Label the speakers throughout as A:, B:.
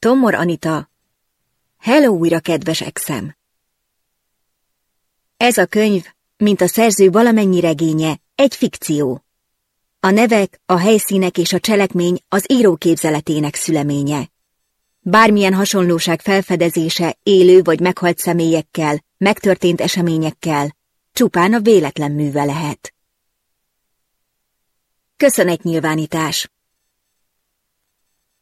A: Tomor Anita. Hello újra, kedves exem! Ez a könyv, mint a szerző valamennyi regénye, egy fikció. A nevek, a helyszínek és a cselekmény az író képzeletének szüleménye. Bármilyen hasonlóság felfedezése élő vagy meghalt személyekkel, megtörtént eseményekkel, csupán a véletlen műve lehet. Köszönet nyilvánítás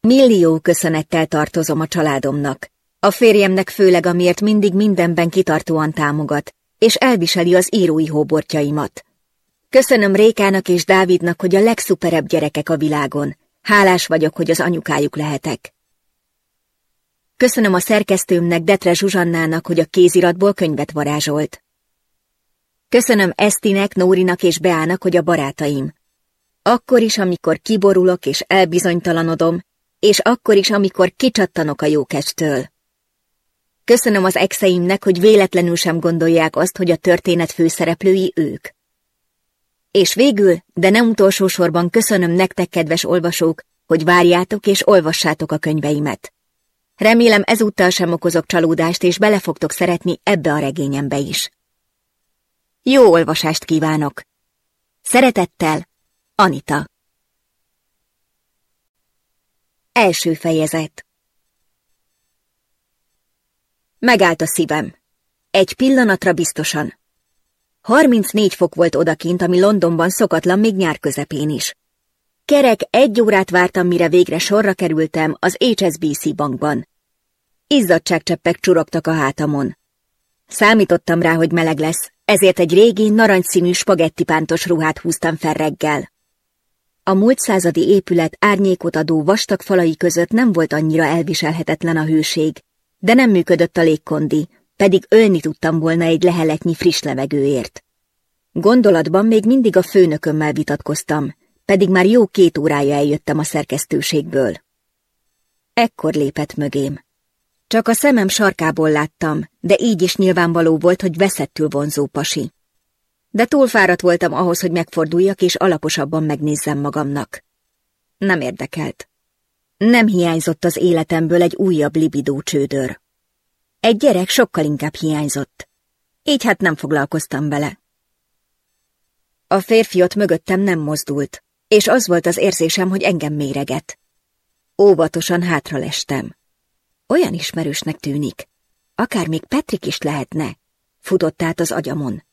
A: Millió köszönettel tartozom a családomnak, a férjemnek főleg, amiért mindig mindenben kitartóan támogat, és elviseli az írói hóbortjaimat. Köszönöm Rékának és Dávidnak, hogy a legszuperebb gyerekek a világon. Hálás vagyok, hogy az anyukájuk lehetek. Köszönöm a szerkesztőmnek, Detre Zsuzsannának, hogy a kéziratból könyvet varázsolt. Köszönöm Esztinek, Nórinak és Beának, hogy a barátaim. Akkor is, amikor kiborulok és elbizonytalanodom, és akkor is, amikor kicsattanok a jókestől. Köszönöm az exeimnek, hogy véletlenül sem gondolják azt, hogy a történet főszereplői ők. És végül, de nem utolsó sorban köszönöm nektek, kedves olvasók, hogy várjátok és olvassátok a könyveimet. Remélem ezúttal sem okozok csalódást, és bele fogtok szeretni ebbe a regényembe is. Jó olvasást kívánok! Szeretettel, Anita Első fejezet Megállt a szívem. Egy pillanatra biztosan. 34 fok volt odakint, ami Londonban szokatlan még nyár közepén is. Kerek egy órát vártam, mire végre sorra kerültem az HSBC bankban. Izzadságcseppek csurogtak a hátamon. Számítottam rá, hogy meleg lesz, ezért egy régi, narancsszínű spagetti pántos ruhát húztam fel reggel. A múlt századi épület árnyékot adó vastag falai között nem volt annyira elviselhetetlen a hőség, de nem működött a légkondi, pedig ölni tudtam volna egy leheletnyi friss levegőért. Gondolatban még mindig a főnökömmel vitatkoztam, pedig már jó két órája eljöttem a szerkesztőségből. Ekkor lépett mögém. Csak a szemem sarkából láttam, de így is nyilvánvaló volt, hogy veszettül vonzó pasi de túl fáradt voltam ahhoz, hogy megforduljak és alaposabban megnézzem magamnak. Nem érdekelt. Nem hiányzott az életemből egy újabb libidó csődör. Egy gyerek sokkal inkább hiányzott. Így hát nem foglalkoztam vele. A férfi ott mögöttem nem mozdult, és az volt az érzésem, hogy engem méreget. Óvatosan lestem. Olyan ismerősnek tűnik. Akár még Petrik is lehetne. Futott át az agyamon.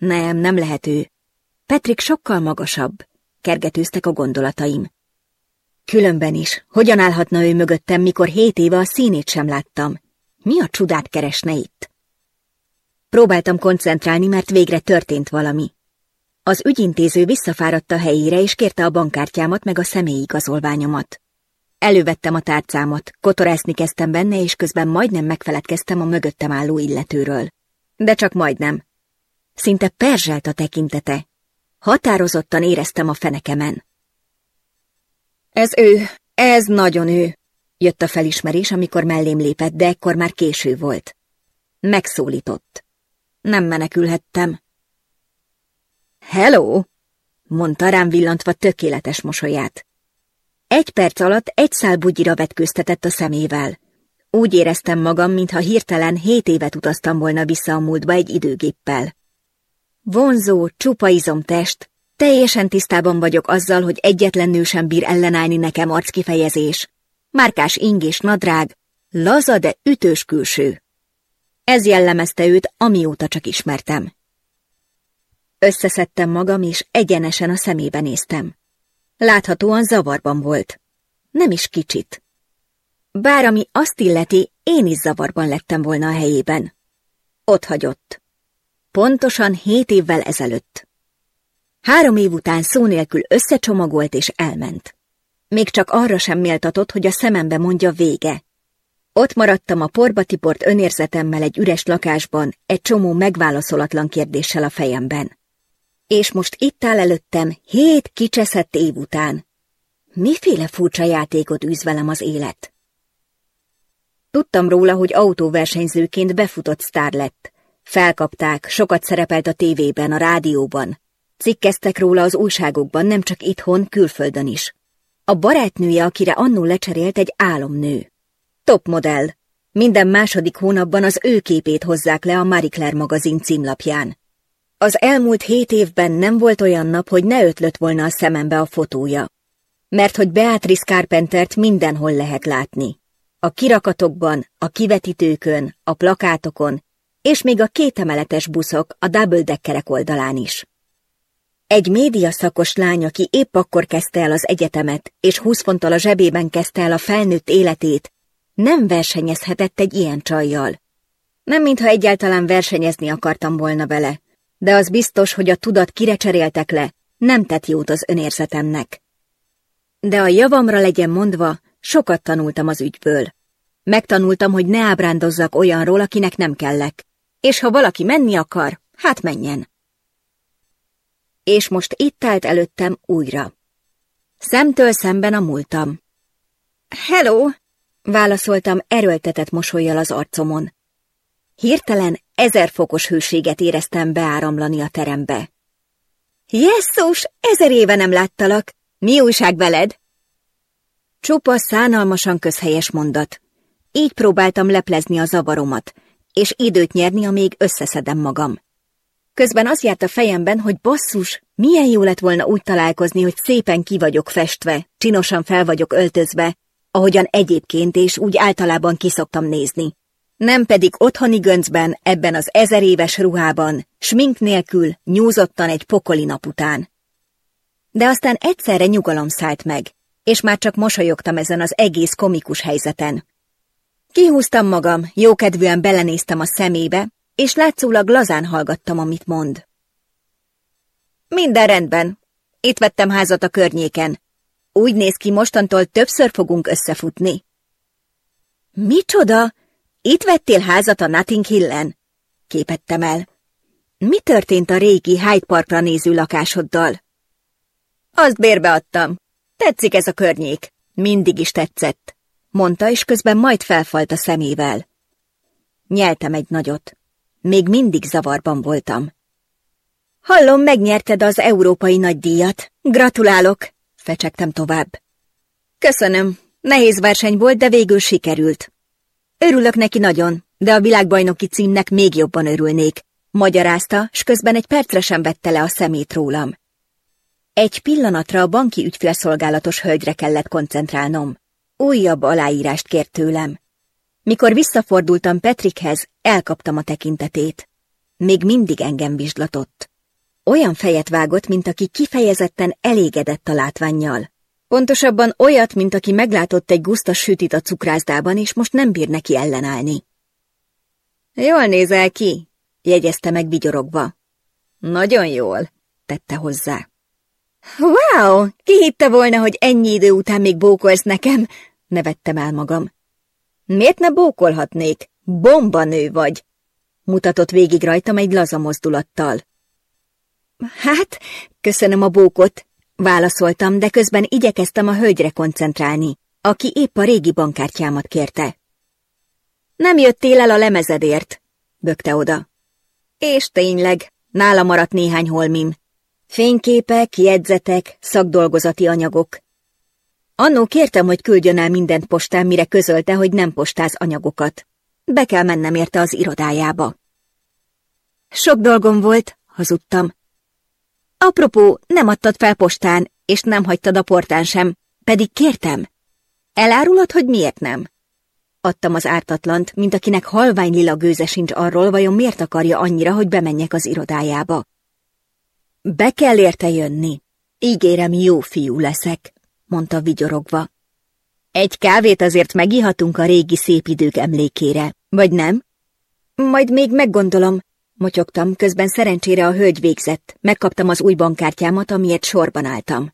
A: Nem, nem lehet ő. Petrik sokkal magasabb, kergetőztek a gondolataim. Különben is, hogyan állhatna ő mögöttem, mikor hét éve a színét sem láttam? Mi a csodát keresne itt? Próbáltam koncentrálni, mert végre történt valami. Az ügyintéző visszafáradt a helyére, és kérte a bankkártyámat meg a személyi igazolványomat. Elővettem a tárcámat, kotorászni kezdtem benne, és közben majdnem megfeledkeztem a mögöttem álló illetőről. De csak majdnem. Szinte perzselt a tekintete. Határozottan éreztem a fenekemen. Ez ő, ez nagyon ő, jött a felismerés, amikor mellém lépett, de ekkor már késő volt. Megszólított. Nem menekülhettem. Hello! mondta rám villantva tökéletes mosolyát. Egy perc alatt egy szál bugyira vetkőztetett a szemével. Úgy éreztem magam, mintha hirtelen hét évet utaztam volna vissza a múltba egy időgéppel. Vonzó, csupa izomtest. Teljesen tisztában vagyok azzal, hogy egyetlen nő sem bír ellenállni nekem arckifejezés. Márkás ing és nadrág, laza, de ütős külső. Ez jellemezte őt, amióta csak ismertem. Összeszedtem magam, és egyenesen a szemébe néztem. Láthatóan zavarban volt. Nem is kicsit. Bár ami azt illeti, én is zavarban lettem volna a helyében. Ott hagyott. Pontosan hét évvel ezelőtt. Három év után szó nélkül összecsomagolt és elment. Még csak arra sem méltatott, hogy a szemembe mondja vége. Ott maradtam a porba tiport önérzetemmel egy üres lakásban, egy csomó megválaszolatlan kérdéssel a fejemben. És most itt áll előttem, hét kicseszett év után. Miféle furcsa játékot űz velem az élet? Tudtam róla, hogy autóversenyzőként befutott sztár lett. Felkapták, sokat szerepelt a tévében, a rádióban. Cikkeztek róla az újságokban, nem csak itthon, külföldön is. A barátnője, akire annul lecserélt, egy álomnő. Topmodell. Minden második hónapban az ő képét hozzák le a Marie Claire magazin címlapján. Az elmúlt hét évben nem volt olyan nap, hogy ne ötlött volna a szemembe a fotója. Mert hogy Beatrice Carpentert mindenhol lehet látni. A kirakatokban, a kivetítőkön, a plakátokon, és még a kétemeletes buszok a double-deckerek oldalán is. Egy szakos lány, aki épp akkor kezdte el az egyetemet, és húsz fonttal a zsebében kezdte el a felnőtt életét, nem versenyezhetett egy ilyen csajjal. Nem mintha egyáltalán versenyezni akartam volna vele, de az biztos, hogy a tudat kirecseréltek le, nem tett jót az önérzetemnek. De a javamra legyen mondva, sokat tanultam az ügyből. Megtanultam, hogy ne ábrándozzak olyanról, akinek nem kellek és ha valaki menni akar, hát menjen. És most itt állt előttem újra. Szemtől szemben a múltam. Hello! válaszoltam erőltetett mosolyjal az arcomon. Hirtelen fokos hőséget éreztem beáramlani a terembe. Jesszus, ezer éve nem láttalak! Mi újság veled? Csupa szánalmasan közhelyes mondat. Így próbáltam leplezni a zavaromat, és időt nyerni, amíg összeszedem magam. Közben az járt a fejemben, hogy basszus, milyen jó lett volna úgy találkozni, hogy szépen ki vagyok festve, csinosan fel vagyok öltözve, ahogyan egyébként és úgy általában kiszoktam nézni. Nem pedig otthoni göncben, ebben az ezer éves ruhában, smink nélkül, nyúzottan egy pokoli nap után. De aztán egyszerre nyugalom szállt meg, és már csak mosolyogtam ezen az egész komikus helyzeten. Kihúztam magam, jókedvűen belenéztem a szemébe, és látszólag lazán hallgattam, amit mond. Minden rendben. Itt vettem házat a környéken. Úgy néz ki, mostantól többször fogunk összefutni. Micsoda? Itt vettél házat a Nothing Hill-en? Képettem el. Mi történt a régi Hyde Parkra néző lakásoddal? Azt bérbeadtam. Tetszik ez a környék. Mindig is tetszett mondta, és közben majd felfalt a szemével. Nyeltem egy nagyot. Még mindig zavarban voltam. Hallom, megnyerted az európai nagydíjat. Gratulálok! Fecsegtem tovább. Köszönöm. Nehéz verseny volt, de végül sikerült. Örülök neki nagyon, de a világbajnoki címnek még jobban örülnék. Magyarázta, s közben egy percre sem vette le a szemét rólam. Egy pillanatra a banki ügyfélszolgálatos hölgyre kellett koncentrálnom. Újabb aláírást kért tőlem. Mikor visszafordultam Petrikhez, elkaptam a tekintetét. Még mindig engem vizslatott. Olyan fejet vágott, mint aki kifejezetten elégedett a látványjal. Pontosabban olyat, mint aki meglátott egy gusztas sütit a cukrászdában, és most nem bír neki ellenállni. Jól nézel ki, jegyezte meg vigyorogva. Nagyon jól, tette hozzá. Wow, ki hitte volna, hogy ennyi idő után még bókolsz nekem, nevettem el magam. Miért ne bókolhatnék? nő vagy! Mutatott végig rajtam egy laza mozdulattal. Hát, köszönöm a bókot, válaszoltam, de közben igyekeztem a hölgyre koncentrálni, aki épp a régi bankkártyámat kérte. Nem jöttél el a lemezedért, bökte oda. És tényleg, nála maradt néhány holmim. Fényképek, jegyzetek, szakdolgozati anyagok. Annó kértem, hogy küldjön el mindent postán, mire közölte, hogy nem postáz anyagokat. Be kell mennem érte az irodájába. Sok dolgom volt, hazudtam. Apropó, nem adtad fel postán, és nem hagytad a portán sem, pedig kértem. Elárulod, hogy miért nem? Adtam az ártatlant, mint akinek halvány lila gőze sincs arról, vajon miért akarja annyira, hogy bemenjek az irodájába. Be kell érte jönni. Ígérem, jó fiú leszek mondta vigyorogva. Egy kávét azért megihatunk a régi szép idők emlékére, vagy nem? Majd még meggondolom, motyogtam, közben szerencsére a hölgy végzett, megkaptam az új bankkártyámat, amiért sorban álltam.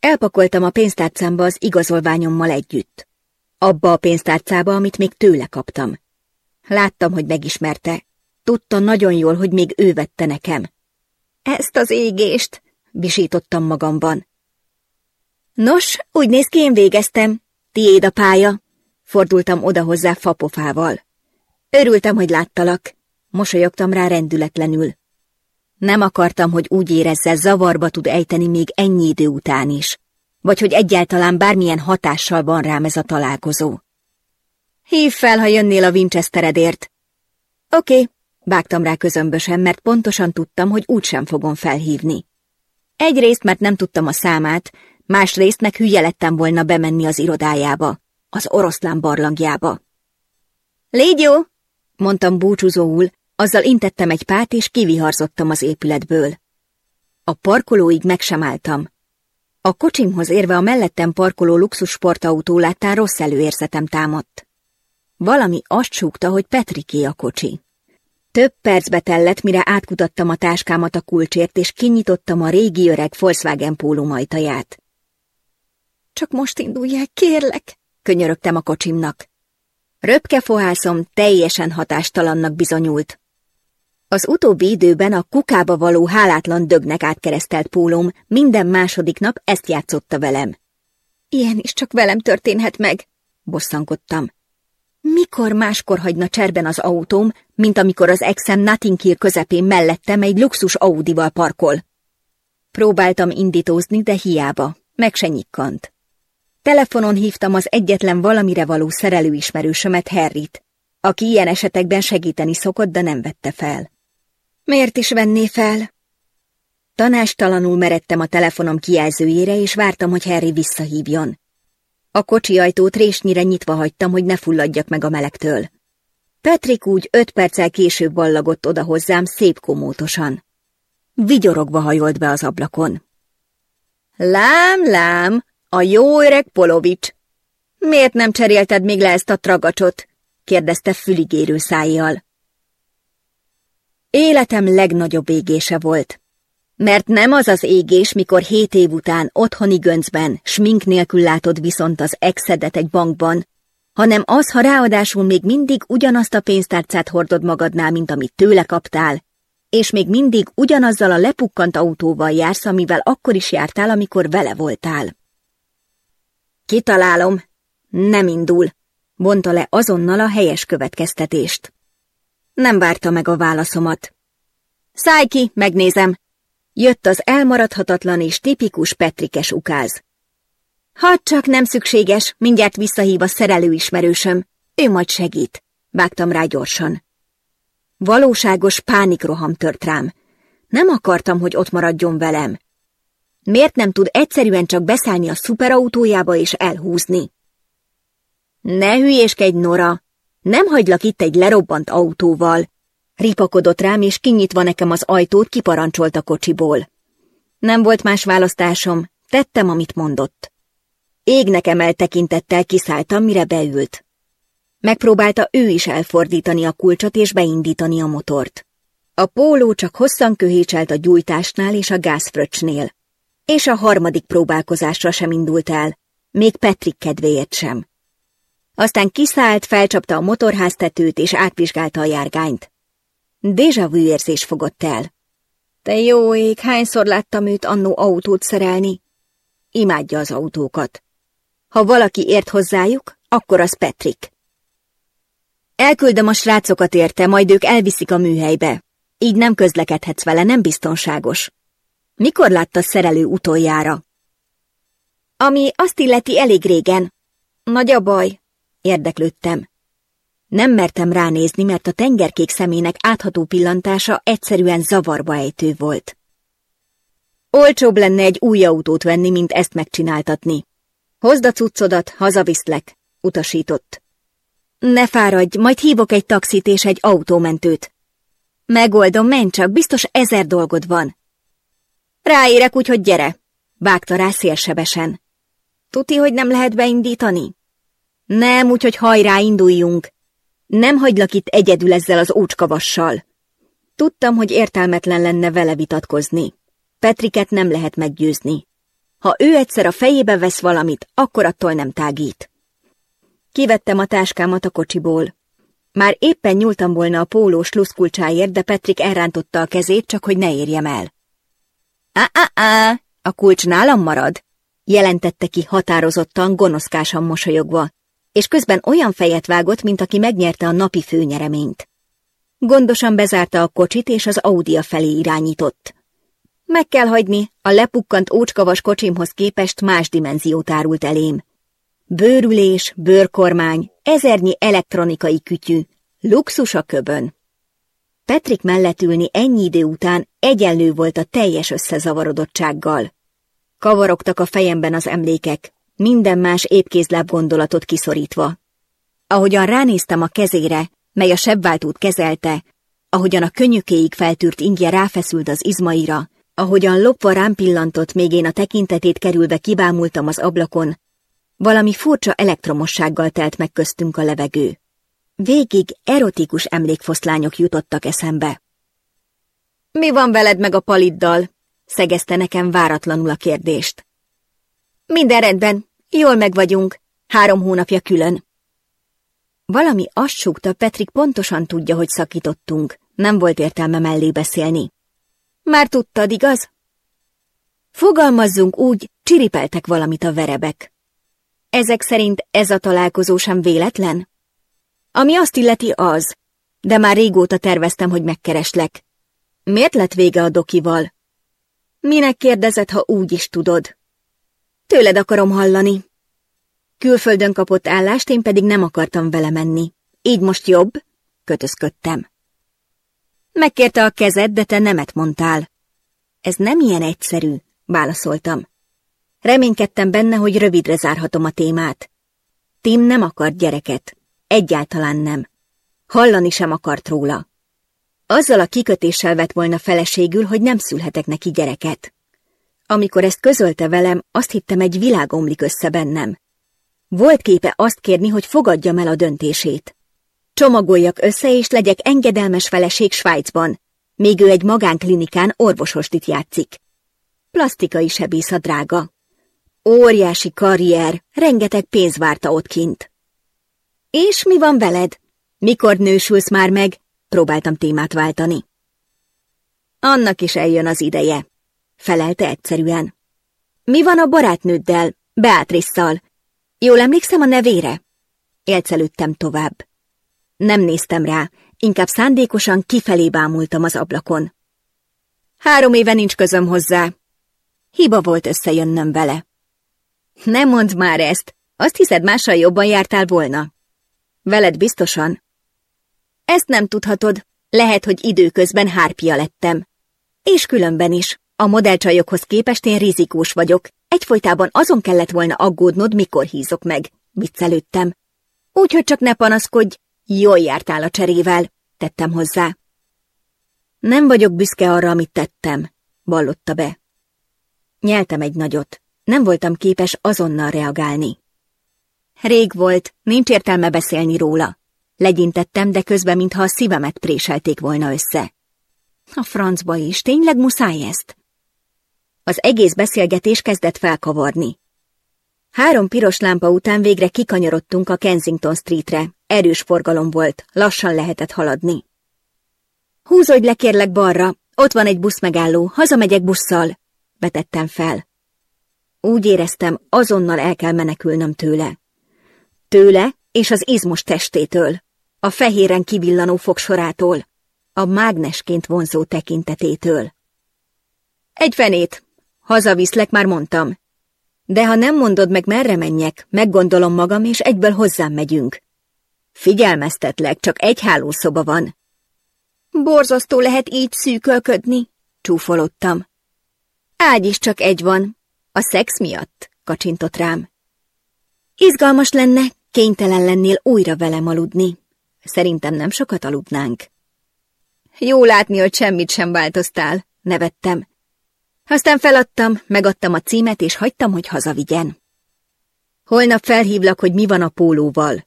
A: Elpakoltam a pénztárcámba az igazolványommal együtt. Abba a pénztárcába, amit még tőle kaptam. Láttam, hogy megismerte. Tudta nagyon jól, hogy még ő vette nekem. Ezt az égést, visítottam magamban. Nos, úgy néz ki, én végeztem. Tiéd a pálya. Fordultam oda hozzá fapofával. Örültem, hogy láttalak. Mosolyogtam rá rendületlenül. Nem akartam, hogy úgy érezze, zavarba tud ejteni még ennyi idő után is. Vagy hogy egyáltalán bármilyen hatással van rám ez a találkozó. Hív fel, ha jönnél a Winchesteredért. Oké, okay, vágtam rá közömbösen, mert pontosan tudtam, hogy úgysem fogom felhívni. Egyrészt, mert nem tudtam a számát, Másrészt meg hülye lettem volna bemenni az irodájába, az oroszlán barlangjába. Légy jó! mondtam búcsúzóul, azzal intettem egy pát, és kiviharzottam az épületből. A parkolóig meg sem álltam. A kocsimhoz érve a mellettem parkoló luxus sportautó láttán rossz előérzetem támadt. Valami azt súgta, hogy Petriké a kocsi. Több percbe tellett, mire átkutattam a táskámat a kulcsért, és kinyitottam a régi öreg Volkswagen pólum csak most indulj el, kérlek, könyörögtem a kocsimnak. Röpke fohászom teljesen hatástalannak bizonyult. Az utóbbi időben a kukába való hálátlan dögnek átkeresztelt pólóm minden második nap ezt játszotta velem. Ilyen is csak velem történhet meg, bosszankodtam. Mikor máskor hagyna cserben az autóm, mint amikor az exem Natinkir közepén mellettem egy luxus Audival parkol? Próbáltam indítózni, de hiába, meg se nyikkant. Telefonon hívtam az egyetlen valamire való szerelő ismerősömet, Harryt, aki ilyen esetekben segíteni szokott, de nem vette fel. Miért is venné fel? Tanástalanul meredtem a telefonom kijelzőjére, és vártam, hogy Harry visszahívjon. A kocsi ajtót résnyire nyitva hagytam, hogy ne fulladjak meg a melegtől. Petrik úgy öt perccel később ballagott oda hozzám szép komótosan. Vigyorogva hajolt be az ablakon. Lám, lám, a jó öreg Polovics. Miért nem cserélted még le ezt a tragacsot? kérdezte füligérő szájjal. Életem legnagyobb égése volt. Mert nem az az égés, mikor hét év után otthoni göncben, smink nélkül látod viszont az exedet egy bankban, hanem az, ha ráadásul még mindig ugyanazt a pénztárcát hordod magadnál, mint amit tőle kaptál, és még mindig ugyanazzal a lepukkant autóval jársz, amivel akkor is jártál, amikor vele voltál. Kitalálom. Nem indul, bonta le azonnal a helyes következtetést. Nem várta meg a válaszomat. Szállj ki, megnézem. Jött az elmaradhatatlan és tipikus petrikes ukáz. Hadd csak nem szükséges, mindjárt visszahív a szerelő ismerősöm. Ő majd segít. Vágtam rá gyorsan. Valóságos pánikroham tört rám. Nem akartam, hogy ott maradjon velem. Miért nem tud egyszerűen csak beszállni a szuperautójába és elhúzni? Ne hülyéskedj, Nora! Nem hagylak itt egy lerobbant autóval. Ripakodott rám, és kinyitva nekem az ajtót, kiparancsolt a kocsiból. Nem volt más választásom, tettem, amit mondott. Ég nekem eltekintettel kiszálltam, mire beült. Megpróbálta ő is elfordítani a kulcsot és beindítani a motort. A póló csak hosszan köhécselt a gyújtásnál és a gázfröcsnél és a harmadik próbálkozásra sem indult el, még Petrik kedvéért sem. Aztán kiszállt, felcsapta a motorháztetőt, és átvizsgálta a járgányt. Déjà vu érzés fogott el. Te jó ég, hányszor láttam őt annó autót szerelni? Imádja az autókat. Ha valaki ért hozzájuk, akkor az Petrik. Elküldöm a srácokat érte, majd ők elviszik a műhelybe. Így nem közlekedhetsz vele, nem biztonságos. Mikor látta szerelő utoljára? Ami azt illeti elég régen. Nagy a baj, érdeklődtem. Nem mertem ránézni, mert a tengerkék szemének átható pillantása egyszerűen zavarba ejtő volt. Olcsóbb lenne egy új autót venni, mint ezt megcsináltatni. Hozd a cuccodat, hazaviszlek, utasított. Ne fáradj, majd hívok egy taxit és egy autómentőt. Megoldom, menj csak, biztos ezer dolgod van. Ráérek úgy, hogy gyere! Vágta rá szélsebesen. Tuti, hogy nem lehet beindítani? Nem, úgyhogy hajrá, induljunk! Nem hagylak itt egyedül ezzel az ócskavassal. Tudtam, hogy értelmetlen lenne vele vitatkozni. Petriket nem lehet meggyőzni. Ha ő egyszer a fejébe vesz valamit, akkor attól nem tágít. Kivettem a táskámat a kocsiból. Már éppen nyúltam volna a pólós luszkulcsáért, de Petrik elrántotta a kezét, csak hogy ne érjem el. Á-á-á, a kulcs nálam marad, jelentette ki határozottan, gonoszkásan mosolyogva, és közben olyan fejet vágott, mint aki megnyerte a napi főnyereményt. Gondosan bezárta a kocsit, és az Audia felé irányított. Meg kell hagyni, a lepukkant ócskavas kocsimhoz képest más dimenziót árult elém. Bőrülés, bőrkormány, ezernyi elektronikai kütyű, luxus a köbön. Petrik mellett ülni ennyi idő után egyenlő volt a teljes összezavarodottsággal. Kavarogtak a fejemben az emlékek, minden más épkézláb gondolatot kiszorítva. Ahogyan ránéztem a kezére, mely a sebváltót kezelte, ahogyan a könyökéig feltűrt ingje ráfeszült az izmaira, ahogyan lopva rám pillantott, még én a tekintetét kerülve kibámultam az ablakon, valami furcsa elektromossággal telt meg köztünk a levegő. Végig erotikus emlékfoszlányok jutottak eszembe. Mi van veled meg a paliddal? szegezte nekem váratlanul a kérdést. Minden rendben, jól meg vagyunk, három hónapja külön. Valami azt súgta, Petrik pontosan tudja, hogy szakítottunk, nem volt értelme mellé beszélni. Már tudtad, igaz? Fogalmazzunk úgy, csiripeltek valamit a verebek. Ezek szerint ez a találkozó sem véletlen? Ami azt illeti az, de már régóta terveztem, hogy megkereslek. Miért lett vége a dokival? Minek kérdezed, ha úgy is tudod? Tőled akarom hallani. Külföldön kapott állást, én pedig nem akartam vele menni. Így most jobb? Kötözködtem. Megkérte a kezed, de te nemet mondtál. Ez nem ilyen egyszerű, válaszoltam. Reménykedtem benne, hogy rövidre zárhatom a témát. Tim nem akart gyereket, Egyáltalán nem. Hallani sem akart róla. Azzal a kikötéssel vett volna feleségül, hogy nem szülhetek neki gyereket. Amikor ezt közölte velem, azt hittem, egy világ omlik össze bennem. Volt képe azt kérni, hogy fogadjam el a döntését. Csomagoljak össze, és legyek engedelmes feleség Svájcban. Még ő egy magánklinikán orvosostit játszik. Plasztikai sebész a drága. Óriási karrier, rengeteg pénz várta ott kint. És mi van veled? Mikor nősülsz már meg? Próbáltam témát váltani. Annak is eljön az ideje, felelte egyszerűen. Mi van a barátnőddel, Beatrisszal? Jól emlékszem a nevére? Élcelődtem tovább. Nem néztem rá, inkább szándékosan kifelé bámultam az ablakon. Három éve nincs közöm hozzá. Hiba volt összejönnöm vele. Nem mondd már ezt, azt hiszed mással jobban jártál volna. Veled biztosan? Ezt nem tudhatod. Lehet, hogy időközben hárpia lettem. És különben is. A modellcsajokhoz képest én rizikós vagyok. Egyfolytában azon kellett volna aggódnod, mikor hízok meg. Viccelődtem. Úgyhogy csak ne panaszkodj. Jól jártál a cserével, tettem hozzá. Nem vagyok büszke arra, amit tettem, Ballotta be. Nyeltem egy nagyot. Nem voltam képes azonnal reagálni. Rég volt, nincs értelme beszélni róla. Legyintettem, de közben, mintha a szívemet préselték volna össze. A francba is, tényleg muszáj ezt? Az egész beszélgetés kezdett felkavarni. Három piros lámpa után végre kikanyarodtunk a Kensington Streetre. Erős forgalom volt, lassan lehetett haladni. Húzodj le kérlek balra, ott van egy busz megálló, hazamegyek busszal, Betettem fel. Úgy éreztem, azonnal el kell menekülnöm tőle. Tőle és az izmos testétől, a fehéren kibillanó fogsorától, a mágnesként vonzó tekintetétől. Egy fenét, hazaviszlek, már mondtam. De ha nem mondod meg, merre menjek, meggondolom magam, és egyből hozzám megyünk. Figyelmeztetlek, csak egy hálószoba van. Borzasztó lehet így szűkölködni, csúfolottam. Ágy is csak egy van, a szex miatt, kacsintott rám. Izgalmas lenne, Kénytelen lennél újra velem aludni. Szerintem nem sokat aludnánk. Jó látni, hogy semmit sem változtál, nevettem. Aztán feladtam, megadtam a címet, és hagytam, hogy hazavigyen. Holnap felhívlak, hogy mi van a pólóval.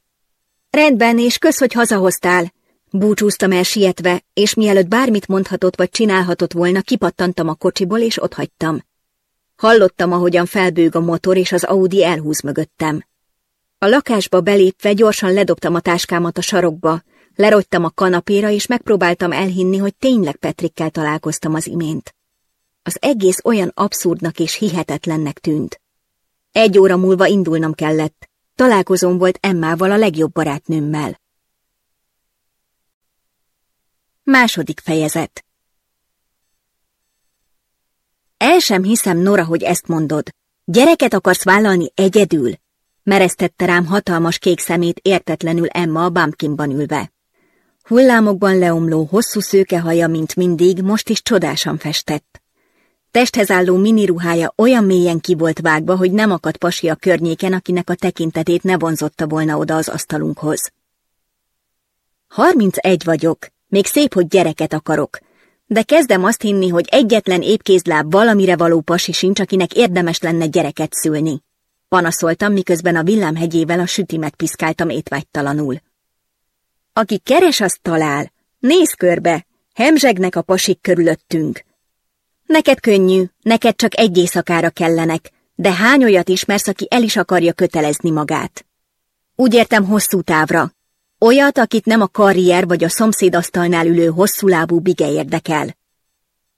A: Rendben, és kösz, hogy hazahoztál. Búcsúztam el sietve, és mielőtt bármit mondhatott vagy csinálhatott volna, kipattantam a kocsiból, és hagytam. Hallottam, ahogyan felbőg a motor, és az Audi elhúz mögöttem. A lakásba belépve gyorsan ledobtam a táskámat a sarokba, lerogytam a kanapéra, és megpróbáltam elhinni, hogy tényleg Petrikkel találkoztam az imént. Az egész olyan abszurdnak és hihetetlennek tűnt. Egy óra múlva indulnom kellett. Találkozom volt Emmával, a legjobb barátnőmmel. Második fejezet El sem hiszem, Nora, hogy ezt mondod. Gyereket akarsz vállalni egyedül? mereztette rám hatalmas kék szemét értetlenül Emma a bámkinban ülve. Hullámokban leomló hosszú szőke haja, mint mindig, most is csodásan festett. Testhez álló miniruhája olyan mélyen ki volt vágva, hogy nem akadt pasi a környéken, akinek a tekintetét ne vonzotta volna oda az asztalunkhoz. Harmincegy vagyok, még szép, hogy gyereket akarok, de kezdem azt hinni, hogy egyetlen épkézláb valamire való pasi sincs, akinek érdemes lenne gyereket szülni. Panaszoltam, miközben a villámhegyével a sütimet piszkáltam étvágytalanul. Aki keres, azt talál. Nézz körbe, hemzsegnek a pasik körülöttünk. Neked könnyű, neked csak egy éjszakára kellenek, de hány olyat ismersz, aki el is akarja kötelezni magát? Úgy értem hosszú távra. Olyat, akit nem a karrier vagy a szomszédasztalnál ülő hosszúlábú bige érdekel.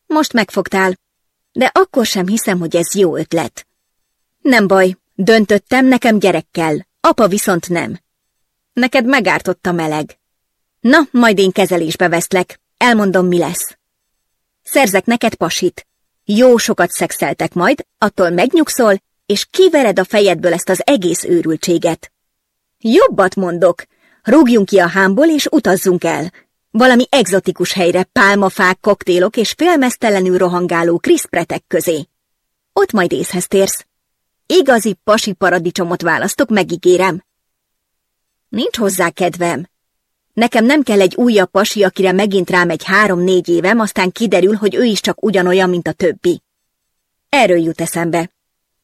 A: Most megfogtál, de akkor sem hiszem, hogy ez jó ötlet. Nem baj, Döntöttem, nekem gyerek kell, apa viszont nem. Neked megártott a meleg. Na, majd én kezelésbe veszlek, elmondom, mi lesz. Szerzek neked pasit. Jó sokat szexeltek majd, attól megnyugszol, és kivered a fejedből ezt az egész őrültséget. Jobbat mondok, rúgjunk ki a hámból és utazzunk el. Valami egzotikus helyre pálmafák, koktélok és félmeztelenül rohangáló kriszpretek közé. Ott majd észhez térsz. Igazi pasi paradicsomot választok, megígérem. Nincs hozzá kedvem. Nekem nem kell egy újabb pasi, akire megint rám egy három-négy évem, aztán kiderül, hogy ő is csak ugyanolyan, mint a többi. Erről jut eszembe.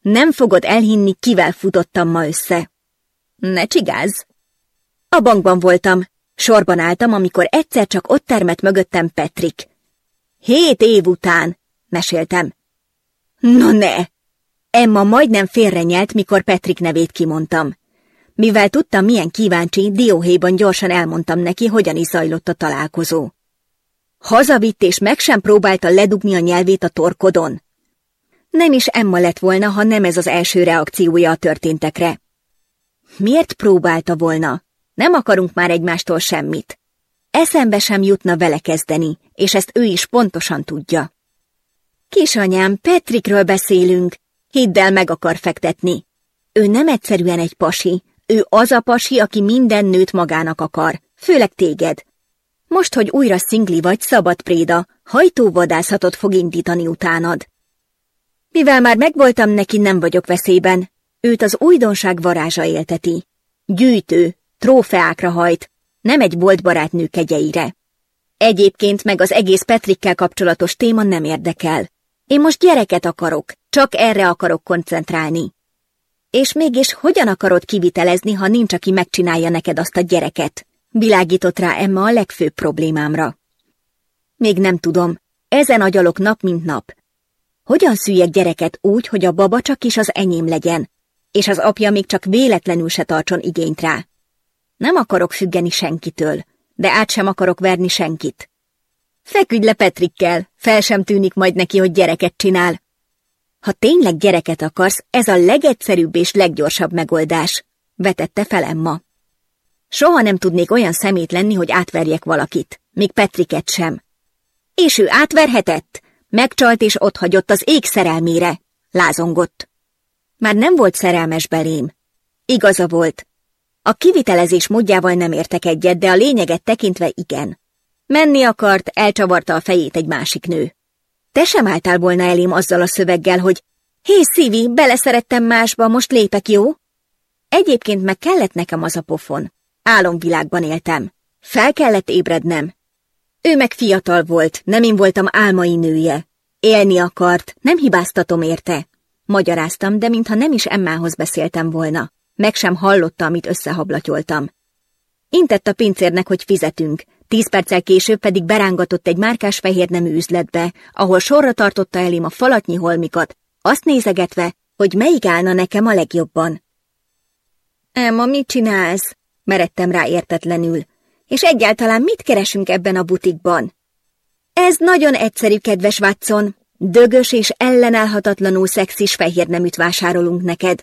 A: Nem fogod elhinni, kivel futottam ma össze. Ne csigázz. A bankban voltam. Sorban álltam, amikor egyszer csak ott termett mögöttem Petrik. Hét év után, meséltem. No ne, Emma majdnem félrenyelt, mikor Petrik nevét kimondtam. Mivel tudtam, milyen kíváncsi, dióhéjban gyorsan elmondtam neki, hogyan is zajlott a találkozó. Hazavitt és meg sem próbálta ledugni a nyelvét a torkodon. Nem is Emma lett volna, ha nem ez az első reakciója a történtekre. Miért próbálta volna? Nem akarunk már egymástól semmit. Eszembe sem jutna vele kezdeni, és ezt ő is pontosan tudja. Kisanyám, Petrikről beszélünk, Hidd el, meg akar fektetni. Ő nem egyszerűen egy pasi. Ő az a pasi, aki minden nőt magának akar. Főleg téged. Most, hogy újra szingli vagy, szabad préda, hajtóvadászatot fog indítani utánad. Mivel már megvoltam neki, nem vagyok veszélyben. Őt az újdonság varázsa élteti. Gyűjtő, trófeákra hajt, nem egy volt barátnő kegyeire. Egyébként meg az egész Petrikkel kapcsolatos téma nem érdekel. Én most gyereket akarok, csak erre akarok koncentrálni. És mégis hogyan akarod kivitelezni, ha nincs, aki megcsinálja neked azt a gyereket? Világított rá Emma a legfőbb problémámra. Még nem tudom. Ezen agyalok nap, mint nap. Hogyan szüljek gyereket úgy, hogy a baba csak is az enyém legyen, és az apja még csak véletlenül se tartson igényt rá? Nem akarok függeni senkitől, de át sem akarok verni senkit. Feküdj le Petrikkel, fel sem tűnik majd neki, hogy gyereket csinál, ha tényleg gyereket akarsz, ez a legegyszerűbb és leggyorsabb megoldás, vetette fel Emma. Soha nem tudnék olyan szemét lenni, hogy átverjek valakit, még Petriket sem. És ő átverhetett, megcsalt és otthagyott az ég szerelmére, lázongott. Már nem volt szerelmes belém. Igaza volt. A kivitelezés módjával nem értek egyet, de a lényeget tekintve igen. Menni akart, elcsavarta a fejét egy másik nő. Te sem álltál volna elém azzal a szöveggel, hogy Hé, Szívi, beleszerettem másba, most lépek, jó? Egyébként meg kellett nekem az a pofon. Álomvilágban éltem. Fel kellett ébrednem. Ő meg fiatal volt, nem én voltam álmai nője. Élni akart, nem hibáztatom érte. Magyaráztam, de mintha nem is Emmához beszéltem volna. Meg sem hallotta, amit összehablatyoltam. Intett a pincérnek, hogy fizetünk, Tíz perccel később pedig berángatott egy márkás fehér nemű üzletbe, ahol sorra tartotta elém a falatnyi holmikat, azt nézegetve, hogy melyik állna nekem a legjobban. Emma, mit csinálsz? Meredtem rá értetlenül. És egyáltalán mit keresünk ebben a butikban? Ez nagyon egyszerű, kedves Watson. Dögös és ellenállhatatlanul szexis fehér neműt vásárolunk neked.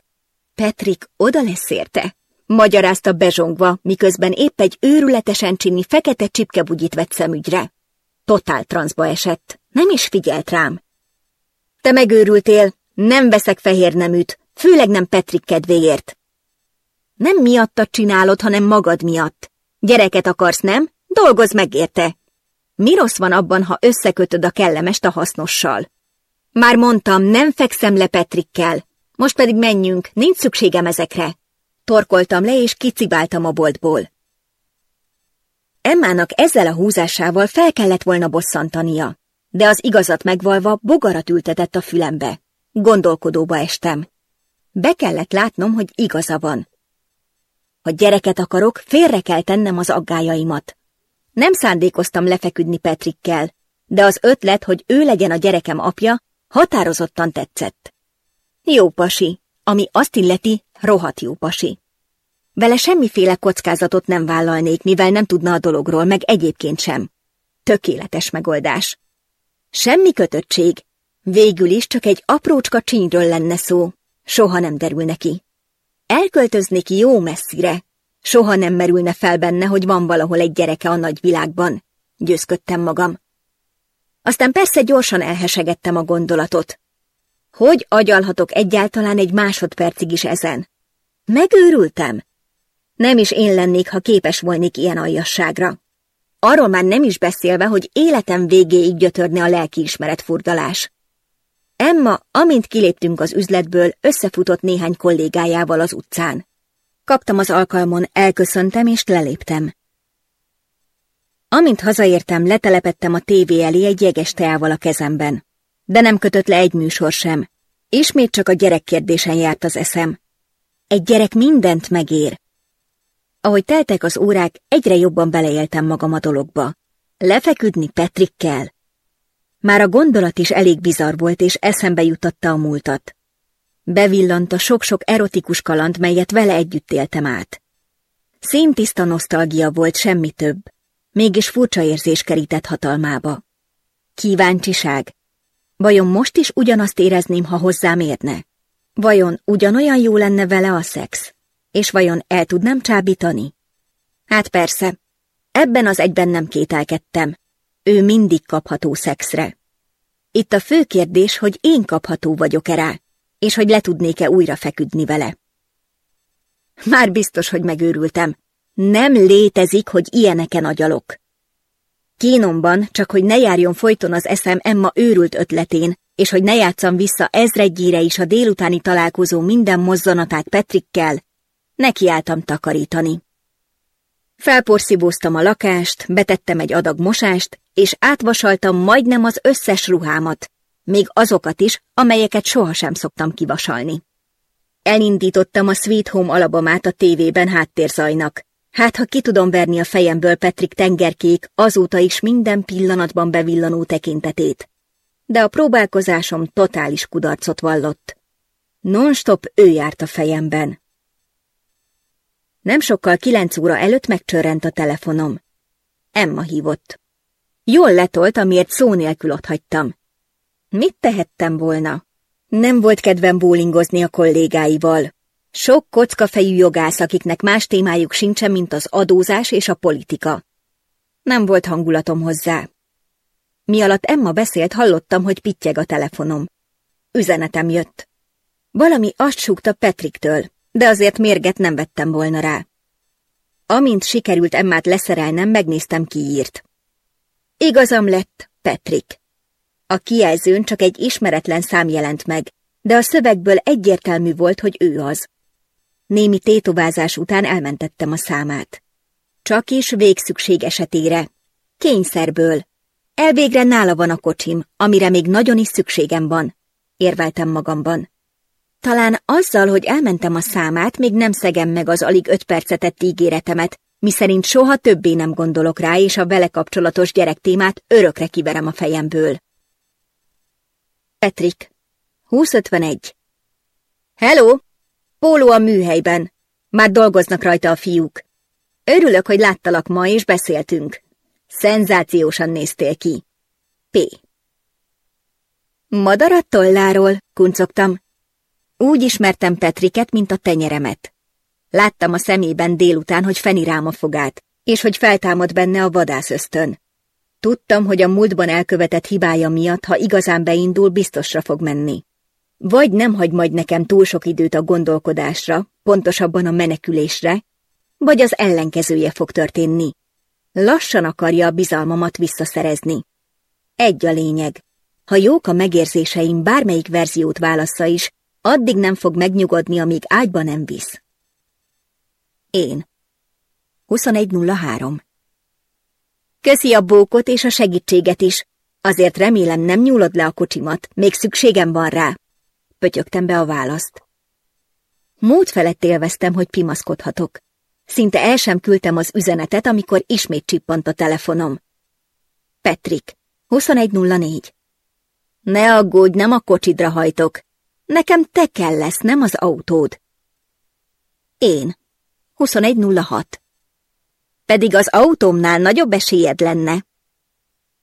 A: Petrik oda lesz érte magyarázta bezsongva, miközben épp egy őrületesen csinni fekete csipkebugyit vett szemügyre. Totál transzba esett, nem is figyelt rám. Te megőrültél, nem veszek fehér neműt, főleg nem Petrik kedvéért. Nem miatta csinálod, hanem magad miatt. Gyereket akarsz, nem? Dolgozz meg érte. Mi rossz van abban, ha összekötöd a kellemest a hasznossal? Már mondtam, nem fekszem le Petrikkel. Most pedig menjünk, nincs szükségem ezekre. Torkoltam le, és kicibáltam a boltból. Emmának ezzel a húzásával fel kellett volna bosszantania, de az igazat megvalva bogarat ültetett a fülembe. Gondolkodóba estem. Be kellett látnom, hogy igaza van. Ha gyereket akarok, félre kell tennem az aggájaimat. Nem szándékoztam lefeküdni Petrikkel, de az ötlet, hogy ő legyen a gyerekem apja, határozottan tetszett. Jó pasi, ami azt illeti rohadt jó pasi. Vele semmiféle kockázatot nem vállalnék, mivel nem tudna a dologról, meg egyébként sem. Tökéletes megoldás. Semmi kötöttség. Végül is csak egy aprócska csínyről lenne szó. Soha nem derül neki. Elköltöznék jó messzire. Soha nem merülne fel benne, hogy van valahol egy gyereke a nagyvilágban. Győzködtem magam. Aztán persze gyorsan elhesegettem a gondolatot. Hogy agyalhatok egyáltalán egy másodpercig is ezen? Megőrültem. Nem is én lennék, ha képes volnék ilyen aljasságra. Arról már nem is beszélve, hogy életem végéig gyötörne a lelkiismeret furdalás. Emma, amint kiléptünk az üzletből, összefutott néhány kollégájával az utcán. Kaptam az alkalmon, elköszöntem és leléptem. Amint hazaértem, letelepettem a tévé elé egy jeges teával a kezemben de nem kötött le egy műsor sem. Ismét csak a gyerekkérdésen járt az eszem. Egy gyerek mindent megér. Ahogy teltek az órák, egyre jobban beleéltem magam a dologba. Lefeküdni Petrikkel. Már a gondolat is elég bizarr volt, és eszembe jutatta a múltat. Bevillant a sok-sok erotikus kaland, melyet vele együtt éltem át. Színtiszta nosztalgia volt, semmi több. Mégis furcsa érzés kerített hatalmába. Kíváncsiság, Vajon most is ugyanazt érezném, ha hozzám érne? Vajon ugyanolyan jó lenne vele a szex? És vajon el tudnám csábítani? Hát persze, ebben az egyben nem kételkedtem. Ő mindig kapható szexre. Itt a fő kérdés, hogy én kapható vagyok-e rá, és hogy le tudnék-e újra feküdni vele. Már biztos, hogy megőrültem. Nem létezik, hogy ilyeneken agyalok. Kínomban, csak hogy ne járjon folyton az eszem Emma őrült ötletén, és hogy ne játszam vissza ezredgyére is a délutáni találkozó minden mozzanatát Petrikkel, nekiálltam takarítani. Felporszívóztam a lakást, betettem egy adag mosást, és átvasaltam majdnem az összes ruhámat, még azokat is, amelyeket sohasem szoktam kivasalni. Elindítottam a Sweet Home alabamát a tévében háttérzajnak, Hát, ha ki tudom verni a fejemből Petrik tengerkék azóta is minden pillanatban bevillanó tekintetét. De a próbálkozásom totális kudarcot vallott. Nonstop ő járt a fejemben. Nem sokkal kilenc óra előtt megcsörrent a telefonom. Emma hívott. Jól letolt, amiért szó nélkül otthagytam. Mit tehettem volna? Nem volt kedvem bólingozni a kollégáival. Sok kockafejű jogász, akiknek más témájuk sincsen, mint az adózás és a politika. Nem volt hangulatom hozzá. Mi alatt Emma beszélt, hallottam, hogy pittyeg a telefonom. Üzenetem jött. Valami azt súgta Petriktől, de azért mérget nem vettem volna rá. Amint sikerült Emmát leszerelnem, megnéztem ki írt. Igazam lett, Petrik. A kijelzőn csak egy ismeretlen szám jelent meg, de a szövegből egyértelmű volt, hogy ő az. Némi tétovázás után elmentettem a számát. Csak is végszükség esetére. Kényszerből. Elvégre nála van a kocsim, amire még nagyon is szükségem van, érveltem magamban. Talán azzal, hogy elmentem a számát, még nem szegem meg az alig öt percetett ígéretemet, miszerint soha többé nem gondolok rá, és a vele kapcsolatos témát örökre kiverem a fejemből. Petrik, 2051 Hello! Póló a műhelyben. Már dolgoznak rajta a fiúk. Örülök, hogy láttalak ma, és beszéltünk. Szenzációsan néztél ki. P. Madarat tolláról, kuncogtam. Úgy ismertem Petriket, mint a tenyeremet. Láttam a szemében délután, hogy feni rám a fogát, és hogy feltámad benne a vadász ösztön. Tudtam, hogy a múltban elkövetett hibája miatt, ha igazán beindul, biztosra fog menni. Vagy nem hagy majd nekem túl sok időt a gondolkodásra, pontosabban a menekülésre, vagy az ellenkezője fog történni. Lassan akarja a bizalmamat visszaszerezni. Egy a lényeg. Ha jók a megérzéseim bármelyik verziót válassza is, addig nem fog megnyugodni, amíg ágyba nem visz. Én. 21.03 Köszi a bókot és a segítséget is. Azért remélem nem nyúlod le a kocsimat, még szükségem van rá pötyögtem be a választ. Mód felett élveztem, hogy pimaszkodhatok. Szinte el sem küldtem az üzenetet, amikor ismét csippant a telefonom. Petrik, 2104. Ne aggódj, nem a kocsidra hajtok. Nekem te kell lesz, nem az autód. Én. 2106. Pedig az autómnál nagyobb esélyed lenne.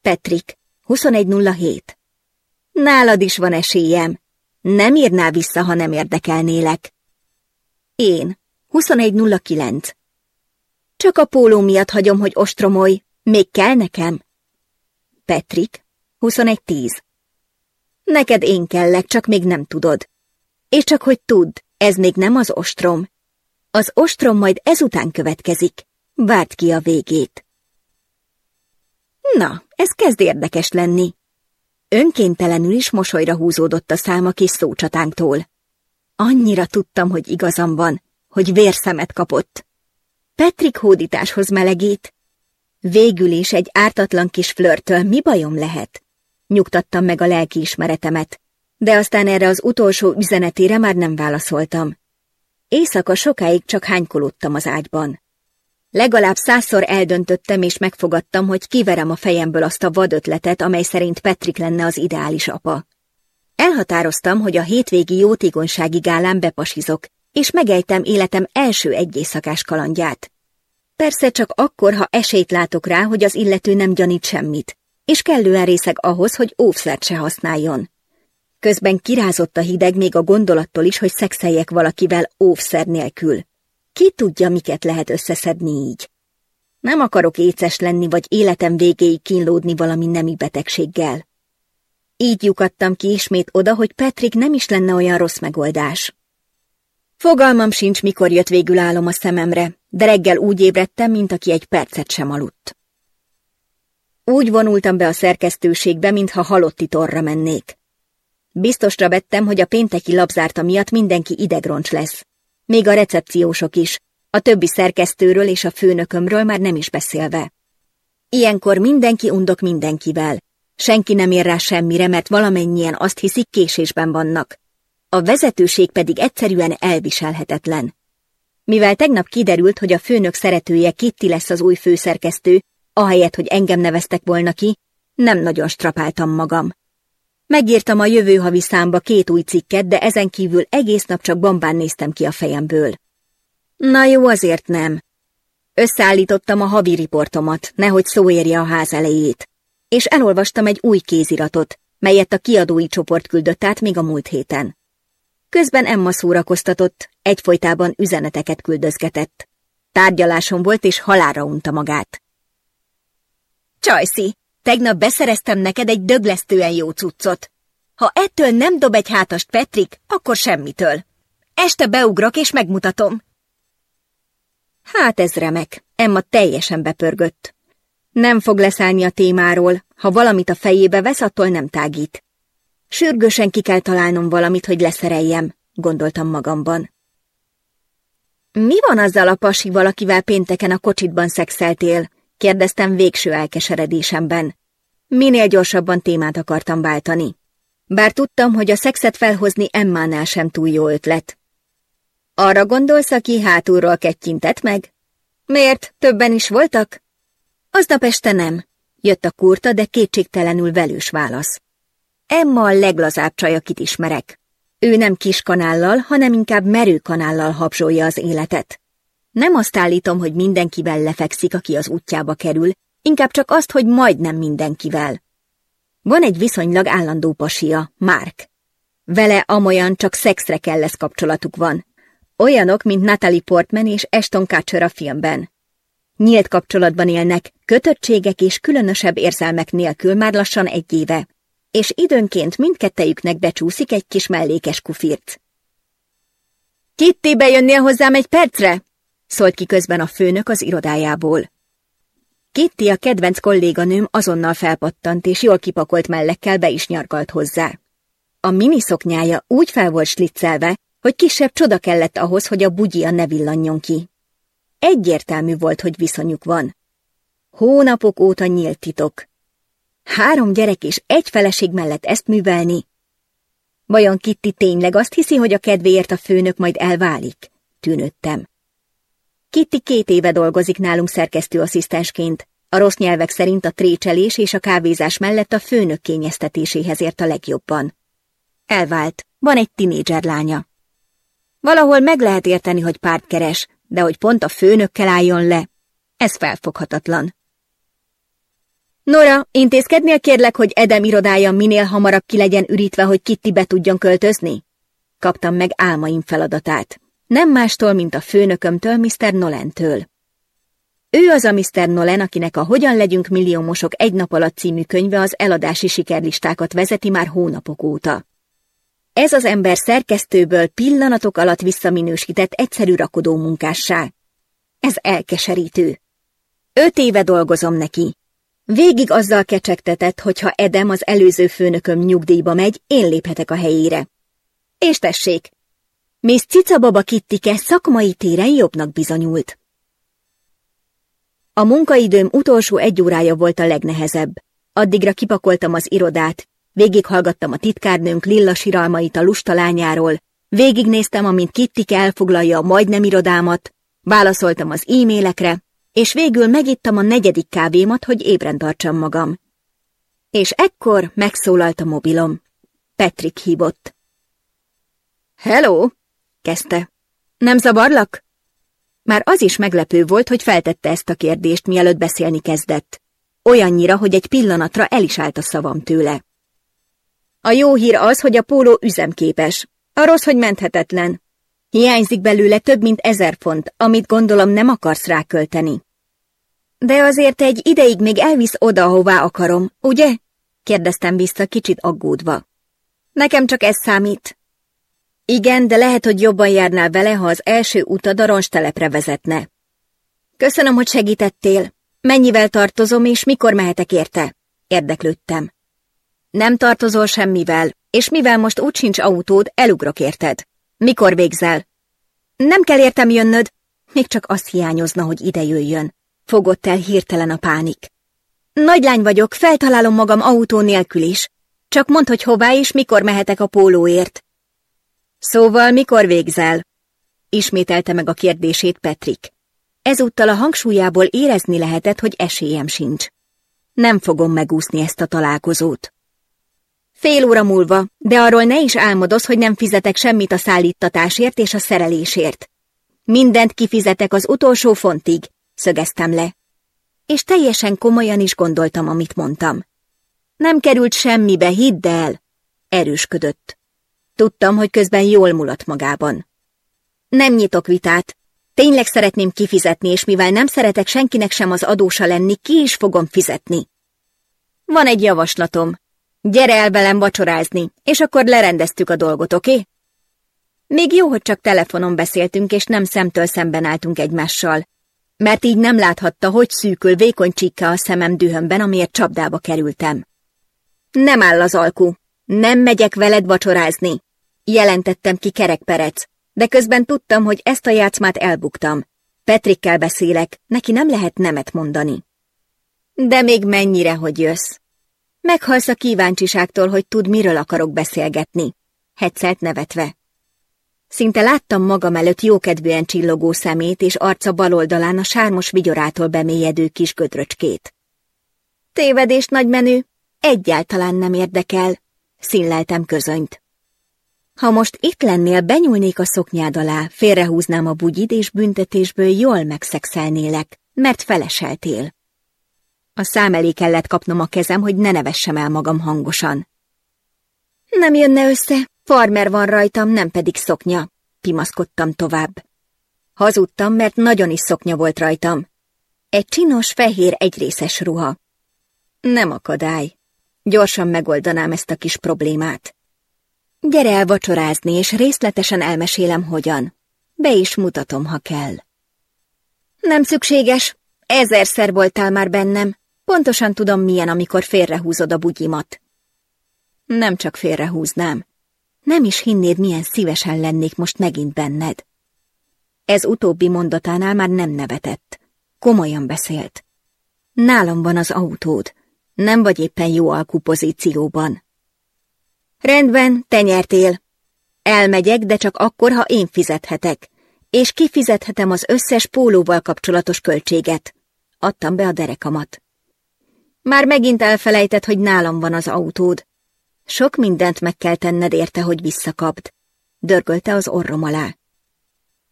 A: Petrik, 2107. Nálad is van esélyem. Nem írnál vissza, ha nem érdekelnélek. Én, 21.09. Csak a póló miatt hagyom, hogy ostromolj. Még kell nekem? Petrik, 21.10. Neked én kellek, csak még nem tudod. És csak hogy tudd, ez még nem az ostrom. Az ostrom majd ezután következik. Várd ki a végét. Na, ez kezd érdekes lenni. Önkéntelenül is mosolyra húzódott a száma kis szócsatánktól. Annyira tudtam, hogy igazam van, hogy vérszemet kapott. Petrik hódításhoz melegít. Végül is egy ártatlan kis flörtől mi bajom lehet? Nyugtattam meg a lelki ismeretemet, de aztán erre az utolsó üzenetére már nem válaszoltam. Éjszaka sokáig csak hánykolódtam az ágyban. Legalább százszor eldöntöttem és megfogadtam, hogy kiverem a fejemből azt a vad ötletet, amely szerint Petrik lenne az ideális apa. Elhatároztam, hogy a hétvégi jótékonysági gálán bepasizok, és megejtem életem első egyészakás kalandját. Persze csak akkor, ha esélyt látok rá, hogy az illető nem gyanít semmit, és kellően részeg ahhoz, hogy óvszert se használjon. Közben kirázott a hideg még a gondolattól is, hogy szexeljek valakivel óvszer nélkül. Ki tudja, miket lehet összeszedni így? Nem akarok éces lenni, vagy életem végéig kínlódni valami nemi betegséggel. Így lyukadtam ki ismét oda, hogy Petrik nem is lenne olyan rossz megoldás. Fogalmam sincs, mikor jött végül álom a szememre, de reggel úgy ébredtem, mint aki egy percet sem aludt. Úgy vonultam be a szerkesztőségbe, mintha halotti torra mennék. Biztosra vettem, hogy a pénteki labzárta miatt mindenki idegroncs lesz. Még a recepciósok is, a többi szerkesztőről és a főnökömről már nem is beszélve. Ilyenkor mindenki undok mindenkivel. Senki nem ér rá semmire, mert valamennyien azt hiszik, késésben vannak. A vezetőség pedig egyszerűen elviselhetetlen. Mivel tegnap kiderült, hogy a főnök szeretője Kitty lesz az új főszerkesztő, ahelyett, hogy engem neveztek volna ki, nem nagyon strapáltam magam. Megírtam a jövő havi számba két új cikket, de ezen kívül egész nap csak bombán néztem ki a fejemből. Na jó, azért nem. Összeállítottam a havi riportomat, nehogy szó érje a ház elejét, és elolvastam egy új kéziratot, melyet a kiadói csoport küldött át még a múlt héten. Közben Emma szórakoztatott, egyfolytában üzeneteket küldözgetett. Tárgyalásom volt, és halára unta magát. Csajszi, Tegnap beszereztem neked egy döglesztően jó cuccot. Ha ettől nem dob egy hátast Petrik, akkor semmitől. Este beugrok és megmutatom. Hát ez remek. Emma teljesen bepörgött. Nem fog leszállni a témáról, ha valamit a fejébe vesz, attól nem tágít. Sürgősen ki kell találnom valamit, hogy leszereljem, gondoltam magamban. Mi van azzal a pasival, akivel pénteken a kocsitban szexeltél? kérdeztem végső elkeseredésemben. Minél gyorsabban témát akartam váltani. Bár tudtam, hogy a szexet felhozni Emmánál sem túl jó ötlet. Arra gondolsz, aki hátulról kettyintett meg? Miért? Többen is voltak? Aznap este nem, jött a kurta, de kétségtelenül velős válasz. Emma a leglazább csaj, akit ismerek. Ő nem kiskanállal, hanem inkább merőkanállal habzsolja az életet. Nem azt állítom, hogy mindenkivel lefekszik, aki az útjába kerül, inkább csak azt, hogy majdnem mindenkivel. Van egy viszonylag állandó pasia, Márk. Vele amolyan csak szexre kell lesz kapcsolatuk van. Olyanok, mint Natalie Portman és Ashton Kutcher a filmben. Nyílt kapcsolatban élnek, kötöttségek és különösebb érzelmek nélkül már lassan egy éve, és időnként mindkettejüknek becsúszik egy kis mellékes kufirc. Kitty bejönnél hozzám egy percre? szólt ki közben a főnök az irodájából. Kitty a kedvenc kolléganőm azonnal felpattant, és jól kipakolt mellekkel be is nyargalt hozzá. A miniszoknyája úgy fel volt sliccelve, hogy kisebb csoda kellett ahhoz, hogy a bugyia ne villanjon ki. Egyértelmű volt, hogy viszonyuk van. Hónapok óta nyílt titok. Három gyerek és egy feleség mellett ezt művelni? Vajon Kitty tényleg azt hiszi, hogy a kedvéért a főnök majd elválik? Tűnődtem. Kitty két éve dolgozik nálunk szerkesztőasszisztensként. A rossz nyelvek szerint a trécselés és a kávézás mellett a főnök kényeztetéséhez ért a legjobban. Elvált, van egy tinédzser lánya. Valahol meg lehet érteni, hogy párt keres, de hogy pont a főnökkel álljon le, ez felfoghatatlan. Nora, intézkednél kérlek, hogy Edem irodája minél hamarabb ki legyen ürítve, hogy Kitty be tudjon költözni? Kaptam meg álmaim feladatát. Nem mástól, mint a főnökömtől, Mr. Nolentől. Ő az a Mr. Nolan, akinek a Hogyan legyünk milliómosok egy nap alatt című könyve az eladási sikerlistákat vezeti már hónapok óta. Ez az ember szerkesztőből pillanatok alatt visszaminősített egyszerű rakodó munkássá. Ez elkeserítő. Öt éve dolgozom neki. Végig azzal kecsegtetett, hogy ha Edem az előző főnököm nyugdíjba megy, én léphetek a helyére. És tessék, Mész baba kittike szakmai téren jobbnak bizonyult. A munkaidőm utolsó egy órája volt a legnehezebb. Addigra kipakoltam az irodát, végighallgattam a titkárnőnk lilla siralmait a lusta lányáról, végignéztem, amint kittike elfoglalja a majdnem irodámat, válaszoltam az e-mailekre, és végül megittam a negyedik kávémat, hogy ébren tartsam magam. És ekkor megszólalt a mobilom. Petrik hívott. Hello! kezdte. Nem zavarlak? Már az is meglepő volt, hogy feltette ezt a kérdést, mielőtt beszélni kezdett. Olyannyira, hogy egy pillanatra el is állt a szavam tőle. A jó hír az, hogy a póló üzemképes, a rossz, hogy menthetetlen. Hiányzik belőle több mint ezer font, amit gondolom nem akarsz rákölteni. De azért egy ideig még elvisz oda, ahová akarom, ugye? kérdeztem vissza kicsit aggódva. Nekem csak ez számít. Igen, de lehet, hogy jobban járnál vele, ha az első utad a telepre vezetne. Köszönöm, hogy segítettél. Mennyivel tartozom, és mikor mehetek érte? Érdeklődtem. Nem tartozol semmivel, és mivel most úgy sincs autód, elugrok érted. Mikor végzel? Nem kell értem jönnöd. Még csak azt hiányozna, hogy ide jöjjön. Fogott el hirtelen a pánik. Nagylány vagyok, feltalálom magam autó nélkül is. Csak mondd, hogy hová és mikor mehetek a pólóért. Szóval mikor végzel? Ismételte meg a kérdését Petrik. Ezúttal a hangsúlyából érezni lehetett, hogy esélyem sincs. Nem fogom megúszni ezt a találkozót. Fél óra múlva, de arról ne is álmodoz, hogy nem fizetek semmit a szállítatásért és a szerelésért. Mindent kifizetek az utolsó fontig, szögeztem le. És teljesen komolyan is gondoltam, amit mondtam. Nem került semmibe, hidd el, erősködött. Tudtam, hogy közben jól mulat magában. Nem nyitok vitát. Tényleg szeretném kifizetni, és mivel nem szeretek senkinek sem az adósa lenni, ki is fogom fizetni. Van egy javaslatom. Gyere el velem vacsorázni, és akkor lerendeztük a dolgot, oké? Okay? Még jó, hogy csak telefonon beszéltünk, és nem szemtől szemben álltunk egymással, mert így nem láthatta, hogy szűkül vékony csíkka a szemem dühömben, amiért csapdába kerültem. Nem áll az alkú. Nem megyek veled vacsorázni jelentettem ki kerekperec, de közben tudtam, hogy ezt a játszmát elbuktam. Petrikkel beszélek, neki nem lehet nemet mondani. De még mennyire, hogy jössz? Meghalsz a kíváncsiságtól, hogy tud, miről akarok beszélgetni. Hetszelt nevetve. Szinte láttam magam előtt jókedvűen csillogó szemét és arca baloldalán a sármos vigyorától bemélyedő kis gödröcskét. Tévedés nagy menő, egyáltalán nem érdekel, színleltem közönyt. Ha most itt lennél, benyúlnék a szoknyád alá, félrehúznám a bugyid, és büntetésből jól megszexelnélek, mert feleseltél. A szám elé kellett kapnom a kezem, hogy ne nevessem el magam hangosan. Nem jönne össze, farmer van rajtam, nem pedig szoknya, pimaszkodtam tovább. Hazudtam, mert nagyon is szoknya volt rajtam. Egy csinos, fehér, egyrészes ruha. Nem akadály. Gyorsan megoldanám ezt a kis problémát. Gyere el vacsorázni, és részletesen elmesélem, hogyan. Be is mutatom, ha kell. Nem szükséges. Ezerszer voltál már bennem. Pontosan tudom, milyen, amikor félrehúzod a bugyimat. Nem csak félrehúznám. Nem is hinnéd, milyen szívesen lennék most megint benned. Ez utóbbi mondatánál már nem nevetett. Komolyan beszélt. Nálam van az autód. Nem vagy éppen jó alkupozícióban. pozícióban. Rendben, te nyertél. Elmegyek, de csak akkor, ha én fizethetek. És kifizethetem az összes pólóval kapcsolatos költséget. Adtam be a derekamat. Már megint elfelejtett, hogy nálam van az autód. Sok mindent meg kell tenned érte, hogy visszakapd. Dörgölte az orrom alá.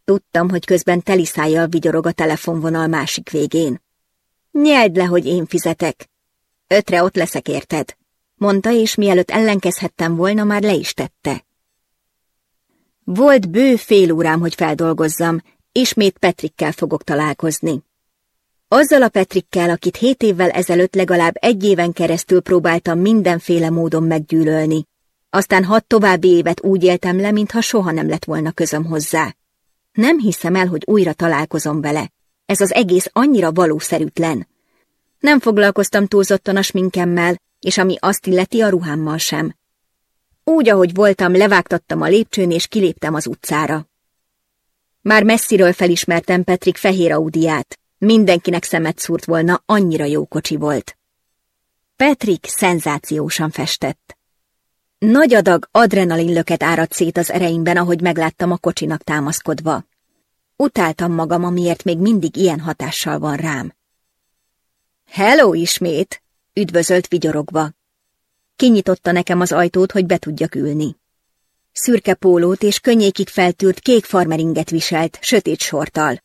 A: Tudtam, hogy közben teliszájjal vigyorog a telefonvonal másik végén. Nyeld le, hogy én fizetek. Ötre ott leszek, érted? mondta, és mielőtt ellenkezhettem volna, már le is tette. Volt bő fél órám, hogy feldolgozzam, ismét Petrikkel fogok találkozni. Azzal a Petrikkel, akit hét évvel ezelőtt legalább egy éven keresztül próbáltam mindenféle módon meggyűlölni. Aztán hat további évet úgy éltem le, mintha soha nem lett volna közöm hozzá. Nem hiszem el, hogy újra találkozom vele. Ez az egész annyira valószerűtlen. Nem foglalkoztam túlzottan a sminkemmel, és ami azt illeti a ruhámmal sem. Úgy, ahogy voltam, levágtattam a lépcsőn, és kiléptem az utcára. Már messziről felismertem Petrik fehér audiát. Mindenkinek szemet szúrt volna, annyira jó kocsi volt. Petrik szenzációsan festett. Nagy adag adrenalinlöket áradt szét az ereimben, ahogy megláttam a kocsinak támaszkodva. Utáltam magam, amiért még mindig ilyen hatással van rám. Hello ismét! Üdvözölt vigyorogva. Kinyitotta nekem az ajtót, hogy be tudjak ülni. Szürke pólót és könnyékig feltűrt kék farmeringet viselt, sötét sortal.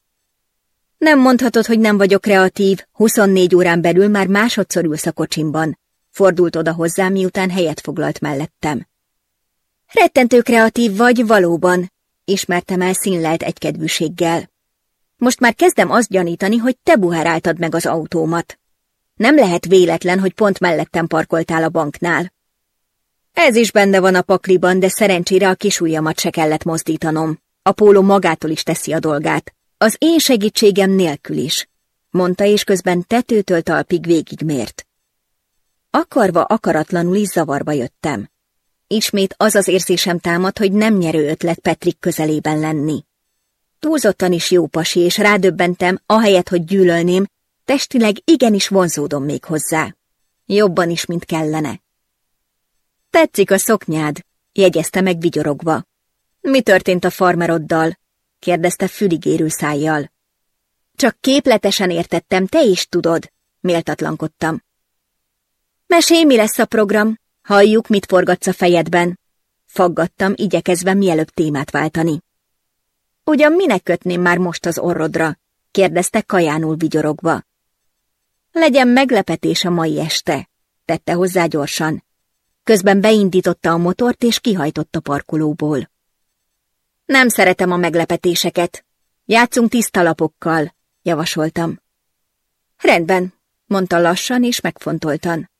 A: Nem mondhatod, hogy nem vagyok kreatív, 24 órán belül már másodszor ülsz a kocsimban. Fordult oda hozzám, miután helyet foglalt mellettem. Rettentő kreatív vagy, valóban, ismertem el színlelt egykedvűséggel. Most már kezdem azt gyanítani, hogy te buheráltad meg az autómat. Nem lehet véletlen, hogy pont mellettem parkoltál a banknál. Ez is benne van a pakliban, de szerencsére a kis ujjamat se kellett mozdítanom. A póló magától is teszi a dolgát. Az én segítségem nélkül is, mondta, és közben tetőtől talpig végigmért. Akarva akaratlanul is zavarba jöttem. Ismét az az érzésem támad, hogy nem nyerő ötlet Petrik közelében lenni. Túlzottan is jó pasi, és rádöbbentem, ahelyett, hogy gyűlölném, Testileg igenis vonzódom még hozzá. Jobban is, mint kellene. Tetszik a szoknyád, jegyezte meg vigyorogva. Mi történt a farmeroddal? kérdezte füligérő szájjal. Csak képletesen értettem, te is tudod, méltatlankodtam. Mesélj, mi lesz a program, halljuk, mit forgatsz a fejedben. Faggattam, igyekezve mielőbb témát váltani. Ugyan minek kötném már most az orrodra? kérdezte kajánul vigyorogva. Legyen meglepetés a mai este, tette hozzá gyorsan. Közben beindította a motort és kihajtott a parkolóból. Nem szeretem a meglepetéseket. Játszunk tiszta lapokkal, javasoltam. Rendben, mondta lassan és megfontoltan.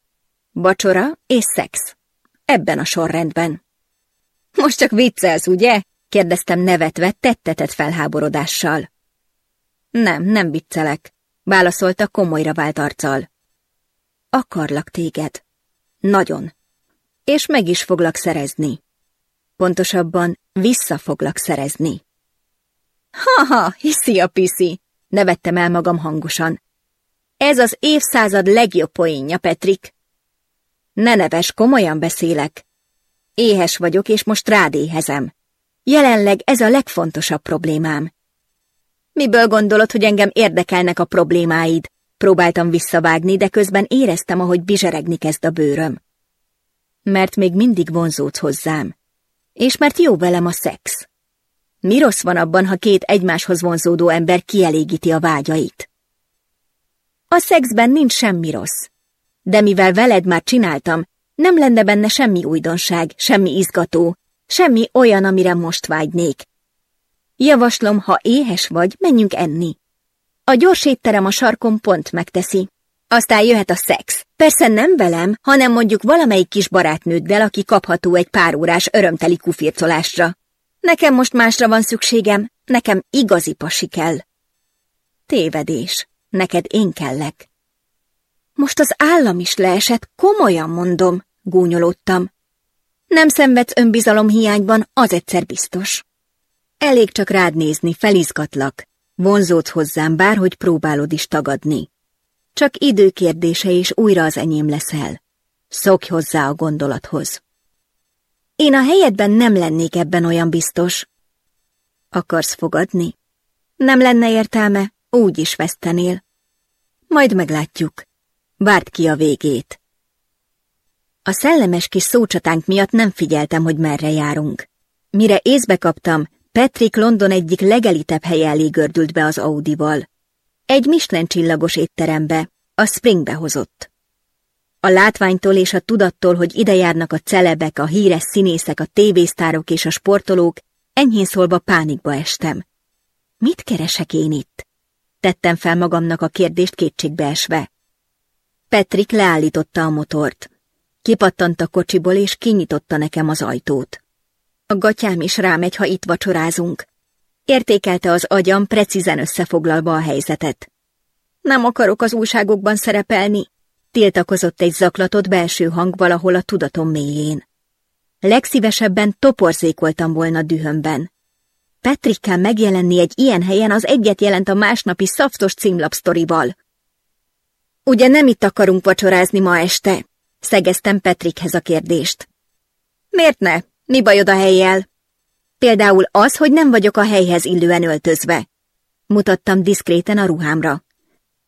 A: Bacsora és szex. Ebben a sorrendben. Most csak viccelsz, ugye? kérdeztem nevetve, tettetett felháborodással. Nem, nem viccelek válaszolta komolyra vált arccal. Akarlak téged. Nagyon. És meg is foglak szerezni. Pontosabban vissza foglak szerezni. Ha-ha, hiszi a piszi, nevettem el magam hangosan. Ez az évszázad legjobb poénja, Petrik. Ne neves, komolyan beszélek. Éhes vagyok, és most rád éhezem. Jelenleg ez a legfontosabb problémám. Miből gondolod, hogy engem érdekelnek a problémáid? Próbáltam visszavágni, de közben éreztem, ahogy bizseregni kezd a bőröm. Mert még mindig vonzódsz hozzám. És mert jó velem a szex. Mi rossz van abban, ha két egymáshoz vonzódó ember kielégíti a vágyait? A szexben nincs semmi rossz. De mivel veled már csináltam, nem lenne benne semmi újdonság, semmi izgató, semmi olyan, amire most vágynék, Javaslom, ha éhes vagy, menjünk enni. A gyors étterem a sarkon pont megteszi. Aztán jöhet a szex. Persze nem velem, hanem mondjuk valamelyik kis barátnőddel, aki kapható egy pár órás örömteli kufircolásra. Nekem most másra van szükségem, nekem igazi pasi kell. Tévedés, neked én kellek. Most az állam is leesett, komolyan mondom, gúnyolódtam. Nem szenvedsz önbizalom hiányban, az egyszer biztos. Elég csak rád nézni, felizgatlak, vonzódsz hozzám, bárhogy próbálod is tagadni. Csak időkérdése is újra az enyém leszel. Szokj hozzá a gondolathoz. Én a helyedben nem lennék ebben olyan biztos. Akarsz fogadni? Nem lenne értelme, úgy is vesztenél. Majd meglátjuk. Várd ki a végét. A szellemes kis szócsatánk miatt nem figyeltem, hogy merre járunk. Mire észbe kaptam, Patrick London egyik legelitebb helye elé gördült be az Audival. Egy Michelin csillagos étterembe, a Springbe hozott. A látványtól és a tudattól, hogy ide járnak a celebek, a híres színészek, a tévésztárok és a sportolók, enyhén szólva pánikba estem. Mit keresek én itt? Tettem fel magamnak a kérdést kétségbeesve. Patrick leállította a motort. Kipattant a kocsiból és kinyitotta nekem az ajtót. A gatyám is rámegy, ha itt vacsorázunk. Értékelte az agyam precízen összefoglalva a helyzetet. Nem akarok az újságokban szerepelni, tiltakozott egy zaklatott belső hang valahol a tudatom mélyén. Legszívesebben toporzékoltam volna dühömben. Petrikkel megjelenni egy ilyen helyen az egyet jelent a másnapi szaftos címlapsztorival. Ugye nem itt akarunk vacsorázni ma este? Szegeztem Petrikhez a kérdést. Miért ne? Mi bajod a helyjel? Például az, hogy nem vagyok a helyhez illően öltözve. Mutattam diszkréten a ruhámra.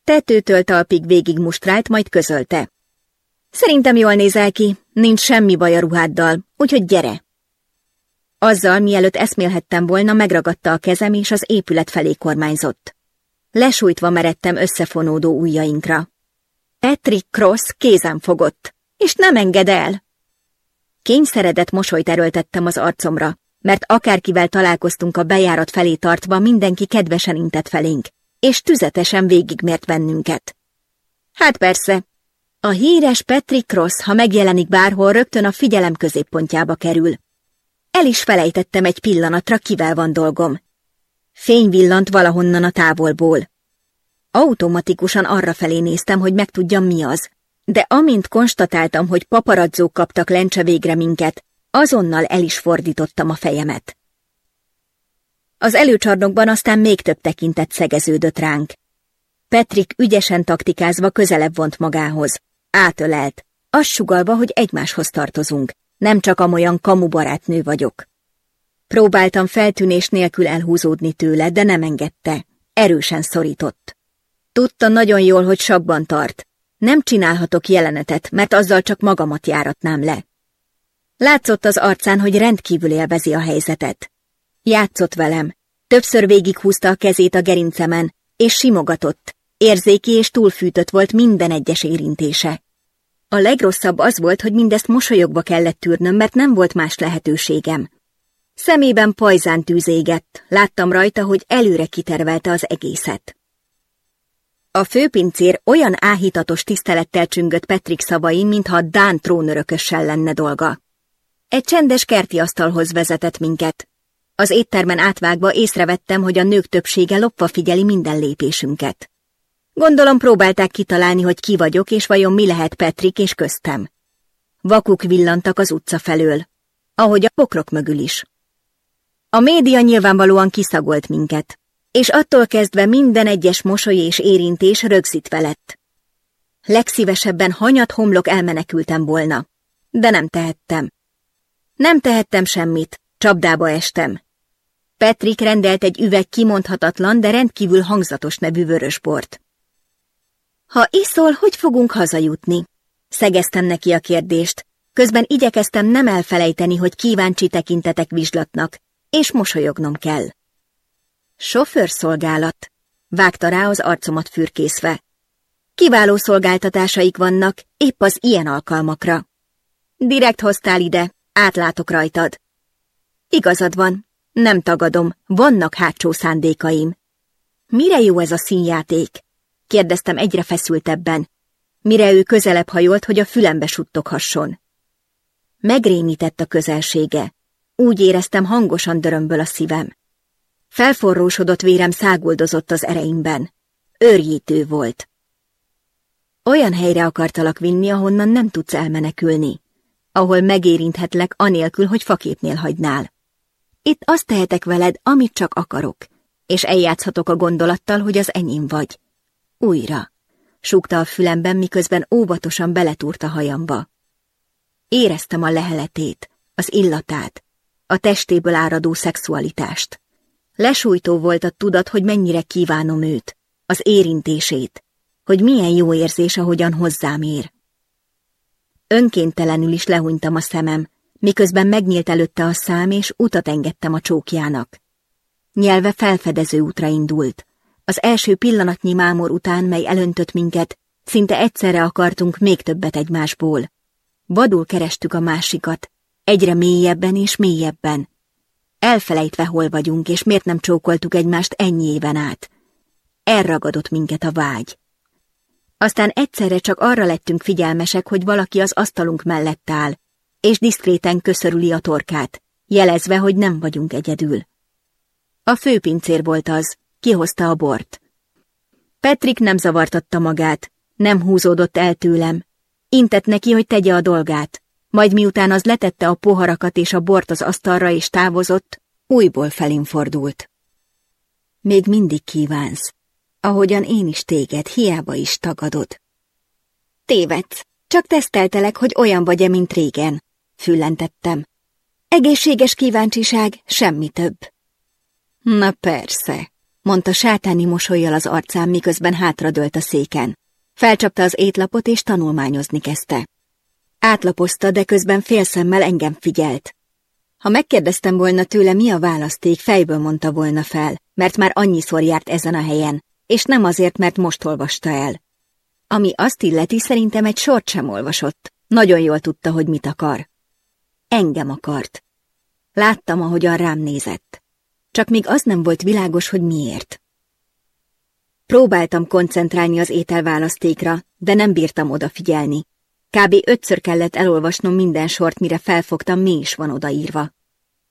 A: Tetőtől talpig végig mustrált, majd közölte. Szerintem jól nézel ki, nincs semmi baj a ruháddal, úgyhogy gyere. Azzal, mielőtt eszmélhettem volna, megragadta a kezem, és az épület felé kormányzott. Lesújtva meredtem összefonódó ujjainkra. Patrick Cross kézem fogott, és nem enged el! Kényszeredett mosolyt erőltettem az arcomra, mert akárkivel találkoztunk a bejárat felé tartva, mindenki kedvesen intett felénk, és tüzetesen végigmért bennünket. Hát persze, a híres Patrick Cross, ha megjelenik bárhol, rögtön a figyelem középpontjába kerül. El is felejtettem egy pillanatra, kivel van dolgom. Fény villant valahonnan a távolból. Automatikusan arra felé néztem, hogy megtudjam mi az de amint konstatáltam, hogy paparazzók kaptak lencse végre minket, azonnal el is fordítottam a fejemet. Az előcsarnokban aztán még több tekintet szegeződött ránk. Petrik ügyesen taktikázva közelebb vont magához. Átölelt, azt sugalva, hogy egymáshoz tartozunk, nem csak amolyan kamu barátnő vagyok. Próbáltam feltűnés nélkül elhúzódni tőle, de nem engedte. Erősen szorított. Tudta nagyon jól, hogy sakban tart, nem csinálhatok jelenetet, mert azzal csak magamat járatnám le. Látszott az arcán, hogy rendkívül élvezi a helyzetet. Játszott velem. Többször végighúzta a kezét a gerincemen, és simogatott. Érzéki és túlfűtött volt minden egyes érintése. A legrosszabb az volt, hogy mindezt mosolyogva kellett tűrnöm, mert nem volt más lehetőségem. Szemében pajzán tűzégett, láttam rajta, hogy előre kitervelte az egészet. A főpincér olyan áhítatos tisztelettel csüngött Petrik szavain, mintha a Dán trónörökössel lenne dolga. Egy csendes kerti asztalhoz vezetett minket. Az éttermen átvágva észrevettem, hogy a nők többsége lopva figyeli minden lépésünket. Gondolom próbálták kitalálni, hogy ki vagyok, és vajon mi lehet Petrik és köztem. Vakuk villantak az utca felől, ahogy a pokrok mögül is. A média nyilvánvalóan kiszagolt minket és attól kezdve minden egyes mosoly és érintés rögzítve lett. Legszívesebben hanyat homlok elmenekültem volna, de nem tehettem. Nem tehettem semmit, csapdába estem. Petrik rendelt egy üveg kimondhatatlan, de rendkívül hangzatos nevű vörösbort. Ha iszol, hogy fogunk hazajutni? Szegeztem neki a kérdést, közben igyekeztem nem elfelejteni, hogy kíváncsi tekintetek vizslatnak, és mosolyognom kell. Sofőrszolgálat, vágta rá az arcomat fürkészve. Kiváló szolgáltatásaik vannak, épp az ilyen alkalmakra. Direkt hoztál ide, átlátok rajtad. Igazad van, nem tagadom, vannak hátsó szándékaim. Mire jó ez a színjáték? kérdeztem egyre feszültebben, mire ő közelebb hajolt, hogy a fülembe suttoghasson. Megrémített a közelsége. Úgy éreztem, hangosan dörömböl a szívem. Felforrósodott vérem száguldozott az ereimben. Őrjítő volt. Olyan helyre akartalak vinni, ahonnan nem tudsz elmenekülni, ahol megérinthetlek anélkül, hogy faképnél hagynál. Itt azt tehetek veled, amit csak akarok, és eljátszhatok a gondolattal, hogy az enyém vagy. Újra, súgta a fülemben, miközben óvatosan beletúrt a hajamba. Éreztem a leheletét, az illatát, a testéből áradó szexualitást. Lesújtó volt a tudat, hogy mennyire kívánom őt, az érintését, hogy milyen jó érzés, ahogyan hozzám ér. Önkéntelenül is lehúnytam a szemem, miközben megnyílt előtte a szám, és utat engedtem a csókjának. Nyelve felfedező útra indult. Az első pillanatnyi mámor után, mely elöntött minket, szinte egyszerre akartunk még többet egymásból. Vadul kerestük a másikat, egyre mélyebben és mélyebben, elfelejtve hol vagyunk, és miért nem csókoltuk egymást ennyi éven át. Elragadott minket a vágy. Aztán egyszerre csak arra lettünk figyelmesek, hogy valaki az asztalunk mellett áll, és diszkréten köszörüli a torkát, jelezve, hogy nem vagyunk egyedül. A főpincér volt az, kihozta a bort. Petrik nem zavartatta magát, nem húzódott el tőlem. Intett neki, hogy tegye a dolgát. Majd miután az letette a poharakat és a bort az asztalra és távozott, újból felén fordult. Még mindig kívánsz, ahogyan én is téged, hiába is tagadod. Tévedsz, csak teszteltelek, hogy olyan vagy-e, mint régen, füllentettem. Egészséges kíváncsiság, semmi több. Na persze, mondta sátáni mosolyjal az arcán, miközben hátradőlt a széken. Felcsapta az étlapot és tanulmányozni kezdte. Átlapozta, de közben félszemmel engem figyelt. Ha megkérdeztem volna tőle, mi a választék, fejből mondta volna fel, mert már annyiszor járt ezen a helyen, és nem azért, mert most olvasta el. Ami azt illeti, szerintem egy sort sem olvasott. Nagyon jól tudta, hogy mit akar. Engem akart. Láttam, ahogyan rám nézett. Csak még az nem volt világos, hogy miért. Próbáltam koncentrálni az ételválasztékra, de nem bírtam odafigyelni. Kb. ötször kellett elolvasnom minden sort, mire felfogtam, mi is van odaírva.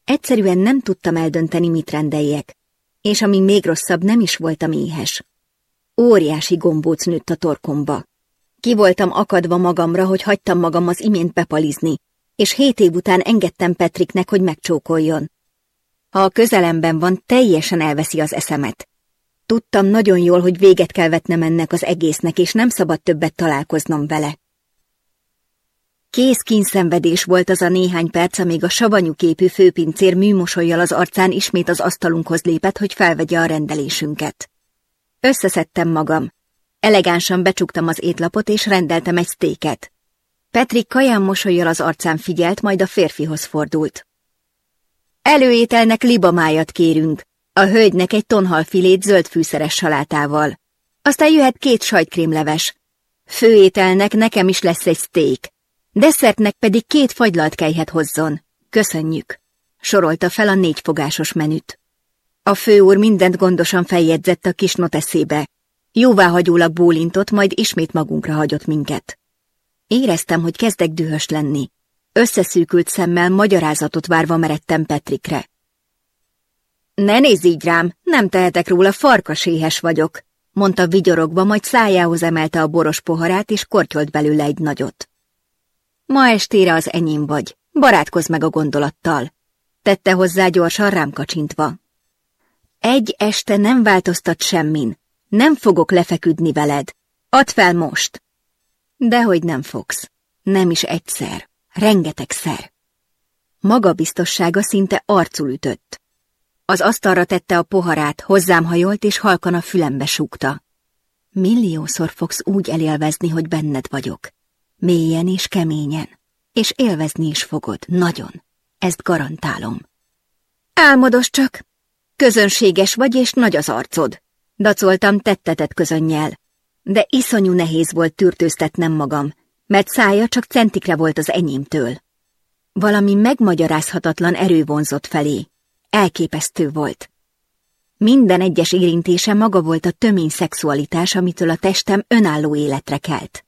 A: Egyszerűen nem tudtam eldönteni, mit rendeljek, és ami még rosszabb, nem is voltam éhes. Óriási gombóc nőtt a torkomba. Ki voltam akadva magamra, hogy hagytam magam az imént bepalizni, és hét év után engedtem Petriknek, hogy megcsókoljon. Ha a közelemben van, teljesen elveszi az eszemet. Tudtam nagyon jól, hogy véget kell vetnem ennek az egésznek, és nem szabad többet találkoznom vele. Kész kínszenvedés volt az a néhány perc, amíg a savanyú képű főpincér műmosolyjal az arcán ismét az asztalunkhoz lépett, hogy felvegye a rendelésünket. Összeszedtem magam. Elegánsan becsuktam az étlapot, és rendeltem egy sztéket. Petrik kaján mosolyjal az arcán figyelt, majd a férfihoz fordult. Előételnek libamájat kérünk, a hölgynek egy tonhalfilét zöld fűszeres salátával. Aztán jöhet két sajtkrémleves. Főételnek nekem is lesz egy szték. Desszertnek pedig két fagylalt kejhet hozzon. Köszönjük! Sorolta fel a négyfogásos menüt. A főúr mindent gondosan feljegyzett a kis noteszébe. Jóváhagyólag bólintott, majd ismét magunkra hagyott minket. Éreztem, hogy kezdek dühös lenni. Összeszűkült szemmel magyarázatot várva meredtem Petrikre. Ne nézz így rám, nem tehetek róla, farkaséhes vagyok, mondta vigyorogva, majd szájához emelte a boros poharát, és kortyolt belőle egy nagyot. Ma estére az enyém vagy, barátkozz meg a gondolattal. Tette hozzá gyorsan rám kacsintva. Egy este nem változtat semmin. Nem fogok lefeküdni veled. Add fel most! Dehogy nem fogsz. Nem is egyszer. Rengetegszer. Magabiztossága szinte arcul ütött. Az asztalra tette a poharát, hozzám hajolt és halkan a fülembe súgta. Milliószor fogsz úgy elélvezni, hogy benned vagyok mélyen és keményen, és élvezni is fogod, nagyon. Ezt garantálom. Álmodos csak! Közönséges vagy, és nagy az arcod. Dacoltam tettetett közönnyel, de iszonyú nehéz volt tűrtőztetnem magam, mert szája csak centikre volt az enyémtől. Valami megmagyarázhatatlan erő vonzott felé. Elképesztő volt. Minden egyes érintése maga volt a tömény szexualitás, amitől a testem önálló életre kelt.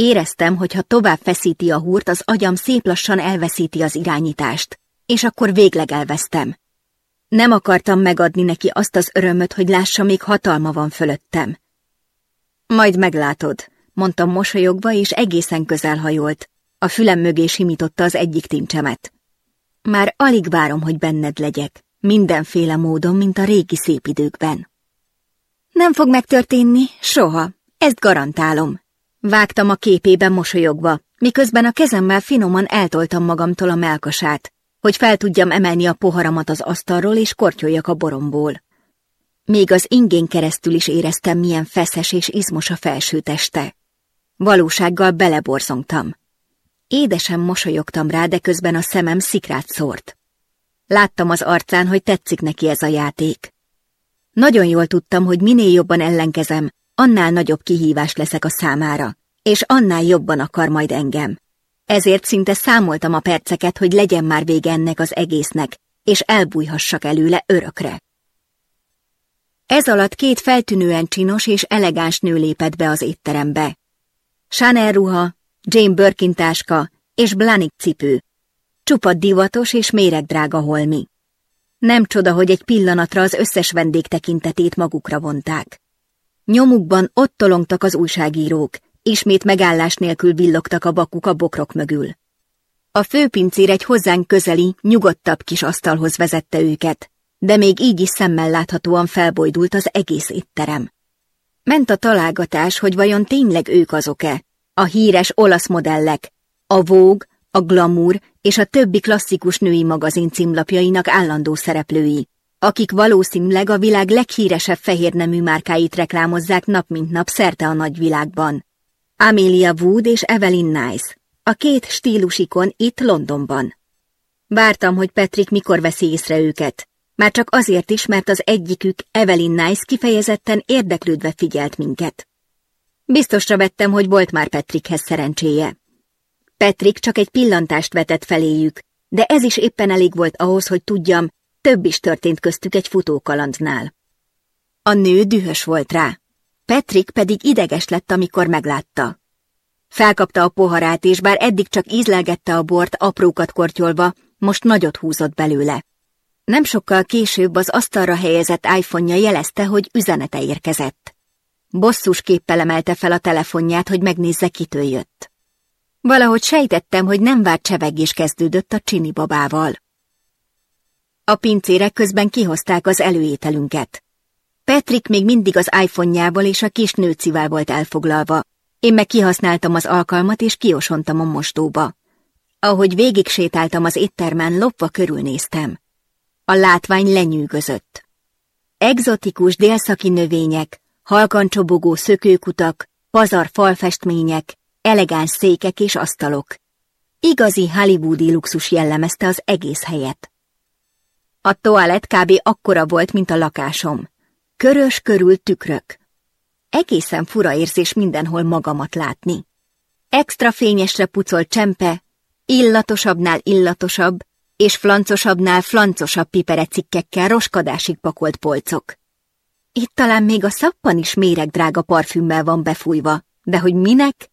A: Éreztem, hogy ha tovább feszíti a húrt, az agyam szép lassan elveszíti az irányítást, és akkor végleg elvesztem. Nem akartam megadni neki azt az örömöt, hogy lássa, még hatalma van fölöttem. Majd meglátod, mondtam mosolyogva, és egészen közelhajolt. A fülem mögé simította az egyik tincsemet. Már alig várom, hogy benned legyek, mindenféle módon, mint a régi szép időkben. Nem fog megtörténni, soha, ezt garantálom, Vágtam a képébe mosolyogva, miközben a kezemmel finoman eltoltam magamtól a melkasát, hogy fel tudjam emelni a poharamat az asztalról és kortyoljak a boromból. Még az ingén keresztül is éreztem, milyen feszes és izmos a felső teste. Valósággal beleborzongtam. Édesen mosolyogtam rá, de közben a szemem szikrát szórt. Láttam az arcán, hogy tetszik neki ez a játék. Nagyon jól tudtam, hogy minél jobban ellenkezem, annál nagyobb kihívás leszek a számára, és annál jobban akar majd engem. Ezért szinte számoltam a perceket, hogy legyen már vége ennek az egésznek, és elbújhassak előle örökre. Ez alatt két feltűnően csinos és elegáns nő lépett be az étterembe. Chanel ruha, Jane Birkin táska és Blanik cipő. Csupa divatos és méregdrága holmi. Nem csoda, hogy egy pillanatra az összes vendég tekintetét magukra vonták. Nyomukban ott tolongtak az újságírók, ismét megállás nélkül villogtak a bakuk a bokrok mögül. A főpincér egy hozzánk közeli, nyugodtabb kis asztalhoz vezette őket, de még így is szemmel láthatóan felbojdult az egész étterem. Ment a találgatás, hogy vajon tényleg ők azok-e, a híres olasz modellek, a Vogue, a Glamour és a többi klasszikus női magazin címlapjainak állandó szereplői, akik valószínűleg a világ leghíresebb fehérnemű márkáit reklámozzák nap mint nap szerte a nagyvilágban. Amelia Wood és Evelyn Nice, a két stílusikon itt Londonban. Vártam, hogy Patrick mikor veszi észre őket, már csak azért is, mert az egyikük, Evelyn Nice kifejezetten érdeklődve figyelt minket. Biztosra vettem, hogy volt már Patrickhez szerencséje. Patrick csak egy pillantást vetett feléjük, de ez is éppen elég volt ahhoz, hogy tudjam, több is történt köztük egy futókalandnál. A nő dühös volt rá, Petrik pedig ideges lett, amikor meglátta. Felkapta a poharát, és bár eddig csak ízlelgette a bort, aprókat kortyolva, most nagyot húzott belőle. Nem sokkal később az asztalra helyezett iPhone-ja jelezte, hogy üzenete érkezett. Bosszus képpel emelte fel a telefonját, hogy megnézze, kitől jött. Valahogy sejtettem, hogy nem várt csevegés kezdődött a csini babával. A pincérek közben kihozták az előételünket. Patrick még mindig az iPhone-jával és a kis nőcivel volt elfoglalva, én meg kihasználtam az alkalmat és kiosontam a mostóba. Ahogy végig sétáltam az éttermen, lopva körülnéztem. A látvány lenyűgözött. Exotikus délszaki növények, halkan csobogó szökőkutak, pazar falfestmények, elegáns székek és asztalok. Igazi hollywoodi luxus jellemezte az egész helyet. A toalett kb. akkora volt, mint a lakásom. Körös körül tükrök. Egészen fura érzés mindenhol magamat látni. Extra fényesre pucol csempe, illatosabbnál illatosabb, és flancosabbnál flancosabb piperecikkekkel roskadásig pakolt polcok. Itt talán még a szappan is méreg drága parfümmel van befújva, de hogy minek?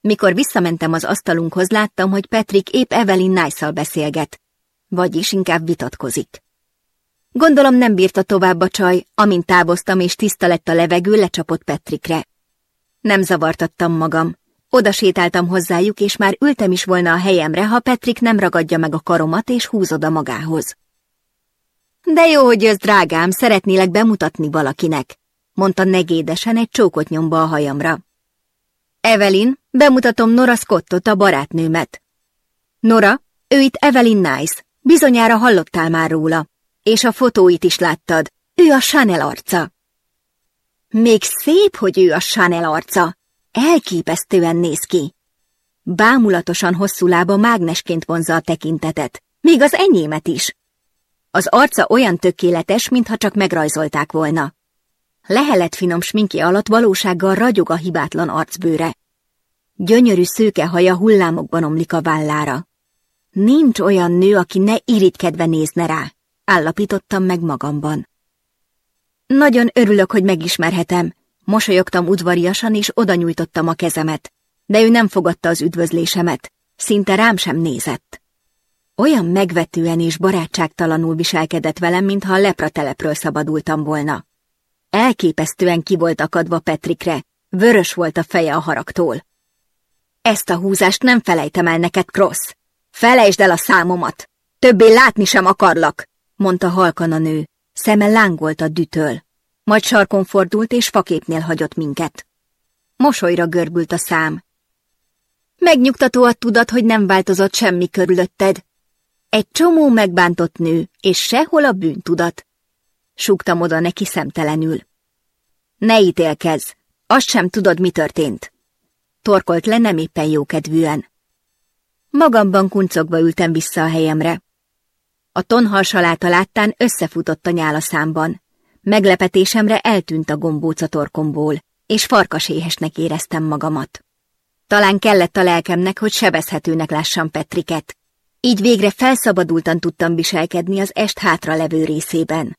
A: Mikor visszamentem az asztalunkhoz, láttam, hogy Petrik épp Evelyn nice beszélget, vagyis inkább vitatkozik. Gondolom nem bírta tovább a csaj, amint távoztam és tiszta lett a levegő, lecsapott Petrikre. Nem zavartattam magam. Oda sétáltam hozzájuk, és már ültem is volna a helyemre, ha Petrik nem ragadja meg a karomat és húzod a magához. De jó, hogy jössz, drágám, szeretnélek bemutatni valakinek, mondta negédesen egy csókot nyomba a hajamra. Evelyn, bemutatom Nora Scottot, a barátnőmet. Nora, ő itt Evelyn Nice, Bizonyára hallottál már róla, és a fotóit is láttad. Ő a Chanel arca. Még szép, hogy ő a Chanel arca. Elképesztően néz ki. Bámulatosan hosszú lába mágnesként vonza a tekintetet, még az enyémet is. Az arca olyan tökéletes, mintha csak megrajzolták volna. Lehelet finom sminki alatt valósággal ragyog a hibátlan arcbőre. Gyönyörű szőke haja hullámokban omlik a vállára. Nincs olyan nő, aki ne irigykedve nézne rá, állapítottam meg magamban. Nagyon örülök, hogy megismerhetem. Mosolyogtam udvariasan, és oda nyújtottam a kezemet, de ő nem fogadta az üdvözlésemet, szinte rám sem nézett. Olyan megvetően és barátságtalanul viselkedett velem, mintha a lepra telepről szabadultam volna. Elképesztően ki volt akadva Petrikre, vörös volt a feje a haragtól. Ezt a húzást nem felejtem el neked, Cross, Felejtsd el a számomat! Többé látni sem akarlak, mondta halkan a nő. Szeme lángolt a dütől. Majd sarkon fordult és faképnél hagyott minket. Mosolyra görbült a szám. Megnyugtató a tudat, hogy nem változott semmi körülötted. Egy csomó megbántott nő, és sehol a bűntudat. Súgtam oda neki szemtelenül. Ne ítélkezz, azt sem tudod, mi történt. Torkolt le nem éppen jókedvűen. Magamban kuncogva ültem vissza a helyemre. A tonhal saláta láttán összefutott a nyálaszámban. Meglepetésemre eltűnt a gombóc a torkomból, és farkaséhesnek éreztem magamat. Talán kellett a lelkemnek, hogy sebezhetőnek lássam Petriket. Így végre felszabadultan tudtam viselkedni az est hátra levő részében.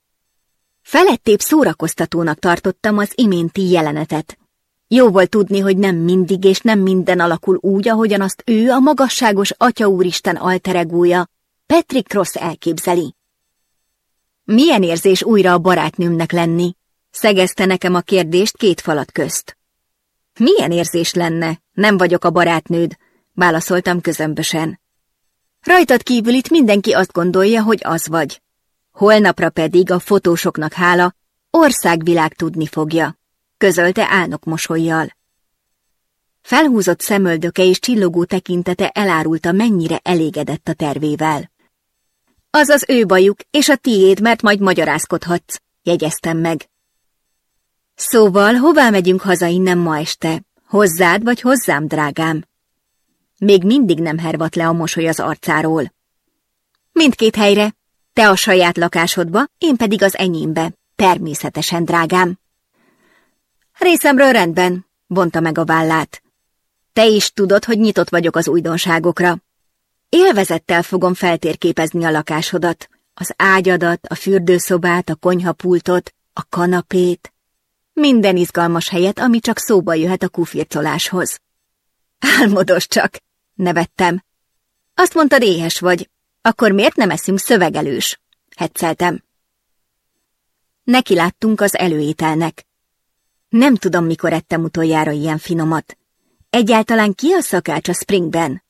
A: Felettébb szórakoztatónak tartottam az iménti jelenetet, jó volt tudni, hogy nem mindig és nem minden alakul úgy, ahogyan azt ő, a magasságos Atya Úristen alteregúja, Patrick Cross elképzeli. Milyen érzés újra a barátnőmnek lenni? Szegezte nekem a kérdést két falat közt. Milyen érzés lenne? Nem vagyok a barátnőd, válaszoltam közömbösen. Rajtad kívül itt mindenki azt gondolja, hogy az vagy. Holnapra pedig a fotósoknak hála, országvilág tudni fogja közölte álnok mosolyjal. Felhúzott szemöldöke és csillogó tekintete elárulta, mennyire elégedett a tervével. Az az ő bajuk, és a tiéd, mert majd magyarázkodhatsz, jegyeztem meg. Szóval, hová megyünk haza innen ma este? Hozzád vagy hozzám, drágám? Még mindig nem hervat le a mosoly az arcáról. Mindkét helyre. Te a saját lakásodba, én pedig az enyémbe. Természetesen, drágám. Részemről rendben, bonta meg a vállát. Te is tudod, hogy nyitott vagyok az újdonságokra. Élvezettel fogom feltérképezni a lakásodat, az ágyadat, a fürdőszobát, a konyhapultot, a kanapét. Minden izgalmas helyet, ami csak szóba jöhet a kufircoláshoz. Álmodos csak, nevettem. Azt mondtad, éhes vagy. Akkor miért nem eszünk szövegelős? Hetszeltem. Neki láttunk az előételnek. Nem tudom, mikor ettem utoljára ilyen finomat. Egyáltalán ki a szakács a Springben?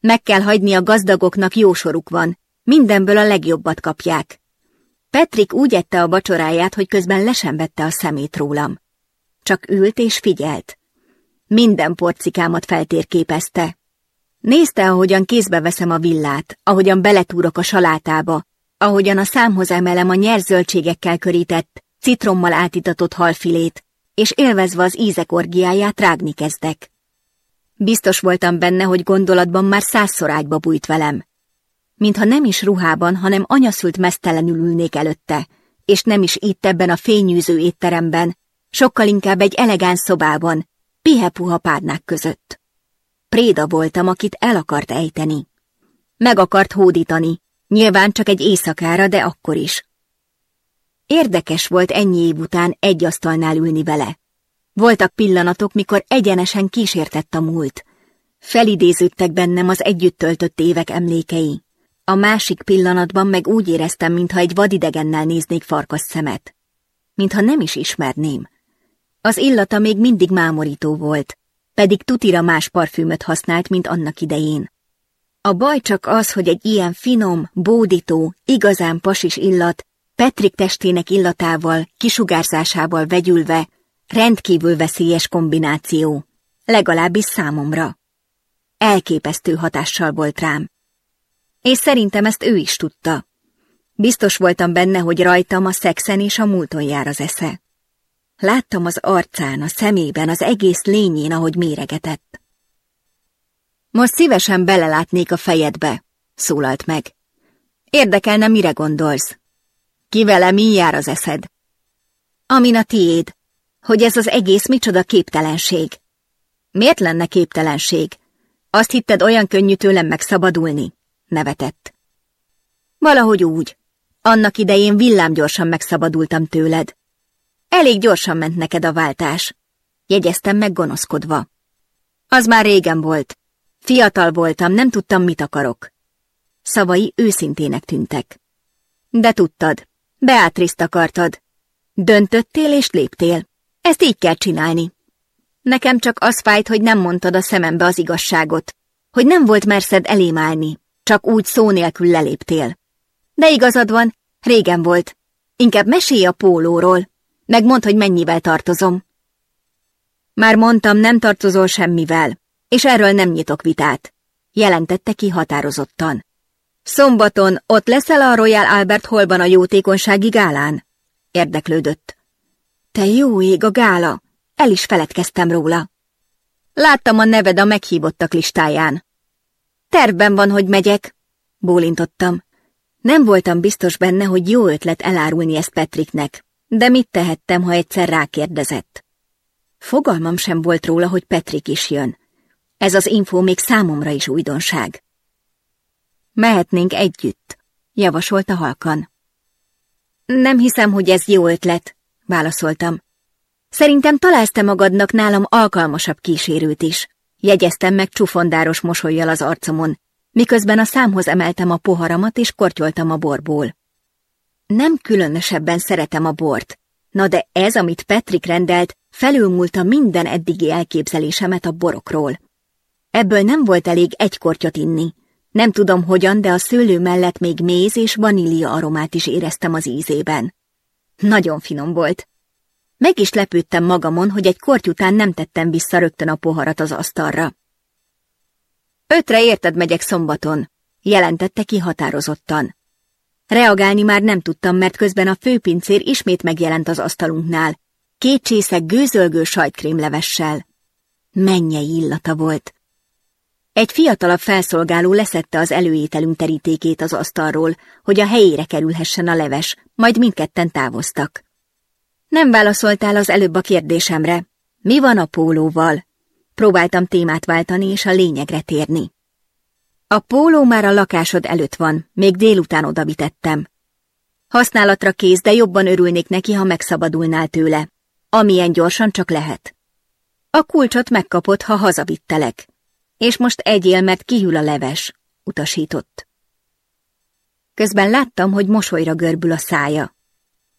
A: Meg kell hagyni a gazdagoknak jó soruk van, mindenből a legjobbat kapják. Petrik úgy ette a vacsoráját, hogy közben lesembette a szemét rólam. Csak ült és figyelt. Minden porcikámat feltérképezte. Nézte, ahogyan kézbe veszem a villát, ahogyan beletúrok a salátába, ahogyan a számhoz emelem a nyers zöldségekkel körített, citrommal átitatott halfilét, és élvezve az ízek orgiáját rágni kezdek. Biztos voltam benne, hogy gondolatban már százszor ágyba bújt velem. Mintha nem is ruhában, hanem anyaszült mesztelenül ülnék előtte, és nem is itt ebben a fényűző étteremben, sokkal inkább egy elegáns szobában, pihepuha párnák között. Préda voltam, akit el akart ejteni. Meg akart hódítani, nyilván csak egy éjszakára, de akkor is. Érdekes volt ennyi év után egy asztalnál ülni vele. Voltak pillanatok, mikor egyenesen kísértett a múlt. Felidéződtek bennem az együtt töltött évek emlékei. A másik pillanatban meg úgy éreztem, mintha egy vadidegennel néznék farkas szemet. Mintha nem is ismerném. Az illata még mindig mámorító volt, pedig tutira más parfümöt használt, mint annak idején. A baj csak az, hogy egy ilyen finom, bódító, igazán pasis illat Petrik testének illatával, kisugárzásával vegyülve rendkívül veszélyes kombináció, legalábbis számomra. Elképesztő hatással volt rám. És szerintem ezt ő is tudta. Biztos voltam benne, hogy rajtam a szexen és a múlton jár az esze. Láttam az arcán, a szemében, az egész lényén, ahogy méregetett. Most szívesen belelátnék a fejedbe, szólalt meg. Érdekelne, mire gondolsz. Kivele mi jár az eszed? Amin a tiéd, hogy ez az egész micsoda képtelenség. Miért lenne képtelenség? Azt hitted olyan könnyű tőlem megszabadulni? Nevetett. Valahogy úgy. Annak idején villámgyorsan megszabadultam tőled. Elég gyorsan ment neked a váltás. Jegyeztem meg gonoszkodva. Az már régen volt. Fiatal voltam, nem tudtam, mit akarok. Szavai őszintének tűntek. De tudtad, Beatrice-t akartad. Döntöttél és léptél. Ezt így kell csinálni. Nekem csak az fájt, hogy nem mondtad a szemembe az igazságot, hogy nem volt merszed elém állni, csak úgy szó nélkül leléptél. De igazad van, régen volt. Inkább mesélj a pólóról, meg mondd, hogy mennyivel tartozom. Már mondtam, nem tartozol semmivel, és erről nem nyitok vitát, jelentette ki határozottan. Szombaton ott leszel a Royal Albert Hallban a jótékonysági gálán? Érdeklődött. Te jó ég a gála! El is feledkeztem róla. Láttam a neved a meghívottak listáján. Tervben van, hogy megyek, bólintottam. Nem voltam biztos benne, hogy jó ötlet elárulni ezt Petriknek, de mit tehettem, ha egyszer rákérdezett? Fogalmam sem volt róla, hogy Petrik is jön. Ez az infó még számomra is újdonság. Mehetnénk együtt, javasolta halkan. Nem hiszem, hogy ez jó ötlet, válaszoltam. Szerintem találsz te magadnak nálam alkalmasabb kísérőt is, jegyeztem meg csufondáros mosolyjal az arcomon, miközben a számhoz emeltem a poharamat és kortyoltam a borból. Nem különösebben szeretem a bort, na de ez, amit Petrik rendelt, felülmúlta minden eddigi elképzelésemet a borokról. Ebből nem volt elég egy kortyot inni, nem tudom hogyan, de a szőlő mellett még méz és vanília aromát is éreztem az ízében. Nagyon finom volt. Meg is lepődtem magamon, hogy egy korty után nem tettem vissza rögtön a poharat az asztalra. Ötre érted megyek szombaton, jelentette ki határozottan. Reagálni már nem tudtam, mert közben a főpincér ismét megjelent az asztalunknál, két csésze gőzölgő sajtkrémlevessel. Mennyi Mennyei illata volt. Egy fiatalabb felszolgáló leszette az előételünk terítékét az asztalról, hogy a helyére kerülhessen a leves, majd mindketten távoztak. Nem válaszoltál az előbb a kérdésemre. Mi van a pólóval? Próbáltam témát váltani és a lényegre térni. A póló már a lakásod előtt van, még délután odavitettem. Használatra kész, de jobban örülnék neki, ha megszabadulnál tőle. Amilyen gyorsan csak lehet. A kulcsot megkapod, ha hazavittelek és most egyél, mert kihűl a leves, utasított. Közben láttam, hogy mosolyra görbül a szája.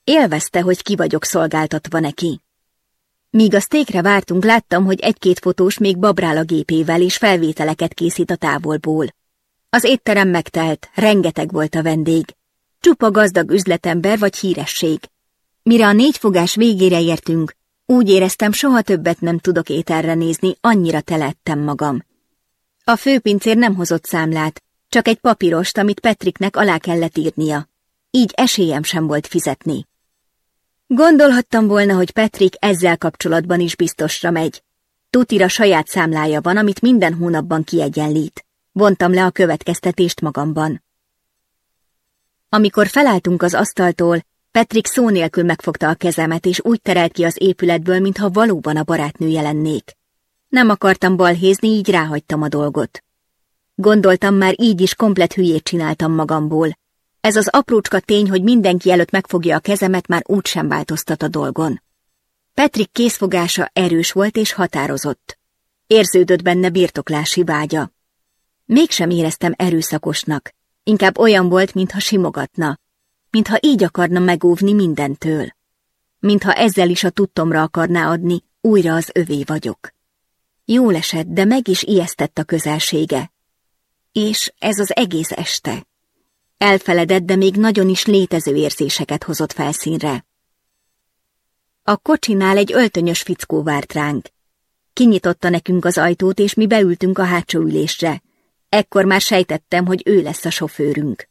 A: Élvezte, hogy ki vagyok szolgáltatva neki. Míg a sztékre vártunk, láttam, hogy egy-két fotós még babrál a gépével, és felvételeket készít a távolból. Az étterem megtelt, rengeteg volt a vendég. Csupa gazdag üzletember vagy híresség. Mire a négy fogás végére értünk, úgy éreztem, soha többet nem tudok ételre nézni, annyira telettem magam. A főpincér nem hozott számlát, csak egy papírost, amit Petriknek alá kellett írnia. Így esélyem sem volt fizetni. Gondolhattam volna, hogy Petrik ezzel kapcsolatban is biztosra megy. Tutira saját számlája van, amit minden hónapban kiegyenlít. Vontam le a következtetést magamban. Amikor felálltunk az asztaltól, Petrik szó nélkül megfogta a kezemet, és úgy terelt ki az épületből, mintha valóban a barátnője lennék. Nem akartam balhézni, így ráhagytam a dolgot. Gondoltam, már így is komplet hülyét csináltam magamból. Ez az aprócska tény, hogy mindenki előtt megfogja a kezemet, már sem változtat a dolgon. Petrik készfogása erős volt és határozott. Érződött benne birtoklási vágya. Mégsem éreztem erőszakosnak, inkább olyan volt, mintha simogatna, mintha így akarna megóvni mindentől, mintha ezzel is a tudtomra akarná adni, újra az övé vagyok. Jól esett, de meg is ijesztett a közelsége. És ez az egész este. Elfeledett, de még nagyon is létező érzéseket hozott felszínre. A kocsinál egy öltönyös fickó várt ránk. Kinyitotta nekünk az ajtót, és mi beültünk a hátsó ülésre. Ekkor már sejtettem, hogy ő lesz a sofőrünk.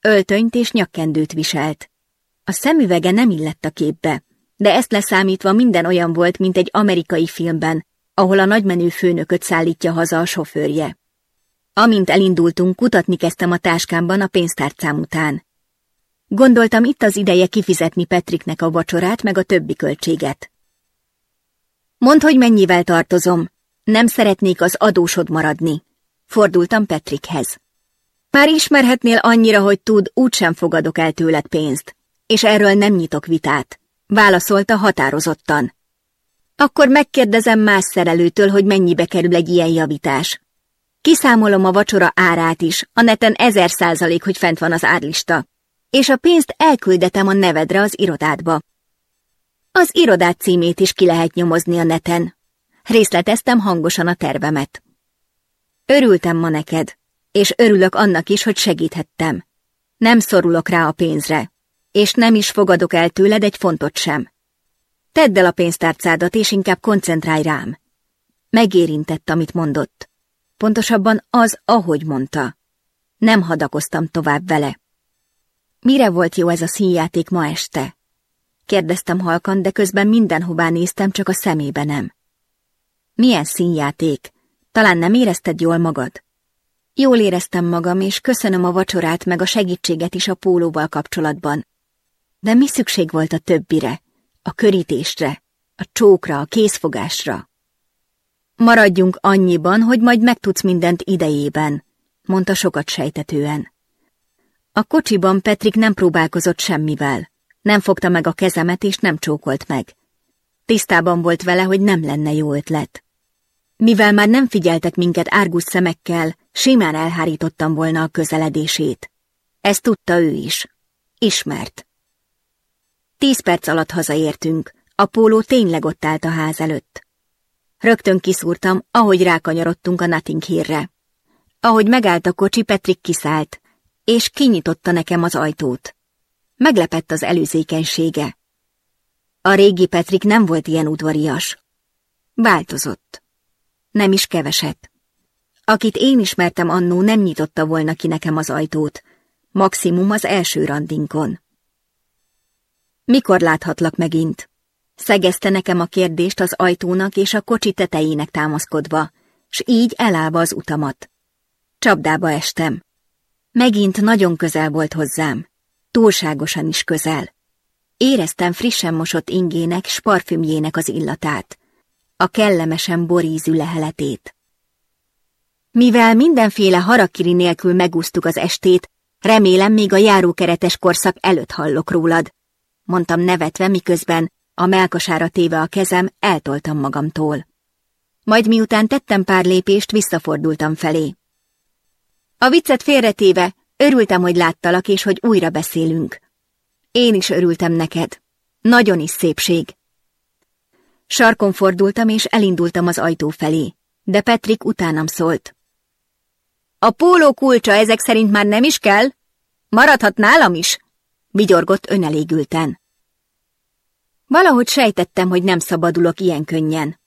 A: Öltönyt és nyakkendőt viselt. A szemüvege nem illett a képbe, de ezt leszámítva minden olyan volt, mint egy amerikai filmben, ahol a nagymenő főnököt szállítja haza a sofőrje. Amint elindultunk, kutatni kezdtem a táskámban a pénztárcám után. Gondoltam, itt az ideje kifizetni Petriknek a vacsorát, meg a többi költséget. Mondd, hogy mennyivel tartozom. Nem szeretnék az adósod maradni. Fordultam Petrikhez. Már ismerhetnél annyira, hogy tud, úgysem fogadok el tőled pénzt, és erről nem nyitok vitát. Válaszolta határozottan. Akkor megkérdezem más szerelőtől, hogy mennyibe kerül egy ilyen javítás. Kiszámolom a vacsora árát is, a neten ezer százalék, hogy fent van az árlista, és a pénzt elküldetem a nevedre az irodádba. Az irodád címét is ki lehet nyomozni a neten. Részleteztem hangosan a tervemet. Örültem ma neked, és örülök annak is, hogy segíthettem. Nem szorulok rá a pénzre, és nem is fogadok el tőled egy fontot sem. Tedd el a pénztárcádat, és inkább koncentrálj rám. Megérintett, amit mondott. Pontosabban az, ahogy mondta. Nem hadakoztam tovább vele. Mire volt jó ez a színjáték ma este? Kérdeztem halkan, de közben mindenhová néztem, csak a szemébe nem. Milyen színjáték? Talán nem érezted jól magad? Jól éreztem magam, és köszönöm a vacsorát meg a segítséget is a pólóval kapcsolatban. De mi szükség volt a többire? a körítésre, a csókra, a készfogásra. Maradjunk annyiban, hogy majd megtudsz mindent idejében, mondta sokat sejtetően. A kocsiban Petrik nem próbálkozott semmivel. Nem fogta meg a kezemet és nem csókolt meg. Tisztában volt vele, hogy nem lenne jó ötlet. Mivel már nem figyeltek minket árgus szemekkel, simán elhárítottam volna a közeledését. Ezt tudta ő is. Ismert. Tíz perc alatt hazaértünk, a póló tényleg ott állt a ház előtt. Rögtön kiszúrtam, ahogy rákanyarodtunk a Nothing hírre. Ahogy megállt a kocsi, Petrik kiszállt, és kinyitotta nekem az ajtót. Meglepett az előzékenysége. A régi Petrik nem volt ilyen udvarias. Változott. Nem is keveset. Akit én ismertem annó, nem nyitotta volna ki nekem az ajtót. Maximum az első randinkon. Mikor láthatlak megint? Szegezte nekem a kérdést az ajtónak és a kocsi tetejének támaszkodva, s így elállva az utamat. Csapdába estem. Megint nagyon közel volt hozzám, túlságosan is közel. Éreztem frissen mosott ingének s parfümjének az illatát, a kellemesen borízű leheletét. Mivel mindenféle harakiri nélkül megúsztuk az estét, remélem még a járókeretes korszak előtt hallok rólad, mondtam nevetve, miközben a melkasára téve a kezem, eltoltam magamtól. Majd miután tettem pár lépést, visszafordultam felé. A viccet félretéve, örültem, hogy láttalak, és hogy újra beszélünk. Én is örültem neked. Nagyon is szépség. Sarkon fordultam, és elindultam az ajtó felé, de Petrik utánam szólt. A póló kulcsa ezek szerint már nem is kell? Maradhat nálam is? Vigyorgott önelégülten. Valahogy sejtettem, hogy nem szabadulok ilyen könnyen.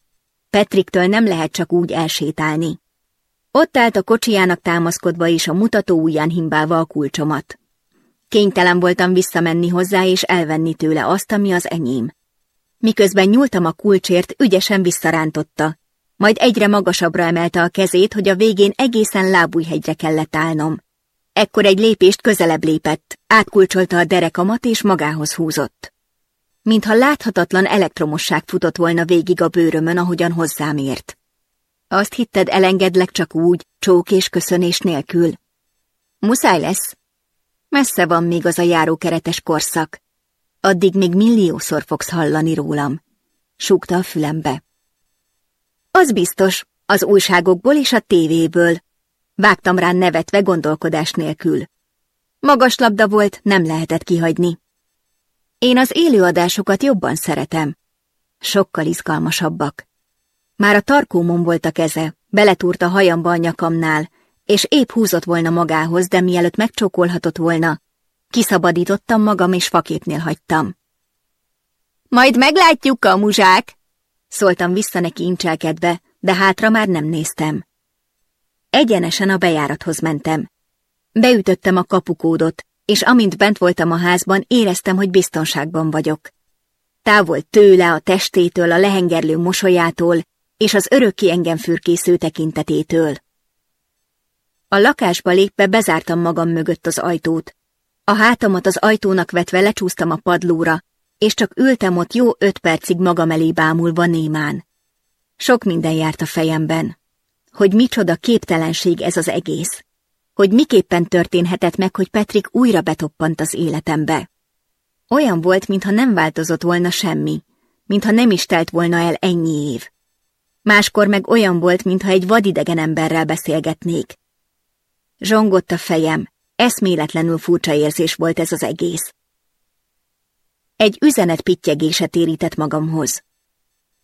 A: Petriktől nem lehet csak úgy elsétálni. Ott állt a kocsijának támaszkodva, és a mutató ujján himbálva a kulcsomat. Kénytelen voltam visszamenni hozzá, és elvenni tőle azt, ami az enyém. Miközben nyúltam a kulcsért, ügyesen visszarántotta. Majd egyre magasabbra emelte a kezét, hogy a végén egészen lábújhegyre kellett állnom. Ekkor egy lépést közelebb lépett, átkulcsolta a derekamat, és magához húzott mintha láthatatlan elektromosság futott volna végig a bőrömön, ahogyan hozzám ért. Azt hitted, elengedlek csak úgy, csók és köszönés nélkül? Muszáj lesz. Messze van még az a járókeretes korszak. Addig még milliószor fogsz hallani rólam. Súgta a fülembe. Az biztos, az újságokból és a tévéből. Vágtam rá nevetve gondolkodás nélkül. Magas labda volt, nem lehetett kihagyni. Én az élőadásokat jobban szeretem. Sokkal izgalmasabbak. Már a tarkómon volt a keze, beletúrt a hajamba a nyakamnál, és épp húzott volna magához, de mielőtt megcsókolhatott volna, kiszabadítottam magam és faképnél hagytam. Majd meglátjuk, a muzsák! Szóltam vissza neki incselkedve, de hátra már nem néztem. Egyenesen a bejárathoz mentem. Beütöttem a kapukódot, és amint bent voltam a házban, éreztem, hogy biztonságban vagyok. Távol tőle, a testétől, a lehengerlő mosolyától, és az örökké engem fürkésző tekintetétől. A lakásba lépve bezártam magam mögött az ajtót. A hátamat az ajtónak vetve lecsúsztam a padlóra, és csak ültem ott jó öt percig magam elé bámulva némán. Sok minden járt a fejemben. Hogy micsoda képtelenség ez az egész hogy miképpen történhetett meg, hogy Petrik újra betoppant az életembe. Olyan volt, mintha nem változott volna semmi, mintha nem is telt volna el ennyi év. Máskor meg olyan volt, mintha egy vadidegen emberrel beszélgetnék. Zsongott a fejem, eszméletlenül furcsa érzés volt ez az egész. Egy üzenet pittyegése térített magamhoz.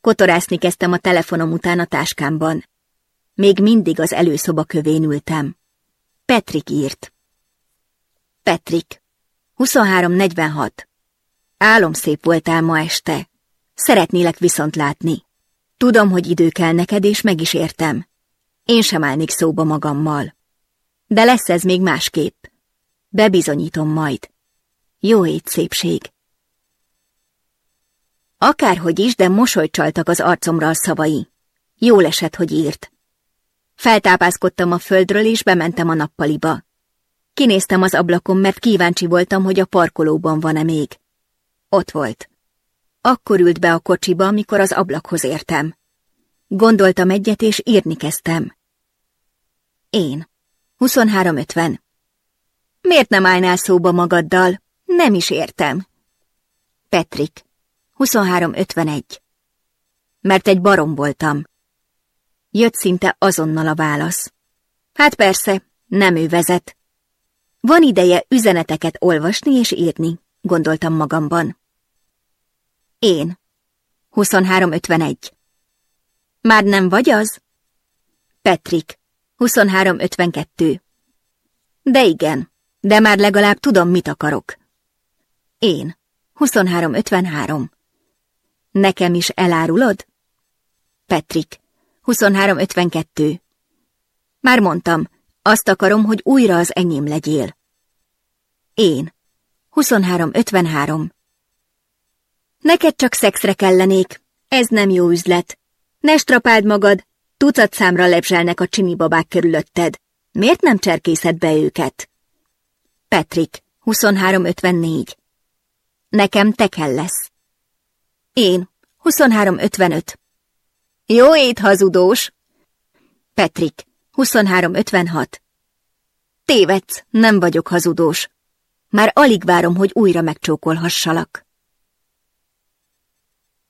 A: Kotorászni kezdtem a telefonom után a táskámban. Még mindig az előszoba kövén ültem. Petrik írt. Petrik, 2346. Álomszép voltál ma este. Szeretnélek viszont látni. Tudom, hogy idő kell neked, és meg is értem. Én sem állnék szóba magammal. De lesz ez még másképp. Bebizonyítom majd. Jó ét, szépség! Akárhogy is, de mosolyt csaltak az arcomra a szavai. Jól esett, hogy írt. Feltápászkodtam a földről, és bementem a nappaliba. Kinéztem az ablakon, mert kíváncsi voltam, hogy a parkolóban van-e még. Ott volt. Akkor ült be a kocsiba, amikor az ablakhoz értem. Gondoltam egyet, és írni kezdtem. Én. 23.50. Miért nem állnál szóba magaddal? Nem is értem. Petrik. 23.51. Mert egy barom voltam. Jött szinte azonnal a válasz. Hát persze, nem ő vezet. Van ideje üzeneteket olvasni és írni, gondoltam magamban. Én. 2351. Már nem vagy az? Petrik. 2352. De igen, de már legalább tudom, mit akarok. Én. 2353. Nekem is elárulod? Petrik. 23.52. Már mondtam, azt akarom, hogy újra az enyém legyél. Én. 23.53. Neked csak szexre kellenék. Ez nem jó üzlet. Ne strapáld magad, tucat számra lepzselnek a csimi babák körülötted. Miért nem cserkészed be őket? Petrik, 23.54. Nekem te kell lesz. Én, 23.55. Jó ét, hazudós! Petrik, 2356. Tévedsz, nem vagyok hazudós. Már alig várom, hogy újra megcsókolhassalak.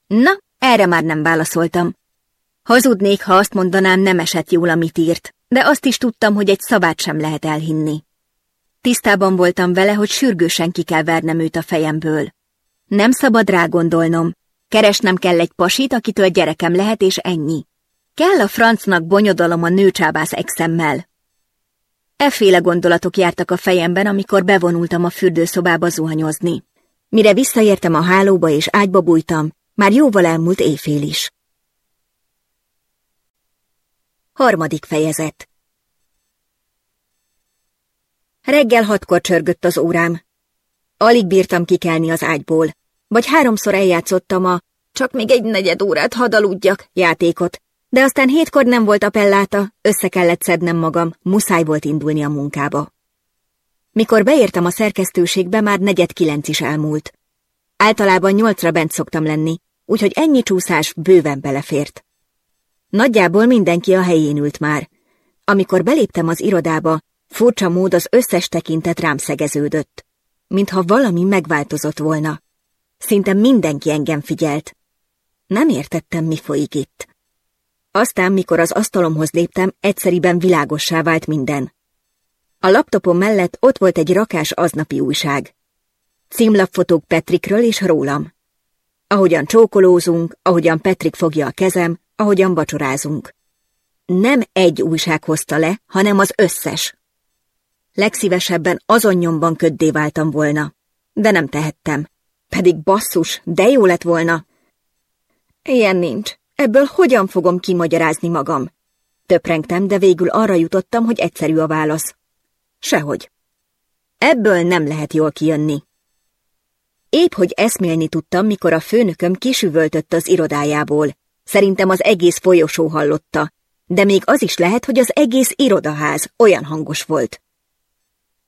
A: Na, erre már nem válaszoltam. Hazudnék, ha azt mondanám, nem esett jól, amit írt, de azt is tudtam, hogy egy szabát sem lehet elhinni. Tisztában voltam vele, hogy sürgősen ki kell vernem őt a fejemből. Nem szabad rá gondolnom, Keresnem kell egy pasit, akitől gyerekem lehet, és ennyi. Kell a francnak bonyodalom a nőcsábász exemmel. Eféle gondolatok jártak a fejemben, amikor bevonultam a fürdőszobába zuhanyozni. Mire visszaértem a hálóba és ágyba bújtam, már jóval elmúlt éjfél is. Harmadik fejezet Reggel hatkor csörgött az órám. Alig bírtam kikelni az ágyból vagy háromszor eljátszottam a csak még egy negyed órát hadaludjak játékot, de aztán hétkor nem volt pelláta, össze kellett szednem magam, muszáj volt indulni a munkába. Mikor beértem a szerkesztőségbe, már negyed kilenc is elmúlt. Általában nyolcra bent szoktam lenni, úgyhogy ennyi csúszás bőven belefért. Nagyjából mindenki a helyén ült már. Amikor beléptem az irodába, furcsa mód az összes tekintet rám szegeződött, mintha valami megváltozott volna. Szinte mindenki engem figyelt. Nem értettem, mi folyik itt. Aztán, mikor az asztalomhoz léptem, egyszeriben világossá vált minden. A laptopom mellett ott volt egy rakás aznapi újság. Címlapfotók Petrikről és rólam. Ahogyan csókolózunk, ahogyan Petrik fogja a kezem, ahogyan vacsorázunk. Nem egy újság hozta le, hanem az összes. Legszívesebben azon nyomban köddé váltam volna, de nem tehettem. Pedig basszus, de jó lett volna. Ilyen nincs. Ebből hogyan fogom kimagyarázni magam? Töprengtem, de végül arra jutottam, hogy egyszerű a válasz. Sehogy. Ebből nem lehet jól kijönni. Épp, hogy eszmélni tudtam, mikor a főnököm kisüvöltött az irodájából. Szerintem az egész folyosó hallotta, de még az is lehet, hogy az egész irodaház olyan hangos volt.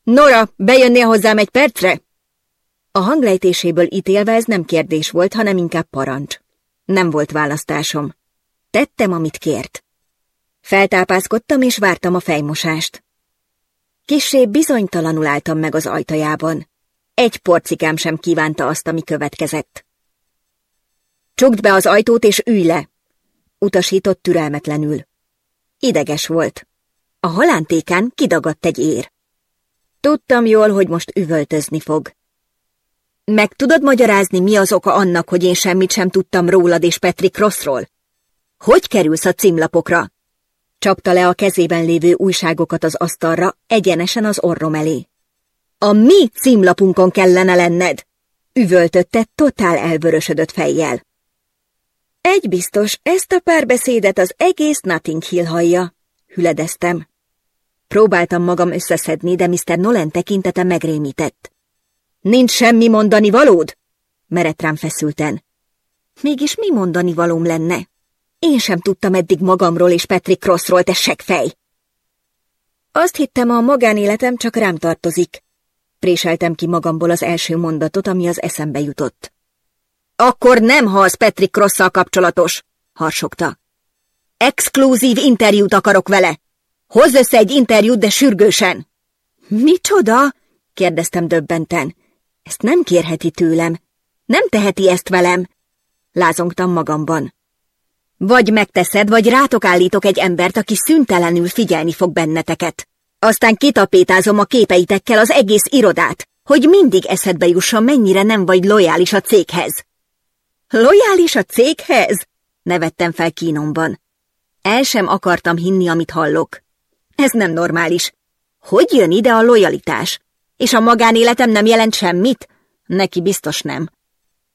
A: Nora, bejönnél hozzám egy percre? A hanglejtéséből ítélve ez nem kérdés volt, hanem inkább parancs. Nem volt választásom. Tettem, amit kért. Feltápászkodtam és vártam a fejmosást. Kissé bizonytalanul álltam meg az ajtajában. Egy porcikám sem kívánta azt, ami következett. Csukd be az ajtót és ülj le! Utasított türelmetlenül. Ideges volt. A halántékán kidagadt egy ér. Tudtam jól, hogy most üvöltözni fog. Meg tudod magyarázni, mi az oka annak, hogy én semmit sem tudtam rólad és Petri Crossról? Hogy kerülsz a címlapokra? Csapta le a kezében lévő újságokat az asztalra, egyenesen az orrom elé. A mi címlapunkon kellene lenned! Üvöltötte totál elvörösödött fejjel. Egy biztos, ezt a párbeszédet az egész Nothing Hill hallja, hüledeztem. Próbáltam magam összeszedni, de Mr. Nolan tekintete megrémített. Nincs semmi mondani valód? Merett rám feszülten. Mégis mi mondani valóm lenne? Én sem tudtam eddig magamról és Patrick Crossról, te seggfej! Azt hittem, a magánéletem csak rám tartozik. Préseltem ki magamból az első mondatot, ami az eszembe jutott. Akkor nem, ha az Patrick Crosszal kapcsolatos, harsogta. Exkluzív interjút akarok vele. Hozz össze egy interjút, de sürgősen. Micsoda? kérdeztem döbbenten. Ezt nem kérheti tőlem. Nem teheti ezt velem. Lázongtam magamban. Vagy megteszed, vagy rátok állítok egy embert, aki szüntelenül figyelni fog benneteket. Aztán kitapétázom a képeitekkel az egész irodát, hogy mindig eszedbe jusson, mennyire nem vagy lojális a céghez. Lojális a céghez? Nevettem fel kínomban. El sem akartam hinni, amit hallok. Ez nem normális. Hogy jön ide a lojalitás? És a magánéletem nem jelent semmit? Neki biztos nem.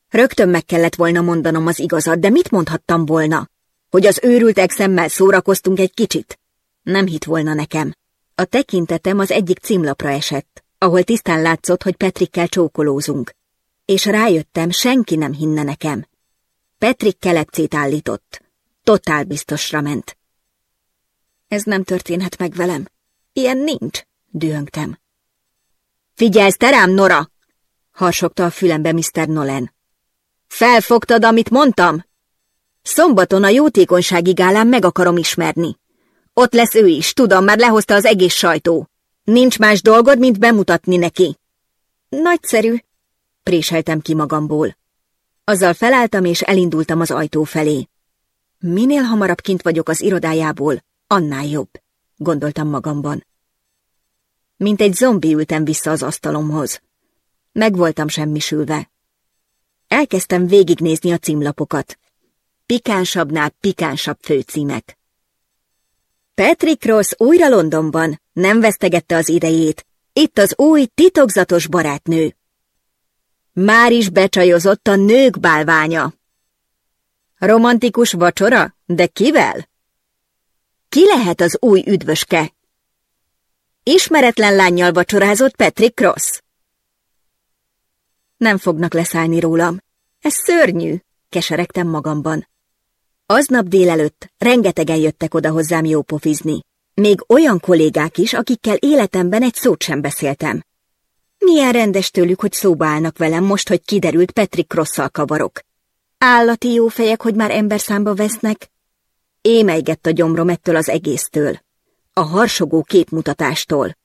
A: Rögtön meg kellett volna mondanom az igazat, de mit mondhattam volna? Hogy az őrült szemmel szórakoztunk egy kicsit? Nem hit volna nekem. A tekintetem az egyik címlapra esett, ahol tisztán látszott, hogy Petrikkel csókolózunk. És rájöttem, senki nem hinne nekem. Petrik kelepcét állított. Totál biztosra ment. Ez nem történhet meg velem. Ilyen nincs, dühöngtem. Figyelsz te rám, Nora! harsogta a fülembe Mr. Nolan. Felfogtad, amit mondtam? Szombaton a jótékonysági gálán meg akarom ismerni. Ott lesz ő is, tudom, már lehozta az egész sajtó. Nincs más dolgod, mint bemutatni neki. Nagyszerű, préseltem ki magamból. Azzal felálltam és elindultam az ajtó felé. Minél hamarabb kint vagyok az irodájából, annál jobb, gondoltam magamban. Mint egy zombi ültem vissza az asztalomhoz. Meg voltam semmisülve. Elkezdtem végignézni a címlapokat. Pikánsabbnál pikánsabb főcímek. Patrick Ross újra Londonban, nem vesztegette az idejét. Itt az új, titokzatos barátnő. Már is becsajozott a nők bálványa. Romantikus vacsora? De kivel? Ki lehet az új üdvöske? Ismeretlen lányjal vacsorázott Patrick Cross. Nem fognak leszállni rólam. Ez szörnyű, keseregtem magamban. Aznap délelőtt rengetegen jöttek oda hozzám jópofizni. Még olyan kollégák is, akikkel életemben egy szót sem beszéltem. Milyen rendes tőlük, hogy szóba állnak velem most, hogy kiderült Patrick Crosszal kavarok. Állati jó fejek, hogy már ember számba vesznek. Émelygett a gyomrom ettől az egésztől a harsogó képmutatástól.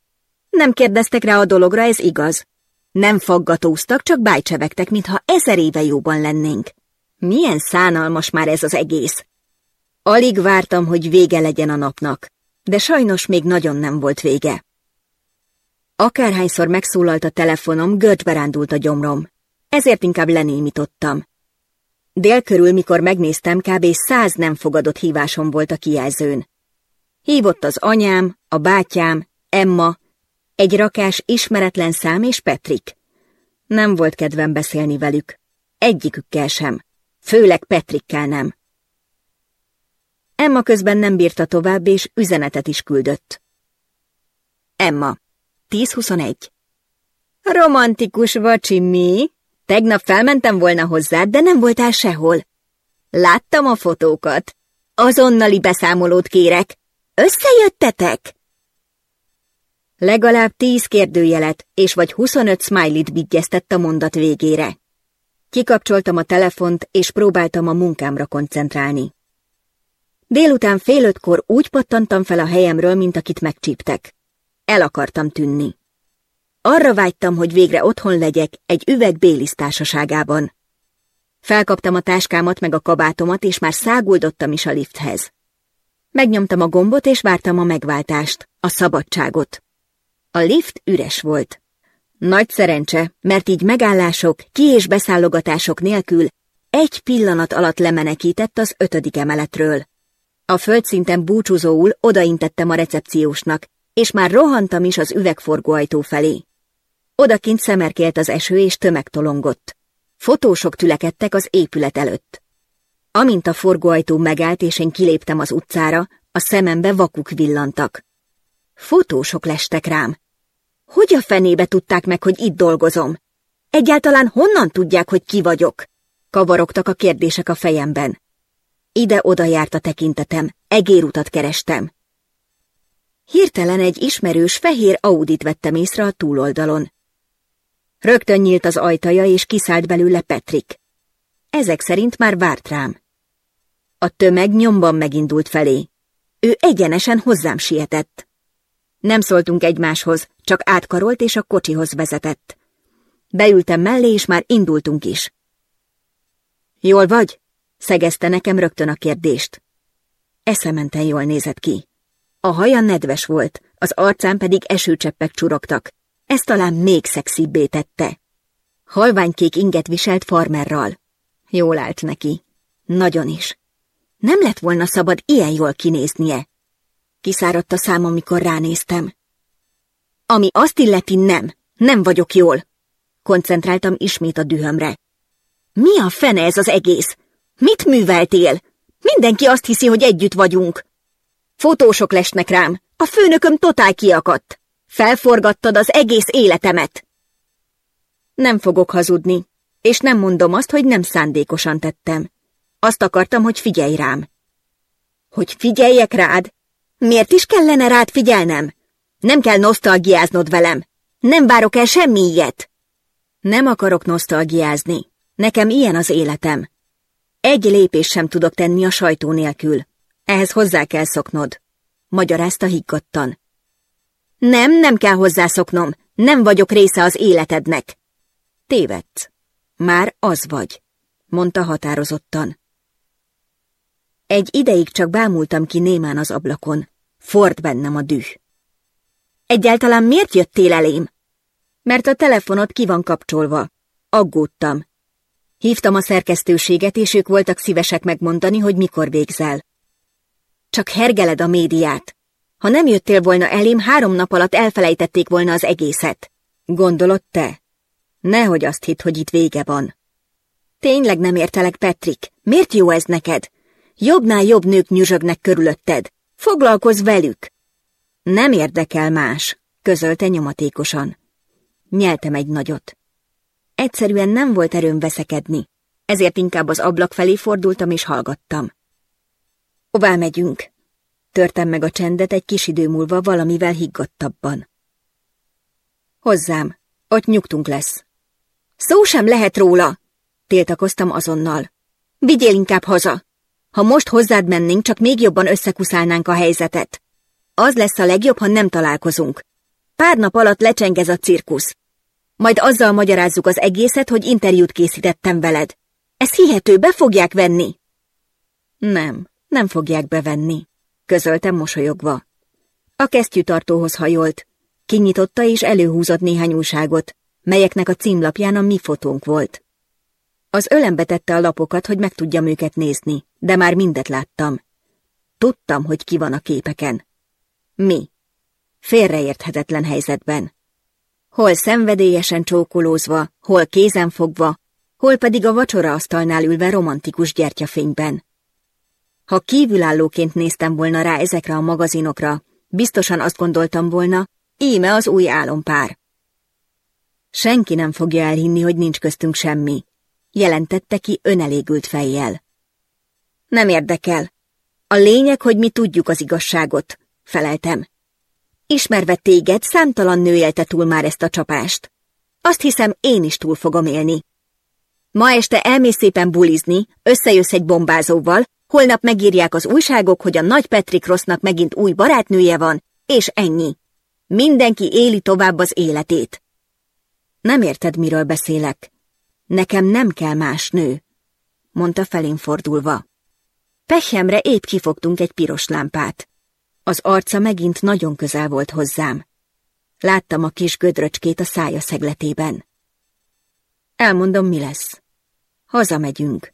A: Nem kérdeztek rá a dologra, ez igaz. Nem faggatóztak, csak bájcsevegtek, mintha ezer éve jóban lennénk. Milyen szánalmas már ez az egész. Alig vártam, hogy vége legyen a napnak, de sajnos még nagyon nem volt vége. Akárhányszor megszólalt a telefonom, görcsbe rándult a gyomrom. Ezért inkább lenémítottam. Dél körül, mikor megnéztem, kb. száz nem fogadott hívásom volt a kijelzőn. Hívott az anyám, a bátyám, Emma, egy rakás ismeretlen szám és Petrik. Nem volt kedvem beszélni velük. Egyikükkel sem. Főleg Petrikkel nem. Emma közben nem bírta tovább, és üzenetet is küldött. Emma, 10-21 Romantikus vacsi, mi? Tegnap felmentem volna hozzád, de nem voltál sehol. Láttam a fotókat. Azonnali beszámolót kérek. Összejöttetek? Legalább tíz kérdőjelet és vagy huszonöt smiley-t biggyeztett a mondat végére. Kikapcsoltam a telefont, és próbáltam a munkámra koncentrálni. Délután fél ötkor úgy pattantam fel a helyemről, mint akit megcsíptek. El akartam tűnni. Arra vágytam, hogy végre otthon legyek egy üveg bélisztársaságában. Felkaptam a táskámat meg a kabátomat, és már száguldottam is a lifthez. Megnyomtam a gombot, és vártam a megváltást, a szabadságot. A lift üres volt. Nagy szerencse, mert így megállások, ki- és beszállogatások nélkül egy pillanat alatt lemenekített az ötödik emeletről. A földszinten búcsúzóul odaintettem a recepciósnak, és már rohantam is az üvegforgóajtó felé. Odakint szemerkélt az eső, és tömegtolongott. Fotósok tülekedtek az épület előtt. Amint a forgóajtó megállt és én kiléptem az utcára, a szemembe vakuk villantak. Fotósok lestek rám. Hogy a fenébe tudták meg, hogy itt dolgozom? Egyáltalán honnan tudják, hogy ki vagyok? Kavarogtak a kérdések a fejemben. Ide-oda járt a tekintetem, egérutat kerestem. Hirtelen egy ismerős fehér audit vettem észre a túloldalon. Rögtön nyílt az ajtaja, és kiszállt belőle Petrik. Ezek szerint már várt rám. A tömeg nyomban megindult felé. Ő egyenesen hozzám sietett. Nem szóltunk egymáshoz, csak átkarolt és a kocsihoz vezetett. Beültem mellé, és már indultunk is. Jól vagy? szegezte nekem rögtön a kérdést. Eszementen jól nézett ki. A haja nedves volt, az arcán pedig esőcseppek csurogtak. Ez talán még szexibbé tette. Halványkék inget viselt farmerral. Jól állt neki. Nagyon is. Nem lett volna szabad ilyen jól kinéznie. Kiszáradt a számom, mikor ránéztem. Ami azt illeti, nem. Nem vagyok jól. Koncentráltam ismét a dühömre. Mi a fene ez az egész? Mit műveltél? Mindenki azt hiszi, hogy együtt vagyunk. Fotósok lesnek rám. A főnököm totál kiakadt. Felforgattad az egész életemet. Nem fogok hazudni és nem mondom azt, hogy nem szándékosan tettem. Azt akartam, hogy figyelj rám. Hogy figyeljek rád? Miért is kellene rád figyelnem? Nem kell nosztalgiáznod velem. Nem várok el semmi ilyet. Nem akarok nosztalgiázni. Nekem ilyen az életem. Egy lépés sem tudok tenni a sajtó nélkül. Ehhez hozzá kell szoknod. Magyarázta higgadtan. Nem, nem kell hozzászoknom. Nem vagyok része az életednek. Tévedsz. Már az vagy, mondta határozottan. Egy ideig csak bámultam ki némán az ablakon. Ford bennem a düh. Egyáltalán miért jöttél elém? Mert a telefonod ki van kapcsolva. Aggódtam. Hívtam a szerkesztőséget, és ők voltak szívesek megmondani, hogy mikor végzel. Csak hergeled a médiát. Ha nem jöttél volna elém, három nap alatt elfelejtették volna az egészet. Gondolod te? Nehogy azt hitt, hogy itt vége van. Tényleg nem értelek, Petrik. Miért jó ez neked? Jobbnál jobb nők nyüzsögnek körülötted. Foglalkozz velük! Nem érdekel más, közölte nyomatékosan. Nyeltem egy nagyot. Egyszerűen nem volt erőm veszekedni, ezért inkább az ablak felé fordultam és hallgattam. Hová megyünk? Törtem meg a csendet egy kis idő múlva valamivel higgadtabban. Hozzám, ott nyugtunk lesz. Szó sem lehet róla, tiltakoztam azonnal. Vigyél inkább haza. Ha most hozzád mennénk, csak még jobban összekuszálnánk a helyzetet. Az lesz a legjobb, ha nem találkozunk. Pár nap alatt lecsengez a cirkusz. Majd azzal magyarázzuk az egészet, hogy interjút készítettem veled. Ez hihető, be fogják venni? Nem, nem fogják bevenni, közöltem mosolyogva. A kesztyűtartóhoz hajolt. Kinyitotta és előhúzott néhány újságot, melyeknek a címlapján a mi fotónk volt. Az ölem betette a lapokat, hogy meg tudjam őket nézni, de már mindet láttam. Tudtam, hogy ki van a képeken. Mi? Félreérthetetlen helyzetben. Hol szenvedélyesen csókolózva, hol kézen fogva, hol pedig a vacsoraasztalnál ülve romantikus gyertyafényben. Ha kívülállóként néztem volna rá ezekre a magazinokra, biztosan azt gondoltam volna, íme az új álompár. Senki nem fogja elhinni, hogy nincs köztünk semmi, jelentette ki önelégült fejjel. Nem érdekel. A lényeg, hogy mi tudjuk az igazságot, feleltem. Ismerve téged, számtalan nő élte túl már ezt a csapást. Azt hiszem, én is túl fogom élni. Ma este elmész szépen bulizni, összejössz egy bombázóval, holnap megírják az újságok, hogy a nagy Petrik Rossznak megint új barátnője van, és ennyi. Mindenki éli tovább az életét. Nem érted, miről beszélek. Nekem nem kell más nő, mondta felén fordulva. Pehemre épp kifogtunk egy piros lámpát. Az arca megint nagyon közel volt hozzám. Láttam a kis gödröcskét a szája szegletében. Elmondom, mi lesz. Hazamegyünk.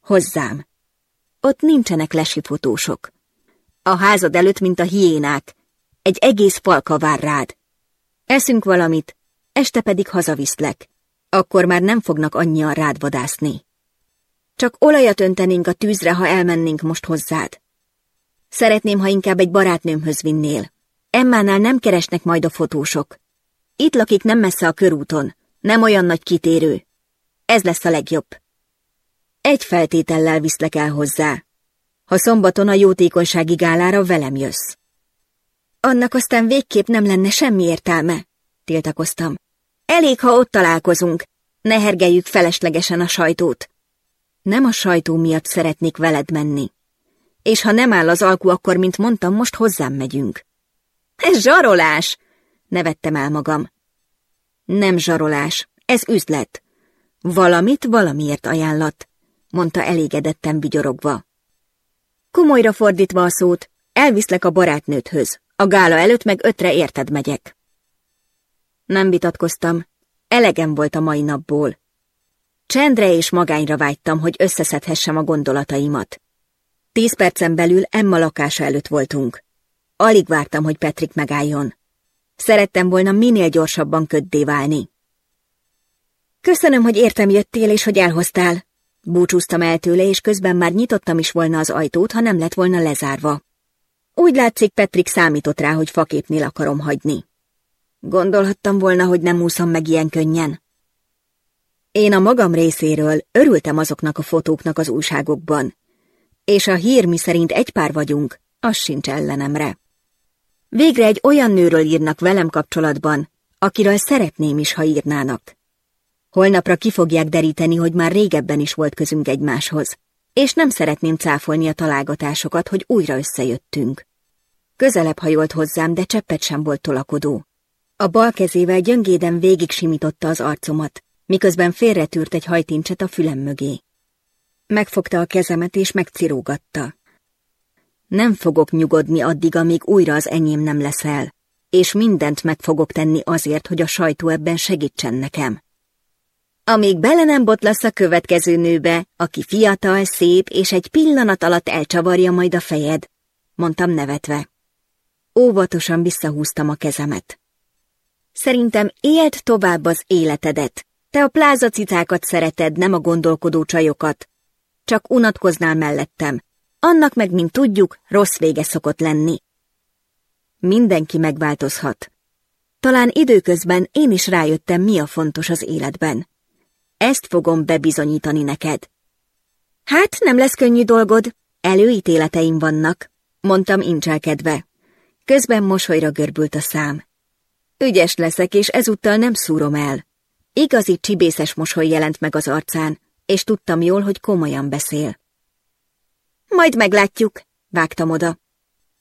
A: Hozzám. Ott nincsenek lesifotósok. A házad előtt, mint a hiénák. Egy egész falka vár rád. Eszünk valamit, este pedig hazaviszlek. Akkor már nem fognak annyian rád vadászni. Csak olajat öntenénk a tűzre, ha elmennénk most hozzád. Szeretném, ha inkább egy barátnőmhöz vinnél. Emmánál nem keresnek majd a fotósok. Itt lakik nem messze a körúton, nem olyan nagy kitérő. Ez lesz a legjobb. Egy feltétellel viszlek el hozzá. Ha szombaton a jótékonysági gálára velem jössz. Annak aztán végképp nem lenne semmi értelme, tiltakoztam. Elég, ha ott találkozunk. Ne hergeljük feleslegesen a sajtót. Nem a sajtó miatt szeretnék veled menni. És ha nem áll az alkú, akkor, mint mondtam, most hozzám megyünk. Ez zsarolás! Nevettem el magam. Nem zsarolás, ez üzlet. Valamit valamiért ajánlat, mondta elégedetten vigyorogva. Komolyra fordítva a szót, elviszlek a barátnődhöz, a gála előtt meg ötre érted megyek. Nem vitatkoztam. Elegem volt a mai napból. Csendre és magányra vágytam, hogy összeszedhessem a gondolataimat. Tíz percen belül Emma lakása előtt voltunk. Alig vártam, hogy Petrik megálljon. Szerettem volna minél gyorsabban köddé válni. Köszönöm, hogy értem jöttél, és hogy elhoztál. Búcsúztam el tőle, és közben már nyitottam is volna az ajtót, ha nem lett volna lezárva. Úgy látszik, Petrik számított rá, hogy faképnél akarom hagyni. Gondolhattam volna, hogy nem úszom meg ilyen könnyen. Én a magam részéről örültem azoknak a fotóknak az újságokban, és a hír mi szerint egy pár vagyunk, az sincs ellenemre. Végre egy olyan nőről írnak velem kapcsolatban, akiről szeretném is, ha írnának. Holnapra ki fogják deríteni, hogy már régebben is volt közünk egymáshoz, és nem szeretném cáfolni a találgatásokat, hogy újra összejöttünk. Közelebb hajolt hozzám, de cseppet sem volt tolakodó. A bal kezével gyöngéden végig simította az arcomat, miközben félretűrt egy hajtincset a fülem mögé. Megfogta a kezemet és megcirógatta. Nem fogok nyugodni addig, amíg újra az enyém nem leszel, és mindent meg fogok tenni azért, hogy a sajtó ebben segítsen nekem. Amíg bele nem botlasz a következő nőbe, aki fiatal, szép, és egy pillanat alatt elcsavarja majd a fejed, mondtam nevetve. Óvatosan visszahúztam a kezemet. Szerintem éld tovább az életedet. Te a plázacicákat szereted, nem a gondolkodó csajokat. Csak unatkoznál mellettem. Annak meg, mint tudjuk, rossz vége szokott lenni. Mindenki megváltozhat. Talán időközben én is rájöttem, mi a fontos az életben. Ezt fogom bebizonyítani neked. Hát, nem lesz könnyű dolgod, előítéleteim vannak, mondtam incselkedve. Közben mosolyra görbült a szám. Ügyes leszek, és ezúttal nem szúrom el. Igazi csibészes mosoly jelent meg az arcán, és tudtam jól, hogy komolyan beszél. Majd meglátjuk, vágtam oda.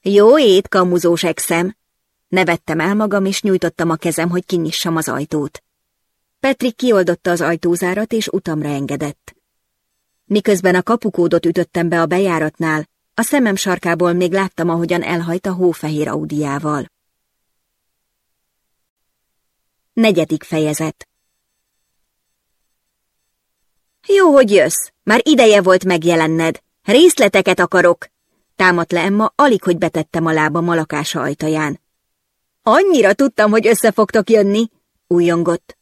A: Jó ét, kamuzós exem! Nevettem el magam, és nyújtottam a kezem, hogy kinyissam az ajtót. Petri kioldotta az ajtózárat, és utamra engedett. Miközben a kapukódot ütöttem be a bejáratnál, a szemem sarkából még láttam, ahogyan elhajt a hófehér audiával. Negyedik fejezet Jó, hogy jössz. Már ideje volt megjelenned. Részleteket akarok. Támadt le Emma, alig, hogy betettem a lábam a lakása ajtaján. Annyira tudtam, hogy össze fogtok jönni, újongott.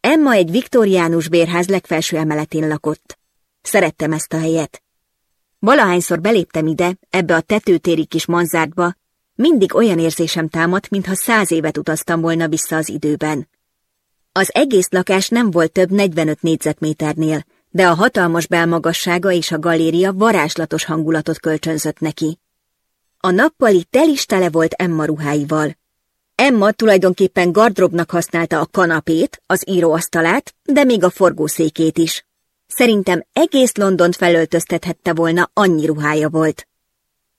A: Emma egy viktoriánus bérház legfelső emeletén lakott. Szerettem ezt a helyet. Valahányszor beléptem ide, ebbe a tetőtéri kis manzárba. Mindig olyan érzésem támadt, mintha száz évet utaztam volna vissza az időben. Az egész lakás nem volt több 45 négyzetméternél, de a hatalmas belmagassága és a galéria varázslatos hangulatot kölcsönzött neki. A nappali tel is tele volt Emma ruháival. Emma tulajdonképpen gardrobnak használta a kanapét, az íróasztalát, de még a forgószékét is. Szerintem egész London felöltöztethette volna, annyi ruhája volt.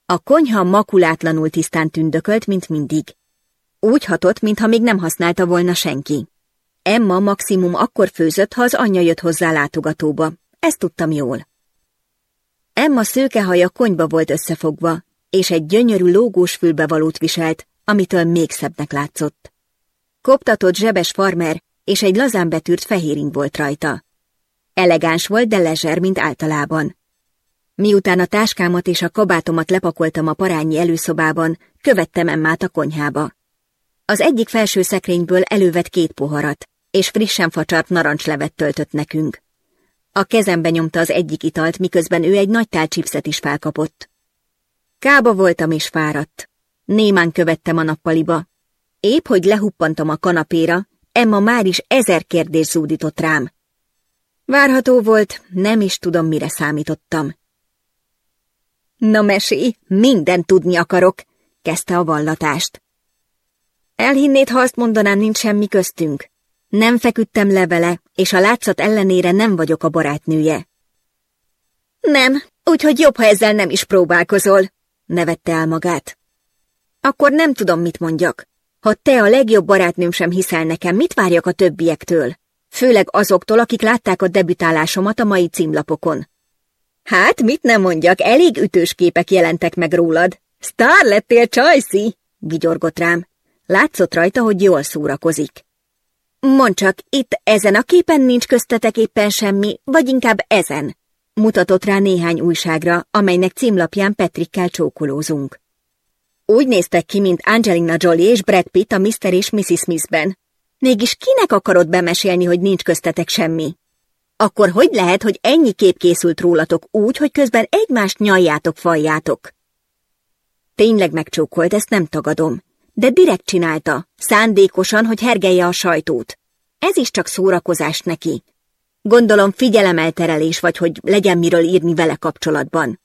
A: A konyha makulátlanul tisztán tündökölt, mint mindig. Úgy hatott, mintha még nem használta volna senki. Emma maximum akkor főzött, ha az anyja jött hozzá látogatóba. Ezt tudtam jól. Emma szőkehaja konyba volt összefogva, és egy gyönyörű lógós fülbevalót viselt, amitől még szebbnek látszott. Koptatott zsebes farmer és egy lazán betűrt fehéring volt rajta. Elegáns volt, de lezser, mint általában. Miután a táskámat és a kabátomat lepakoltam a parányi előszobában, követtem Emmát a konyhába. Az egyik felső szekrényből elővett két poharat, és frissen facsart narancslevet töltött nekünk. A kezembe nyomta az egyik italt, miközben ő egy nagy tál chipset is felkapott. Kába voltam és fáradt. Némán követtem a nappaliba. Épp, hogy lehuppantam a kanapéra, Emma már is ezer kérdés zúdított rám. Várható volt, nem is tudom, mire számítottam. Na mesé, minden tudni akarok, kezdte a vallatást. Elhinnéd, ha azt mondanám, nincs semmi köztünk. Nem feküdtem le vele, és a látszat ellenére nem vagyok a barátnője. Nem, úgyhogy jobb, ha ezzel nem is próbálkozol, nevette el magát. Akkor nem tudom, mit mondjak. Ha te a legjobb barátnőm sem hiszel nekem, mit várjak a többiektől? Főleg azoktól, akik látták a debütálásomat a mai címlapokon. Hát, mit nem mondjak, elég ütős képek jelentek meg rólad. Sztár lettél, Csajci! vigyorgott rám. Látszott rajta, hogy jól szórakozik. Mondd csak, itt ezen a képen nincs köztetek éppen semmi, vagy inkább ezen. Mutatott rá néhány újságra, amelynek címlapján Petrikkel csókolózunk. Úgy néztek ki, mint Angelina Jolie és Brad Pitt a Mr. és Mrs. Smithben. Mégis kinek akarod bemesélni, hogy nincs köztetek semmi? Akkor hogy lehet, hogy ennyi kép készült rólatok úgy, hogy közben egymást nyaljátok, faljátok? Tényleg megcsókolt, ezt nem tagadom. De direkt csinálta, szándékosan, hogy hergelje a sajtót. Ez is csak szórakozás neki. Gondolom figyelemelterelés vagy, hogy legyen miről írni vele kapcsolatban.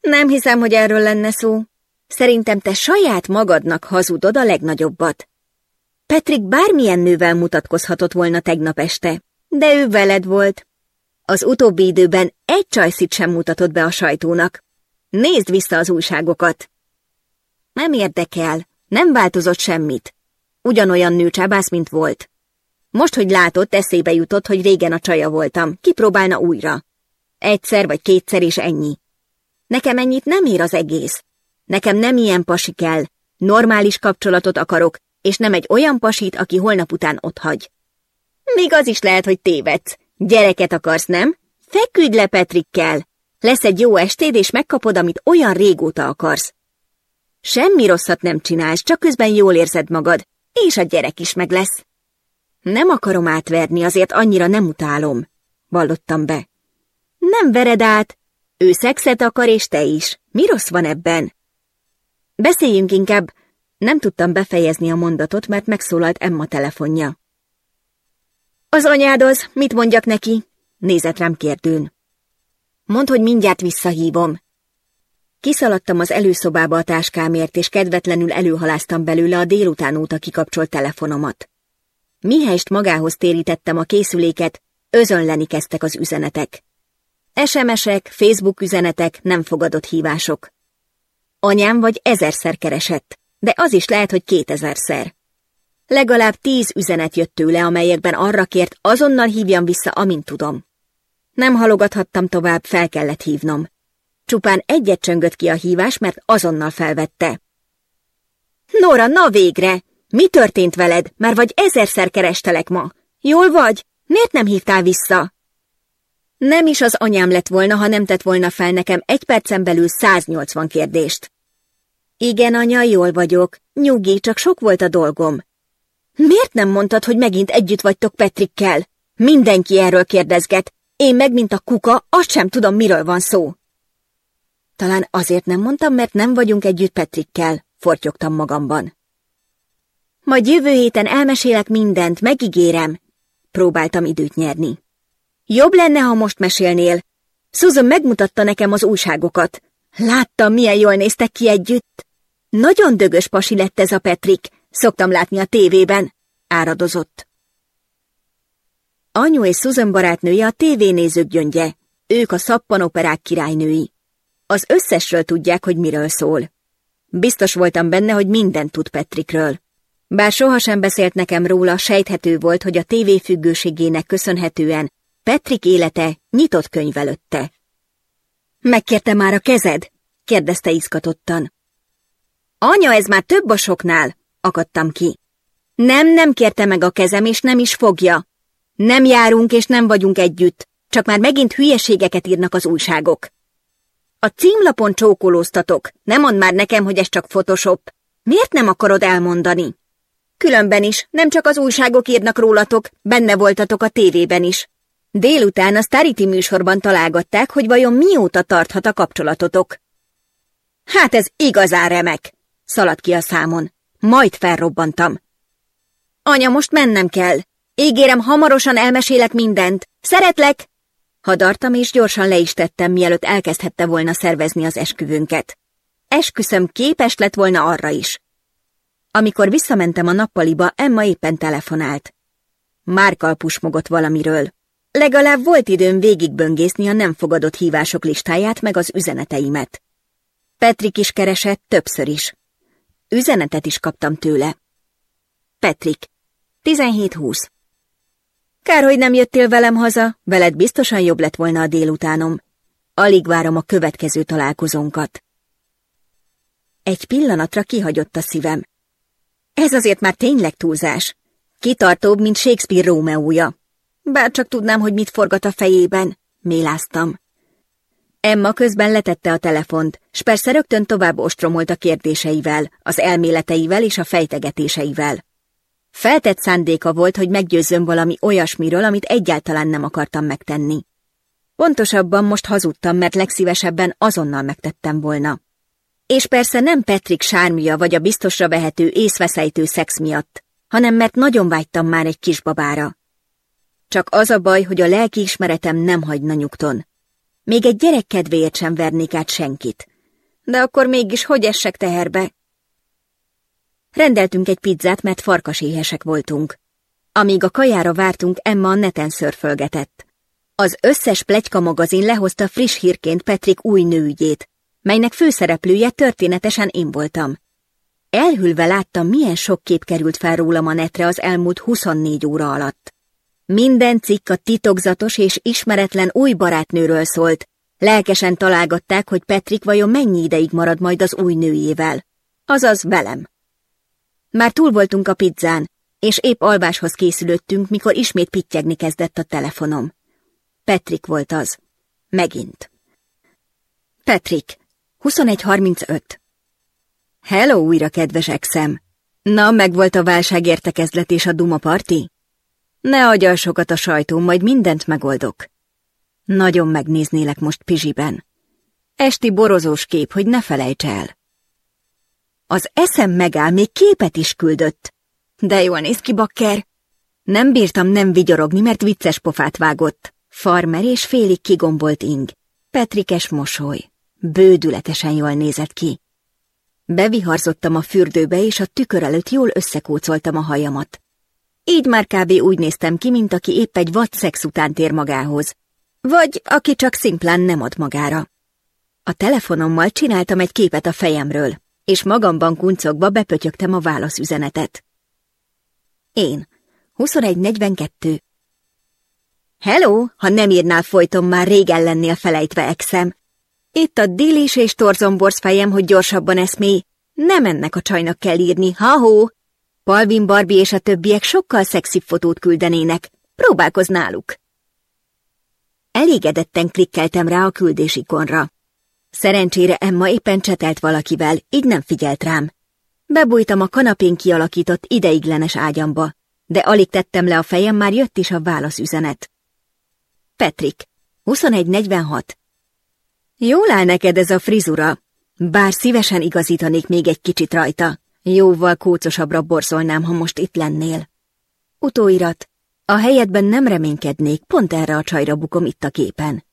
A: Nem hiszem, hogy erről lenne szó. Szerintem te saját magadnak hazudod a legnagyobbat. Petrik bármilyen nővel mutatkozhatott volna tegnap este de ő veled volt. Az utóbbi időben egy csajszit sem mutatott be a sajtónak. Nézd vissza az újságokat! Nem érdekel, nem változott semmit. Ugyanolyan nőcsábász, mint volt. Most, hogy látott, eszébe jutott, hogy régen a csaja voltam. Kipróbálna újra. Egyszer vagy kétszer is ennyi. Nekem ennyit nem ér az egész. Nekem nem ilyen pasi kell. Normális kapcsolatot akarok, és nem egy olyan pasit, aki holnap után otthagy. Még az is lehet, hogy tévedsz. Gyereket akarsz, nem? Feküdj le Petrikkel! Lesz egy jó estéd, és megkapod, amit olyan régóta akarsz. Semmi rosszat nem csinálsz, csak közben jól érzed magad, és a gyerek is meg lesz. Nem akarom átverni, azért annyira nem utálom, vallottam be. Nem vered át. Ő szexet akar, és te is. Mi rossz van ebben? Beszéljünk inkább. Nem tudtam befejezni a mondatot, mert megszólalt Emma telefonja. Az anyád az, mit mondjak neki? Nézett rám kérdőn. Mondd, hogy mindjárt visszahívom. Kiszaladtam az előszobába a táskámért, és kedvetlenül előhaláztam belőle a délután óta kikapcsolt telefonomat. Mihelyst magához térítettem a készüléket, özönleni kezdtek az üzenetek. SMS-ek, Facebook üzenetek, nem fogadott hívások. Anyám vagy ezerszer keresett, de az is lehet, hogy kétezerszer. Legalább tíz üzenet jött tőle, amelyekben arra kért, azonnal hívjam vissza, amint tudom. Nem halogathattam tovább, fel kellett hívnom. Csupán egyet csöngött ki a hívás, mert azonnal felvette. Nora, na végre! Mi történt veled? Már vagy ezerszer kerestelek ma. Jól vagy? Miért nem hívtál vissza? Nem is az anyám lett volna, ha nem tett volna fel nekem egy percen belül 180 kérdést. Igen, anya, jól vagyok. Nyugi, csak sok volt a dolgom. Miért nem mondtad, hogy megint együtt vagytok Petrikkel? Mindenki erről kérdezget. Én meg, mint a kuka, azt sem tudom, miről van szó. Talán azért nem mondtam, mert nem vagyunk együtt Petrikkel, fortyogtam magamban. Majd jövő héten elmesélek mindent, megígérem. Próbáltam időt nyerni. Jobb lenne, ha most mesélnél. Susan megmutatta nekem az újságokat. Láttam, milyen jól néztek ki együtt. Nagyon dögös pasi lett ez a Petrik, Szoktam látni a tévében, áradozott. Anyu és Susan barátnője a tévénézők gyöngye, ők a szappanoperák királynői. Az összesről tudják, hogy miről szól. Biztos voltam benne, hogy mindent tud Petrikről. Bár sohasem beszélt nekem róla, sejthető volt, hogy a függőségének köszönhetően Petrik élete nyitott könyv előtte. Megkérte már a kezed? kérdezte izgatottan. Anya, ez már több a soknál, akadtam ki. Nem, nem kérte meg a kezem, és nem is fogja. Nem járunk, és nem vagyunk együtt, csak már megint hülyeségeket írnak az újságok. A címlapon csókolóztatok, nem mond már nekem, hogy ez csak Photoshop. Miért nem akarod elmondani? Különben is, nem csak az újságok írnak rólatok, benne voltatok a tévében is. Délután a Starity műsorban találgatták, hogy vajon mióta tarthat a kapcsolatotok. Hát ez igazán remek, szaladt ki a számon. Majd felrobbantam. Anya, most mennem kell. Ígérem, hamarosan elmesélek mindent. Szeretlek! Hadartam, és gyorsan le is tettem, mielőtt elkezdhette volna szervezni az esküvünket. Esküszöm képes lett volna arra is. Amikor visszamentem a nappaliba, Emma éppen telefonált. Már kalpusmogott valamiről. Legalább volt időm végigböngészni a nem fogadott hívások listáját meg az üzeneteimet. Petrik is keresett többször is. Üzenetet is kaptam tőle. Petrik, 17-20. Kár, hogy nem jöttél velem haza, veled biztosan jobb lett volna a délutánom. Alig várom a következő találkozónkat. Egy pillanatra kihagyott a szívem. Ez azért már tényleg túlzás. Kitartóbb, mint Shakespeare Rómeója. Bár csak tudnám, hogy mit forgat a fejében, méláztam. Emma közben letette a telefont, s persze rögtön tovább ostromolt a kérdéseivel, az elméleteivel és a fejtegetéseivel. Feltett szándéka volt, hogy meggyőzzön valami olyasmiről, amit egyáltalán nem akartam megtenni. Pontosabban most hazudtam, mert legszívesebben azonnal megtettem volna. És persze nem Petrik sármia vagy a biztosra vehető észveszejtő szex miatt, hanem mert nagyon vágytam már egy kisbabára. Csak az a baj, hogy a ismeretem nem hagyna nyugton. Még egy gyerek kedvéért sem vernék át senkit. De akkor mégis hogy essek teherbe? Rendeltünk egy pizzát, mert farkaséhesek voltunk. Amíg a kajára vártunk, Emma a neten szörfölgetett. Az összes plegyka magazin lehozta friss hírként Petrik új nőügyét, melynek főszereplője történetesen én voltam. Elhülve láttam, milyen sok kép került fel rólam a netre az elmúlt 24 óra alatt. Minden cikk a titokzatos és ismeretlen új barátnőről szólt. Lelkesen találgatták, hogy Petrik vajon mennyi ideig marad majd az új nőjével. Azaz velem. Már túl voltunk a pizzán, és épp alváshoz készülöttünk, mikor ismét pittyegni kezdett a telefonom. Petrik volt az. Megint. Petrik, 21.35. Hello újra, kedves exem! Na, megvolt a válság értekezlet és a Duma parti? Ne agyal sokat a sajtó, majd mindent megoldok. Nagyon megnéznélek most Pizsiben. Esti borozós kép, hogy ne felejts el. Az eszem megáll, még képet is küldött. De jól néz ki, bakker. Nem bírtam nem vigyorogni, mert vicces pofát vágott. Farmer és félig kigombolt ing. Petrikes mosoly. Bődületesen jól nézett ki. Beviharzottam a fürdőbe, és a tükör előtt jól összekócoltam a hajamat. Így már kb. úgy néztem ki, mint aki épp egy vad szex után tér magához. Vagy aki csak szimplán nem ad magára. A telefonommal csináltam egy képet a fejemről, és magamban kuncokba bepötyögtem a válaszüzenetet. Én. 21.42. Hello, ha nem írnál folyton, már régen lennél felejtve exem. Itt a dílis és torzomborz fejem, hogy gyorsabban eszmély. Nem ennek a csajnak kell írni, ha-hó! Palvin Barbie és a többiek sokkal szexibb fotót küldenének. Próbálkozz náluk! Elégedetten klikkeltem rá a küldés ikonra. Szerencsére Emma éppen csetelt valakivel, így nem figyelt rám. Bebújtam a kanapén kialakított ideiglenes ágyamba, de alig tettem le a fejem, már jött is a válaszüzenet. Petrik, 2146. Jól áll neked ez a frizura, bár szívesen igazítanék még egy kicsit rajta. Jóval kócosabbra borzolnám, ha most itt lennél. Utóirat. A helyedben nem reménykednék, pont erre a csajra bukom itt a képen.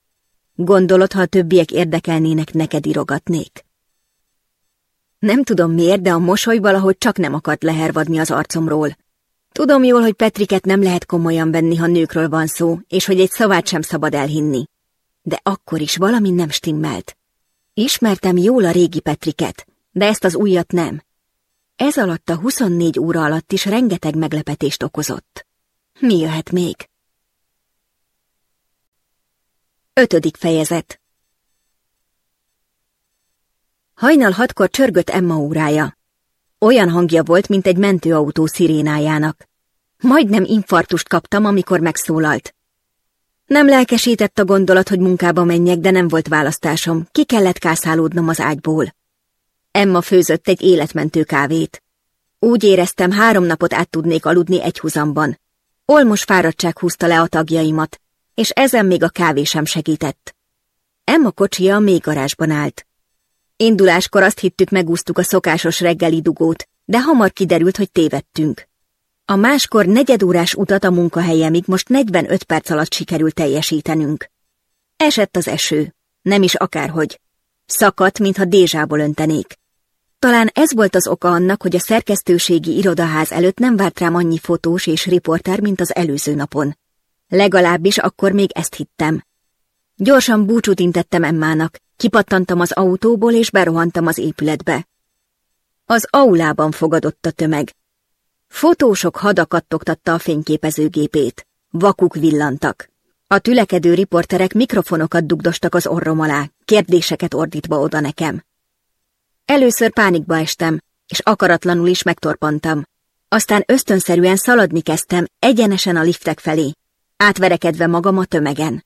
A: Gondolod, ha a többiek érdekelnének, neked irogatnék. Nem tudom miért, de a mosoly valahogy csak nem akart lehervadni az arcomról. Tudom jól, hogy Petriket nem lehet komolyan venni, ha nőkről van szó, és hogy egy szavát sem szabad elhinni. De akkor is valami nem stimmelt. Ismertem jól a régi Petriket, de ezt az újat nem. Ez alatt a 24 óra alatt is rengeteg meglepetést okozott. Mi jöhet még? Ötödik fejezet Hajnal hatkor csörgött Emma órája. Olyan hangja volt, mint egy mentőautó szirénájának. Majdnem infartust kaptam, amikor megszólalt. Nem lelkesített a gondolat, hogy munkába menjek, de nem volt választásom. Ki kellett kászálódnom az ágyból. Emma főzött egy életmentő kávét. Úgy éreztem, három napot át tudnék aludni egyhuzamban. Olmos fáradtság húzta le a tagjaimat, és ezen még a kávé sem segített. Emma kocsia még garázsban állt. Induláskor azt hittük, megúsztuk a szokásos reggeli dugót, de hamar kiderült, hogy tévedtünk. A máskor negyedórás utat a munkahelyemig most 45 perc alatt sikerült teljesítenünk. Esett az eső, nem is akárhogy. Szakadt, mintha dézsából öntenék. Talán ez volt az oka annak, hogy a szerkesztőségi irodaház előtt nem várt rám annyi fotós és riporter, mint az előző napon. Legalábbis akkor még ezt hittem. Gyorsan búcsút intettem Emmának, kipattantam az autóból és berohantam az épületbe. Az aulában fogadott a tömeg. Fotósok hadakattogtatta a fényképezőgépét. Vakuk villantak. A tülekedő riporterek mikrofonokat dugdostak az orrom alá, kérdéseket ordítva oda nekem. Először pánikba estem, és akaratlanul is megtorpantam. Aztán ösztönszerűen szaladni kezdtem egyenesen a liftek felé, átverekedve magam a tömegen.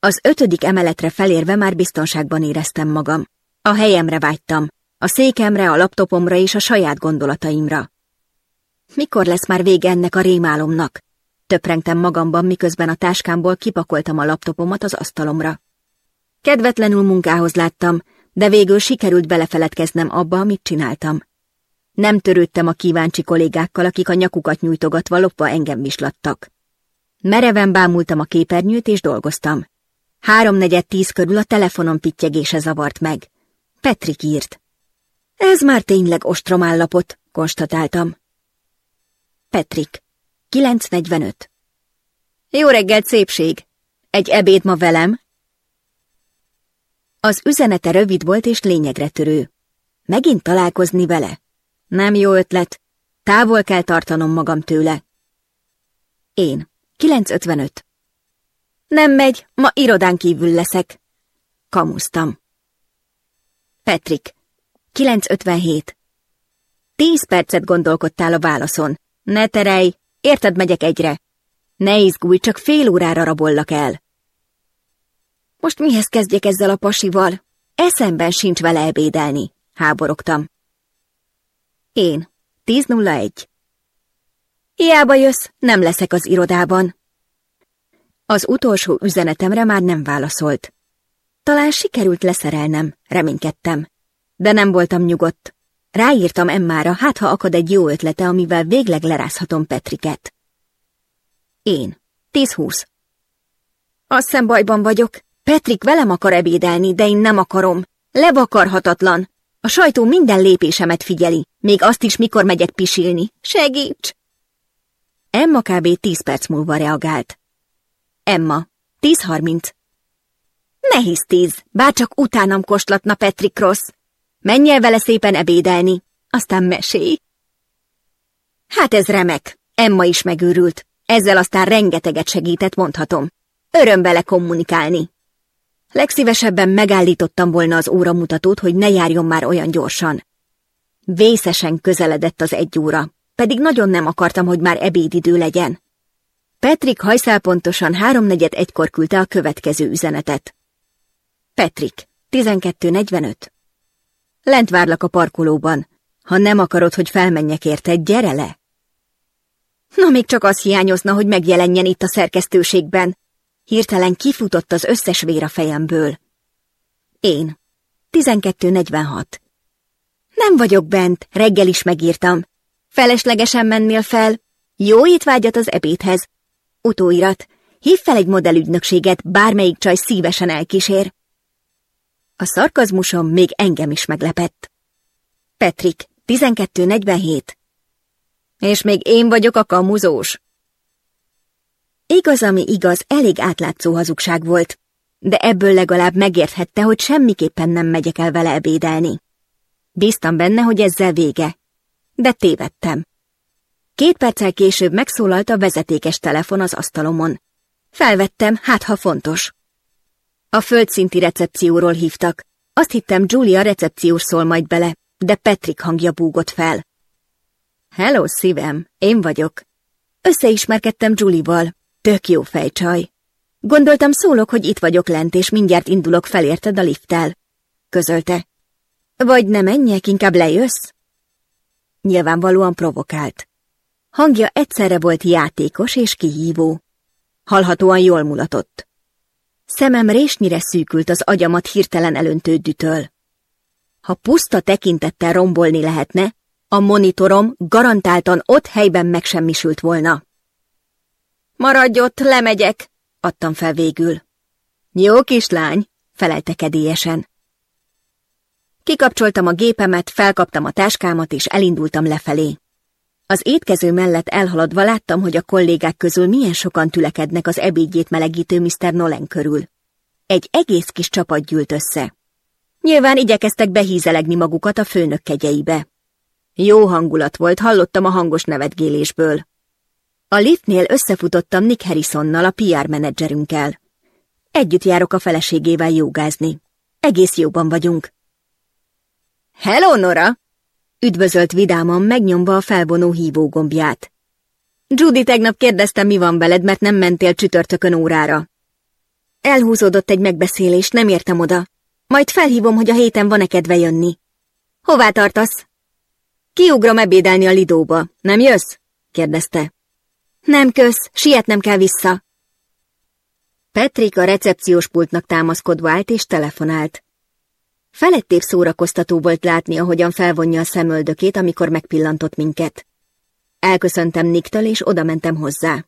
A: Az ötödik emeletre felérve már biztonságban éreztem magam. A helyemre vágytam, a székemre, a laptopomra és a saját gondolataimra. Mikor lesz már vége ennek a rémálomnak? Töprengtem magamban, miközben a táskámból kipakoltam a laptopomat az asztalomra. Kedvetlenül munkához láttam, de végül sikerült belefeledkeznem abba, amit csináltam. Nem törődtem a kíváncsi kollégákkal, akik a nyakukat nyújtogatva lopva engem lattak. Mereven bámultam a képernyőt, és dolgoztam. Háromnegyed tíz körül a telefonom pittyegése zavart meg. Petrik írt. Ez már tényleg ostrom állapot, konstatáltam. Petrik, 945. Jó reggelt, szépség! Egy ebéd ma velem, az üzenete rövid volt és lényegre törő. Megint találkozni vele? Nem jó ötlet. Távol kell tartanom magam tőle. Én. 9.55. Nem megy, ma irodán kívül leszek. Kamusztam. Petrik. 9.57. Tíz percet gondolkodtál a válaszon. Ne terej, érted megyek egyre. Ne izgulj, csak fél órára rabollak el. Most mihez kezdjek ezzel a pasival? Eszemben sincs vele ebédelni, háborogtam. Én, 10.01. Hiába jössz, nem leszek az irodában. Az utolsó üzenetemre már nem válaszolt. Talán sikerült leszerelnem, reménykedtem. De nem voltam nyugodt. Ráírtam Emmára, hát ha akad egy jó ötlete, amivel végleg lerázhatom Petriket. Én. 10.20. Azt hiszem bajban vagyok. Petrik velem akar ebédelni, de én nem akarom. Levakarhatatlan. A sajtó minden lépésemet figyeli, még azt is, mikor megyek pisilni. Segíts! Emma kb. tíz perc múlva reagált. Emma, tíz harminc. Nehéz tíz, bárcsak utánam kostlatna Petrik rossz. Menj el vele szépen ebédelni, aztán mesélj. Hát ez remek, Emma is megőrült. Ezzel aztán rengeteget segített, mondhatom. Öröm vele kommunikálni. Legszívesebben megállítottam volna az óramutatót, hogy ne járjon már olyan gyorsan. Vészesen közeledett az egy óra, pedig nagyon nem akartam, hogy már ebédidő legyen. Petrik hajszálpontosan háromnegyed egykor küldte a következő üzenetet. Petrik, 12.45 Lent várlak a parkolóban. Ha nem akarod, hogy felmenjek érte, gyere le! Na, még csak az hiányozna, hogy megjelenjen itt a szerkesztőségben. Hirtelen kifutott az összes vér a fejemből. Én. 12.46. Nem vagyok bent, reggel is megírtam. Feleslegesen mennél fel. Jó étvágyat az ebédhez. Utóirat. Hív fel egy modellügynökséget, bármelyik csaj szívesen elkísér. A szarkazmusom még engem is meglepett. Petrik, 12.47. És még én vagyok a kamuzós. Igaz, ami igaz, elég átlátszó hazugság volt, de ebből legalább megérthette, hogy semmiképpen nem megyek el vele ebédelni. Bíztam benne, hogy ezzel vége, de tévedtem. Két perccel később megszólalt a vezetékes telefon az asztalomon. Felvettem, hát ha fontos. A földszinti recepcióról hívtak. Azt hittem, Julia recepciós szól majd bele, de Petrik hangja búgott fel. Hello, szívem, én vagyok. Összeismerkedtem Julival, val Tök jó fejcsaj. Gondoltam, szólok, hogy itt vagyok lent, és mindjárt indulok felérted a lifttel. Közölte. Vagy ne menjek, inkább lejössz? Nyilvánvalóan provokált. Hangja egyszerre volt játékos és kihívó. Halhatóan jól mulatott. Szemem résnyire szűkült az agyamat hirtelen elöntő dütől. Ha puszta tekintettel rombolni lehetne, a monitorom garantáltan ott helyben megsemmisült volna. Maradj ott, lemegyek, adtam fel végül. Jó kislány, felelte kedélyesen. Kikapcsoltam a gépemet, felkaptam a táskámat, és elindultam lefelé. Az étkező mellett elhaladva láttam, hogy a kollégák közül milyen sokan tülekednek az ebédjét melegítő Mr. Nolan körül. Egy egész kis csapat gyűlt össze. Nyilván igyekeztek behízelegni magukat a főnök kegyeibe. Jó hangulat volt, hallottam a hangos nevetgélésből. A liftnél összefutottam Nick Harrisonnal, a PR menedzserünkkel. Együtt járok a feleségével jogázni. Egész jóban vagyunk. Hello, Nora! Üdvözölt vidáman, megnyomva a felvonó hívógombját. Judy tegnap kérdezte, mi van veled, mert nem mentél csütörtökön órára. Elhúzódott egy megbeszélés, nem értem oda. Majd felhívom, hogy a héten van-e kedve jönni. Hová tartasz? Kiugrom ebédelni a Lidóba, nem jössz? kérdezte. Nem kösz, sietnem kell vissza. Petrik a recepciós pultnak támaszkodva állt és telefonált. Felettébb szórakoztató volt látni, ahogyan felvonja a szemöldökét, amikor megpillantott minket. Elköszöntem Niktől, és odamentem hozzá.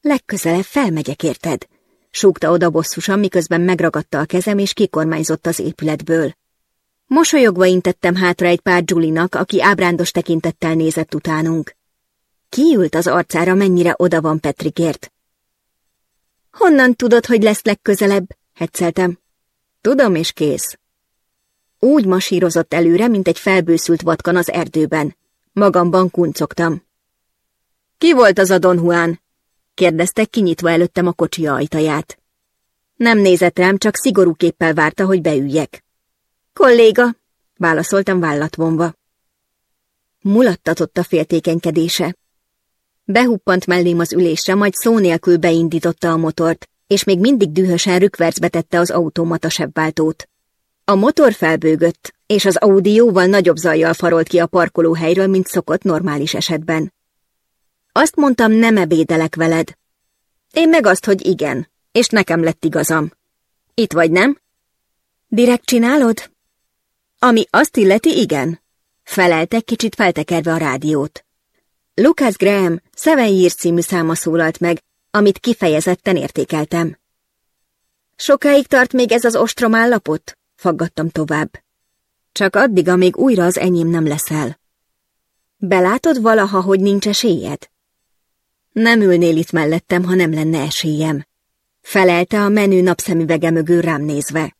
A: Legközelebb felmegyek, érted? Súgta oda bosszusan, miközben megragadta a kezem, és kikormányzott az épületből. Mosolyogva intettem hátra egy pár Julinak, aki ábrándos tekintettel nézett utánunk. Kiült az arcára, mennyire oda van Petrikért. Honnan tudod, hogy lesz legközelebb? Hetszeltem. Tudom, és kész. Úgy masírozott előre, mint egy felbőszült vatkan az erdőben. Magamban kuncogtam. Ki volt az a Don Juan? kérdezte, kinyitva előttem a kocsi ajtaját. Nem nézett rám, csak szigorú képpel várta, hogy beüljek. Kolléga, válaszoltam vállat vonva. Mulattatott a féltékenykedése. Behuppant mellém az ülésre, majd szó nélkül beindította a motort, és még mindig dühösen rükvercbe tette az automata sebváltót. A motor felbőgött, és az Audi jóval nagyobb zajjal farolt ki a parkolóhelyről, mint szokott normális esetben. Azt mondtam, nem ebédelek veled. Én meg azt, hogy igen, és nekem lett igazam. Itt vagy, nem? Direkt csinálod? Ami azt illeti, igen. Felelte, kicsit feltekerve a rádiót. Lucas Graham Seven Years című száma szólalt meg, amit kifejezetten értékeltem. Sokáig tart még ez az ostrom állapot? Faggattam tovább. Csak addig, amíg újra az enyém nem leszel. Belátod valaha, hogy nincs esélyed? Nem ülnél itt mellettem, ha nem lenne esélyem. Felelte a menő napszemüvege mögül rám nézve.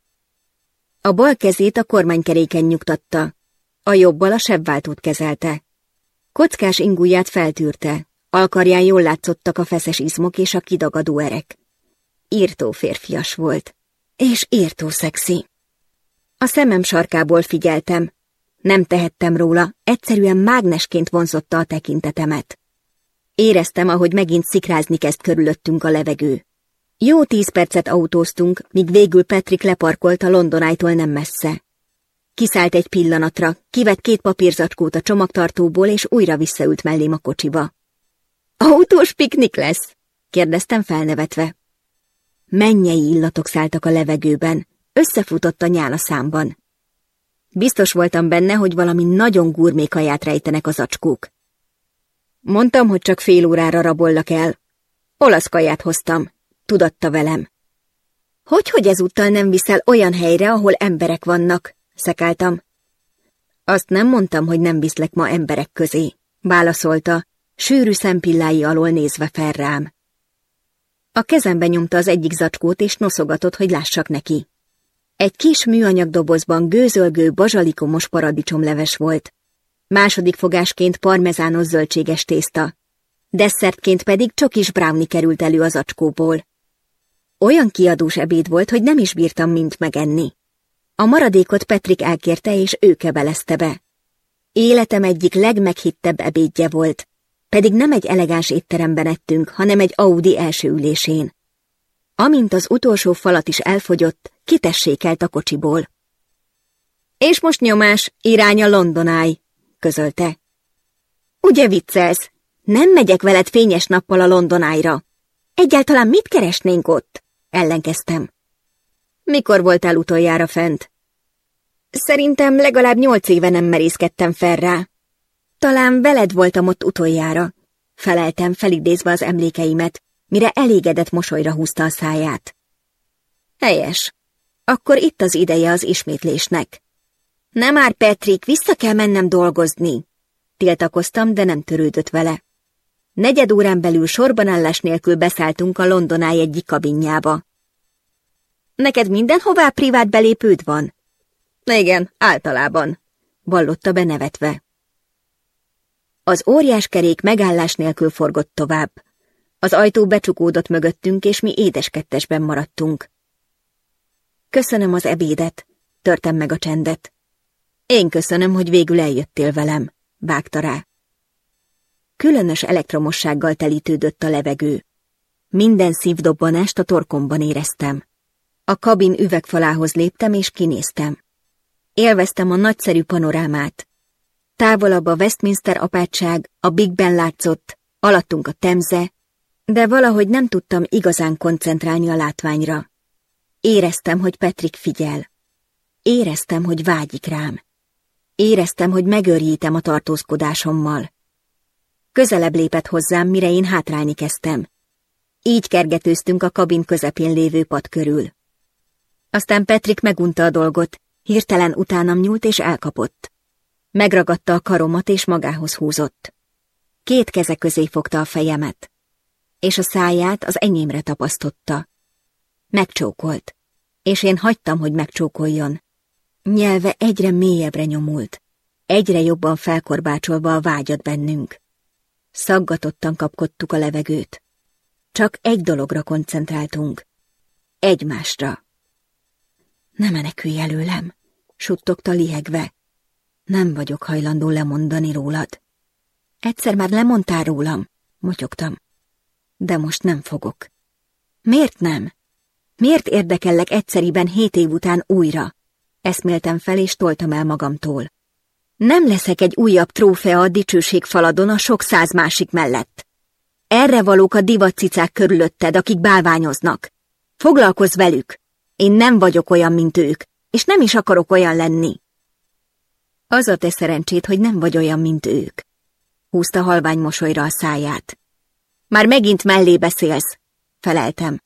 A: A bal kezét a kormánykeréken nyugtatta, a jobbal a sebváltót kezelte. Kockás ingúját feltűrte, alkarján jól látszottak a feszes izmok és a kidagadó erek. Írtó férfias volt, és írtó szexi. A szemem sarkából figyeltem. Nem tehettem róla, egyszerűen mágnesként vonzotta a tekintetemet. Éreztem, ahogy megint szikrázni kezd körülöttünk a levegő. Jó tíz percet autóztunk, míg végül Petrik leparkolt a Londonájtól nem messze. Kiszállt egy pillanatra, kivett két papírzacskót a csomagtartóból, és újra visszaült mellém a kocsiba. Autós piknik lesz? kérdeztem felnevetve. Mennyei illatok szálltak a levegőben, összefutott a nyál a számban. Biztos voltam benne, hogy valami nagyon gurmé kaját rejtenek az acskók. Mondtam, hogy csak fél órára rabollak el. Olasz kaját hoztam, tudatta velem. Hogy, hogy ezúttal nem viszel olyan helyre, ahol emberek vannak? szekáltam. Azt nem mondtam, hogy nem viszlek ma emberek közé, válaszolta, sűrű szempillái alól nézve fel rám. A kezembe nyomta az egyik zacskót, és noszogatott, hogy lássak neki. Egy kis műanyag dobozban gőzölgő, bazsalikomos paradicsomleves volt. Második fogásként parmezános zöldséges tészta. Desszertként pedig is brownie került elő az acskóból. Olyan kiadós ebéd volt, hogy nem is bírtam mind megenni. A maradékot Petrik elkérte, és ő kebelezte be. Életem egyik legmeghittebb ebédje volt, pedig nem egy elegáns étteremben ettünk, hanem egy Audi első ülésén. Amint az utolsó falat is elfogyott, kitessékelt a kocsiból. És most nyomás, irány a Londonáj, közölte. Ugye viccelsz? Nem megyek veled fényes nappal a Londonájra. Egyáltalán mit keresnénk ott? Ellenkeztem. Mikor voltál utoljára fent? Szerintem legalább nyolc éve nem merészkedtem fel rá. Talán veled voltam ott utoljára. Feleltem, felidézve az emlékeimet, mire elégedett mosolyra húzta a száját. Helyes. Akkor itt az ideje az ismétlésnek. Nem már, Petrik, vissza kell mennem dolgozni. Tiltakoztam, de nem törődött vele. Negyed órán belül sorbanállás nélkül beszálltunk a Londonáj egyik kabinjába. Neked mindenhová privát belépőd van? Igen, általában, vallotta be nevetve. Az óriás kerék megállás nélkül forgott tovább. Az ajtó becsukódott mögöttünk, és mi édeskettesben maradtunk. Köszönöm az ebédet, törtem meg a csendet. Én köszönöm, hogy végül eljöttél velem, vágta rá. Különös elektromossággal telítődött a levegő. Minden szívdobbanást a torkomban éreztem. A kabin üvegfalához léptem és kinéztem. Élveztem a nagyszerű panorámát. Távolabb a Westminster apátság, a Big Ben látszott, alattunk a temze, de valahogy nem tudtam igazán koncentrálni a látványra. Éreztem, hogy Petrik figyel. Éreztem, hogy vágyik rám. Éreztem, hogy megörjítem a tartózkodásommal. Közelebb lépett hozzám, mire én hátrálni kezdtem. Így kergetőztünk a kabin közepén lévő pad körül. Aztán Petrik megunta a dolgot, hirtelen utánam nyúlt és elkapott. Megragadta a karomat és magához húzott. Két keze közé fogta a fejemet, és a száját az enyémre tapasztotta. Megcsókolt, és én hagytam, hogy megcsókoljon. Nyelve egyre mélyebbre nyomult, egyre jobban felkorbácsolva a vágyat bennünk. Szaggatottan kapkodtuk a levegőt. Csak egy dologra koncentráltunk. Egymásra. Ne menekülj előlem, suttogta lihegve. Nem vagyok hajlandó lemondani rólad. Egyszer már lemondtál rólam, motyogtam. De most nem fogok. Miért nem? Miért érdekellek egyszeriben hét év után újra? Eszméltem fel, és toltam el magamtól. Nem leszek egy újabb trófea a dicsőség faladon a sok száz másik mellett. Erre valók a divatcicák körülötted, akik bálványoznak. Foglalkozz velük! Én nem vagyok olyan, mint ők, és nem is akarok olyan lenni. Az a te szerencsét, hogy nem vagy olyan, mint ők. Húzta halvány mosolyra a száját. Már megint mellé beszélsz, feleltem.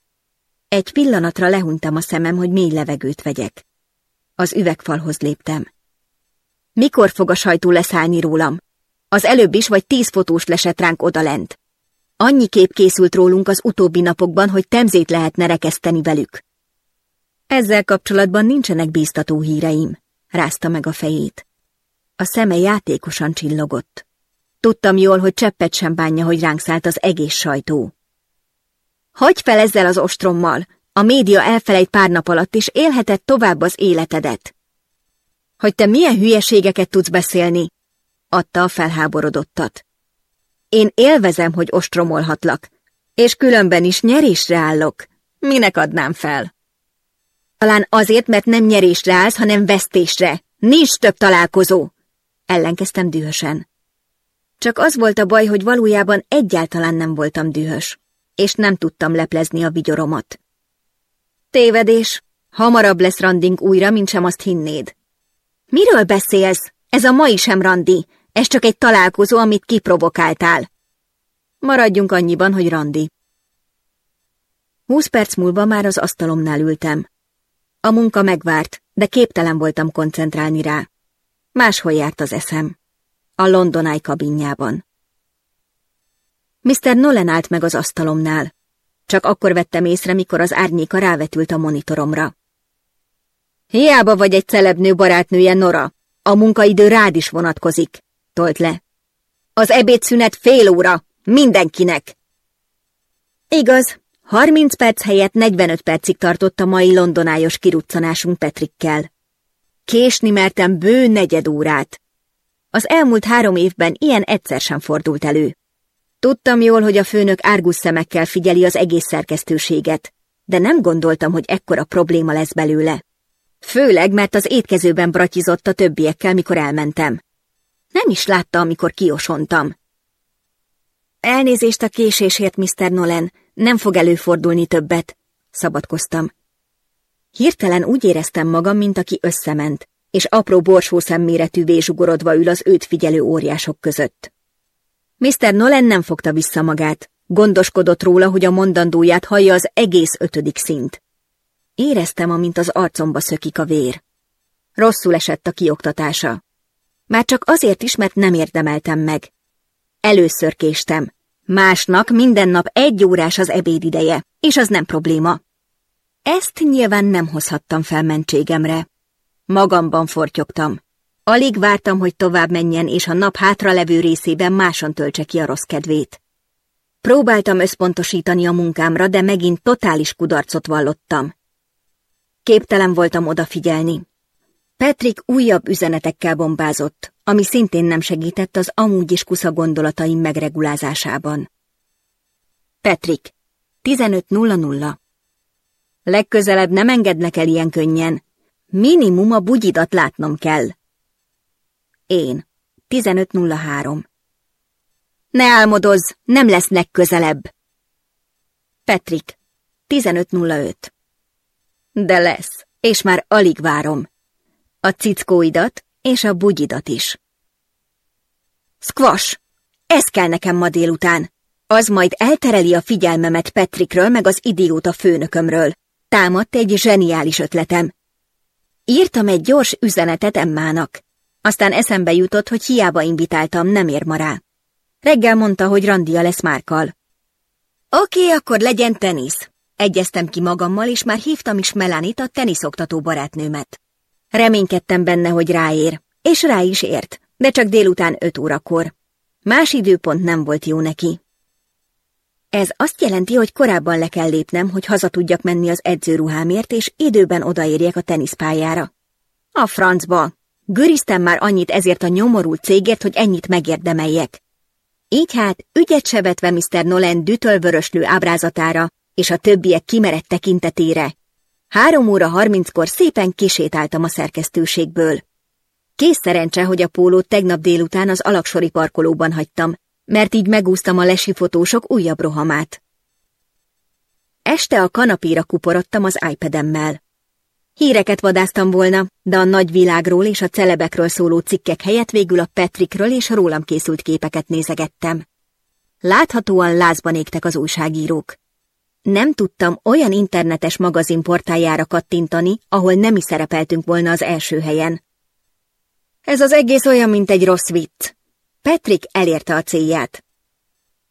A: Egy pillanatra lehuntam a szemem, hogy mély levegőt vegyek. Az üvegfalhoz léptem. Mikor fog a sajtó leszállni rólam? Az előbb is vagy tíz fotós lesett ránk odalent. Annyi kép készült rólunk az utóbbi napokban, hogy temzét lehetne rekeszteni velük. Ezzel kapcsolatban nincsenek bíztató híreim, rázta meg a fejét. A szeme játékosan csillogott. Tudtam jól, hogy cseppet sem bánja, hogy ránk szállt az egész sajtó. Hagy fel ezzel az ostrommal! A média elfelejt pár nap alatt, és élheted tovább az életedet. Hogy te milyen hülyeségeket tudsz beszélni? adta a felháborodottat. Én élvezem, hogy ostromolhatlak, és különben is nyerésre állok. Minek adnám fel? Talán azért, mert nem nyerésre állsz, hanem vesztésre. Nincs több találkozó! Ellenkeztem dühösen. Csak az volt a baj, hogy valójában egyáltalán nem voltam dühös, és nem tudtam leplezni a vigyoromat. Tévedés! Hamarabb lesz randing újra, mint sem azt hinnéd. Miről beszélsz? Ez a mai sem randi. Ez csak egy találkozó, amit kiprovokáltál. Maradjunk annyiban, hogy randi. Húsz perc múlva már az asztalomnál ültem. A munka megvárt, de képtelen voltam koncentrálni rá. Máshol járt az eszem. A londonai kabinjában. Mr. Nolan állt meg az asztalomnál. Csak akkor vettem észre, mikor az árnyéka rávetült a monitoromra. Hiába vagy egy celebnő barátnője, Nora. A munkaidő rád is vonatkozik, tolt le. Az ebédszünet fél óra, mindenkinek. Igaz, Harminc perc helyett 45 percig tartott a mai londonájos kiruccanásunk Petrikkel. Késni mertem bő negyed órát. Az elmúlt három évben ilyen egyszer sem fordult elő. Tudtam jól, hogy a főnök árgus szemekkel figyeli az egész szerkesztőséget, de nem gondoltam, hogy ekkora probléma lesz belőle. Főleg, mert az étkezőben bratizott a többiekkel, mikor elmentem. Nem is látta, amikor kiosontam. Elnézést a késésért, Mr. Nolan, nem fog előfordulni többet, szabadkoztam. Hirtelen úgy éreztem magam, mint aki összement, és apró borsó szemméretű vésugorodva ül az őt figyelő óriások között. Mr. Nolan nem fogta vissza magát, gondoskodott róla, hogy a mondandóját hallja az egész ötödik szint. Éreztem, amint az arcomba szökik a vér. Rosszul esett a kioktatása. Már csak azért is, mert nem érdemeltem meg. Először késtem, Másnak minden nap egy órás az ebéd ideje, és az nem probléma. Ezt nyilván nem hozhattam fel mentségemre. Magamban fortyogtam. Alig vártam, hogy tovább menjen, és a nap hátra levő részében máson töltse ki a rossz kedvét. Próbáltam összpontosítani a munkámra, de megint totális kudarcot vallottam. Képtelen voltam odafigyelni. Petrik újabb üzenetekkel bombázott, ami szintén nem segített az amúgy is kusza gondolataim megregulázásában. Petrik, 15.00 Legközelebb nem engednek el ilyen könnyen. Minimum a bugyidat látnom kell. Én, 15.03 Ne álmodozz, nem lesz legközelebb. Petrik, 15.05 De lesz, és már alig várom. A cickóidat és a bugyidat is. Squash! Ez kell nekem ma délután! Az majd eltereli a figyelmemet Petrikről meg az idióta főnökömről. Támadt egy zseniális ötletem. Írtam egy gyors üzenetet Emmának. Aztán eszembe jutott, hogy hiába invitáltam, nem ér ma rá. Reggel mondta, hogy randia lesz Márkal. Oké, akkor legyen tenisz. Egyeztem ki magammal, és már hívtam is Melanit, a teniszoktató barátnőmet. Reménykedtem benne, hogy ráér, és rá is ért, de csak délután öt órakor. Más időpont nem volt jó neki. Ez azt jelenti, hogy korábban le kell lépnem, hogy haza tudjak menni az edzőruhámért, és időben odaérjek a teniszpályára. A francba! Güriztem már annyit ezért a nyomorult cégért, hogy ennyit megérdemeljek. Így hát, ügyet se vetve Mr. Nolan dütölvöröslő ábrázatára és a többiek kimerett tekintetére, Három óra harminckor szépen kisétáltam a szerkesztőségből. Kész szerencse, hogy a pólót tegnap délután az alaksori parkolóban hagytam, mert így megúsztam a lesifotósok újabb rohamát. Este a kanapéra kuporodtam az iPad-emmel. Híreket vadáztam volna, de a nagy világról és a celebekről szóló cikkek helyett végül a Petrikről és rólam készült képeket nézegettem. Láthatóan lázban égtek az újságírók nem tudtam olyan internetes portájára kattintani, ahol nem is szerepeltünk volna az első helyen. Ez az egész olyan, mint egy rossz vitt. Patrick elérte a célját.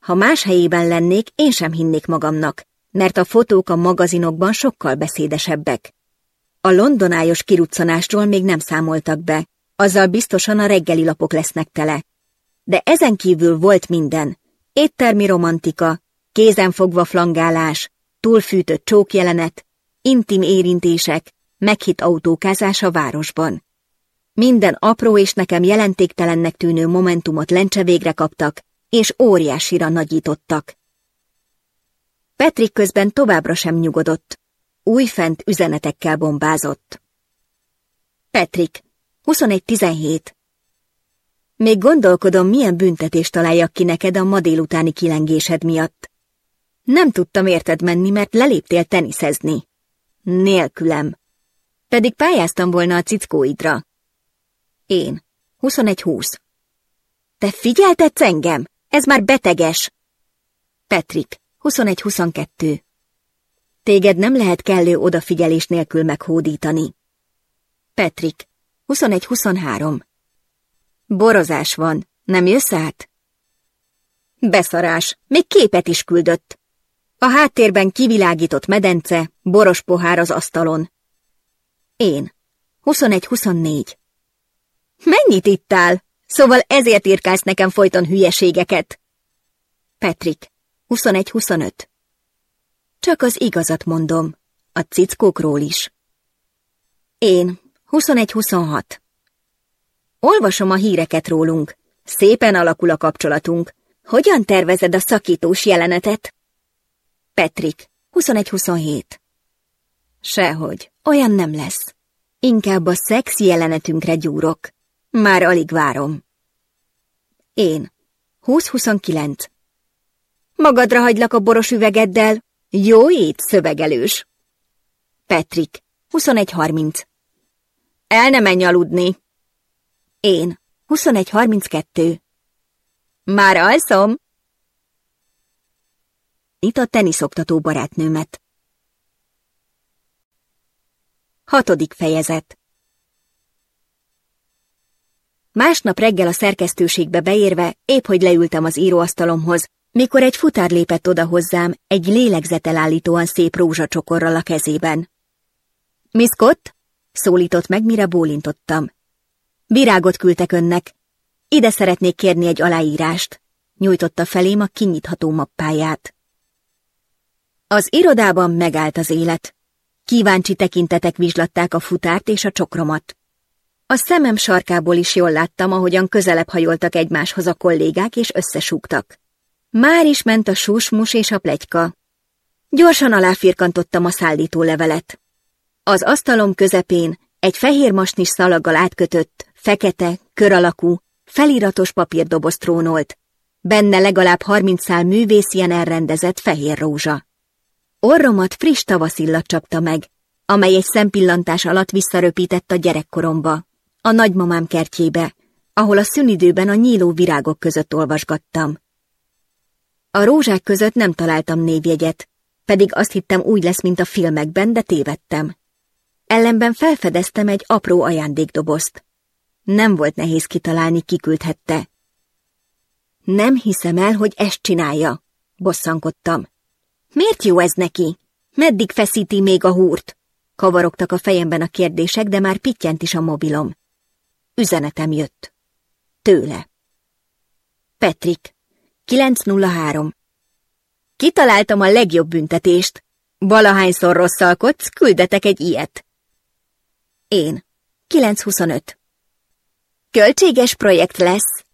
A: Ha más helyében lennék, én sem hinnék magamnak, mert a fotók a magazinokban sokkal beszédesebbek. A londonájos kiruccanásról még nem számoltak be, azzal biztosan a reggeli lapok lesznek tele. De ezen kívül volt minden. Éttermi romantika, kézenfogva flangálás, túlfűtött csókjelenet, intim érintések, meghitt autókázás a városban. Minden apró és nekem jelentéktelennek tűnő momentumot lencsevégre kaptak, és óriásira nagyítottak. Petrik közben továbbra sem nyugodott, újfent üzenetekkel bombázott. Petrik, 21.17 Még gondolkodom, milyen büntetést találjak ki neked a ma délutáni kilengésed miatt. Nem tudtam érted menni, mert leléptél teniszezni. Nélkülem. Pedig pályáztam volna a cickóidra. Én. 21-20. Te figyeltetsz engem? Ez már beteges. Petrik. 21-22. Téged nem lehet kellő odafigyelés nélkül meghódítani. Petrik. 21-23. Borozás van. Nem jössz át? Beszarás. Még képet is küldött. A háttérben kivilágított medence, boros pohár az asztalon. Én. 21-24. Mennyit ittál? Szóval ezért írkálsz nekem folyton hülyeségeket. Petrik. 21-25. Csak az igazat mondom. A cickókról is. Én. 21-26. Olvasom a híreket rólunk. Szépen alakul a kapcsolatunk. Hogyan tervezed a szakítós jelenetet? Petrik, 21-27. Sehogy, olyan nem lesz. Inkább a szex jelenetünkre gyúrok. Már alig várom. Én, 20-29. Magadra hagylak a boros üvegeddel. Jó ét, szövegelős. Petrik, 21-30. El ne menj aludni. Én, 21-32. Már alszom. Itt a teniszoktató barátnőmet. Hatodik fejezet Másnap reggel a szerkesztőségbe beérve, épp hogy leültem az íróasztalomhoz, mikor egy futár lépett oda hozzám, egy lélegzetelállítóan szép rózsacsokorral a kezében. – Miss Scott? – szólított meg, mire bólintottam. – Virágot küldtek önnek. Ide szeretnék kérni egy aláírást – nyújtotta felém a kinyitható mappáját. Az irodában megállt az élet. Kíváncsi tekintetek vizslatták a futárt és a csokromat. A szemem sarkából is jól láttam, ahogyan közelebb hajoltak egymáshoz a kollégák, és összesúgtak. Már is ment a susmus és a plegyka. Gyorsan aláfirkantottam a szállító levelet. Az asztalom közepén egy fehér masnis szalaggal átkötött, fekete, kör alakú, feliratos papírdoboz trónolt. Benne legalább harminc szál művész ilyen elrendezett fehér rózsa. Orromat friss tavaszillat csapta meg, amely egy szempillantás alatt visszaröpített a gyerekkoromba, a nagymamám kertjébe, ahol a szünidőben a nyíló virágok között olvasgattam. A rózsák között nem találtam névjegyet, pedig azt hittem úgy lesz, mint a filmekben, de tévedtem. Ellenben felfedeztem egy apró ajándékdobozt. Nem volt nehéz kitalálni, kiküldhette. Nem hiszem el, hogy ezt csinálja, bosszankodtam. Miért jó ez neki? Meddig feszíti még a húrt? Kavarogtak a fejemben a kérdések, de már pittyent is a mobilom. Üzenetem jött. Tőle. Petrik, 903. Kitaláltam a legjobb büntetést. Valahányszor rosszalkodsz, küldetek egy ilyet. Én. 925. Költséges projekt lesz.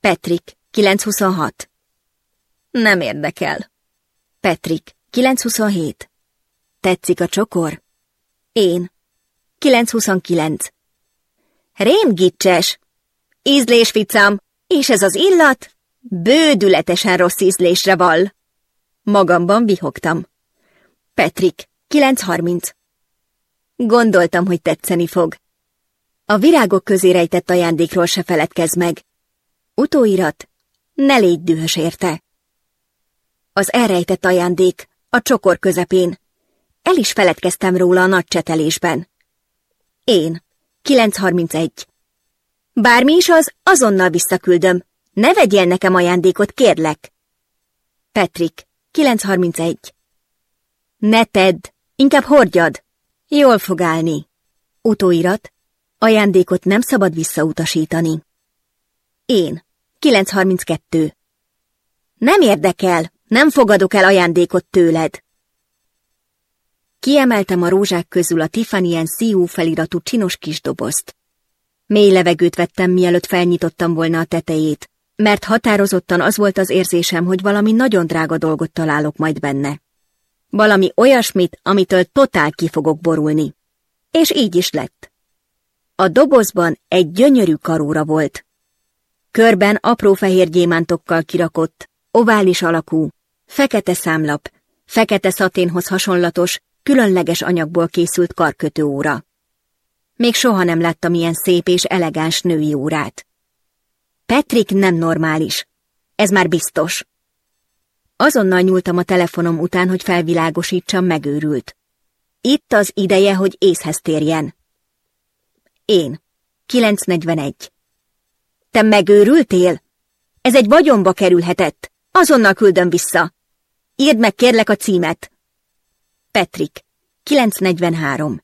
A: Petrik, 926. Nem érdekel. Petrik, 927. Tetszik a csokor? Én. 929. Rém gicses! ficam! És ez az illat? Bődületesen rossz ízlésre val. Magamban vihogtam. Petrik, 930. Gondoltam, hogy tetszeni fog. A virágok közé rejtett ajándékról se feledkez meg. Utóirat, ne légy dühös érte az elrejtett ajándék, a csokor közepén. El is feledkeztem róla a nagy csetelésben. Én, 931. Bármi is az, azonnal visszaküldöm. Ne vegyél nekem ajándékot, kérlek. Petrik, 931. Ne tedd, inkább hordjad. Jól fog állni. Utóirat, ajándékot nem szabad visszautasítani. Én, 932. Nem érdekel, nem fogadok el ajándékot tőled. Kiemeltem a rózsák közül a Tiffany CU feliratú csinos kis dobozt. Mély levegőt vettem, mielőtt felnyitottam volna a tetejét, mert határozottan az volt az érzésem, hogy valami nagyon drága dolgot találok majd benne. Valami olyasmit, amitől totál ki fogok borulni. És így is lett. A dobozban egy gyönyörű karóra volt. Körben apró fehér gyémántokkal kirakott, Ovális alakú, fekete számlap, fekete szaténhoz hasonlatos, különleges anyagból készült karkötő óra. Még soha nem láttam ilyen szép és elegáns női órát. Petrik nem normális. Ez már biztos. Azonnal nyúltam a telefonom után, hogy felvilágosítsam megőrült. Itt az ideje, hogy észhez térjen. Én. 941. Te megőrültél? Ez egy vagyonba kerülhetett. Azonnal küldöm vissza. Írd meg kérlek a címet. Petrik, 943.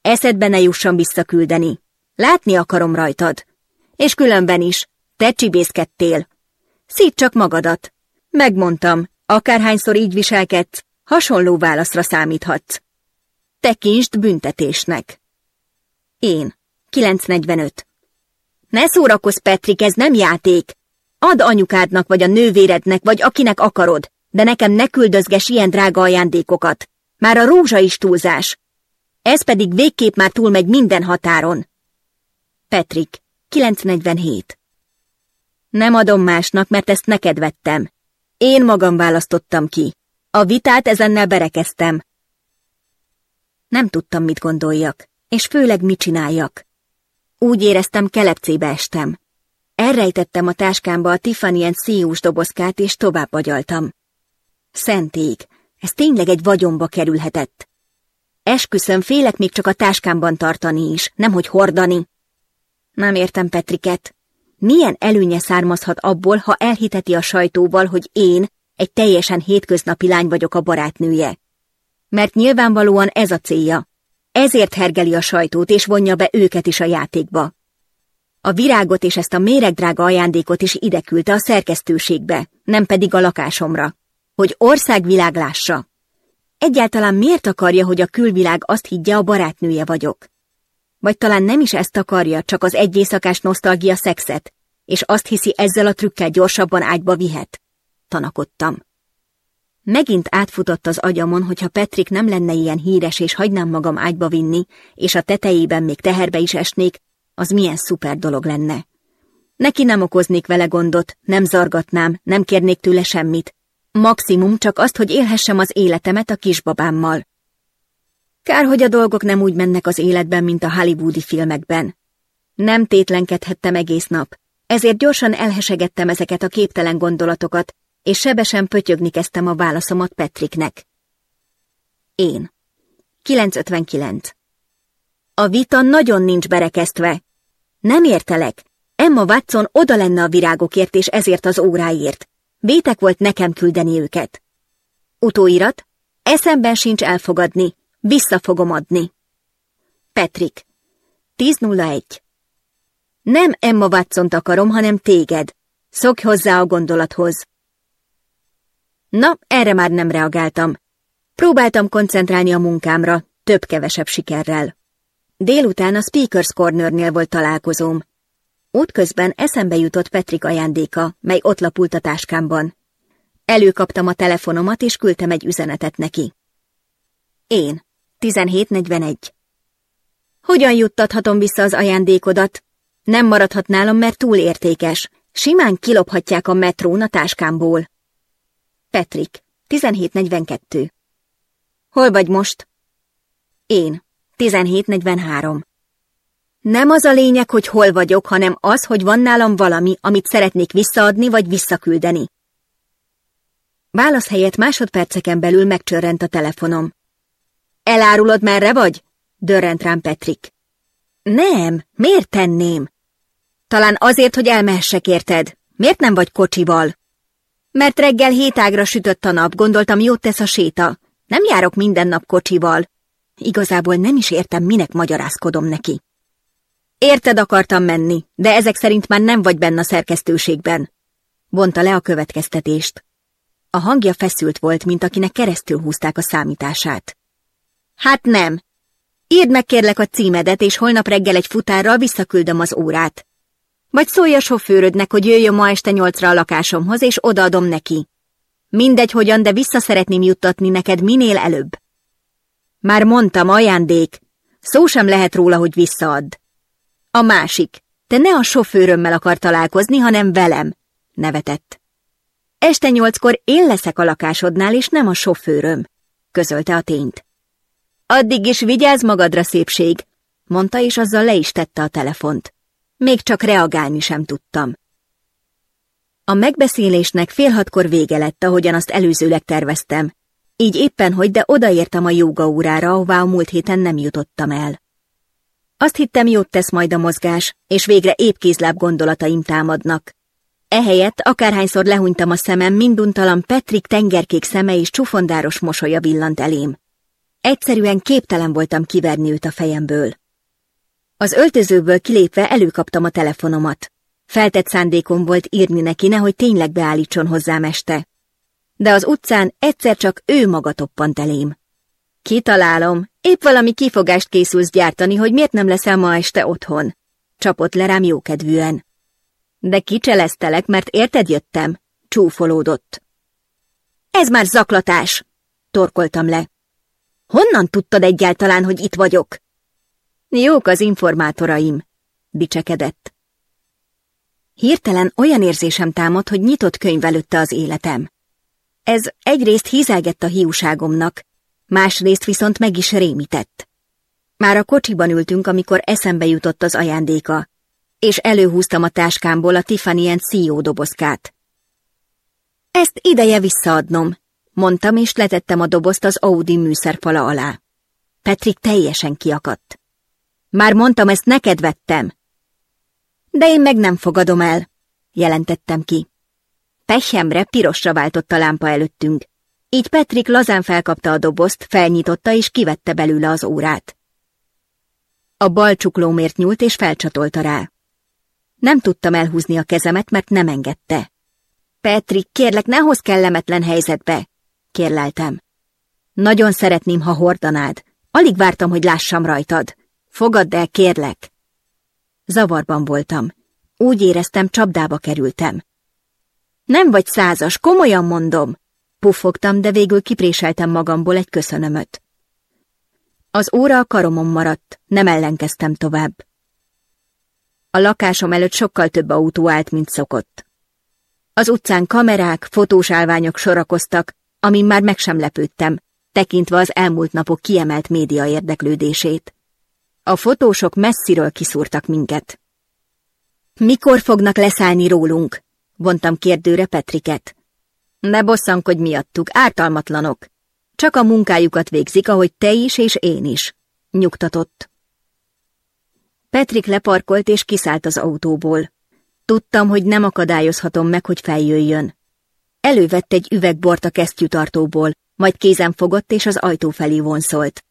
A: Eszedbe ne jusson visszaküldeni. Látni akarom rajtad. És különben is, te csibészkedtél. Szíd csak magadat. Megmondtam, akárhányszor így viselkedsz, hasonló válaszra számíthatsz. Tekintsd büntetésnek. Én. 945. Ne szórakozz, Petrik, ez nem játék. Add anyukádnak, vagy a nővérednek, vagy akinek akarod, de nekem ne küldözges ilyen drága ajándékokat. Már a rózsa is túlzás. Ez pedig végképp már túlmegy minden határon. Petrik, 947 Nem adom másnak, mert ezt neked vettem. Én magam választottam ki. A vitát ezennel berekeztem. Nem tudtam, mit gondoljak, és főleg mit csináljak. Úgy éreztem, kelepcébe estem. Elrejtettem a táskámba a Tiffany and Sears dobozkát, és tovább agyaltam. Szenték, ez tényleg egy vagyomba kerülhetett. Esküszöm, félek még csak a táskámban tartani is, nemhogy hordani. Nem értem Petriket. Milyen előnye származhat abból, ha elhiteti a sajtóval, hogy én, egy teljesen hétköznapi lány vagyok a barátnője? Mert nyilvánvalóan ez a célja. Ezért hergeli a sajtót, és vonja be őket is a játékba. A virágot és ezt a méregdrága ajándékot is ide küldte a szerkesztőségbe, nem pedig a lakásomra. Hogy országvilág lássa. Egyáltalán miért akarja, hogy a külvilág azt higgye, a barátnője vagyok? Vagy talán nem is ezt akarja, csak az éjszakás nosztalgia szexet, és azt hiszi, ezzel a trükkel gyorsabban ágyba vihet. Tanakodtam. Megint átfutott az agyamon, hogyha Petrik nem lenne ilyen híres, és hagynám magam ágyba vinni, és a tetejében még teherbe is esnék, az milyen szuper dolog lenne. Neki nem okoznék vele gondot, nem zargatnám, nem kérnék tőle semmit. Maximum csak azt, hogy élhessem az életemet a kisbabámmal. Kár, hogy a dolgok nem úgy mennek az életben, mint a hollywoodi filmekben. Nem tétlenkedhettem egész nap, ezért gyorsan elhesegettem ezeket a képtelen gondolatokat, és sebesen pötyögni kezdtem a válaszomat Petriknek. Én. 959. A vita nagyon nincs berekesztve, nem értelek. Emma Watson oda lenne a virágokért és ezért az óráért. Bétek volt nekem küldeni őket. Utóirat? Eszemben sincs elfogadni. Vissza fogom adni. Petrik. 10.01 Nem Emma watson akarom, hanem téged. Szokj hozzá a gondolathoz. Na, erre már nem reagáltam. Próbáltam koncentrálni a munkámra, több-kevesebb sikerrel. Délután a Speakers Cornernél volt találkozóm. Útközben eszembe jutott Petrik ajándéka, mely ott lapult a táskámban. Előkaptam a telefonomat, és küldtem egy üzenetet neki. Én. 1741. Hogyan juttathatom vissza az ajándékodat? Nem maradhat nálam, mert túl értékes. Simán kilophatják a metrón a táskámból. Petrik. 1742. Hol vagy most? Én. 1743. Nem az a lényeg, hogy hol vagyok, hanem az, hogy van nálam valami, amit szeretnék visszaadni vagy visszaküldeni. Válasz helyett másodperceken belül megcsörrent a telefonom. Elárulod, merre vagy? Dörrent rám Petrik. Nem, miért tenném? Talán azért, hogy elmehessek érted. Miért nem vagy kocsival? Mert reggel ágra sütött a nap, gondoltam jót tesz a séta. Nem járok minden nap kocsival. Igazából nem is értem, minek magyarázkodom neki. Érted akartam menni, de ezek szerint már nem vagy benne a szerkesztőségben. Vonta le a következtetést. A hangja feszült volt, mint akinek keresztül húzták a számítását. Hát nem. Írd meg kérlek a címedet, és holnap reggel egy futárral visszaküldöm az órát. Vagy szólj a sofőrödnek, hogy jöjjön ma este nyolcra a lakásomhoz, és odaadom neki. Mindegy hogyan, de vissza szeretném juttatni neked minél előbb. Már mondtam, ajándék. Szó sem lehet róla, hogy visszaadd. A másik. Te ne a sofőrömmel akar találkozni, hanem velem. Nevetett. Este nyolckor én leszek a lakásodnál, és nem a sofőröm, közölte a tényt. Addig is vigyázz magadra, szépség, mondta, és azzal le is tette a telefont. Még csak reagálni sem tudtam. A megbeszélésnek fél hatkor vége lett, ahogyan azt előzőleg terveztem, így éppen hogy, de odaértem a jóga órára, ahová a múlt héten nem jutottam el. Azt hittem, jót tesz majd a mozgás, és végre épp kézláb gondolataim támadnak. Ehelyett, akárhányszor lehunytam a szemem, minduntalan Petrik tengerkék szeme és csufondáros mosolya villant elém. Egyszerűen képtelen voltam kiverni őt a fejemből. Az öltözőből kilépve előkaptam a telefonomat. Feltett szándékom volt írni neki, nehogy tényleg beállítson hozzám este de az utcán egyszer csak ő maga toppant elém. Kitalálom, épp valami kifogást készülsz gyártani, hogy miért nem leszel ma este otthon. Csapott le rám jókedvűen. De kicseleztelek, mert érted jöttem. Csúfolódott. Ez már zaklatás, torkoltam le. Honnan tudtad egyáltalán, hogy itt vagyok? Jók az informátoraim, dicsekedett. Hirtelen olyan érzésem támad, hogy nyitott könyv előtte az életem. Ez egyrészt hízelgett a hiúságomnak, másrészt viszont meg is rémített. Már a kocsiban ültünk, amikor eszembe jutott az ajándéka, és előhúztam a táskámból a Tiffany CEO dobozkát. Ezt ideje visszaadnom, mondtam, és letettem a dobozt az Audi műszerfala alá. Petrik teljesen kiakadt. Már mondtam, ezt neked vettem. De én meg nem fogadom el, jelentettem ki. Pehemre pirosra váltott a lámpa előttünk. Így Petrik lazán felkapta a dobozt, felnyitotta és kivette belőle az órát. A bal csuklómért nyúlt és felcsatolta rá. Nem tudtam elhúzni a kezemet, mert nem engedte. Petrik, kérlek, ne hozz kellemetlen helyzetbe, kérleltem. Nagyon szeretném, ha hordanád. Alig vártam, hogy lássam rajtad. Fogadd el, kérlek. Zavarban voltam. Úgy éreztem, csapdába kerültem. Nem vagy százas, komolyan mondom! Puffogtam, de végül kipréseltem magamból egy köszönömöt. Az óra a karomon maradt, nem ellenkeztem tovább. A lakásom előtt sokkal több autó állt, mint szokott. Az utcán kamerák, fotós állványok sorakoztak, amin már meg sem lepődtem, tekintve az elmúlt napok kiemelt média érdeklődését. A fotósok messziről kiszúrtak minket. Mikor fognak leszállni rólunk? vontam kérdőre Petriket. Ne bosszankodj miattuk, ártalmatlanok. Csak a munkájukat végzik, ahogy te is és én is, nyugtatott. Petrik leparkolt és kiszállt az autóból. Tudtam, hogy nem akadályozhatom meg, hogy feljöjjön. Elővett egy üvegbort a kesztyűtartóból, majd kézen fogott és az ajtó felé vonszolt.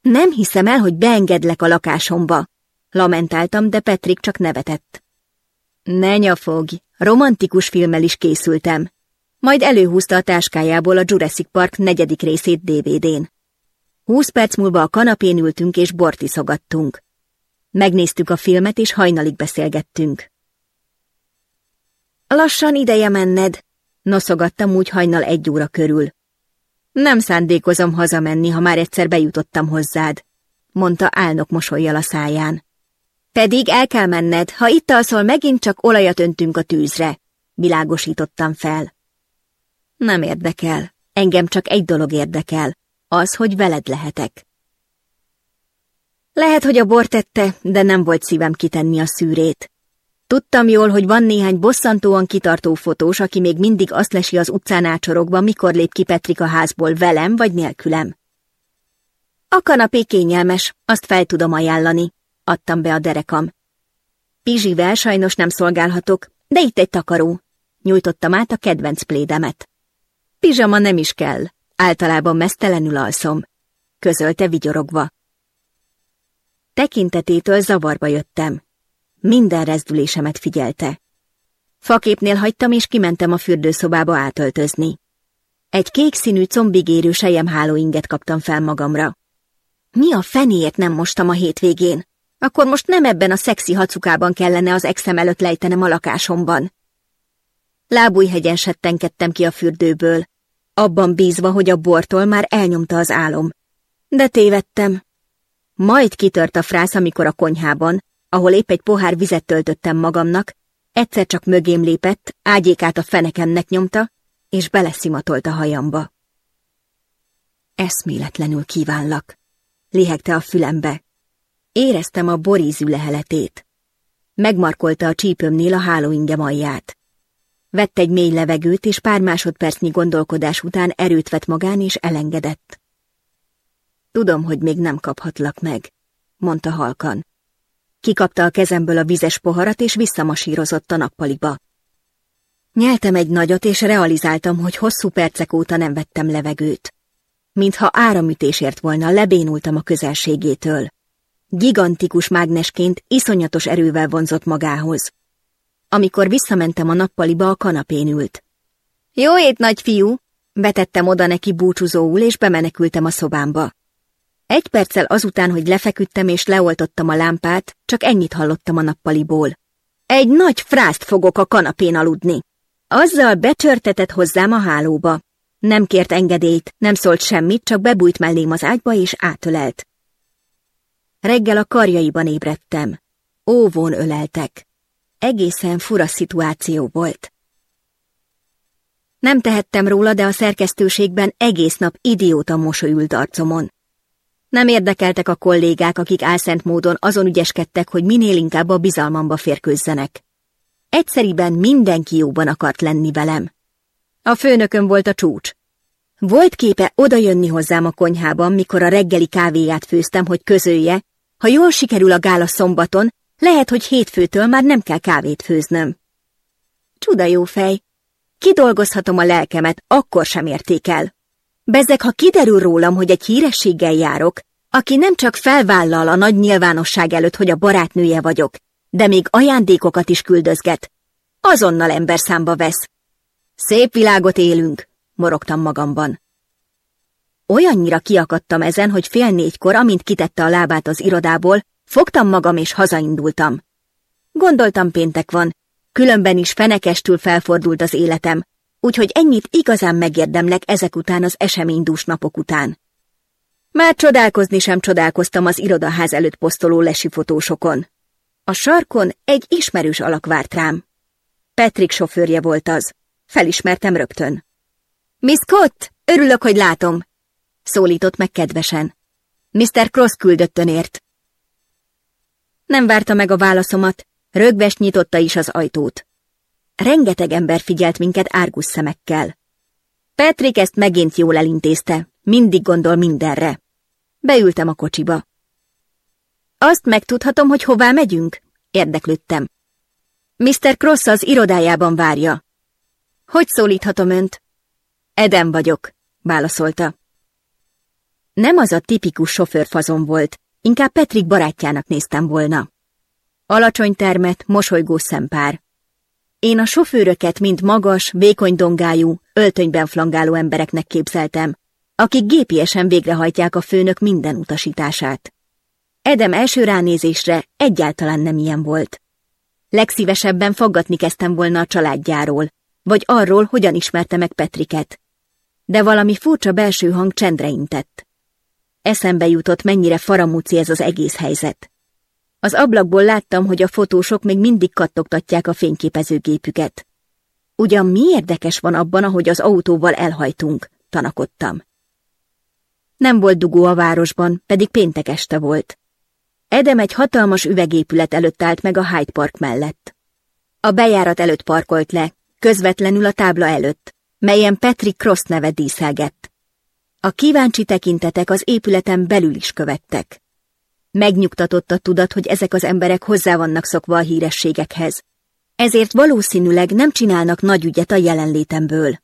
A: Nem hiszem el, hogy beengedlek a lakásomba, lamentáltam, de Petrik csak nevetett. Ne nyafogj, romantikus filmmel is készültem. Majd előhúzta a táskájából a Jurassic Park negyedik részét DVD-n. Húsz perc múlva a kanapén ültünk és bort iszogattunk. Megnéztük a filmet és hajnalig beszélgettünk. Lassan ideje menned, noszogattam úgy hajnal egy óra körül. Nem szándékozom hazamenni, ha már egyszer bejutottam hozzád, mondta álnok mosolyjal a száján. Pedig el kell menned, ha itt alszol, megint csak olajat öntünk a tűzre, világosítottam fel. Nem érdekel, engem csak egy dolog érdekel, az, hogy veled lehetek. Lehet, hogy a bor tette, de nem volt szívem kitenni a szűrét. Tudtam jól, hogy van néhány bosszantóan kitartó fotós, aki még mindig azt lesi az utcán ácsorokba, mikor lép ki Petrik a házból velem vagy nélkülem. A kanapé kényelmes, azt fel tudom ajánlani, adtam be a derekam. Pizsivel sajnos nem szolgálhatok, de itt egy takaró. Nyújtottam át a kedvenc plédemet. Pizsama nem is kell, általában mesztelenül alszom, közölte vigyorogva. Tekintetétől zavarba jöttem. Minden rezdülésemet figyelte. Faképnél hagytam, és kimentem a fürdőszobába átöltözni. Egy kék színű combigérő sejemhálóinget kaptam fel magamra. Mi a fenéért nem mostam a hétvégén? Akkor most nem ebben a szexi hacukában kellene az exem előtt lejtenem a lakásomban. Lábújhegyen settenkedtem ki a fürdőből, abban bízva, hogy a bortól már elnyomta az álom. De tévedtem. Majd kitört a frász, amikor a konyhában, ahol épp egy pohár vizet töltöttem magamnak, egyszer csak mögém lépett, ágyékát a fenekemnek nyomta, és beleszimatolt a hajamba. Eszméletlenül kívánlak, lihegte a fülembe, Éreztem a borízű leheletét. Megmarkolta a csípőmnél a hálóingem alját. Vett egy mély levegőt, és pár másodpercnyi gondolkodás után erőt vett magán, és elengedett. Tudom, hogy még nem kaphatlak meg, mondta halkan. Kikapta a kezemből a vizes poharat, és visszamasírozott a nappaliba. Nyeltem egy nagyot, és realizáltam, hogy hosszú percek óta nem vettem levegőt. Mintha áramütésért volna, lebénultam a közelségétől gigantikus mágnesként iszonyatos erővel vonzott magához. Amikor visszamentem a nappaliba, a kanapén ült. Jó ét, nagyfiú! Betettem oda neki búcsúzóul, és bemenekültem a szobámba. Egy perccel azután, hogy lefeküdtem és leoltottam a lámpát, csak ennyit hallottam a nappaliból. Egy nagy frászt fogok a kanapén aludni. Azzal becsörtetett hozzám a hálóba. Nem kért engedélyt, nem szólt semmit, csak bebújt mellém az ágyba és átölelt. Reggel a karjaiban ébredtem. Óvón öleltek. Egészen fura szituáció volt. Nem tehettem róla, de a szerkesztőségben egész nap idióta mosolyült arcomon. Nem érdekeltek a kollégák, akik álszent módon azon ügyeskedtek, hogy minél inkább a bizalmamba férkőzzenek. Egyszeriben mindenki jóban akart lenni velem. A főnököm volt a csúcs. Volt képe odajönni hozzám a konyhában, mikor a reggeli kávéját főztem, hogy közölje, ha jól sikerül a gála szombaton, lehet, hogy hétfőtől már nem kell kávét főznöm. Csuda jó fej. Kidolgozhatom a lelkemet, akkor sem érték el. ha kiderül rólam, hogy egy hírességgel járok, aki nem csak felvállal a nagy nyilvánosság előtt, hogy a barátnője vagyok, de még ajándékokat is küldözget, azonnal ember számba vesz. Szép világot élünk, morogtam magamban. Olyannyira kiakadtam ezen, hogy fél négykor, amint kitette a lábát az irodából, fogtam magam és hazaindultam. Gondoltam péntek van, különben is fenekestül felfordult az életem, úgyhogy ennyit igazán megérdemlek ezek után az eseménydús napok után. Már csodálkozni sem csodálkoztam az irodaház előtt posztoló lesi fotósokon. A sarkon egy ismerős alak várt rám. Petrik sofőrje volt az. Felismertem rögtön. Miss Scott, örülök, hogy látom! Szólított meg kedvesen. Mr. Cross küldött önért. Nem várta meg a válaszomat, rögves nyitotta is az ajtót. Rengeteg ember figyelt minket árgus szemekkel. Patrick ezt megint jól elintézte, mindig gondol mindenre. Beültem a kocsiba. Azt megtudhatom, hogy hová megyünk? Érdeklődtem. Mr. Cross az irodájában várja. Hogy szólíthatom önt? Eden vagyok, válaszolta. Nem az a tipikus sofőrfazon volt, inkább Petrik barátjának néztem volna. Alacsony termet, mosolygó szempár. Én a sofőröket, mint magas, vékony dongájú, öltönyben flangáló embereknek képzeltem, akik gépiesen végrehajtják a főnök minden utasítását. Edem első ránézésre egyáltalán nem ilyen volt. Legszívesebben faggatni kezdtem volna a családjáról, vagy arról, hogyan ismerte meg Petriket, de valami furcsa belső hang csendre intett. Eszembe jutott, mennyire faramúci ez az egész helyzet. Az ablakból láttam, hogy a fotósok még mindig kattogtatják a fényképezőgépüket. Ugyan mi érdekes van abban, ahogy az autóval elhajtunk, tanakodtam. Nem volt dugó a városban, pedig péntek este volt. Edem egy hatalmas üvegépület előtt állt meg a Hyde Park mellett. A bejárat előtt parkolt le, közvetlenül a tábla előtt, melyen Petri Cross neve díszelgett. A kíváncsi tekintetek az épületen belül is követtek. Megnyugtatott a tudat, hogy ezek az emberek hozzá vannak szokva a hírességekhez. Ezért valószínűleg nem csinálnak nagy ügyet a jelenlétemből.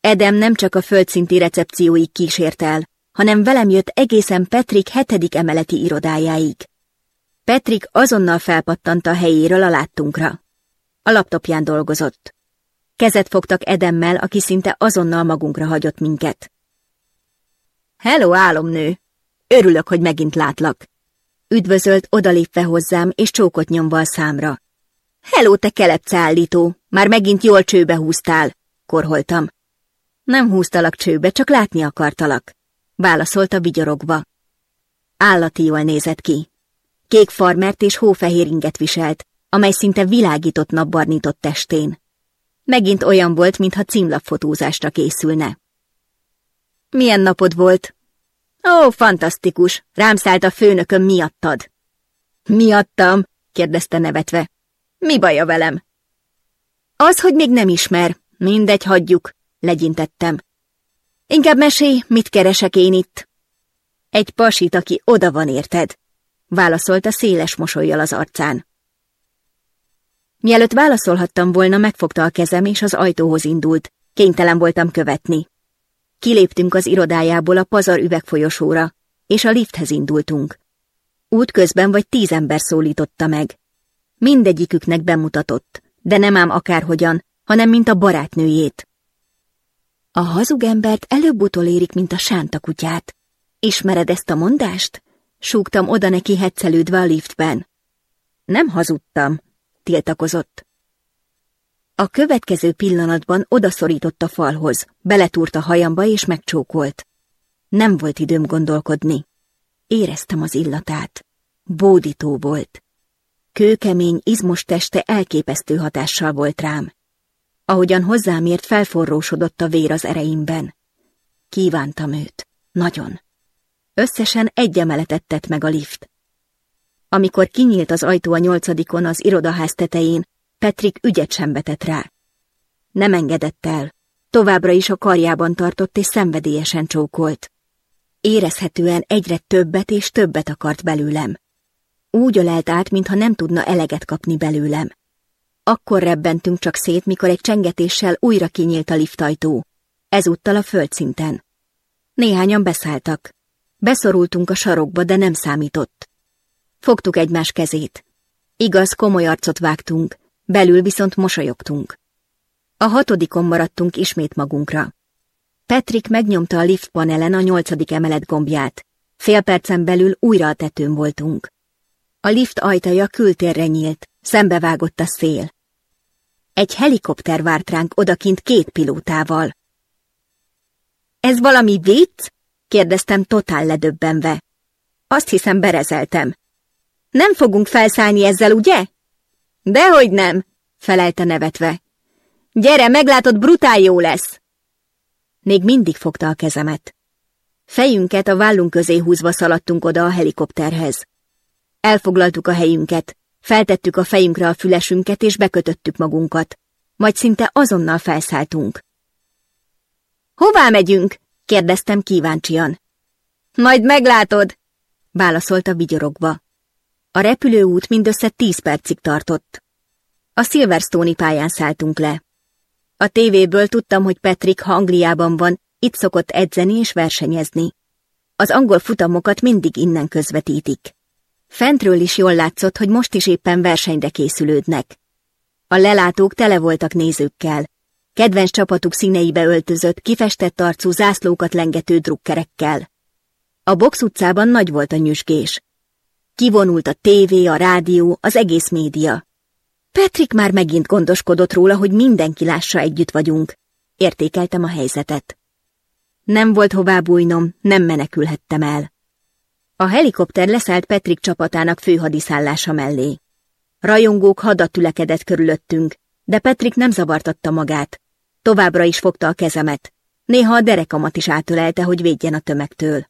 A: Edem nem csak a földszinti recepcióig kísért el, hanem velem jött egészen Petrik hetedik emeleti irodájáig. Petrik azonnal felpattant a helyéről a láttunkra. A laptopján dolgozott. Kezet fogtak Edemmel, aki szinte azonnal magunkra hagyott minket. Hello, álomnő! Örülök, hogy megint látlak! Üdvözölt odalépve hozzám, és csókot nyomva a számra. Hello, te kelepceállító! Már megint jól csőbe húztál! Korholtam. Nem húztalak csőbe, csak látni akartalak. Válaszolta vigyorogva. Állati jól nézett ki. Kék farmert és hófehér inget viselt, amely szinte világított napbarnított testén. Megint olyan volt, mintha címlapfotózásra készülne. Milyen napod volt? Ó, fantasztikus! Rám szállt a főnököm miattad. Miattam? kérdezte nevetve. Mi baja velem? Az, hogy még nem ismer. Mindegy, hagyjuk, legyintettem. Inkább mesélj, mit keresek én itt? Egy pasit, aki oda van, érted? Válaszolta széles mosolyjal az arcán. Mielőtt válaszolhattam volna, megfogta a kezem, és az ajtóhoz indult. Kénytelen voltam követni. Kiléptünk az irodájából a pazar üvegfolyosóra, és a lifthez indultunk. Útközben vagy tíz ember szólította meg. Mindegyiküknek bemutatott, de nem ám akárhogyan, hanem mint a barátnőjét. A hazug embert előbb utolérik, érik, mint a sánta kutyát. Ismered ezt a mondást? Súgtam oda neki heccelődve a liftben. Nem hazudtam, tiltakozott. A következő pillanatban odaszorított a falhoz, beletúrt a hajamba és megcsókolt. Nem volt időm gondolkodni. Éreztem az illatát. Bódító volt. Kőkemény, izmos teste elképesztő hatással volt rám. Ahogyan hozzámért, felforrósodott a vér az ereimben. Kívántam őt. Nagyon. Összesen egy emeletet tett meg a lift. Amikor kinyílt az ajtó a nyolcadikon az irodaház tetején, Petrik ügyet sem vetett rá. Nem engedett el. Továbbra is a karjában tartott és szenvedélyesen csókolt. Érezhetően egyre többet és többet akart belőlem. Úgy ölelt át, mintha nem tudna eleget kapni belőlem. Akkor rebbentünk csak szét, mikor egy csengetéssel újra kinyílt a liftajtó. Ezúttal a földszinten. Néhányan beszálltak. Beszorultunk a sarokba, de nem számított. Fogtuk egymás kezét. Igaz, komoly arcot vágtunk, belül viszont mosolyogtunk. A hatodikon maradtunk ismét magunkra. Petrik megnyomta a lift panelen a nyolcadik emelet gombját. Fél percen belül újra a tetőn voltunk. A lift ajtaja kültérre nyílt, szembevágott a szél. Egy helikopter várt ránk odakint két pilótával. Ez valami vicc? kérdeztem totál ledöbbenve. Azt hiszem berezeltem. Nem fogunk felszállni ezzel, ugye? Dehogy nem, felelte nevetve. Gyere, meglátod, brutál jó lesz! Még mindig fogta a kezemet. Fejünket a vállunk közé húzva szaladtunk oda a helikopterhez. Elfoglaltuk a helyünket, feltettük a fejünkre a fülesünket és bekötöttük magunkat. Majd szinte azonnal felszálltunk. Hová megyünk? kérdeztem kíváncsian. Majd meglátod, válaszolta vigyorogva. A repülőút mindössze tíz percig tartott. A Silverstone-i pályán szálltunk le. A tévéből tudtam, hogy Patrick, ha Angliában van, itt szokott edzeni és versenyezni. Az angol futamokat mindig innen közvetítik. Fentről is jól látszott, hogy most is éppen versenyre készülődnek. A lelátók tele voltak nézőkkel. Kedvenc csapatuk színeibe öltözött, kifestett arcú zászlókat lengető drukkerekkel. A box utcában nagy volt a nyüsgés. Kivonult a tévé, a rádió, az egész média. Petrik már megint gondoskodott róla, hogy mindenki lássa együtt vagyunk. Értékeltem a helyzetet. Nem volt hová bújnom, nem menekülhettem el. A helikopter leszállt Petrik csapatának főhadiszállása mellé. Rajongók hadat tülekedett körülöttünk, de Petrik nem zavartatta magát. Továbbra is fogta a kezemet. Néha a derekamat is átölelte, hogy védjen a tömegtől.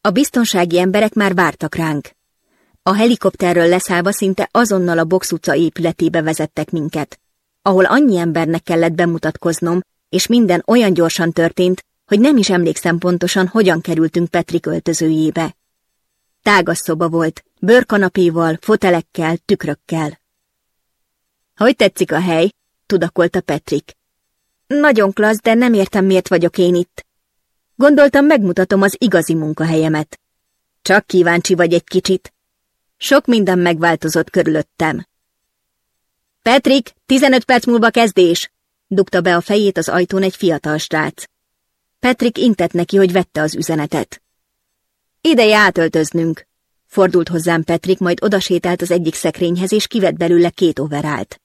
A: A biztonsági emberek már vártak ránk. A helikopterről leszállva szinte azonnal a box utca épületébe vezettek minket, ahol annyi embernek kellett bemutatkoznom, és minden olyan gyorsan történt, hogy nem is emlékszem pontosan, hogyan kerültünk Petrik öltözőjébe. Tágas szoba volt, bőrkanapéval, fotelekkel, tükrökkel. Hogy tetszik a hely? tudakolta Petrik. Nagyon klassz, de nem értem, miért vagyok én itt. Gondoltam, megmutatom az igazi munkahelyemet. Csak kíváncsi vagy egy kicsit, sok minden megváltozott körülöttem. Petrik, 15 perc múlva kezdés! Dugta be a fejét az ajtón egy fiatal srác. Petrik intett neki, hogy vette az üzenetet. Ideje átöltöznünk! Fordult hozzám Petrik, majd odasétált az egyik szekrényhez, és kivett belőle két overált.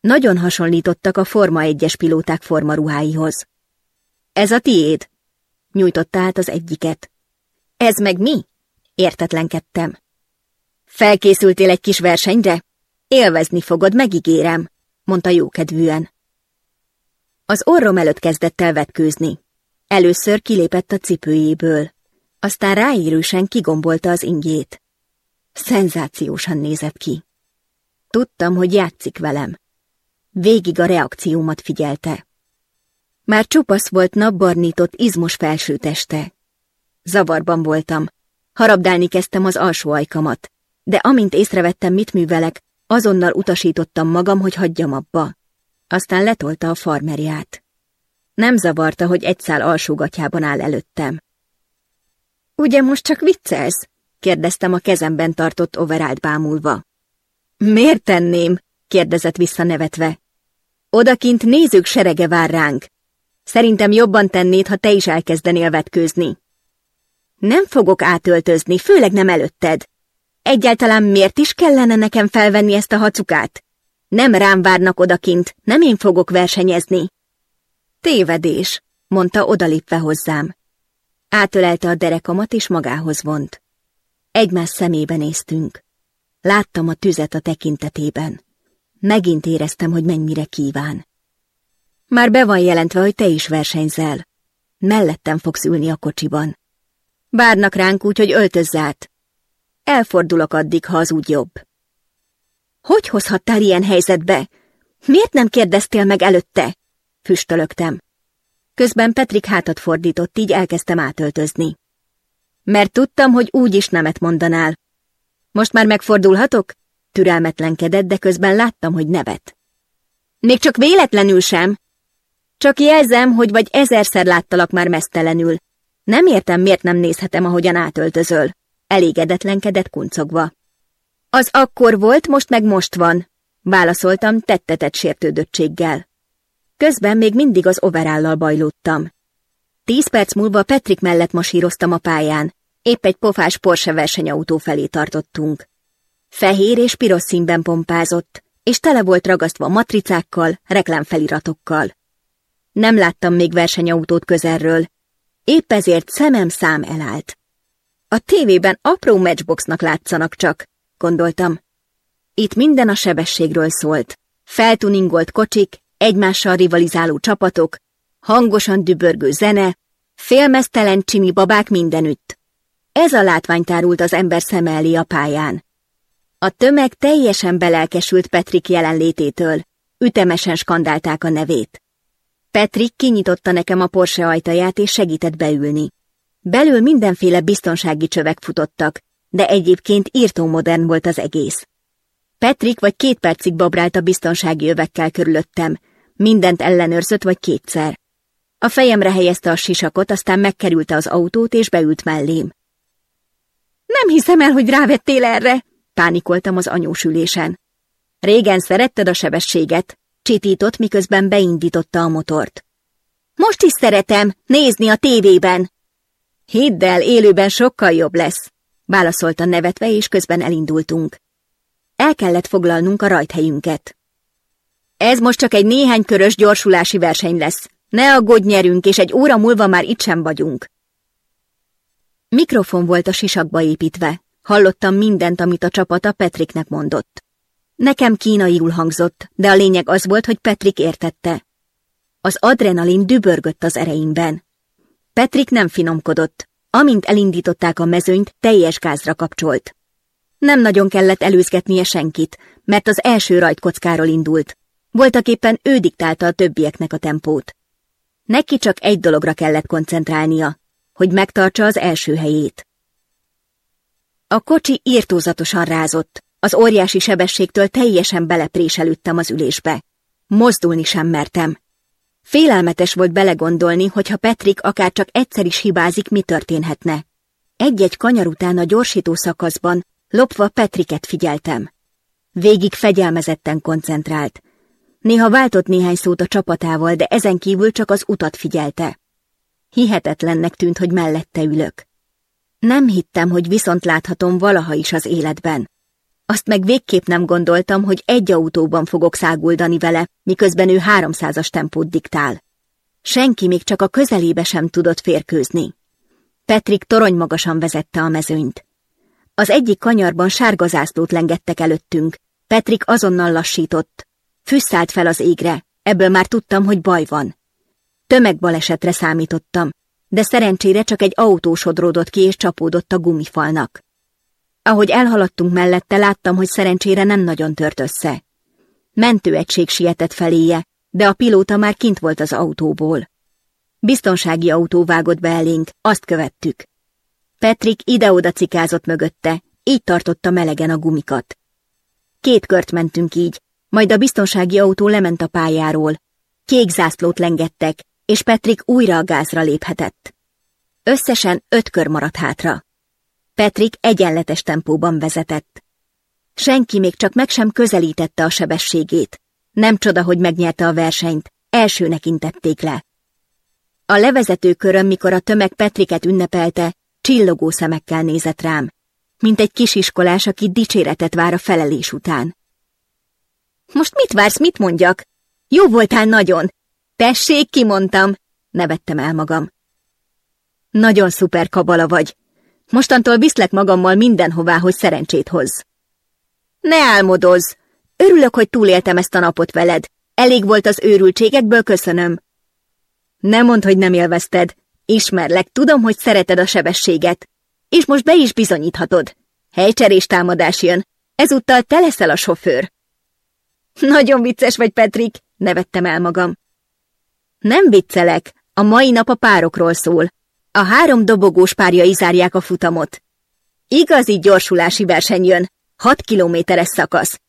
A: Nagyon hasonlítottak a Forma egyes pilóták formaruháihoz. Ez a tiéd? Nyújtotta át az egyiket. Ez meg mi? Értetlenkedtem. Felkészültél egy kis versenyre? Élvezni fogod, megígérem, mondta jókedvűen. Az orrom előtt kezdett el vetkőzni. Először kilépett a cipőjéből, aztán ráírősen kigombolta az ingjét. Szenzációsan nézett ki. Tudtam, hogy játszik velem. Végig a reakciómat figyelte. Már csupasz volt napbarnított izmos felsőteste. Zavarban voltam. Harabdálni kezdtem az alsó ajkamat de amint észrevettem, mit művelek, azonnal utasítottam magam, hogy hagyjam abba. Aztán letolta a farmerját. Nem zavarta, hogy egy szál alsógatjában áll előttem. Ugye most csak viccelsz? kérdeztem a kezemben tartott overált bámulva. Miért tenném? kérdezett vissza nevetve. Odakint nézők serege vár ránk. Szerintem jobban tennéd, ha te is elkezdenél vetkőzni. Nem fogok átöltözni, főleg nem előtted. Egyáltalán miért is kellene nekem felvenni ezt a hacukát? Nem rám várnak odakint, nem én fogok versenyezni. Tévedés, mondta odalépve hozzám. Átölelte a derekamat és magához vont. Egymás szemébe néztünk. Láttam a tüzet a tekintetében. Megint éreztem, hogy mennyire kíván. Már be van jelentve, hogy te is versenyzel. Mellettem fogsz ülni a kocsiban. Várnak ránk úgy, hogy öltözz át. Elfordulok addig, ha az úgy jobb. Hogy hozhattál ilyen helyzetbe? Miért nem kérdeztél meg előtte? Füstölögtem. Közben Petrik hátat fordított, így elkezdtem átöltözni. Mert tudtam, hogy úgy is nemet mondanál. Most már megfordulhatok? Türelmetlenkedett, de közben láttam, hogy nevet. Még csak véletlenül sem. Csak jelzem, hogy vagy ezerszer láttalak már mesztelenül. Nem értem, miért nem nézhetem, ahogyan átöltözöl elégedetlenkedett kuncogva. Az akkor volt, most meg most van, válaszoltam tettetett sértődöttséggel. Közben még mindig az overállal bajlódtam. Tíz perc múlva Petrik mellett masíroztam a pályán. Épp egy pofás Porsche versenyautó felé tartottunk. Fehér és piros színben pompázott, és tele volt ragasztva matricákkal, reklámfeliratokkal. Nem láttam még versenyautót közelről. Épp ezért szemem szám elállt. A tévében apró matchboxnak látszanak csak, gondoltam. Itt minden a sebességről szólt. Feltuningolt kocsik, egymással rivalizáló csapatok, hangosan dübörgő zene, félmeztelen csimi babák mindenütt. Ez a látvány tárult az ember szeme elé a pályán. A tömeg teljesen belelkesült Petrik jelenlététől, ütemesen skandálták a nevét. Petrik kinyitotta nekem a Porsche ajtaját és segített beülni. Belül mindenféle biztonsági csövek futottak, de egyébként írtó modern volt az egész. Petrik vagy két percig babrált a biztonsági övekkel körülöttem, mindent ellenőrzött vagy kétszer. A fejemre helyezte a sisakot, aztán megkerülte az autót és beült mellém. Nem hiszem el, hogy rávettél erre, pánikoltam az anyósülésen. Régen szeretted a sebességet, csitított, miközben beindította a motort. Most is szeretem, nézni a tévében, Hidd el, élőben sokkal jobb lesz, válaszolta nevetve, és közben elindultunk. El kellett foglalnunk a rajthelyünket. Ez most csak egy néhány körös gyorsulási verseny lesz. Ne aggódj, nyerünk, és egy óra múlva már itt sem vagyunk. Mikrofon volt a sisakba építve. Hallottam mindent, amit a csapata Petriknek mondott. Nekem kínaiul hangzott, de a lényeg az volt, hogy Petrik értette. Az adrenalin dübörgött az ereimben. Petrik nem finomkodott. Amint elindították a mezőnyt, teljes gázra kapcsolt. Nem nagyon kellett előzgetnie senkit, mert az első rajt kockáról indult. Voltaképpen ő diktálta a többieknek a tempót. Neki csak egy dologra kellett koncentrálnia, hogy megtartsa az első helyét. A kocsi írtózatosan rázott, az óriási sebességtől teljesen belepréselődtem az ülésbe. Mozdulni sem mertem. Félelmetes volt belegondolni, hogy ha Petrik akár csak egyszer is hibázik, mi történhetne. Egy-egy kanyar után a gyorsító szakaszban lopva Petriket figyeltem. Végig fegyelmezetten koncentrált. Néha váltott néhány szót a csapatával, de ezen kívül csak az utat figyelte. Hihetetlennek tűnt, hogy mellette ülök. Nem hittem, hogy viszont láthatom valaha is az életben. Azt meg végképp nem gondoltam, hogy egy autóban fogok száguldani vele, miközben ő háromszázas tempót diktál. Senki még csak a közelébe sem tudott férkőzni. Petrik torony magasan vezette a mezőnyt. Az egyik kanyarban sárga zászlót lengettek előttünk. Petrik azonnal lassított. Füsszált fel az égre, ebből már tudtam, hogy baj van. Tömegbalesetre számítottam, de szerencsére csak egy autó sodródott ki és csapódott a gumifalnak. Ahogy elhaladtunk mellette, láttam, hogy szerencsére nem nagyon tört össze. Mentőegység sietett feléje, de a pilóta már kint volt az autóból. Biztonsági autó vágott be elénk, azt követtük. Petrik ide-oda cikázott mögötte, így tartotta melegen a gumikat. Két kört mentünk így, majd a biztonsági autó lement a pályáról. Kék zászlót lengettek, és Petrik újra a gázra léphetett. Összesen öt kör maradt hátra. Petrik egyenletes tempóban vezetett. Senki még csak meg sem közelítette a sebességét. Nem csoda, hogy megnyerte a versenyt, elsőnek intették le. A levezető körön, mikor a tömeg Petriket ünnepelte, csillogó szemekkel nézett rám, mint egy kisiskolás, aki dicséretet vár a felelés után. Most mit vársz, mit mondjak? Jó voltál nagyon! Tessék, kimondtam! Nevettem el magam. Nagyon szuper kabala vagy, Mostantól viszlek magammal mindenhová, hogy szerencsét hoz. Ne álmodozz! Örülök, hogy túléltem ezt a napot veled. Elég volt az őrültségekből, köszönöm. Ne mondd, hogy nem élvezted. Ismerlek, tudom, hogy szereted a sebességet. És most be is bizonyíthatod. Helycserés támadás jön. Ezúttal te leszel a sofőr. Nagyon vicces vagy, Petrik, nevettem el magam. Nem viccelek, a mai nap a párokról szól. A három dobogós párja izárják a futamot. Igazi gyorsulási verseny jön, hat kilométeres szakasz.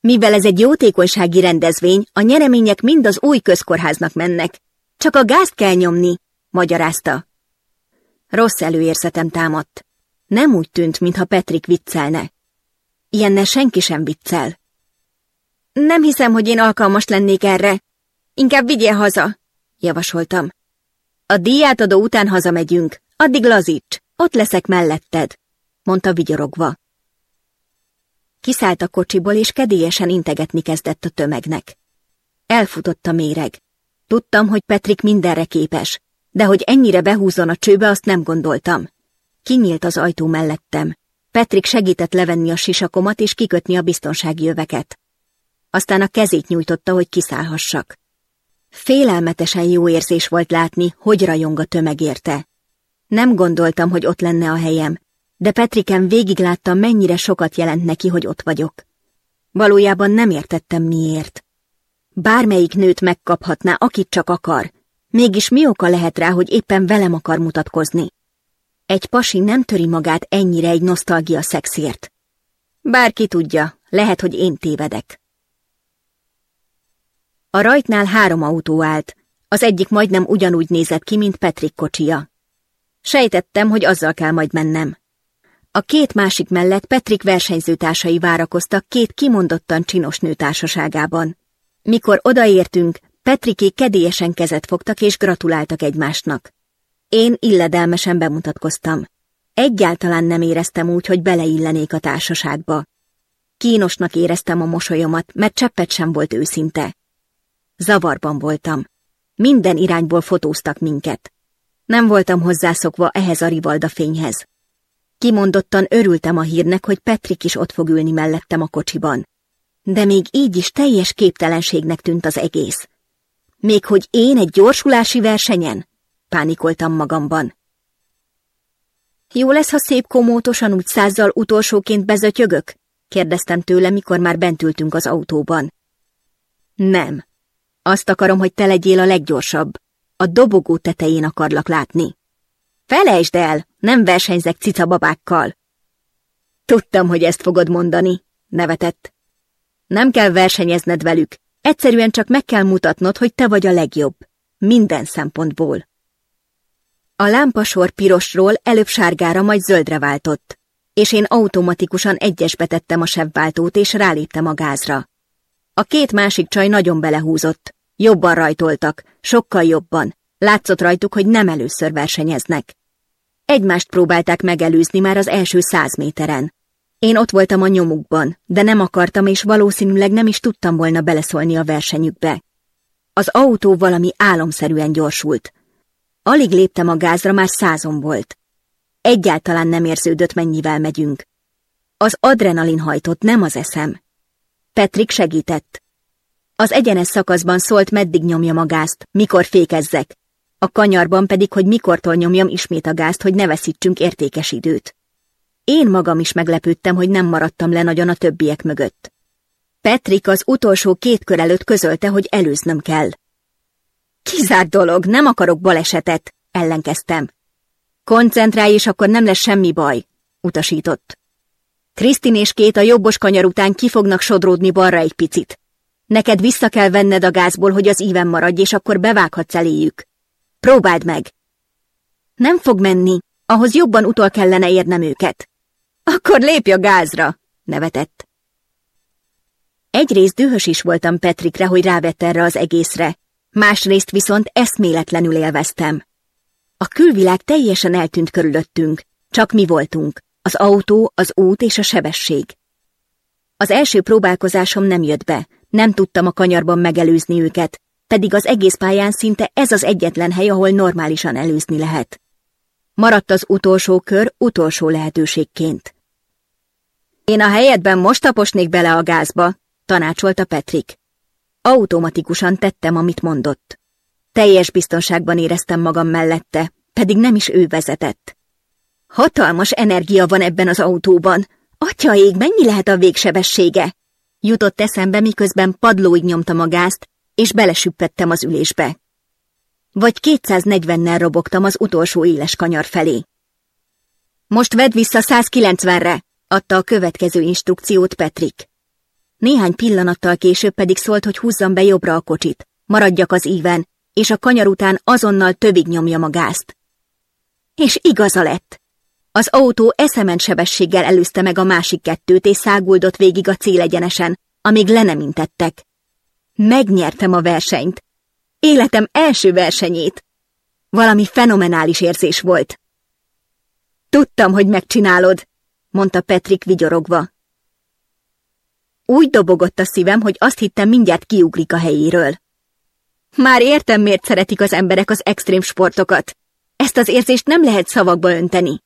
A: Mivel ez egy jótékonysági rendezvény, a nyeremények mind az új közkórháznak mennek. Csak a gázt kell nyomni, magyarázta. Rossz előérzetem támadt. Nem úgy tűnt, mintha Petrik viccelne. Ilyenne senki sem viccel. Nem hiszem, hogy én alkalmas lennék erre. Inkább vigyél haza, javasoltam. A adó után hazamegyünk, addig lazíts, ott leszek melletted, mondta vigyorogva. Kiszállt a kocsiból, és kedélyesen integetni kezdett a tömegnek. Elfutott a méreg. Tudtam, hogy Petrik mindenre képes, de hogy ennyire behúzzon a csőbe, azt nem gondoltam. Kinyílt az ajtó mellettem. Petrik segített levenni a sisakomat és kikötni a biztonsági öveket. Aztán a kezét nyújtotta, hogy kiszállhassak. Félelmetesen jó érzés volt látni, hogy rajong a tömeg érte. Nem gondoltam, hogy ott lenne a helyem, de Petriken végigláttam, mennyire sokat jelent neki, hogy ott vagyok. Valójában nem értettem miért. Bármelyik nőt megkaphatná, akit csak akar, mégis mi oka lehet rá, hogy éppen velem akar mutatkozni? Egy pasi nem töri magát ennyire egy nosztalgia szexért. Bárki tudja, lehet, hogy én tévedek. A rajtnál három autó állt, az egyik majdnem ugyanúgy nézett ki, mint Petrik kocsia. Sejtettem, hogy azzal kell majd mennem. A két másik mellett Petrik versenyzőtársai várakoztak két kimondottan csinos nő társaságában. Mikor odaértünk, Petriké kedélyesen kezet fogtak és gratuláltak egymásnak. Én illedelmesen bemutatkoztam. Egyáltalán nem éreztem úgy, hogy beleillenék a társaságba. Kínosnak éreztem a mosolyomat, mert cseppet sem volt őszinte. Zavarban voltam. Minden irányból fotóztak minket. Nem voltam hozzászokva ehhez a rivalda fényhez. Kimondottan örültem a hírnek, hogy Petrik is ott fog ülni mellettem a kocsiban. De még így is teljes képtelenségnek tűnt az egész. Még hogy én egy gyorsulási versenyen? Pánikoltam magamban. Jó lesz, ha szép komótosan úgy százzal utolsóként bezötyögök? kérdeztem tőle, mikor már bent ültünk az autóban. Nem, azt akarom, hogy te legyél a leggyorsabb. A dobogó tetején akarlak látni. Felejtsd el, nem versenyzek babákkal. Tudtam, hogy ezt fogod mondani, nevetett. Nem kell versenyezned velük, egyszerűen csak meg kell mutatnod, hogy te vagy a legjobb. Minden szempontból. A lámpasor pirosról előbb sárgára, majd zöldre váltott, és én automatikusan egyesbetettem a sebváltót és ráléptem a gázra. A két másik csaj nagyon belehúzott. Jobban rajtoltak, sokkal jobban. Látszott rajtuk, hogy nem először versenyeznek. Egymást próbálták megelőzni már az első száz méteren. Én ott voltam a nyomukban, de nem akartam és valószínűleg nem is tudtam volna beleszólni a versenyükbe. Az autó valami álomszerűen gyorsult. Alig léptem a gázra, már százon volt. Egyáltalán nem érződött, mennyivel megyünk. Az adrenalin hajtott, nem az eszem. Petrik segített. Az egyenes szakaszban szólt, meddig nyomja a gázt, mikor fékezzek. A kanyarban pedig, hogy mikortól nyomjam ismét a gázt, hogy ne veszítsünk értékes időt. Én magam is meglepődtem, hogy nem maradtam le nagyon a többiek mögött. Petrik az utolsó két kör előtt közölte, hogy előznöm kell. Kizárt dolog, nem akarok balesetet, ellenkeztem. Koncentrálj, és akkor nem lesz semmi baj, utasított. Krisztin és két a jobbos kanyar után ki fognak sodródni balra egy picit. Neked vissza kell venned a gázból, hogy az íven maradj, és akkor bevághatsz eléjük. Próbáld meg! Nem fog menni, ahhoz jobban utol kellene érnem őket. Akkor lépj a gázra! nevetett. Egyrészt dühös is voltam Petrikre, hogy rávett erre az egészre, másrészt viszont eszméletlenül élveztem. A külvilág teljesen eltűnt körülöttünk, csak mi voltunk az autó, az út és a sebesség. Az első próbálkozásom nem jött be, nem tudtam a kanyarban megelőzni őket, pedig az egész pályán szinte ez az egyetlen hely, ahol normálisan előzni lehet. Maradt az utolsó kör utolsó lehetőségként. Én a helyedben most taposnék bele a gázba, tanácsolta Petrik. Automatikusan tettem, amit mondott. Teljes biztonságban éreztem magam mellette, pedig nem is ő vezetett. Hatalmas energia van ebben az autóban. Atya ég, mennyi lehet a végsebessége? Jutott eszembe, miközben padlóig nyomta gázt, és belesüppettem az ülésbe. Vagy 240-nel robogtam az utolsó éles kanyar felé. Most vedd vissza 190-re, adta a következő instrukciót Petrik. Néhány pillanattal később pedig szólt, hogy húzzam be jobbra a kocsit, maradjak az íven, és a kanyar után azonnal többig nyomja gázt. És igaza lett. Az autó eszement sebességgel előzte meg a másik kettőt, és száguldott végig a célegyenesen, amíg le nem intettek. Megnyertem a versenyt. Életem első versenyét. Valami fenomenális érzés volt. Tudtam, hogy megcsinálod, mondta Petrik vigyorogva. Úgy dobogott a szívem, hogy azt hittem mindjárt kiugrik a helyéről. Már értem, miért szeretik az emberek az extrém sportokat. Ezt az érzést nem lehet szavakba önteni.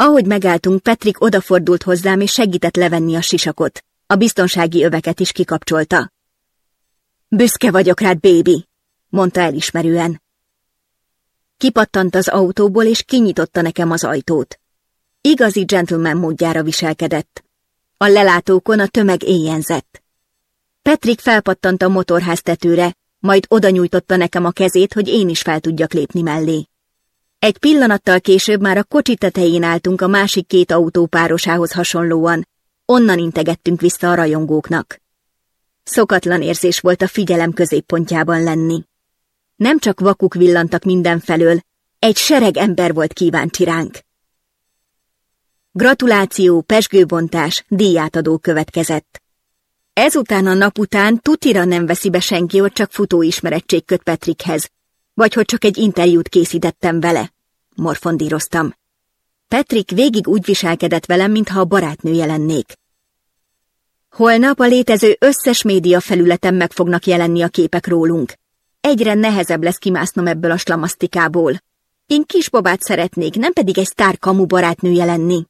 A: Ahogy megálltunk, Petrik odafordult hozzám és segített levenni a sisakot. A biztonsági öveket is kikapcsolta. Büszke vagyok rád, bébi, mondta elismerően. Kipattant az autóból és kinyitotta nekem az ajtót. Igazi gentleman módjára viselkedett. A lelátókon a tömeg éjjenzett. Petrik felpattant a motorház tetőre, majd odanyújtotta nekem a kezét, hogy én is fel tudjak lépni mellé. Egy pillanattal később már a kocsi tetején álltunk a másik két autópárosához hasonlóan, onnan integettünk vissza a rajongóknak. Szokatlan érzés volt a figyelem középpontjában lenni. Nem csak vakuk villantak mindenfelől, egy sereg ember volt kíváncsi ránk. Gratuláció, pesgőbontás, díjátadó következett. Ezután a nap után tutira nem veszi be senki, hogy csak futó ismerettség köt Petrikhez, vagy hogy csak egy interjút készítettem vele, morfondíroztam. Petrik végig úgy viselkedett velem, mintha a barátnője lennék. Holnap a létező összes média felületen meg fognak jelenni a képek rólunk. Egyre nehezebb lesz kimásznom ebből a slamasztikából. Én kisbabát szeretnék, nem pedig egy sztárkamú barátnője lenni.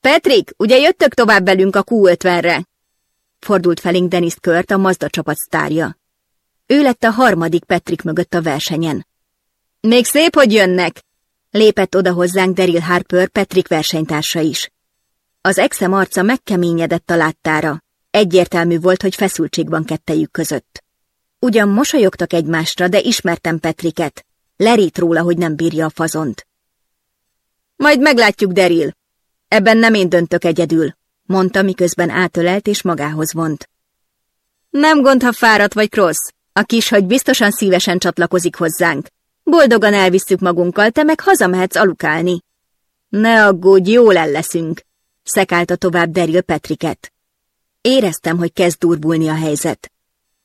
A: Petrik, ugye jöttök tovább velünk a Q50-re? Fordult felénk Denis Kört, a Mazda csapat sztárja. Ő lett a harmadik Petrik mögött a versenyen. Még szép, hogy jönnek! Lépett oda hozzánk Daryl Harper, Petrik versenytársa is. Az exem arca megkeményedett a láttára. Egyértelmű volt, hogy feszültség van kettejük között. Ugyan mosolyogtak egymásra, de ismertem Petriket. Lerít róla, hogy nem bírja a fazont. Majd meglátjuk, Deril. Ebben nem én döntök egyedül, mondta, miközben átölelt és magához vont. Nem gond, ha fáradt vagy Krossz. A kishagy biztosan szívesen csatlakozik hozzánk. Boldogan elvisszük magunkkal, te meg hazamehetsz alukálni. Ne aggódj, jól leszünk. szekálta tovább Deril Petriket. Éreztem, hogy kezd durbulni a helyzet.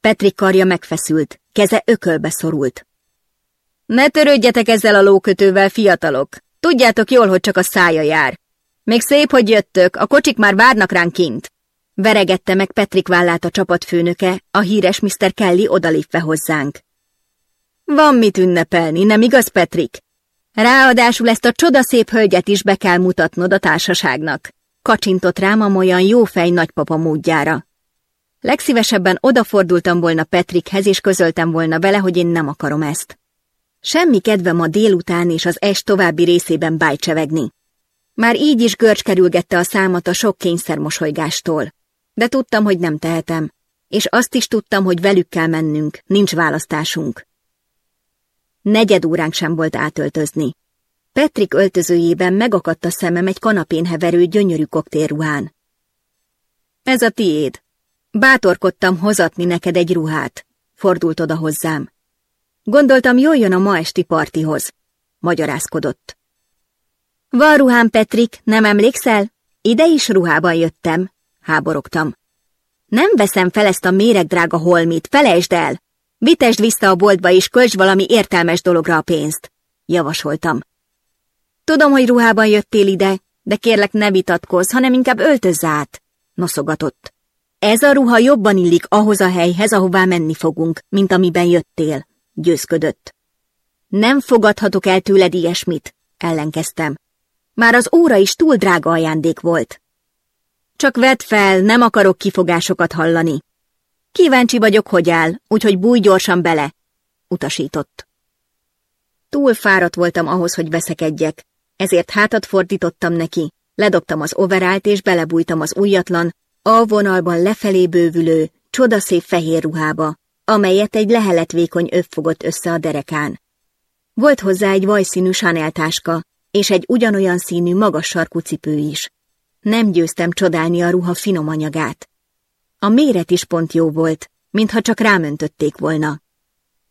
A: Petrik karja megfeszült, keze ökölbe szorult. Ne törődjetek ezzel a lókötővel, fiatalok! Tudjátok jól, hogy csak a szája jár. Még szép, hogy jöttök, a kocsik már várnak ránk kint. Veregette meg Petrik vállát a csapatfőnöke, a híres Mr. Kelly odalépve hozzánk. Van mit ünnepelni, nem igaz, Petrik? Ráadásul ezt a csodaszép hölgyet is be kell mutatnod a társaságnak. Kacsintott rám a olyan jófej nagypapa módjára. Legszívesebben odafordultam volna Petrikhez, és közöltem volna vele, hogy én nem akarom ezt. Semmi kedvem a délután és az est további részében bájcsevegni. Már így is görcs kerülgette a számat a sok kényszermosolygástól de tudtam, hogy nem tehetem, és azt is tudtam, hogy velük kell mennünk, nincs választásunk. Negyed óránk sem volt átöltözni. Petrik öltözőjében megakadt a szemem egy kanapén heverő gyönyörű koktélruhán. Ez a tiéd. Bátorkodtam hozatni neked egy ruhát, fordult oda hozzám. Gondoltam, jól jön a ma esti partihoz, magyarázkodott. Van ruhám, Petrik, nem emlékszel? Ide is ruhában jöttem, háborogtam. Nem veszem fel ezt a méregdrága holmit, felejtsd el! Vitesd vissza a boltba és költs valami értelmes dologra a pénzt, javasoltam. Tudom, hogy ruhában jöttél ide, de kérlek ne vitatkozz, hanem inkább öltözz át, noszogatott. Ez a ruha jobban illik ahhoz a helyhez, ahová menni fogunk, mint amiben jöttél, győzködött. Nem fogadhatok el tőled ilyesmit, ellenkeztem. Már az óra is túl drága ajándék volt. Csak vedd fel, nem akarok kifogásokat hallani. Kíváncsi vagyok, hogy áll, úgyhogy búj gyorsan bele, utasított. Túl fáradt voltam ahhoz, hogy veszekedjek, ezért hátat fordítottam neki, ledobtam az overált és belebújtam az újatlan, a vonalban lefelé bővülő, csodaszép fehér ruhába, amelyet egy leheletvékony öv fogott össze a derekán. Volt hozzá egy vajszínű Chanel táska, és egy ugyanolyan színű magas sarkú cipő is, nem győztem csodálni a ruha finom anyagát. A méret is pont jó volt, mintha csak rámöntötték volna.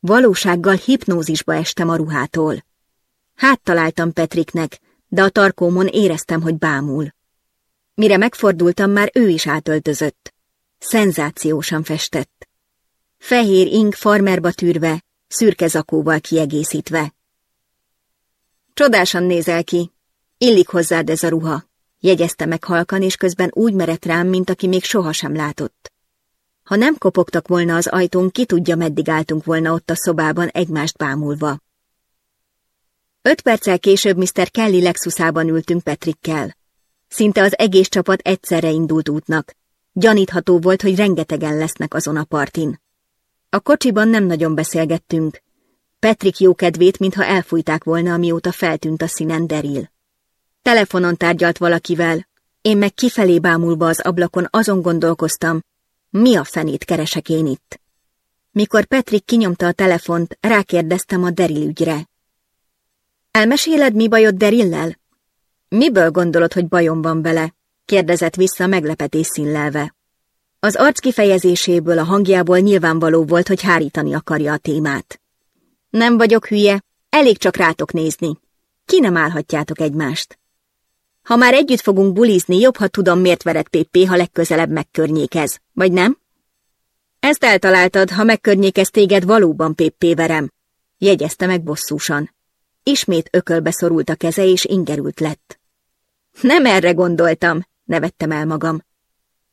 A: Valósággal hipnózisba estem a ruhától. Hát találtam Petriknek, de a tarkómon éreztem, hogy bámul. Mire megfordultam, már ő is átöltözött. Szenzációsan festett. Fehér ing farmerba tűrve, szürke zakóval kiegészítve. Csodásan nézel ki. Illik hozzád ez a ruha jegyezte meg halkan, és közben úgy merett rám, mint aki még sohasem látott. Ha nem kopogtak volna az ajtón, ki tudja, meddig álltunk volna ott a szobában egymást bámulva. Öt perccel később Mr. Kelly Lexusában ültünk Petrikkel. Szinte az egész csapat egyszerre indult útnak. Gyanítható volt, hogy rengetegen lesznek azon a partin. A kocsiban nem nagyon beszélgettünk. Petrik jó kedvét, mintha elfújták volna, amióta feltűnt a színen Deril. Telefonon tárgyalt valakivel, én meg kifelé bámulva az ablakon azon gondolkoztam, mi a fenét keresek én itt. Mikor Petrik kinyomta a telefont, rákérdeztem a Deril ügyre. Elmeséled, mi bajod Derillel? Miből gondolod, hogy bajom van vele? kérdezett vissza meglepetés színlelve. Az arc kifejezéséből, a hangjából nyilvánvaló volt, hogy hárítani akarja a témát. Nem vagyok hülye, elég csak rátok nézni. Ki nem állhatjátok egymást? Ha már együtt fogunk bulizni, jobb, ha tudom, miért vered Pépé, ha legközelebb megkörnyékez, vagy nem? Ezt eltaláltad, ha megkörnyékez téged valóban Pépé verem, jegyezte meg bosszúsan. Ismét ökölbe szorult a keze, és ingerült lett. Nem erre gondoltam, nevettem el magam.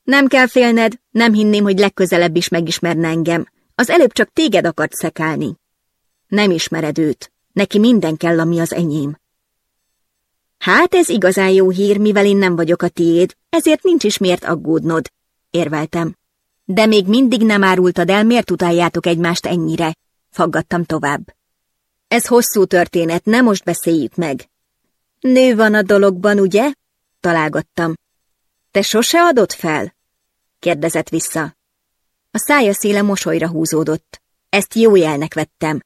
A: Nem kell félned, nem hinném, hogy legközelebb is megismerne engem. Az előbb csak téged akart szekálni. Nem ismered őt, neki minden kell, ami az enyém. Hát ez igazán jó hír, mivel én nem vagyok a tiéd, ezért nincs is miért aggódnod, érveltem. De még mindig nem árultad el, miért utáljátok egymást ennyire, faggattam tovább. Ez hosszú történet, nem most beszéljük meg. Nő van a dologban, ugye? Találgattam. Te sose adod fel? kérdezett vissza. A szája széle mosolyra húzódott. Ezt jó jelnek vettem.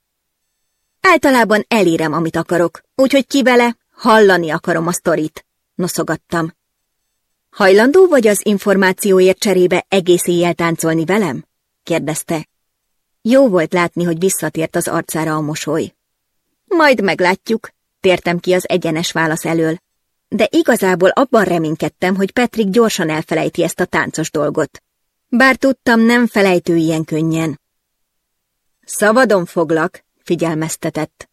A: Általában elérem, amit akarok, úgyhogy ki vele, Hallani akarom a sztorit, noszogattam. Hajlandó vagy az információért cserébe egész éjjel táncolni velem? kérdezte. Jó volt látni, hogy visszatért az arcára a mosoly. Majd meglátjuk, tértem ki az egyenes válasz elől, de igazából abban reménykedtem, hogy Petrik gyorsan elfelejti ezt a táncos dolgot. Bár tudtam, nem felejtő ilyen könnyen. Szabadon foglak, figyelmeztetett.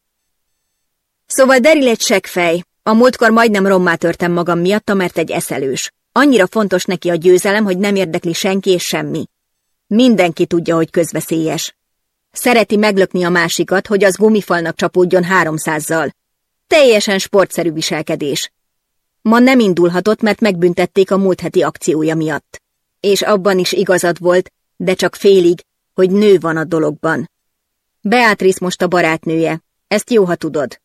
A: Szóval Deril egy seggfej. A múltkor majdnem rommá törtem magam miatt, mert egy eszelős. Annyira fontos neki a győzelem, hogy nem érdekli senki és semmi. Mindenki tudja, hogy közveszélyes. Szereti meglökni a másikat, hogy az gumifalnak csapódjon háromszázzal. Teljesen sportszerű viselkedés. Ma nem indulhatott, mert megbüntették a múlt heti akciója miatt. És abban is igazad volt, de csak félig, hogy nő van a dologban. Beatrice most a barátnője, ezt jó, ha tudod.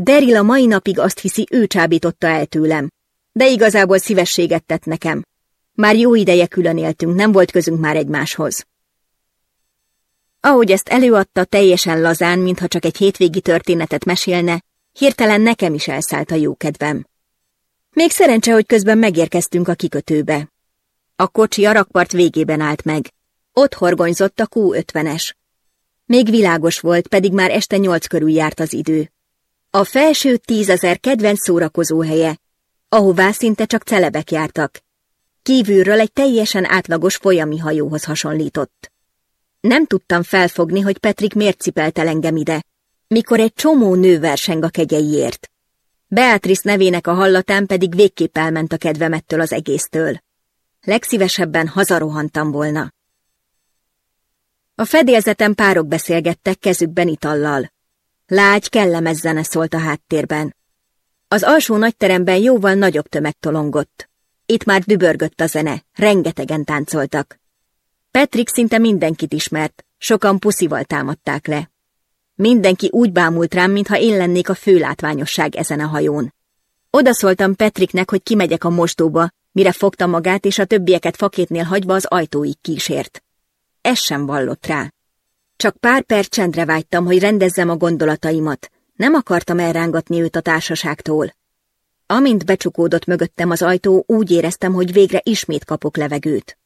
A: Deril a mai napig azt hiszi, ő csábította el tőlem. De igazából szívességet tett nekem. Már jó ideje külön éltünk, nem volt közünk már egymáshoz. Ahogy ezt előadta, teljesen lazán, mintha csak egy hétvégi történetet mesélne, hirtelen nekem is elszállt a jó kedvem. Még szerencse, hogy közben megérkeztünk a kikötőbe. A kocsi a rakpart végében állt meg. Ott horgonyzott a Q50-es. Még világos volt, pedig már este nyolc körül járt az idő. A felső tízezer kedvenc szórakozóhelye, ahová szinte csak celebek jártak. Kívülről egy teljesen átlagos folyami hajóhoz hasonlított. Nem tudtam felfogni, hogy Petrik miért cipelt el engem ide, mikor egy csomó nő verseng a kegyeiért. Beatrice nevének a hallatán pedig végképp elment a kedvemettől az egésztől. Legszívesebben hazarohantam volna. A fedélzeten párok beszélgettek kezükben itallal. Lágy, kellemes zene szólt a háttérben. Az alsó nagyteremben jóval nagyobb tömeg tolongott. Itt már dübörgött a zene, rengetegen táncoltak. Petrik szinte mindenkit ismert, sokan puszival támadták le. Mindenki úgy bámult rám, mintha én lennék a főlátványosság ezen a hajón. Oda szóltam Petriknek, hogy kimegyek a mostóba, mire fogta magát, és a többieket fakétnél hagyva az ajtóig kísért. Ez sem vallott rá. Csak pár perc csendre vágytam, hogy rendezzem a gondolataimat. Nem akartam elrángatni őt a társaságtól. Amint becsukódott mögöttem az ajtó, úgy éreztem, hogy végre ismét kapok levegőt.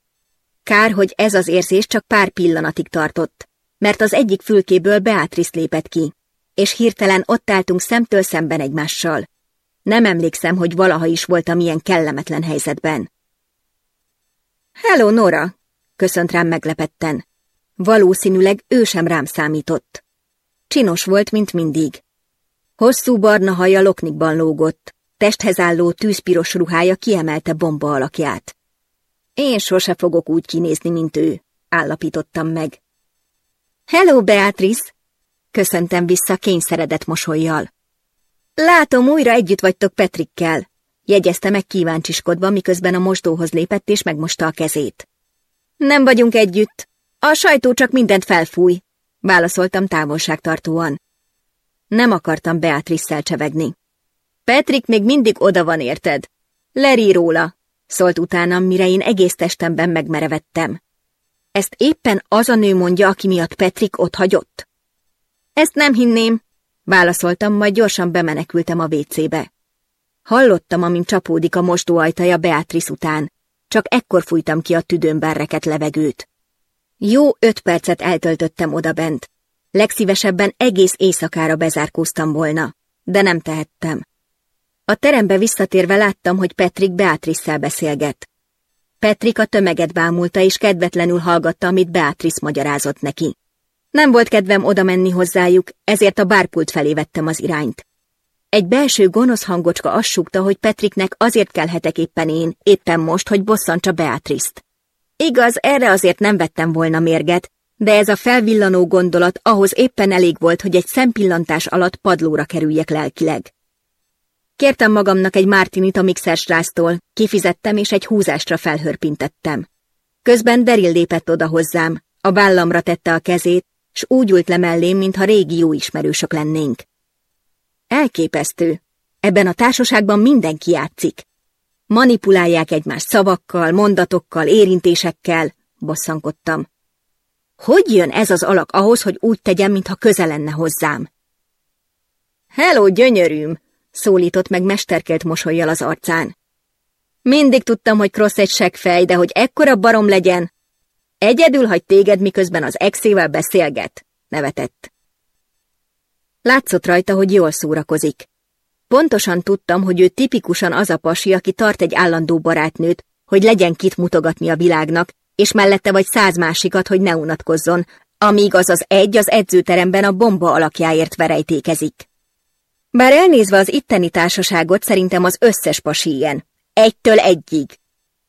A: Kár, hogy ez az érzés csak pár pillanatig tartott, mert az egyik fülkéből Beatrice lépett ki, és hirtelen ott álltunk szemtől szemben egymással. Nem emlékszem, hogy valaha is voltam ilyen kellemetlen helyzetben. Hello, Nora! köszönt rám meglepetten. Valószínűleg ő sem rám számított. Csinos volt, mint mindig. Hosszú barna haja loknikban lógott, testhez álló tűzpiros ruhája kiemelte bomba alakját. Én sose fogok úgy kinézni, mint ő, állapítottam meg. Hello, Beatrice! Köszöntem vissza kényszeredett mosolyjal. Látom, újra együtt vagytok Petrikkel, jegyezte meg kíváncsiskodva, miközben a mosdóhoz lépett és megmosta a kezét. Nem vagyunk együtt, a sajtó csak mindent felfúj, válaszoltam távolságtartóan. Nem akartam Beatrisszel csevegni. Petrik még mindig oda van, érted? Leri róla, szólt utánam, mire én egész testemben megmerevettem. Ezt éppen az a nő mondja, aki miatt Petrik ott hagyott. Ezt nem hinném, válaszoltam, majd gyorsan bemenekültem a vécébe. Hallottam, amint csapódik a mostóajtaja Beatrice után, csak ekkor fújtam ki a tüdőmben reket levegőt. Jó öt percet eltöltöttem odabent. Legszívesebben egész éjszakára bezárkóztam volna, de nem tehettem. A terembe visszatérve láttam, hogy Petrik Beatrisszel beszélget. Petrik a tömeget bámulta, és kedvetlenül hallgatta, amit Beatrice magyarázott neki. Nem volt kedvem oda menni hozzájuk, ezért a bárpult felé vettem az irányt. Egy belső gonosz hangocska assukta, hogy Petriknek azért kellhetek éppen én, éppen most, hogy bosszantsa Beatrice-t. Igaz, erre azért nem vettem volna mérget, de ez a felvillanó gondolat ahhoz éppen elég volt, hogy egy szempillantás alatt padlóra kerüljek lelkileg. Kértem magamnak egy Mártinit a mixerstrásztól, kifizettem és egy húzásra felhörpintettem. Közben Deril lépett oda hozzám, a vállamra tette a kezét, s úgy ült le mellém, mintha régi jó ismerősök lennénk. Elképesztő. Ebben a társaságban mindenki játszik. Manipulálják egymást szavakkal, mondatokkal, érintésekkel, bosszankodtam. Hogy jön ez az alak ahhoz, hogy úgy tegyem, mintha közel lenne hozzám? Hello, gyönyörűm! szólított meg mesterkelt mosolyjal az arcán. Mindig tudtam, hogy Cross egy seggfej, de hogy ekkora barom legyen. Egyedül hagy téged, miközben az exével beszélget, nevetett. Látszott rajta, hogy jól szórakozik. Pontosan tudtam, hogy ő tipikusan az a pasi, aki tart egy állandó barátnőt, hogy legyen kit mutogatni a világnak, és mellette vagy száz másikat, hogy ne unatkozzon, amíg az az egy az edzőteremben a bomba alakjáért verejtékezik. Bár elnézve az itteni társaságot, szerintem az összes pasi ilyen. Egytől egyig.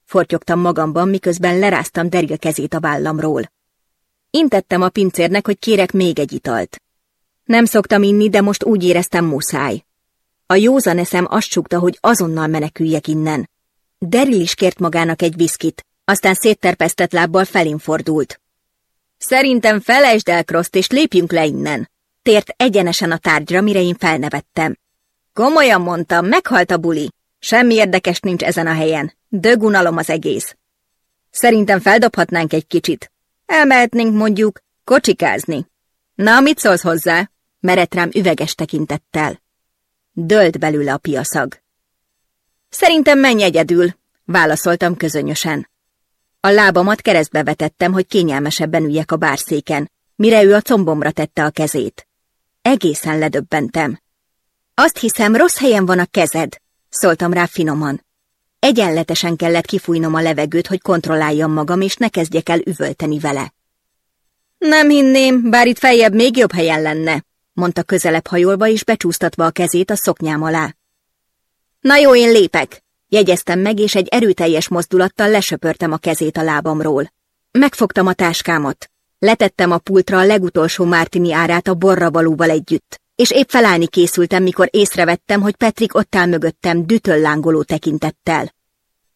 A: Fortyogtam magamban, miközben leráztam Derge kezét a vállamról. Intettem a pincérnek, hogy kérek még egy italt. Nem szoktam inni, de most úgy éreztem muszáj. A józan eszem azt csukta, hogy azonnal meneküljek innen. Deril is kért magának egy viszkit, aztán szétterpesztett lábbal felén fordult. Szerintem felejtsd el Kroszt, és lépjünk le innen. Tért egyenesen a tárgyra, mire én felnevettem. Komolyan mondtam, meghalt a buli. Semmi érdekes nincs ezen a helyen. Dögunalom az egész. Szerintem feldobhatnánk egy kicsit. Elmehetnénk mondjuk kocsikázni. Na, mit szólsz hozzá? Merett rám üveges tekintettel. Dölt belőle a piaszag. Szerintem menj egyedül, válaszoltam közönösen. A lábamat keresztbe vetettem, hogy kényelmesebben üljek a bárszéken, mire ő a combomra tette a kezét. Egészen ledöbbentem. Azt hiszem, rossz helyen van a kezed, szóltam rá finoman. Egyenletesen kellett kifújnom a levegőt, hogy kontrolláljam magam, és ne kezdjek el üvölteni vele. Nem hinném, bár itt feljebb még jobb helyen lenne, mondta közelebb hajolva és becsúsztatva a kezét a szoknyám alá. Na jó, én lépek, jegyeztem meg, és egy erőteljes mozdulattal lesöpörtem a kezét a lábamról. Megfogtam a táskámat, letettem a pultra a legutolsó Mártini árát a borravalóval együtt, és épp felállni készültem, mikor észrevettem, hogy Petrik ott áll mögöttem dütöllángoló tekintettel.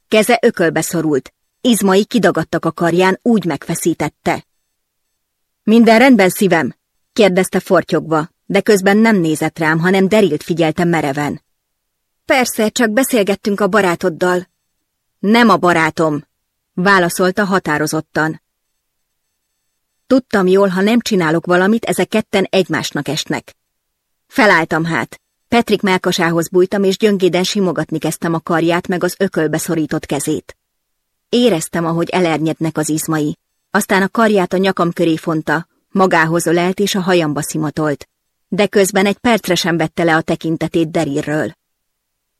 A: Keze ökölbe szorult, izmai kidagadtak a karján, úgy megfeszítette. Minden rendben, szívem, kérdezte fortyogva, de közben nem nézett rám, hanem Derilt figyelte mereven. Persze, csak beszélgettünk a barátoddal. Nem a barátom, válaszolta határozottan. Tudtam jól, ha nem csinálok valamit, ezek ketten egymásnak esnek. Felálltam hát. Petrik melkasához bújtam, és gyöngéden simogatni kezdtem a karját, meg az ökölbe szorított kezét. Éreztem, ahogy elernyednek az izmai. Aztán a karját a nyakam köré fonta, Magához ölelt és a hajamba szimatolt, de közben egy percre sem vette le a tekintetét Derirről.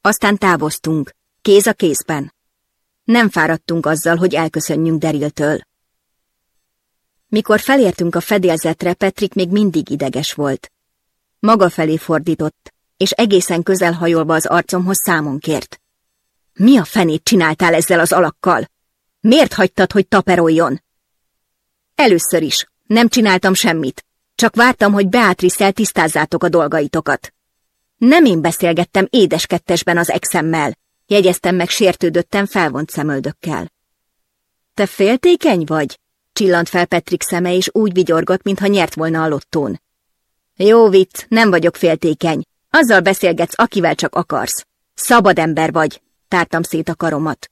A: Aztán távoztunk, kéz a kézben. Nem fáradtunk azzal, hogy elköszönjünk Deriltől. Mikor felértünk a fedélzetre, Petrik még mindig ideges volt. Maga felé fordított, és egészen közel hajolva az arcomhoz számon kért. Mi a fenét csináltál ezzel az alakkal? Miért hagytad, hogy taperoljon? Először is, nem csináltam semmit. Csak vártam, hogy Beatrice-el tisztázzátok a dolgaitokat. Nem én beszélgettem édeskettesben az exemmel, jegyeztem meg sértődöttem felvont szemöldökkel. Te féltékeny vagy? Csillant fel Petrik szeme, és úgy vigyorgott, mintha nyert volna a lottón. Jó vicc, nem vagyok féltékeny. Azzal beszélgetsz, akivel csak akarsz. Szabad ember vagy, tártam szét a karomat.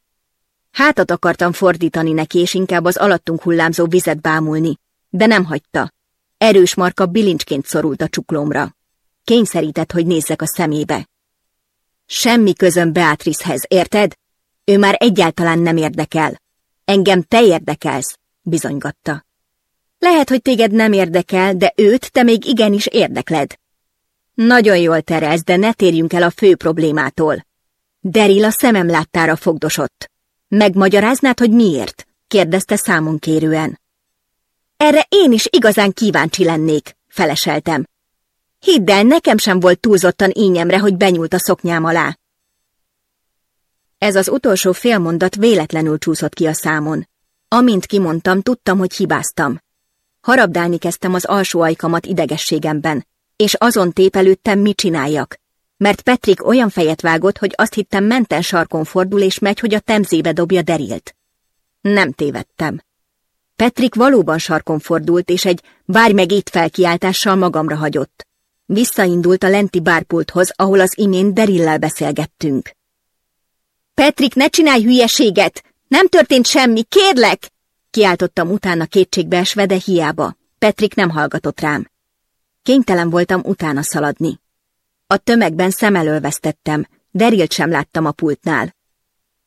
A: Hátat akartam fordítani neki, és inkább az alattunk hullámzó vizet bámulni, de nem hagyta. Erős marka bilincsként szorult a csuklómra. Kényszerített, hogy nézzek a szemébe. Semmi közöm Beatricehez, érted? Ő már egyáltalán nem érdekel. Engem te érdekelsz, bizonygatta. Lehet, hogy téged nem érdekel, de őt te még igenis érdekled. Nagyon jól terelsz, de ne térjünk el a fő problémától. Deril a szemem láttára fogdosott. Megmagyaráznád, hogy miért? kérdezte számon kérően. Erre én is igazán kíváncsi lennék, feleseltem. Hidd el, nekem sem volt túlzottan ínyemre, hogy benyúlt a szoknyám alá. Ez az utolsó félmondat véletlenül csúszott ki a számon. Amint kimondtam, tudtam, hogy hibáztam. Harabdálni kezdtem az alsó ajkamat idegességemben, és azon tépelődtem, mit csináljak. Mert Petrik olyan fejet vágott, hogy azt hittem menten sarkon fordul és megy, hogy a temzébe dobja Derilt. Nem tévedtem. Petrik valóban sarkon fordult, és egy bár meg itt felkiáltással magamra hagyott. Visszaindult a lenti bárpulthoz, ahol az imént Derillel beszélgettünk. Petrik, ne csinálj hülyeséget! Nem történt semmi, kérlek! Kiáltottam utána kétségbeesve, de hiába. Petrik nem hallgatott rám. Kénytelen voltam utána szaladni. A tömegben szem elől vesztettem, Derilt sem láttam a pultnál.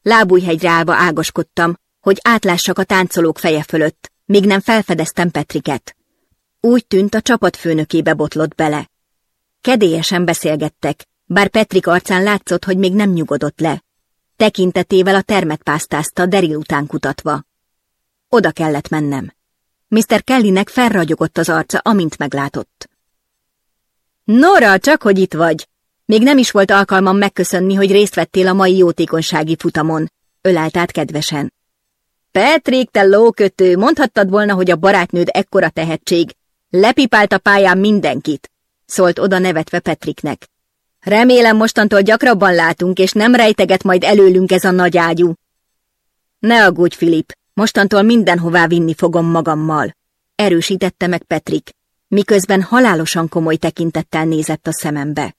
A: Lábújhegyre állva ágoskodtam, hogy átlássak a táncolók feje fölött, míg nem felfedeztem Petriket. Úgy tűnt, a csapatfőnökébe botlott bele. Kedélyesen beszélgettek, bár Petrik arcán látszott, hogy még nem nyugodott le. Tekintetével a termet pásztázta, deril után kutatva. Oda kellett mennem. Mr. Kellynek felragyogott az arca, amint meglátott. Nora, csak hogy itt vagy! Még nem is volt alkalmam megköszönni, hogy részt vettél a mai jótékonysági futamon, ölelt át kedvesen. Petrik, te lókötő, mondhattad volna, hogy a barátnőd ekkora tehetség. Lepipált a pályán mindenkit, szólt oda nevetve Petriknek. Remélem mostantól gyakrabban látunk, és nem rejteget majd előlünk ez a nagy ágyú. Ne aggódj, Filip, mostantól mindenhová vinni fogom magammal, erősítette meg Petrik, miközben halálosan komoly tekintettel nézett a szemembe.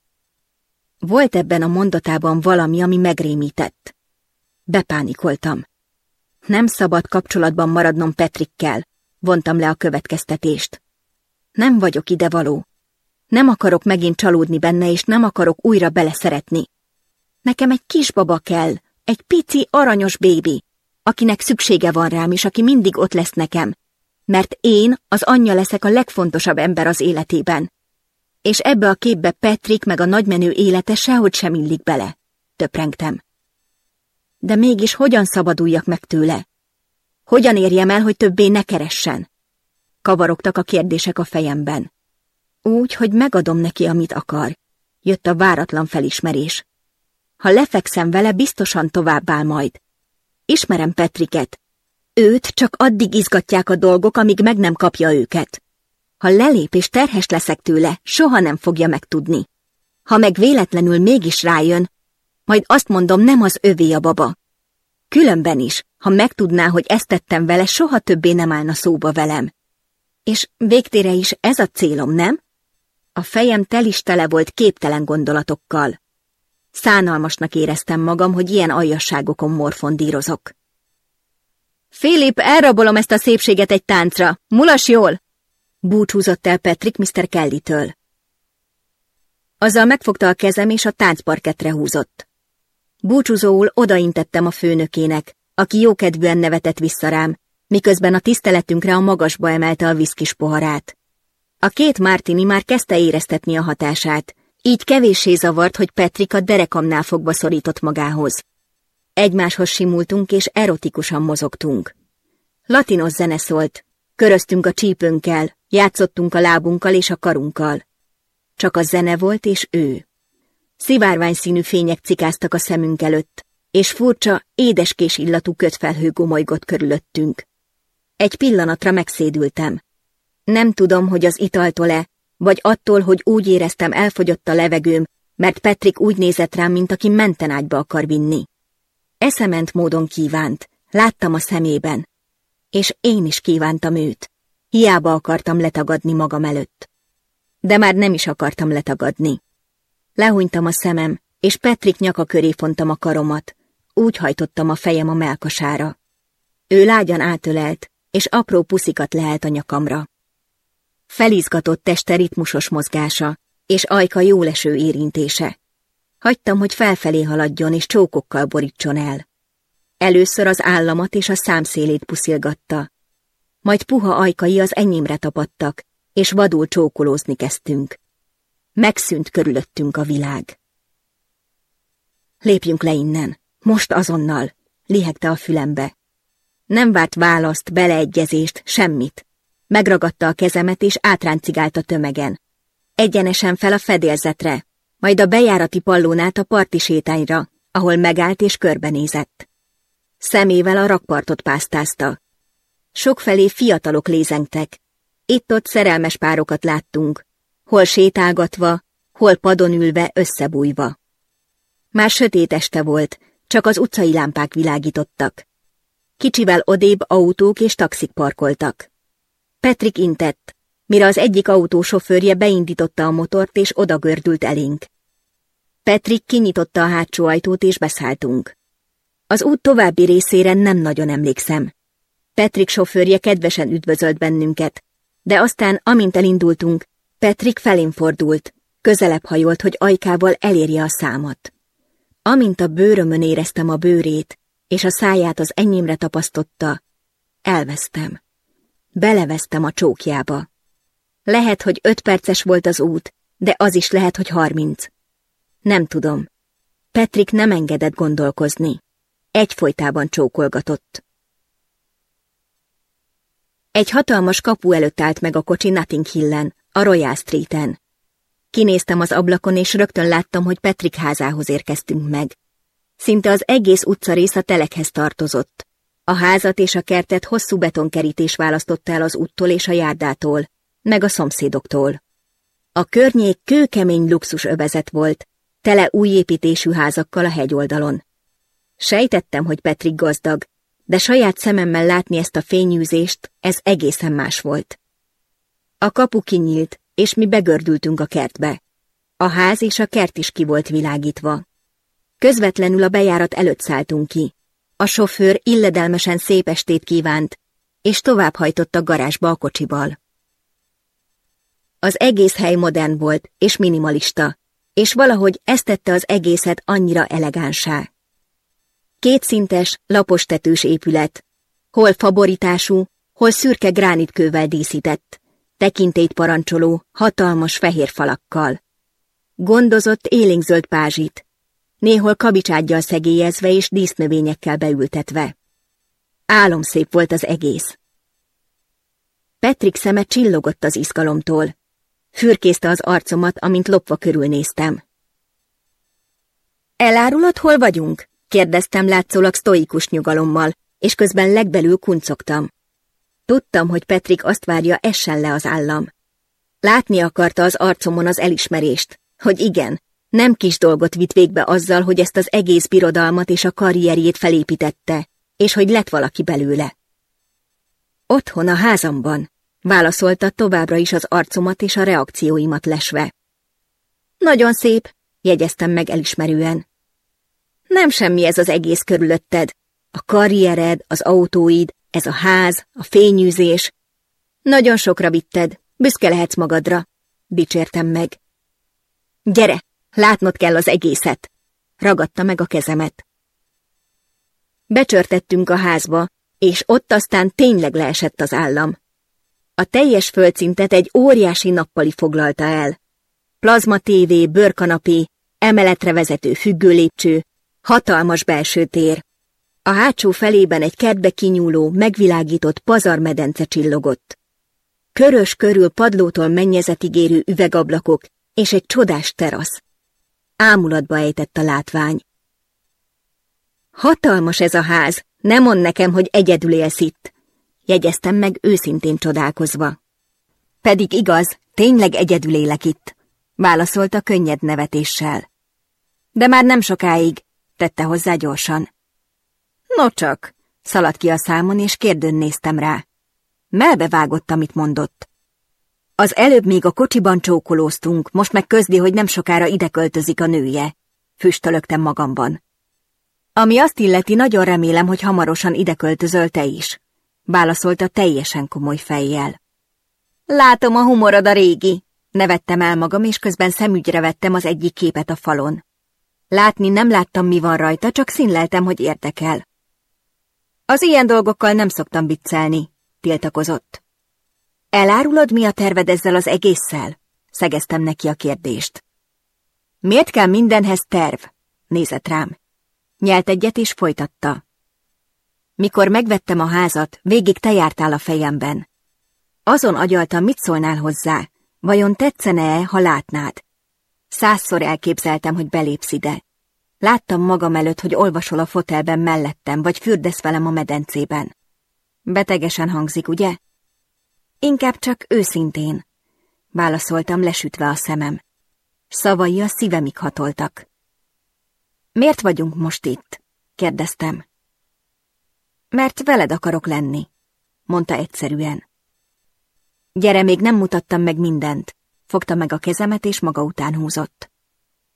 A: Volt ebben a mondatában valami, ami megrémített. Bepánikoltam. Nem szabad kapcsolatban maradnom Petrikkel, vontam le a következtetést. Nem vagyok idevaló. Nem akarok megint csalódni benne, és nem akarok újra beleszeretni. Nekem egy kisbaba kell, egy pici, aranyos bébi, akinek szüksége van rám, és aki mindig ott lesz nekem, mert én az anyja leszek a legfontosabb ember az életében. És ebbe a képbe Petrik meg a nagymenő élete sehogy sem illik bele, töprengtem. De mégis hogyan szabaduljak meg tőle? Hogyan érjem el, hogy többé ne keressen? Kavarogtak a kérdések a fejemben. Úgy, hogy megadom neki, amit akar. Jött a váratlan felismerés. Ha lefekszem vele, biztosan továbbáll majd. Ismerem Petriket. Őt csak addig izgatják a dolgok, amíg meg nem kapja őket. Ha lelép és terhes leszek tőle, soha nem fogja megtudni. Ha meg véletlenül mégis rájön, majd azt mondom, nem az övé a baba. Különben is, ha megtudná, hogy ezt tettem vele, soha többé nem állna szóba velem. És végtére is ez a célom, nem? A fejem tel is tele volt képtelen gondolatokkal. Szánalmasnak éreztem magam, hogy ilyen aljasságokon morfondírozok. Félip, elrabolom ezt a szépséget egy táncra. Mulas jól! Búcsúzott el Patrick Mr. Kelly-től. Azzal megfogta a kezem és a táncparketre húzott. Búcsúzóul odaintettem a főnökének, aki jókedvűen nevetett vissza rám, miközben a tiszteletünkre a magasba emelte a viszkis poharát. A két Mártini már kezdte éreztetni a hatását, így kevéssé zavart, hogy Petrik a derekamnál fogva szorított magához. Egymáshoz simultunk és erotikusan mozogtunk. Latinos zene szólt, köröztünk a csípőnkkel, játszottunk a lábunkkal és a karunkkal. Csak a zene volt és ő. Szivárvány színű fények cikáztak a szemünk előtt, és furcsa, édeskés illatú kötfelhő gomolygott körülöttünk. Egy pillanatra megszédültem. Nem tudom, hogy az italtól-e, vagy attól, hogy úgy éreztem elfogyott a levegőm, mert Petrik úgy nézett rám, mint aki mentenágyba akar vinni. Eszement módon kívánt, láttam a szemében. És én is kívántam őt. Hiába akartam letagadni magam előtt. De már nem is akartam letagadni. Lehúnytam a szemem, és Petrik nyaka köré fontam a karomat. Úgy hajtottam a fejem a melkasára. Ő lágyan átölelt, és apró puszikat lehet a nyakamra. Felizgatott teste ritmusos mozgása, és ajka jóleső érintése. Hagytam, hogy felfelé haladjon, és csókokkal borítson el. Először az államat és a számszélét puszilgatta. Majd puha ajkai az enyémre tapadtak, és vadul csókolózni kezdtünk. Megszűnt körülöttünk a világ. Lépjünk le innen, most azonnal, lihegte a fülembe. Nem várt választ, beleegyezést, semmit. Megragadta a kezemet és átráncigált a tömegen. Egyenesen fel a fedélzetre, majd a bejárati pallón át a parti sétányra, ahol megállt és körbenézett. Szemével a rakpartot pásztázta. Sokfelé fiatalok lézengtek. Itt-ott szerelmes párokat láttunk, hol sétálgatva, hol padon ülve, összebújva. Már sötét este volt, csak az utcai lámpák világítottak. Kicsivel odébb autók és taxik parkoltak. Petrik intett, mire az egyik autó sofőrje beindította a motort és odagördült elénk. Petrik kinyitotta a hátsó ajtót és beszálltunk. Az út további részére nem nagyon emlékszem. Petrik sofőrje kedvesen üdvözölt bennünket, de aztán, amint elindultunk, Petrik felén fordult, közelebb hajolt, hogy ajkával elérje a számot. Amint a bőrömön éreztem a bőrét, és a száját az enyémre tapasztotta, elvesztem. Belevesztem a csókjába. Lehet, hogy öt perces volt az út, de az is lehet, hogy harminc. Nem tudom. Petrik nem engedett gondolkozni. Egyfolytában csókolgatott. Egy hatalmas kapu előtt állt meg a kocsi Nothing Hillen, a Royal Street-en. Kinéztem az ablakon, és rögtön láttam, hogy Petrik házához érkeztünk meg. Szinte az egész utca rész a telekhez tartozott. A házat és a kertet hosszú betonkerítés választotta el az úttól és a járdától, meg a szomszédoktól. A környék kőkemény luxus övezet volt, tele új építésű házakkal a hegyoldalon. Sejtettem, hogy Petrik gazdag, de saját szememmel látni ezt a fényűzést, ez egészen más volt. A kapu kinyílt, és mi begördültünk a kertbe. A ház és a kert is ki volt világítva. Közvetlenül a bejárat előtt szálltunk ki. A sofőr illedelmesen szép estét kívánt, és hajtott a garázsba a kocsival. Az egész hely modern volt és minimalista, és valahogy ezt tette az egészet annyira elegánsá. Kétszintes, lapos tetős épület, hol faborítású, hol szürke gránitkővel díszített tekintét parancsoló, hatalmas fehér falakkal. Gondozott élingzöld pázsit, néhol kabicsádgyal szegélyezve és dísznövényekkel beültetve. Álomszép volt az egész. Petrik szeme csillogott az izgalomtól. Fürkészte az arcomat, amint lopva körülnéztem. Elárulod, hol vagyunk? kérdeztem látszólag sztoikus nyugalommal, és közben legbelül kuncogtam. Tudtam, hogy Petrik azt várja, essen le az állam. Látni akarta az arcomon az elismerést, hogy igen, nem kis dolgot vitt végbe azzal, hogy ezt az egész birodalmat és a karrierjét felépítette, és hogy lett valaki belőle. Otthon a házamban, válaszolta továbbra is az arcomat és a reakcióimat lesve. Nagyon szép, jegyeztem meg elismerően. Nem semmi ez az egész körülötted. A karriered, az autóid, ez a ház, a fényűzés. Nagyon sokra vitted, büszke lehetsz magadra, dicsértem meg. Gyere, látnod kell az egészet, ragadta meg a kezemet. Becsörtettünk a házba, és ott aztán tényleg leesett az állam. A teljes földszintet egy óriási nappali foglalta el. Plazma tévé, bőrkanapé, emeletre vezető függő lépcső, hatalmas belső tér, a hátsó felében egy kertbe kinyúló, megvilágított pazarmedence csillogott. Körös körül padlótól mennyezetig érő üvegablakok és egy csodás terasz. Ámulatba ejtett a látvány. Hatalmas ez a ház, ne mond nekem, hogy egyedül élsz itt, jegyeztem meg őszintén csodálkozva. Pedig igaz, tényleg egyedül élek itt, válaszolta könnyed nevetéssel. De már nem sokáig, tette hozzá gyorsan. Nocsak, szaladt ki a számon, és kérdőn néztem rá. Melbe vágott, amit mondott. Az előbb még a kocsiban csókolóztunk, most meg közdi, hogy nem sokára ide költözik a nője. Füstölögtem magamban. Ami azt illeti, nagyon remélem, hogy hamarosan ide költözöl te is. Válaszolta teljesen komoly fejjel. Látom a humorod a régi. Nevettem el magam, és közben szemügyre vettem az egyik képet a falon. Látni nem láttam, mi van rajta, csak színleltem, hogy érdekel. Az ilyen dolgokkal nem szoktam viccelni, tiltakozott. Elárulod, mi a terved ezzel az egésszel? Szegeztem neki a kérdést. Miért kell mindenhez terv? Nézett rám. Nyelt egyet és folytatta. Mikor megvettem a házat, végig te jártál a fejemben. Azon agyaltam, mit szólnál hozzá, vajon tetszene-e, ha látnád. Százszor elképzeltem, hogy belépsz ide. Láttam magam előtt, hogy olvasol a fotelben mellettem, vagy fürdesz velem a medencében. Betegesen hangzik, ugye? Inkább csak őszintén, válaszoltam lesütve a szemem. Szavai a szívemig hatoltak. Miért vagyunk most itt? kérdeztem. Mert veled akarok lenni, mondta egyszerűen. Gyere, még nem mutattam meg mindent. Fogta meg a kezemet, és maga után húzott.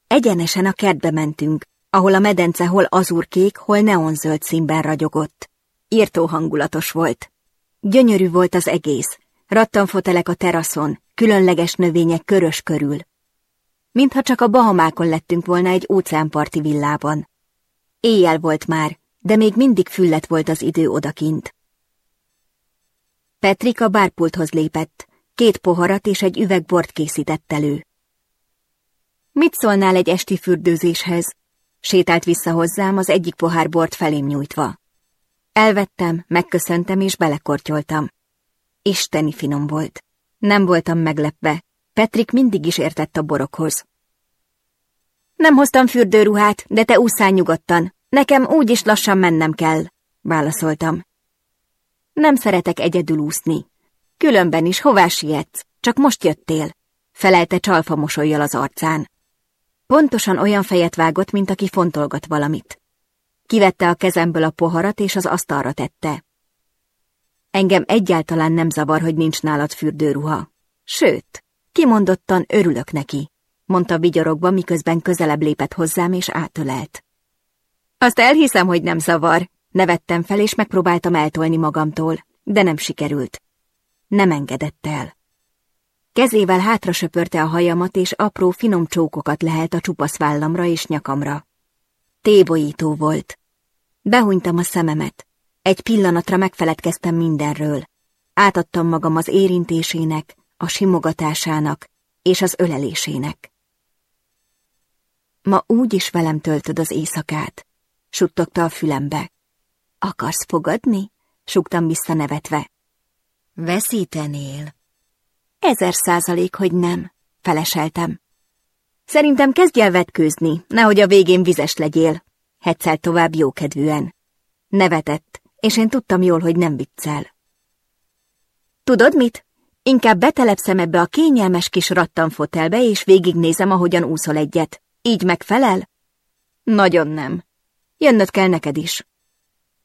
A: Egyenesen a kertbe mentünk, ahol a medence hol azurkék, hol neonzöld színben ragyogott. Írtó hangulatos volt. Gyönyörű volt az egész. Rattanfotelek a teraszon, különleges növények körös körül. Mintha csak a Bahamákon lettünk volna egy óceánparti villában. Éjjel volt már, de még mindig füllet volt az idő odakint. Petrik a bárpulthoz lépett, két poharat és egy üveg bort készített elő. Mit szólnál egy esti fürdőzéshez? Sétált vissza hozzám, az egyik pohár bort felém nyújtva. Elvettem, megköszöntem és belekortyoltam. Isteni finom volt. Nem voltam meglepve. Petrik mindig is értett a borokhoz. Nem hoztam fürdőruhát, de te úszál nyugodtan. Nekem úgy is lassan mennem kell, válaszoltam. Nem szeretek egyedül úszni. Különben is hová sietsz, csak most jöttél, felelte csalfa mosolyjal az arcán. Pontosan olyan fejet vágott, mint aki fontolgat valamit. Kivette a kezemből a poharat, és az asztalra tette. Engem egyáltalán nem zavar, hogy nincs nálad fürdőruha. Sőt, kimondottan örülök neki, mondta vigyorogva, miközben közelebb lépett hozzám, és átölelt. Azt elhiszem, hogy nem zavar. Nevettem fel, és megpróbáltam eltolni magamtól, de nem sikerült. Nem engedett el. Kezével hátra söpörte a hajamat, és apró finom csókokat lehelt a csupasz vállamra és nyakamra. Tébolyító volt. Behunytam a szememet. Egy pillanatra megfeledkeztem mindenről. Átadtam magam az érintésének, a simogatásának és az ölelésének. Ma úgy is velem töltöd az éjszakát, suttogta a fülembe. Akarsz fogadni? Sugtam vissza nevetve. Veszítenél, Ezer százalék, hogy nem, feleseltem. Szerintem kezdj el vetkőzni, nehogy a végén vizes legyél, hetszelt tovább jókedvűen. Nevetett, és én tudtam jól, hogy nem viccel. Tudod mit? Inkább betelepszem ebbe a kényelmes kis rattan fotelbe, és végignézem, ahogyan úszol egyet. Így megfelel? Nagyon nem. Jönnöd kell neked is.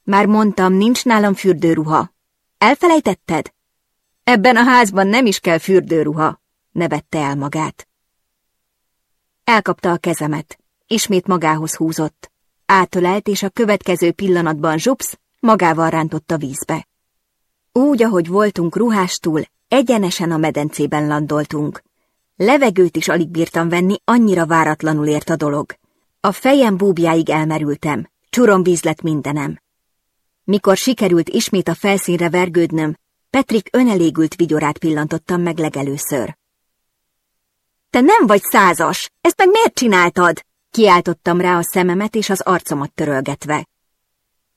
A: Már mondtam, nincs nálam fürdőruha. Elfelejtetted? Ebben a házban nem is kell fürdőruha, nevette el magát. Elkapta a kezemet, ismét magához húzott, átölelt, és a következő pillanatban zsupsz magával rántott a vízbe. Úgy, ahogy voltunk ruhástól, egyenesen a medencében landoltunk. Levegőt is alig bírtam venni, annyira váratlanul ért a dolog. A fejem búbjáig elmerültem, csuromvíz lett mindenem. Mikor sikerült ismét a felszínre vergődnöm, Petrik önelégült vigyorát pillantottam meg legelőször. Te nem vagy százas! Ezt meg miért csináltad? Kiáltottam rá a szememet és az arcomat törölgetve.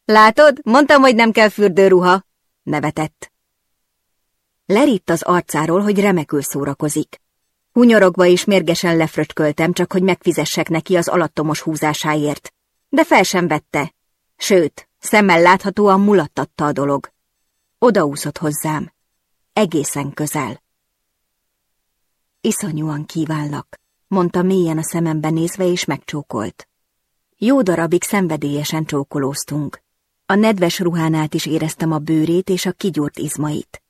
A: Látod, mondtam, hogy nem kell fürdőruha, nevetett. Leritt az arcáról, hogy remekül szórakozik. Hunyorogva és mérgesen lefröcköltem, csak hogy megfizessek neki az alattomos húzásáért. De fel sem vette. Sőt, szemmel láthatóan mulattatta a dolog. Odaúszott hozzám. Egészen közel. Iszonyúan kívánlak, mondta mélyen a szemembe nézve, és megcsókolt. Jó darabig szenvedélyesen csókolóztunk. A nedves ruhánát is éreztem a bőrét és a kigyúrt izmait.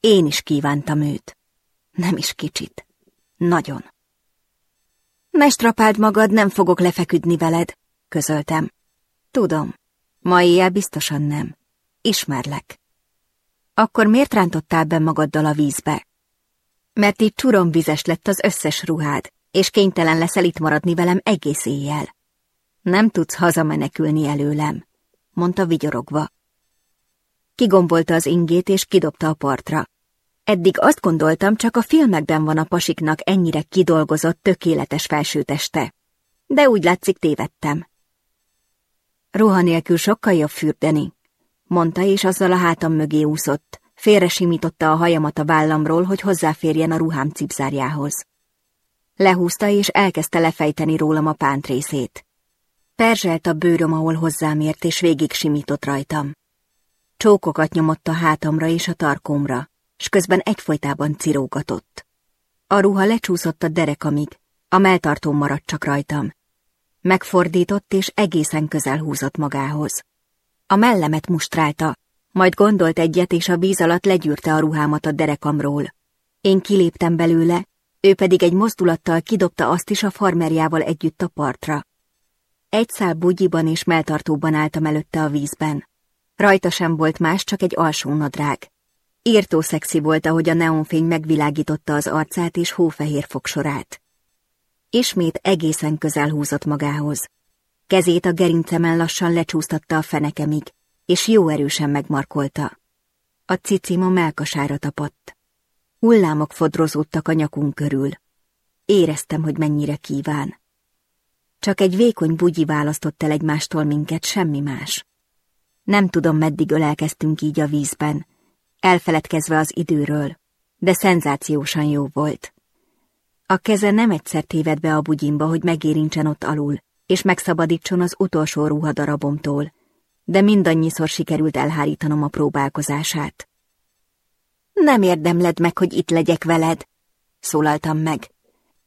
A: Én is kívántam őt. Nem is kicsit. Nagyon. Ne strapáld magad, nem fogok lefeküdni veled, közöltem. Tudom. Ma éjjel biztosan nem. Ismerlek. Akkor miért rántottál be magaddal a vízbe? Mert így csuromvizes lett az összes ruhád, és kénytelen leszel itt maradni velem egész éjjel. Nem tudsz hazamenekülni előlem, mondta vigyorogva. Kigombolta az ingét, és kidobta a partra. Eddig azt gondoltam, csak a filmekben van a pasiknak ennyire kidolgozott, tökéletes felsőteste. De úgy látszik tévedtem. Ruha nélkül sokkal jobb fürdeni, mondta, és azzal a hátam mögé úszott. Félre simította a hajamat a vállamról, hogy hozzáférjen a ruhám cipzárjához. Lehúzta, és elkezdte lefejteni rólam a pánt részét. Perzselt a bőröm, ahol hozzám ért, és végig simított rajtam. Csókokat nyomott a hátamra és a tarkómra, s közben egyfolytában cirógatott. A ruha lecsúszott a derekamig, a melltartóm maradt csak rajtam. Megfordított és egészen közel húzott magához. A mellemet mustrálta, majd gondolt egyet, és a víz alatt legyűrte a ruhámat a derekamról. Én kiléptem belőle, ő pedig egy mozdulattal kidobta azt is a farmerjával együtt a partra. Egy szál bugyiban és melltartóban álltam előtte a vízben. Rajta sem volt más, csak egy alsó nadrág. Írtó szexi volt, ahogy a neonfény megvilágította az arcát és hófehér fogsorát. Ismét egészen közel húzott magához. Kezét a gerincemen lassan lecsúsztatta a fenekemig, és jó erősen megmarkolta. A cicim a melkasára tapadt. Hullámok fodrozódtak a nyakunk körül. Éreztem, hogy mennyire kíván. Csak egy vékony bugyi választott el egymástól minket, semmi más. Nem tudom, meddig ölelkeztünk így a vízben, elfeledkezve az időről, de szenzációsan jó volt. A keze nem egyszer téved be a bugyimba, hogy megérincsen ott alul, és megszabadítson az utolsó ruhadarabomtól, de mindannyiszor sikerült elhárítanom a próbálkozását. Nem érdemled meg, hogy itt legyek veled, szólaltam meg.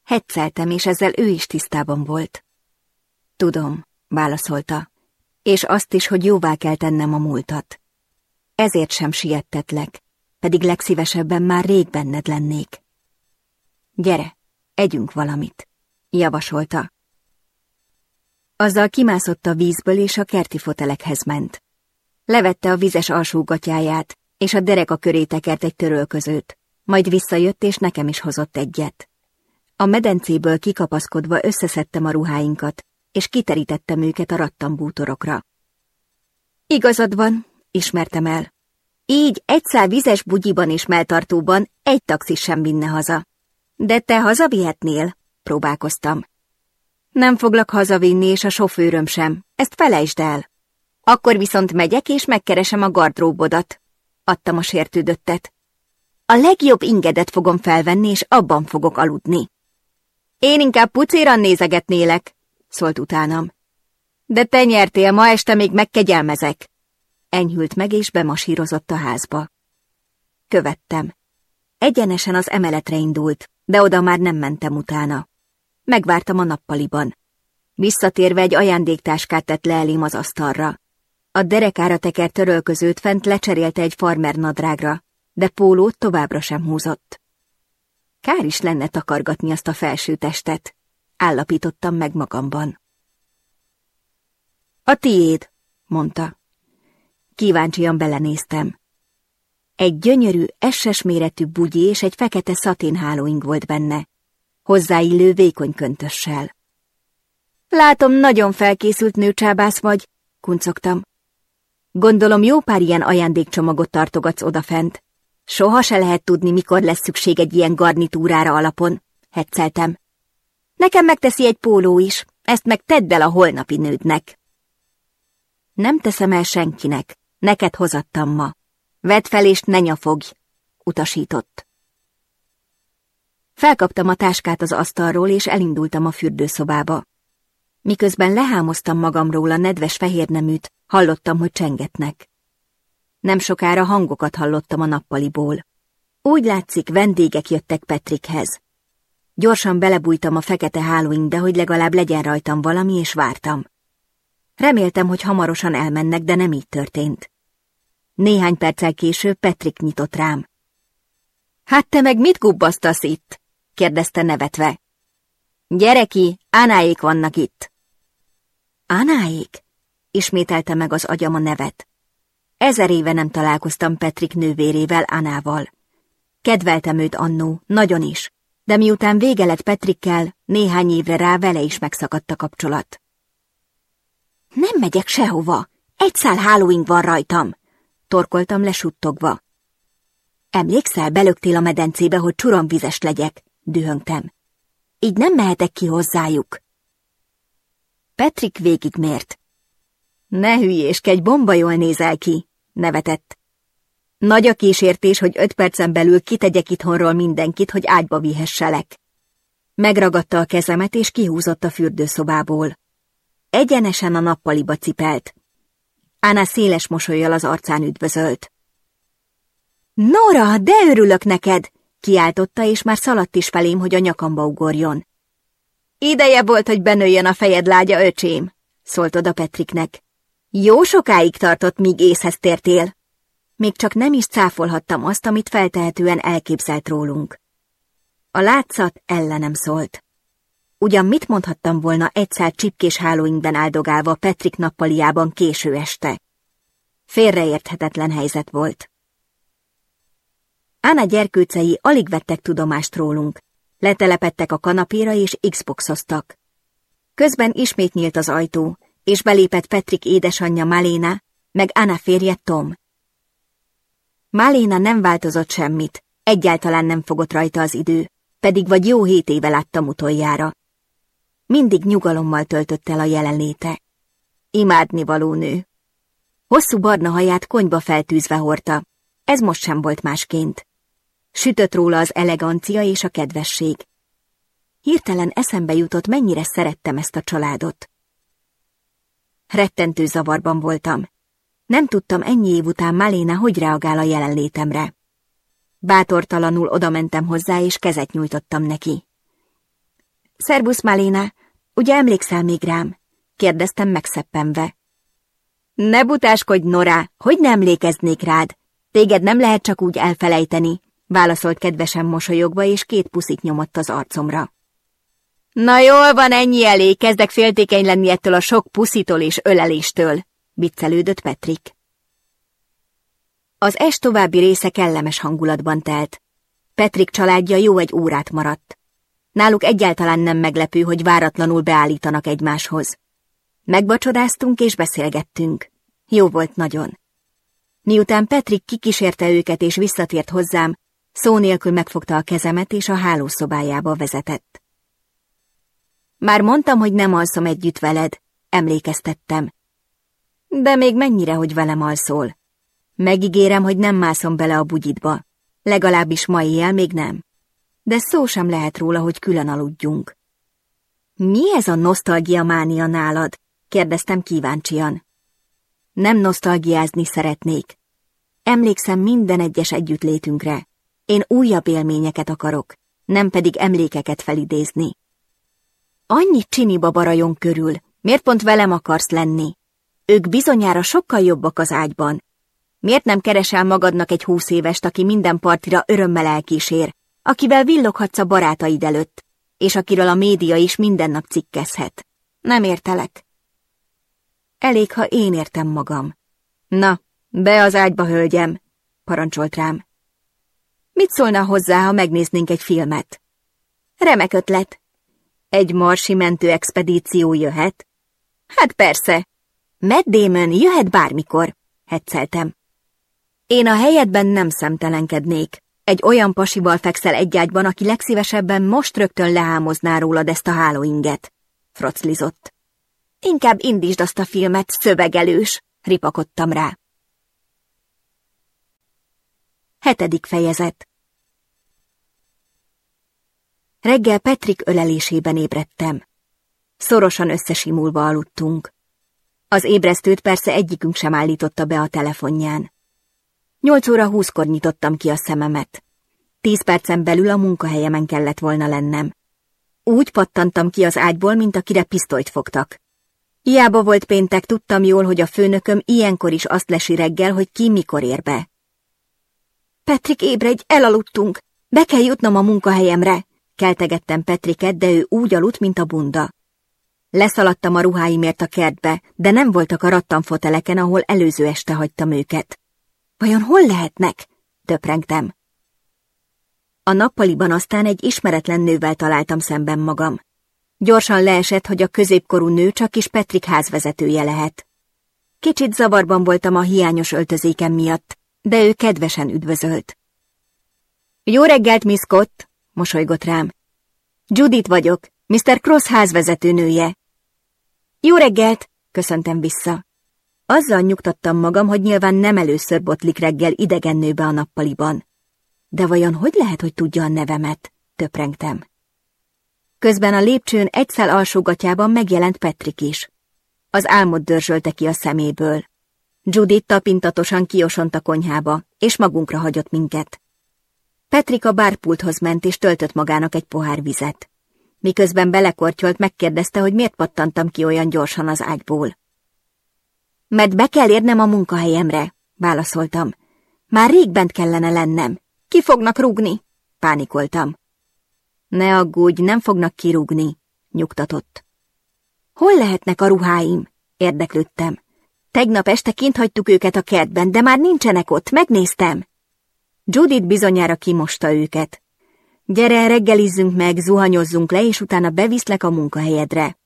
A: Hetszeltem, és ezzel ő is tisztában volt. Tudom, válaszolta, és azt is, hogy jóvá kell tennem a múltat. Ezért sem siettetlek, pedig legszívesebben már rég benned lennék. Gyere, együnk valamit, javasolta, azzal kimászott a vízből, és a kerti fotelekhez ment. Levette a vizes alsó gatyáját, és a a köré tekert egy törölközőt, majd visszajött, és nekem is hozott egyet. A medencéből kikapaszkodva összeszedtem a ruháinkat, és kiterítettem őket a rattambútorokra. Igazad van, ismertem el. Így egy szál vizes bugyiban és melltartóban egy taxis sem vinne haza. De te hazavihetnél, próbálkoztam. Nem foglak hazavinni, és a sofőröm sem. Ezt felejtsd el. Akkor viszont megyek, és megkeresem a gardróbodat. Adtam a sértődöttet. A legjobb ingedet fogom felvenni, és abban fogok aludni. Én inkább pucéran nézegetnélek, szólt utánam. De te nyertél, ma este még megkegyelmezek. Enyhült meg, és bemasírozott a házba. Követtem. Egyenesen az emeletre indult, de oda már nem mentem utána. Megvártam a nappaliban. Visszatérve egy ajándéktáskát tett le elém az asztalra. A derekára tekert törölközőt fent lecserélte egy farmer nadrágra, de pólót továbbra sem húzott. Kár is lenne takargatni azt a felső testet, állapítottam meg magamban. A tiéd, mondta. Kíváncsian belenéztem. Egy gyönyörű, esses méretű bugyi és egy fekete szaténhálóing volt benne, hozzáillő vékony köntössel. Látom, nagyon felkészült nőcsábász vagy, kuncogtam. Gondolom jó pár ilyen ajándékcsomagot tartogatsz odafent. Soha se lehet tudni, mikor lesz szükség egy ilyen garnitúrára alapon, hecceltem. Nekem megteszi egy póló is, ezt meg tedd el a holnapi nődnek. Nem teszem el senkinek, neked hozattam ma. Vedd fel és ne nyafogj, utasított. Felkaptam a táskát az asztalról, és elindultam a fürdőszobába. Miközben lehámoztam magamról a nedves fehér neműt, hallottam, hogy csengetnek. Nem sokára hangokat hallottam a nappaliból. Úgy látszik, vendégek jöttek Petrikhez. Gyorsan belebújtam a fekete hálóinkbe, hogy legalább legyen rajtam valami, és vártam. Reméltem, hogy hamarosan elmennek, de nem így történt. Néhány perccel később Petrik nyitott rám. Hát te meg mit gubbasztasz itt? kérdezte nevetve. Gyere ki, Anáék vannak itt. Anáék? ismételte meg az agyam a nevet. Ezer éve nem találkoztam Petrik nővérével, Anával. Kedveltem őt annó, nagyon is, de miután vége lett Petrikkel, néhány évre rá vele is megszakadt a kapcsolat. Nem megyek sehova, egy szál Halloween van rajtam, torkoltam lesuttogva. Emlékszel, belöktél a medencébe, hogy csuromvizes legyek, dühöngtem. Így nem mehetek ki hozzájuk. Petrik végigmért. Ne hülyéskedj, bomba jól nézel ki, nevetett. Nagy a kísértés, hogy öt percen belül kitegyek itthonról mindenkit, hogy ágyba vihesselek. Megragadta a kezemet, és kihúzott a fürdőszobából. Egyenesen a nappaliba cipelt. Ána széles mosolyjal az arcán üdvözölt. Nora, de örülök neked! Kiáltotta, és már szaladt is felém, hogy a nyakamba ugorjon. Ideje volt, hogy benőjön a fejed lágya, öcsém, szólt oda Petriknek. Jó sokáig tartott, míg észhez tértél. Még csak nem is cáfolhattam azt, amit feltehetően elképzelt rólunk. A látszat ellenem szólt. Ugyan mit mondhattam volna egyszer csipkés hálóinkben áldogálva Petrik nappaliában késő este? Félreérthetetlen helyzet volt. Ána gyerkőcei alig vettek tudomást rólunk. letelepettek a kanapéra és Xboxoztak. Közben ismét nyílt az ajtó, és belépett Petrik édesanyja Maléna, meg Anna férje Tom. Maléna nem változott semmit, egyáltalán nem fogott rajta az idő, pedig vagy jó hét éve láttam utoljára. Mindig nyugalommal töltött el a jelenléte. Imádni való nő. Hosszú barna haját konyba feltűzve hordta, ez most sem volt másként. Sütött róla az elegancia és a kedvesség. Hirtelen eszembe jutott, mennyire szerettem ezt a családot. Rettentő zavarban voltam. Nem tudtam ennyi év után Maléna hogy reagál a jelenlétemre. Bátortalanul odamentem hozzá, és kezet nyújtottam neki. Szerbusz, Maléna, ugye emlékszel még rám? kérdeztem megszeppenve. Ne butáskodj, Nora, hogy nem emlékeznék rád? Téged nem lehet csak úgy elfelejteni válaszolt kedvesen mosolyogva, és két puszit nyomott az arcomra. Na jól van, ennyi elég, kezdek féltékeny lenni ettől a sok puszitól és öleléstől, viccelődött Petrik. Az est további része kellemes hangulatban telt. Petrik családja jó egy órát maradt. Náluk egyáltalán nem meglepő, hogy váratlanul beállítanak egymáshoz. Megbacsodáztunk és beszélgettünk. Jó volt nagyon. Miután Petrik kikísérte őket és visszatért hozzám, Szó nélkül megfogta a kezemet, és a hálószobájába vezetett. Már mondtam, hogy nem alszom együtt veled, emlékeztettem. De még mennyire, hogy velem alszol? Megígérem, hogy nem mászom bele a bugyitba. Legalábbis ma éjjel még nem. De szó sem lehet róla, hogy külön aludjunk. Mi ez a nosztalgia mánia nálad? kérdeztem kíváncsian. Nem nosztalgiázni szeretnék. Emlékszem minden egyes együttlétünkre. Én újabb élményeket akarok, nem pedig emlékeket felidézni. Annyi csiniba barajon körül, miért pont velem akarsz lenni? Ők bizonyára sokkal jobbak az ágyban. Miért nem keresel magadnak egy húsz évest, aki minden partira örömmel elkísér, akivel villoghatsz a barátaid előtt, és akiről a média is minden nap cikkezhet? Nem értelek. Elég, ha én értem magam. Na, be az ágyba, hölgyem, parancsolt rám. Mit szólna hozzá, ha megnéznénk egy filmet? Remek ötlet. Egy marsi mentő expedíció jöhet? Hát persze. Matt Damon jöhet bármikor, hetszeltem. Én a helyedben nem szemtelenkednék. Egy olyan pasival fekszel egy ágyban, aki legszívesebben most rögtön lehámozná rólad ezt a hálóinget. Froclizott. Inkább indítsd azt a filmet, szövegelős, ripakodtam rá. Hetedik fejezet Reggel Petrik ölelésében ébredtem. Szorosan összesimulva aludtunk. Az ébresztőt persze egyikünk sem állította be a telefonján. Nyolc óra húszkor nyitottam ki a szememet. Tíz percen belül a munkahelyemen kellett volna lennem. Úgy pattantam ki az ágyból, mint akire pisztolyt fogtak. Hiába volt péntek, tudtam jól, hogy a főnököm ilyenkor is azt lesi reggel, hogy ki mikor ér be. Petrik, ébredj, elaludtunk! Be kell jutnom a munkahelyemre! Keltegettem Petriket, de ő úgy aludt, mint a bunda. Leszaladtam a ruháimért a kertbe, de nem voltak a rattanfoteleken, ahol előző este hagytam őket. Vajon hol lehetnek? Töprengtem. A nappaliban aztán egy ismeretlen nővel találtam szemben magam. Gyorsan leesett, hogy a középkorú nő csak is Petrik házvezetője lehet. Kicsit zavarban voltam a hiányos öltözékem miatt, de ő kedvesen üdvözölt. Jó reggelt, Miss Scott! mosolygott rám. Judit vagyok, Mr. Cross házvezető nője. Jó reggelt, köszöntem vissza. Azzal nyugtattam magam, hogy nyilván nem először botlik reggel idegen nőbe a nappaliban. De vajon hogy lehet, hogy tudja a nevemet? Töprengtem. Közben a lépcsőn egy szál alsógatjában megjelent Petrik is. Az álmot dörzsölte ki a szeméből. Judith tapintatosan kiosont a konyhába, és magunkra hagyott minket. Petrik a bárpulthoz ment és töltött magának egy pohár vizet. Miközben belekortyolt, megkérdezte, hogy miért pattantam ki olyan gyorsan az ágyból. Mert be kell érnem a munkahelyemre, válaszoltam. Már rég bent kellene lennem. Ki fognak rúgni? Pánikoltam. Ne aggódj, nem fognak kirúgni, nyugtatott. Hol lehetnek a ruháim? Érdeklődtem. Tegnap este kint hagytuk őket a kertben, de már nincsenek ott, megnéztem. Judith bizonyára kimosta őket. Gyere, reggelizzünk meg, zuhanyozzunk le, és utána beviszlek a munkahelyedre.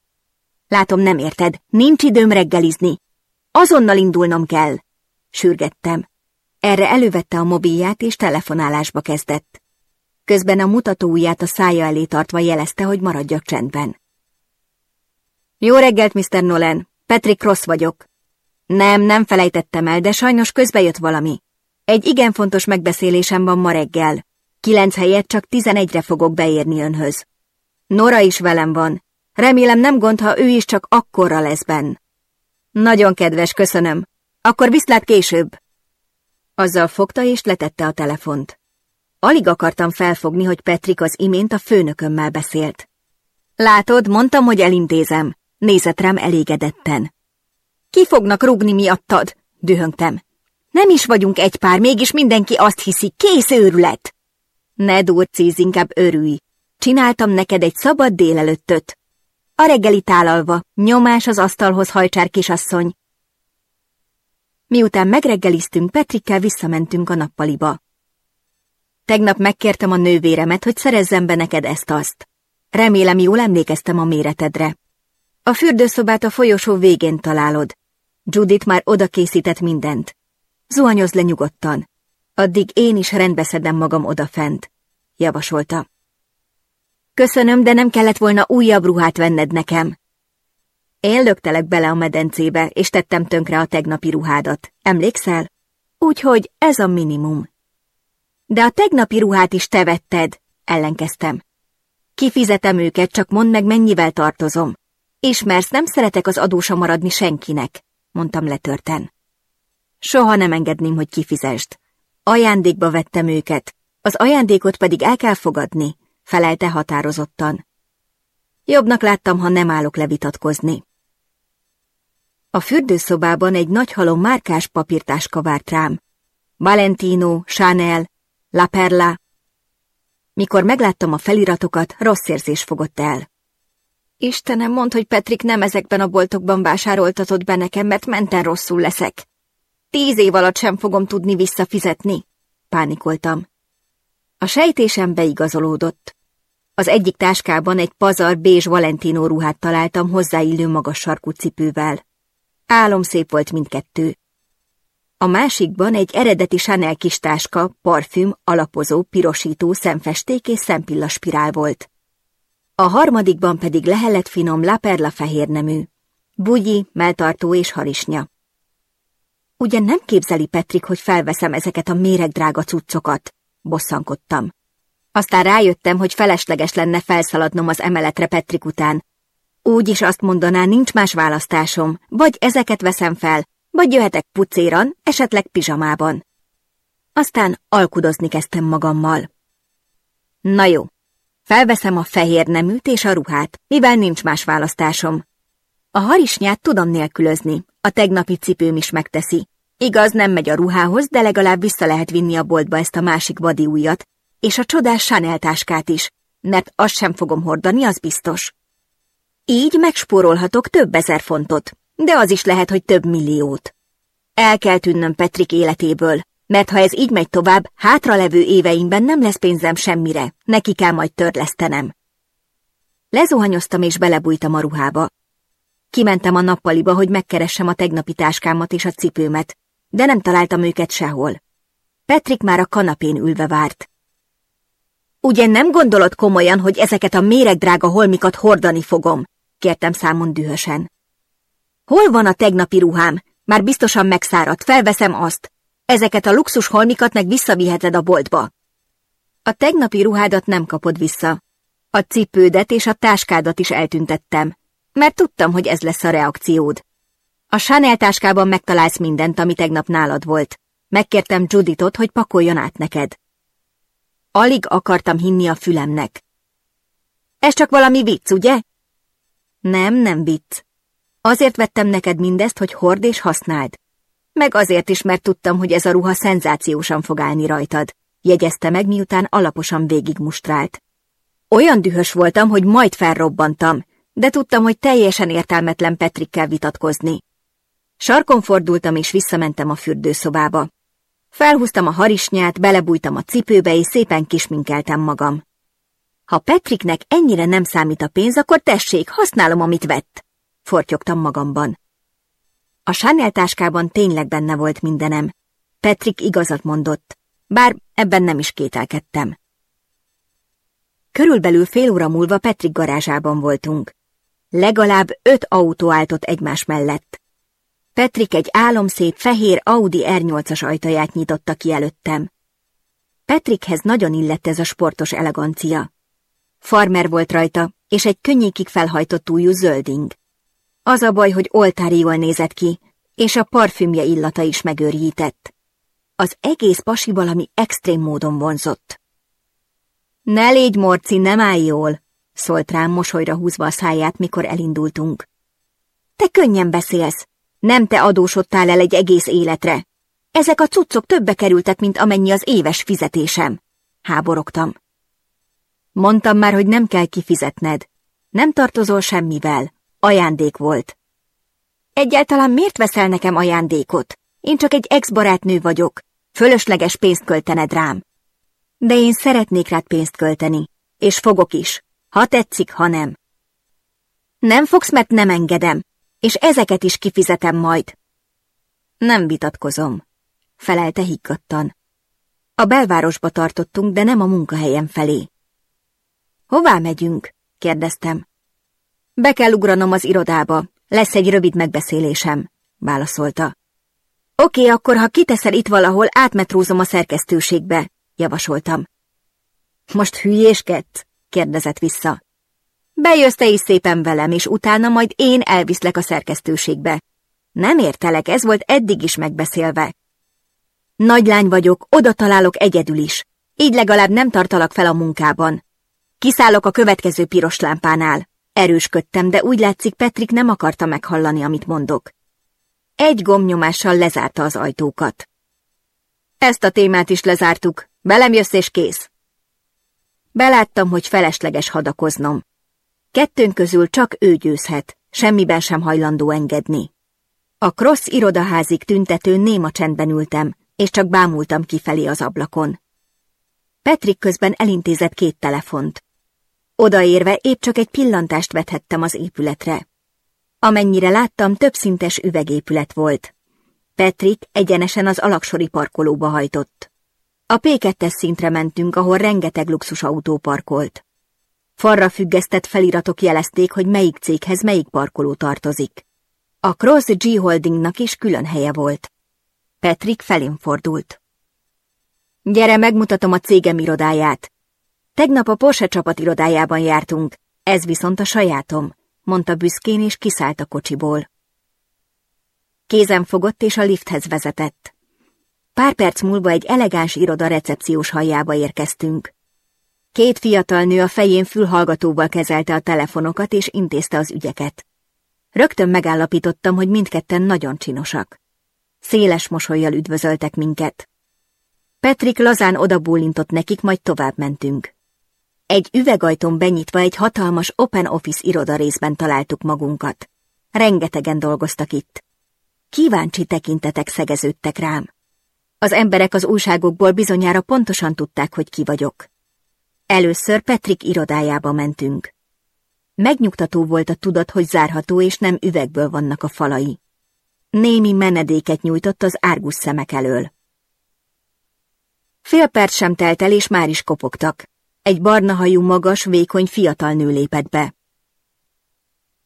A: Látom, nem érted, nincs időm reggelizni. Azonnal indulnom kell, sürgettem. Erre elővette a mobilját, és telefonálásba kezdett. Közben a mutató a szája elé tartva jelezte, hogy maradjak csendben. Jó reggelt, Mr. Nolan. Patrick Ross vagyok. Nem, nem felejtettem el, de sajnos közbe jött valami. Egy igen fontos megbeszélésem van ma reggel. Kilenc helyet csak tizenegyre fogok beérni önhöz. Nora is velem van. Remélem nem gond, ha ő is csak akkorra lesz benn. Nagyon kedves, köszönöm. Akkor viszlát később. Azzal fogta és letette a telefont. Alig akartam felfogni, hogy Petrik az imént a főnökömmel beszélt. Látod, mondtam, hogy elintézem. Nézett rám elégedetten. Ki fognak rúgni miattad? Dühöngtem. Nem is vagyunk egy pár, mégis mindenki azt hiszi, kész őrület. Ne durcíz, inkább örülj. Csináltam neked egy szabad délelőttöt. A reggeli tálalva, nyomás az asztalhoz hajcsár kisasszony. Miután megreggeliztünk, Petrikkel visszamentünk a nappaliba. Tegnap megkértem a nővéremet, hogy szerezzem be neked ezt-azt. Remélem, jól emlékeztem a méretedre. A fürdőszobát a folyosó végén találod. Judith már oda készített mindent. Zuhanyoz le nyugodtan. Addig én is rendbeszedem magam odafent, javasolta. Köszönöm, de nem kellett volna újabb ruhát venned nekem. Én löktelek bele a medencébe, és tettem tönkre a tegnapi ruhádat. Emlékszel? Úgyhogy ez a minimum. De a tegnapi ruhát is te vetted, ellenkeztem. Kifizetem őket, csak mondd meg, mennyivel tartozom. Ismersz, nem szeretek az adósa maradni senkinek, mondtam letörten. Soha nem engedném, hogy kifizest. Ajándékba vettem őket, az ajándékot pedig el kell fogadni, felelte határozottan. Jobbnak láttam, ha nem állok levitatkozni. A fürdőszobában egy nagy halom márkás papírtáska várt rám. Valentino, Chanel, La Perla. Mikor megláttam a feliratokat, rossz érzés fogott el. Istenem, mond, hogy Petrik nem ezekben a boltokban vásároltatott be nekem, mert menten rosszul leszek. Tíz év alatt sem fogom tudni visszafizetni, pánikoltam. A sejtésem beigazolódott. Az egyik táskában egy pazar bézs Valentino ruhát találtam hozzáillő magas sarkú cipővel. Álom szép volt mindkettő. A másikban egy eredeti Chanel kis táska, parfüm, alapozó, pirosító, szemfesték és szempillaspirál volt. A harmadikban pedig lehellett finom laperla fehérnemű, bugyi, melltartó és harisnya. Ugyan nem képzeli Petrik, hogy felveszem ezeket a méregdrága cuccokat, bosszankodtam. Aztán rájöttem, hogy felesleges lenne felszaladnom az emeletre Petrik után. Úgy is azt mondaná, nincs más választásom, vagy ezeket veszem fel, vagy jöhetek pucéran, esetleg pizsamában. Aztán alkudozni kezdtem magammal. Na jó, felveszem a fehér neműt és a ruhát, mivel nincs más választásom. A harisnyát tudom nélkülözni, a tegnapi cipőm is megteszi. Igaz, nem megy a ruhához, de legalább vissza lehet vinni a boltba ezt a másik vadi és a csodás Chanel táskát is, mert azt sem fogom hordani, az biztos. Így megspórolhatok több ezer fontot, de az is lehet, hogy több milliót. El kell tűnnöm Petrik életéből, mert ha ez így megy tovább, hátralevő éveimben nem lesz pénzem semmire, neki kell majd törlesztenem. Lezuhanyoztam és belebújtam a ruhába, Kimentem a nappaliba, hogy megkeressem a tegnapi táskámat és a cipőmet, de nem találtam őket sehol. Petrik már a kanapén ülve várt. Ugye nem gondolod komolyan, hogy ezeket a méregdrága holmikat hordani fogom? kértem számon dühösen. Hol van a tegnapi ruhám? Már biztosan megszáradt, felveszem azt. Ezeket a luxus holmikat meg visszaviheted a boltba. A tegnapi ruhádat nem kapod vissza. A cipődet és a táskádat is eltüntettem mert tudtam, hogy ez lesz a reakciód. A Chanel táskában megtalálsz mindent, ami tegnap nálad volt. Megkértem Judithot, hogy pakoljon át neked. Alig akartam hinni a fülemnek. Ez csak valami vicc, ugye? Nem, nem vicc. Azért vettem neked mindezt, hogy hord és használd. Meg azért is, mert tudtam, hogy ez a ruha szenzációsan fog állni rajtad, jegyezte meg, miután alaposan végigmustrált. Olyan dühös voltam, hogy majd felrobbantam, de tudtam, hogy teljesen értelmetlen Petrikkel vitatkozni. Sarkon fordultam és visszamentem a fürdőszobába. Felhúztam a harisnyát, belebújtam a cipőbe és szépen kisminkeltem magam. Ha Petriknek ennyire nem számít a pénz, akkor tessék, használom, amit vett. Fortyogtam magamban. A Chanel táskában tényleg benne volt mindenem. Petrik igazat mondott, bár ebben nem is kételkedtem. Körülbelül fél óra múlva Petrik garázsában voltunk. Legalább öt autó álltott egymás mellett. Petrik egy álomszép fehér Audi R8-as ajtaját nyitotta ki előttem. Petrikhez nagyon illett ez a sportos elegancia. Farmer volt rajta, és egy könnyékig felhajtott újú zölding. Az a baj, hogy oltári jól nézett ki, és a parfümje illata is megőrjített. Az egész pasi valami extrém módon vonzott. Ne légy, Morci, nem állj jól! szólt rám mosolyra húzva a száját, mikor elindultunk. Te könnyen beszélsz. Nem te adósodtál el egy egész életre. Ezek a cuccok többe kerültek, mint amennyi az éves fizetésem. Háborogtam. Mondtam már, hogy nem kell kifizetned. Nem tartozol semmivel. Ajándék volt. Egyáltalán miért veszel nekem ajándékot? Én csak egy ex-barátnő vagyok. Fölösleges pénzt költened rám. De én szeretnék rád pénzt költeni, és fogok is. Ha tetszik, ha nem. Nem fogsz, mert nem engedem, és ezeket is kifizetem majd. Nem vitatkozom, felelte higgadtan. A belvárosba tartottunk, de nem a munkahelyem felé. Hová megyünk? kérdeztem. Be kell ugranom az irodába, lesz egy rövid megbeszélésem, válaszolta. Oké, akkor ha kiteszel itt valahol, átmetrózom a szerkesztőségbe, javasoltam. Most hülyéskedsz? kérdezett vissza. Bejössz te is szépen velem, és utána majd én elviszlek a szerkesztőségbe. Nem értelek, ez volt eddig is megbeszélve. Nagylány vagyok, oda találok egyedül is. Így legalább nem tartalak fel a munkában. Kiszállok a következő piros lámpánál. Erősködtem, de úgy látszik Petrik nem akarta meghallani, amit mondok. Egy gomnyomással lezárta az ajtókat. Ezt a témát is lezártuk. Belem jössz és kész. Beláttam, hogy felesleges hadakoznom. Kettőnk közül csak ő győzhet, semmiben sem hajlandó engedni. A Cross irodaházig tüntetőn néma csendben ültem, és csak bámultam kifelé az ablakon. Petrik közben elintézett két telefont. Odaérve épp csak egy pillantást vethettem az épületre. Amennyire láttam, többszintes üvegépület volt. Petrik egyenesen az alaksori parkolóba hajtott. A P2-es szintre mentünk, ahol rengeteg luxusautó parkolt. Farra függesztett feliratok jelezték, hogy melyik céghez melyik parkoló tartozik. A Cross G Holdingnak is külön helye volt. Patrick felén fordult. Gyere, megmutatom a cégem irodáját. Tegnap a Porsche csapat irodájában jártunk, ez viszont a sajátom, mondta büszkén és kiszállt a kocsiból. Kézen fogott és a lifthez vezetett. Pár perc múlva egy elegáns iroda recepciós hajába érkeztünk. Két fiatal nő a fején fülhallgatóval kezelte a telefonokat és intézte az ügyeket. Rögtön megállapítottam, hogy mindketten nagyon csinosak. Széles mosolyjal üdvözöltek minket. Petrik lazán odabólintott nekik, majd tovább mentünk. Egy üvegajtón benyitva egy hatalmas open office iroda részben találtuk magunkat. Rengetegen dolgoztak itt. Kíváncsi tekintetek szegeződtek rám. Az emberek az újságokból bizonyára pontosan tudták, hogy ki vagyok. Először Petrik irodájába mentünk. Megnyugtató volt a tudat, hogy zárható és nem üvegből vannak a falai. Némi menedéket nyújtott az árgus szemek elől. Fél perc sem telt el, és már is kopogtak. Egy barna hajú, magas, vékony fiatal nő lépett be.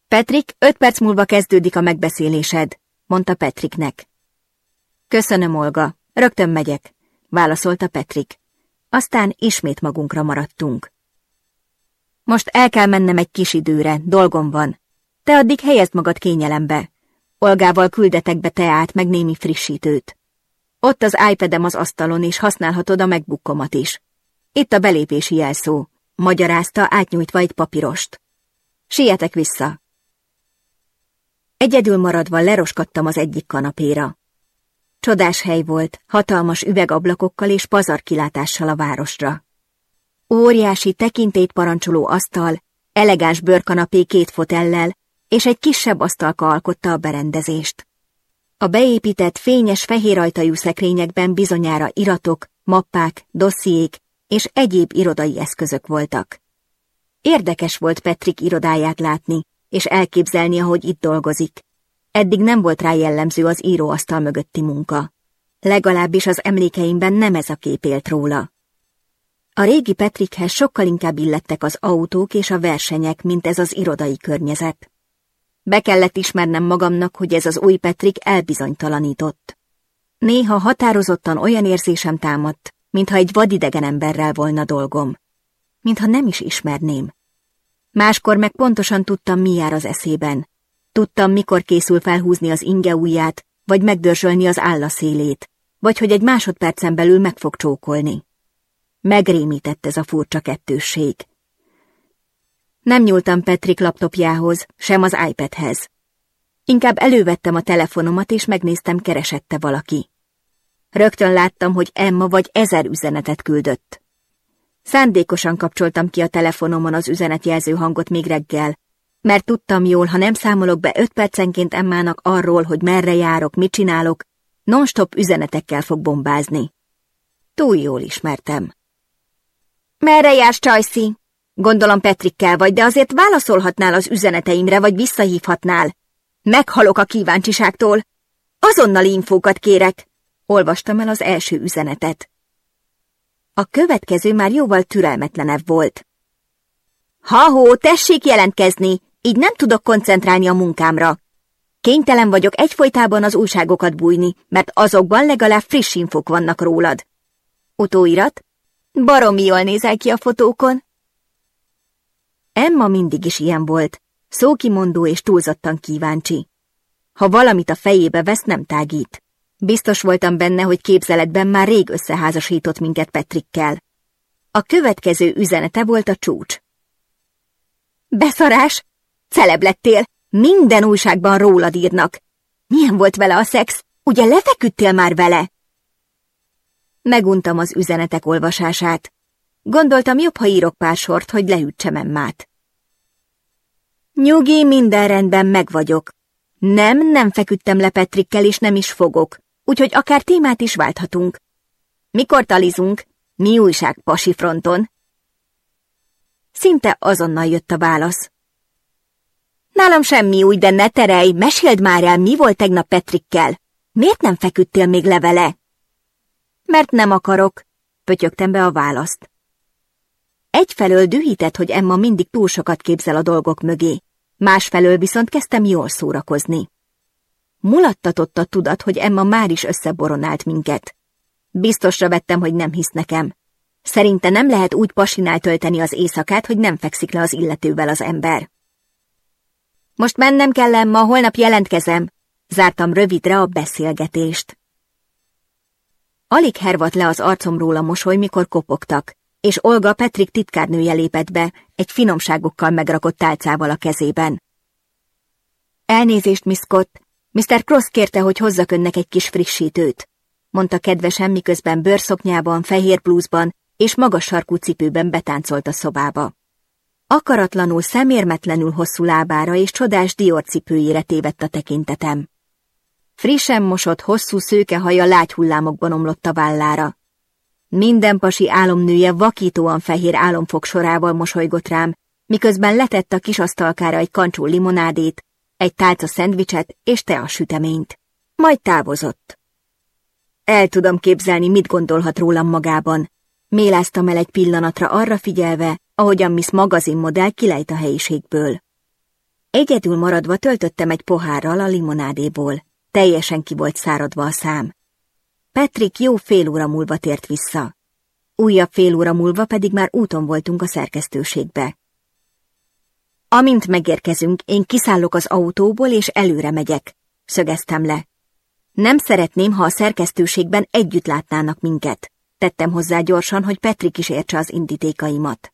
A: Petrik, öt perc múlva kezdődik a megbeszélésed, mondta Petriknek. Köszönöm, Olga, Rögtön megyek, válaszolta Petrik. Aztán ismét magunkra maradtunk. Most el kell mennem egy kis időre, dolgom van. Te addig helyezd magad kényelembe. Olgával küldetek be teát, meg némi frissítőt. Ott az iPad-em az asztalon, és használhatod a megbukkomat is. Itt a belépési jelszó, magyarázta átnyújtva egy papírost. Sietek vissza. Egyedül maradva leroskattam az egyik kanapéra. Csodás hely volt, hatalmas üvegablakokkal és pazarkilátással a városra. Óriási, tekintét parancsoló asztal, elegáns bőrkanapé két fotellel, és egy kisebb asztalka alkotta a berendezést. A beépített fényes fehér ajtajú szekrényekben bizonyára iratok, mappák, dossziék és egyéb irodai eszközök voltak. Érdekes volt Petrik irodáját látni, és elképzelni, ahogy itt dolgozik, Eddig nem volt rá jellemző az íróasztal mögötti munka. Legalábbis az emlékeimben nem ez a kép élt róla. A régi Petrikhez sokkal inkább illettek az autók és a versenyek, mint ez az irodai környezet. Be kellett ismernem magamnak, hogy ez az új Petrik elbizonytalanított. Néha határozottan olyan érzésem támadt, mintha egy vadidegen emberrel volna dolgom. Mintha nem is ismerném. Máskor meg pontosan tudtam, mi jár az eszében, Tudtam, mikor készül felhúzni az inge ujját, vagy megdörzsölni az állaszélét, vagy hogy egy másodpercen belül meg fog csókolni. Megrémített ez a furcsa kettősség. Nem nyúltam Petrik laptopjához, sem az iPadhez. Inkább elővettem a telefonomat, és megnéztem, keresette valaki. Rögtön láttam, hogy Emma vagy ezer üzenetet küldött. Szándékosan kapcsoltam ki a telefonomon az üzenetjelző hangot még reggel, mert tudtam jól, ha nem számolok be öt percenként Emmának arról, hogy merre járok, mit csinálok, non-stop üzenetekkel fog bombázni. Túl jól ismertem. Merre jársz, Csajszi? Gondolom Petrikkel vagy, de azért válaszolhatnál az üzeneteimre, vagy visszahívhatnál. Meghalok a kíváncsiságtól. Azonnal infókat kérek. Olvastam el az első üzenetet. A következő már jóval türelmetlenebb volt. Ha-hó, tessék jelentkezni! így nem tudok koncentrálni a munkámra. Kénytelen vagyok egyfolytában az újságokat bújni, mert azokban legalább friss infok vannak rólad. Utóirat? Baromi jól nézel ki a fotókon. Emma mindig is ilyen volt, szókimondó és túlzottan kíváncsi. Ha valamit a fejébe vesz, nem tágít. Biztos voltam benne, hogy képzeletben már rég összeházasított minket Petrikkel. A következő üzenete volt a csúcs. Beszarás! Celeb lettél, minden újságban rólad írnak. Milyen volt vele a szex? Ugye lefeküdtél már vele? Meguntam az üzenetek olvasását. Gondoltam, jobb, ha írok pár sort, hogy leütsem emmát. Nyugi, minden rendben meg vagyok. Nem, nem feküdtem le Petrikkel, és nem is fogok, úgyhogy akár témát is válthatunk. Mikor talizunk? Mi újság pasi fronton? Szinte azonnal jött a válasz. Nálam semmi új, de ne terelj, meséld már el, mi volt tegnap Petrikkel. Miért nem feküdtél még levele? Mert nem akarok, pötyögtem be a választ. Egyfelől dühített, hogy Emma mindig túl sokat képzel a dolgok mögé, másfelől viszont kezdtem jól szórakozni. Mulattatott a tudat, hogy Emma már is összeboronált minket. Biztosra vettem, hogy nem hisz nekem. Szerinte nem lehet úgy pasinál tölteni az éjszakát, hogy nem fekszik le az illetővel az ember. Most mennem kell, ma holnap jelentkezem. Zártam rövidre a beszélgetést. Alig hervat le az arcomról a mosoly, mikor kopogtak, és Olga Petrik titkárnője lépett be, egy finomságokkal megrakott tálcával a kezében. Elnézést, Miss Scott. Mr. Cross kérte, hogy hozzak önnek egy kis frissítőt, mondta kedvesen, miközben bőrszoknyában, fehér blúzban és magas sarkú cipőben betáncolt a szobába. Akaratlanul szemérmetlenül hosszú lábára és csodás diorcipőjére tévedt a tekintetem. Frissen mosott, hosszú szőke haja lágy hullámokban omlott a vállára. Minden pasi álomnője vakítóan fehér álomfok sorával mosolygott rám, miközben letett a kis asztalkára egy kancsú limonádét, egy tálca szendvicset és a süteményt. Majd távozott. El tudom képzelni, mit gondolhat rólam magában. Méláztam el egy pillanatra arra figyelve, ahogyan Miss magazinmodell kilejt a helyiségből. Egyedül maradva töltöttem egy pohárral a limonádéból. Teljesen ki volt száradva a szám. Patrick jó fél óra múlva tért vissza. Újabb fél óra múlva pedig már úton voltunk a szerkesztőségbe. Amint megérkezünk, én kiszállok az autóból és előre megyek, szögeztem le. Nem szeretném, ha a szerkesztőségben együtt látnának minket. Tettem hozzá gyorsan, hogy Petrik is értse az indítékaimat.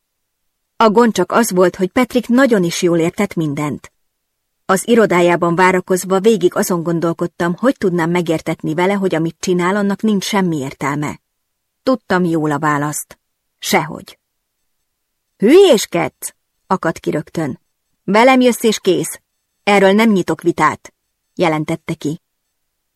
A: A gond csak az volt, hogy Petrik nagyon is jól értett mindent. Az irodájában várakozva végig azon gondolkodtam, hogy tudnám megértetni vele, hogy amit csinál, annak nincs semmi értelme. Tudtam jól a választ. Sehogy. Hülyéskedsz! akadt ki rögtön. Velem jössz és kész. Erről nem nyitok vitát, jelentette ki.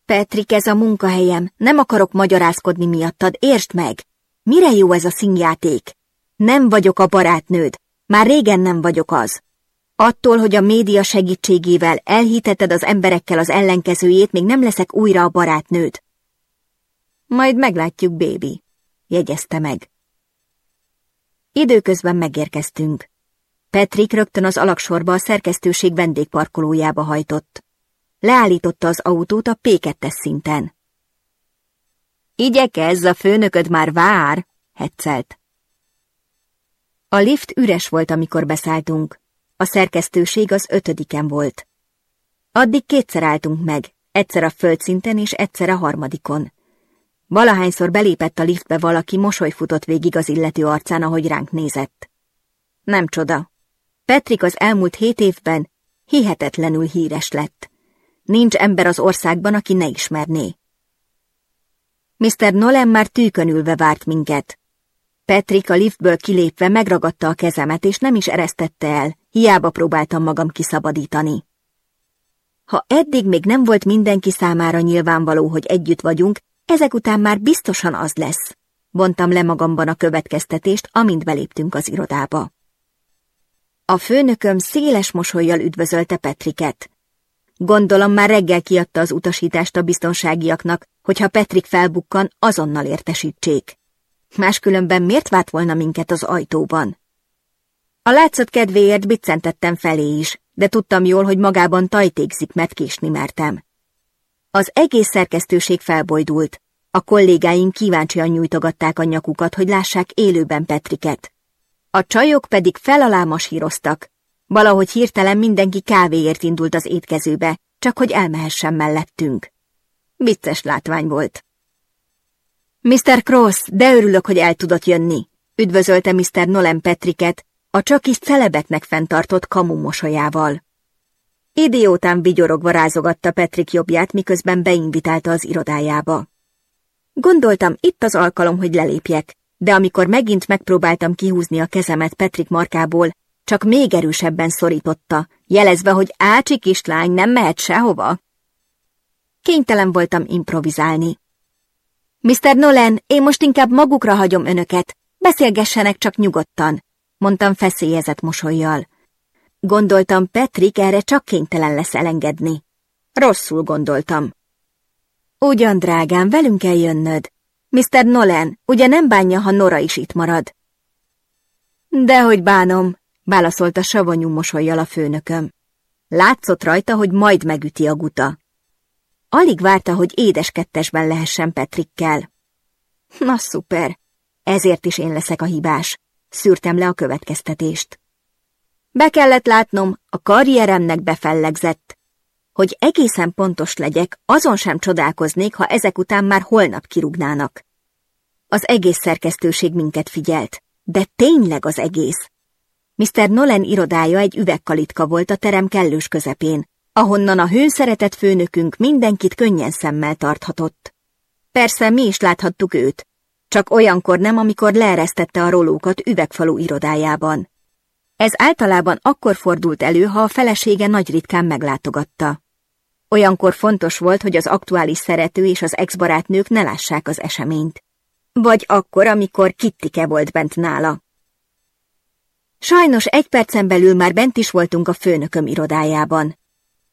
A: Petrik, ez a munkahelyem, nem akarok magyarázkodni miattad, értsd meg! Mire jó ez a színjáték? Nem vagyok a barátnőd. Már régen nem vagyok az. Attól, hogy a média segítségével elhiteted az emberekkel az ellenkezőjét, még nem leszek újra a barátnőd. Majd meglátjuk, bébi, jegyezte meg. Időközben megérkeztünk. Petrik rögtön az alaksorba a szerkesztőség vendégparkolójába hajtott. Leállította az autót a P2-es szinten. Igyekezz, a főnököd már vár, heccelt. A lift üres volt, amikor beszálltunk. A szerkesztőség az ötödiken volt. Addig kétszer álltunk meg, egyszer a földszinten és egyszer a harmadikon. Valahányszor belépett a liftbe valaki, mosoly futott végig az illető arcán, ahogy ránk nézett. Nem csoda. Petrik az elmúlt hét évben hihetetlenül híres lett. Nincs ember az országban, aki ne ismerné. Mr. Nolan már tűkönülve várt minket. Petrik a liftből kilépve megragadta a kezemet, és nem is eresztette el, hiába próbáltam magam kiszabadítani. Ha eddig még nem volt mindenki számára nyilvánvaló, hogy együtt vagyunk, ezek után már biztosan az lesz. Bontam le magamban a következtetést, amint beléptünk az irodába. A főnököm széles mosolyjal üdvözölte Petriket. Gondolom már reggel kiadta az utasítást a biztonságiaknak, hogy ha Petrik felbukkan, azonnal értesítsék. Máskülönben miért várt volna minket az ajtóban? A látszat kedvéért biccentettem felé is, de tudtam jól, hogy magában tajtékzik, mert késni mertem. Az egész szerkesztőség felbojdult. A kollégáim kíváncsian nyújtogatták a nyakukat, hogy lássák élőben Petriket. A csajok pedig felalá híroztak, Valahogy hirtelen mindenki kávéért indult az étkezőbe, csak hogy elmehessen mellettünk. Vicces látvány volt. Mr. Cross, de örülök, hogy el tudott jönni, üdvözölte Mr. Nolan Petriket, a csak is fenntartott kamu mosolyával. Idiótán vigyorogva rázogatta Petrik jobbját, miközben beinvitálta az irodájába. Gondoltam, itt az alkalom, hogy lelépjek, de amikor megint megpróbáltam kihúzni a kezemet Petrik markából, csak még erősebben szorította, jelezve, hogy ácsi kislány nem mehet sehova. Kénytelen voltam improvizálni, Mr. Nolan, én most inkább magukra hagyom önöket. Beszélgessenek csak nyugodtan, mondtam feszélyezett mosolyjal. Gondoltam, Petrik erre csak kénytelen lesz elengedni. Rosszul gondoltam. Ugyan, drágám, velünk kell jönnöd. Mr. Nolan, ugye nem bánja, ha Nora is itt marad? Dehogy bánom, válaszolta savanyú mosolyjal a főnököm. Látszott rajta, hogy majd megüti a guta. Alig várta, hogy édeskettesben lehessen Petrikkel. Na szuper, ezért is én leszek a hibás, szűrtem le a következtetést. Be kellett látnom, a karrieremnek befellegzett. Hogy egészen pontos legyek, azon sem csodálkoznék, ha ezek után már holnap kirúgnának. Az egész szerkesztőség minket figyelt, de tényleg az egész. Mr. Nolan irodája egy üvegkalitka volt a terem kellős közepén, ahonnan a hőszeretett főnökünk mindenkit könnyen szemmel tarthatott. Persze mi is láthattuk őt, csak olyankor nem, amikor leeresztette a rolókat üvegfalú irodájában. Ez általában akkor fordult elő, ha a felesége nagy ritkán meglátogatta. Olyankor fontos volt, hogy az aktuális szerető és az ex-barátnők ne lássák az eseményt. Vagy akkor, amikor Kittike volt bent nála. Sajnos egy percen belül már bent is voltunk a főnököm irodájában.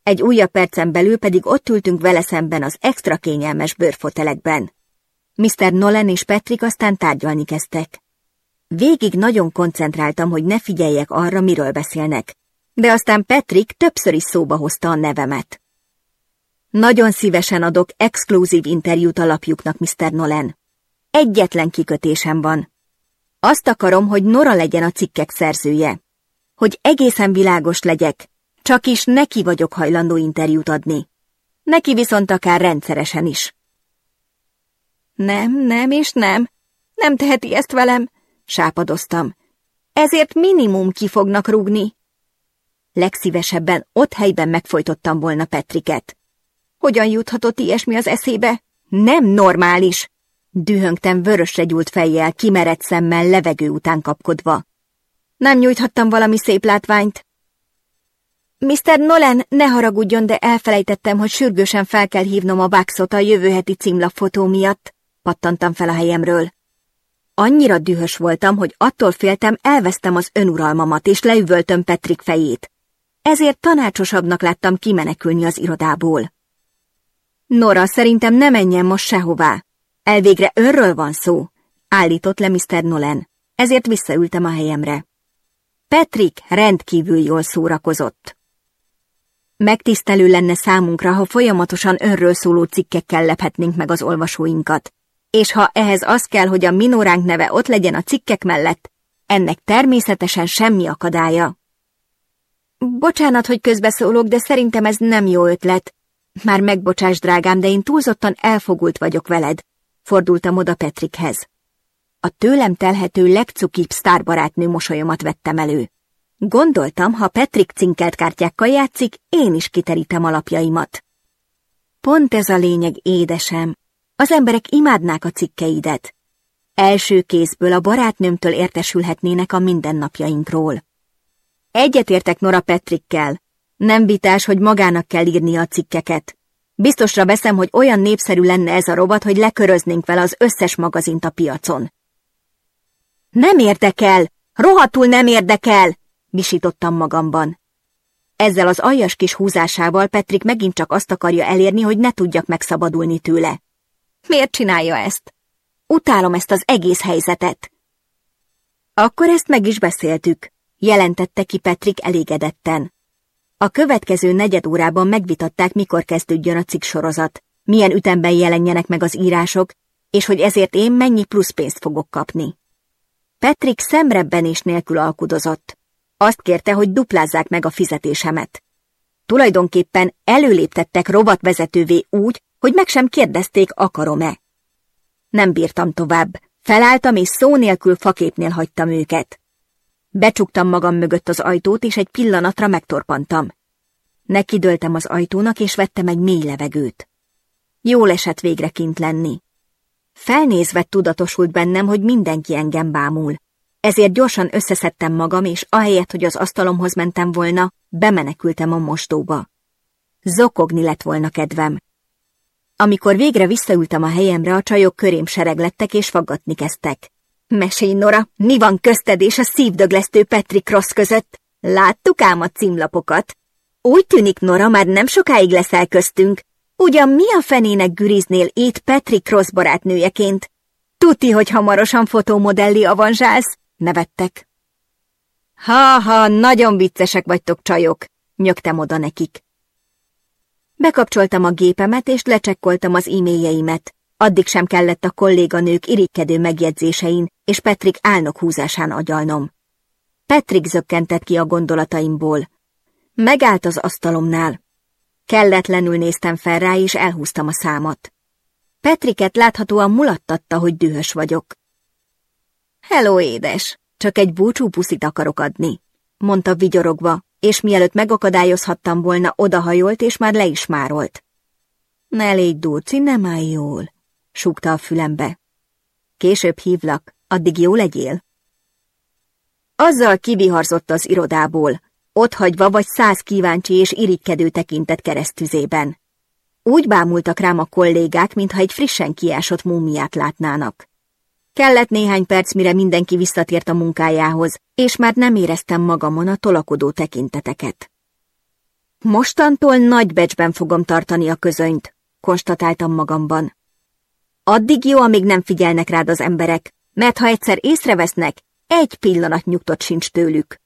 A: Egy újabb percen belül pedig ott ültünk vele szemben az extra kényelmes bőrfotelekben. Mr. Nolan és Patrick aztán tárgyalni kezdtek. Végig nagyon koncentráltam, hogy ne figyeljek arra, miről beszélnek, de aztán Patrick többször is szóba hozta a nevemet. Nagyon szívesen adok exkluzív interjút alapjuknak, Mr. Nolan. Egyetlen kikötésem van. Azt akarom, hogy Nora legyen a cikkek szerzője. Hogy egészen világos legyek, csak is neki vagyok hajlandó interjút adni. Neki viszont akár rendszeresen is. Nem, nem és nem. Nem teheti ezt velem, sápadoztam. Ezért minimum ki fognak rúgni. Legszívesebben ott helyben megfojtottam volna Petriket. Hogyan juthatott ilyesmi az eszébe? Nem normális! Dühöngtem vörösre gyúlt fejjel, kimerett szemmel, levegő után kapkodva. Nem nyújthattam valami szép látványt? Mr. Nolan, ne haragudjon, de elfelejtettem, hogy sürgősen fel kell hívnom a Baxot a jövő heti címlapfotó miatt, pattantam fel a helyemről. Annyira dühös voltam, hogy attól féltem, elvesztem az önuralmamat, és leüvöltöm Petrik fejét. Ezért tanácsosabbnak láttam kimenekülni az irodából. Nora, szerintem ne menjen most sehová. Elvégre önről van szó, állított le Mr. Nolan. Ezért visszaültem a helyemre. Petrik rendkívül jól szórakozott. Megtisztelő lenne számunkra, ha folyamatosan önről szóló cikkekkel lephetnénk meg az olvasóinkat. És ha ehhez az kell, hogy a minóránk neve ott legyen a cikkek mellett, ennek természetesen semmi akadálya. Bocsánat, hogy közbeszólok, de szerintem ez nem jó ötlet. Már megbocsáss, drágám, de én túlzottan elfogult vagyok veled, fordultam oda Petrikhez. A tőlem telhető legcukibb sztárbarátnő mosolyomat vettem elő. Gondoltam, ha Petrik cinkelt kártyákkal játszik, én is kiterítem alapjaimat. Pont ez a lényeg, édesem. Az emberek imádnák a cikkeidet. Első kézből a barátnőmtől értesülhetnének a mindennapjainkról. Egyetértek Nora Petrikkel. Nem vitás, hogy magának kell írnia a cikkeket. Biztosra veszem, hogy olyan népszerű lenne ez a robot, hogy leköröznénk vele az összes magazint a piacon. Nem érdekel! rohatul nem érdekel! visítottam magamban. Ezzel az aljas kis húzásával Petrik megint csak azt akarja elérni, hogy ne tudjak megszabadulni tőle. Miért csinálja ezt? Utálom ezt az egész helyzetet. Akkor ezt meg is beszéltük, jelentette ki Petrik elégedetten. A következő negyed órában megvitatták, mikor kezdődjön a cikk sorozat, milyen ütemben jelenjenek meg az írások, és hogy ezért én mennyi plusz pénzt fogok kapni. Petrik szemrebben és nélkül alkudozott. Azt kérte, hogy duplázzák meg a fizetésemet. Tulajdonképpen előléptettek rovatvezetővé úgy, hogy meg sem kérdezték, akarom-e. Nem bírtam tovább. Felálltam és szó nélkül faképnél hagytam őket. Becsuktam magam mögött az ajtót, és egy pillanatra megtorpantam. Nekidőltem az ajtónak, és vettem egy mély levegőt. Jól esett végre kint lenni. Felnézve tudatosult bennem, hogy mindenki engem bámul. Ezért gyorsan összeszedtem magam, és ahelyett, hogy az asztalomhoz mentem volna, bemenekültem a mostóba. Zokogni lett volna kedvem. Amikor végre visszaültem a helyemre, a csajok körém sereglettek és faggatni kezdtek. Mesélj, Nora, mi van közted és a szívdöglesztő Petri Cross között? Láttuk ám a címlapokat. Úgy tűnik, Nora, már nem sokáig leszel köztünk. Ugyan mi a fenének güriznél itt Petri Cross barátnőjeként? Tuti, hogy hamarosan fotómodelli avanzsálsz, Nevettek. Ha-ha, nagyon viccesek vagytok, csajok, nyögtem oda nekik. Bekapcsoltam a gépemet, és lecsekkoltam az e-mailjeimet. Addig sem kellett a kolléganők irigykedő megjegyzésein és Petrik álnok húzásán agyalnom. Petrik zökkentett ki a gondolataimból. Megállt az asztalomnál. Kelletlenül néztem fel rá, és elhúztam a számat. Petriket láthatóan mulattatta, hogy dühös vagyok. Hello, édes! Csak egy búcsú puszit akarok adni, mondta vigyorogva, és mielőtt megakadályozhattam volna, odahajolt, és már le is márolt. Ne légy Dulci, nem állj jól, súgta a fülembe. Később hívlak, addig jó legyél. Azzal kiviharzott az irodából, otthagyva vagy száz kíváncsi és irigykedő tekintet keresztüzében. Úgy bámultak rám a kollégák, mintha egy frissen kiásott múmiát látnának. Kellett néhány perc, mire mindenki visszatért a munkájához, és már nem éreztem magamon a tolakodó tekinteteket. Mostantól nagy becsben fogom tartani a közönyt, konstatáltam magamban. Addig jó, amíg nem figyelnek rád az emberek, mert ha egyszer észrevesznek, egy pillanat nyugtott sincs tőlük.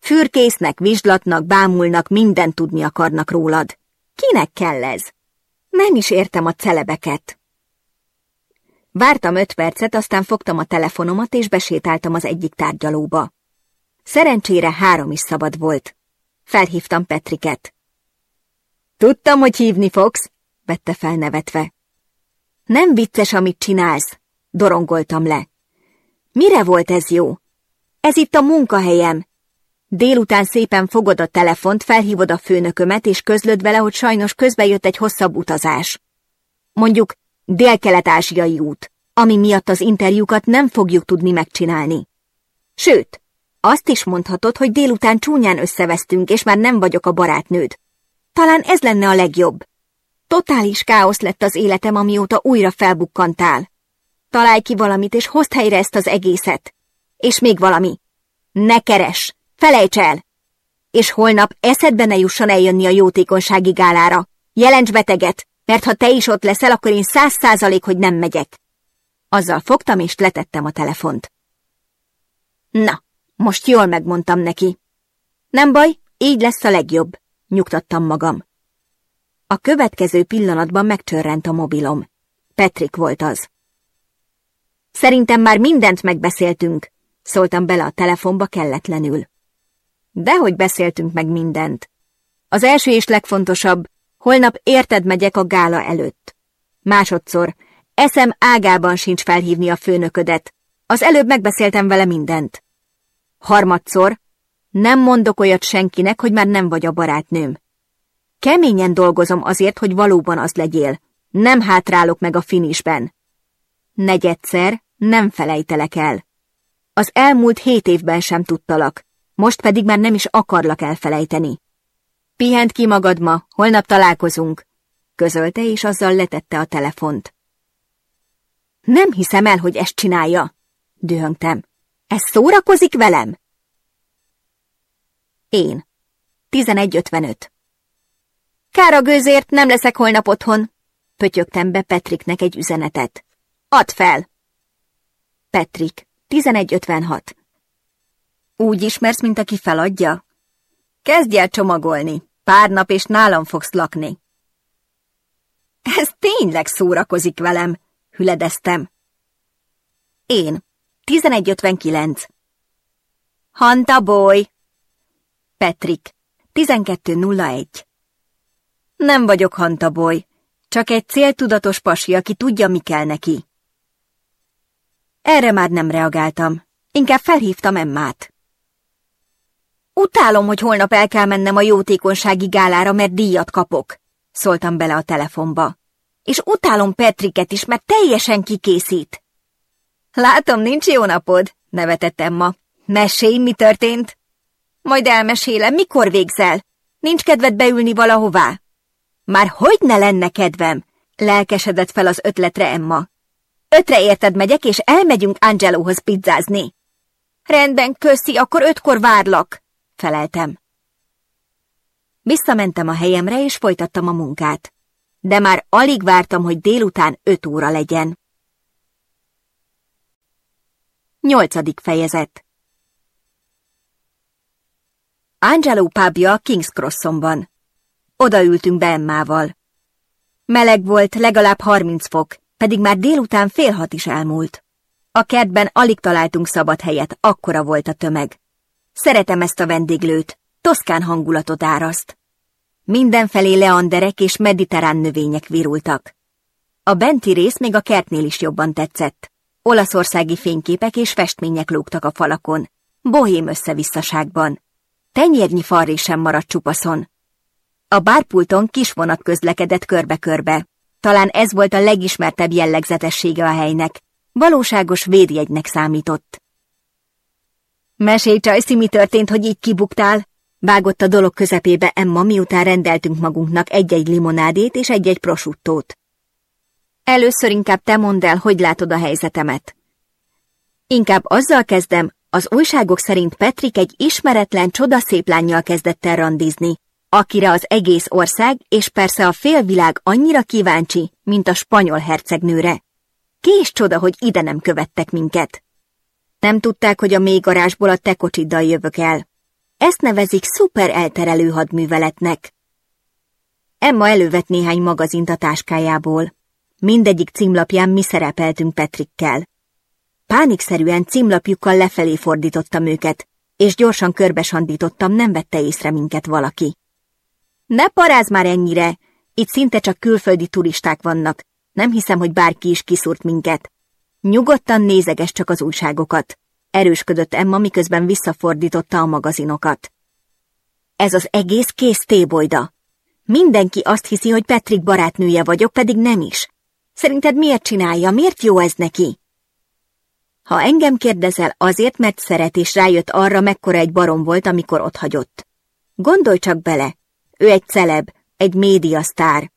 A: Fürkésznek, vizslatnak, bámulnak, mindent tudni akarnak rólad. Kinek kell ez? Nem is értem a celebeket. Vártam öt percet, aztán fogtam a telefonomat, és besétáltam az egyik tárgyalóba. Szerencsére három is szabad volt. Felhívtam Petriket. Tudtam, hogy hívni fogsz, vette fel nevetve. Nem vicces, amit csinálsz, dorongoltam le. Mire volt ez jó? Ez itt a munkahelyem. Délután szépen fogod a telefont, felhívod a főnökömet, és közlöd vele, hogy sajnos közbejött egy hosszabb utazás. Mondjuk Dél-kelet-ázsiai út, ami miatt az interjúkat nem fogjuk tudni megcsinálni. Sőt, azt is mondhatod, hogy délután csúnyán összevesztünk, és már nem vagyok a barátnőd. Talán ez lenne a legjobb. Totális káosz lett az életem, amióta újra felbukkantál. Találj ki valamit, és hozd helyre ezt az egészet. És még valami. Ne keres! Felejts el! És holnap eszedbe ne jusson eljönni a jótékonysági gálára. Jelents beteget! mert ha te is ott leszel, akkor én száz százalék, hogy nem megyek. Azzal fogtam és letettem a telefont. Na, most jól megmondtam neki. Nem baj, így lesz a legjobb, nyugtattam magam. A következő pillanatban megcsörrent a mobilom. Petrik volt az. Szerintem már mindent megbeszéltünk, szóltam bele a telefonba kelletlenül. Dehogy beszéltünk meg mindent. Az első és legfontosabb, Holnap érted megyek a gála előtt. Másodszor, eszem ágában sincs felhívni a főnöködet. Az előbb megbeszéltem vele mindent. Harmadszor, nem mondok olyat senkinek, hogy már nem vagy a barátnőm. Keményen dolgozom azért, hogy valóban az legyél. Nem hátrálok meg a finisben. Negyedszer, nem felejtelek el. Az elmúlt hét évben sem tudtalak, most pedig már nem is akarlak elfelejteni. Pihent ki magad ma, holnap találkozunk, közölte, és azzal letette a telefont. Nem hiszem el, hogy ezt csinálja, dühöntem. Ez szórakozik velem? Én. 11.55 Kár a gőzért, nem leszek holnap otthon, pötyögtem be Petriknek egy üzenetet. Add fel! Petrik, 11.56 Úgy ismersz, mint aki feladja? Kezdj el csomagolni, pár nap és nálam fogsz lakni. Ez tényleg szórakozik velem, hüledeztem. Én, 11.59. Hanta boly. Petrik, 12.01. Nem vagyok hantaboly, csak egy céltudatos pasi, aki tudja, mi kell neki. Erre már nem reagáltam, inkább felhívtam Emmát. Utálom, hogy holnap el kell mennem a jótékonysági gálára, mert díjat kapok, szóltam bele a telefonba. És utálom Petriket is, mert teljesen kikészít. Látom, nincs jó napod, nevetett Emma. Mesélj, mi történt? Majd elmesélem, mikor végzel. Nincs kedved beülni valahová? Már hogy ne lenne kedvem? Lelkesedett fel az ötletre Emma. Ötre érted megyek, és elmegyünk Angelohoz pizzázni. Rendben, köszi, akkor ötkor várlak feleltem. Visszamentem a helyemre, és folytattam a munkát. De már alig vártam, hogy délután öt óra legyen. Nyolcadik fejezet Angelo a Kings Crosson van. Odaültünk be Emmával. Meleg volt, legalább harminc fok, pedig már délután fél hat is elmúlt. A kertben alig találtunk szabad helyet, akkora volt a tömeg. Szeretem ezt a vendéglőt, toszkán hangulatot áraszt. Mindenfelé leanderek és mediterrán növények virultak. A benti rész még a kertnél is jobban tetszett. Olaszországi fényképek és festmények lógtak a falakon, bohém összevisszaságban. Tenyérnyi farré sem maradt csupaszon. A bárpulton kis vonat közlekedett körbe-körbe. Talán ez volt a legismertebb jellegzetessége a helynek. Valóságos védjegynek számított. Mesélj, Csajci, mi történt, hogy így kibuktál? Vágott a dolog közepébe Emma, miután rendeltünk magunknak egy-egy limonádét és egy-egy prosuttót. Először inkább te mondd el, hogy látod a helyzetemet. Inkább azzal kezdem, az újságok szerint Petrik egy ismeretlen, csodaszép lányjal kezdett el randizni, akire az egész ország és persze a félvilág annyira kíváncsi, mint a spanyol hercegnőre. Ki is csoda, hogy ide nem követtek minket. Nem tudták, hogy a garázsból a te kocsiddal jövök el. Ezt nevezik szuper elterelő hadműveletnek. Emma elővet néhány magazint a táskájából. Mindegyik címlapján mi szerepeltünk Petrikkel. Pánikszerűen címlapjukkal lefelé fordítottam őket, és gyorsan körbesandítottam, nem vette észre minket valaki. Ne paráz már ennyire! Itt szinte csak külföldi turisták vannak. Nem hiszem, hogy bárki is kiszúrt minket. Nyugodtan nézeges csak az újságokat, erősködött Emma, miközben visszafordította a magazinokat. Ez az egész kész tébolyda. Mindenki azt hiszi, hogy Petrik barátnője vagyok, pedig nem is. Szerinted miért csinálja, miért jó ez neki? Ha engem kérdezel, azért, mert szeret és rájött arra, mekkora egy barom volt, amikor hagyott. Gondolj csak bele, ő egy celeb, egy médiasztár.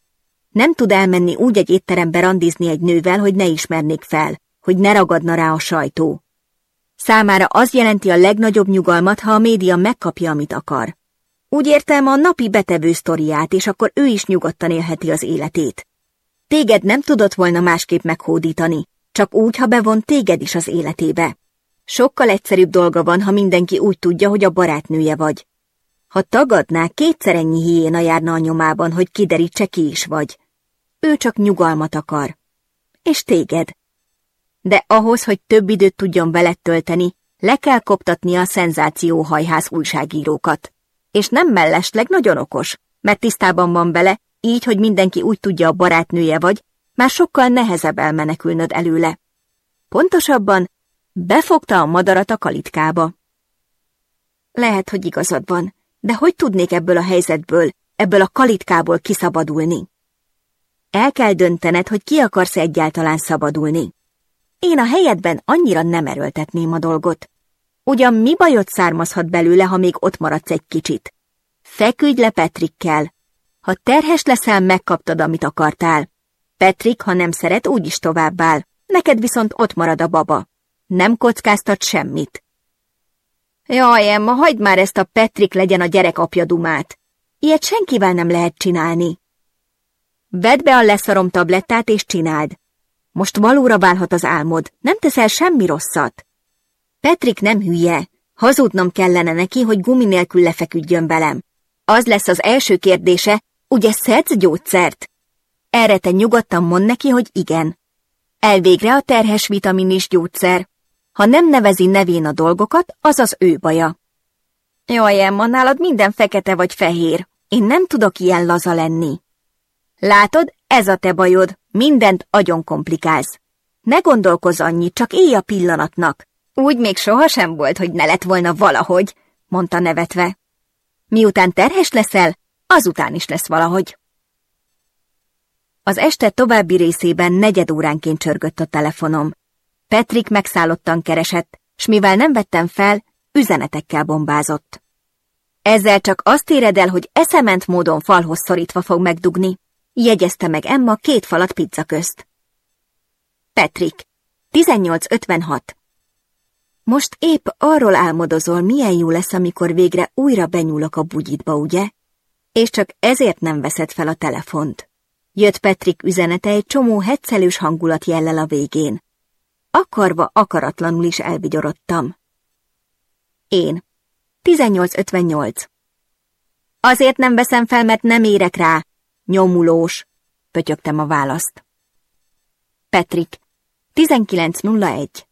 A: Nem tud elmenni úgy egy étterembe randizni egy nővel, hogy ne ismernék fel hogy ne ragadna rá a sajtó. Számára az jelenti a legnagyobb nyugalmat, ha a média megkapja, amit akar. Úgy értem a napi betevő sztoriát, és akkor ő is nyugodtan élheti az életét. Téged nem tudott volna másképp meghódítani, csak úgy, ha bevon téged is az életébe. Sokkal egyszerűbb dolga van, ha mindenki úgy tudja, hogy a barátnője vagy. Ha tagadná, kétszer ennyi hiéna járna a nyomában, hogy kiderítse ki is vagy. Ő csak nyugalmat akar. És téged, de ahhoz, hogy több időt tudjon veled tölteni, le kell koptatni a szenzációhajház újságírókat. És nem mellesleg nagyon okos, mert tisztában van vele, így, hogy mindenki úgy tudja a barátnője vagy, már sokkal nehezebb elmenekülnöd előle. Pontosabban, befogta a madarat a kalitkába. Lehet, hogy igazad van, de hogy tudnék ebből a helyzetből, ebből a kalitkából kiszabadulni? El kell döntened, hogy ki akarsz egyáltalán szabadulni. Én a helyedben annyira nem erőltetném a dolgot. Ugyan mi bajot származhat belőle, ha még ott maradsz egy kicsit? Feküdj le Petrikkel. Ha terhes leszel, megkaptad, amit akartál. Petrik, ha nem szeret, úgyis továbbáll. Neked viszont ott marad a baba. Nem kockáztat semmit. Jaj, Emma, hagyd már ezt a Petrik legyen a gyerek apja dumát. Ilyet senkivel nem lehet csinálni. Vedd be a leszarom tablettát és csináld. Most valóra válhat az álmod, nem teszel semmi rosszat. Petrik nem hülye. Hazudnom kellene neki, hogy gumi nélkül lefeküdjön velem. Az lesz az első kérdése, ugye szedsz gyógyszert? Erre te nyugodtan mond neki, hogy igen. Elvégre a terhes vitamin is gyógyszer. Ha nem nevezi nevén a dolgokat, az az ő baja. Jaj, Emma, nálad minden fekete vagy fehér. Én nem tudok ilyen laza lenni. Látod, ez a te bajod, mindent agyon komplikálsz. Ne gondolkozz annyit, csak élj a pillanatnak. Úgy még sohasem volt, hogy ne lett volna valahogy, mondta nevetve. Miután terhes leszel, azután is lesz valahogy. Az este további részében negyed óránként csörgött a telefonom. Petrik megszállottan keresett, s mivel nem vettem fel, üzenetekkel bombázott. Ezzel csak azt éred el, hogy eszement módon falhoz szorítva fog megdugni jegyezte meg Emma két falat pizza közt. Petrik, 1856. Most épp arról álmodozol, milyen jó lesz, amikor végre újra benyúlok a bugyitba, ugye? És csak ezért nem veszed fel a telefont. Jött Petrik üzenete egy csomó heccelős hangulat jellel a végén. Akarva, akaratlanul is elvigyorodtam. Én. 1858. Azért nem veszem fel, mert nem érek rá, Nyomulós, pötyögtem a választ. Petrik, 1901.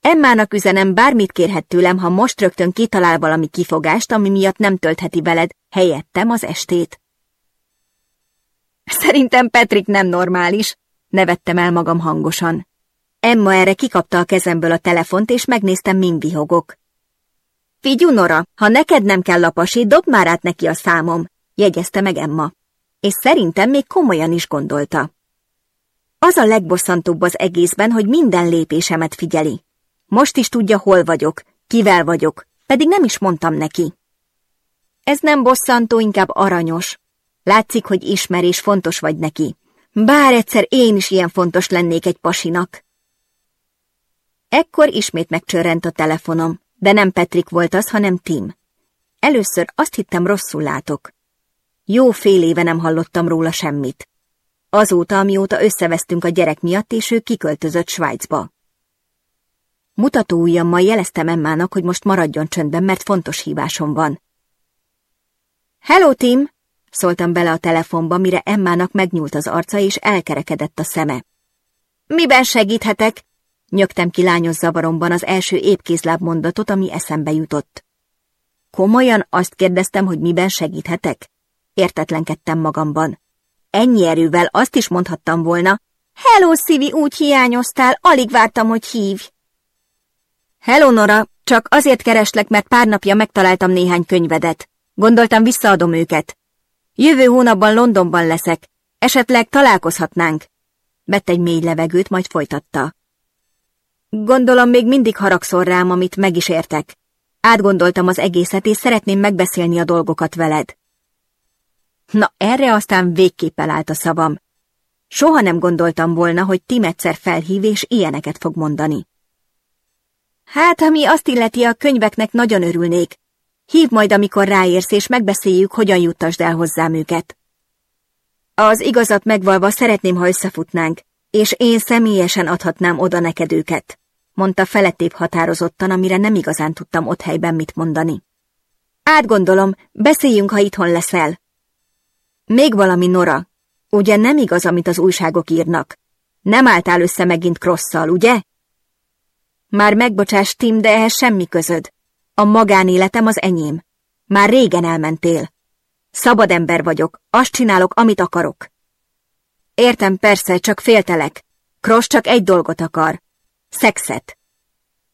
A: Emmának üzenem, bármit kérhet tőlem, ha most rögtön kitalál valami kifogást, ami miatt nem töltheti veled, helyettem az estét. Szerintem Petrik nem normális, nevettem el magam hangosan. Emma erre kikapta a kezemből a telefont, és megnéztem, mind vihogok. Figyú, Nora, ha neked nem kell lapasi, dob már át neki a számom, jegyezte meg Emma és szerintem még komolyan is gondolta. Az a legbosszantóbb az egészben, hogy minden lépésemet figyeli. Most is tudja, hol vagyok, kivel vagyok, pedig nem is mondtam neki. Ez nem bosszantó, inkább aranyos. Látszik, hogy ismer és fontos vagy neki. Bár egyszer én is ilyen fontos lennék egy pasinak. Ekkor ismét megcsörrent a telefonom, de nem Petrik volt az, hanem Tim. Először azt hittem rosszul látok. Jó fél éve nem hallottam róla semmit. Azóta, amióta összevesztünk a gyerek miatt, és ő kiköltözött Svájcba. Mutató ujjammal jeleztem Emmának, hogy most maradjon csöndben, mert fontos hívásom van. Hello, Tim! Szóltam bele a telefonba, mire Emmának megnyúlt az arca, és elkerekedett a szeme. Miben segíthetek? Nyögtem ki lányos zavaromban az első épkézláb mondatot, ami eszembe jutott. Komolyan azt kérdeztem, hogy miben segíthetek? Értetlenkedtem magamban. Ennyi erővel azt is mondhattam volna, Hello, Szivi, úgy hiányoztál, alig vártam, hogy hívj. Hello, Nora, csak azért kereslek, mert pár napja megtaláltam néhány könyvedet. Gondoltam, visszaadom őket. Jövő hónapban Londonban leszek. Esetleg találkozhatnánk. Bett egy mély levegőt, majd folytatta. Gondolom, még mindig haragszol rám, amit meg is értek. Átgondoltam az egészet, és szeretném megbeszélni a dolgokat veled. Na erre aztán végképp elállt a szavam. Soha nem gondoltam volna, hogy Tim egyszer felhív és ilyeneket fog mondani. Hát, ami azt illeti, a könyveknek nagyon örülnék. Hív majd, amikor ráérsz, és megbeszéljük, hogyan juttasd el hozzám őket. Az igazat megvalva szeretném, ha összefutnánk, és én személyesen adhatnám oda neked őket, mondta felettébb határozottan, amire nem igazán tudtam ott helyben mit mondani. Átgondolom, beszéljünk, ha itthon leszel. Még valami, Nora. Ugye nem igaz, amit az újságok írnak? Nem álltál össze megint Krosszal, ugye? Már megbocsás, Tim, de ehhez semmi közöd. A magánéletem az enyém. Már régen elmentél. Szabad ember vagyok, azt csinálok, amit akarok. Értem, persze, csak féltelek. Kross csak egy dolgot akar. Szexet.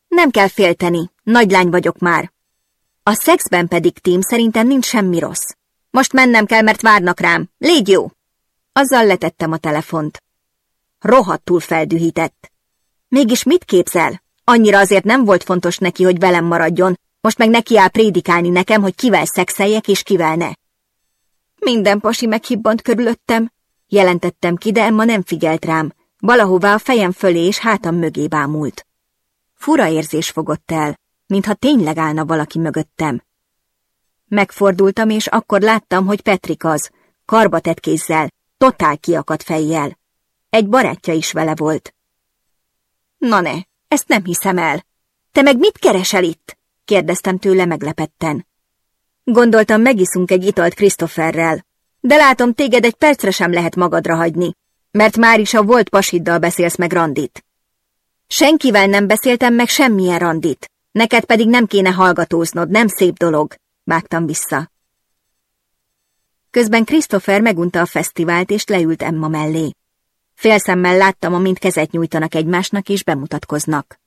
A: Nem kell félteni, lány vagyok már. A szexben pedig, Tim, szerintem nincs semmi rossz. Most mennem kell, mert várnak rám. Légy jó! Azzal letettem a telefont. Rohadtul feldühített. Mégis mit képzel? Annyira azért nem volt fontos neki, hogy velem maradjon, most meg neki áll prédikálni nekem, hogy kivel szexeljek és kivel ne. Minden pasi meghibbant körülöttem, jelentettem ki, de Emma nem figyelt rám, valahová a fejem fölé és hátam mögé bámult. Fura érzés fogott el, mintha tényleg állna valaki mögöttem. Megfordultam, és akkor láttam, hogy Petrik az. Karba tett kézzel, totál kiakadt fejjel. Egy barátja is vele volt. Na ne, ezt nem hiszem el. Te meg mit keresel itt? kérdeztem tőle meglepetten. Gondoltam, megiszunk egy italt Krisztoferrel, de látom, téged egy percre sem lehet magadra hagyni, mert már is a volt pasiddal beszélsz meg randit. Senkivel nem beszéltem meg semmilyen randit, neked pedig nem kéne hallgatóznod, nem szép dolog. Vágtam vissza. Közben Christopher megunta a fesztivált, és leült Emma mellé. Félszemmel láttam, amint kezet nyújtanak egymásnak, és bemutatkoznak.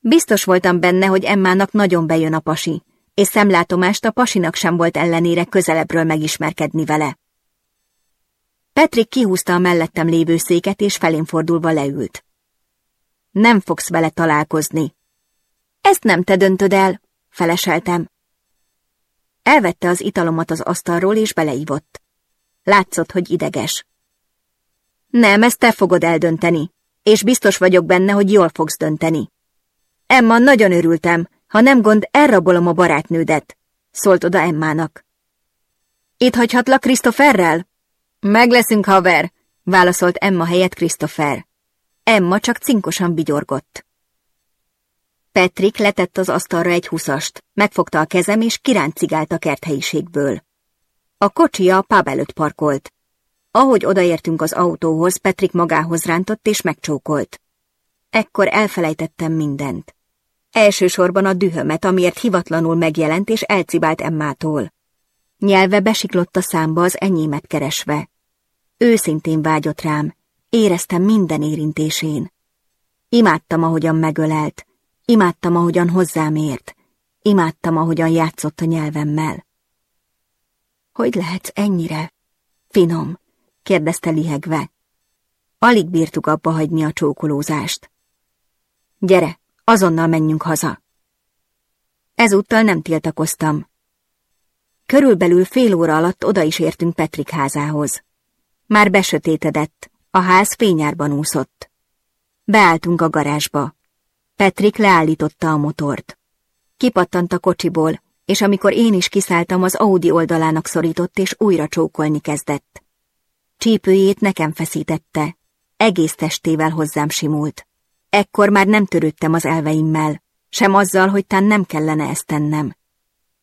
A: Biztos voltam benne, hogy Emmának nagyon bejön a pasi, és szemlátomást a pasinak sem volt ellenére közelebbről megismerkedni vele. Petrik kihúzta a mellettem lévő széket, és felén fordulva leült. Nem fogsz vele találkozni. Ezt nem te döntöd el, feleseltem. Elvette az italomat az asztalról, és beleívott. Látszott, hogy ideges. Nem, ezt te fogod eldönteni, és biztos vagyok benne, hogy jól fogsz dönteni. Emma, nagyon örültem, ha nem gond, elrabolom a barátnődet, szólt oda Emmának. Itt hagyhatlak Krisztoferrel? Meg leszünk haver, válaszolt Emma helyett Krisztofer. Emma csak cinkosan vigyorgott. Petrik letett az asztalra egy huszast, megfogta a kezem és kiráncigált a kerthelyiségből. A kocsija a páb előtt parkolt. Ahogy odaértünk az autóhoz, Petrik magához rántott és megcsókolt. Ekkor elfelejtettem mindent. Elsősorban a dühömet, amiért hivatlanul megjelent és elcibált Emmától. Nyelve besiklott a számba az enyémet keresve. Őszintén vágyott rám, éreztem minden érintésén. Imádtam, ahogyan megölelt, Imádtam, ahogyan hozzám ért. Imádtam, ahogyan játszott a nyelvemmel. Hogy lehetsz ennyire? Finom, kérdezte lihegve. Alig bírtuk abba hagyni a csókolózást. Gyere, azonnal menjünk haza. Ezúttal nem tiltakoztam. Körülbelül fél óra alatt oda is értünk Petrik házához. Már besötétedett, a ház fényárban úszott. Beálltunk a garázsba. Petrik leállította a motort. Kipattant a kocsiból, és amikor én is kiszálltam, az Audi oldalának szorított, és újra csókolni kezdett. Csípőjét nekem feszítette. Egész testével hozzám simult. Ekkor már nem törődtem az elveimmel, sem azzal, hogy tán nem kellene ezt tennem.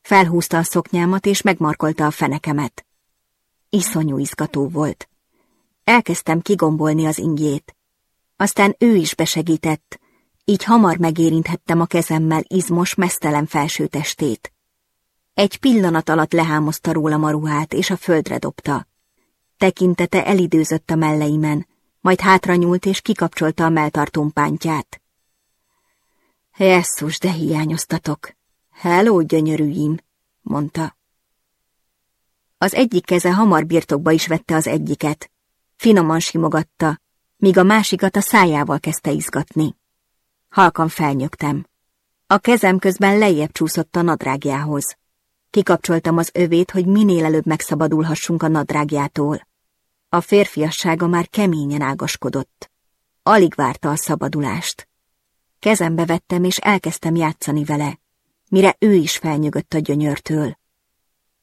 A: Felhúzta a szoknyámat, és megmarkolta a fenekemet. Iszonyú izgató volt. Elkezdtem kigombolni az ingjét. Aztán ő is besegített, így hamar megérinthettem a kezemmel izmos, mesztelen felsőtestét. Egy pillanat alatt lehámozta róla a ruhát, és a földre dobta. Tekintete elidőzött a melleimen, majd hátranyúlt, és kikapcsolta a melltartón pántját. Jesszus, de hiányoztatok! Hello, gyönyörűim! mondta. Az egyik keze hamar birtokba is vette az egyiket. Finoman simogatta, míg a másikat a szájával kezdte izgatni. Halkan felnyögtem. A kezem közben lejjebb csúszott a nadrágjához. Kikapcsoltam az övét, hogy minél előbb megszabadulhassunk a nadrágjától. A férfiassága már keményen ágaskodott. Alig várta a szabadulást. Kezembe vettem, és elkezdtem játszani vele, mire ő is felnyögött a gyönyörtől.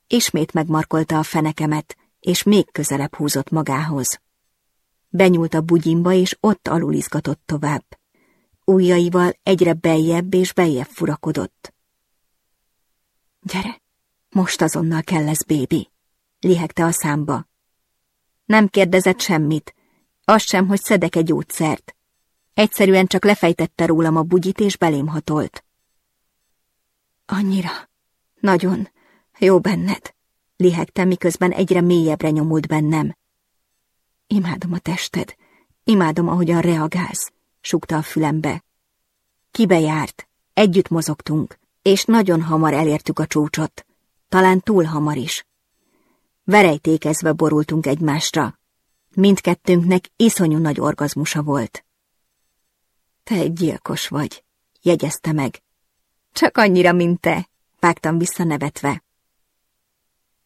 A: Ismét megmarkolta a fenekemet, és még közelebb húzott magához. Benyúlt a bugyimba, és ott izgatott tovább ujjaival egyre beljebb és beljebb furakodott. Gyere, most azonnal kell lesz, bébi, lihegte a számba. Nem kérdezett semmit, az sem, hogy szedek egy gyógyszert. Egyszerűen csak lefejtette rólam a bugyit és belém hatolt. Annyira, nagyon, jó benned, lihegte, miközben egyre mélyebbre nyomult bennem. Imádom a tested, imádom, ahogyan reagálsz súgta a fülembe. Kibejárt, együtt mozogtunk, és nagyon hamar elértük a csúcsot, talán túl hamar is. Verejtékezve borultunk egymásra. Mindkettőnknek iszonyú nagy orgazmusa volt. Te egy gyilkos vagy, jegyezte meg. Csak annyira, mint te, vágtam vissza nevetve.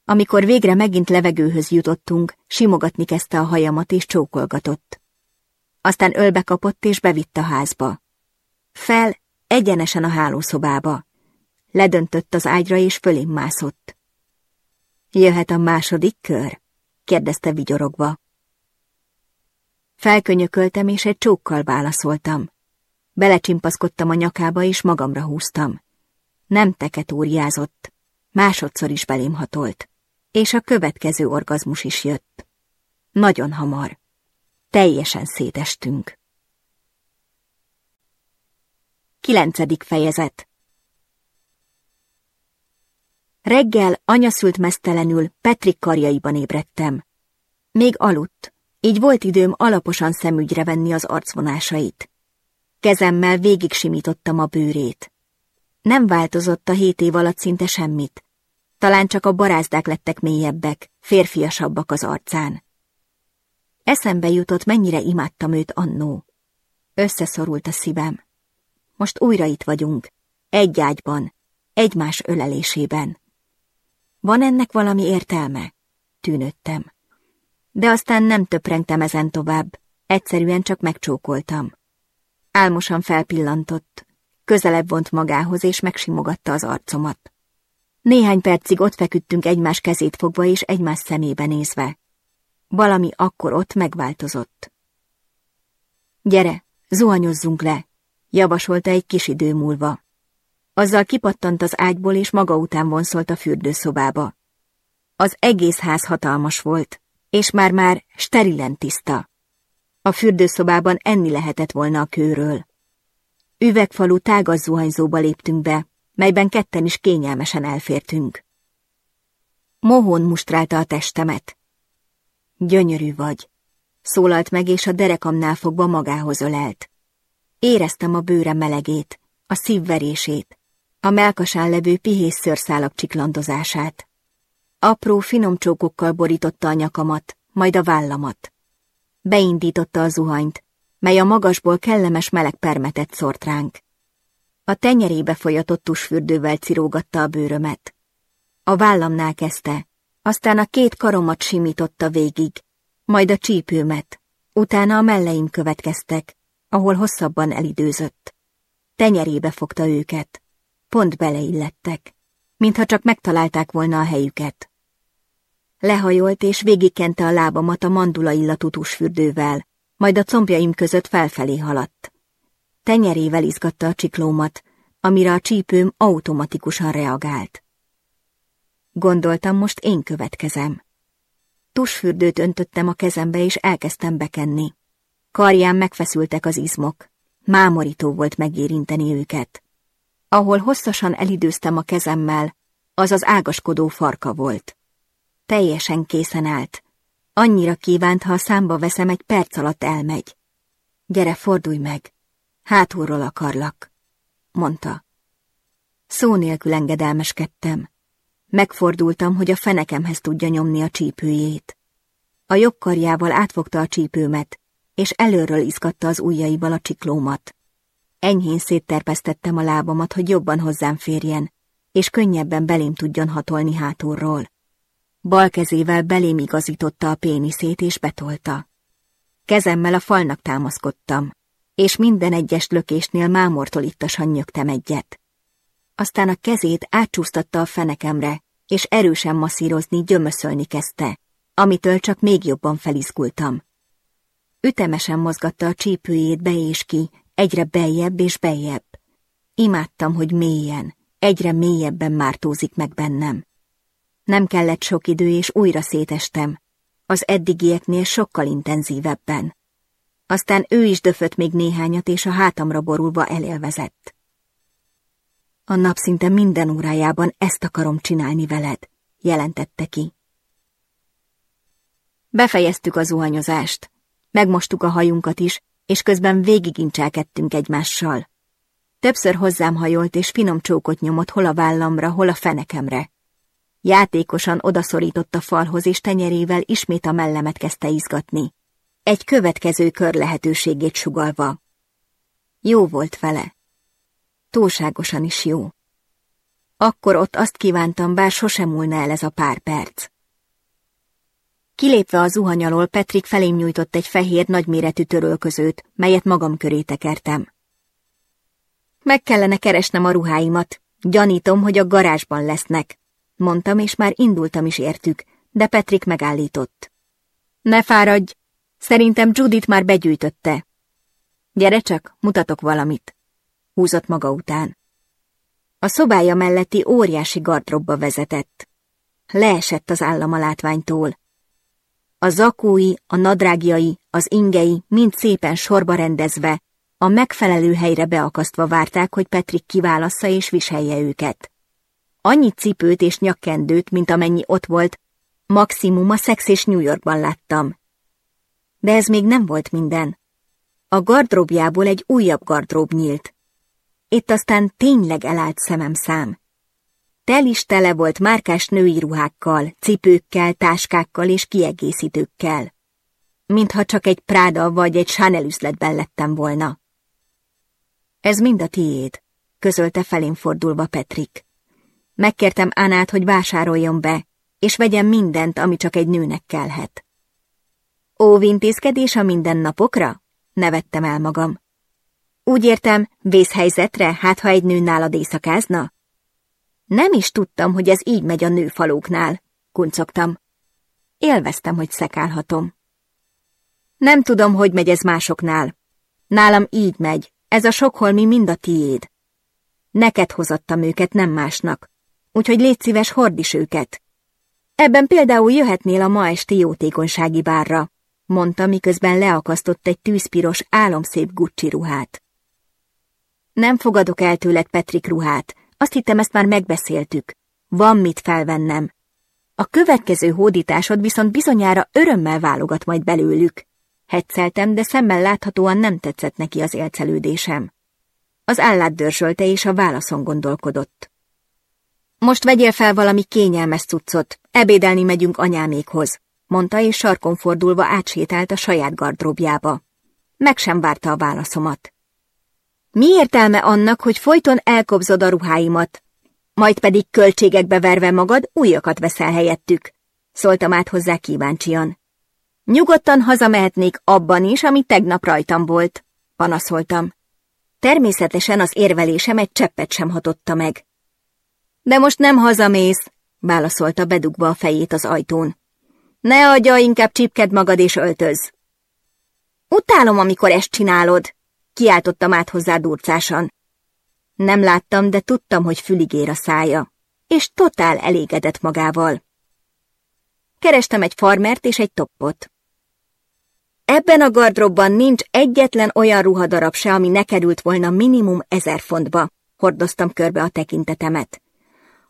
A: Amikor végre megint levegőhöz jutottunk, simogatni kezdte a hajamat és csókolgatott. Aztán ölbe kapott és bevitt a házba. Fel, egyenesen a hálószobába. Ledöntött az ágyra és fölém mászott. Jöhet a második kör? kérdezte vigyorogva. Felkönyököltem, és egy csókkal válaszoltam. Belecsimpaszkodtam a nyakába, és magamra húztam. Nem teket úrjázott. Másodszor is belém hatolt. És a következő orgazmus is jött. Nagyon hamar. Teljesen szétestünk. Kilencedik fejezet Reggel anyaszült mesztelenül Petrik karjaiban ébredtem. Még aludt, így volt időm alaposan szemügyre venni az arcvonásait. Kezemmel végig simítottam a bőrét. Nem változott a hét év alatt szinte semmit. Talán csak a barázdák lettek mélyebbek, férfiasabbak az arcán. Eszembe jutott, mennyire imádtam őt annó. Összeszorult a szívem. Most újra itt vagyunk, egy ágyban, egymás ölelésében. Van ennek valami értelme? Tűnődtem. De aztán nem töprengtem ezen tovább, egyszerűen csak megcsókoltam. Álmosan felpillantott, közelebb vont magához és megsimogatta az arcomat. Néhány percig ott feküdtünk egymás kezét fogva és egymás szemébe nézve. Valami akkor ott megváltozott. Gyere, zuhanyozzunk le, javasolta egy kis idő múlva. Azzal kipattant az ágyból, és maga után vonszolt a fürdőszobába. Az egész ház hatalmas volt, és már-már sterilen tiszta. A fürdőszobában enni lehetett volna a kőről. Üvegfalú tágas zuhanyzóba léptünk be, melyben ketten is kényelmesen elfértünk. Mohon mustrálta a testemet. Gyönyörű vagy. Szólalt meg, és a derekamnál fogva magához ölelt. Éreztem a bőre melegét, a szívverését, a melkasán levő pihész szőrszálak csiklandozását. Apró, finom csókokkal borította a nyakamat, majd a vállamat. Beindította a zuhanyt, mely a magasból kellemes meleg permetet szort ránk. A tenyerébe folyatott tusfürdővel cirógatta a bőrömet. A vállamnál kezdte, aztán a két karomat simította végig, majd a csípőmet, utána a melleim következtek, ahol hosszabban elidőzött. Tenyerébe fogta őket, pont beleillettek, mintha csak megtalálták volna a helyüket. Lehajolt és végigkente a lábamat a mandula illatú tusfürdővel, majd a combjaim között felfelé haladt. Tenyerével izgatta a csiklómat, amire a csípőm automatikusan reagált. Gondoltam, most én következem. Tusfürdőt öntöttem a kezembe, és elkezdtem bekenni. Karján megfeszültek az izmok. Mámorító volt megérinteni őket. Ahol hosszasan elidőztem a kezemmel, az az ágaskodó farka volt. Teljesen készen állt. Annyira kívánt, ha a számba veszem, egy perc alatt elmegy. Gyere, fordulj meg. Hátulról akarlak, mondta. Szó nélkül engedelmeskedtem. Megfordultam, hogy a fenekemhez tudja nyomni a csípőjét. A jobb karjával átfogta a csípőmet, és előről izgatta az ujjaival a csiklómat. Enyhén szétterpesztettem a lábamat, hogy jobban hozzám férjen, és könnyebben belém tudjon hatolni hátulról. Bal kezével belém igazította a péniszét és betolta. Kezemmel a falnak támaszkodtam, és minden egyes lökésnél mámortól ittasan nyögtem egyet aztán a kezét átcsúsztatta a fenekemre, és erősen masszírozni, gyömöszölni kezdte, amitől csak még jobban felizgultam. Ütemesen mozgatta a csípőjét be és ki, egyre beljebb és beljebb. Imádtam, hogy mélyen, egyre mélyebben mártózik meg bennem. Nem kellett sok idő, és újra szétestem, az eddigieknél sokkal intenzívebben. Aztán ő is döfött még néhányat, és a hátamra borulva elélvezett. A nap szinte minden órájában ezt akarom csinálni veled, jelentette ki. Befejeztük az zuhanyozást, megmostuk a hajunkat is, és közben végigincselkedtünk egymással. Többször hozzám hajolt, és finom csókot nyomott hol a vállamra, hol a fenekemre. Játékosan odaszorított a falhoz, és tenyerével ismét a mellemet kezdte izgatni. Egy következő kör lehetőségét sugalva. Jó volt vele túlságosan is jó. Akkor ott azt kívántam, bár sosem múlna el ez a pár perc. Kilépve a zuhany alól, Petrik felém nyújtott egy fehér, nagyméretű törölközőt, melyet magam köré tekertem. Meg kellene keresnem a ruháimat, gyanítom, hogy a garázsban lesznek, mondtam, és már indultam is értük, de Petrik megállított. Ne fáradj! Szerintem Judit már begyűjtötte. Gyere csak, mutatok valamit húzott maga után. A szobája melletti óriási gardrobba vezetett. Leesett az állam a látványtól. A zakói, a nadrágjai, az ingei mind szépen sorba rendezve, a megfelelő helyre beakasztva várták, hogy Petrik kiválassza és viselje őket. Annyi cipőt és nyakkendőt, mint amennyi ott volt, maximum a szex és New Yorkban láttam. De ez még nem volt minden. A gardróbjából egy újabb gardrób nyílt. Itt aztán tényleg elállt szemem szám. Tel is tele volt márkás női ruhákkal, cipőkkel, táskákkal és kiegészítőkkel. Mintha csak egy Práda vagy egy Chanel üzletben lettem volna. Ez mind a tiéd, közölte felén fordulva Petrik. Megkértem Anát, hogy vásároljon be, és vegyen mindent, ami csak egy nőnek kellhet. Óvintézkedés a mindennapokra? Nevettem el magam. Úgy értem, vészhelyzetre, hát ha egy nő nálad éjszakázna? Nem is tudtam, hogy ez így megy a nőfalóknál, kuncogtam. Élveztem, hogy szekálhatom. Nem tudom, hogy megy ez másoknál. Nálam így megy, ez a sokholmi mind a tiéd. Neked hozattam őket, nem másnak. Úgyhogy légy szíves, hord is őket. Ebben például jöhetnél a ma esti jótékonysági bárra, mondta, miközben leakasztott egy tűzpiros, álomszép Gucci ruhát. Nem fogadok el tőled Petrik ruhát. Azt hittem, ezt már megbeszéltük. Van mit felvennem. A következő hódításod viszont bizonyára örömmel válogat majd belőlük. Hetszeltem, de szemmel láthatóan nem tetszett neki az élcelődésem. Az állát dörzsölte, és a válaszon gondolkodott. Most vegyél fel valami kényelmes cuccot, ebédelni megyünk anyámékhoz, mondta, és sarkon fordulva átsétált a saját gardróbjába. Meg sem várta a válaszomat. Mi értelme annak, hogy folyton elkobzod a ruháimat? Majd pedig költségekbe verve magad, újakat veszel helyettük. Szóltam át hozzá kíváncsian. Nyugodtan hazamehetnék abban is, ami tegnap rajtam volt, panaszoltam. Természetesen az érvelésem egy cseppet sem hatotta meg. De most nem hazamész, válaszolta bedugva a fejét az ajtón. Ne adja, inkább csipked magad és öltöz. Utálom, amikor ezt csinálod, Kiáltottam át hozzá durcásan. Nem láttam, de tudtam, hogy füligér a szája, és totál elégedett magával. Kerestem egy farmert és egy toppot. Ebben a gardróbban nincs egyetlen olyan ruhadarab se, ami ne került volna minimum ezer fontba, hordoztam körbe a tekintetemet.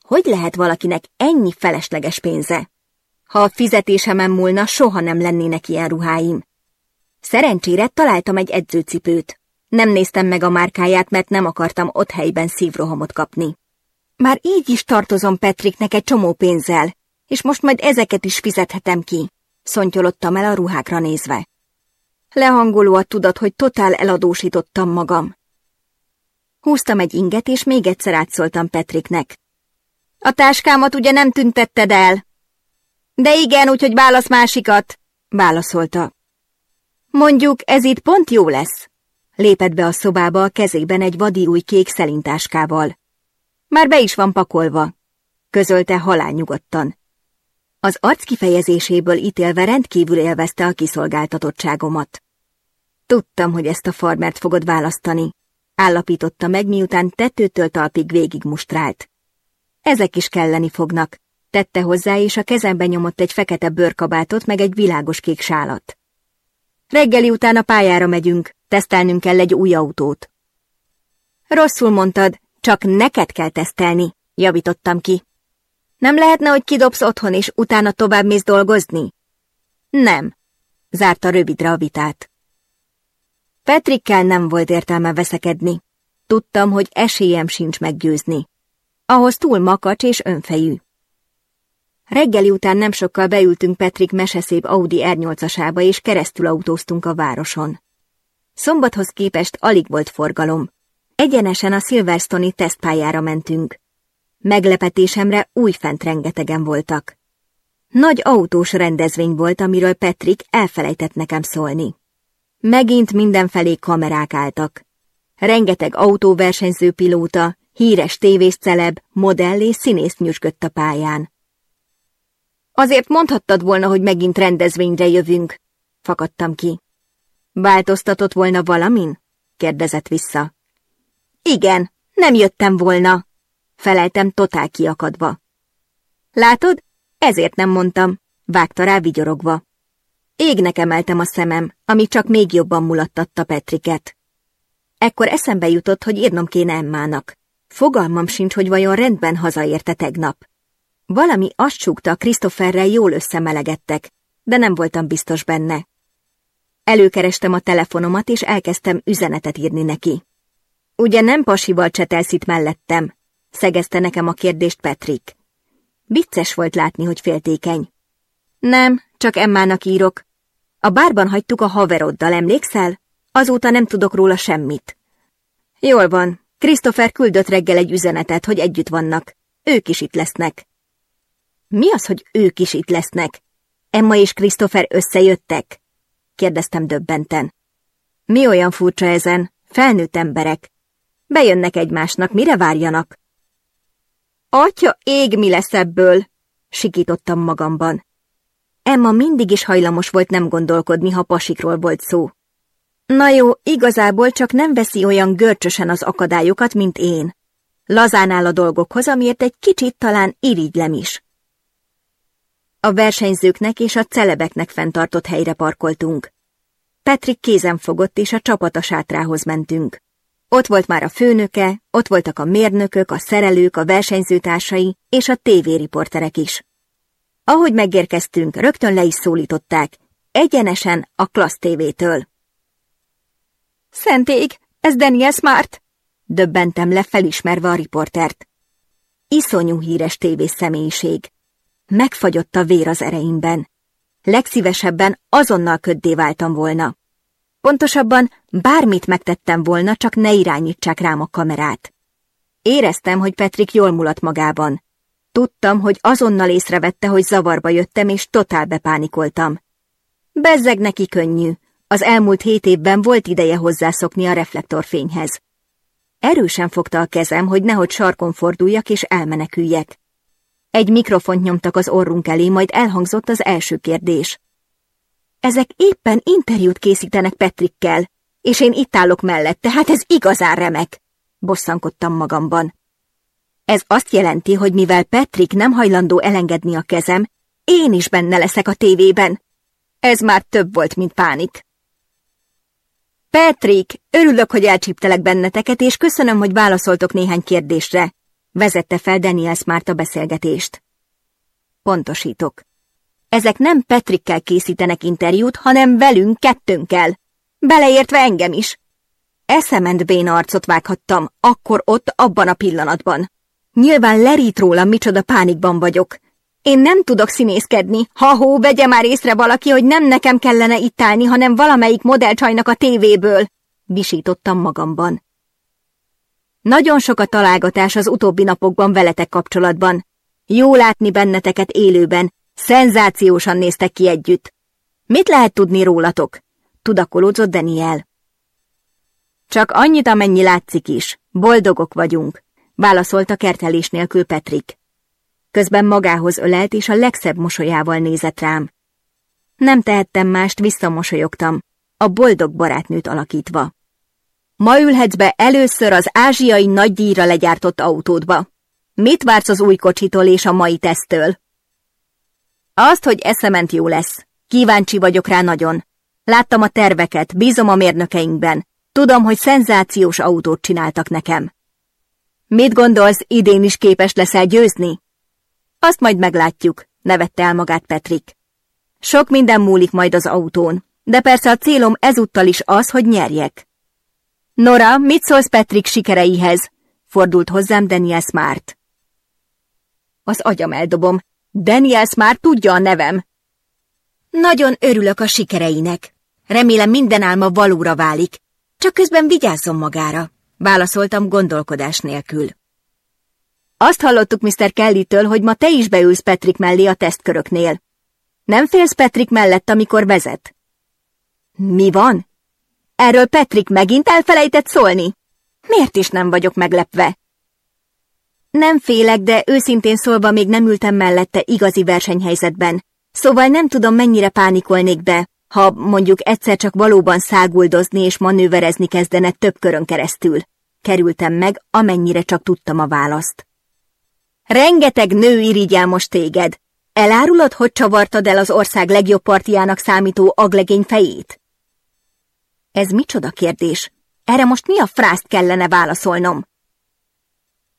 A: Hogy lehet valakinek ennyi felesleges pénze? Ha a fizetésemen múlna, soha nem lennének ilyen ruháim. Szerencsére találtam egy edzőcipőt, nem néztem meg a márkáját, mert nem akartam ott helyben szívrohamot kapni. Már így is tartozom Petriknek egy csomó pénzzel, és most majd ezeket is fizethetem ki, szontyolottam el a ruhákra nézve. Lehangoló a tudat, hogy totál eladósítottam magam. Húztam egy inget, és még egyszer átszóltam Petriknek. A táskámat ugye nem tüntetted el? De igen, úgyhogy válasz másikat, válaszolta. Mondjuk ez itt pont jó lesz. Lépett be a szobába a kezében egy vadi új kék szelintáskával. Már be is van pakolva, közölte nyugodtan. Az arc kifejezéséből ítélve rendkívül élvezte a kiszolgáltatottságomat. Tudtam, hogy ezt a farmert fogod választani, állapította meg, miután tetőtől talpig végig mustrált. Ezek is kelleni fognak, tette hozzá, és a kezembe nyomott egy fekete bőrkabátot, meg egy világos kék sálat. Reggeli után a pályára megyünk, tesztelnünk kell egy új autót. Rosszul mondtad, csak neked kell tesztelni, javítottam ki. Nem lehetne, hogy kidobsz otthon, és utána tovább mész dolgozni? Nem, zárta rövidre a vitát. Petrikkel nem volt értelme veszekedni. Tudtam, hogy esélyem sincs meggyőzni. Ahhoz túl makacs és önfejű. Reggeli után nem sokkal beültünk Petrik meseszép Audi R8-asába, és keresztül autóztunk a városon. Szombathoz képest alig volt forgalom. Egyenesen a Silverstone-i tesztpályára mentünk. Meglepetésemre újfent rengetegen voltak. Nagy autós rendezvény volt, amiről Petrik elfelejtett nekem szólni. Megint mindenfelé kamerák álltak. Rengeteg autóversenyző pilóta, híres tévészceleb, modell és színész nyüzsgött a pályán. Azért mondhattad volna, hogy megint rendezvényre jövünk, fakadtam ki. Változtatott volna valamin? kérdezett vissza. Igen, nem jöttem volna, feleltem totál kiakadva. Látod, ezért nem mondtam, vágta rá vigyorogva. Égnek emeltem a szemem, ami csak még jobban mulattatta Petriket. Ekkor eszembe jutott, hogy írnom kéne Emmának. Fogalmam sincs, hogy vajon rendben hazaérte tegnap. Valami azt súgta, Krisztofferrel jól összemelegettek, de nem voltam biztos benne. Előkerestem a telefonomat, és elkezdtem üzenetet írni neki. Ugye nem pasival csetelsz itt mellettem? Szegezte nekem a kérdést Petrik. Vicces volt látni, hogy féltékeny. Nem, csak Emmának írok. A bárban hagytuk a haveroddal, emlékszel? Azóta nem tudok róla semmit. Jól van, Christopher küldött reggel egy üzenetet, hogy együtt vannak. Ők is itt lesznek. Mi az, hogy ők is itt lesznek? Emma és Christopher összejöttek? kérdeztem döbbenten. Mi olyan furcsa ezen? Felnőtt emberek. Bejönnek egymásnak, mire várjanak? Atya ég, mi lesz ebből? Sikítottam magamban. Emma mindig is hajlamos volt nem gondolkodni, ha pasikról volt szó. Na jó, igazából csak nem veszi olyan görcsösen az akadályokat, mint én. Lazán áll a dolgokhoz, amiért egy kicsit talán irigylem is. A versenyzőknek és a celebeknek fenntartott helyre parkoltunk. Petrik kézen fogott, és a csapat a sátrához mentünk. Ott volt már a főnöke, ott voltak a mérnökök, a szerelők, a versenyzőtársai és a tévériporterek is. Ahogy megérkeztünk, rögtön le is szólították, egyenesen a klassz től Szentég, ez Daniel Smart! Döbbentem le felismerve a riportert. Iszonyú híres tévés személyiség megfagyott a vér az ereimben. Legszívesebben azonnal köddé váltam volna. Pontosabban bármit megtettem volna, csak ne irányítsák rám a kamerát. Éreztem, hogy Petrik jól mulat magában. Tudtam, hogy azonnal észrevette, hogy zavarba jöttem, és totál bepánikoltam. Bezzeg neki könnyű. Az elmúlt hét évben volt ideje hozzászokni a reflektorfényhez. Erősen fogta a kezem, hogy nehogy sarkon forduljak és elmeneküljek. Egy mikrofont nyomtak az orrunk elé, majd elhangzott az első kérdés. Ezek éppen interjút készítenek Petrikkel, és én itt állok mellette, hát ez igazán remek, bosszankodtam magamban. Ez azt jelenti, hogy mivel Petrik nem hajlandó elengedni a kezem, én is benne leszek a tévében. Ez már több volt, mint pánik. Petrik, örülök, hogy elcsíptelek benneteket, és köszönöm, hogy válaszoltok néhány kérdésre. Vezette fel Daniels már a beszélgetést. Pontosítok. Ezek nem Petrikkel készítenek interjút, hanem velünk kettőnkkel. Beleértve engem is. Eszement bén arcot vághattam, akkor ott, abban a pillanatban. Nyilván lerít rólam, micsoda pánikban vagyok. Én nem tudok színészkedni. Ha-hó, vegye már észre valaki, hogy nem nekem kellene itt állni, hanem valamelyik modellcsajnak a tévéből. Visítottam magamban. Nagyon sok a találgatás az utóbbi napokban veletek kapcsolatban. Jó látni benneteket élőben, szenzációsan néztek ki együtt. Mit lehet tudni rólatok? Tudakolódzott Daniel. Csak annyit, amennyi látszik is. Boldogok vagyunk, válaszolta kertelés nélkül Petrik. Közben magához ölelt, és a legszebb mosolyával nézett rám. Nem tehettem mást, visszamosolyogtam, a boldog barátnőt alakítva. Ma ülhetsz be először az ázsiai nagydíjra legyártott autódba. Mit vársz az új kocsitól és a mai tesztől? Azt, hogy eszement jó lesz. Kíváncsi vagyok rá nagyon. Láttam a terveket, bízom a mérnökeinkben. Tudom, hogy szenzációs autót csináltak nekem. Mit gondolsz, idén is képes leszel győzni? Azt majd meglátjuk, nevette el magát Petrik. Sok minden múlik majd az autón, de persze a célom ezúttal is az, hogy nyerjek. Nora, mit szólsz Patrick sikereihez? Fordult hozzám Daniel Smart. Az agyam eldobom. Daniel Smart tudja a nevem. Nagyon örülök a sikereinek. Remélem minden álma valóra válik. Csak közben vigyázzon magára. Válaszoltam gondolkodás nélkül. Azt hallottuk Mr. Kelly-től, hogy ma te is beülsz Patrick mellé a tesztköröknél. Nem félsz Patrick mellett, amikor vezet? Mi van? Erről Petrik megint elfelejtett szólni? Miért is nem vagyok meglepve? Nem félek, de őszintén szólva még nem ültem mellette igazi versenyhelyzetben, szóval nem tudom mennyire pánikolnék be, ha mondjuk egyszer csak valóban száguldozni és manőverezni kezdene több körön keresztül. Kerültem meg, amennyire csak tudtam a választ. Rengeteg nő irigyel most téged. Elárulod, hogy csavartad el az ország legjobb partiának számító aglegény fejét? Ez micsoda kérdés? Erre most mi a frászt kellene válaszolnom?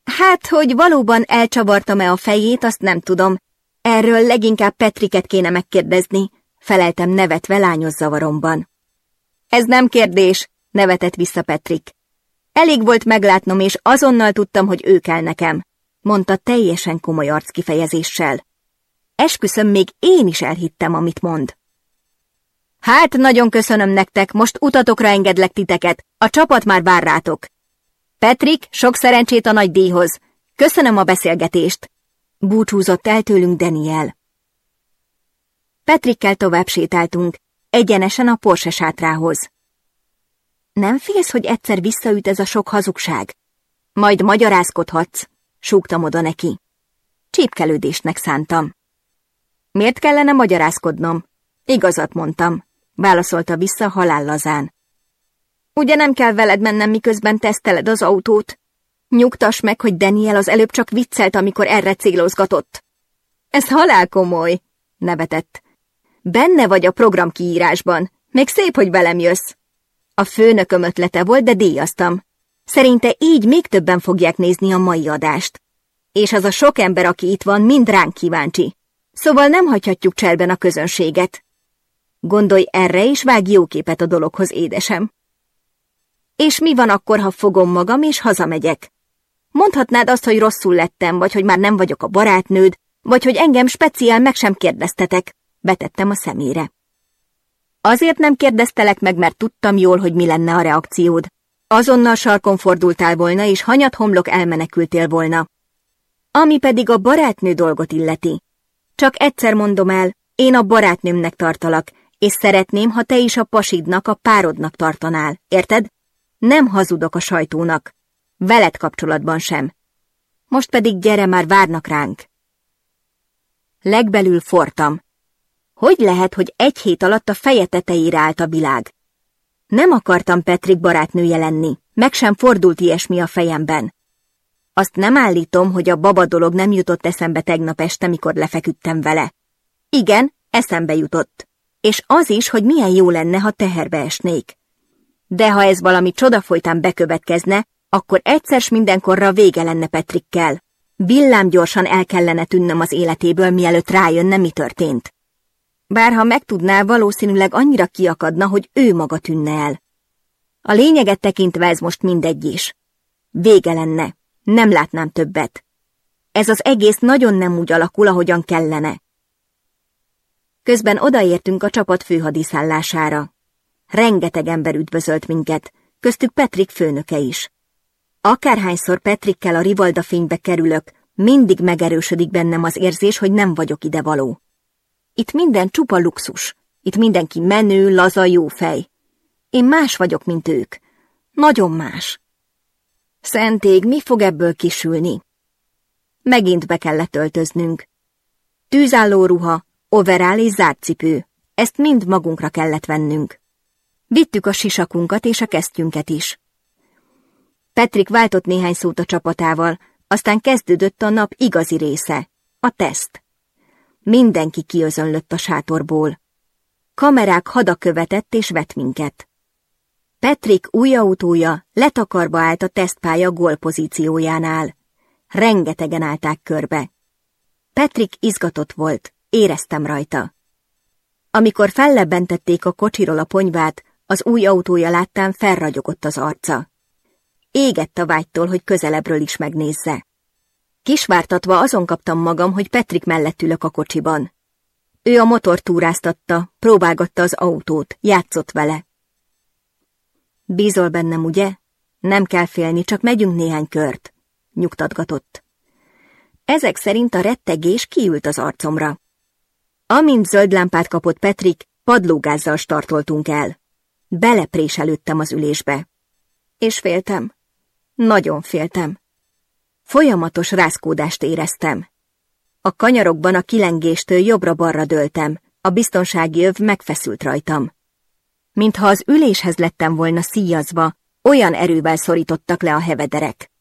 A: Hát, hogy valóban elcsavartam-e a fejét, azt nem tudom. Erről leginkább Petriket kéne megkérdezni, feleltem nevetve lányos zavaromban. Ez nem kérdés, nevetett vissza Petrik. Elég volt meglátnom, és azonnal tudtam, hogy ő kell nekem, mondta teljesen komoly arckifejezéssel. Esküszöm, még én is elhittem, amit mond. Hát, nagyon köszönöm nektek, most utatokra engedlek titeket, a csapat már vár rátok. Petrik, sok szerencsét a nagy díjhoz. Köszönöm a beszélgetést. Búcsúzott el tőlünk Daniel. Petrikkel tovább sétáltunk, egyenesen a Porsche sátrához. Nem félsz, hogy egyszer visszaüt ez a sok hazugság? Majd magyarázkodhatsz, súgtam oda neki. Csípkelődésnek szántam. Miért kellene magyarázkodnom? Igazat mondtam válaszolta vissza halállazán. Ugye nem kell veled mennem, miközben teszteled az autót? Nyugtass meg, hogy Daniel az előbb csak viccelt, amikor erre célozgatott. Ez halál komoly, nevetett. Benne vagy a program kiírásban. Még szép, hogy velem jössz. A főnököm ötlete volt, de díjaztam. Szerinte így még többen fogják nézni a mai adást. És az a sok ember, aki itt van, mind ránk kíváncsi. Szóval nem hagyhatjuk cserben a közönséget. Gondolj erre, és vágj jó képet a dologhoz, édesem. És mi van akkor, ha fogom magam, és hazamegyek? Mondhatnád azt, hogy rosszul lettem, vagy hogy már nem vagyok a barátnőd, vagy hogy engem speciál meg sem kérdeztetek. Betettem a szemére. Azért nem kérdeztelek meg, mert tudtam jól, hogy mi lenne a reakciód. Azonnal sarkon fordultál volna, és hanyat homlok elmenekültél volna. Ami pedig a barátnő dolgot illeti. Csak egyszer mondom el, én a barátnőmnek tartalak, és szeretném, ha te is a pasidnak, a párodnak tartanál, érted? Nem hazudok a sajtónak. Veled kapcsolatban sem. Most pedig gyere már, várnak ránk. Legbelül fortam. Hogy lehet, hogy egy hét alatt a feje tetejére állt a világ? Nem akartam Petrik barátnője lenni, meg sem fordult ilyesmi a fejemben. Azt nem állítom, hogy a baba dolog nem jutott eszembe tegnap este, mikor lefeküdtem vele. Igen, eszembe jutott és az is, hogy milyen jó lenne, ha teherbe esnék. De ha ez valami csodafolytán bekövetkezne, akkor egyszer s mindenkorra vége lenne Petrikkel. Villám gyorsan el kellene tűnnöm az életéből, mielőtt rájönne, mi történt. Bárha megtudná, valószínűleg annyira kiakadna, hogy ő maga tűnne el. A lényeget tekintve ez most mindegy is. Vége lenne. Nem látnám többet. Ez az egész nagyon nem úgy alakul, ahogyan kellene. Közben odaértünk a csapat főhadiszállására. Rengeteg ember üdvözölt minket, köztük Petrik főnöke is. Akárhányszor Petrikkel a rivalda fénybe kerülök, mindig megerősödik bennem az érzés, hogy nem vagyok ide való. Itt minden csupa luxus, itt mindenki menő, laza, jó fej. Én más vagyok, mint ők. Nagyon más. Szentég, mi fog ebből kisülni? Megint be kellett öltöznünk. Tűzálló ruha, Overál és zárt cipő. Ezt mind magunkra kellett vennünk. Vittük a sisakunkat és a kesztyünket is. Petrik váltott néhány szót a csapatával, aztán kezdődött a nap igazi része, a teszt. Mindenki kiözönlött a sátorból. Kamerák követett és vett minket. Petrik autója letakarba állt a tesztpálya pozíciójánál. Rengetegen állták körbe. Petrik izgatott volt. Éreztem rajta. Amikor fellebbentették a kocsiról a ponyvát, az új autója láttán felragyogott az arca. Égett a vágytól, hogy közelebbről is megnézze. Kisvártatva azon kaptam magam, hogy Petrik mellett ülök a kocsiban. Ő a motor túráztatta, próbálgatta az autót, játszott vele. Bízol bennem, ugye? Nem kell félni, csak megyünk néhány kört, nyugtatgatott. Ezek szerint a rettegés kiült az arcomra. Amint zöld lámpát kapott Petrik, padlógázzal startoltunk el. Belepréselődtem az ülésbe. És féltem. Nagyon féltem. Folyamatos rázkódást éreztem. A kanyarokban a kilengéstől jobbra barra döltem, a biztonsági öv megfeszült rajtam. Mintha az üléshez lettem volna szíjazva, olyan erővel szorítottak le a hevederek.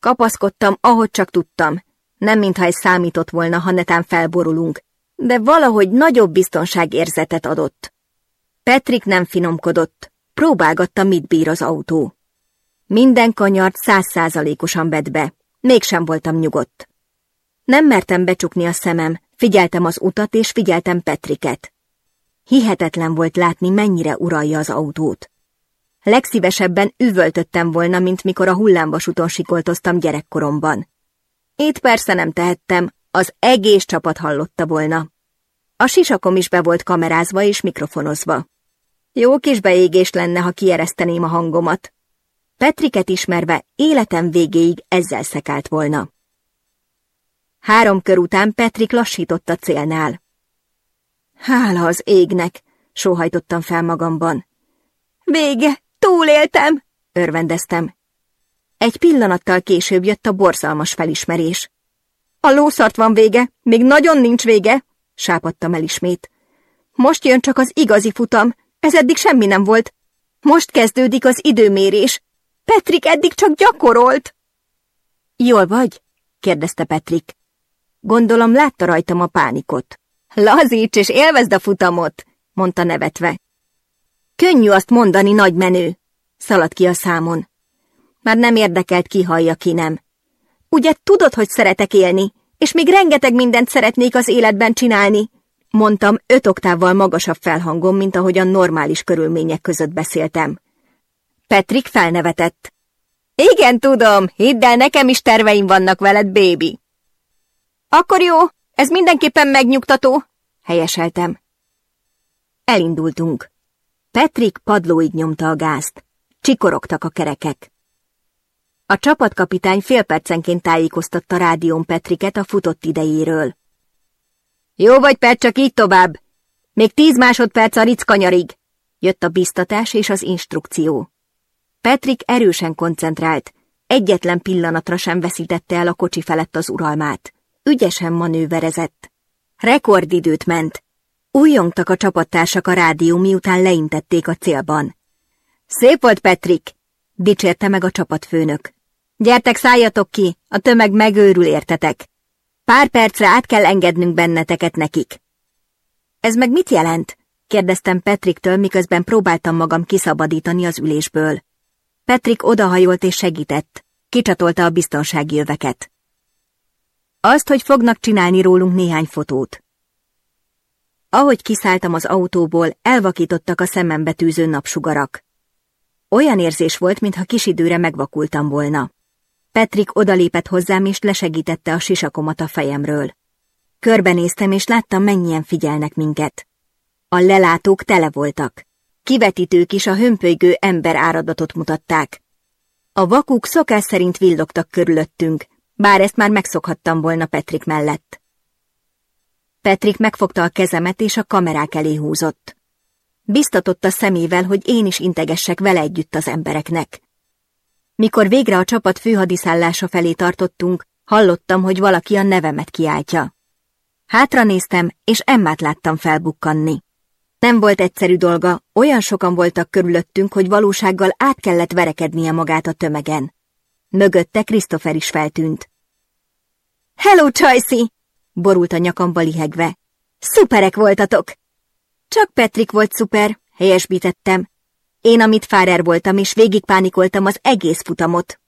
A: Kapaszkodtam, ahogy csak tudtam, nem mintha ez számított volna, ha netán felborulunk, de valahogy nagyobb biztonságérzetet adott. Petrik nem finomkodott, próbálgatta, mit bír az autó. Minden kanyart százszázalékosan vett be, mégsem voltam nyugodt. Nem mertem becsukni a szemem, figyeltem az utat és figyeltem Petriket. Hihetetlen volt látni, mennyire uralja az autót. Legszívesebben üvöltöttem volna, mint mikor a hullámvasúton sikoltoztam gyerekkoromban. Itt persze nem tehettem, az egész csapat hallotta volna. A sisakom is be volt kamerázva és mikrofonozva. Jó kis beégés lenne, ha kiereszteném a hangomat. Petriket ismerve életem végéig ezzel szekált volna. Három kör után Petrik lassított a célnál. Hála az égnek, sóhajtottam fel magamban. Vége, túléltem, örvendeztem. Egy pillanattal később jött a borzalmas felismerés. A lószart van vége, még nagyon nincs vége, sápadtam el ismét. Most jön csak az igazi futam, ez eddig semmi nem volt. Most kezdődik az időmérés. Petrik eddig csak gyakorolt. Jól vagy? kérdezte Petrik. Gondolom látta rajtam a pánikot. Lazíts és élvezd a futamot, mondta nevetve. Könnyű azt mondani, nagy menő, szaladt ki a számon. Már nem érdekelt, ki hallja, ki nem. Ugye tudod, hogy szeretek élni, és még rengeteg mindent szeretnék az életben csinálni, mondtam öt oktávval magasabb felhangom, mint ahogyan normális körülmények között beszéltem. Petrik felnevetett. Igen, tudom, hidd el, nekem is terveim vannak veled, bébi. Akkor jó, ez mindenképpen megnyugtató, helyeseltem. Elindultunk. Petrik padlóig nyomta a gázt. Csikorogtak a kerekek. A csapatkapitány fél percenként tájékoztatta rádión Petriket a futott idejéről. Jó vagy, Pet, csak így tovább! Még tíz másodperc a rickanyarig! Jött a biztatás és az instrukció. Petrik erősen koncentrált, egyetlen pillanatra sem veszítette el a kocsi felett az uralmát. Ügyesen manőverezett. Rekordidőt ment. Újjongtak a csapattársak a rádió, miután leintették a célban. Szép volt, Petrik! dicsérte meg a csapatfőnök. Gyertek, szálljatok ki, a tömeg megőrül értetek. Pár percre át kell engednünk benneteket nekik. Ez meg mit jelent? kérdeztem Petriktől, miközben próbáltam magam kiszabadítani az ülésből. Petrik odahajolt és segített. Kicsatolta a biztonsági öveket. Azt, hogy fognak csinálni rólunk néhány fotót. Ahogy kiszálltam az autóból, elvakítottak a szemembe tűző napsugarak. Olyan érzés volt, mintha kis időre megvakultam volna. Petrik odalépett hozzám, és lesegítette a sisakomat a fejemről. Körbenéztem, és láttam, mennyien figyelnek minket. A lelátók tele voltak. Kivetítők is a hömpölygő ember áradatot mutatták. A vakuk szokás szerint villogtak körülöttünk, bár ezt már megszokhattam volna Petrik mellett. Petrik megfogta a kezemet, és a kamerák elé húzott. Biztatott a szemével, hogy én is integessek vele együtt az embereknek. Mikor végre a csapat főhadiszállása felé tartottunk, hallottam, hogy valaki a nevemet kiáltja. Hátra néztem, és Emmát láttam felbukkanni. Nem volt egyszerű dolga, olyan sokan voltak körülöttünk, hogy valósággal át kellett verekednie magát a tömegen. Mögötte Christopher is feltűnt. Hello, Csajci! borult a nyakamba lihegve. Szuperek voltatok! Csak Petrik volt szuper, helyesbítettem, én, amit fárer voltam, és végig pánikoltam az egész futamot.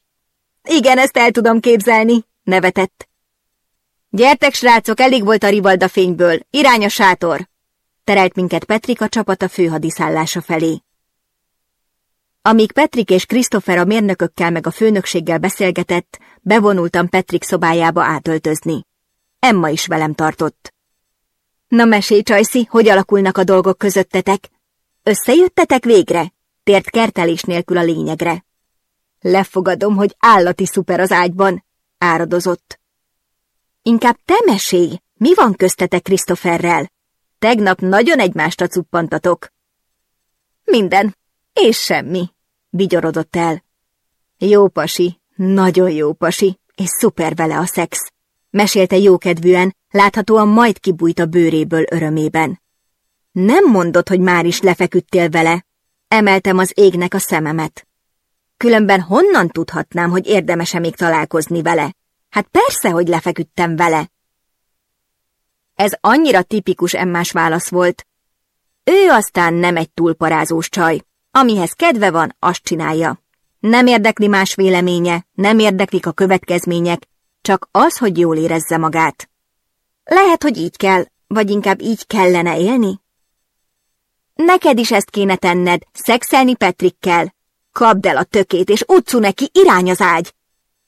A: Igen, ezt el tudom képzelni, nevetett. Gyertek, srácok, elég volt a rivalda fényből, irány a sátor! Terelt minket Petrik a csapat a főhadiszállása felé. Amíg Petrik és Christopher a mérnökökkel meg a főnökséggel beszélgetett, bevonultam Petrik szobájába átöltözni. Emma is velem tartott. Na mesélj, Csajci, hogy alakulnak a dolgok közöttetek? Összejöttetek végre? tért kertelés nélkül a lényegre. Lefogadom, hogy állati szuper az ágyban, áradozott. Inkább te mesélj, mi van köztetek Krisztoferrel? Tegnap nagyon egymást cuppantatok. Minden, és semmi, vigyorodott el. Jó pasi, nagyon jó pasi, és szuper vele a szex. Mesélte jókedvűen, láthatóan majd kibújt a bőréből örömében. Nem mondod, hogy már is lefeküdtél vele, Emeltem az égnek a szememet. Különben honnan tudhatnám, hogy érdemese még találkozni vele? Hát persze, hogy lefeküdtem vele. Ez annyira tipikus emmás válasz volt. Ő aztán nem egy túlparázós csaj. Amihez kedve van, azt csinálja. Nem érdekli más véleménye, nem érdeklik a következmények, csak az, hogy jól érezze magát. Lehet, hogy így kell, vagy inkább így kellene élni? Neked is ezt kéne tenned, szexelni Petrikkel. Kapd el a tökét, és utcu neki, irány az ágy.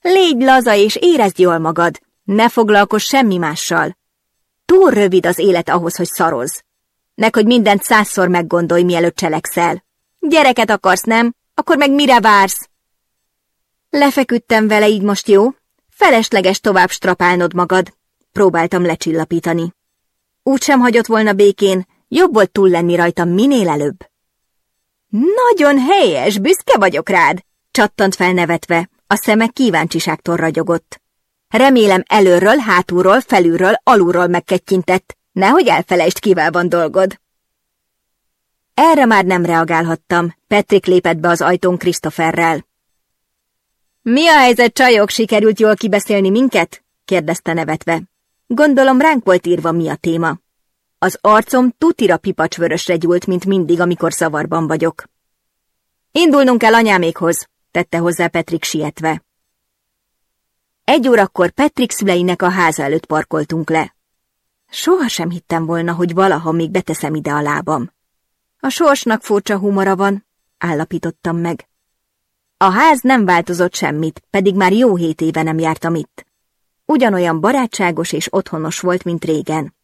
A: Légy laza, és érezd jól magad. Ne foglalkozz semmi mással. Túl rövid az élet ahhoz, hogy szaroz. Meg, hogy mindent százszor meggondolj, mielőtt cselekszel. Gyereket akarsz, nem? Akkor meg mire vársz? Lefeküdtem vele így most, jó? Felesleges tovább strapálnod magad. Próbáltam lecsillapítani. Úgy sem hagyott volna békén, Jobb volt túl lenni rajta minél előbb. Nagyon helyes, büszke vagyok rád, csattant fel nevetve, a szeme kíváncsiságtól ragyogott. Remélem előről, hátulról, felülről, alulról megkettyintett, nehogy elfelejtsd, kivel van dolgod. Erre már nem reagálhattam, Petrik lépett be az ajtón Krisztoferrel. Mi a helyzet, csajok, sikerült jól kibeszélni minket? kérdezte nevetve. Gondolom ránk volt írva mi a téma. Az arcom tutira pipacsvörösre gyúlt, mint mindig, amikor szavarban vagyok. Indulnunk kell anyámékhoz, tette hozzá Petrik sietve. Egy órakor Petrik szüleinek a háza előtt parkoltunk le. Soha sem hittem volna, hogy valaha még beteszem ide a lábam. A sorsnak furcsa humora van, állapítottam meg. A ház nem változott semmit, pedig már jó hét éve nem jártam itt. Ugyanolyan barátságos és otthonos volt, mint régen.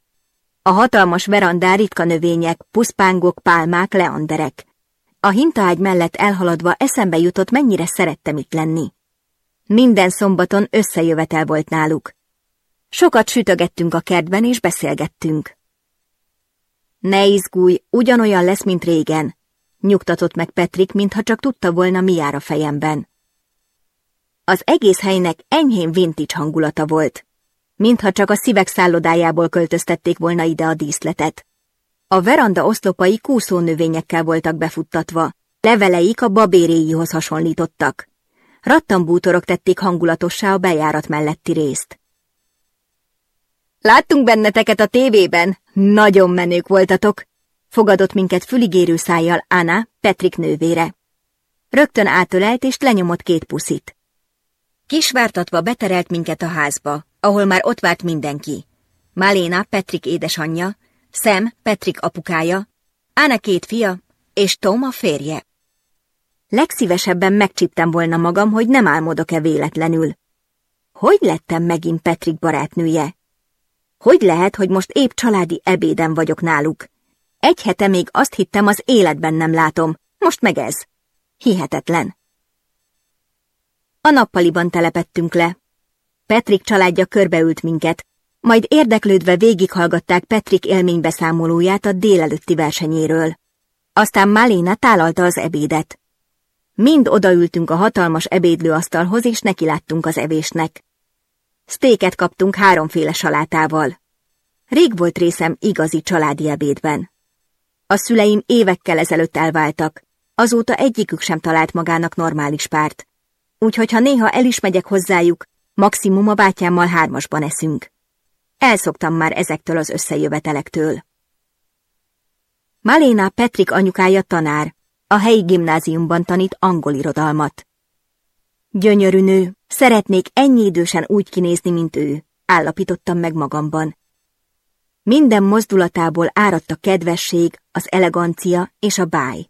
A: A hatalmas verandá ritka növények, puszpángok, pálmák, leanderek. A hintaágy mellett elhaladva eszembe jutott, mennyire szerettem itt lenni. Minden szombaton összejövetel volt náluk. Sokat sütögettünk a kertben, és beszélgettünk. Ne izgulj, ugyanolyan lesz, mint régen, nyugtatott meg Petrik, mintha csak tudta volna, mi jár a fejemben. Az egész helynek enyhén vintage hangulata volt mintha csak a szívek szállodájából költöztették volna ide a díszletet. A veranda oszlopai kúszó növényekkel voltak befuttatva, leveleik a babéréihoz hasonlítottak. Rattambútorok tették hangulatossá a bejárat melletti részt. Láttunk benneteket a tévében, nagyon menők voltatok, fogadott minket füligérő szájjal Anna, Petrik nővére. Rögtön átölelt és lenyomott két puszit. Kisvártatva beterelt minket a házba, ahol már ott várt mindenki. Maléna, Petrik édesanyja, Sam, Petrik apukája, Anna két fia és Tom a férje. Legszívesebben megcsíptem volna magam, hogy nem álmodok-e véletlenül. Hogy lettem megint Petrik barátnője? Hogy lehet, hogy most épp családi ebéden vagyok náluk? Egy hete még azt hittem, az életben nem látom, most meg ez. Hihetetlen. A nappaliban telepettünk le, Petrik családja körbeült minket, majd érdeklődve végighallgatták Petrik élménybeszámolóját a délelőtti versenyéről. Aztán Maléna tálalta az ebédet. Mind odaültünk a hatalmas ebédlőasztalhoz, és nekiláttunk az evésnek. Sztéket kaptunk háromféle salátával. Rég volt részem igazi családi ebédben. A szüleim évekkel ezelőtt elváltak, azóta egyikük sem talált magának normális párt. Úgyhogy ha néha el is megyek hozzájuk, Maximum a bátyámmal hármasban eszünk. Elszoktam már ezektől az összejövetelektől. Maléna Petrik anyukája tanár, a helyi gimnáziumban tanít angol irodalmat. Gyönyörű nő, szeretnék ennyi idősen úgy kinézni, mint ő, állapítottam meg magamban. Minden mozdulatából áradt a kedvesség, az elegancia és a báj.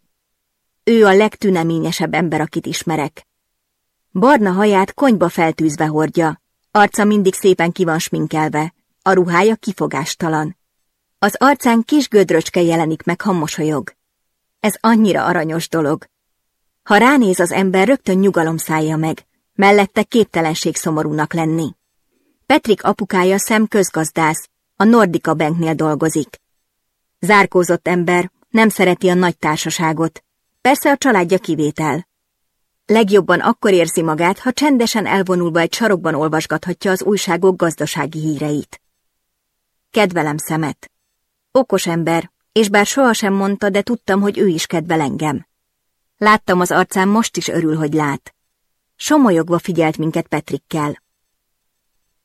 A: Ő a legtüneményesebb ember, akit ismerek. Barna haját konyba feltűzve hordja, arca mindig szépen ki van sminkelve, a ruhája kifogástalan. Az arcán kis gödröcske jelenik meg, ha mosolyog. Ez annyira aranyos dolog. Ha ránéz az ember, rögtön nyugalom szállja meg, mellette képtelenség szomorúnak lenni. Petrik apukája szem közgazdász, a nordika Banknél dolgozik. Zárkózott ember, nem szereti a nagy társaságot. Persze a családja kivétel. Legjobban akkor érzi magát, ha csendesen elvonulva egy sarokban olvasgathatja az újságok gazdasági híreit. Kedvelem szemet. Okos ember, és bár sohasem mondta, de tudtam, hogy ő is kedvel engem. Láttam az arcán, most is örül, hogy lát. Somolyogva figyelt minket Petrikkel.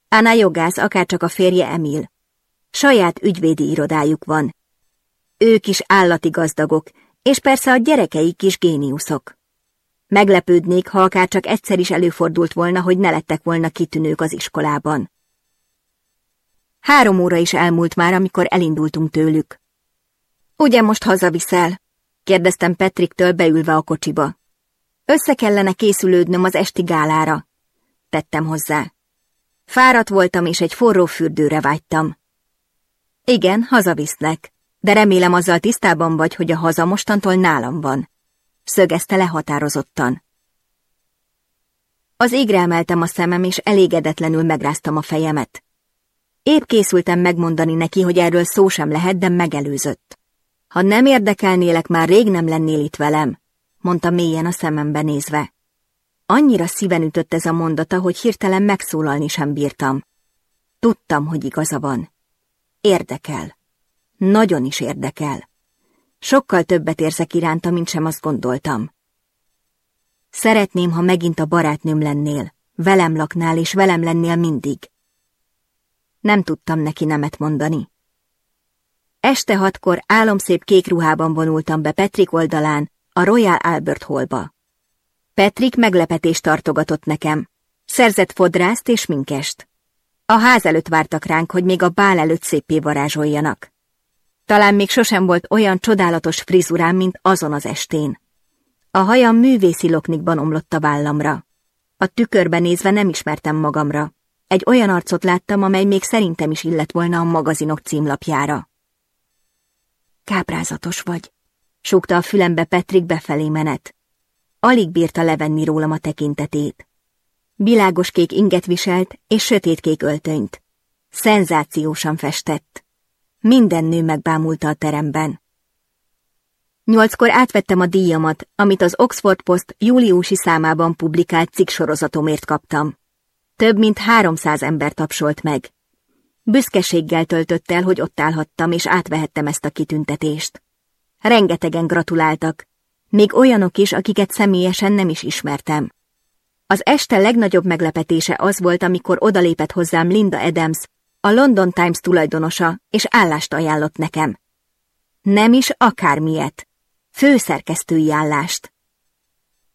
A: Áná jogász, akárcsak a férje Emil. Saját ügyvédi irodájuk van. Ők is állati gazdagok, és persze a gyerekeik is géniuszok. Meglepődnék, ha akár csak egyszer is előfordult volna, hogy ne lettek volna kitűnők az iskolában. Három óra is elmúlt már, amikor elindultunk tőlük. Ugye most hazaviszel? kérdeztem Petriktől beülve a kocsiba. Össze kellene készülődnöm az esti gálára, tettem hozzá. Fáradt voltam, és egy forró fürdőre vágytam. Igen, hazavisznek, de remélem azzal tisztában vagy, hogy a haza mostantól nálam van szögezte lehatározottan. Az égre emeltem a szemem, és elégedetlenül megráztam a fejemet. Épp készültem megmondani neki, hogy erről szó sem lehet, de megelőzött. Ha nem érdekelnélek, már rég nem lennél itt velem, mondta mélyen a szemembe nézve. Annyira szíven ütött ez a mondata, hogy hirtelen megszólalni sem bírtam. Tudtam, hogy igaza van. Érdekel. Nagyon is érdekel. Sokkal többet érzek iránta, mint sem azt gondoltam. Szeretném, ha megint a barátnőm lennél, velem laknál és velem lennél mindig. Nem tudtam neki nemet mondani. Este hatkor álomszép kék ruhában vonultam be Petrik oldalán, a Royal Albert Hallba. Petrik meglepetést tartogatott nekem. Szerzett fodrászt és minkest. A ház előtt vártak ránk, hogy még a bál előtt szép varázsoljanak. Talán még sosem volt olyan csodálatos frizurám, mint azon az estén. A hajam művészi loknikban omlott a vállamra. A tükörbe nézve nem ismertem magamra. Egy olyan arcot láttam, amely még szerintem is illett volna a magazinok címlapjára. Káprázatos vagy, súgta a fülembe Petrik befelé menet. Alig bírta levenni rólam a tekintetét. Világos kék inget viselt, és sötétkék öltönyt. Szenzációsan festett. Minden nő megbámulta a teremben. Nyolckor átvettem a díjamat, amit az Oxford Post júliusi számában publikált cikksorozatomért kaptam. Több mint háromszáz ember tapsolt meg. Büszkeséggel töltött el, hogy ott állhattam, és átvehettem ezt a kitüntetést. Rengetegen gratuláltak, még olyanok is, akiket személyesen nem is ismertem. Az este legnagyobb meglepetése az volt, amikor odalépett hozzám Linda Adams, a London Times tulajdonosa, és állást ajánlott nekem. Nem is akármilyet. Főszerkesztői állást.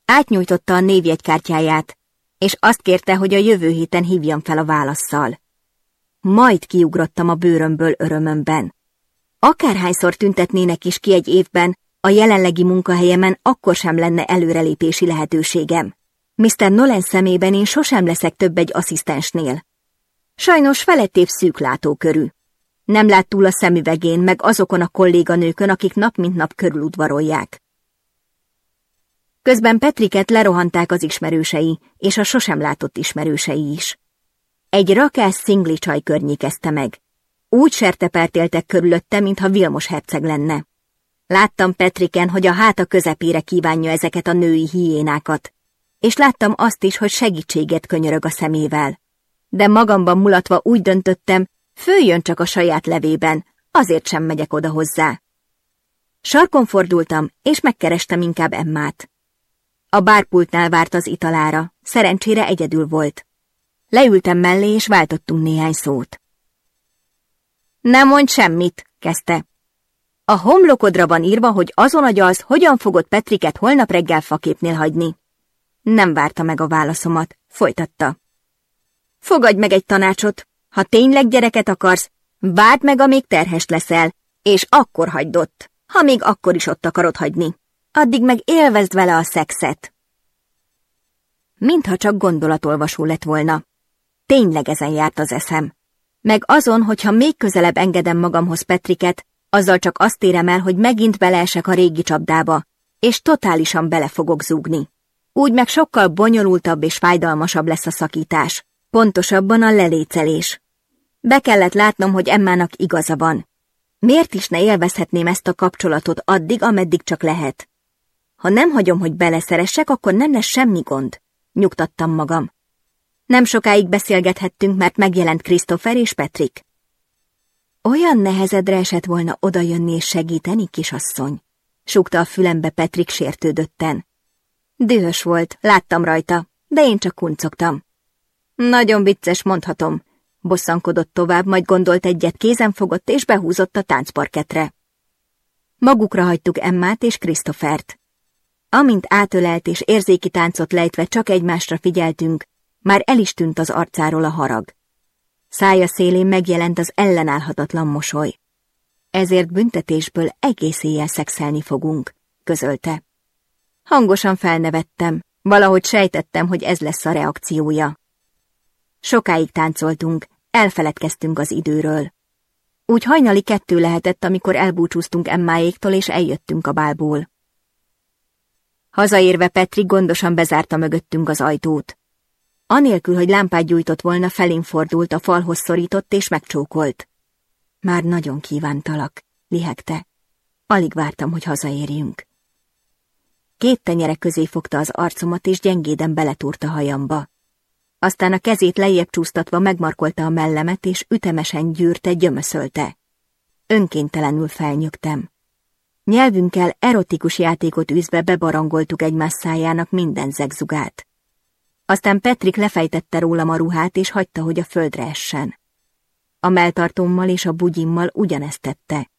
A: Átnyújtotta a névjegykártyáját, és azt kérte, hogy a jövő héten hívjam fel a válaszszal. Majd kiugrottam a bőrömből örömömben. Akárhányszor tüntetnének is ki egy évben, a jelenlegi munkahelyemen akkor sem lenne előrelépési lehetőségem. Mr. Nolan szemében én sosem leszek több egy asszisztensnél. Sajnos felettébb szűk látókörű. Nem lát túl a szemüvegén, meg azokon a kolléganőkön, akik nap mint nap körüludvarolják. Közben Petriket lerohanták az ismerősei, és a sosem látott ismerősei is. Egy rakás szingli csaj környékezte meg. Úgy sertepertéltek körülötte, mintha Vilmos herceg lenne. Láttam Petriken, hogy a háta közepére kívánja ezeket a női hiénákat, és láttam azt is, hogy segítséget könyörög a szemével de magamban mulatva úgy döntöttem, följön csak a saját levében, azért sem megyek oda hozzá. Sarkon fordultam, és megkerestem inkább Emmát. A bárpultnál várt az italára, szerencsére egyedül volt. Leültem mellé, és váltottunk néhány szót. Nem mondj semmit, kezdte. A homlokodra van írva, hogy azon agyalsz, hogyan fogod Petriket holnap reggel faképnél hagyni. Nem várta meg a válaszomat, folytatta. Fogadj meg egy tanácsot. Ha tényleg gyereket akarsz, várd meg, amíg terhes leszel, és akkor hagyd ott, ha még akkor is ott akarod hagyni. Addig meg élvezd vele a szexet. Mintha csak gondolatolvasó lett volna. Tényleg ezen járt az eszem. Meg azon, hogyha még közelebb engedem magamhoz Petriket, azzal csak azt érem el, hogy megint beleesek a régi csapdába, és totálisan bele fogok zúgni. Úgy meg sokkal bonyolultabb és fájdalmasabb lesz a szakítás. Pontosabban a lelécelés. Be kellett látnom, hogy Emmának igaza van. Miért is ne élvezhetném ezt a kapcsolatot addig, ameddig csak lehet? Ha nem hagyom, hogy beleszeressek, akkor nem lesz semmi gond. Nyugtattam magam. Nem sokáig beszélgethettünk, mert megjelent Christopher és Petrik. Olyan nehezedre esett volna odajönni és segíteni, kisasszony, súgta a fülembe Petrik sértődötten. Dühös volt, láttam rajta, de én csak kuncogtam. Nagyon vicces, mondhatom. Bosszankodott tovább, majd gondolt egyet, kézen fogott és behúzott a táncparketre. Magukra hagytuk Emmát és Krisztofert. Amint átölelt és érzéki táncot lejtve csak egymásra figyeltünk, már el is tűnt az arcáról a harag. Szája szélén megjelent az ellenállhatatlan mosoly. Ezért büntetésből egész éjjel szexelni fogunk, közölte. Hangosan felnevettem, valahogy sejtettem, hogy ez lesz a reakciója. Sokáig táncoltunk, elfeledkeztünk az időről. Úgy hajnali kettő lehetett, amikor elbúcsúztunk Emmáéktól, és eljöttünk a bálból. Hazaérve Petri gondosan bezárta mögöttünk az ajtót. Anélkül, hogy lámpát gyújtott volna, felén fordult, a falhoz szorított és megcsókolt. Már nagyon kívántalak, lihegte. Alig vártam, hogy hazaérjünk. Két tenyere közé fogta az arcomat, és gyengéden beletúrt a hajamba. Aztán a kezét lejjebb csúsztatva megmarkolta a mellemet, és ütemesen gyűrte, gyömöszölte. Önkéntelenül felnyögtem. Nyelvünkkel erotikus játékot űzve bebarangoltuk egymás szájának minden zegzugát. Aztán Petrik lefejtette rólam a ruhát, és hagyta, hogy a földre essen. A melltartómmal és a bugyimmal ugyanezt tette.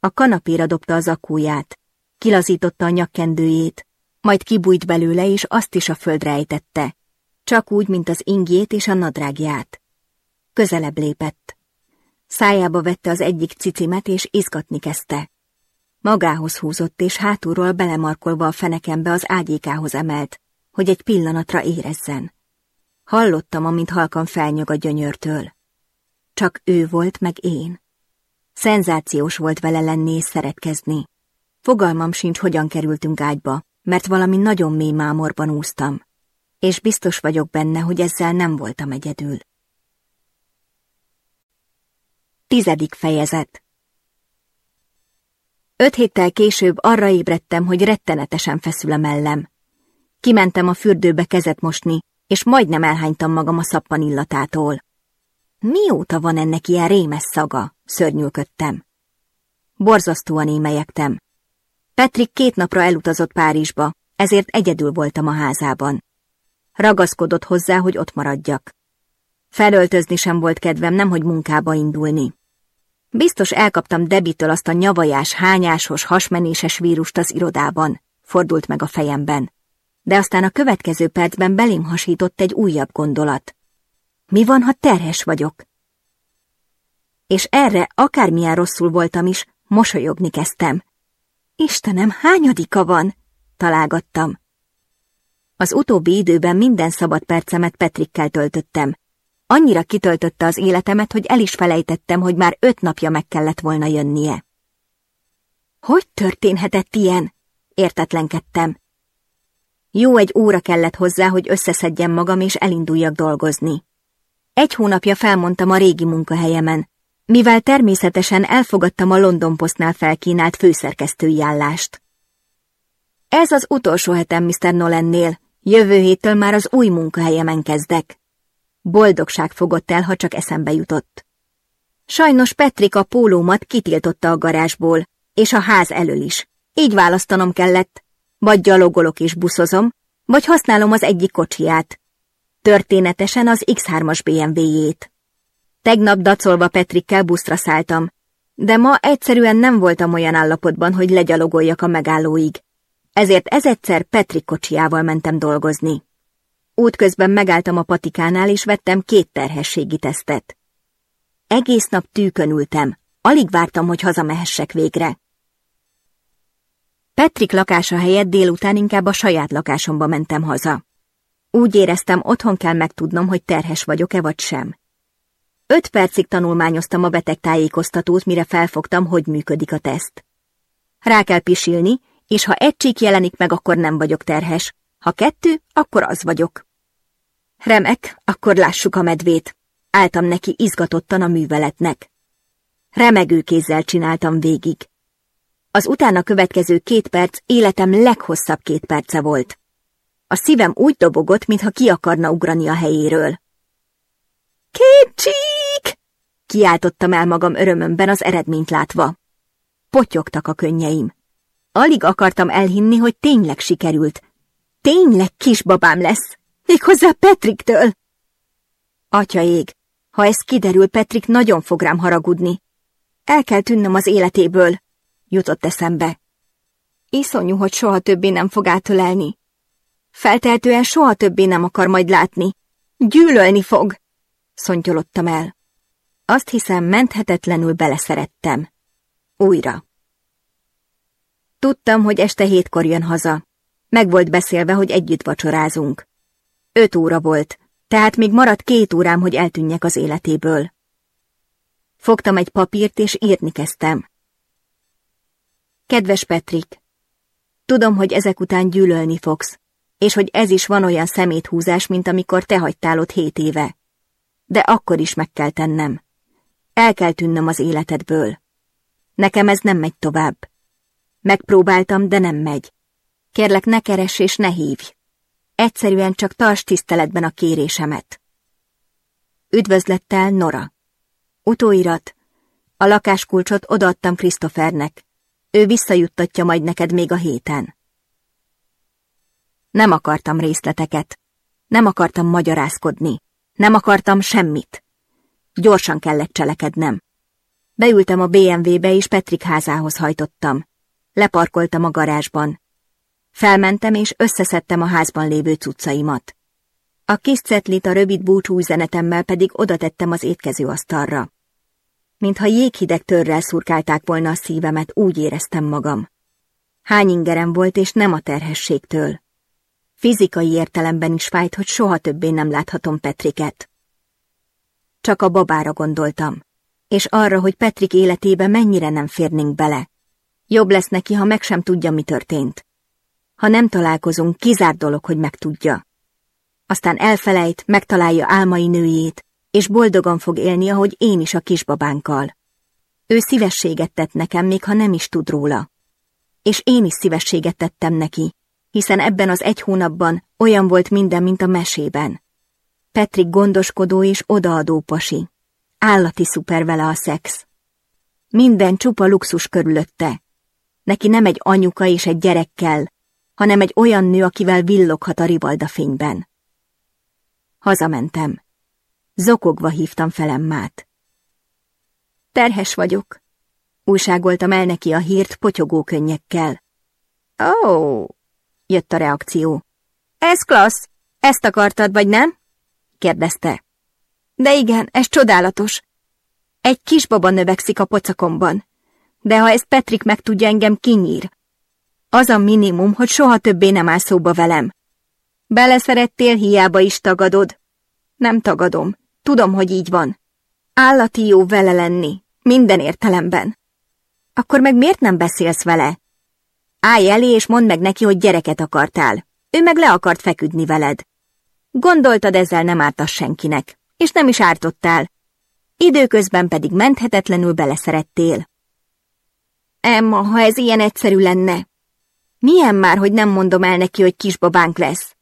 A: A kanapéra dobta az akúját, kilazította a nyakkendőjét, majd kibújt belőle, és azt is a földre ejtette, csak úgy, mint az ingjét és a nadrágját. Közelebb lépett. Szájába vette az egyik cicimet, és izgatni kezdte. Magához húzott, és hátulról belemarkolva a fenekembe az ágyékához emelt, hogy egy pillanatra érezzen. Hallottam, amint halkan felnyög a gyönyörtől. Csak ő volt, meg én. Szenzációs volt vele lenni és szeretkezni. Fogalmam sincs, hogyan kerültünk ágyba, mert valami nagyon mély mámorban úsztam és biztos vagyok benne, hogy ezzel nem voltam egyedül. Tizedik fejezet Öt héttel később arra ébredtem, hogy rettenetesen feszül a mellem. Kimentem a fürdőbe kezet mosni, és majdnem elhánytam magam a szappan illatától. Mióta van ennek ilyen rémes szaga? szörnyűködtem. Borzasztóan émelyektem. Petrik két napra elutazott Párizsba, ezért egyedül voltam a házában. Ragaszkodott hozzá, hogy ott maradjak. Felöltözni sem volt kedvem, nemhogy munkába indulni. Biztos elkaptam Debitől azt a nyavajás, hányásos, hasmenéses vírust az irodában, fordult meg a fejemben. De aztán a következő percben belém hasított egy újabb gondolat. Mi van, ha terhes vagyok? És erre, akármilyen rosszul voltam is, mosolyogni kezdtem. Istenem, hányadika van? Találgattam. Az utóbbi időben minden szabad percemet Petrikkel töltöttem. Annyira kitöltötte az életemet, hogy el is felejtettem, hogy már öt napja meg kellett volna jönnie. Hogy történhetett ilyen? Értetlenkedtem. Jó egy óra kellett hozzá, hogy összeszedjem magam és elinduljak dolgozni. Egy hónapja felmondtam a régi munkahelyemen, mivel természetesen elfogadtam a London Postnál felkínált főszerkesztői állást. Ez az utolsó hetem Mr. Nolennél, Jövő héttől már az új munkahelyemen kezdek. Boldogság fogott el, ha csak eszembe jutott. Sajnos Petrik a pólómat kitiltotta a garázsból, és a ház elől is. Így választanom kellett. Vagy gyalogolok és buszozom, vagy használom az egyik kocsiját. Történetesen az X3-as BMW-jét. Tegnap dacolva Petrikkel buszra szálltam, de ma egyszerűen nem voltam olyan állapotban, hogy legyalogoljak a megállóig ezért egyszer Petri kocsiával mentem dolgozni. Útközben megálltam a patikánál, és vettem két terhességi tesztet. Egész nap tűkön ültem, alig vártam, hogy hazamehessek végre. Petrik lakása helyett délután inkább a saját lakásomba mentem haza. Úgy éreztem, otthon kell megtudnom, hogy terhes vagyok-e vagy sem. Öt percig tanulmányoztam a beteg tájékoztatót, mire felfogtam, hogy működik a teszt. Rá kell pisilni, és ha egy csík jelenik meg, akkor nem vagyok terhes. Ha kettő, akkor az vagyok. Remek, akkor lássuk a medvét. Áltam neki izgatottan a műveletnek. Remegő kézzel csináltam végig. Az utána következő két perc életem leghosszabb két perce volt. A szívem úgy dobogott, mintha ki akarna ugrani a helyéről. Két csík! Kiáltottam el magam örömömben az eredményt látva. Potyogtak a könnyeim. Alig akartam elhinni, hogy tényleg sikerült. Tényleg kisbabám lesz, méghozzá Petriktől. Atya ég, ha ez kiderül, Petrik nagyon fog rám haragudni. El kell tűnnöm az életéből, jutott eszembe. Iszonyú, hogy soha többé nem fog átölelni. Feltehetően soha többé nem akar majd látni. Gyűlölni fog, szontyolottam el. Azt hiszem, menthetetlenül beleszerettem. Újra. Tudtam, hogy este hétkor jön haza. Meg volt beszélve, hogy együtt vacsorázunk. Öt óra volt, tehát még maradt két órám, hogy eltűnjek az életéből. Fogtam egy papírt, és írni kezdtem. Kedves Petrik, tudom, hogy ezek után gyűlölni fogsz, és hogy ez is van olyan szeméthúzás, mint amikor te hagytál ott hét éve. De akkor is meg kell tennem. El kell tűnnöm az életedből. Nekem ez nem megy tovább. Megpróbáltam, de nem megy. Kérlek, ne keress és ne hívj. Egyszerűen csak tarts tiszteletben a kérésemet. Üdvözlettel, Nora. Utóirat. A lakáskulcsot odaadtam Krisztofernek. Ő visszajuttatja majd neked még a héten. Nem akartam részleteket. Nem akartam magyarázkodni. Nem akartam semmit. Gyorsan kellett cselekednem. Beültem a BMW-be és Petrik házához hajtottam leparkoltam a garázsban. Felmentem és összeszedtem a házban lévő cuccaimat. A kis cetlit a rövid búcsú üzenetemmel pedig odatettem az étkezőasztalra. Mintha jéghideg törrel szurkálták volna a szívemet, úgy éreztem magam. Hány ingerem volt, és nem a terhességtől. Fizikai értelemben is fájt, hogy soha többé nem láthatom Petriket. Csak a babára gondoltam, és arra, hogy Petrik életébe mennyire nem férnénk bele, Jobb lesz neki, ha meg sem tudja, mi történt. Ha nem találkozunk, kizárt dolog, hogy megtudja. Aztán elfelejt, megtalálja álmai nőjét, és boldogan fog élni, ahogy én is a kisbabánkkal. Ő szívességet tett nekem, még ha nem is tud róla. És én is szívességet tettem neki, hiszen ebben az egy hónapban olyan volt minden, mint a mesében. Petrik gondoskodó és odaadó pasi. Állati szuper vele a szex. Minden csupa luxus körülötte, Neki nem egy anyuka és egy gyerek kell, hanem egy olyan nő, akivel villoghat a ribalda fényben. Hazamentem. Zokogva hívtam felem mát. Terhes vagyok. Újságoltam el neki a hírt potyogó könnyekkel. Ó, oh, jött a reakció. Ez klassz, ezt akartad, vagy nem? kérdezte. De igen, ez csodálatos. Egy kisbaba növekszik a pocakomban de ha ezt Petrik meg tudja engem kinyír. Az a minimum, hogy soha többé nem áll szóba velem. Beleszerettél, hiába is tagadod. Nem tagadom. Tudom, hogy így van. Állati jó vele lenni. Minden értelemben. Akkor meg miért nem beszélsz vele? Állj elé, és mondd meg neki, hogy gyereket akartál. Ő meg le akart feküdni veled. Gondoltad, ezzel nem ártasz senkinek, és nem is ártottál. Időközben pedig menthetetlenül beleszerettél. Emma, ha ez ilyen egyszerű lenne. Milyen már, hogy nem mondom el neki, hogy kisbabánk lesz.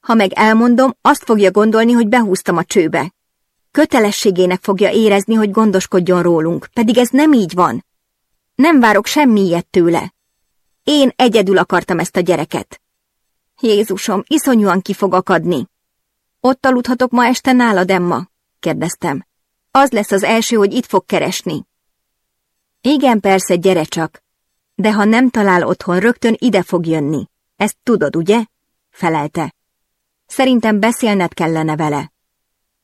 A: Ha meg elmondom, azt fogja gondolni, hogy behúztam a csőbe. Kötelességének fogja érezni, hogy gondoskodjon rólunk, pedig ez nem így van. Nem várok semmi ilyet tőle. Én egyedül akartam ezt a gyereket. Jézusom, iszonyúan ki fog akadni. Ott aludhatok ma este nálad, Emma? kérdeztem. Az lesz az első, hogy itt fog keresni. Igen, persze, gyere csak. De ha nem talál otthon, rögtön ide fog jönni. Ezt tudod, ugye? Felelte. Szerintem beszélned kellene vele.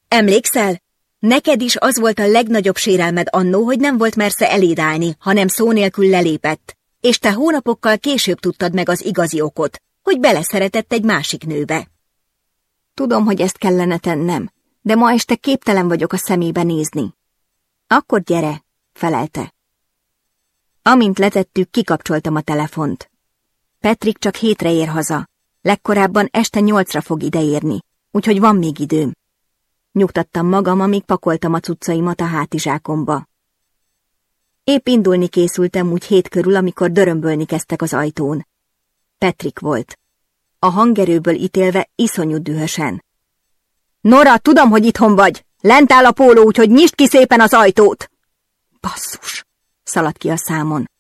A: Emlékszel? Neked is az volt a legnagyobb sérelmed annó, hogy nem volt mersze eléd állni, hanem szó nélkül lelépett. És te hónapokkal később tudtad meg az igazi okot, hogy beleszeretett egy másik nőbe. Tudom, hogy ezt kellene tennem, de ma este képtelen vagyok a szemébe nézni. Akkor gyere, felelte. Amint letettük, kikapcsoltam a telefont. Petrik csak hétre ér haza. Legkorábban este nyolcra fog ideérni, úgyhogy van még időm. Nyugtattam magam, amíg pakoltam a cuccaimat a hátizsákomba. Épp indulni készültem úgy hét körül, amikor dörömbölni kezdtek az ajtón. Petrik volt. A hangerőből ítélve iszonyú dühösen. Nora, tudom, hogy itthon vagy! Lent áll a póló, úgyhogy nyisd ki szépen az ajtót! Basszus! szaladt ki a számon.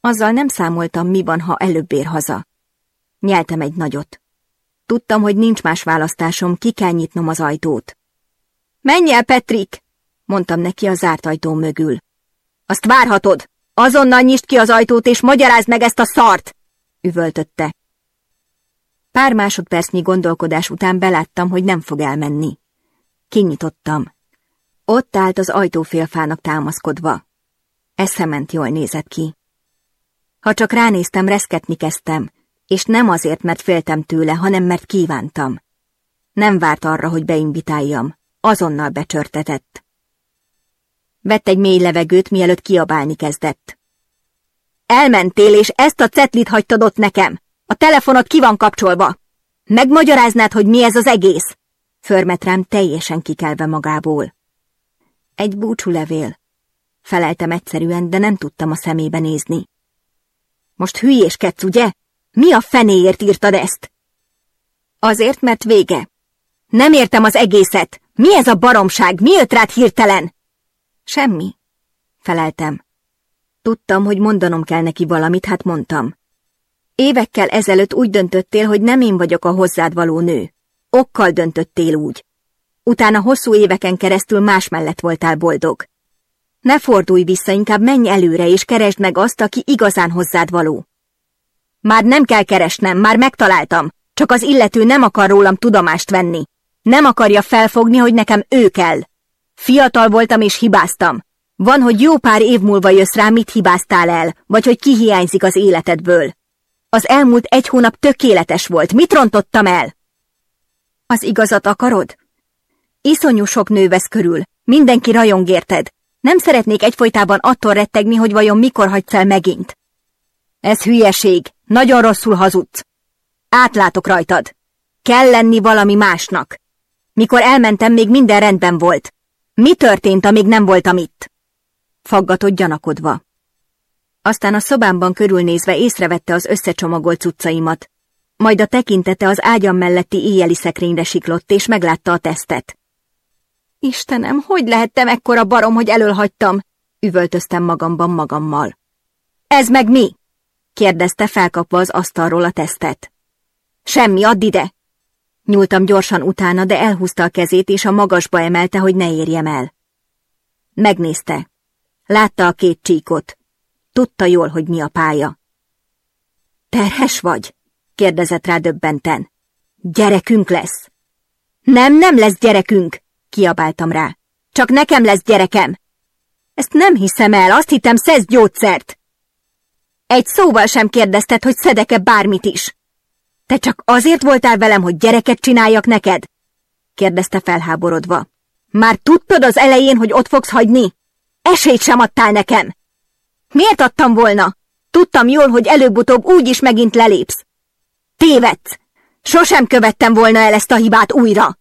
A: Azzal nem számoltam, mi van, ha előbb ér haza. Nyeltem egy nagyot. Tudtam, hogy nincs más választásom, ki kell nyitnom az ajtót. Menj el, Petrik! mondtam neki a zárt ajtó mögül. Azt várhatod! Azonnal nyisd ki az ajtót, és magyarázd meg ezt a szart! üvöltötte. Pár másodpercnyi gondolkodás után beláttam, hogy nem fog elmenni. Kinyitottam. Ott állt az ajtófélfának támaszkodva. Eszement jól nézett ki. Ha csak ránéztem, reszketni kezdtem, és nem azért, mert féltem tőle, hanem mert kívántam. Nem várt arra, hogy beinvitáljam. Azonnal becsörtetett. Vett egy mély levegőt, mielőtt kiabálni kezdett. Elmentél, és ezt a cetlit hagytad ott nekem. A telefonod ki van kapcsolva. Megmagyaráznád, hogy mi ez az egész? Förmet rám teljesen kikelve magából. Egy búcsúlevél, feleltem egyszerűen, de nem tudtam a szemébe nézni. Most hülyéskedsz, ugye? Mi a fenéért írtad ezt? Azért, mert vége. Nem értem az egészet. Mi ez a baromság? Mi jött rád hirtelen? Semmi, feleltem. Tudtam, hogy mondanom kell neki valamit, hát mondtam. Évekkel ezelőtt úgy döntöttél, hogy nem én vagyok a hozzád való nő. Okkal döntöttél úgy. Utána hosszú éveken keresztül más mellett voltál boldog. Ne fordulj vissza, inkább menj előre, és keresd meg azt, aki igazán hozzád való. Már nem kell keresnem, már megtaláltam, csak az illető nem akar rólam tudomást venni. Nem akarja felfogni, hogy nekem ő kell. Fiatal voltam és hibáztam. Van, hogy jó pár év múlva jössz rá, mit hibáztál el, vagy hogy ki hiányzik az életedből. Az elmúlt egy hónap tökéletes volt, mit rontottam el? Az igazat akarod? Iszonyú sok nő vesz körül, mindenki rajong érted, nem szeretnék egyfolytában attól rettegni, hogy vajon mikor hagysz el megint. Ez hülyeség, nagyon rosszul hazudsz. Átlátok rajtad. Kell lenni valami másnak. Mikor elmentem, még minden rendben volt. Mi történt, amíg nem voltam itt? Faggatott gyanakodva. Aztán a szobámban körülnézve észrevette az összecsomagolt cuccaimat. Majd a tekintete az ágyam melletti éjjeli szekrényre siklott, és meglátta a tesztet. Istenem, hogy lehettem ekkora barom, hogy elölhagytam? Üvöltöztem magamban magammal. Ez meg mi? kérdezte felkapva az asztalról a tesztet. Semmi, add ide! Nyúltam gyorsan utána, de elhúzta a kezét, és a magasba emelte, hogy ne érjem el. Megnézte. Látta a két csíkot. Tudta jól, hogy mi a pálya. Terhes vagy? kérdezett rá döbbenten. Gyerekünk lesz. Nem, nem lesz gyerekünk, Kiabáltam rá. Csak nekem lesz gyerekem! Ezt nem hiszem el, azt hittem szesz gyógyszert! Egy szóval sem kérdezted, hogy szedek-e bármit is. Te csak azért voltál velem, hogy gyereket csináljak neked? kérdezte felháborodva. Már tudtad az elején, hogy ott fogsz hagyni? Esélyt sem adtál nekem! Miért adtam volna? Tudtam jól, hogy előbb-utóbb úgy is megint lelépsz. Tévedsz! Sosem követtem volna el ezt a hibát újra!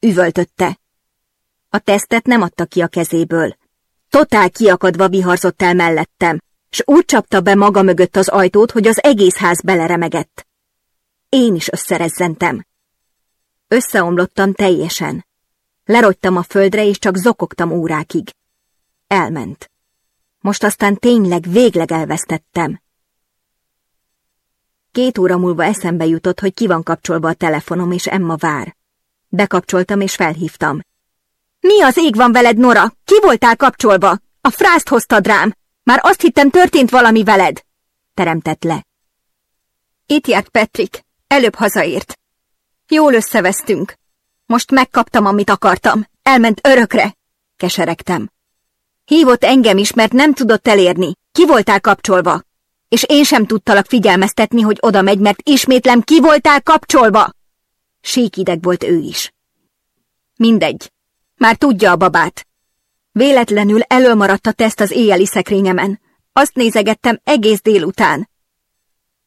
A: Üvöltötte. A tesztet nem adta ki a kezéből. Totál kiakadva viharzott el mellettem, s úgy csapta be maga mögött az ajtót, hogy az egész ház beleremegett. Én is összerezzentem. Összeomlottam teljesen. Lerogytam a földre, és csak zokogtam órákig. Elment. Most aztán tényleg végleg elvesztettem. Két óra múlva eszembe jutott, hogy ki van kapcsolva a telefonom, és Emma vár. Bekapcsoltam és felhívtam. Mi az ég van veled, Nora? Ki voltál kapcsolva? A frászt hoztad rám. Már azt hittem, történt valami veled. Teremtett le. Itt járt Petrik. Előbb hazaért. Jól összevesztünk. Most megkaptam, amit akartam. Elment örökre. Keseregtem. Hívott engem is, mert nem tudott elérni. Ki voltál kapcsolva? És én sem tudtalak figyelmeztetni, hogy oda megy, mert ismétlem, ki voltál kapcsolva? Síkideg volt ő is. Mindegy. Már tudja a babát. Véletlenül előmaradt a teszt az éjjeli szekrényemen. Azt nézegettem egész délután.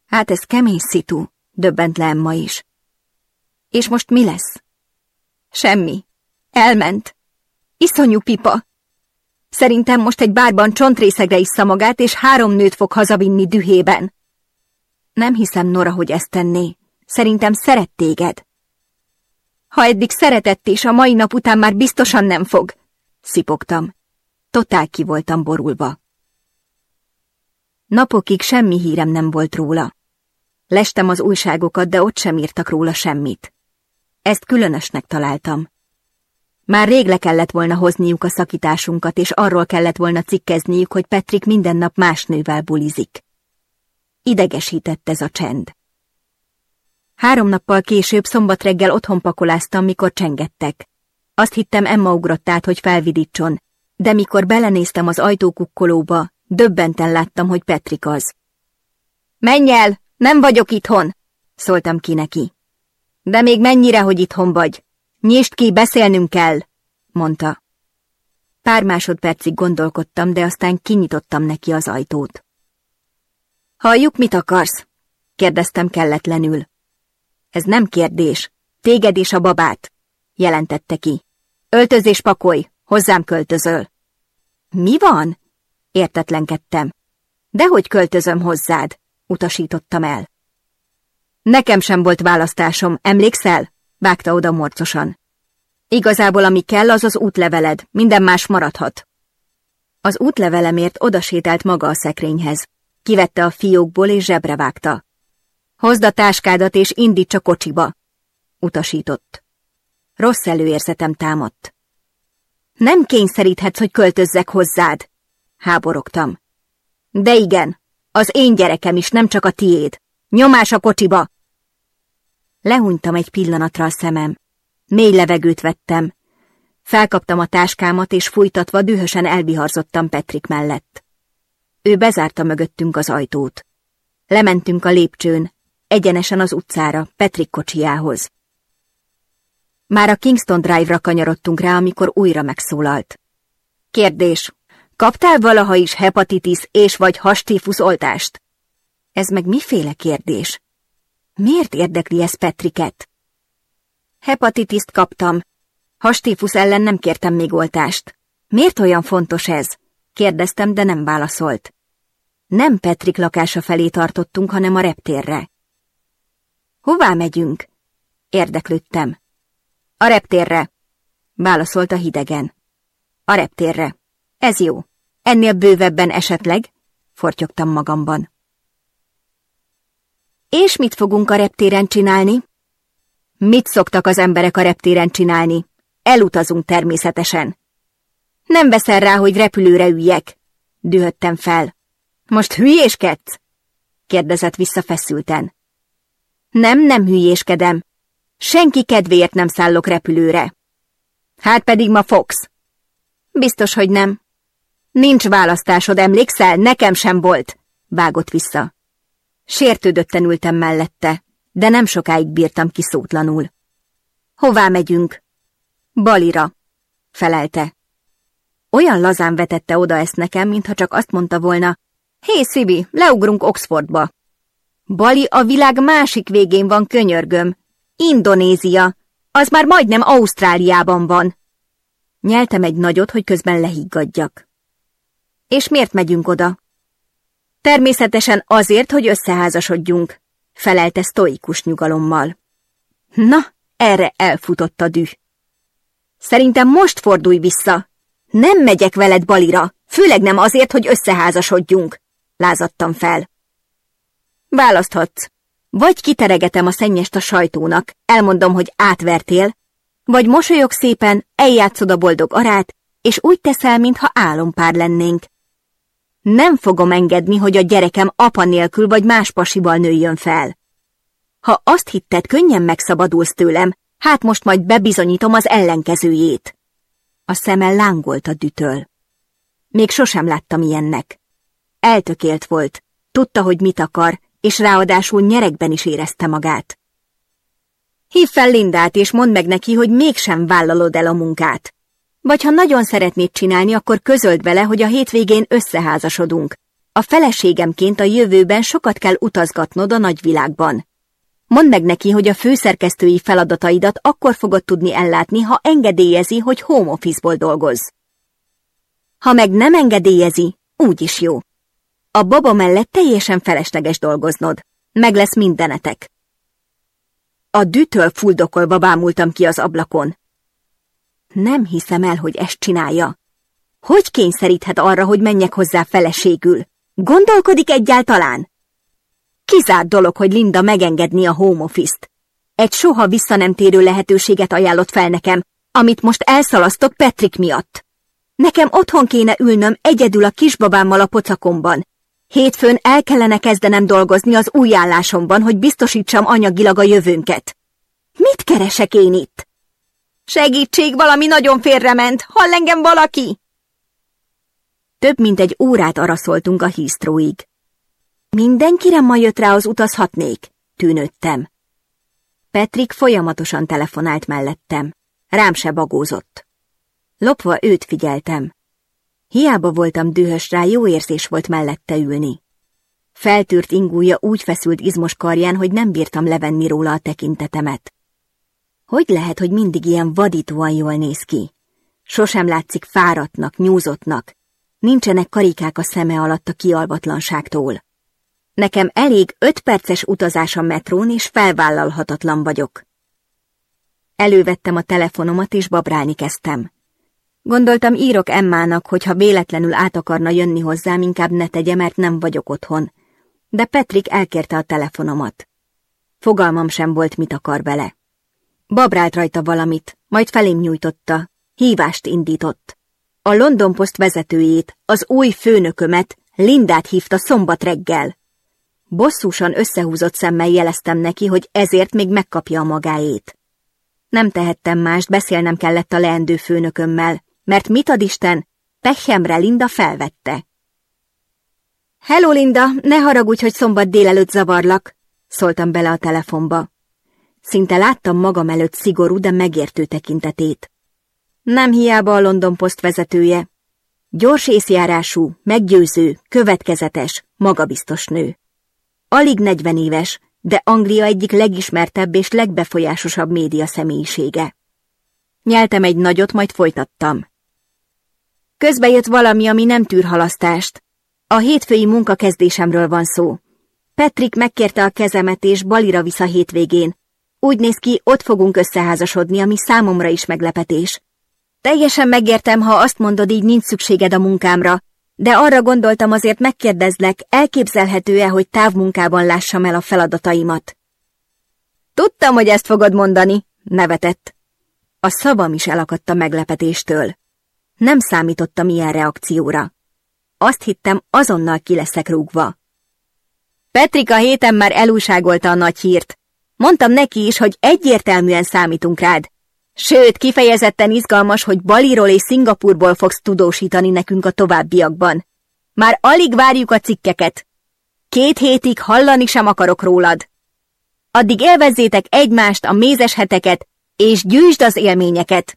A: Hát ez kemény szitu, döbbent le Emma is. És most mi lesz? Semmi. Elment. Iszonyú pipa. Szerintem most egy bárban csontrészegre iszza magát, és három nőt fog hazavinni dühében. Nem hiszem, Nora, hogy ezt tenné. Szerintem szeret téged. Ha eddig szeretett és a mai nap után már biztosan nem fog, szipogtam. Totál ki voltam borulva. Napokig semmi hírem nem volt róla. Lestem az újságokat, de ott sem írtak róla semmit. Ezt különösnek találtam. Már rég le kellett volna hozniuk a szakításunkat, és arról kellett volna cikkezniük, hogy Petrik minden nap más nővel bulizik. Idegesített ez a csend. Három nappal később szombat reggel otthon pakoláztam, mikor csengettek. Azt hittem, Emma ugrott át, hogy felvidítson, de mikor belenéztem az ajtókukkolóba, döbbenten láttam, hogy Petrik az. Menj el, nem vagyok itthon, szóltam ki neki. De még mennyire, hogy itthon vagy? Nyisd ki, beszélnünk kell, mondta. Pár másodpercig gondolkodtam, de aztán kinyitottam neki az ajtót. Halljuk, mit akarsz? kérdeztem kelletlenül. Ez nem kérdés. Téged és a babát, jelentette ki. Öltözés pakolj, hozzám költözöl. Mi van? Értetlenkedtem. Dehogy költözöm hozzád, utasítottam el. Nekem sem volt választásom, emlékszel? Vágta oda morcosan. Igazából ami kell, az az útleveled, minden más maradhat. Az útlevelemért odasétált maga a szekrényhez. Kivette a fiókból és zsebre vágta. Hozd a táskádat és indíts a kocsiba, utasított. Rossz előérzetem támadt. Nem kényszeríthetsz, hogy költözzek hozzád, háborogtam. De igen, az én gyerekem is, nem csak a tiéd. Nyomás a kocsiba! Lehúnytam egy pillanatra a szemem. Mély levegőt vettem. Felkaptam a táskámat, és fújtatva dühösen elbiharzottam Petrik mellett. Ő bezárta mögöttünk az ajtót. Lementünk a lépcsőn, Egyenesen az utcára, Petrik kocsiához. Már a Kingston Drive-ra kanyarodtunk rá, amikor újra megszólalt. Kérdés. Kaptál valaha is hepatitis és vagy hastífusz oltást? Ez meg miféle kérdés? Miért érdekli ez Petriket? Hepatitiszt kaptam. Hastífusz ellen nem kértem még oltást. Miért olyan fontos ez? Kérdeztem, de nem válaszolt. Nem Petrik lakása felé tartottunk, hanem a reptérre. Hová megyünk? Érdeklődtem. A reptérre, válaszolta hidegen. A reptérre. Ez jó. Ennél bővebben esetleg, fortyogtam magamban. És mit fogunk a reptéren csinálni? Mit szoktak az emberek a reptéren csinálni? Elutazunk természetesen. Nem veszel rá, hogy repülőre üljek, dühöttem fel. Most hülyéskedsz? kérdezett vissza feszülten. Nem, nem hülyéskedem. Senki kedvéért nem szállok repülőre. Hát pedig ma fogsz. Biztos, hogy nem. Nincs választásod, emlékszel? Nekem sem volt. Vágott vissza. Sértődötten ültem mellette, de nem sokáig bírtam ki szótlanul. Hová megyünk? Balira, felelte. Olyan lazán vetette oda ezt nekem, mintha csak azt mondta volna, hé, Szibi, leugrunk Oxfordba. Bali a világ másik végén van, könyörgöm. Indonézia. Az már majdnem Ausztráliában van. Nyeltem egy nagyot, hogy közben lehiggadjak. És miért megyünk oda? Természetesen azért, hogy összeházasodjunk, felelte sztoikus nyugalommal. Na, erre elfutott a düh. Szerintem most fordulj vissza. Nem megyek veled balira, főleg nem azért, hogy összeházasodjunk, lázadtam fel. Választhatsz. Vagy kiteregetem a szennyest a sajtónak, elmondom, hogy átvertél, vagy mosolyog szépen, eljátszod a boldog arát, és úgy teszel, mintha álompár lennénk. Nem fogom engedni, hogy a gyerekem apa nélkül vagy más pasival nőjön fel. Ha azt hitted, könnyen megszabadulsz tőlem, hát most majd bebizonyítom az ellenkezőjét. A szeme lángolt a dütöl. Még sosem láttam ilyennek. Eltökélt volt, tudta, hogy mit akar, és ráadásul nyerekben is érezte magát. Hív fel Lindát, és mondd meg neki, hogy mégsem vállalod el a munkát. Vagy ha nagyon szeretnéd csinálni, akkor közöld vele, hogy a hétvégén összeházasodunk. A feleségemként a jövőben sokat kell utazgatnod a nagyvilágban. Mondd meg neki, hogy a főszerkesztői feladataidat akkor fogod tudni ellátni, ha engedélyezi, hogy home office-ból dolgozz. Ha meg nem engedélyezi, úgy is jó. A baba mellett teljesen felesleges dolgoznod. Meg lesz mindenetek. A dűtől fuldokolva bámultam ki az ablakon. Nem hiszem el, hogy ezt csinálja. Hogy kényszeríthet arra, hogy menjek hozzá feleségül? Gondolkodik egyáltalán? Kizárt dolog, hogy Linda megengedni a home office-t. Egy soha vissza nem térő lehetőséget ajánlott fel nekem, amit most elszalasztok Petrik miatt. Nekem otthon kéne ülnöm egyedül a kisbabámmal a pocakomban, Hétfőn el kellene kezdenem dolgozni az új állásomban, hogy biztosítsam anyagilag a jövőnket. Mit keresek én itt? Segítség, valami nagyon félrement! Hall engem valaki! Több mint egy órát araszoltunk a hisztróig. Mindenkire ma jött rá az utazhatnék, tűnődtem. Petrik folyamatosan telefonált mellettem. Rám se bagózott. Lopva őt figyeltem. Hiába voltam dühös rá, jó érzés volt mellette ülni. Feltűrt ingúja úgy feszült izmos karján, hogy nem bírtam levenni róla a tekintetemet. Hogy lehet, hogy mindig ilyen vadítóan jól néz ki? Sosem látszik fáradtnak, nyúzottnak. Nincsenek karikák a szeme alatt a kialvatlanságtól. Nekem elég öt perces utazás a metrón, és felvállalhatatlan vagyok. Elővettem a telefonomat, és babrálni kezdtem. Gondoltam, írok Emmának, hogy ha véletlenül át akarna jönni hozzám, inkább ne tegye, mert nem vagyok otthon. De Petrik elkérte a telefonomat. Fogalmam sem volt, mit akar vele. Babrált rajta valamit, majd felém nyújtotta. Hívást indított. A London Post vezetőjét, az új főnökömet, Lindát hívta szombat reggel. Bosszúsan összehúzott szemmel jeleztem neki, hogy ezért még megkapja a magáét. Nem tehettem mást, beszélnem kellett a leendő főnökömmel, mert mit ad Isten, pehemre Linda felvette. Hello, Linda, ne haragudj, hogy szombat délelőtt zavarlak, szóltam bele a telefonba. Szinte láttam magam előtt szigorú, de megértő tekintetét. Nem hiába a London Post vezetője. Gyors észjárású, meggyőző, következetes, magabiztos nő. Alig 40 éves, de Anglia egyik legismertebb és legbefolyásosabb média személyisége. Nyeltem egy nagyot, majd folytattam. Közbe jött valami, ami nem tűr halasztást. A hétfői munkakezdésemről van szó. Petrik megkérte a kezemet és balira vissza hétvégén. Úgy néz ki, ott fogunk összeházasodni, ami számomra is meglepetés. Teljesen megértem, ha azt mondod, így nincs szükséged a munkámra, de arra gondoltam azért megkérdezlek, elképzelhető-e, hogy távmunkában lássam el a feladataimat. Tudtam, hogy ezt fogod mondani, nevetett. A szavam is elakadt a meglepetéstől. Nem számítottam ilyen reakcióra. Azt hittem, azonnal ki leszek rúgva. Petrika héten már elúságolta a nagy hírt. Mondtam neki is, hogy egyértelműen számítunk rád. Sőt, kifejezetten izgalmas, hogy Baliról és Szingapurból fogsz tudósítani nekünk a továbbiakban. Már alig várjuk a cikkeket. Két hétig hallani sem akarok rólad. Addig élvezzétek egymást a mézes heteket, és gyűjtsd az élményeket!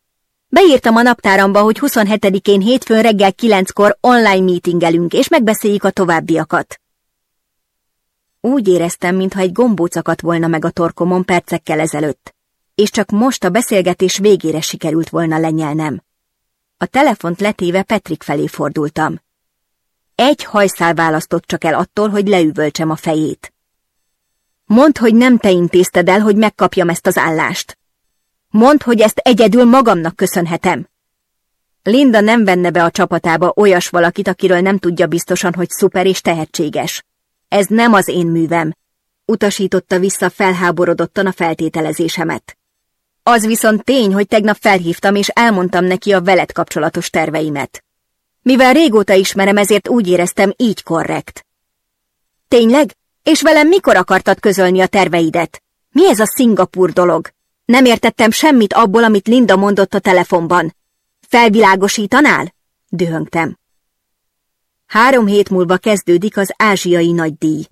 A: Beírtam a naptáramba, hogy 27-én hétfőn reggel 9-kor online meetingelünk, és megbeszéljük a továbbiakat. Úgy éreztem, mintha egy gombócakat volna meg a torkomon percekkel ezelőtt, és csak most a beszélgetés végére sikerült volna lenyelnem. A telefont letéve Petrik felé fordultam. Egy hajszál választott csak el attól, hogy leüvöltsem a fejét. Mondd, hogy nem te intézted el, hogy megkapjam ezt az állást. Mondd, hogy ezt egyedül magamnak köszönhetem. Linda nem venne be a csapatába olyas valakit, akiről nem tudja biztosan, hogy szuper és tehetséges. Ez nem az én művem, utasította vissza felháborodottan a feltételezésemet. Az viszont tény, hogy tegnap felhívtam és elmondtam neki a veled kapcsolatos terveimet. Mivel régóta ismerem, ezért úgy éreztem így korrekt. Tényleg? És velem mikor akartad közölni a terveidet? Mi ez a Szingapur dolog? Nem értettem semmit abból, amit Linda mondott a telefonban. Felvilágosítanál? Dühöngtem. Három hét múlva kezdődik az ázsiai díj.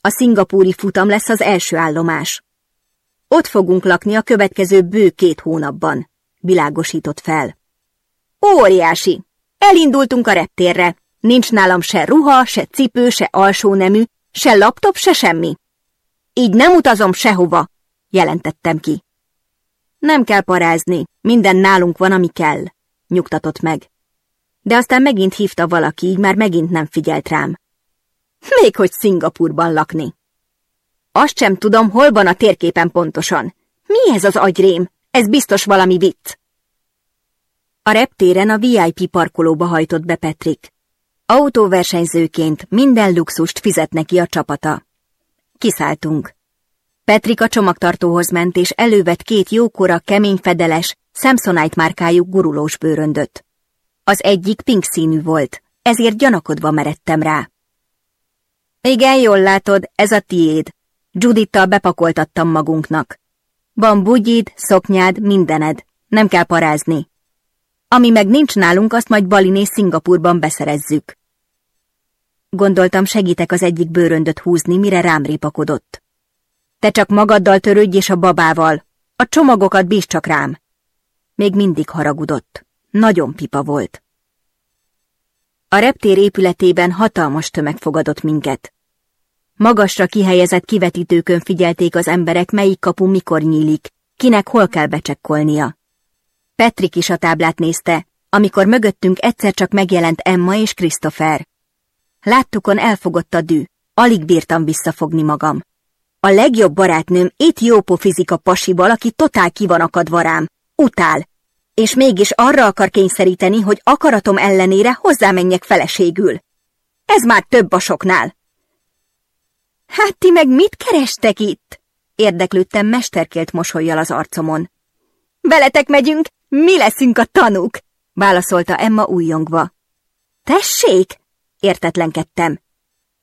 A: A szingapúri futam lesz az első állomás. Ott fogunk lakni a következő bő két hónapban, világosított fel. Óriási! Elindultunk a reptérre. Nincs nálam se ruha, se cipő, se alsó nemű, se laptop, se semmi. Így nem utazom sehova, jelentettem ki. Nem kell parázni, minden nálunk van, ami kell, nyugtatott meg. De aztán megint hívta valaki, így már megint nem figyelt rám. Még hogy Szingapurban lakni. Azt sem tudom, hol van a térképen pontosan. Mi ez az agyrém? Ez biztos valami vicc. A reptéren a VIP parkolóba hajtott be Petrik. Autóversenyzőként minden luxust fizet neki a csapata. Kiszálltunk. Petrik a csomagtartóhoz ment, és elővett két jókora, kemény fedeles, Samsonite márkájuk gurulós bőröndöt. Az egyik pink színű volt, ezért gyanakodva meredtem rá. Igen, jól látod, ez a tiéd. Judittal bepakoltattam magunknak. Van bugyid, szoknyád, mindened. Nem kell parázni. Ami meg nincs nálunk, azt majd és Szingapurban beszerezzük. Gondoltam, segítek az egyik bőröndöt húzni, mire rám répakodott. Te csak magaddal törődj és a babával. A csomagokat bíz csak rám. Még mindig haragudott. Nagyon pipa volt. A reptér épületében hatalmas tömeg fogadott minket. Magasra kihelyezett kivetítőkön figyelték az emberek, melyik kapu mikor nyílik, kinek hol kell becsekkolnia. Petrik is a táblát nézte, amikor mögöttünk egyszer csak megjelent Emma és Christopher. Láttukon elfogott a dű, alig bírtam visszafogni magam. A legjobb barátnőm étiópo fizika pasival, aki totál ki van akadva rám. Utál. És mégis arra akar kényszeríteni, hogy akaratom ellenére hozzámenjek feleségül. Ez már több a soknál. Hát ti meg mit kerestek itt? Érdeklődtem mesterkélt mosolyjal az arcomon. Veletek megyünk, mi leszünk a tanúk, válaszolta Emma újjongva. Tessék, értetlenkedtem.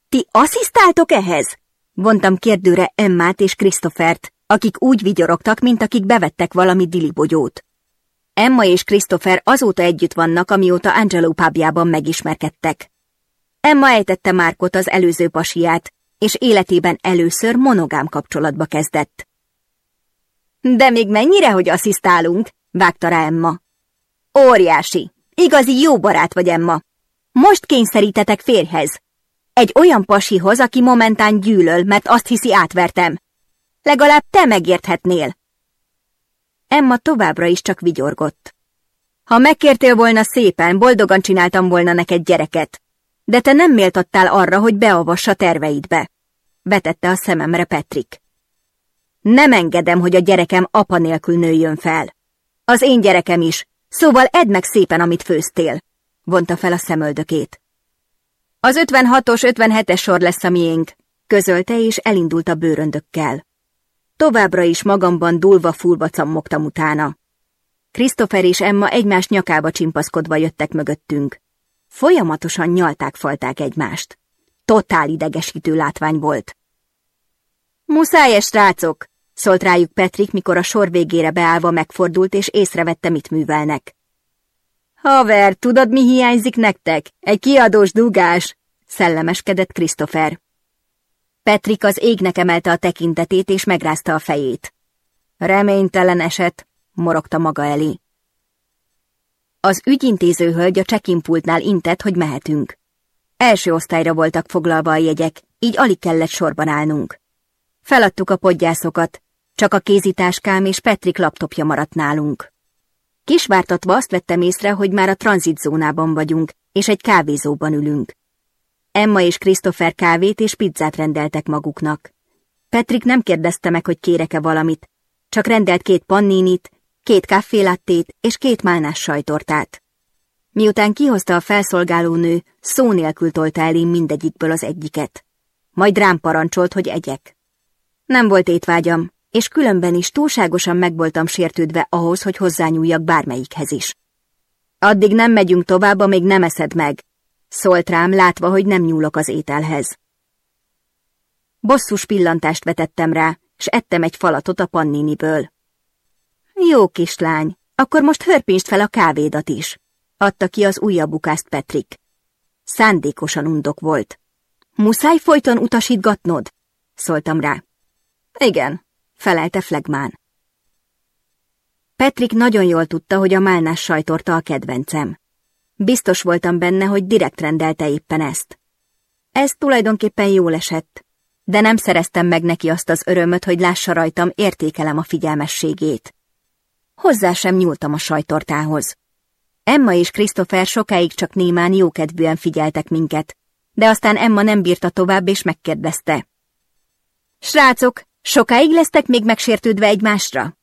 A: Ti asszisztáltok ehhez? Vontam kérdőre Emmát és Krisztofert, akik úgy vigyorogtak, mint akik bevettek valami dilibogyót. Emma és Christopher azóta együtt vannak, amióta Angelo pábjában megismerkedtek. Emma ejtette Márkot az előző pasiát, és életében először monogám kapcsolatba kezdett. De még mennyire, hogy asszisztálunk? vágta rá Emma. Óriási! Igazi jó barát vagy, Emma! Most kényszerítetek férhez, egy olyan pasihoz, aki momentán gyűlöl, mert azt hiszi átvertem. Legalább te megérthetnél. Emma továbbra is csak vigyorgott. Ha megkértél volna szépen, boldogan csináltam volna neked gyereket, de te nem méltattál arra, hogy beavassa terveidbe. Vetette a szememre Petrik. Nem engedem, hogy a gyerekem apa nélkül nőjön fel. Az én gyerekem is, szóval edd meg szépen, amit főztél, vonta fel a szemöldökét. Az 56-os, 57-es sor lesz a miénk, közölte és elindult a bőröndökkel. Továbbra is magamban dulva-fúlva cammogtam utána. Christopher és Emma egymás nyakába csimpaszkodva jöttek mögöttünk. Folyamatosan nyalták-falták egymást. Totál idegesítő látvány volt. Muszáj, srácok! szólt rájuk Petrik, mikor a sor végére beállva megfordult és észrevette, mit művelnek. Haver, tudod, mi hiányzik nektek? Egy kiadós dugás! Szellemeskedett Christopher. Petrik az égnek emelte a tekintetét és megrázta a fejét. Reménytelen eset, morogta maga elé. Az ügyintéző hölgy a csekinpultnál intett, hogy mehetünk. Első osztályra voltak foglalva a jegyek, így alig kellett sorban állnunk. Feladtuk a podgyászokat, csak a kézitáskám és Petrik laptopja maradt nálunk. Kisvártatva azt vettem észre, hogy már a tranzitzónában vagyunk, és egy kávézóban ülünk. Emma és Christopher kávét és pizzát rendeltek maguknak. Petrik nem kérdezte meg, hogy kérek-e valamit, csak rendelt két panninit, két kávélattét és két málnás sajtortát. Miután kihozta a felszolgálónő, szó nélkül tolta én mindegyikből az egyiket. Majd rám parancsolt, hogy egyek. Nem volt étvágyam, és különben is túlságosan meg voltam sértődve ahhoz, hogy hozzányúljak bármelyikhez is. Addig nem megyünk tovább, amíg nem eszed meg, szólt rám, látva, hogy nem nyúlok az ételhez. Bosszus pillantást vetettem rá, s ettem egy falatot a panniniből. Jó kislány, akkor most hörpinst fel a kávédat is, adta ki az újabb bukást Petrik. Szándékosan undok volt. Muszáj folyton utasítgatnod? szóltam rá. Igen, felelte Flegmán. Petrik nagyon jól tudta, hogy a málnás sajtorta a kedvencem. Biztos voltam benne, hogy direkt rendelte éppen ezt. Ez tulajdonképpen jól esett, de nem szereztem meg neki azt az örömöt, hogy lássa rajtam, értékelem a figyelmességét. Hozzá sem nyúltam a sajtortához. Emma és Christopher sokáig csak némán jókedvűen figyeltek minket, de aztán Emma nem bírta tovább és megkérdezte. Srácok, Sokáig lesztek még megsértődve egymásra?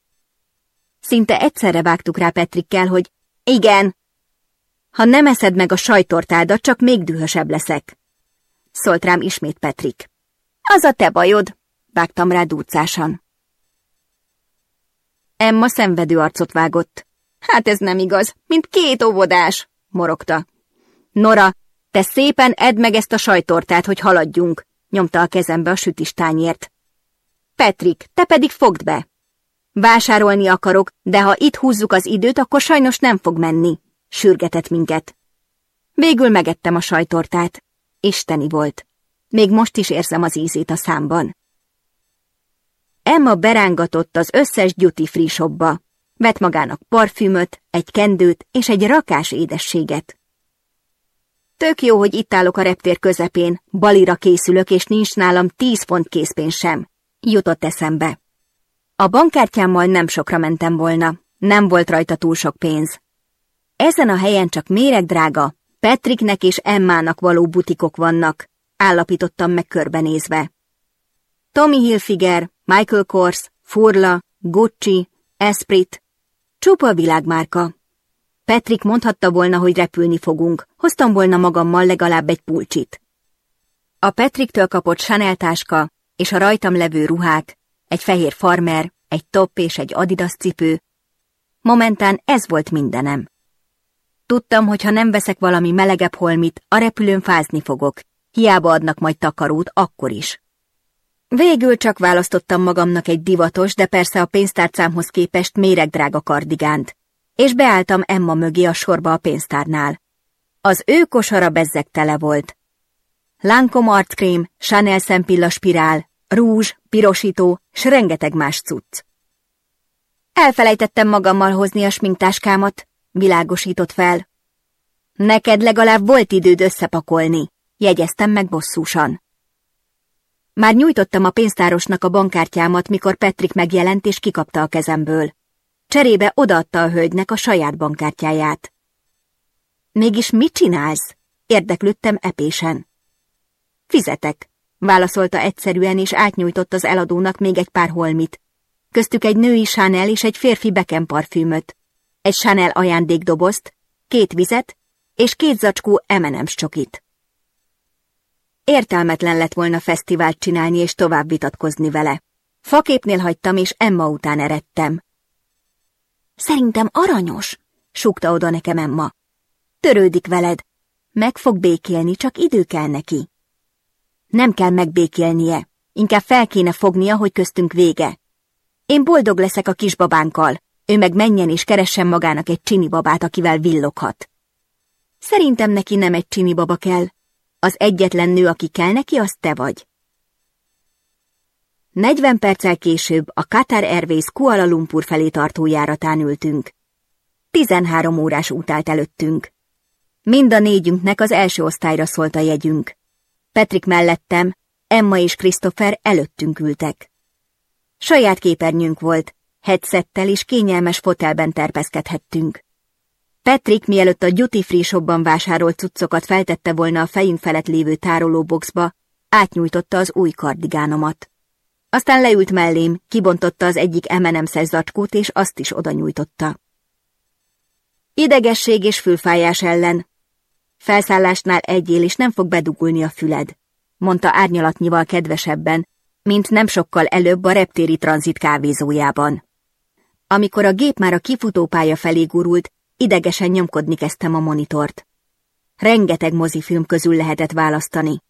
A: Szinte egyszerre vágtuk rá Petrikkel, hogy igen. Ha nem eszed meg a sajtortádat, csak még dühösebb leszek. Szólt rám ismét Petrik. Az a te bajod, vágtam rá dúcásan. Emma szenvedő arcot vágott. Hát ez nem igaz, mint két óvodás, morogta. Nora, te szépen edd meg ezt a sajtortát, hogy haladjunk, nyomta a kezembe a sütistányért. Petrik, te pedig fogd be! Vásárolni akarok, de ha itt húzzuk az időt, akkor sajnos nem fog menni, sürgetett minket. Végül megettem a sajtortát. Isteni volt. Még most is érzem az ízét a számban. Emma berángatott az összes duty free shopba. Vett magának parfümöt, egy kendőt és egy rakás édességet. Tök jó, hogy itt állok a reptér közepén, balira készülök, és nincs nálam tíz font készpén sem jutott eszembe. A bankkártyámmal nem sokra mentem volna, nem volt rajta túl sok pénz. Ezen a helyen csak méreg drága. Petriknek és Emmának való butikok vannak, állapítottam meg körbenézve. Tommy Hilfiger, Michael Kors, Furla, Gucci, Esprit, csupa világmárka. Petrik mondhatta volna, hogy repülni fogunk, hoztam volna magammal legalább egy pulcsit. A Petriktől kapott Chanel táska és a rajtam levő ruhák, egy fehér farmer, egy top és egy adidas cipő. Momentán ez volt mindenem. Tudtam, hogy ha nem veszek valami melegebb holmit, a repülőn fázni fogok, hiába adnak majd takarót akkor is. Végül csak választottam magamnak egy divatos, de persze a pénztárcámhoz képest méregdrága kardigánt, és beálltam Emma mögé a sorba a pénztárnál. Az ő kosara bezzeg tele volt, Lancome arckrém, Chanel szempilla spirál, rúzs, pirosító, s rengeteg más cucc. Elfelejtettem magammal hozni a sminktáskámat, világosított fel. Neked legalább volt időd összepakolni, jegyeztem meg bosszúsan. Már nyújtottam a pénztárosnak a bankkártyámat, mikor Petrik megjelent és kikapta a kezemből. Cserébe odaadta a hölgynek a saját bankkártyáját. Mégis mit csinálsz? Érdeklődtem epésen. Fizetek, válaszolta egyszerűen, és átnyújtott az eladónak még egy pár holmit. Köztük egy női Chanel és egy férfi Beckham parfümöt, egy Chanel ajándékdobozt, két vizet és két zacskó M&M's csokit. Értelmetlen lett volna fesztivált csinálni és tovább vitatkozni vele. Faképnél hagytam, és Emma után eredtem. Szerintem aranyos, súgta oda nekem Emma. Törődik veled. Meg fog békélni, csak idő kell neki. Nem kell megbékélnie, inkább fel kéne fognia, hogy köztünk vége. Én boldog leszek a kisbabánkkal, ő meg menjen és keressen magának egy csini babát, akivel villoghat. Szerintem neki nem egy csini baba kell. Az egyetlen nő, aki kell neki, az te vagy. 40 perccel később a Qatar Airways Kuala Lumpur felé tartó járatán ültünk. 13 órás út állt előttünk. Mind a négyünknek az első osztályra szólt a jegyünk. Petrik mellettem, Emma és Christopher előttünk ültek. Saját képernyünk volt, headsettel és kényelmes fotelben terpeszkedhettünk. Petrik mielőtt a duty free shopban vásárolt cuccokat feltette volna a fejünk felett lévő tárolóboxba, átnyújtotta az új kardigánomat. Aztán leült mellém, kibontotta az egyik emenemszes zacskót, és azt is oda nyújtotta. Idegesség és fülfájás ellen, Felszállásnál egyél, és nem fog bedugulni a füled, mondta árnyalatnyival kedvesebben, mint nem sokkal előbb a reptéri tranzit kávézójában. Amikor a gép már a kifutópálya felé gurult, idegesen nyomkodni kezdtem a monitort. Rengeteg mozifilm közül lehetett választani.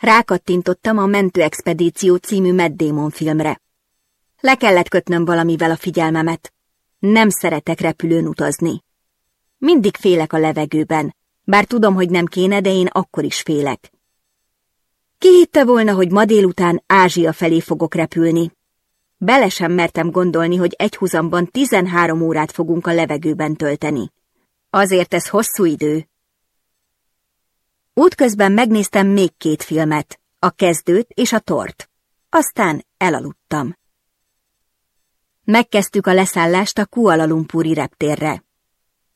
A: Rákattintottam a Mentő Expedíció című meddémon filmre. Le kellett kötnöm valamivel a figyelmemet. Nem szeretek repülőn utazni. Mindig félek a levegőben, bár tudom, hogy nem kéne, de én akkor is félek. Ki hitte volna, hogy ma délután Ázsia felé fogok repülni? Bele sem mertem gondolni, hogy egyhuzamban 13 órát fogunk a levegőben tölteni. Azért ez hosszú idő. Útközben megnéztem még két filmet, a kezdőt és a tort. Aztán elaludtam. Megkezdtük a leszállást a Kuala Lumpuri reptérre.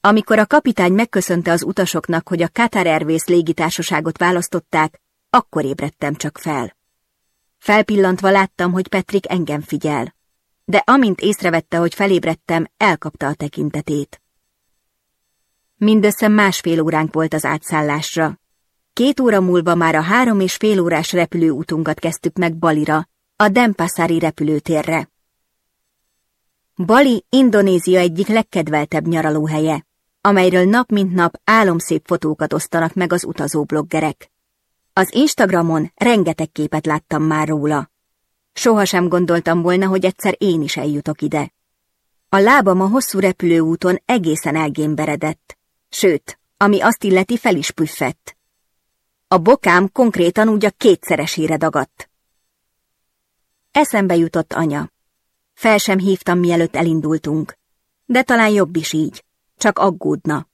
A: Amikor a kapitány megköszönte az utasoknak, hogy a Katar Airways légitársaságot választották, akkor ébredtem csak fel. Felpillantva láttam, hogy Petrik engem figyel, de amint észrevette, hogy felébredtem, elkapta a tekintetét. Mindössze másfél óránk volt az átszállásra. Két óra múlva már a három és fél órás repülőutunkat kezdtük meg Balira, a Dempasari repülőtérre. Bali Indonézia egyik legkedveltebb nyaralóhelye amelyről nap mint nap álomszép fotókat osztanak meg az utazó bloggerek. Az Instagramon rengeteg képet láttam már róla. Sohasem gondoltam volna, hogy egyszer én is eljutok ide. A lábam a hosszú repülőúton egészen elgémberedett, sőt, ami azt illeti fel is püffett. A bokám konkrétan úgy a kétszeresére dagadt. Eszembe jutott anya. Fel sem hívtam, mielőtt elindultunk, de talán jobb is így csak aggódna.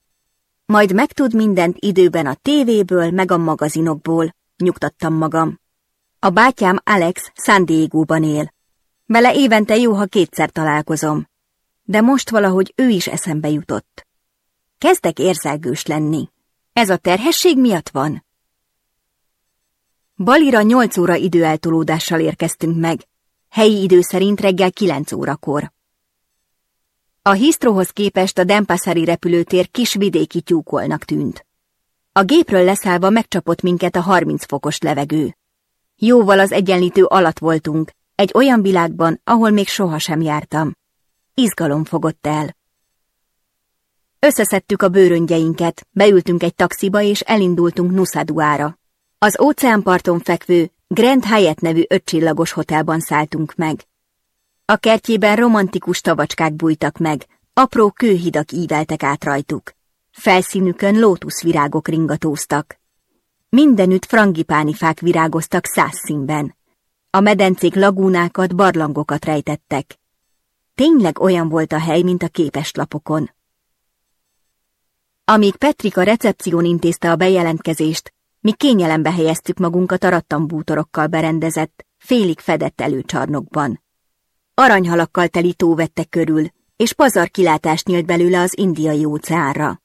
A: Majd megtud mindent időben a tévéből, meg a magazinokból, nyugtattam magam. A bátyám Alex San Diego-ban él. Vele évente jó, ha kétszer találkozom. De most valahogy ő is eszembe jutott. Kezdek érzelgős lenni. Ez a terhesség miatt van? Balira nyolc óra időeltolódással érkeztünk meg. Helyi idő szerint reggel kilenc órakor. A Hisztrohoz képest a Denpasszari repülőtér kis vidéki tyúkolnak tűnt. A gépről leszállva megcsapott minket a 30 fokos levegő. Jóval az egyenlítő alatt voltunk, egy olyan világban, ahol még sohasem jártam. Izgalom fogott el. Összeszedtük a bőröngyeinket, beültünk egy taxiba és elindultunk Nusaduára. Az óceánparton fekvő Grand Hyatt nevű ötcsillagos hotelban szálltunk meg. A kertjében romantikus tavacskák bújtak meg, apró kőhidak íveltek át rajtuk. Felszínükön lótuszvirágok ringatóztak. Mindenütt frangipáni fák virágoztak száz színben. A medencék lagúnákat, barlangokat rejtettek. Tényleg olyan volt a hely, mint a képeslapokon. Amíg Petrik a recepción intézte a bejelentkezést, mi kényelembe helyeztük magunkat a rattambútorokkal berendezett, félig fedett előcsarnokban. Aranyhalakkal teli tó vette körül, és pazar kilátást nyílt belőle az indiai óceánra.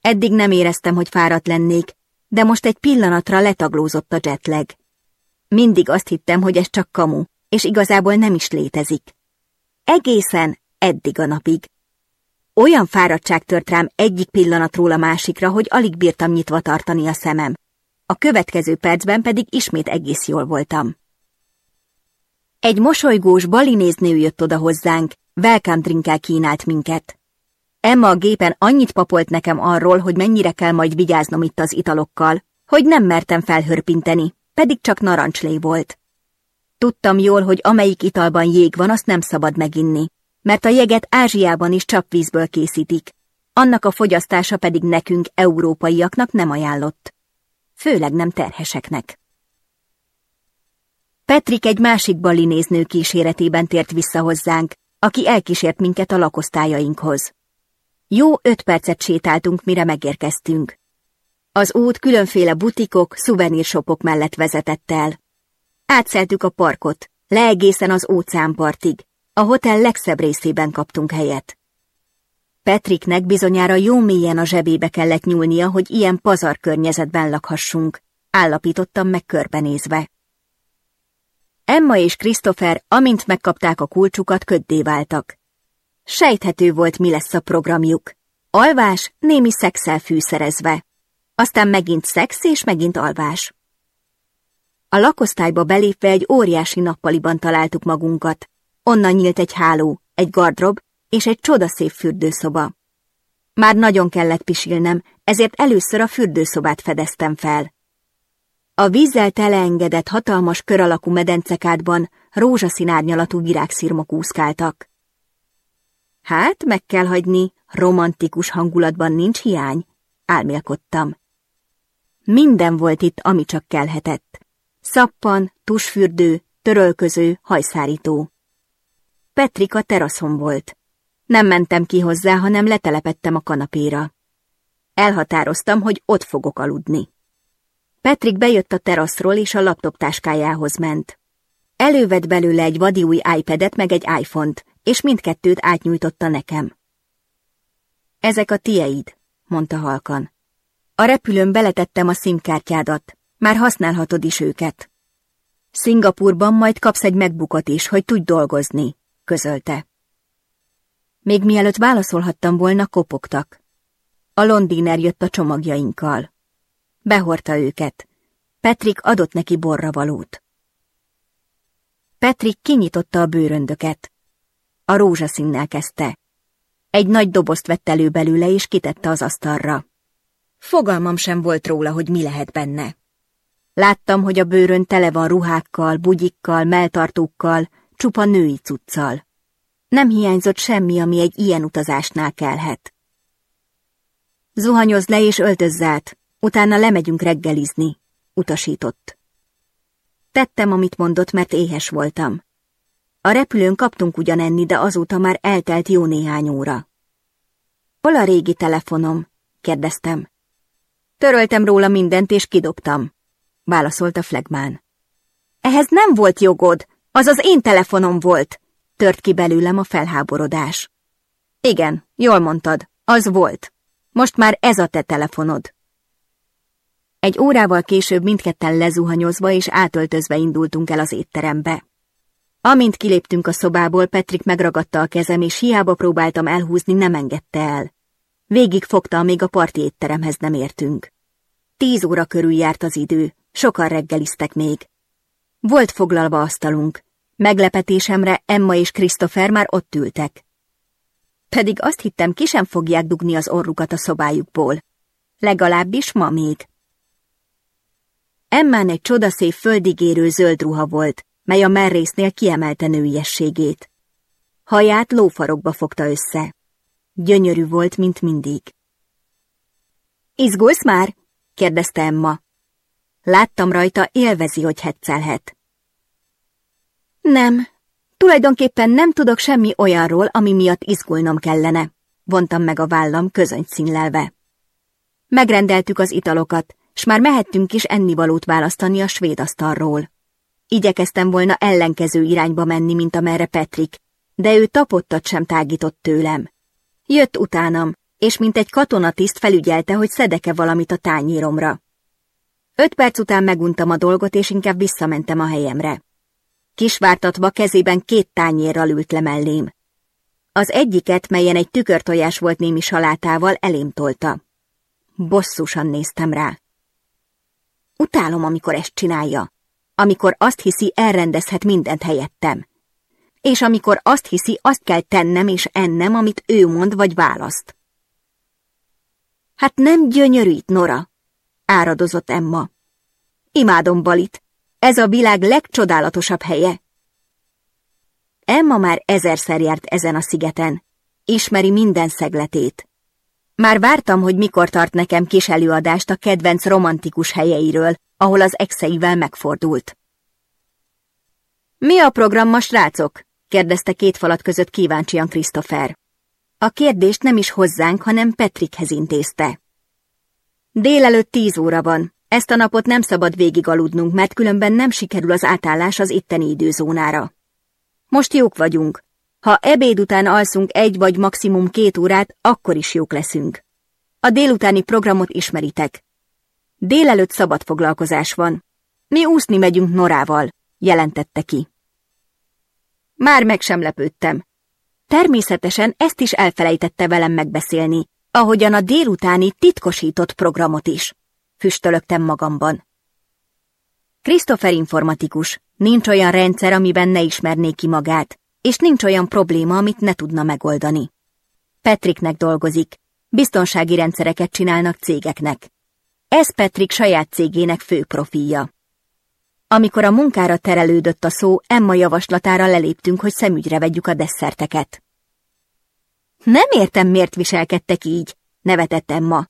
A: Eddig nem éreztem, hogy fáradt lennék, de most egy pillanatra letaglózott a jetlag. Mindig azt hittem, hogy ez csak kamu, és igazából nem is létezik. Egészen eddig a napig. Olyan fáradtság tört rám egyik pillanatról a másikra, hogy alig bírtam nyitva tartani a szemem. A következő percben pedig ismét egész jól voltam. Egy mosolygós balinéznő jött oda hozzánk, welcome drinkkel kínált minket. Emma a gépen annyit papolt nekem arról, hogy mennyire kell majd vigyáznom itt az italokkal, hogy nem mertem felhörpinteni, pedig csak narancslé volt. Tudtam jól, hogy amelyik italban jég van, azt nem szabad meginni, mert a jeget Ázsiában is csapvízből készítik, annak a fogyasztása pedig nekünk, európaiaknak nem ajánlott. Főleg nem terheseknek. Petrik egy másik balinéznő kíséretében tért vissza hozzánk, aki elkísért minket a lakosztályainkhoz. Jó öt percet sétáltunk, mire megérkeztünk. Az út különféle butikok, szuvenírsopok mellett vezetett el. Átszeltük a parkot, le egészen az óceánpartig. A hotel legszebb részében kaptunk helyet. Petriknek bizonyára jó mélyen a zsebébe kellett nyúlnia, hogy ilyen pazar környezetben lakhassunk, állapítottam meg körbenézve. Emma és Christopher, amint megkapták a kulcsukat, köddé váltak. Sejthető volt, mi lesz a programjuk. Alvás, némi szexel fűszerezve. Aztán megint szex és megint alvás. A lakosztályba belépve egy óriási nappaliban találtuk magunkat. Onnan nyílt egy háló, egy gardrob és egy csodaszép fürdőszoba. Már nagyon kellett pisilnem, ezért először a fürdőszobát fedeztem fel. A vízzel teleengedett hatalmas kör alakú medencekádban rózsaszín árnyalatú virágszirmok úszkáltak. Hát, meg kell hagyni, romantikus hangulatban nincs hiány, álmélkodtam. Minden volt itt, ami csak kelhetett. Szappan, tusfürdő, törölköző, hajszárító. Petrika teraszon volt. Nem mentem ki hozzá, hanem letelepettem a kanapéra. Elhatároztam, hogy ott fogok aludni. Patrick bejött a teraszról, és a laptop táskájához ment. Elővett belőle egy vadi új iPad-et meg egy iPhone-t, és mindkettőt átnyújtotta nekem. Ezek a tieid, mondta halkan. A repülőn beletettem a szimkártyádat, már használhatod is őket. Szingapurban majd kapsz egy megbukat is, hogy tudj dolgozni, közölte. Még mielőtt válaszolhattam volna, kopogtak. A Londiner jött a csomagjainkkal behorta őket. Petrik adott neki borravalót. Petrik kinyitotta a bőröndöket. A rózsaszínnel kezdte. Egy nagy dobozt vett elő belőle, és kitette az asztalra. Fogalmam sem volt róla, hogy mi lehet benne. Láttam, hogy a bőrön tele van ruhákkal, bugyikkal, melltartókkal, csupa női cuccal. Nem hiányzott semmi, ami egy ilyen utazásnál kelhet. Zuhanyoz le és öltözz át, Utána lemegyünk reggelizni, utasított. Tettem, amit mondott, mert éhes voltam. A repülőn kaptunk ugyanenni, de azóta már eltelt jó néhány óra. Hol a régi telefonom? kérdeztem. Töröltem róla mindent, és kidobtam, válaszolta Flegmán. Ehhez nem volt jogod, az az én telefonom volt, tört ki belőlem a felháborodás. Igen, jól mondtad, az volt. Most már ez a te telefonod. Egy órával később mindketten lezuhanyozva és átöltözve indultunk el az étterembe. Amint kiléptünk a szobából, Petrik megragadta a kezem, és hiába próbáltam elhúzni, nem engedte el. Végig fogta, amíg a parti étteremhez nem értünk. Tíz óra körül járt az idő, sokan reggeliztek még. Volt foglalva asztalunk. Meglepetésemre Emma és Christopher már ott ültek. Pedig azt hittem, ki sem fogják dugni az orrukat a szobájukból. Legalábbis ma még. Emmán egy csodaszép földigérő zöld ruha volt, mely a merrésznél kiemelte nőiességét. Haját lófarokba fogta össze. Gyönyörű volt, mint mindig. Izgulsz már? kérdezte Emma. Láttam rajta, élvezi, hogy heccelhet. Nem, tulajdonképpen nem tudok semmi olyanról, ami miatt izgulnom kellene, vontam meg a vállam közöny színlelve. Megrendeltük az italokat, s már mehettünk is ennivalót választani a svéd asztalról. Igyekeztem volna ellenkező irányba menni, mint amerre Petrik, de ő tapottat sem tágított tőlem. Jött utánam, és mint egy katonatiszt felügyelte, hogy szedeke valamit a tányíromra. Öt perc után meguntam a dolgot, és inkább visszamentem a helyemre. Kisvártatva kezében két tányérral ült le mellém. Az egyiket, melyen egy tükörtojás volt némi salátával, elém tolta. Bosszusan néztem rá. Utálom, amikor ezt csinálja, amikor azt hiszi, elrendezhet mindent helyettem. És amikor azt hiszi, azt kell tennem és ennem, amit ő mond vagy választ. Hát nem gyönyörű itt, Nora, áradozott Emma. Imádom Balit, ez a világ legcsodálatosabb helye. Emma már ezerszer járt ezen a szigeten, ismeri minden szegletét. Már vártam, hogy mikor tart nekem kis előadást a kedvenc romantikus helyeiről, ahol az exeivel megfordult. Mi a program ma, srácok? kérdezte két falat között kíváncsian Christopher. A kérdést nem is hozzánk, hanem Petrikhez intézte. Délelőtt tíz óra van. Ezt a napot nem szabad végigaludnunk, mert különben nem sikerül az átállás az itteni időzónára. Most jók vagyunk, ha ebéd után alszunk egy vagy maximum két órát, akkor is jók leszünk. A délutáni programot ismeritek. Délelőtt szabad foglalkozás van. Mi úszni megyünk Norával, jelentette ki. Már meg sem lepődtem. Természetesen ezt is elfelejtette velem megbeszélni, ahogyan a délutáni titkosított programot is. Füstölögtem magamban. Christopher informatikus, nincs olyan rendszer, amiben ne ismerné ki magát és nincs olyan probléma, amit ne tudna megoldani. Petriknek dolgozik, biztonsági rendszereket csinálnak cégeknek. Ez Petrik saját cégének fő profilja. Amikor a munkára terelődött a szó, Emma javaslatára leléptünk, hogy szemügyre vegyük a desszerteket. Nem értem, miért viselkedtek így, nevetett Emma.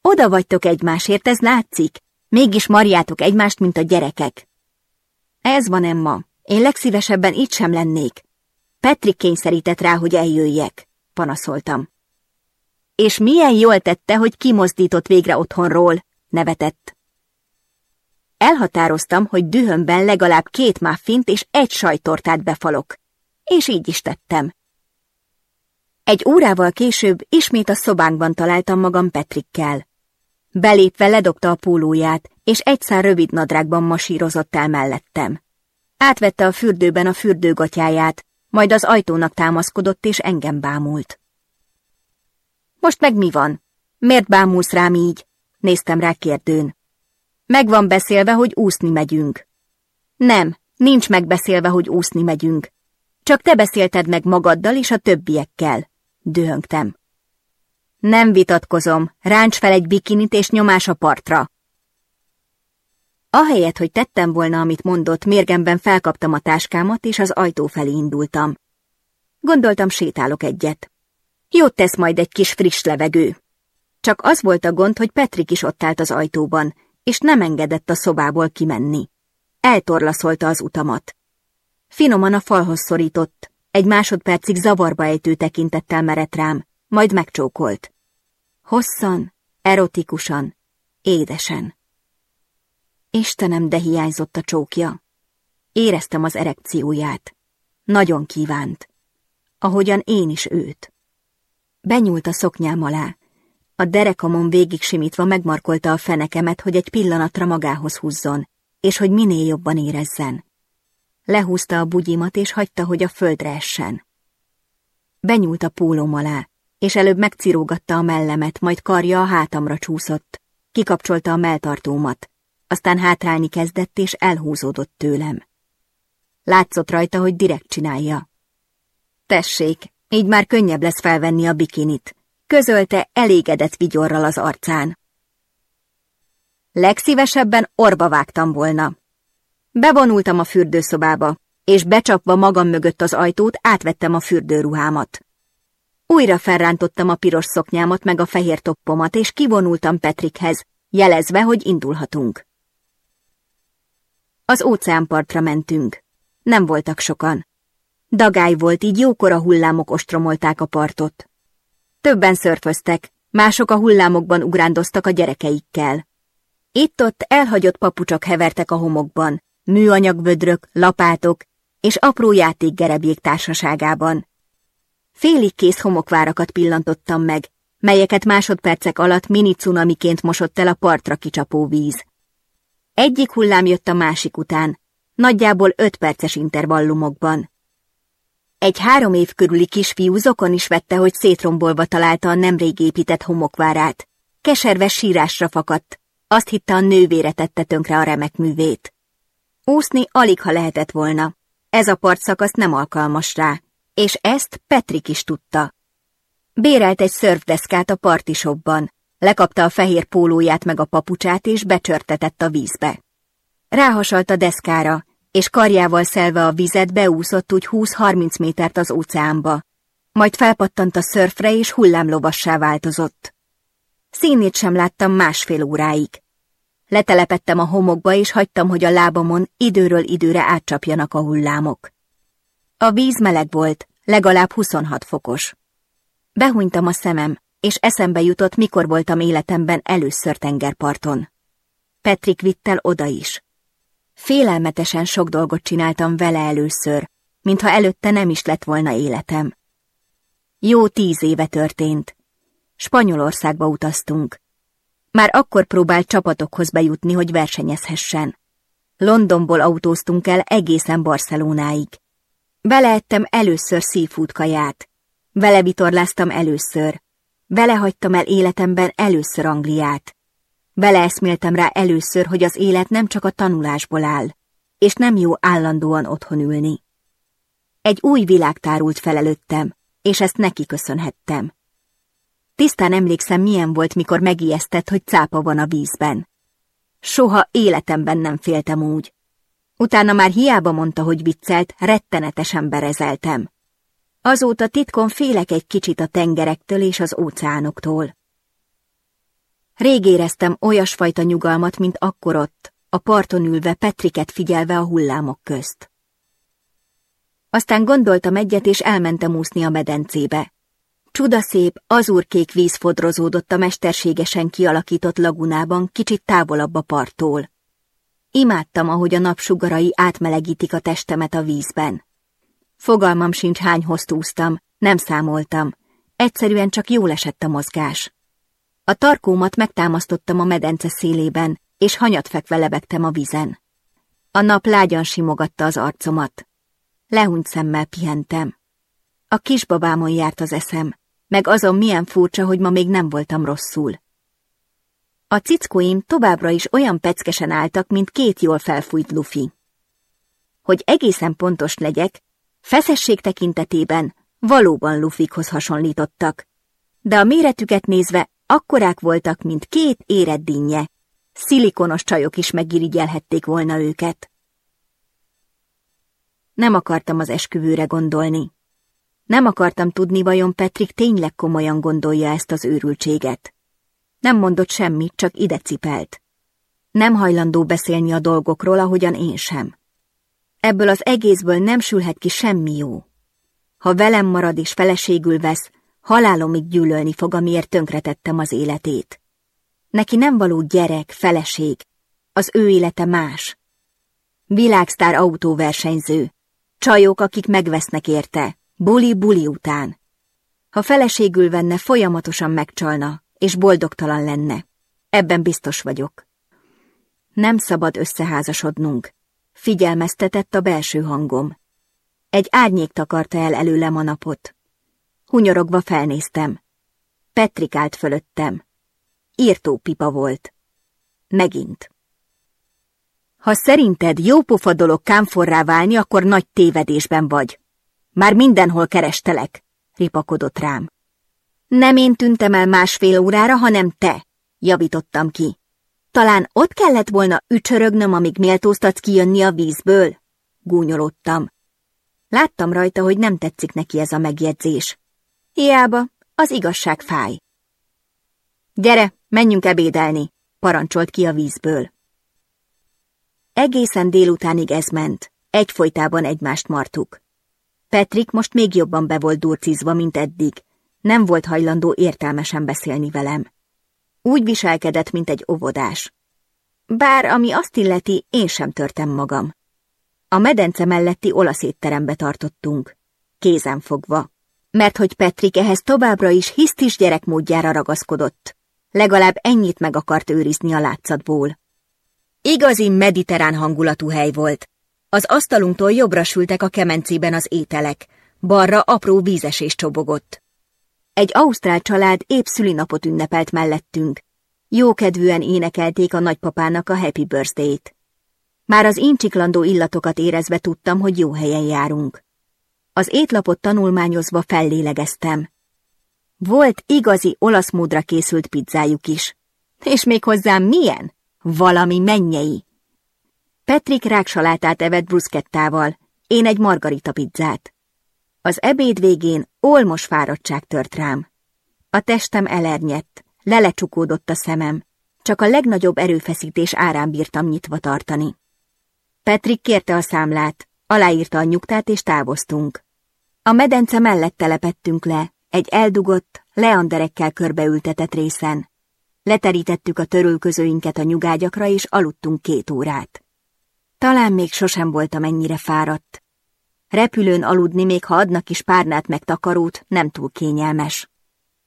A: Oda vagytok egymásért, ez látszik. Mégis marjátok egymást, mint a gyerekek. Ez van, Emma. Én legszívesebben itt sem lennék. Petrik kényszerített rá, hogy eljöjjek, panaszoltam. És milyen jól tette, hogy kimozdított végre otthonról, nevetett. Elhatároztam, hogy dühömben legalább két muffint és egy sajtortát befalok, és így is tettem. Egy órával később ismét a szobánkban találtam magam Petrikkel. Belépve ledobta a pólóját, és egyszer rövid nadrágban masírozott el mellettem. Átvette a fürdőben a fürdőgatyáját, majd az ajtónak támaszkodott és engem bámult. Most meg mi van? Miért bámulsz rám így? Néztem rá kérdőn. Meg van beszélve, hogy úszni megyünk. Nem, nincs megbeszélve, hogy úszni megyünk. Csak te beszélted meg magaddal és a többiekkel. Dühöngtem. Nem vitatkozom, ráncs fel egy bikinit és nyomás a partra. Ahelyett, hogy tettem volna, amit mondott, mérgemben felkaptam a táskámat, és az ajtó felé indultam. Gondoltam, sétálok egyet. Jót tesz majd egy kis friss levegő. Csak az volt a gond, hogy Petrik is ott állt az ajtóban, és nem engedett a szobából kimenni. Eltorlaszolta az utamat. Finoman a falhoz szorított, egy másodpercig zavarba ejtő tekintettel merett rám, majd megcsókolt. Hosszan, erotikusan, édesen. Istenem, de hiányzott a csókja. Éreztem az erekcióját. Nagyon kívánt. Ahogyan én is őt. Benyúlt a szoknyám alá. A derekamon végig simítva megmarkolta a fenekemet, hogy egy pillanatra magához húzzon, és hogy minél jobban érezzen. Lehúzta a bugyimat, és hagyta, hogy a földre essen. Benyúlt a pólóm alá, és előbb megcirógatta a mellemet, majd karja a hátamra csúszott. Kikapcsolta a melltartómat, aztán hátrálni kezdett és elhúzódott tőlem. Látszott rajta, hogy direkt csinálja. Tessék, így már könnyebb lesz felvenni a bikinit, közölte elégedett vigyorral az arcán. Legszívesebben orba vágtam volna. Bevonultam a fürdőszobába, és becsapva magam mögött az ajtót átvettem a fürdőruhámat. Újra felrántottam a piros szoknyámat meg a fehér toppomat, és kivonultam Petrikhez, jelezve, hogy indulhatunk. Az óceánpartra mentünk. Nem voltak sokan. Dagály volt, így jókora hullámok ostromolták a partot. Többen szörföztek, mások a hullámokban ugrándoztak a gyerekeikkel. Itt-ott elhagyott papucsok hevertek a homokban, műanyagbödrök, lapátok és apró játékgerebjék társaságában. Félig kész homokvárakat pillantottam meg, melyeket másodpercek alatt mini cunamiként mosott el a partra kicsapó víz. Egyik hullám jött a másik után, nagyjából öt perces intervallumokban. Egy három év körüli kisfiú zokon is vette, hogy szétrombolva találta a nemrég épített homokvárát. Keserves sírásra fakadt, azt hitte a nővére tette tönkre a remek művét. Úszni alig, ha lehetett volna. Ez a partszakasz nem alkalmas rá, és ezt Petrik is tudta. Bérelt egy szörfdeszkát a partisobban, Lekapta a fehér pólóját meg a papucsát, és becsörtetett a vízbe. Ráhasalt a deszkára, és karjával szelve a vizet beúszott úgy 20-30 métert az óceánba. Majd felpattant a szörfre, és hullámlovassá változott. Színét sem láttam másfél óráig. Letelepettem a homokba, és hagytam, hogy a lábamon időről időre átcsapjanak a hullámok. A víz meleg volt, legalább 26 fokos. Behunytam a szemem, és eszembe jutott, mikor voltam életemben először tengerparton. Petrik vitt el oda is. Félelmetesen sok dolgot csináltam vele először, mintha előtte nem is lett volna életem. Jó tíz éve történt. Spanyolországba utaztunk. Már akkor próbált csapatokhoz bejutni, hogy versenyezhessen. Londonból autóztunk el egészen Barcelonáig. Beleettem először seafood kaját. Vele vitorláztam először. Vele hagytam el életemben először Angliát. Vele eszméltem rá először, hogy az élet nem csak a tanulásból áll, és nem jó állandóan otthon ülni. Egy új világ tárult fel előttem, és ezt neki köszönhettem. Tisztán emlékszem, milyen volt, mikor megijesztett, hogy cápa van a vízben. Soha életemben nem féltem úgy. Utána már hiába mondta, hogy viccelt, rettenetesen berezeltem. Azóta titkon félek egy kicsit a tengerektől és az óceánoktól. Rég éreztem olyasfajta nyugalmat, mint akkor ott, a parton ülve Petriket figyelve a hullámok közt. Aztán gondoltam egyet, és elmentem úszni a medencébe. Csudaszép, azurkék víz fodrozódott a mesterségesen kialakított lagunában, kicsit távolabb a parttól. Imádtam, ahogy a napsugarai átmelegítik a testemet a vízben. Fogalmam sincs hány hoztúztam, nem számoltam. Egyszerűen csak jól esett a mozgás. A tarkómat megtámasztottam a medence szélében, és hanyatfekve lebegtem a vízen. A nap lágyan simogatta az arcomat. Lehúnyt szemmel pihentem. A kisbabámon járt az eszem, meg azon milyen furcsa, hogy ma még nem voltam rosszul. A cickóim továbbra is olyan peckesen álltak, mint két jól felfújt lufi. Hogy egészen pontos legyek, Feszesség tekintetében valóban lufikhoz hasonlítottak, de a méretüket nézve akkorák voltak, mint két érett Szilikonos csajok is megirigyelhették volna őket. Nem akartam az esküvőre gondolni. Nem akartam tudni, vajon Petrik tényleg komolyan gondolja ezt az őrültséget. Nem mondott semmit, csak ide cipelt. Nem hajlandó beszélni a dolgokról, ahogyan én sem. Ebből az egészből nem sülhet ki semmi jó. Ha velem marad és feleségül vesz, halálomig gyűlölni fog, amiért tönkretettem az életét. Neki nem való gyerek, feleség, az ő élete más. Világsztár autóversenyző, csajok, akik megvesznek érte, buli-buli után. Ha feleségül venne, folyamatosan megcsalna, és boldogtalan lenne. Ebben biztos vagyok. Nem szabad összeházasodnunk. Figyelmeztetett a belső hangom. Egy árnyék takarta el előlem a napot. Hunyorogva felnéztem. Petrik állt fölöttem. Írtó pipa volt. Megint. Ha szerinted pofa dolog kámforrá válni, akkor nagy tévedésben vagy. Már mindenhol kerestelek, ripakodott rám. Nem én tűntem el másfél órára, hanem te, javítottam ki. Talán ott kellett volna ücsörögnöm, amíg méltóztatsz kijönni a vízből? Gúnyolódtam. Láttam rajta, hogy nem tetszik neki ez a megjegyzés. Hiába, az igazság fáj. Gyere, menjünk ebédelni, parancsolt ki a vízből. Egészen délutánig ez ment, egyfolytában egymást martuk. Petrik most még jobban be volt durcizva, mint eddig. Nem volt hajlandó értelmesen beszélni velem. Úgy viselkedett, mint egy óvodás. Bár ami azt illeti, én sem törtem magam. A medence melletti olasz étterembe tartottunk, kézen fogva, mert hogy Petrik ehhez továbbra is hisztis gyerekmódjára ragaszkodott. Legalább ennyit meg akart őrizni a látszatból. Igazi mediterrán hangulatú hely volt. Az asztalunktól jobbra sültek a kemencében az ételek, balra apró vízesés csobogott. Egy ausztrál család épp szülinapot ünnepelt mellettünk. Jókedvűen énekelték a nagypapának a happy birthday-t. Már az incsiklandó illatokat érezve tudtam, hogy jó helyen járunk. Az étlapot tanulmányozva fellélegeztem. Volt igazi olasz módra készült pizzájuk is. És még hozzám milyen? Valami mennyei. Petrik ráksalátát evett bruszkettával, én egy margarita pizzát. Az ebéd végén olmos fáradtság tört rám. A testem elernyett, lelecsukódott a szemem, csak a legnagyobb erőfeszítés árán bírtam nyitva tartani. Petrik kérte a számlát, aláírta a nyugtát és távoztunk. A medence mellett telepettünk le, egy eldugott, leanderekkel körbeültetett részen. Leterítettük a törülközőinket a nyugágyakra és aludtunk két órát. Talán még sosem voltam ennyire fáradt, Repülőn aludni, még ha adnak is párnát meg takarót, nem túl kényelmes.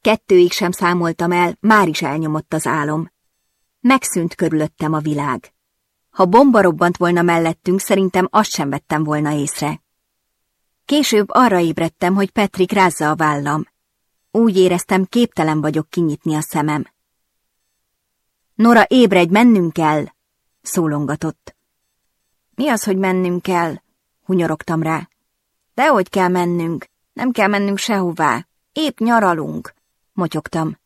A: Kettőig sem számoltam el, már is elnyomott az álom. Megszűnt körülöttem a világ. Ha bomba robbant volna mellettünk, szerintem azt sem vettem volna észre. Később arra ébredtem, hogy Petrik rázza a vállam. Úgy éreztem, képtelen vagyok kinyitni a szemem. Nora, ébredj, mennünk kell! szólongatott. Mi az, hogy mennünk kell? hunyorogtam rá. Dehogy kell mennünk, nem kell mennünk sehová, épp nyaralunk, motyogtam.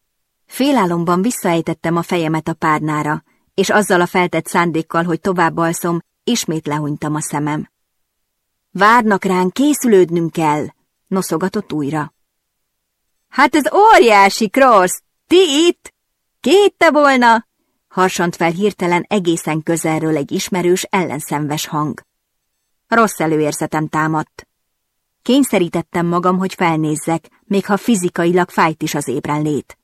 A: Félálomban visszaejtettem a fejemet a párnára, és azzal a feltett szándékkal, hogy tovább alszom, ismét lehúnytam a szemem. Várnak ránk, készülődnünk kell, noszogatott újra. Hát ez óriási, Krossz! Ti itt? Két volna? Harsant fel hirtelen egészen közelről egy ismerős, ellenszenves hang. Rossz előérzetem támadt. Kényszerítettem magam, hogy felnézzek, még ha fizikailag fájt is az ébrenlét.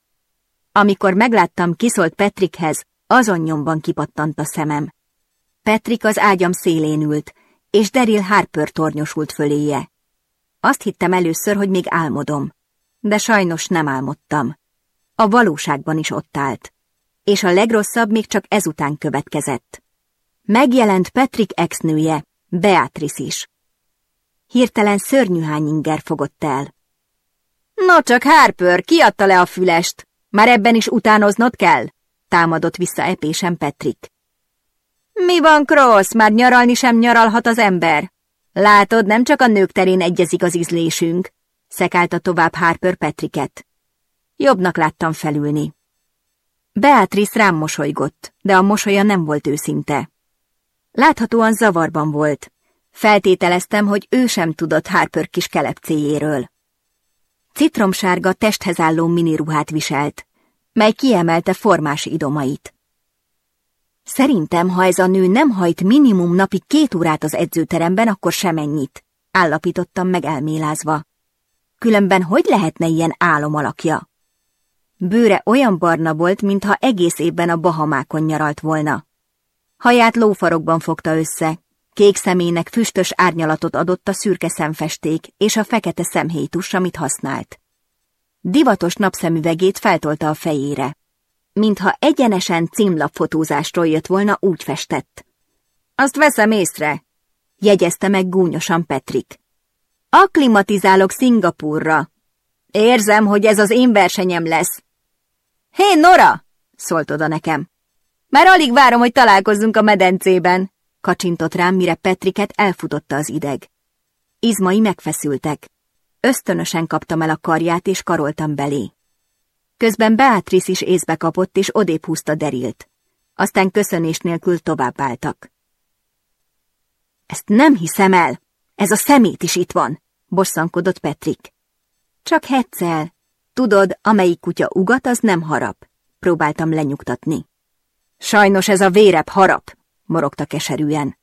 A: Amikor megláttam, kiszolt Petrikhez, azon nyomban kipattant a szemem. Petrik az ágyam szélén ült, és Deril Harper tornyosult föléje. Azt hittem először, hogy még álmodom, de sajnos nem álmodtam. A valóságban is ott állt, és a legrosszabb még csak ezután következett. Megjelent Petrik exnője, Beatrice is. Hirtelen hány inger fogott el. Na csak Harper, kiadta le a fülest? Már ebben is utánoznod kell? Támadott vissza epésen Petrik. Mi van, Cross? Már nyaralni sem nyaralhat az ember. Látod, nem csak a nők terén egyezik az ízlésünk, szekálta tovább Harper Petriket. Jobbnak láttam felülni. Beatrice rám mosolygott, de a mosolya nem volt őszinte. Láthatóan zavarban volt, Feltételeztem, hogy ő sem tudott Harper kis kelepcéjéről. Citromsárga testhez álló miniruhát viselt, mely kiemelte formás idomait. Szerintem, ha ez a nő nem hajt minimum napi két órát az edzőteremben, akkor ennyit, állapítottam meg elmélázva. Különben hogy lehetne ilyen álom alakja? Bőre olyan barna volt, mintha egész évben a Bahamákon nyaralt volna. Haját lófarokban fogta össze, Kék szemének füstös árnyalatot adott a szürke szemfesték és a fekete szemhétus, amit használt. Divatos napszemüvegét feltolta a fejére. Mintha egyenesen címlapfotózásról jött volna, úgy festett. Azt veszem észre, jegyezte meg gúnyosan Petrik. Aklimatizálok Szingapurra. Érzem, hogy ez az én versenyem lesz. Hé, Nora! szólt oda nekem. Már alig várom, hogy találkozzunk a medencében. Kacsintott rám, mire Petriket elfutotta az ideg. Izmai megfeszültek. Ösztönösen kaptam el a karját, és karoltam belé. Közben Beatrice is észbe kapott, és odébb húzta Derilt. Aztán köszönés nélkül továbbáltak. Ezt nem hiszem el! Ez a szemét is itt van! bosszankodott Petrik. Csak hetszel. Tudod, amelyik kutya ugat, az nem harap. Próbáltam lenyugtatni. Sajnos ez a vérebb harap, morogta keserűen.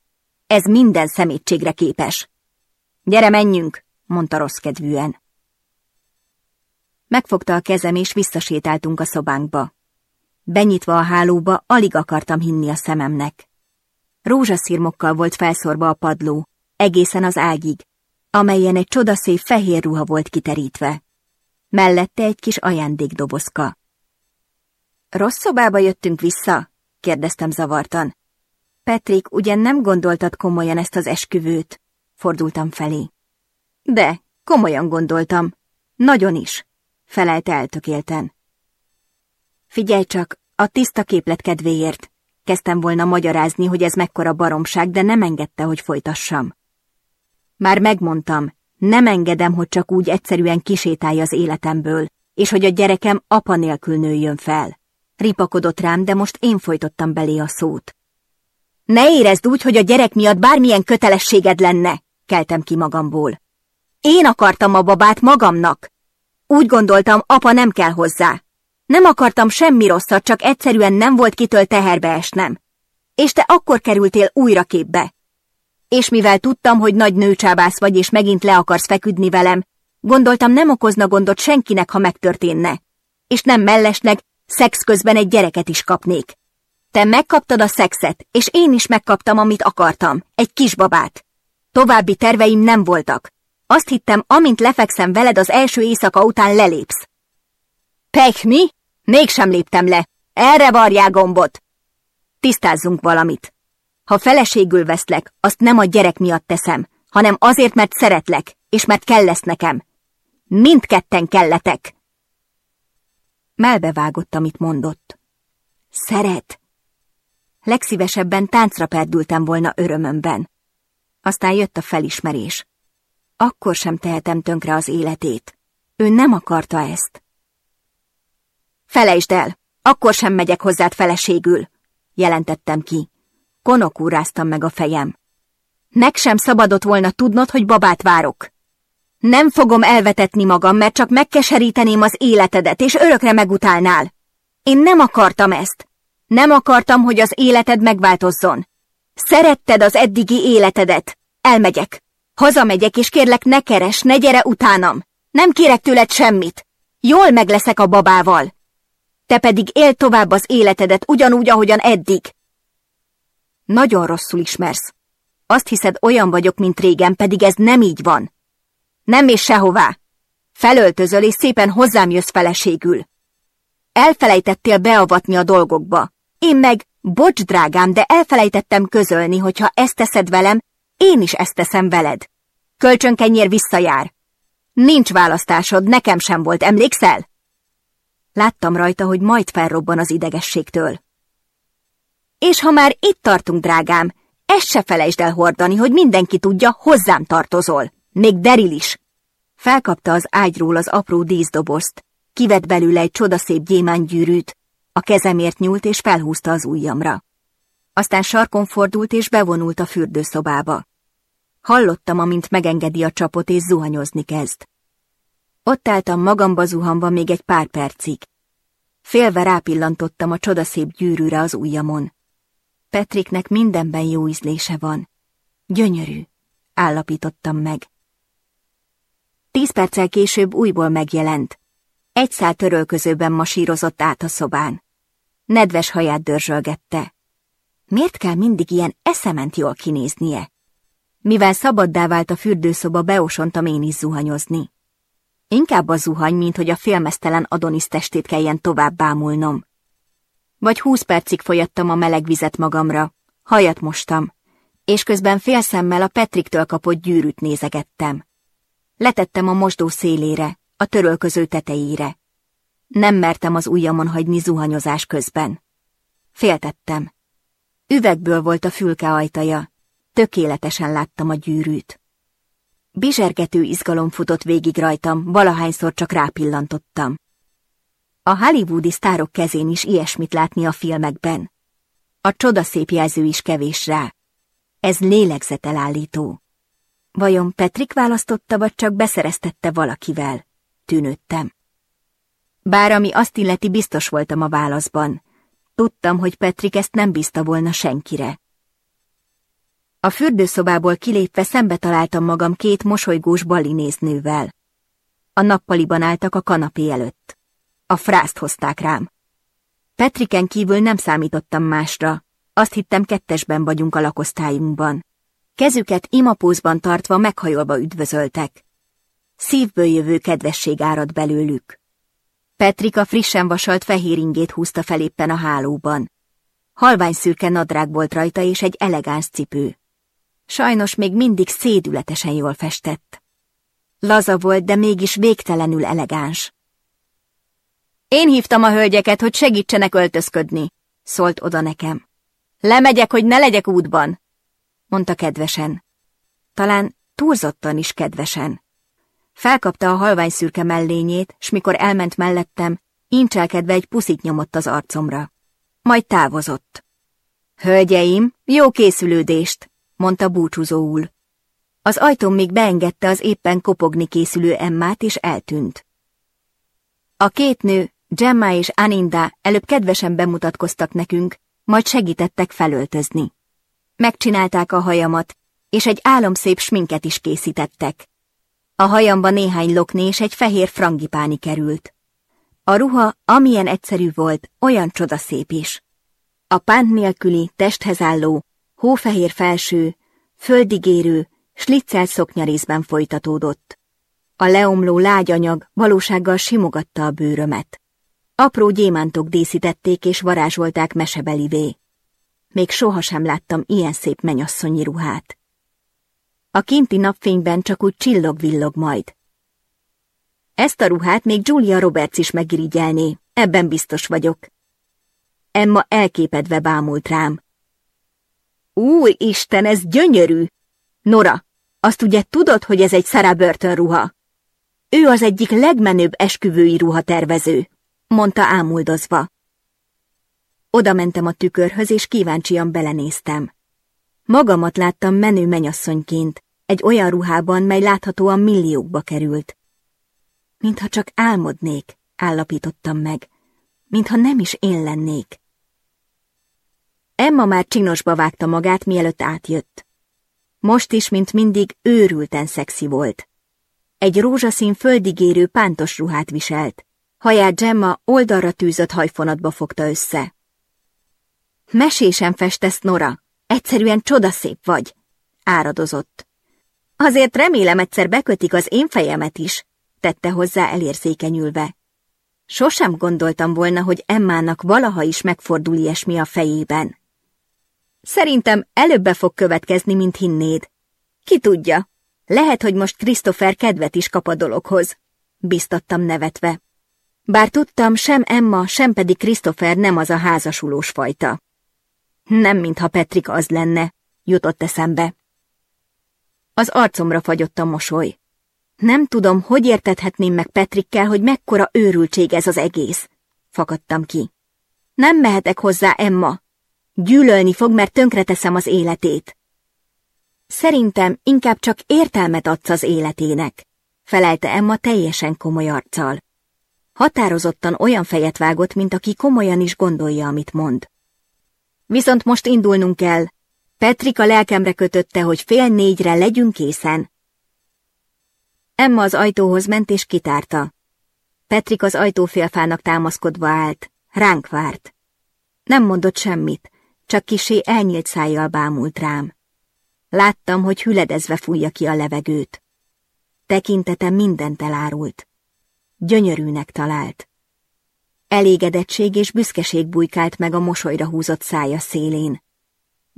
A: Ez minden szemétségre képes. Gyere, menjünk, mondta rossz kedvűen. Megfogta a kezem, és visszasétáltunk a szobánkba. Benyitva a hálóba, alig akartam hinni a szememnek. Rózsaszirmokkal volt felszorva a padló, egészen az ágig, amelyen egy csodaszép fehér ruha volt kiterítve. Mellette egy kis ajándékdobozka. Rossz szobába jöttünk vissza? kérdeztem zavartan. Petrik, ugyan nem gondoltad komolyan ezt az esküvőt? Fordultam felé. De, komolyan gondoltam. Nagyon is, felelte eltökélten. Figyelj csak, a tiszta képlet kedvéért. Kezdtem volna magyarázni, hogy ez mekkora baromság, de nem engedte, hogy folytassam. Már megmondtam, nem engedem, hogy csak úgy egyszerűen kisétálj az életemből, és hogy a gyerekem apa nélkül nőjön fel. Ripakodott rám, de most én folytottam belé a szót. Ne érezd úgy, hogy a gyerek miatt bármilyen kötelességed lenne, keltem ki magamból. Én akartam a babát magamnak. Úgy gondoltam, apa nem kell hozzá. Nem akartam semmi rosszat, csak egyszerűen nem volt kitől teherbe esnem. És te akkor kerültél újra képbe. És mivel tudtam, hogy nagy nőcsábász vagy, és megint le akarsz feküdni velem, gondoltam nem okozna gondot senkinek, ha megtörténne. És nem mellesleg, szex közben egy gyereket is kapnék. Te megkaptad a szexet, és én is megkaptam, amit akartam, egy kisbabát. További terveim nem voltak. Azt hittem, amint lefekszem veled az első éjszaka után lelépsz. Pech, mi? Mégsem léptem le. Erre varjál gombot. Tisztázzunk valamit. Ha feleségül veszlek, azt nem a gyerek miatt teszem, hanem azért, mert szeretlek, és mert kell lesz nekem. Mindketten kelletek. Melbevágott, amit mondott. Szeret legszívesebben táncra perdültem volna örömömben. Aztán jött a felismerés. Akkor sem tehetem tönkre az életét. Ő nem akarta ezt. Felejtsd el! Akkor sem megyek hozzád feleségül! Jelentettem ki. Konokúráztam meg a fejem. Meg sem szabadott volna tudnod, hogy babát várok. Nem fogom elvetetni magam, mert csak megkeseríteném az életedet, és örökre megutálnál. Én nem akartam ezt. Nem akartam, hogy az életed megváltozzon. Szeretted az eddigi életedet. Elmegyek. Hazamegyek, és kérlek, ne keres, ne gyere utánam. Nem kérek tőled semmit. Jól megleszek a babával. Te pedig él tovább az életedet, ugyanúgy, ahogyan eddig. Nagyon rosszul ismersz. Azt hiszed, olyan vagyok, mint régen, pedig ez nem így van. Nem és sehová. Felöltözöl, és szépen hozzám jössz feleségül. Elfelejtettél beavatni a dolgokba. Én meg, bocs drágám, de elfelejtettem közölni, hogy ha ezt teszed velem, én is ezt teszem veled. Kölcsönkenyér visszajár. Nincs választásod, nekem sem volt, emlékszel? Láttam rajta, hogy majd felrobban az idegességtől. És ha már itt tartunk, drágám, ezt se felejtsd el hordani, hogy mindenki tudja, hozzám tartozol. Még Deril is. Felkapta az ágyról az apró díszdobozt, kivett belőle egy csodaszép gyémánygyűrűt, a kezemért nyúlt és felhúzta az ujjamra. Aztán sarkon fordult és bevonult a fürdőszobába. Hallottam, amint megengedi a csapot és zuhanyozni kezd. Ott álltam magamba zuhanva még egy pár percig. Félve rápillantottam a csodaszép gyűrűre az ujjamon. Petriknek mindenben jó ízlése van. Gyönyörű, állapítottam meg. Tíz perccel később újból megjelent. Egy szál törölközőben masírozott át a szobán nedves haját dörzsölgette. Miért kell mindig ilyen eszement jól kinéznie? Mivel szabaddá vált a fürdőszoba, beosontam én is zuhanyozni. Inkább a zuhany, mint hogy a félmeztelen Adonis testét kelljen tovább bámulnom. Vagy húsz percig folyattam a meleg vizet magamra, hajat mostam, és közben félszemmel a Petriktől kapott gyűrűt nézegettem. Letettem a mosdó szélére, a törölköző tetejére. Nem mertem az ujjamon hagyni zuhanyozás közben. Féltettem. Üvegből volt a fülke ajtaja. Tökéletesen láttam a gyűrűt. Bizsergető izgalom futott végig rajtam, valahányszor csak rápillantottam. A hollywoodi sztárok kezén is ilyesmit látni a filmekben. A csodaszép jelző is kevés rá. Ez lélegzetelállító. Vajon Petrik választotta, vagy csak beszereztette valakivel? Tűnődtem. Bár ami azt illeti, biztos voltam a válaszban. Tudtam, hogy Petrik ezt nem bízta volna senkire. A fürdőszobából kilépve szembe találtam magam két mosolygós balinéznővel. A nappaliban álltak a kanapé előtt. A frászt hozták rám. Petriken kívül nem számítottam másra. Azt hittem kettesben vagyunk a lakosztályunkban. Kezüket imapózban tartva meghajolva üdvözöltek. Szívből jövő kedvesség árad belőlük. Petrika frissen vasalt fehér ingét húzta fel éppen a hálóban. Halvány szürke nadrág volt rajta és egy elegáns cipő. Sajnos még mindig szédületesen jól festett. Laza volt, de mégis végtelenül elegáns. Én hívtam a hölgyeket, hogy segítsenek öltözködni, szólt oda nekem. Lemegyek, hogy ne legyek útban, mondta kedvesen. Talán túlzottan is kedvesen. Felkapta a halvány szürke mellényét, s mikor elment mellettem, incselkedve egy puszit nyomott az arcomra. Majd távozott. Hölgyeim, jó készülődést, mondta búcsúzóul. Az ajtón még beengedte az éppen kopogni készülő Emmát, és eltűnt. A két nő, Gemma és Aninda előbb kedvesen bemutatkoztak nekünk, majd segítettek felöltözni. Megcsinálták a hajamat, és egy álomszép sminket is készítettek. A hajamba néhány lokné és egy fehér frangipáni került. A ruha, amilyen egyszerű volt, olyan csodaszép is. A pánt nélküli, testhez álló, hófehér felső, földigérő, sliccel szoknyarészben folytatódott. A leomló lágyanyag valósággal simogatta a bőrömet. Apró gyémántok díszítették és varázsolták mesebelivé. Még sohasem láttam ilyen szép menyasszonyi ruhát. A kinti napfényben csak úgy csillog-villog majd. Ezt a ruhát még Julia Roberts is megirigyelné, ebben biztos vagyok. Emma elképedve bámult rám. isten ez gyönyörű! Nora, azt ugye tudod, hogy ez egy Sarah Burton ruha? Ő az egyik legmenőbb esküvői ruhatervező, mondta ámuldozva. Oda mentem a tükörhöz, és kíváncsian belenéztem. Magamat láttam menő menyasszonyként, egy olyan ruhában, mely láthatóan milliókba került. Mintha csak álmodnék, állapítottam meg, mintha nem is én lennék. Emma már csinosba vágta magát, mielőtt átjött. Most is, mint mindig, őrülten szexi volt. Egy rózsaszín földigérő pántos ruhát viselt. Haját Gemma oldalra tűzött hajfonatba fogta össze. Mesésen festesz, Nora. Egyszerűen csodaszép vagy, áradozott. Azért remélem egyszer bekötik az én fejemet is, tette hozzá elérzékenyülve. Sosem gondoltam volna, hogy Emmának valaha is megfordul ilyesmi a fejében. Szerintem előbb be fog következni, mint hinnéd. Ki tudja, lehet, hogy most Christopher kedvet is kap a dologhoz, biztattam nevetve. Bár tudtam, sem Emma, sem pedig Christopher nem az a házasulós fajta. Nem, mintha Petrik az lenne, jutott eszembe. Az arcomra fagyott a mosoly. Nem tudom, hogy értethetném meg Petrikkel, hogy mekkora őrültség ez az egész. Fakadtam ki. Nem mehetek hozzá, Emma. Gyűlölni fog, mert tönkreteszem az életét. Szerintem inkább csak értelmet adsz az életének, felelte Emma teljesen komoly arccal. Határozottan olyan fejet vágott, mint aki komolyan is gondolja, amit mond. Viszont most indulnunk kell, Petrik a lelkemre kötötte, hogy fél négyre legyünk készen. Emma az ajtóhoz ment és kitárta. Petrik az ajtófélfának támaszkodva állt, ránk várt. Nem mondott semmit, csak kisé elnyílt szájjal bámult rám. Láttam, hogy hüledezve fújja ki a levegőt. Tekintetem mindent elárult. Gyönyörűnek talált. Elégedettség és büszkeség bujkált meg a mosolyra húzott szája szélén.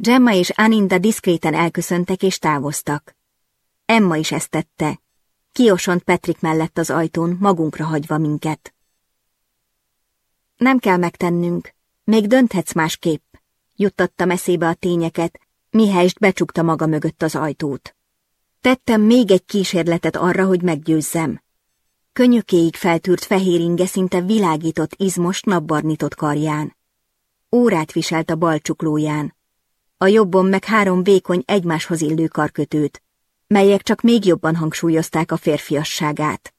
A: Gemma és Aninda diszkréten elköszöntek és távoztak. Emma is ezt tette. Kiosont Petrik mellett az ajtón, magunkra hagyva minket. Nem kell megtennünk, még dönthetsz másképp, juttattam eszébe a tényeket, mihelyst becsukta maga mögött az ajtót. Tettem még egy kísérletet arra, hogy meggyőzzem. Könyökéig feltűrt fehér inge szinte világított izmos napbarnitott karján. Órát viselt a bal csuklóján a jobbon meg három vékony egymáshoz illő karkötőt, melyek csak még jobban hangsúlyozták a férfiasságát.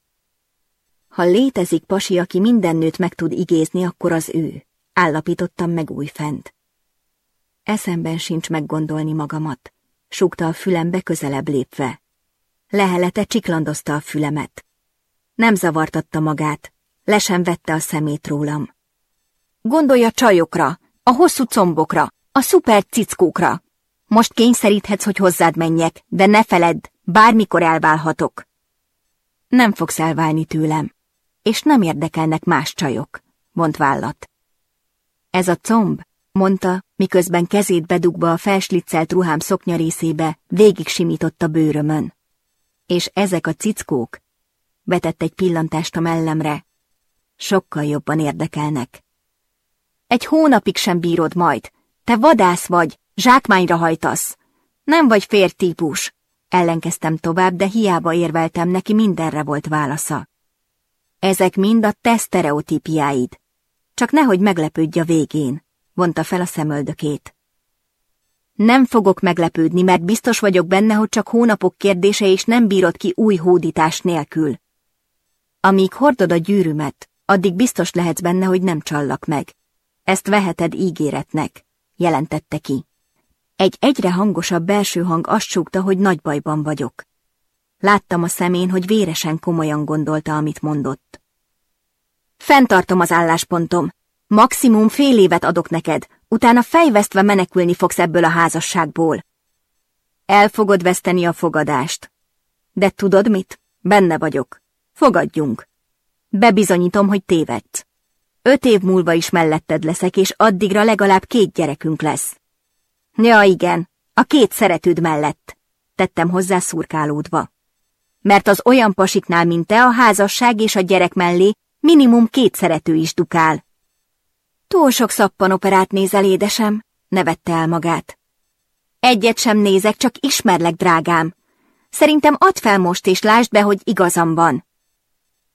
A: Ha létezik pasi, aki minden nőt meg tud igézni, akkor az ő, állapítottam meg újfent. Eszemben sincs meggondolni magamat, súgta a fülembe közelebb lépve. Lehelete csiklandozta a fülemet. Nem zavartatta magát, le sem vette a szemét rólam. Gondolja csajokra, a hosszú combokra, a szuper cickókra. Most kényszeríthetsz, hogy hozzád menjek, de ne feledd, bármikor elválhatok. Nem fogsz elválni tőlem, és nem érdekelnek más csajok, mondt vállat. Ez a comb, mondta, miközben kezét bedugva a felsliccelt ruhám szoknya részébe, végig simított a bőrömön. És ezek a cickók, vetett egy pillantást a mellemre, sokkal jobban érdekelnek. Egy hónapig sem bírod majd, te vadász vagy, zsákmányra hajtasz. Nem vagy férj típus. Ellenkeztem tovább, de hiába érveltem, neki mindenre volt válasza. Ezek mind a te sztereotípiáid. Csak nehogy meglepődj a végén, vonta fel a szemöldökét. Nem fogok meglepődni, mert biztos vagyok benne, hogy csak hónapok kérdése és nem bírod ki új hódítás nélkül. Amíg hordod a gyűrűmet, addig biztos lehetsz benne, hogy nem csallak meg. Ezt veheted ígéretnek jelentette ki. Egy egyre hangosabb belső hang azt súgta, hogy nagy bajban vagyok. Láttam a szemén, hogy véresen komolyan gondolta, amit mondott. Fentartom az álláspontom. Maximum fél évet adok neked, utána fejvesztve menekülni fogsz ebből a házasságból. El fogod veszteni a fogadást. De tudod mit? Benne vagyok. Fogadjunk. Bebizonyítom, hogy tévedsz. Öt év múlva is melletted leszek, és addigra legalább két gyerekünk lesz. Ja, igen, a két szeretőd mellett, tettem hozzá szurkálódva. Mert az olyan pasiknál, mint te, a házasság és a gyerek mellé minimum két szerető is dukál. Túl sok szappanoperát nézel, édesem, nevette el magát. Egyet sem nézek, csak ismerlek, drágám. Szerintem add fel most, és lásd be, hogy igazam van.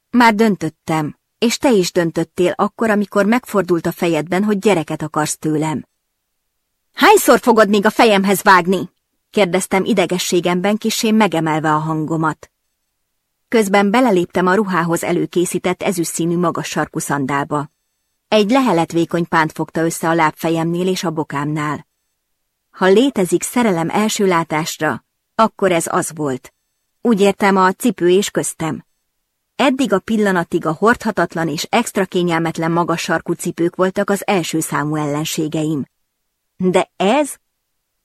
A: Már döntöttem és te is döntöttél akkor, amikor megfordult a fejedben, hogy gyereket akarsz tőlem. Hányszor fogod még a fejemhez vágni? kérdeztem idegességemben kisé megemelve a hangomat. Közben beleléptem a ruhához előkészített ezüstszínű magas sarkú szandálba. Egy lehelet vékony pánt fogta össze a lábfejemnél és a bokámnál. Ha létezik szerelem első látásra, akkor ez az volt. Úgy értem a cipő és köztem. Eddig a pillanatig a hordhatatlan és extra kényelmetlen magas sarkú cipők voltak az első számú ellenségeim. De ez?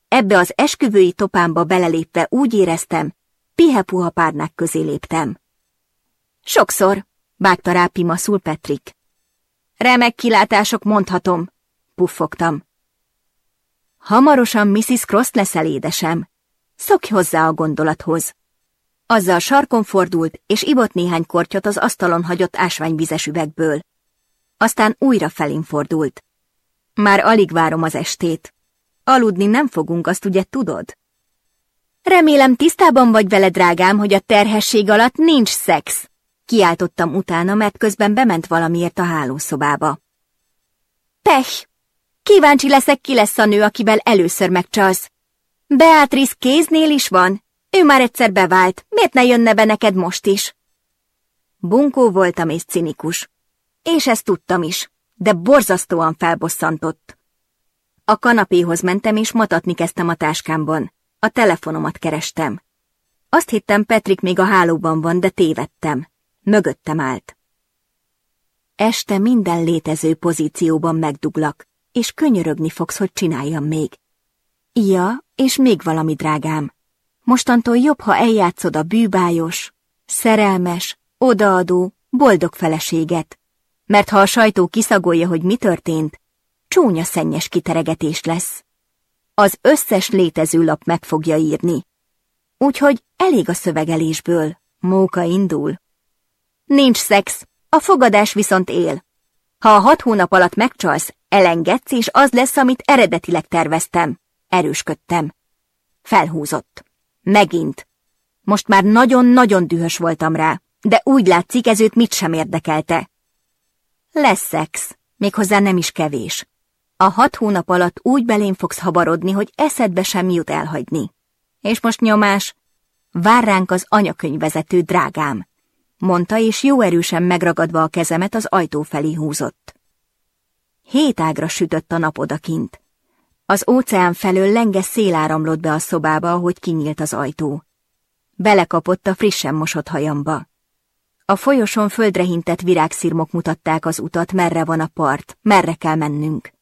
A: Ebbe az esküvői topámba belelépve úgy éreztem, pihepuha párnák közé léptem. Sokszor, bágta rá Pima Petrik. Remek kilátások, mondhatom, puffogtam. Hamarosan Mrs. Cross leszel, édesem. Szokj hozzá a gondolathoz. Azzal sarkon fordult, és ivott néhány kortyot az asztalon hagyott ásványvizes üvegből. Aztán újra felén fordult. Már alig várom az estét. Aludni nem fogunk, azt ugye tudod? Remélem tisztában vagy vele, drágám, hogy a terhesség alatt nincs szex. Kiáltottam utána, mert közben bement valamiért a hálószobába. Pech! Kíváncsi leszek, ki lesz a nő, akivel először megcsalsz. Beatrice kéznél is van, ő már egyszer bevált, miért ne jönne be neked most is? Bunkó voltam és cinikus. És ezt tudtam is, de borzasztóan felbosszantott. A kanapéhoz mentem és matatni kezdtem a táskámban. A telefonomat kerestem. Azt hittem, Petrik még a hálóban van, de tévedtem. Mögöttem állt. Este minden létező pozícióban megduglak, és könyörögni fogsz, hogy csináljam még. Ja, és még valami, drágám. Mostantól jobb, ha eljátszod a bűbájos, szerelmes, odaadó, boldog feleséget, mert ha a sajtó kiszagolja, hogy mi történt, csúnya szennyes kiteregetés lesz. Az összes létező lap meg fogja írni. Úgyhogy elég a szövegelésből, móka indul. Nincs szex, a fogadás viszont él. Ha a hat hónap alatt megcsalsz, elengedsz, és az lesz, amit eredetileg terveztem. Erősködtem. Felhúzott. Megint. Most már nagyon-nagyon dühös voltam rá, de úgy látszik, ez őt mit sem érdekelte. Lesz szex, méghozzá nem is kevés. A hat hónap alatt úgy belém fogsz habarodni, hogy eszedbe sem jut elhagyni. És most nyomás, vár ránk az anyakönyvvezető, drágám, mondta, és jó erősen megragadva a kezemet az ajtó felé húzott. Hét ágra sütött a napodakint. Az óceán felől lenge széláramlott be a szobába, ahogy kinyílt az ajtó. Belekapott a frissen mosott hajamba. A folyoson földre hintett virágszirmok mutatták az utat, merre van a part, merre kell mennünk.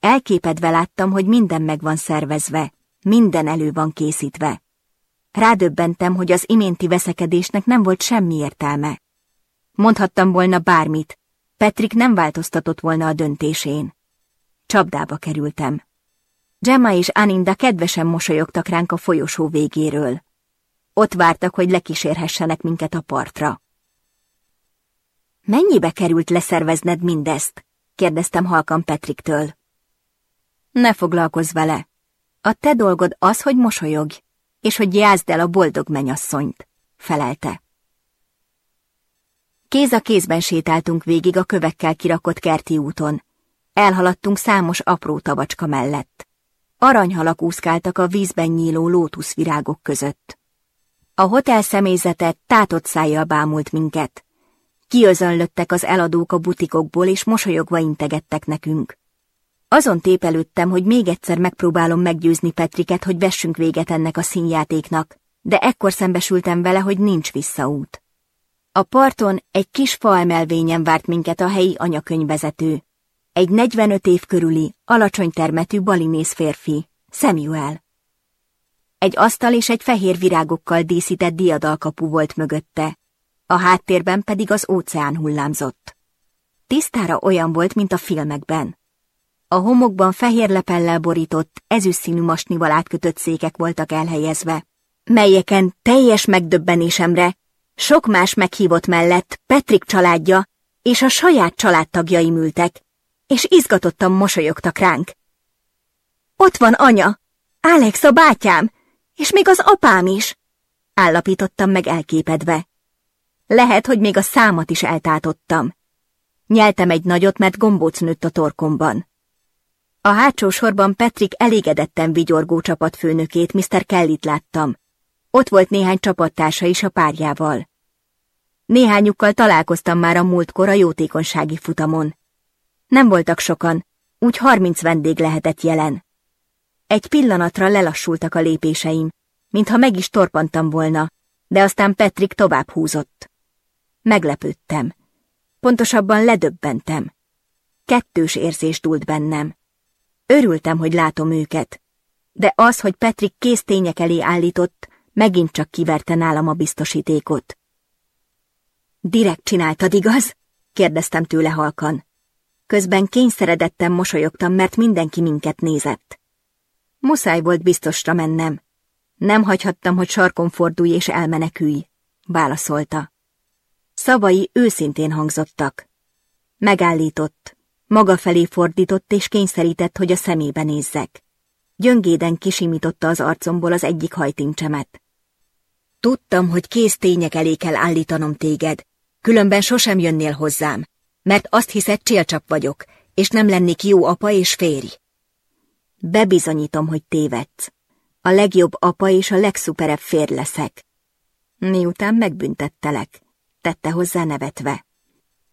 A: Elképedve láttam, hogy minden meg van szervezve, minden elő van készítve. Rádöbbentem, hogy az iménti veszekedésnek nem volt semmi értelme. Mondhattam volna bármit, Petrik nem változtatott volna a döntésén. Csapdába kerültem. Gemma és Aninda kedvesen mosolyogtak ránk a folyosó végéről. Ott vártak, hogy lekísérhessenek minket a partra. Mennyibe került leszervezned mindezt? kérdeztem halkan Petriktől. Ne foglalkozz vele. A te dolgod az, hogy mosolyogj és hogy jázd el a boldog menyasszonyt, felelte. Kéz a kézben sétáltunk végig a kövekkel kirakott kerti úton. Elhaladtunk számos apró tavacska mellett. Aranyhalak úszkáltak a vízben nyíló lótuszvirágok között. A hotel személyzete tátott szájjal bámult minket. Kiözönlöttek az eladók a butikokból, és mosolyogva integettek nekünk. Azon tépelődtem, hogy még egyszer megpróbálom meggyőzni Petriket, hogy vessünk véget ennek a színjátéknak, de ekkor szembesültem vele, hogy nincs visszaút. A parton egy kis fa emelvényen várt minket a helyi anyakönyvvezető, egy 45 év körüli, alacsony termetű balinész férfi, Samuel. Egy asztal és egy fehér virágokkal díszített diadalkapu volt mögötte, a háttérben pedig az óceán hullámzott. Tisztára olyan volt, mint a filmekben. A homokban fehér lepellel borított, ezüstszínű masnival átkötött székek voltak elhelyezve, melyeken teljes megdöbbenésemre sok más meghívott mellett Petrik családja és a saját családtagjai ültek, és izgatottan mosolyogtak ránk. Ott van anya, Alex a bátyám, és még az apám is, állapítottam meg elképedve. Lehet, hogy még a számat is eltátottam. Nyeltem egy nagyot, mert gombóc nőtt a torkomban. A hátsó sorban Petrik elégedetten vigyorgó csapatfőnökét, Mr. Kellit láttam. Ott volt néhány csapattársa is a párjával. Néhányukkal találkoztam már a múltkor a jótékonysági futamon. Nem voltak sokan, úgy harminc vendég lehetett jelen. Egy pillanatra lelassultak a lépéseim, mintha meg is torpantam volna, de aztán Petrik tovább húzott. Meglepődtem. Pontosabban ledöbbentem. Kettős érzés dúlt bennem. Örültem, hogy látom őket, de az, hogy Petrik tények elé állított, megint csak kiverte nálam a biztosítékot. Direkt csináltad, igaz? kérdeztem tőle halkan. Közben kényszeredettem mosolyogtam, mert mindenki minket nézett. Muszáj volt biztosra mennem. Nem hagyhattam, hogy sarkon fordulj és elmenekülj, válaszolta. Szavai őszintén hangzottak. Megállított, maga felé fordított és kényszerített, hogy a szemébe nézzek. Gyöngéden kisimította az arcomból az egyik hajtincsemet. Tudtam, hogy kész tények elé kell állítanom téged, különben sosem jönnél hozzám, mert azt hiszed csélcsap vagyok, és nem lennék jó apa és férj. Bebizonyítom, hogy tévedsz. A legjobb apa és a legszuperebb férj leszek. Miután megbüntettelek, tette hozzá nevetve.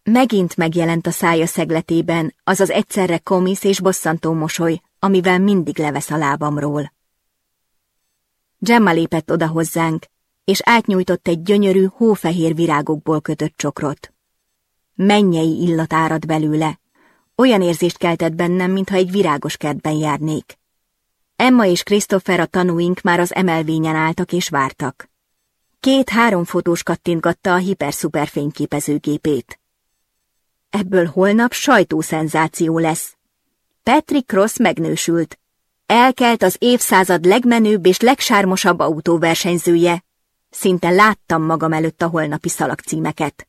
A: Megint megjelent a szája szegletében az az egyszerre komisz és bosszantó mosoly, amivel mindig levesz a lábamról. Gemma lépett oda hozzánk, és átnyújtott egy gyönyörű, hófehér virágokból kötött csokrot mennyei illat árad belőle. Olyan érzést keltett bennem, mintha egy virágos kertben járnék. Emma és Christopher a tanúink már az emelvényen álltak és vártak. Két-három fotós kattintgatta a hiperszuper fényképezőgépét. Ebből holnap sajtószenzáció lesz. Patrick Cross megnősült. Elkelt az évszázad legmenőbb és legsármosabb autóversenyzője. Szinte láttam magam előtt a holnapi szalagcímeket.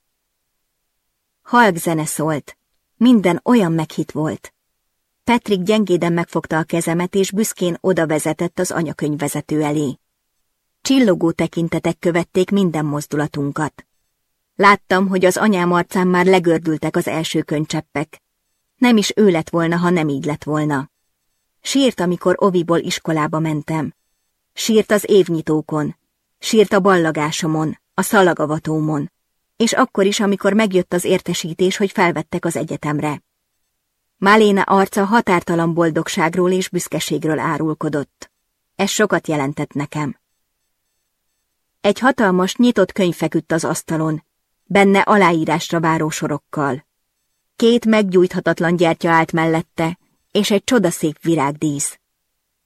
A: Halk zene szólt. Minden olyan meghitt volt. Petrik gyengéden megfogta a kezemet, és büszkén oda vezetett az anyakönyvvezető elé. Csillogó tekintetek követték minden mozdulatunkat. Láttam, hogy az anyám arcán már legördültek az első könycseppek. Nem is ő lett volna, ha nem így lett volna. Sírt, amikor oviból iskolába mentem. Sírt az évnyitókon. Sírt a ballagásomon, a szalagavatómon és akkor is, amikor megjött az értesítés, hogy felvettek az egyetemre. Máléna arca határtalan boldogságról és büszkeségről árulkodott. Ez sokat jelentett nekem. Egy hatalmas, nyitott könyv feküdt az asztalon, benne aláírásra váró sorokkal. Két meggyújthatatlan gyertya állt mellette, és egy csodaszép virágdísz.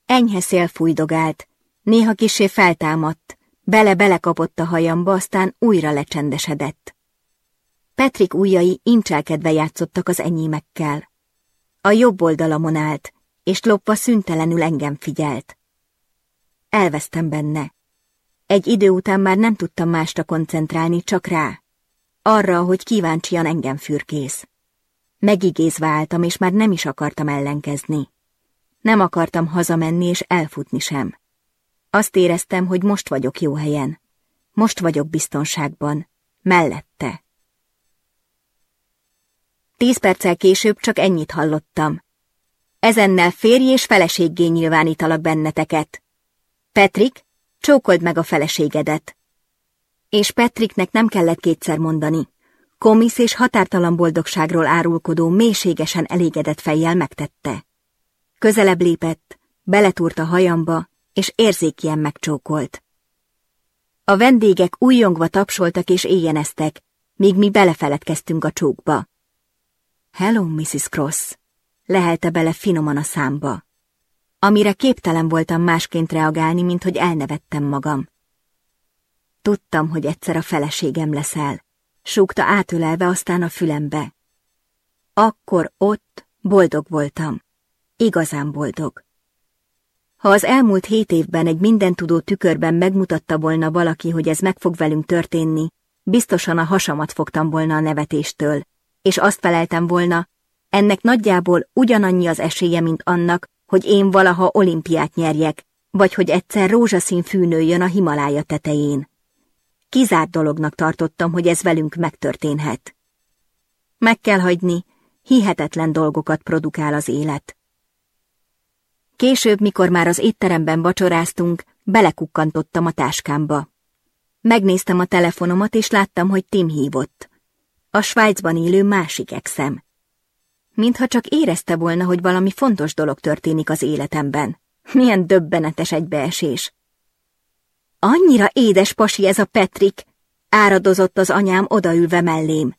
A: Enyhe szél fújdogált, néha kisé feltámadt, Bele-belekapott a hajamba, aztán újra lecsendesedett. Petrik ujjai incselkedve játszottak az enyémekkel. A jobb oldalamon állt, és lopva szüntelenül engem figyelt. Elvesztem benne. Egy idő után már nem tudtam másra koncentrálni, csak rá. Arra, hogy kíváncsian engem fürkész. Megigézve álltam, és már nem is akartam ellenkezni. Nem akartam hazamenni és elfutni sem. Azt éreztem, hogy most vagyok jó helyen. Most vagyok biztonságban. Mellette. Tíz perccel később csak ennyit hallottam. Ezennel férj és feleséggé nyilvánítalak benneteket. Petrik, csókold meg a feleségedet. És Petriknek nem kellett kétszer mondani. Komisz és határtalan boldogságról árulkodó, mélységesen elégedett fejjel megtette. Közelebb lépett, beletúrt a hajamba, és érzékien megcsókolt. A vendégek újjongva tapsoltak és éjjeneztek, míg mi belefeledkeztünk a csókba. Hello, Mrs. Cross, lehelte bele finoman a számba. Amire képtelen voltam másként reagálni, mint hogy elnevettem magam. Tudtam, hogy egyszer a feleségem leszel, súgta átölelve aztán a fülembe. Akkor ott boldog voltam. Igazán boldog. Ha az elmúlt hét évben egy mindentudó tükörben megmutatta volna valaki, hogy ez meg fog velünk történni, biztosan a hasamat fogtam volna a nevetéstől, és azt feleltem volna, ennek nagyjából ugyanannyi az esélye, mint annak, hogy én valaha olimpiát nyerjek, vagy hogy egyszer rózsaszín fűnőjön a Himalája tetején. Kizárt dolognak tartottam, hogy ez velünk megtörténhet. Meg kell hagyni, hihetetlen dolgokat produkál az élet. Később, mikor már az étteremben vacsoráztunk, belekukkantottam a táskámba. Megnéztem a telefonomat, és láttam, hogy Tim hívott. A Svájcban élő másik exem. Mintha csak érezte volna, hogy valami fontos dolog történik az életemben. Milyen döbbenetes egybeesés. Annyira édes pasi ez a Petrik, áradozott az anyám odaülve mellém.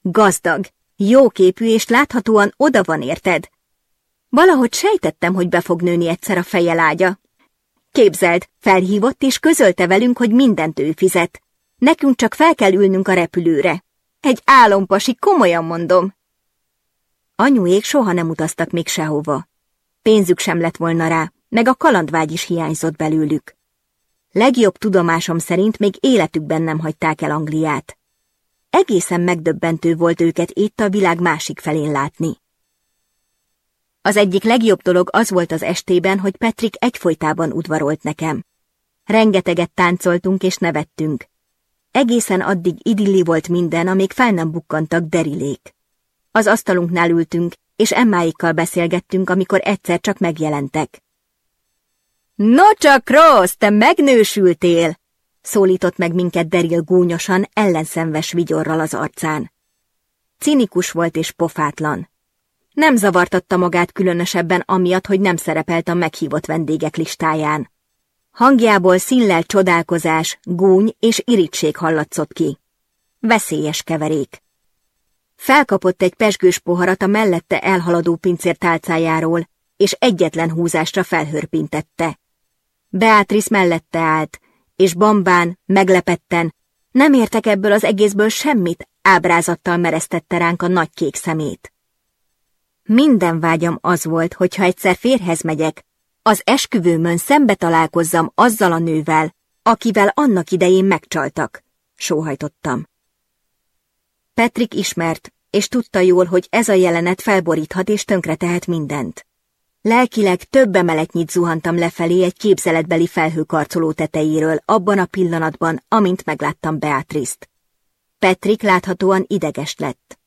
A: Gazdag, jóképű és láthatóan oda van érted, Valahogy sejtettem, hogy be fog nőni egyszer a feje lágya. Képzeld, felhívott és közölte velünk, hogy mindent ő fizet. Nekünk csak fel kell ülnünk a repülőre. Egy álompasi, komolyan mondom. Anyuék soha nem utaztak még sehova. Pénzük sem lett volna rá, meg a kalandvágy is hiányzott belőlük. Legjobb tudomásom szerint még életükben nem hagyták el Angliát. Egészen megdöbbentő volt őket itt a világ másik felén látni. Az egyik legjobb dolog az volt az estében, hogy Petrik egyfolytában udvarolt nekem. Rengeteget táncoltunk és nevettünk. Egészen addig idilli volt minden, amíg fel nem bukkantak derilék. Az asztalunknál ültünk, és Emmáikkal beszélgettünk, amikor egyszer csak megjelentek. No csak rossz, te megnősültél! szólított meg minket Deril gúnyosan, ellenszenves vigyorral az arcán. Cinikus volt és pofátlan. Nem zavartatta magát különösebben amiatt, hogy nem szerepelt a meghívott vendégek listáján. Hangjából színlel csodálkozás, gúny és irítség hallatszott ki. Veszélyes keverék. Felkapott egy pesgős poharat a mellette elhaladó pincér tálcájáról, és egyetlen húzásra felhörpintette. Beatrice mellette állt, és bambán, meglepetten, nem értek ebből az egészből semmit, ábrázattal mereztette ránk a nagy kék szemét. Minden vágyam az volt, hogyha egyszer férhez megyek, az esküvőmön szembe találkozzam azzal a nővel, akivel annak idején megcsaltak, sóhajtottam. Petrik ismert, és tudta jól, hogy ez a jelenet felboríthat és tönkretehet mindent. Lelkileg több emeletnyit zuhantam lefelé egy képzeletbeli felhőkarcoló tetejéről abban a pillanatban, amint megláttam Beatrice-t. Petrik láthatóan ideges lett.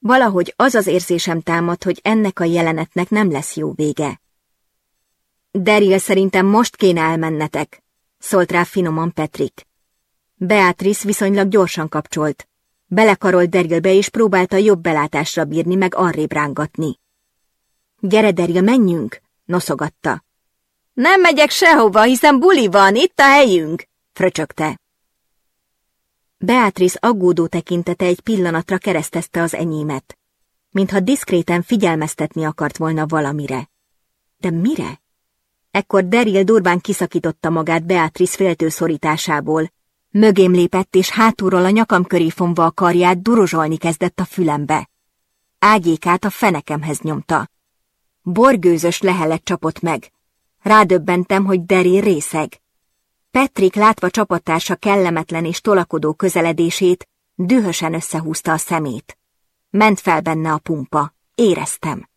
A: Valahogy az az érzésem támad, hogy ennek a jelenetnek nem lesz jó vége. Deril, szerintem most kéne elmennetek, szólt rá finoman Petrik. Beatrice viszonylag gyorsan kapcsolt. Belekarolt Derilbe és próbálta jobb belátásra bírni, meg arrébb rángatni. Gyere, Deril, menjünk, noszogatta. Nem megyek sehova, hiszen buli van, itt a helyünk, fröcsögte. Beatrice aggódó tekintete egy pillanatra keresztezte az enyémet, mintha diszkréten figyelmeztetni akart volna valamire. De mire? Ekkor Deril durván kiszakította magát Beatrice féltőszorításából, mögém lépett és hátulról a nyakam köré fonva a karját durozsolni kezdett a fülembe. Ágyékát a fenekemhez nyomta. Borgőzös lehelet csapott meg. Rádöbbentem, hogy Deril részeg. Petrik látva csapattársa kellemetlen és tolakodó közeledését, dühösen összehúzta a szemét. Ment fel benne a pumpa. Éreztem.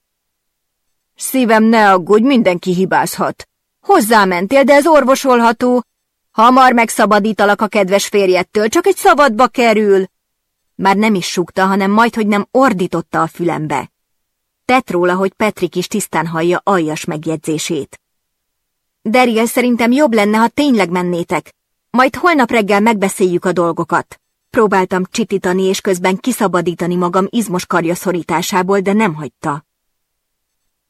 A: Szívem, ne aggódj, mindenki hibázhat. Hozzámentél, de ez orvosolható. Hamar megszabadítalak a kedves férjettől, csak egy szabadba kerül. Már nem is súgta, hanem majd, hogy nem ordította a fülembe. Tett róla, hogy Petrik is tisztán hallja aljas megjegyzését. Deriel szerintem jobb lenne, ha tényleg mennétek. Majd holnap reggel megbeszéljük a dolgokat. Próbáltam csitítani és közben kiszabadítani magam izmos karja szorításából, de nem hagyta.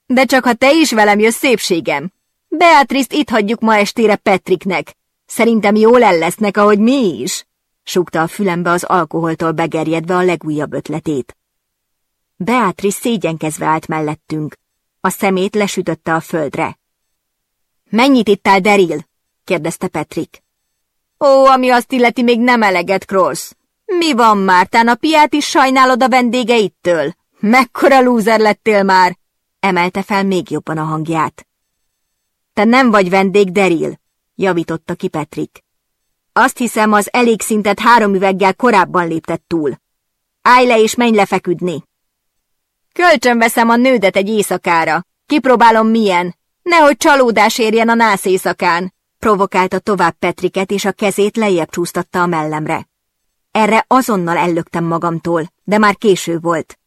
A: De csak ha te is velem jössz, szépségem. Beatrice-t itt hagyjuk ma estére Petriknek. Szerintem jól el lesznek, ahogy mi is. Súgta a fülembe az alkoholtól begerjedve a legújabb ötletét. Beatrice szégyenkezve állt mellettünk. A szemét lesütötte a földre. Mennyit áll Deril? kérdezte Petrik. Ó, ami azt illeti, még nem eleget, Krolsz. Mi van, Mártán, a piát is sajnálod a vendégeittől? Mekkora lúzer lettél már? Emelte fel még jobban a hangját. Te nem vagy vendég, Deril, javította ki Petrik. Azt hiszem, az elég szintet három üveggel korábban léptett túl. Állj le és menj lefeküdni. veszem a nődet egy éjszakára. Kipróbálom milyen, Nehogy csalódás érjen a nász éjszakán, provokálta tovább Petriket, és a kezét lejjebb csúsztatta a mellemre. Erre azonnal ellöktem magamtól, de már késő volt.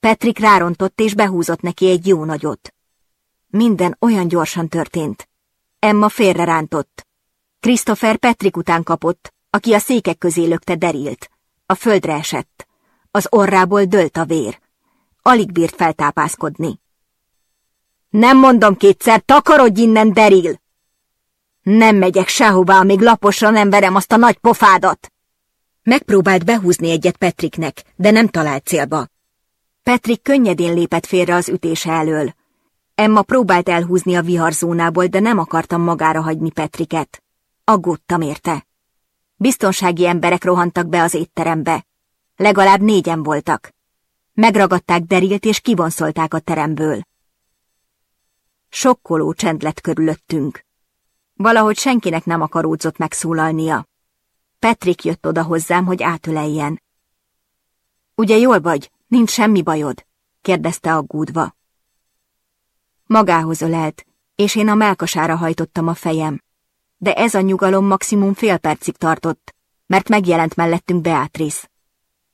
A: Petrik rárontott és behúzott neki egy jó nagyot. Minden olyan gyorsan történt. Emma félre rántott. Christopher Petrik után kapott, aki a székek közé lökte derilt. A földre esett. Az orrából dölt a vér. Alig bírt feltápászkodni. Nem mondom kétszer, takarodj innen, Deril! Nem megyek sehová, amíg laposra nem verem azt a nagy pofádat! Megpróbált behúzni egyet Petriknek, de nem talált célba. Petrik könnyedén lépett félre az ütése elől. Emma próbált elhúzni a viharzónából, de nem akartam magára hagyni Petriket. Aggódtam érte. Biztonsági emberek rohantak be az étterembe. Legalább négyen voltak. Megragadták Derilt és kivonszolták a teremből. Sokkoló csend lett körülöttünk. Valahogy senkinek nem akaródzott megszólalnia. Petrik jött oda hozzám, hogy átöleljen. Ugye jól vagy? Nincs semmi bajod? kérdezte aggódva. Magához ölelt, és én a melkasára hajtottam a fejem. De ez a nyugalom maximum fél percig tartott, mert megjelent mellettünk Beatrice.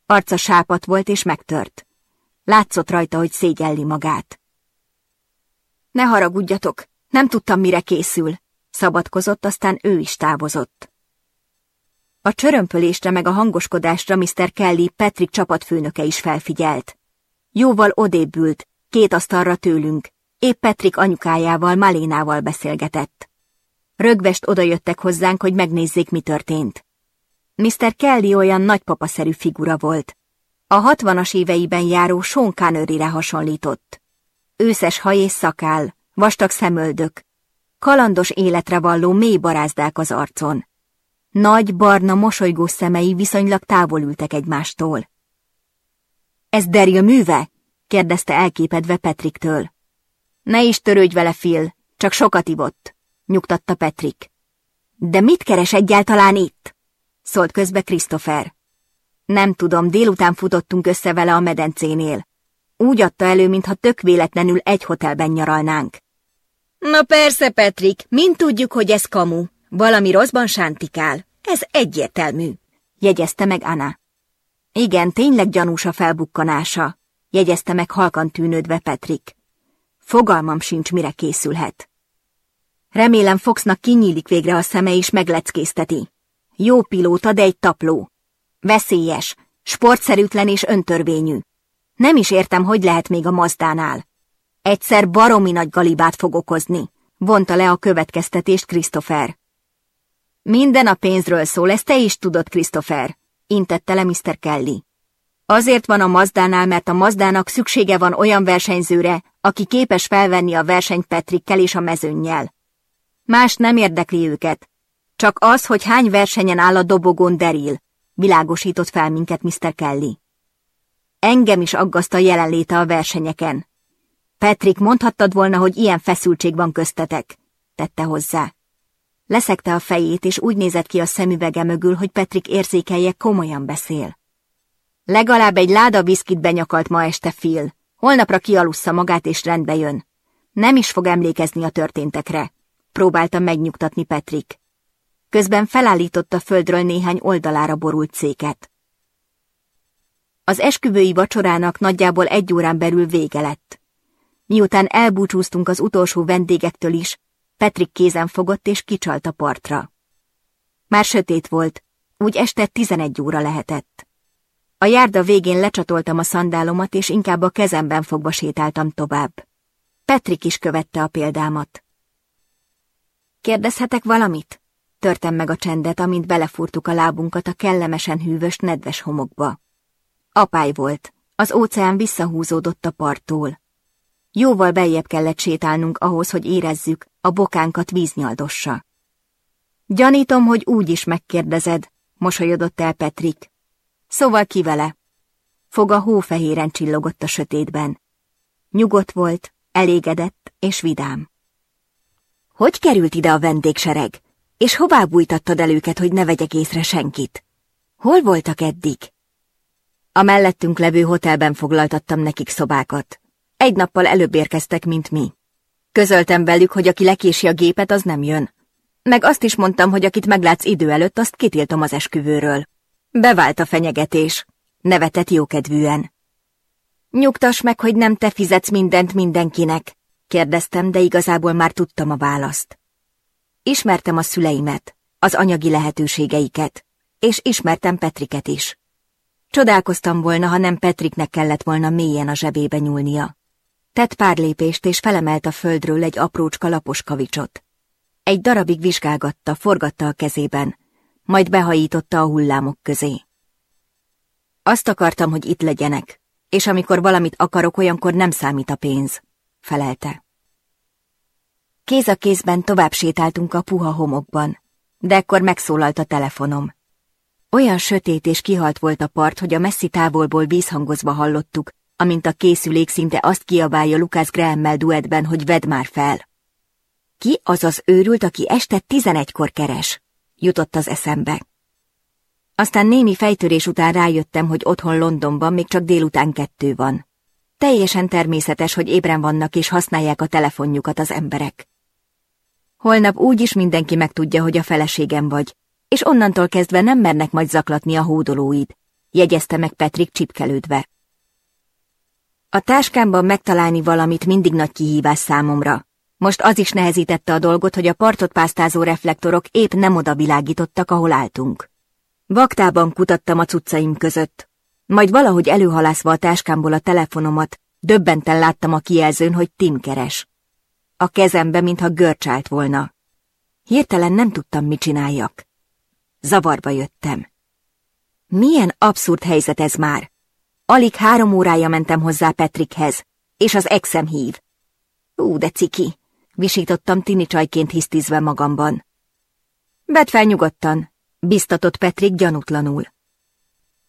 A: Arca sápat volt és megtört. Látszott rajta, hogy szégyelli magát. Ne haragudjatok, nem tudtam, mire készül, szabadkozott, aztán ő is távozott. A csörömpölésre meg a hangoskodásra Mr. Kelly Patrick csapatfőnöke is felfigyelt. Jóval odébbült, két asztalra tőlünk, épp Patrick anyukájával, Malénával beszélgetett. Rögvest odajöttek hozzánk, hogy megnézzék, mi történt. Mr. Kelly olyan nagypapaszerű figura volt. A hatvanas éveiben járó Sean Connery-re hasonlított. Őszes haj és szakál, vastag szemöldök, kalandos életre valló mély barázdák az arcon. Nagy, barna, mosolygó szemei viszonylag távol ültek egymástól. Ez a műve? kérdezte elképedve Petriktől. Ne is törődj vele, Phil, csak sokat ivott, nyugtatta Petrik. De mit keres egyáltalán itt? szólt közbe Christopher. Nem tudom, délután futottunk össze vele a medencénél. Úgy adta elő, mintha tök véletlenül egy hotelben nyaralnánk. Na persze, Petrik, mind tudjuk, hogy ez kamu. Valami rosszban sántikál. Ez egyértelmű, jegyezte meg Anna. Igen, tényleg gyanús a felbukkanása, jegyezte meg halkan tűnődve Petrik. Fogalmam sincs, mire készülhet. Remélem Foxnak kinyílik végre a szeme és megleckészteti. Jó pilóta, de egy tapló. Veszélyes, sportszerűtlen és öntörvényű. Nem is értem, hogy lehet még a mazdánál. Egyszer baromi nagy galibát fog okozni, vonta le a következtetést Christopher. Minden a pénzről szól, ezt te is tudod, Christopher, intette le Mr. Kelly. Azért van a Mazdánál, mert a Mazdának szüksége van olyan versenyzőre, aki képes felvenni a versenyt Petrikkel és a mezőnnyel. Más nem érdekli őket. Csak az, hogy hány versenyen áll a dobogón Deril, világosított fel minket Mr. Kelly. Engem is aggaszt a jelenléte a versenyeken. Petrik, mondhattad volna, hogy ilyen feszültség van köztetek, tette hozzá. Leszekte a fejét, és úgy nézett ki a szemüvege mögül, hogy Petrik érzékelje komolyan beszél. Legalább egy láda viszkit benyakalt ma este Phil. Holnapra kialussza magát, és rendbe jön. Nem is fog emlékezni a történtekre, próbálta megnyugtatni Petrik. Közben felállította földről néhány oldalára borult céket. Az esküvői vacsorának nagyjából egy órán belül vége lett. Miután elbúcsúztunk az utolsó vendégektől is, Petrik kézen fogott és kicsalt a partra. Már sötét volt, úgy este tizenegy óra lehetett. A járda végén lecsatoltam a szandálomat, és inkább a kezemben fogva sétáltam tovább. Petrik is követte a példámat. Kérdezhetek valamit? Törtem meg a csendet, amint belefúrtuk a lábunkat a kellemesen hűvös, nedves homokba. Apály volt, az óceán visszahúzódott a parttól. Jóval beljebb kellett sétálnunk ahhoz, hogy érezzük, a bokánkat víznyaldossa. Gyanítom, hogy úgy is megkérdezed, mosolyodott el Petrik. Szóval ki vele? Foga hófehéren csillogott a sötétben. Nyugodt volt, elégedett és vidám. Hogy került ide a vendégsereg? És hová bújtattad el őket, hogy ne vegyek észre senkit? Hol voltak eddig? A mellettünk levő hotelben foglaltattam nekik szobákat. Egy nappal előbb érkeztek, mint mi. Közöltem velük, hogy aki lekési a gépet, az nem jön. Meg azt is mondtam, hogy akit meglátsz idő előtt, azt kitiltom az esküvőről. Bevált a fenyegetés. Nevetett jókedvűen. Nyugtass meg, hogy nem te fizetsz mindent mindenkinek, kérdeztem, de igazából már tudtam a választ. Ismertem a szüleimet, az anyagi lehetőségeiket, és ismertem Petriket is. Csodálkoztam volna, ha nem Petriknek kellett volna mélyen a zsebébe nyúlnia. Tett pár lépést, és felemelt a földről egy aprócska lapos kavicsot. Egy darabig vizsgálgatta, forgatta a kezében, majd behajította a hullámok közé. Azt akartam, hogy itt legyenek, és amikor valamit akarok, olyankor nem számít a pénz, felelte. Kéz a kézben tovább sétáltunk a puha homokban, de ekkor megszólalt a telefonom. Olyan sötét és kihalt volt a part, hogy a messzi távolból vízhangozva hallottuk, amint a készülék szinte azt kiabálja Lucas Graham-mel duettben, hogy vedd már fel. Ki az az őrült, aki este tizenegykor keres? Jutott az eszembe. Aztán némi fejtörés után rájöttem, hogy otthon Londonban még csak délután kettő van. Teljesen természetes, hogy ébren vannak és használják a telefonjukat az emberek. Holnap úgy is mindenki megtudja, hogy a feleségem vagy, és onnantól kezdve nem mernek majd zaklatni a hódolóid, jegyezte meg Petrik csipkelődve. A táskámban megtalálni valamit mindig nagy kihívás számomra. Most az is nehezítette a dolgot, hogy a partot pásztázó reflektorok épp nem oda világítottak, ahol álltunk. Vaktában kutattam a cuccaim között, majd valahogy előhalászva a táskámból a telefonomat, döbbenten láttam a kijelzőn, hogy Tim keres. A kezembe, mintha görcsált volna. Hirtelen nem tudtam, mit csináljak. Zavarba jöttem. Milyen abszurd helyzet ez már? Alig három órája mentem hozzá Petrikhez, és az exem hív. Ú, de ciki, visítottam tini csajként hisztizve magamban. Bet fel nyugodtan, biztatott Petrik gyanútlanul.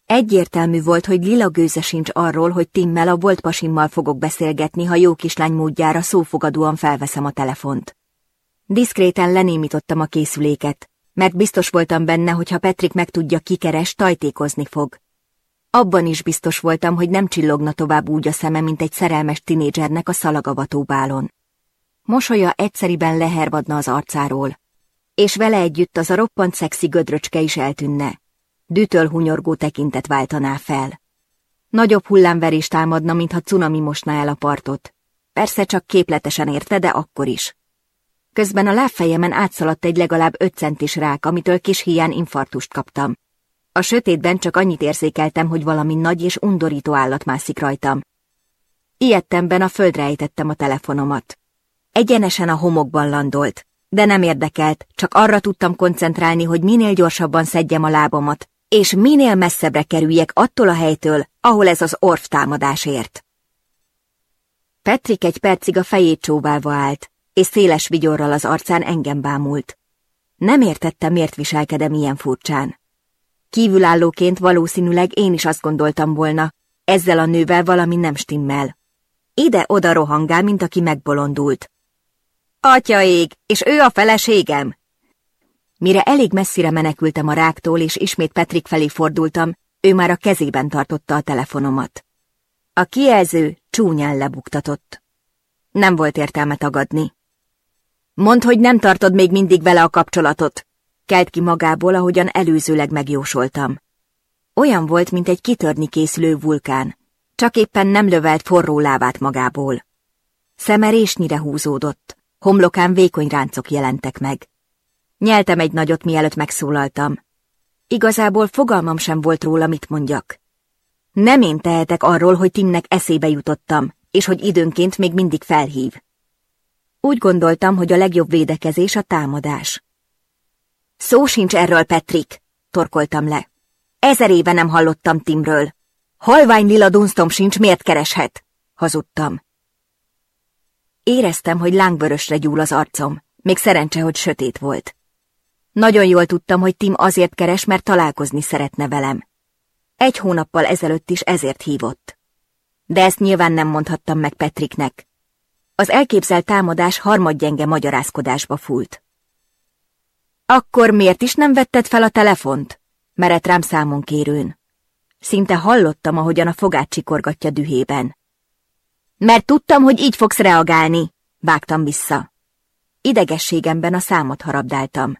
A: Egyértelmű volt, hogy lila gőze sincs arról, hogy Timmel a volt pasimmal fogok beszélgetni, ha jó kislány módjára szófogadóan felveszem a telefont. Diszkréten lenémítottam a készüléket, mert biztos voltam benne, hogy ha Petrik megtudja, kikeres, tajtékozni fog. Abban is biztos voltam, hogy nem csillogna tovább úgy a szeme, mint egy szerelmes tinédzsernek a szalagavató bálon. Mosolya egyszeriben lehervadna az arcáról, és vele együtt az a roppant szexi gödröcske is eltűnne. Dütöl hunyorgó tekintet váltaná fel. Nagyobb hullámverés támadna, mintha cunami mosná el a partot. Persze csak képletesen érte, de akkor is. Közben a lábfejemen átszaladt egy legalább öt centis rák, amitől kis hián infartust kaptam. A sötétben csak annyit érzékeltem, hogy valami nagy és undorító állat mászik rajtam. Ilyettemben a földre ejtettem a telefonomat. Egyenesen a homokban landolt, de nem érdekelt, csak arra tudtam koncentrálni, hogy minél gyorsabban szedjem a lábamat, és minél messzebbre kerüljek attól a helytől, ahol ez az orv támadás ért. Petrik egy percig a fejét csóválva állt, és széles vigyorral az arcán engem bámult. Nem értette, miért viselkedem ilyen furcsán. Kívülállóként valószínűleg én is azt gondoltam volna, ezzel a nővel valami nem stimmel. Ide-oda rohangál, mint aki megbolondult. Atya ég, és ő a feleségem! Mire elég messzire menekültem a ráktól, és ismét Petrik felé fordultam, ő már a kezében tartotta a telefonomat. A kijelző csúnyán lebuktatott. Nem volt értelme tagadni. Mondd, hogy nem tartod még mindig vele a kapcsolatot. Kelt ki magából, ahogyan előzőleg megjósoltam. Olyan volt, mint egy kitörni készülő vulkán, csak éppen nem lövelt forró lávát magából. Szeme résnyire húzódott, homlokán vékony ráncok jelentek meg. Nyeltem egy nagyot, mielőtt megszólaltam. Igazából fogalmam sem volt róla, mit mondjak. Nem én tehetek arról, hogy Timnek eszébe jutottam, és hogy időnként még mindig felhív. Úgy gondoltam, hogy a legjobb védekezés a támadás. Szó sincs erről, Petrik, torkoltam le. Ezer éve nem hallottam Timről. Halvány lila dunstom sincs, miért kereshet? Hazudtam. Éreztem, hogy lángvörösre gyúl az arcom. Még szerencse, hogy sötét volt. Nagyon jól tudtam, hogy Tim azért keres, mert találkozni szeretne velem. Egy hónappal ezelőtt is ezért hívott. De ezt nyilván nem mondhattam meg Petriknek, az elképzelt támadás harmadgyenge magyarázkodásba fúlt. Akkor miért is nem vetted fel a telefont? Merett rám számon kérőn. Szinte hallottam, ahogyan a fogát csikorgatja dühében. Mert tudtam, hogy így fogsz reagálni, vágtam vissza. Idegességemben a számot harabdáltam.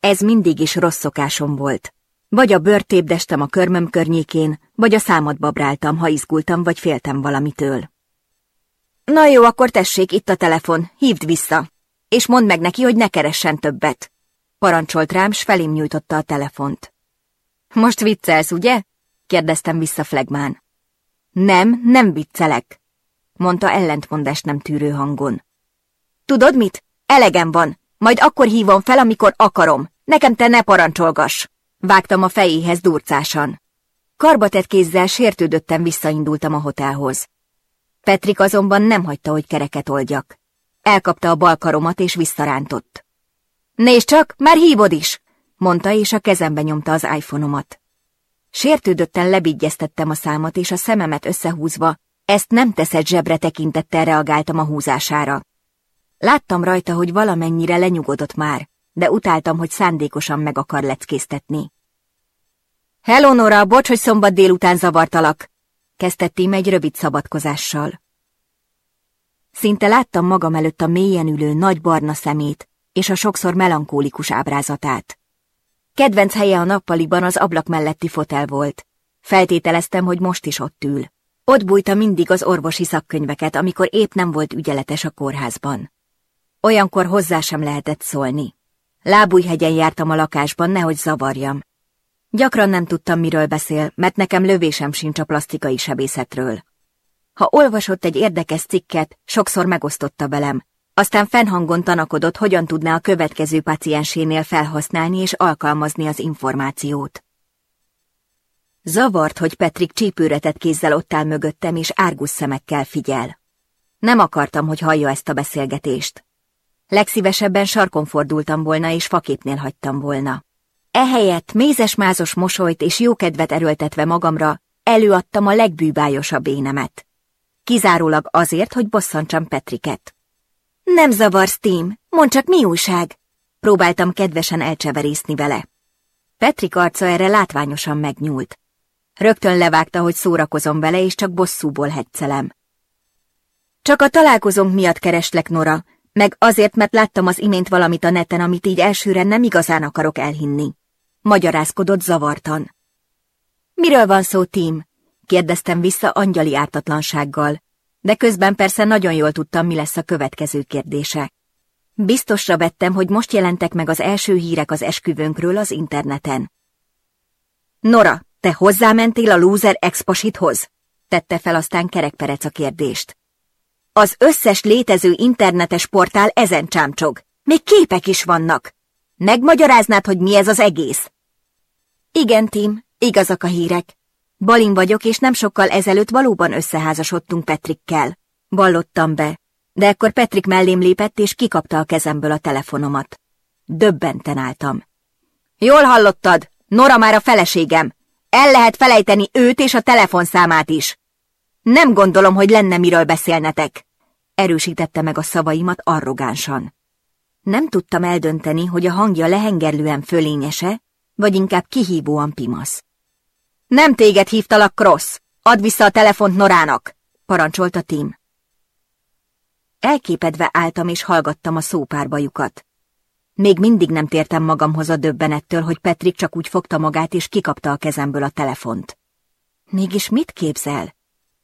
A: Ez mindig is rossz szokásom volt. Vagy a bőrtépdestem a körmöm környékén, vagy a számot babráltam, ha izgultam, vagy féltem valamitől. Na jó, akkor tessék, itt a telefon, hívd vissza, és mondd meg neki, hogy ne keressen többet. Parancsolt rám, s felém nyújtotta a telefont. Most viccelsz, ugye? kérdeztem vissza flegmán. Nem, nem viccelek, mondta ellentmondást nem tűrő hangon. Tudod mit? Elegem van, majd akkor hívom fel, amikor akarom. Nekem te ne parancsolgass! Vágtam a fejéhez durcásan. Karbatett kézzel sértődöttem visszaindultam a hotelhoz. Petrik azonban nem hagyta, hogy kereket oldjak. Elkapta a balkaromat és visszarántott. Nézd csak, már hívod is! mondta, és a kezembe nyomta az iPhone-omat. Sértődötten lebigyeztettem a számat, és a szememet összehúzva, ezt nem teszed zsebre tekintettel reagáltam a húzására. Láttam rajta, hogy valamennyire lenyugodott már, de utáltam, hogy szándékosan meg akar leckésztetni. Hello, Nora, bocs, hogy szombat délután zavartalak, kezdte Tim egy rövid szabadkozással. Szinte láttam magam előtt a mélyen ülő nagy barna szemét és a sokszor melankólikus ábrázatát. Kedvenc helye a nappaliban az ablak melletti fotel volt. Feltételeztem, hogy most is ott ül. Ott bújta mindig az orvosi szakkönyveket, amikor épp nem volt ügyeletes a kórházban. Olyankor hozzá sem lehetett szólni. Lábújhegyen jártam a lakásban, nehogy zavarjam, Gyakran nem tudtam, miről beszél, mert nekem lövésem sincs a plastikai sebészetről. Ha olvasott egy érdekes cikket, sokszor megosztotta velem. Aztán fennhangon tanakodott, hogyan tudná a következő paciensénél felhasználni és alkalmazni az információt. Zavart, hogy Petrik csípőretet kézzel ott áll mögöttem, és árgus szemekkel figyel. Nem akartam, hogy hallja ezt a beszélgetést. Legszívesebben sarkon fordultam volna, és faképnél hagytam volna. Ehelyett mézes-mázos mosolyt és jókedvet erőltetve magamra előadtam a legbűbájosabb énemet. Kizárólag azért, hogy bosszantsam Petriket. Nem zavarsz, Tim, mondd csak mi újság? Próbáltam kedvesen elcseverészni vele. Petrik arca erre látványosan megnyúlt. Rögtön levágta, hogy szórakozom vele, és csak bosszúból heccelem. Csak a találkozónk miatt kereslek, Nora, meg azért, mert láttam az imént valamit a neten, amit így elsőre nem igazán akarok elhinni. Magyarázkodott zavartan. Miről van szó, Tim? kérdeztem vissza angyali ártatlansággal, de közben persze nagyon jól tudtam, mi lesz a következő kérdése. Biztosra vettem, hogy most jelentek meg az első hírek az esküvőnkről az interneten. Nora, te hozzámentél a lúzer expasithoz? tette fel aztán kerekperec a kérdést. Az összes létező internetes portál ezen csámcsog. Még képek is vannak. Megmagyaráznád, hogy mi ez az egész? Igen, Tim, igazak a hírek. Balin vagyok, és nem sokkal ezelőtt valóban összeházasodtunk Petrikkel. Ballottam be, de ekkor Petrik mellém lépett, és kikapta a kezemből a telefonomat. Döbbenten álltam. Jól hallottad, Nora már a feleségem. El lehet felejteni őt és a telefonszámát is. Nem gondolom, hogy lenne miről beszélnetek. Erősítette meg a szavaimat arrogánsan. Nem tudtam eldönteni, hogy a hangja lehengerlően fölényese, vagy inkább kihívóan pimasz. Nem téged hívtalak, Cross! Add vissza a telefont Norának! parancsolta Tim. Elképedve álltam és hallgattam a szópárbajukat. Még mindig nem tértem magamhoz a döbbenettől, hogy Petrik csak úgy fogta magát és kikapta a kezemből a telefont. Mégis mit képzel?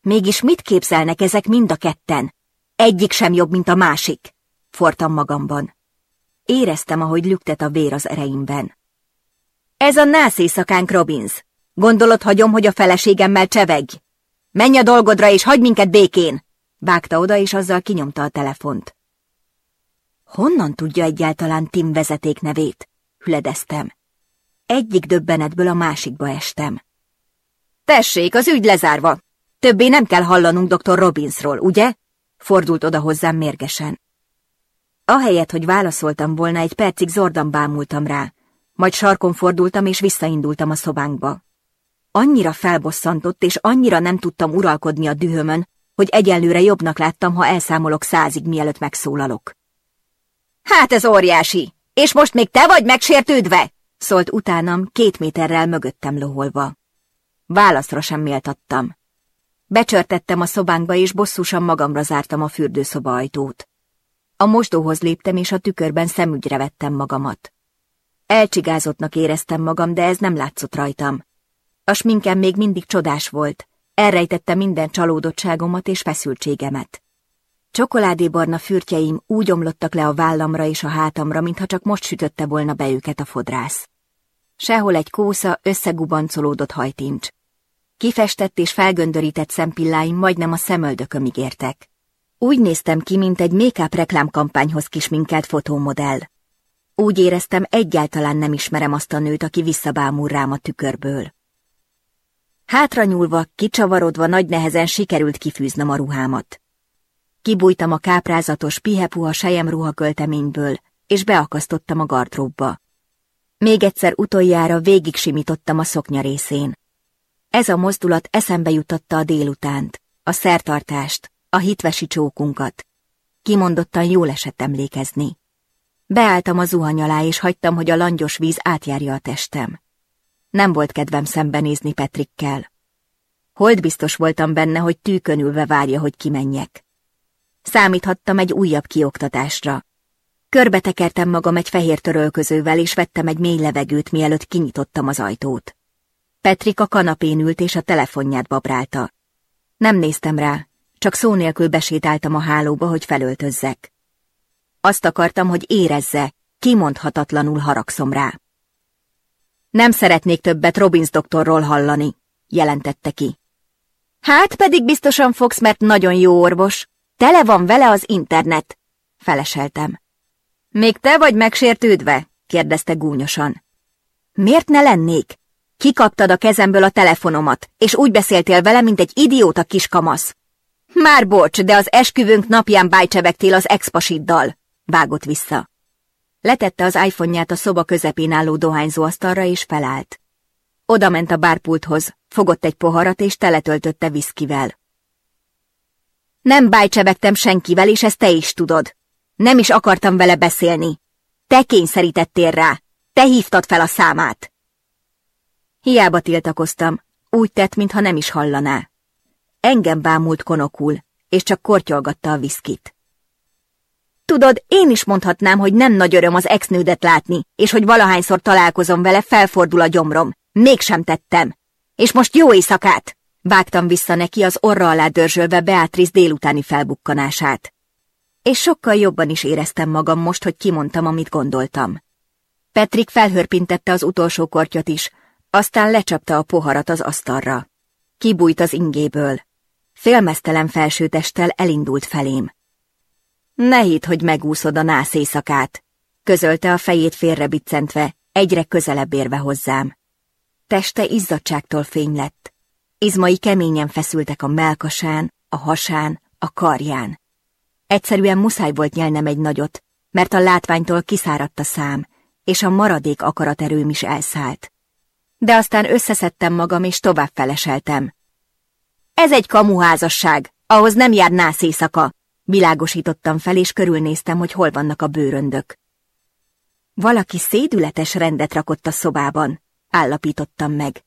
A: Mégis mit képzelnek ezek mind a ketten? Egyik sem jobb, mint a másik, fortam magamban. Éreztem, ahogy lüktet a vér az ereimben. Ez a nász éjszakánk, Robbins. Gondolod, hagyom, hogy a feleségemmel csevegj? Menj a dolgodra, és hagyd minket békén! Vágta oda, és azzal kinyomta a telefont. Honnan tudja egyáltalán Tim vezeték nevét? Hüledeztem. Egyik döbbenetből a másikba estem. Tessék, az ügy lezárva. Többé nem kell hallanunk dr. Robbinsról, ugye? Fordult oda hozzám mérgesen. Ahelyett, hogy válaszoltam volna, egy percig zordan bámultam rá, majd sarkon fordultam és visszaindultam a szobánkba. Annyira felbosszantott, és annyira nem tudtam uralkodni a dühömön, hogy egyenlőre jobbnak láttam, ha elszámolok százig, mielőtt megszólalok. Hát ez óriási! És most még te vagy megsértődve! szólt utánam, két méterrel mögöttem loholva. Válaszra sem méltattam. Becsörtettem a szobánkba, és bosszusan magamra zártam a fürdőszoba ajtót. A mostóhoz léptem, és a tükörben szemügyre vettem magamat. Elcsigázottnak éreztem magam, de ez nem látszott rajtam. A sminkem még mindig csodás volt, elrejtette minden csalódottságomat és feszültségemet. Csokoládébarna fürtjeim úgy omlottak le a vállamra és a hátamra, mintha csak most sütötte volna be őket a fodrász. Sehol egy kósza, összegubancolódott hajtincs. Kifestett és felgöndörített szempilláim majdnem a szemöldökömig értek. Úgy néztem ki, mint egy make-up reklámkampányhoz kisminkelt fotómodell. Úgy éreztem, egyáltalán nem ismerem azt a nőt, aki visszabámul rám a tükörből. Hátra nyúlva, kicsavarodva nagy nehezen sikerült kifűznöm a ruhámat. Kibújtam a káprázatos, pihepuha sejemruha költeményből, és beakasztottam a gardróbba. Még egyszer utoljára végig simítottam a szoknya részén. Ez a mozdulat eszembe jutotta a délutánt, a szertartást, a hitvesi csókunkat. Kimondottan jól esett emlékezni. Beálltam a zuhany alá, és hagytam, hogy a langyos víz átjárja a testem. Nem volt kedvem szembenézni Petrikkel. Hold biztos voltam benne, hogy tűkönülve várja, hogy kimenjek. Számíthattam egy újabb kioktatásra. Körbetekertem magam egy fehér törölközővel, és vettem egy mély levegőt, mielőtt kinyitottam az ajtót. Petrik a kanapén ült, és a telefonját babrálta. Nem néztem rá, csak szó nélkül besétáltam a hálóba, hogy felöltözzek. Azt akartam, hogy érezze, kimondhatatlanul haragszom rá. Nem szeretnék többet Robins doktorról hallani, jelentette ki. Hát pedig biztosan fogsz, mert nagyon jó orvos. Tele van vele az internet, feleseltem. Még te vagy megsértődve? kérdezte gúnyosan. Miért ne lennék? Kikaptad a kezemből a telefonomat, és úgy beszéltél vele, mint egy idióta kiskamasz. Már bocs, de az esküvőnk napján bájcsebegtél az expasiddal, vágott vissza. Letette az iPhone-ját a szoba közepén álló dohányzóasztalra és felállt. Oda ment a bárpulthoz, fogott egy poharat és teletöltötte viszkivel. Nem bájcsebegtem senkivel, és ezt te is tudod. Nem is akartam vele beszélni. Te kényszerítettél rá. Te hívtad fel a számát. Hiába tiltakoztam. Úgy tett, mintha nem is hallaná. Engem bámult konokul, és csak kortyolgatta a viszkit. Tudod, én is mondhatnám, hogy nem nagy öröm az exnődet látni, és hogy valahányszor találkozom vele, felfordul a gyomrom. Mégsem tettem. És most jó éjszakát! Vágtam vissza neki az orra alá dörzsölve Beatrice délutáni felbukkanását. És sokkal jobban is éreztem magam most, hogy kimondtam, amit gondoltam. Petrik felhörpintette az utolsó kortyot is, aztán lecsapta a poharat az asztalra. Kibújt az ingéből félmeztelen felsőtesttel elindult felém. Ne hidd, hogy megúszod a nász éjszakát, közölte a fejét félrebiccentve, egyre közelebb érve hozzám. Teste izzadságtól fény lett. Izmai keményen feszültek a melkasán, a hasán, a karján. Egyszerűen muszáj volt nyelnem egy nagyot, mert a látványtól kiszáradt a szám, és a maradék akaraterőm is elszállt. De aztán összeszedtem magam, és tovább feleseltem. Ez egy kamuházasság, ahhoz nem jár nász éjszaka. Világosítottam fel, és körülnéztem, hogy hol vannak a bőröndök. Valaki szédületes rendet rakott a szobában, állapítottam meg.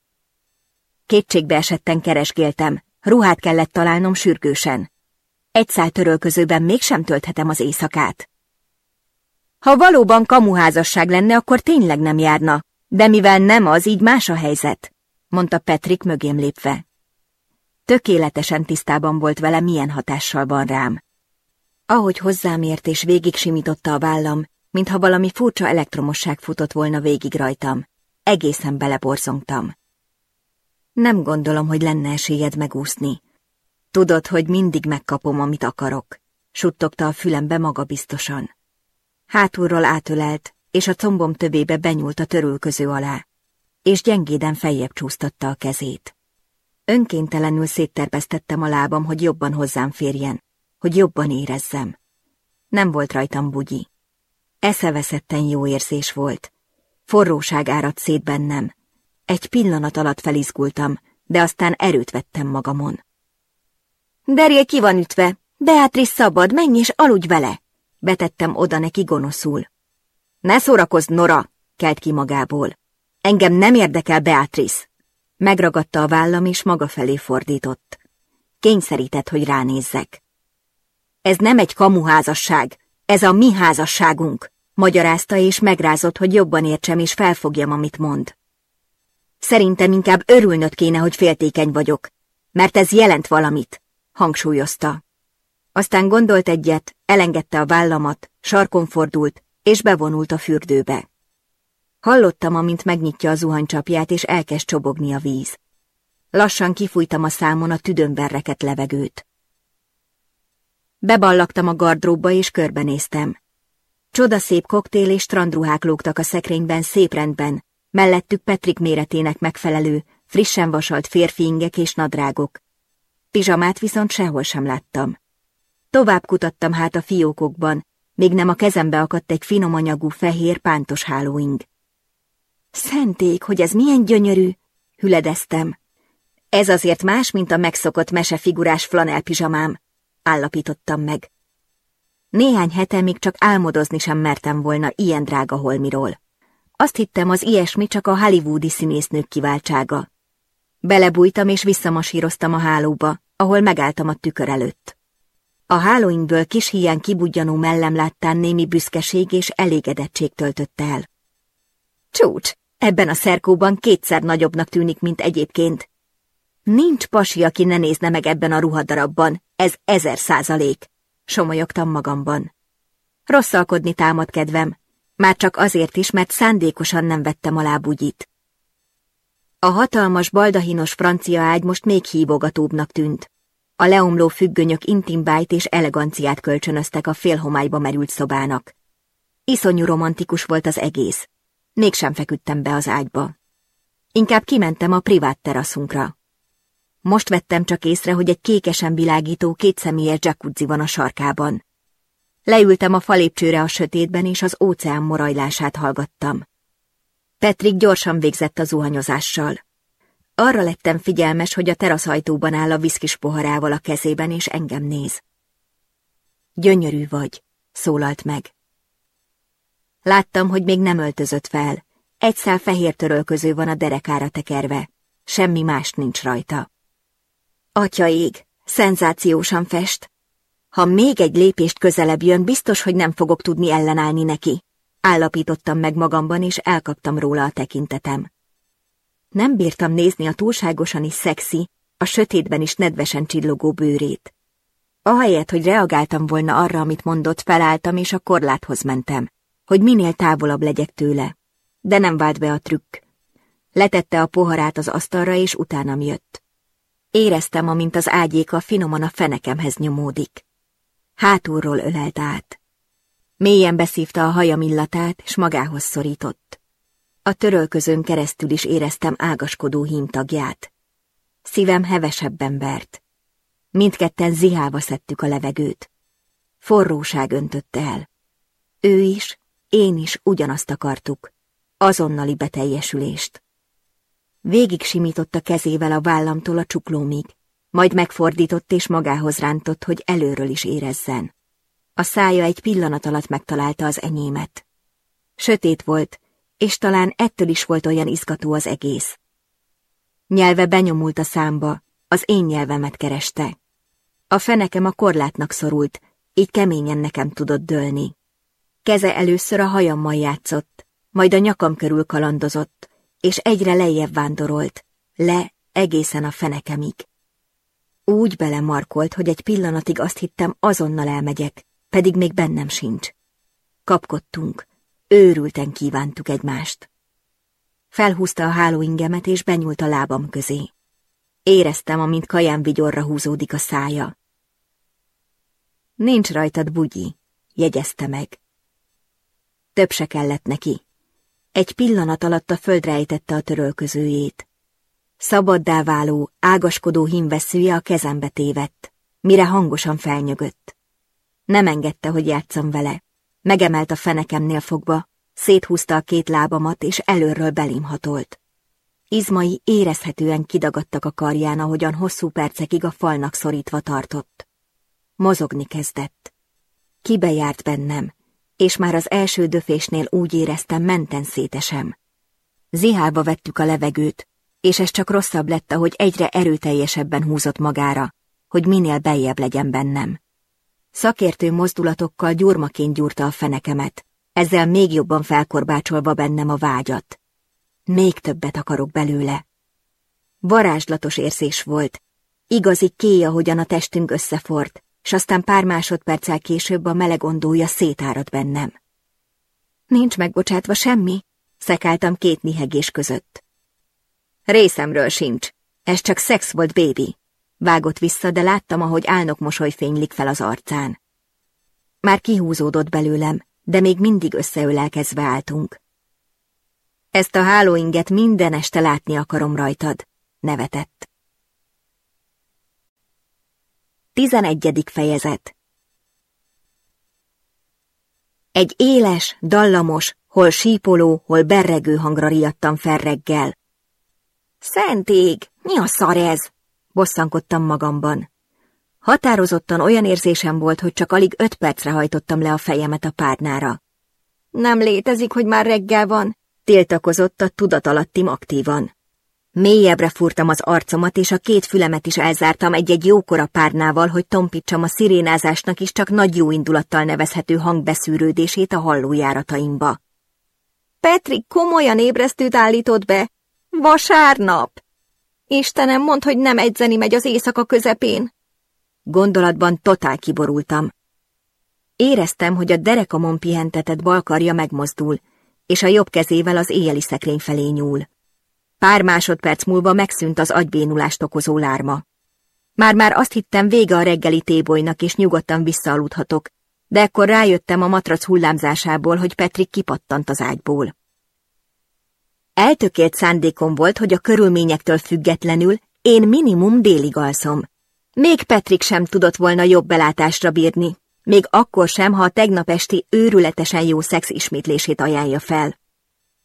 A: Kétségbe esetten keresgéltem, ruhát kellett találnom sürgősen. Egy szál törölközőben mégsem tölthetem az éjszakát. Ha valóban kamuházasság lenne, akkor tényleg nem járna, de mivel nem az, így más a helyzet, mondta Petrik mögém lépve. Tökéletesen tisztában volt vele, milyen hatással van rám. Ahogy hozzám ért és végig simította a vállam, mintha valami furcsa elektromosság futott volna végig rajtam. Egészen beleborzongtam. Nem gondolom, hogy lenne esélyed megúszni. Tudod, hogy mindig megkapom, amit akarok, suttogta a fülembe magabiztosan. Hátulról átölelt, és a combom tövébe benyúlt a törülköző alá, és gyengéden feljebb csúsztatta a kezét. Önkéntelenül szétterpesztettem a lábam, hogy jobban hozzám férjen, hogy jobban érezzem. Nem volt rajtam bugyi. Eszeveszetten jó érzés volt. Forróság áradt szét bennem. Egy pillanat alatt felizgultam, de aztán erőt vettem magamon. Derje ki van ütve, Beatrice szabad, menj és aludj vele! Betettem oda neki gonoszul. Ne szórakozz, Nora! kelt ki magából. Engem nem érdekel Beatrice. Megragadta a vállam és maga felé fordított. Kényszerített, hogy ránézzek. Ez nem egy kamuházasság, ez a mi házasságunk, magyarázta és megrázott, hogy jobban értsem és felfogjam, amit mond. Szerintem inkább örülnöd kéne, hogy féltékeny vagyok, mert ez jelent valamit, hangsúlyozta. Aztán gondolt egyet, elengedte a vállamat, sarkon fordult, és bevonult a fürdőbe. Hallottam, amint megnyitja a zuhanycsapját, és elkezd csobogni a víz. Lassan kifújtam a számon a tüdőmben rekett levegőt. Beballaktam a gardróbba, és körbenéztem. Csodaszép koktél és strandruhák lógtak a szekrényben szép rendben, mellettük Petrik méretének megfelelő, frissen vasalt férfi ingek és nadrágok. Pizsamát viszont sehol sem láttam. Tovább kutattam hát a fiókokban, még nem a kezembe akadt egy finom anyagú fehér pántos hálóing. Szenték, hogy ez milyen gyönyörű, hüledeztem. Ez azért más, mint a megszokott mesefigurás flanelpizsamám, állapítottam meg. Néhány hete még csak álmodozni sem mertem volna ilyen drága holmiról. Azt hittem, az ilyesmi csak a hollywoodi színésznők kiváltsága. Belebújtam és visszamasíroztam a hálóba, ahol megálltam a tükör előtt. A hálóimből kis hián kibudjanó mellem láttán némi büszkeség és elégedettség töltött el. Csúcs! Ebben a szerkóban kétszer nagyobbnak tűnik, mint egyébként. Nincs pasi, aki ne nézne meg ebben a ruhadarabban, ez ezer százalék, somolyogtam magamban. Rosszalkodni támad kedvem, már csak azért is, mert szándékosan nem vettem a lábugyit. A hatalmas baldahinos francia ágy most még hívogatóbbnak tűnt. A leomló függönyök intimbájt és eleganciát kölcsönöztek a félhomályba merült szobának. Iszonyú romantikus volt az egész. Mégsem feküdtem be az ágyba. Inkább kimentem a privát teraszunkra. Most vettem csak észre, hogy egy kékesen világító kétszemélyes jacuzzi van a sarkában. Leültem a falépcsőre a sötétben, és az óceán morajlását hallgattam. Petrik gyorsan végzett a zuhanyozással. Arra lettem figyelmes, hogy a teraszajtóban áll a viszkis poharával a kezében, és engem néz. Gyönyörű vagy, szólalt meg. Láttam, hogy még nem öltözött fel. Egy szál fehér törölköző van a derekára tekerve. Semmi más nincs rajta. Atya ég, szenzációsan fest. Ha még egy lépést közelebb jön, biztos, hogy nem fogok tudni ellenállni neki. Állapítottam meg magamban, és elkaptam róla a tekintetem. Nem bírtam nézni a túlságosan is szexi, a sötétben is nedvesen csillogó bőrét. Ahelyett, hogy reagáltam volna arra, amit mondott, felálltam, és a korláthoz mentem hogy minél távolabb legyek tőle, de nem vált be a trükk. Letette a poharát az asztalra, és utánam jött. Éreztem, amint az ágyéka finoman a fenekemhez nyomódik. Hátulról ölelt át. Mélyen beszívta a hajam illatát, s magához szorított. A törölközön keresztül is éreztem ágaskodó hímtagját. Szívem hevesebben vert. Mindketten zihálva szedtük a levegőt. Forróság öntötte el. Ő is, én is ugyanazt akartuk, azonnali beteljesülést. Végig simította kezével a vállamtól a csuklómig, majd megfordított és magához rántott, hogy előről is érezzen. A szája egy pillanat alatt megtalálta az enyémet. Sötét volt, és talán ettől is volt olyan izgató az egész. Nyelve benyomult a számba, az én nyelvemet kereste. A fenekem a korlátnak szorult, így keményen nekem tudott dőlni. Keze először a hajammal játszott, majd a nyakam körül kalandozott, és egyre lejjebb vándorolt, le egészen a fenekemig. Úgy belemarkolt, hogy egy pillanatig azt hittem, azonnal elmegyek, pedig még bennem sincs. Kapkodtunk, őrülten kívántuk egymást. Felhúzta a hálóingemet, és benyúlt a lábam közé. Éreztem, amint kaján vigyorra húzódik a szája. Nincs rajtad bugyi, jegyezte meg. Több se kellett neki. Egy pillanat alatt a földre ejtette a törölközőjét. Szabaddá váló, ágaskodó hímveszője a kezembe tévedt, mire hangosan felnyögött. Nem engedte, hogy játszam vele. Megemelt a fenekemnél fogva, széthúzta a két lábamat, és előről belém hatolt. Izmai érezhetően kidagadtak a karján, ahogyan hosszú percekig a falnak szorítva tartott. Mozogni kezdett. Kibejárt bennem, és már az első döfésnél úgy éreztem, menten szétesem. Zihálba vettük a levegőt, és ez csak rosszabb lett, ahogy egyre erőteljesebben húzott magára, hogy minél beljebb legyen bennem. Szakértő mozdulatokkal gyurmaként gyúrta a fenekemet, ezzel még jobban felkorbácsolva bennem a vágyat. Még többet akarok belőle. Varázslatos érzés volt, igazi kéja, hogyan a testünk összefort, s aztán pár másodperccel később a meleg ondója szétárad bennem. Nincs megbocsátva semmi, szekáltam két nihegés között. Részemről sincs, ez csak szex volt, bébi. Vágott vissza, de láttam, ahogy álnok mosoly fénylik fel az arcán. Már kihúzódott belőlem, de még mindig összeölelkezve álltunk. Ezt a hálóinget minden este látni akarom rajtad, nevetett. Tizenegyedik fejezet Egy éles, dallamos, hol sípoló, hol berregő hangra riadtam fel reggel. Szent ég, mi a szar ez? Bosszankodtam magamban. Határozottan olyan érzésem volt, hogy csak alig öt percre hajtottam le a fejemet a párnára. Nem létezik, hogy már reggel van, tiltakozott a tudatalattim aktívan. Mélyebbre furtam az arcomat, és a két fülemet is elzártam egy-egy jókora párnával, hogy tompítsam a szirénázásnak is csak nagy jó indulattal nevezhető hangbeszűrődését a hallójárataimba. Petrik komolyan ébresztőt állított be. Vasárnap! Istenem, mond, hogy nem egyzeni megy az éjszaka közepén. Gondolatban totál kiborultam. Éreztem, hogy a derekamon pihentetett balkarja megmozdul, és a jobb kezével az éjjeli szekrény felé nyúl. Pár másodperc múlva megszűnt az agybénulást okozó lárma. Már-már azt hittem vége a reggeli tébolynak, és nyugodtan visszaaludhatok, de ekkor rájöttem a matrac hullámzásából, hogy Petrik kipattant az ágyból. Eltökélt szándékom volt, hogy a körülményektől függetlenül én minimum délig alszom. Még Petrik sem tudott volna jobb belátásra bírni, még akkor sem, ha a tegnap esti őrületesen jó szex ismétlését ajánlja fel.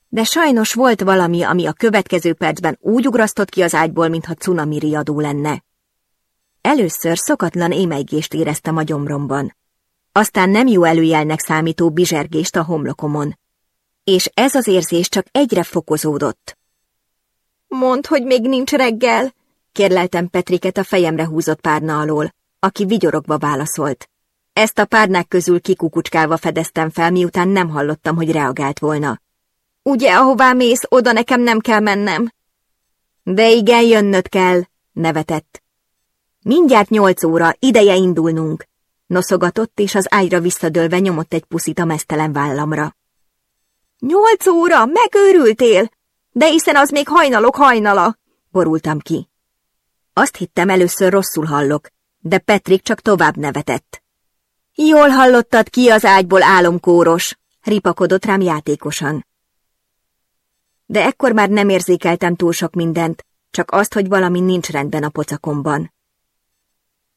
A: De sajnos volt valami, ami a következő percben úgy ugrasztott ki az ágyból, mintha cunami riadó lenne. Először szokatlan émeigést éreztem a gyomromban. Aztán nem jó előjelnek számító bizsergést a homlokomon. És ez az érzés csak egyre fokozódott. Mondd, hogy még nincs reggel, kérleltem Petriket a fejemre húzott párna alól, aki vigyorogva válaszolt. Ezt a párnák közül kikukucskálva fedeztem fel, miután nem hallottam, hogy reagált volna. Ugye, ahová mész, oda nekem nem kell mennem. De igen, jönnöd kell, nevetett. Mindjárt nyolc óra, ideje indulnunk. Noszogatott, és az ágyra visszadőlve nyomott egy puszit a mesztelen vállamra. Nyolc óra, megőrültél? De hiszen az még hajnalok hajnala, borultam ki. Azt hittem, először rosszul hallok, de Petrik csak tovább nevetett. Jól hallottad ki az ágyból álomkóros, ripakodott rám játékosan de ekkor már nem érzékeltem túl sok mindent, csak azt, hogy valami nincs rendben a pocakomban.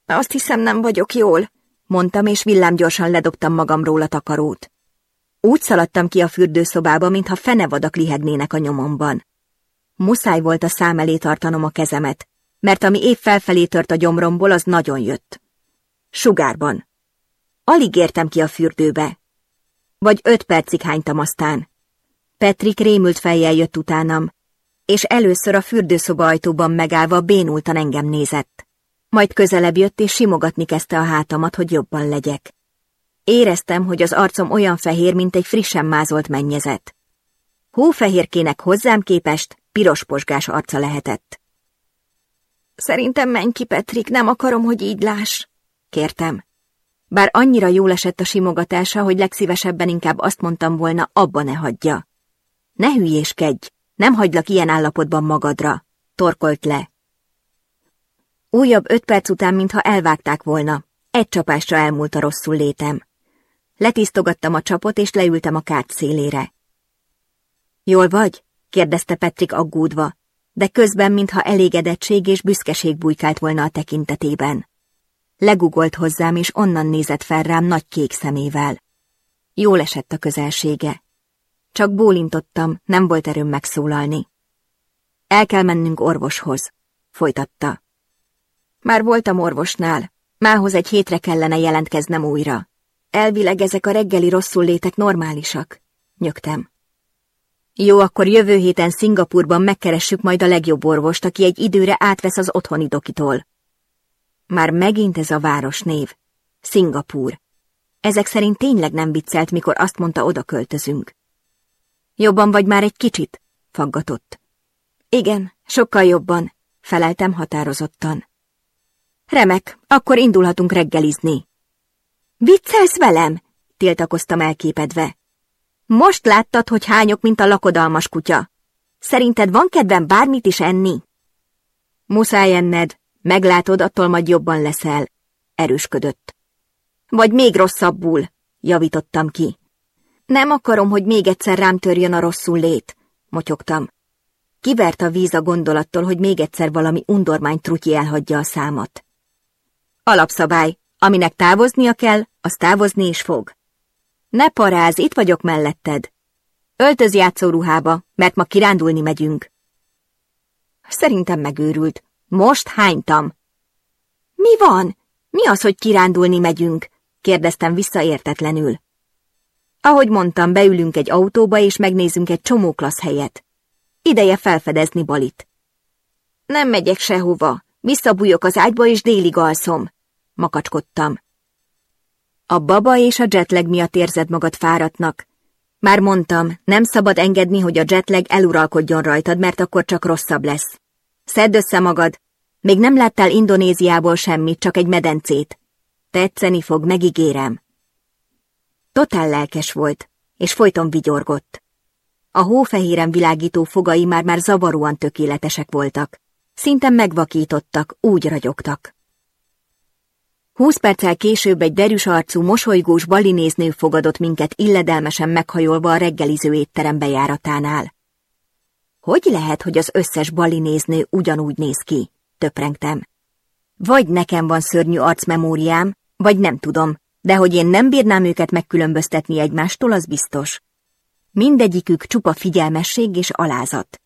A: Azt hiszem, nem vagyok jól, mondtam, és villámgyorsan ledobtam magamról a takarót. Úgy szaladtam ki a fürdőszobába, mintha fenevadak lihegnének a nyomomban. Muszáj volt a szám elé tartanom a kezemet, mert ami épp felfelé tört a gyomromból, az nagyon jött. Sugárban. Alig értem ki a fürdőbe. Vagy öt percig hánytam aztán. Petrik rémült fejjel jött utánam, és először a fürdőszoba ajtóban megállva bénultan engem nézett. Majd közelebb jött, és simogatni kezdte a hátamat, hogy jobban legyek. Éreztem, hogy az arcom olyan fehér, mint egy frissen mázolt mennyezet. Hófehérkének hozzám képest pirosposgás arca lehetett. Szerintem menj ki, Petrik, nem akarom, hogy így láss, kértem. Bár annyira jól esett a simogatása, hogy legszívesebben inkább azt mondtam volna, abba ne hagyja. Ne hülyéskedj, nem hagylak ilyen állapotban magadra, torkolt le. Újabb öt perc után, mintha elvágták volna. Egy csapásra elmúlt a rosszul létem. Letisztogattam a csapot, és leültem a kács szélére. Jól vagy? kérdezte Petrik aggódva, de közben, mintha elégedettség és büszkeség bujkált volna a tekintetében. Legugolt hozzám, és onnan nézett fel rám nagy kék szemével. Jól esett a közelsége. Csak bólintottam, nem volt erőm megszólalni. El kell mennünk orvoshoz, folytatta. Már voltam orvosnál, mához egy hétre kellene jelentkeznem újra. Elvileg ezek a reggeli rosszul létek normálisak, nyögtem. Jó, akkor jövő héten Szingapurban megkeressük majd a legjobb orvost, aki egy időre átvesz az otthoni dokitól. Már megint ez a város név. Szingapúr. Ezek szerint tényleg nem viccelt, mikor azt mondta, oda költözünk. Jobban vagy már egy kicsit? Faggatott. Igen, sokkal jobban, feleltem határozottan. Remek, akkor indulhatunk reggelizni. Viccelsz velem? tiltakoztam elképedve. Most láttad, hogy hányok, mint a lakodalmas kutya. Szerinted van kedvem bármit is enni? Muszáj enned, meglátod, attól majd jobban leszel, erősködött. Vagy még rosszabbul, javítottam ki. Nem akarom, hogy még egyszer rám törjön a rosszul lét, motyogtam. Kivert a víz a gondolattól, hogy még egyszer valami undormány trutyi elhagyja a számat. Alapszabály, aminek távoznia kell, az távozni is fog. Ne paráz, itt vagyok melletted. Öltöz ruhába, mert ma kirándulni megyünk. Szerintem megőrült. Most hánytam. Mi van? Mi az, hogy kirándulni megyünk? kérdeztem visszaértetlenül. Ahogy mondtam, beülünk egy autóba, és megnézünk egy csomó klassz helyet. Ideje felfedezni Balit. Nem megyek sehova. Visszabújok az ágyba, és délig alszom. Makacskodtam. A baba és a jetlag miatt érzed magad fáradtnak. Már mondtam, nem szabad engedni, hogy a jetlag eluralkodjon rajtad, mert akkor csak rosszabb lesz. Szedd össze magad. Még nem láttál Indonéziából semmit, csak egy medencét. Tetszeni fog, megígérem. Totál lelkes volt, és folyton vigyorgott. A hófehéren világító fogai már-már zavaróan tökéletesek voltak. Szinte megvakítottak, úgy ragyogtak. Húsz perccel később egy derűs arcú, mosolygós balinéznő fogadott minket illedelmesen meghajolva a reggeliző étterem bejáratánál. Hogy lehet, hogy az összes balinéznő ugyanúgy néz ki? Töprengtem. Vagy nekem van szörnyű arcmemóriám, vagy nem tudom, de hogy én nem bírnám őket megkülönböztetni egymástól, az biztos. Mindegyikük csupa figyelmesség és alázat.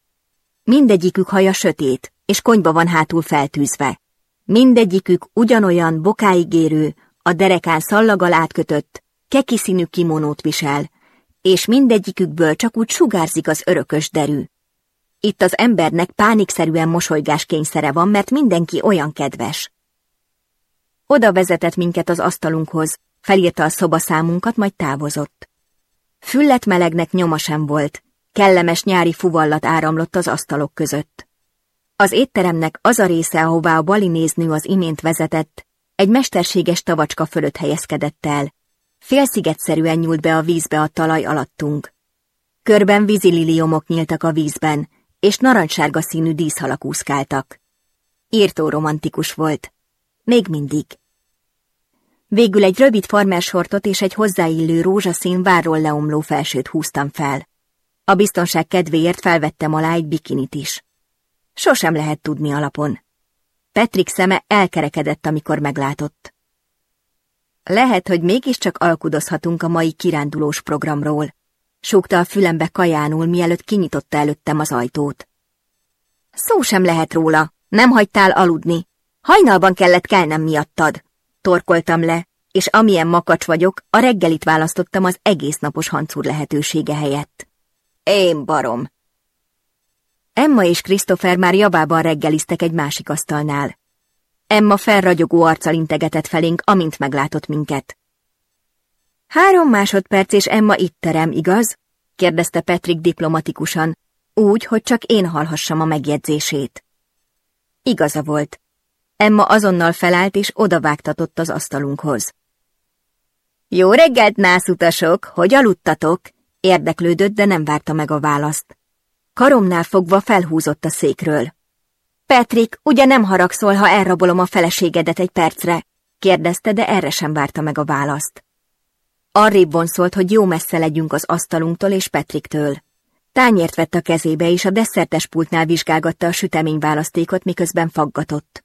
A: Mindegyikük haja sötét, és konyba van hátul feltűzve. Mindegyikük ugyanolyan bokáigérő, a derekán szallagal átkötött, keki színű kimonót visel, és mindegyikükből csak úgy sugárzik az örökös derű. Itt az embernek pánikszerűen mosolygás kényszere van, mert mindenki olyan kedves. Oda vezetett minket az asztalunkhoz, felírta a szobaszámunkat, majd távozott. Füllet melegnek nyoma sem volt, kellemes nyári fuvallat áramlott az asztalok között. Az étteremnek az a része, ahová a néznő az imént vezetett, egy mesterséges tavacska fölött helyezkedett el. Félszigetszerűen nyúlt be a vízbe a talaj alattunk. Körben vízililiomok nyíltak a vízben, és narancssárga színű díszhalak úszkáltak. Írtó romantikus volt. Még mindig. Végül egy rövid farmersortot és egy hozzáillő rózsaszín várról leomló felsőt húztam fel. A biztonság kedvéért felvettem alá egy bikinit is. Sosem lehet tudni alapon. Petrik szeme elkerekedett, amikor meglátott. Lehet, hogy mégiscsak alkudozhatunk a mai kirándulós programról, súgta a fülembe kajánul, mielőtt kinyitotta előttem az ajtót. Szó sem lehet róla, nem hagytál aludni. Hajnalban kellett kelnem miattad torkoltam le, és amilyen makacs vagyok, a reggelit választottam az egész napos hancúr lehetősége helyett. Én barom! Emma és Christopher már javában reggeliztek egy másik asztalnál. Emma felragyogó arccal integetett felénk, amint meglátott minket. Három másodperc, és Emma itt terem, igaz? kérdezte Patrick diplomatikusan, úgy, hogy csak én hallhassam a megjegyzését. Igaza volt. Emma azonnal felállt és odavágtatott az asztalunkhoz. Jó reggelt, nászutasok! Hogy aludtatok? Érdeklődött, de nem várta meg a választ. Karomnál fogva felhúzott a székről. Petrik, ugye nem haragszol, ha elrabolom a feleségedet egy percre? kérdezte, de erre sem várta meg a választ. Arrébb vonszolt, hogy jó messze legyünk az asztalunktól és Petriktől. Tányért vett a kezébe, és a desszertes pultnál vizsgálgatta a süteményválasztékot, miközben faggatott.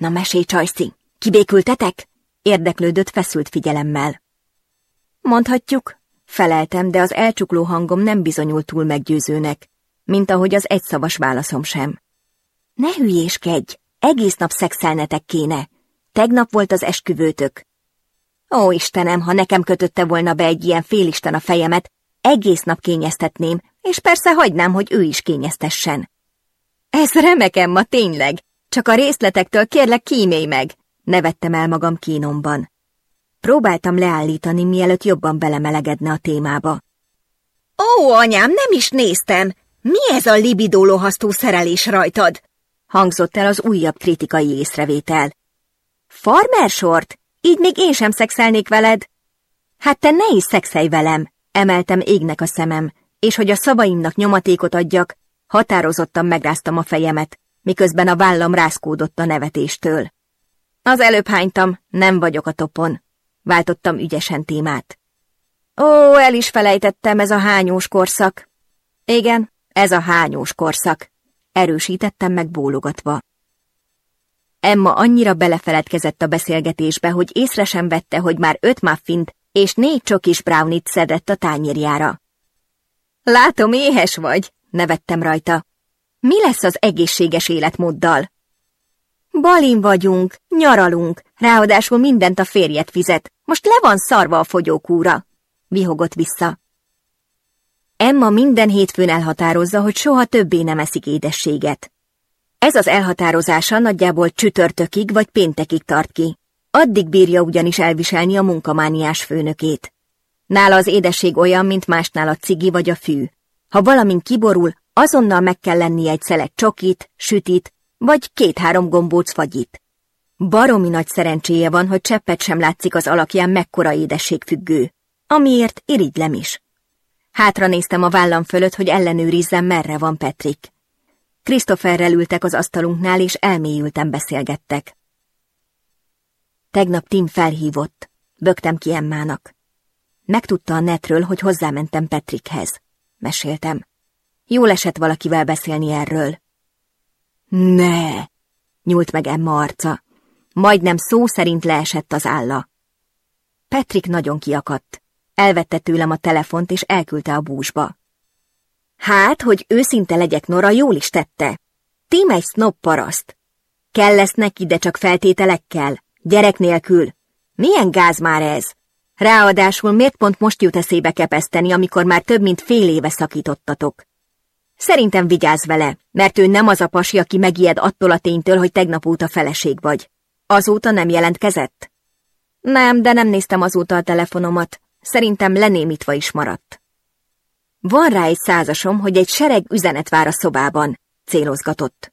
A: Na mesélj, Csajci, kibékültetek? Érdeklődött feszült figyelemmel. Mondhatjuk, feleltem, de az elcsukló hangom nem bizonyult túl meggyőzőnek, mint ahogy az egyszavas válaszom sem. Ne hülyéskedj, egész nap szexelnetek kéne. Tegnap volt az esküvőtök. Ó, Istenem, ha nekem kötötte volna be egy ilyen félisten a fejemet, egész nap kényeztetném, és persze hagynám, hogy ő is kényeztessen. Ez remekem, ma tényleg. Csak a részletektől kérlek kímélj meg! Nevettem el magam kínomban. Próbáltam leállítani, mielőtt jobban belemelegedne a témába. Ó, anyám, nem is néztem! Mi ez a libidó lohasztó szerelés rajtad? Hangzott el az újabb kritikai észrevétel. sort? Így még én sem szexelnék veled? Hát te ne is szexelj velem, emeltem égnek a szemem, és hogy a szavaimnak nyomatékot adjak, határozottan megráztam a fejemet miközben a vállam rászkódott a nevetéstől. Az előbb hánytam, nem vagyok a topon. Váltottam ügyesen témát. Ó, el is felejtettem, ez a hányós korszak. Igen, ez a hányós korszak. Erősítettem meg bólogatva. Emma annyira belefeledkezett a beszélgetésbe, hogy észre sem vette, hogy már öt muffint és négy csokis brownit szedett a tányérjára. Látom, éhes vagy, nevettem rajta. Mi lesz az egészséges életmóddal? Balin vagyunk, nyaralunk, ráadásul mindent a férjet fizet. Most le van szarva a fogyókúra, vihogott vissza. Emma minden hétfőn elhatározza, hogy soha többé nem eszik édességet. Ez az elhatározása nagyjából csütörtökig vagy péntekig tart ki. Addig bírja ugyanis elviselni a munkamániás főnökét. Nála az édesség olyan, mint másnál a cigi vagy a fű. Ha valamint kiborul, Azonnal meg kell lenni egy szelet csokit, sütit, vagy két-három gombóc fagyit. Baromi nagy szerencséje van, hogy cseppet sem látszik az alakján mekkora édességfüggő, amiért irigylem is. Hátra néztem a vállam fölött, hogy ellenőrizzem, merre van Petrik. Krisztoferrel ültek az asztalunknál, és elmélyülten beszélgettek. Tegnap Tim felhívott. Bögtem ki Emmának. Megtudta a netről, hogy hozzámentem Petrikhez. Meséltem. Jól esett valakivel beszélni erről. Ne! nyúlt meg Emma arca. Majdnem szó szerint leesett az álla. Petrik nagyon kiakadt. Elvette tőlem a telefont, és elküldte a búzsba. Hát, hogy őszinte legyek, Nora jól is tette. Tím egy sznop paraszt. Kell lesz neki, de csak feltételekkel. Gyerek nélkül. Milyen gáz már ez? Ráadásul miért pont most jut eszébe kepeszteni, amikor már több mint fél éve szakítottatok? Szerintem vigyázz vele, mert ő nem az a pasi, aki megijed attól a ténytől, hogy tegnap óta feleség vagy. Azóta nem jelentkezett? Nem, de nem néztem azóta a telefonomat. Szerintem lenémítva is maradt. Van rá egy százasom, hogy egy sereg üzenet vár a szobában, célozgatott.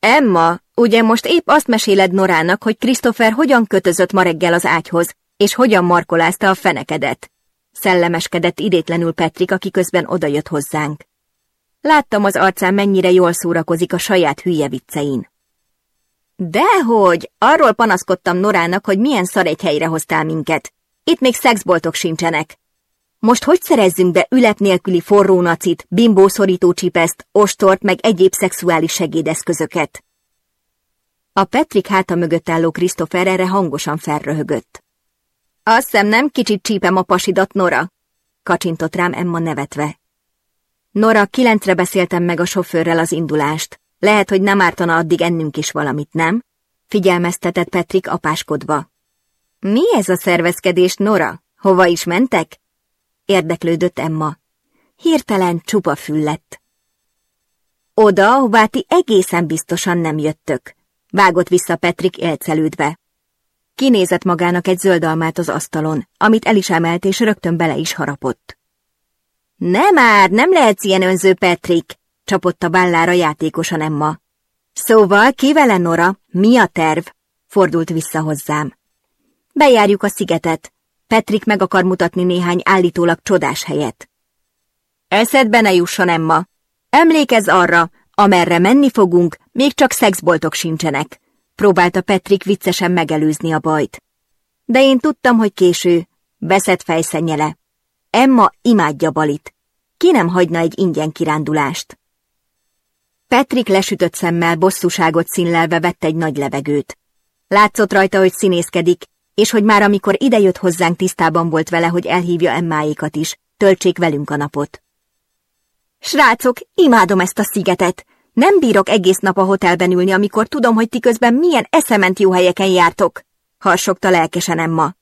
A: Emma, ugye most épp azt meséled Norának, hogy Christopher hogyan kötözött ma reggel az ágyhoz, és hogyan markolázta a fenekedet. Szellemeskedett idétlenül Petrik, aki közben odajött hozzánk. Láttam az arcán, mennyire jól szórakozik a saját hülye viccein. Dehogy! Arról panaszkodtam Norának, hogy milyen szar egy helyre hoztál minket. Itt még szexboltok sincsenek. Most hogy szerezzünk be ület nélküli forró nacit, bimbószorító csipeszt, ostort meg egyéb szexuális segédeszközöket? A Petrik háta mögött álló Christopher erre hangosan felröhögött. Azt hiszem nem kicsit csípem a pasidat, Nora, kacsintott rám Emma nevetve, Nora, kilencre beszéltem meg a sofőrrel az indulást. Lehet, hogy nem ártana addig ennünk is valamit, nem? Figyelmeztetett Petrik apáskodva. Mi ez a szervezkedés, Nora? Hova is mentek? Érdeklődött Emma. Hirtelen csupa füllett. Oda, ahová ti egészen biztosan nem jöttök, vágott vissza Petrik élcelődve. Kinézett magának egy zöldalmát az asztalon, amit el is emelt és rögtön bele is harapott. Nem már, nem lehetsz ilyen önző, Petrik, csapott a vállára játékosan Emma. Szóval, ki vele, Nora? Mi a terv? Fordult vissza hozzám. Bejárjuk a szigetet. Petrik meg akar mutatni néhány állítólag csodás helyet. Eszedbe ne jusson, Emma. Emlékezz arra, amerre menni fogunk, még csak szexboltok sincsenek. Próbálta Petrik viccesen megelőzni a bajt. De én tudtam, hogy késő. Beszed fejszennyele. Emma imádja Balit. Ki nem hagyna egy ingyen kirándulást? Petrik lesütött szemmel bosszúságot színlelve vett egy nagy levegőt. Látszott rajta, hogy színészkedik, és hogy már amikor idejött hozzánk tisztában volt vele, hogy elhívja Emmaikat is, töltsék velünk a napot. Srácok, imádom ezt a szigetet! Nem bírok egész nap a hotelben ülni, amikor tudom, hogy ti közben milyen eszement jó helyeken jártok, harsogta lelkesen Emma.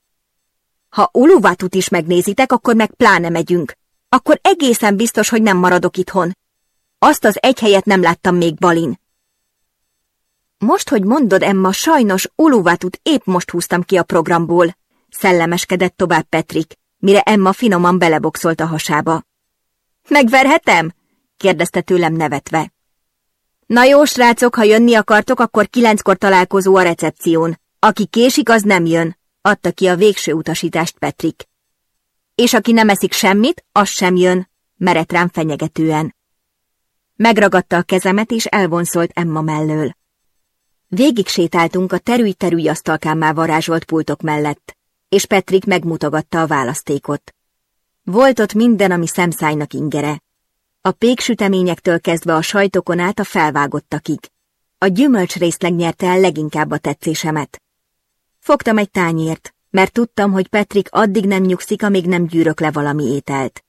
A: Ha Uluvatut is megnézitek, akkor meg pláne megyünk. Akkor egészen biztos, hogy nem maradok itthon. Azt az egy helyet nem láttam még Balin. Most, hogy mondod, Emma, sajnos Uluvatut épp most húztam ki a programból. Szellemeskedett tovább Petrik, mire Emma finoman beleboxolt a hasába. Megverhetem? kérdezte tőlem nevetve. Na jó, srácok, ha jönni akartok, akkor kilenckor találkozó a recepción. Aki késik, az nem jön adta ki a végső utasítást Petrik. És aki nem eszik semmit, az sem jön, merett rám fenyegetően. Megragadta a kezemet, és elvonszolt Emma mellől. Végig sétáltunk a terüly-terüly asztalkámmal varázsolt pultok mellett, és Petrik megmutogatta a választékot. Volt ott minden, ami szemszájnak ingere. A péksüteményektől kezdve a sajtokon át a felvágottakig. A gyümölcs részleg nyerte el leginkább a tetszésemet. Fogtam egy tányért, mert tudtam, hogy Petrik addig nem nyugszik, amíg nem gyűrök le valami ételt.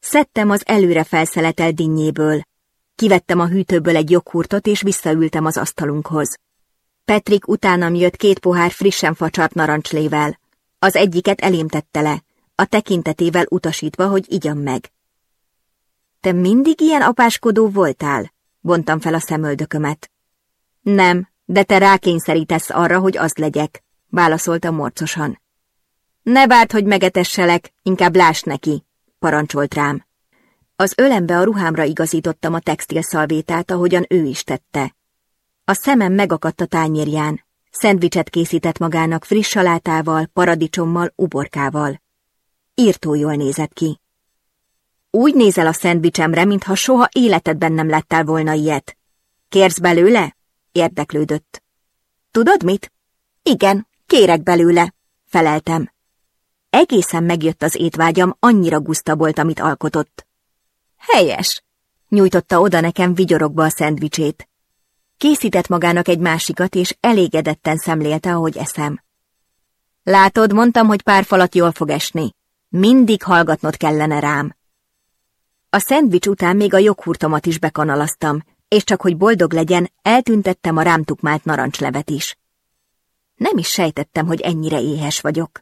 A: Szedtem az előre felszeletelt dinnyéből. Kivettem a hűtőből egy joghurtot, és visszaültem az asztalunkhoz. Petrik utánam jött két pohár frissen facsart narancslével. Az egyiket elémtette le, a tekintetével utasítva, hogy igyam meg. Te mindig ilyen apáskodó voltál? Bontam fel a szemöldökömet. Nem, de te rákényszerítesz arra, hogy az legyek válaszolta morcosan. Ne várd, hogy megetesselek, inkább láss neki, parancsolt rám. Az ölembe a ruhámra igazítottam a textil szalvétát, ahogyan ő is tette. A szemem megakadt a tányérján. Szendvicset készített magának friss salátával, paradicsommal, uborkával. Írtó jól nézett ki. Úgy nézel a szendvicsemre, mintha soha életedben nem lettél volna ilyet. Kérsz belőle? Érdeklődött. Tudod mit? Igen, Kérek belőle, feleltem. Egészen megjött az étvágyam, annyira guszta volt, amit alkotott. Helyes, nyújtotta oda nekem vigyorokba a szendvicsét. Készített magának egy másikat, és elégedetten szemlélte, ahogy eszem. Látod, mondtam, hogy pár falat jól fog esni. Mindig hallgatnod kellene rám. A szendvics után még a joghurtomat is bekanalaztam, és csak hogy boldog legyen, eltüntettem a rám tukmált narancslevet is. Nem is sejtettem, hogy ennyire éhes vagyok.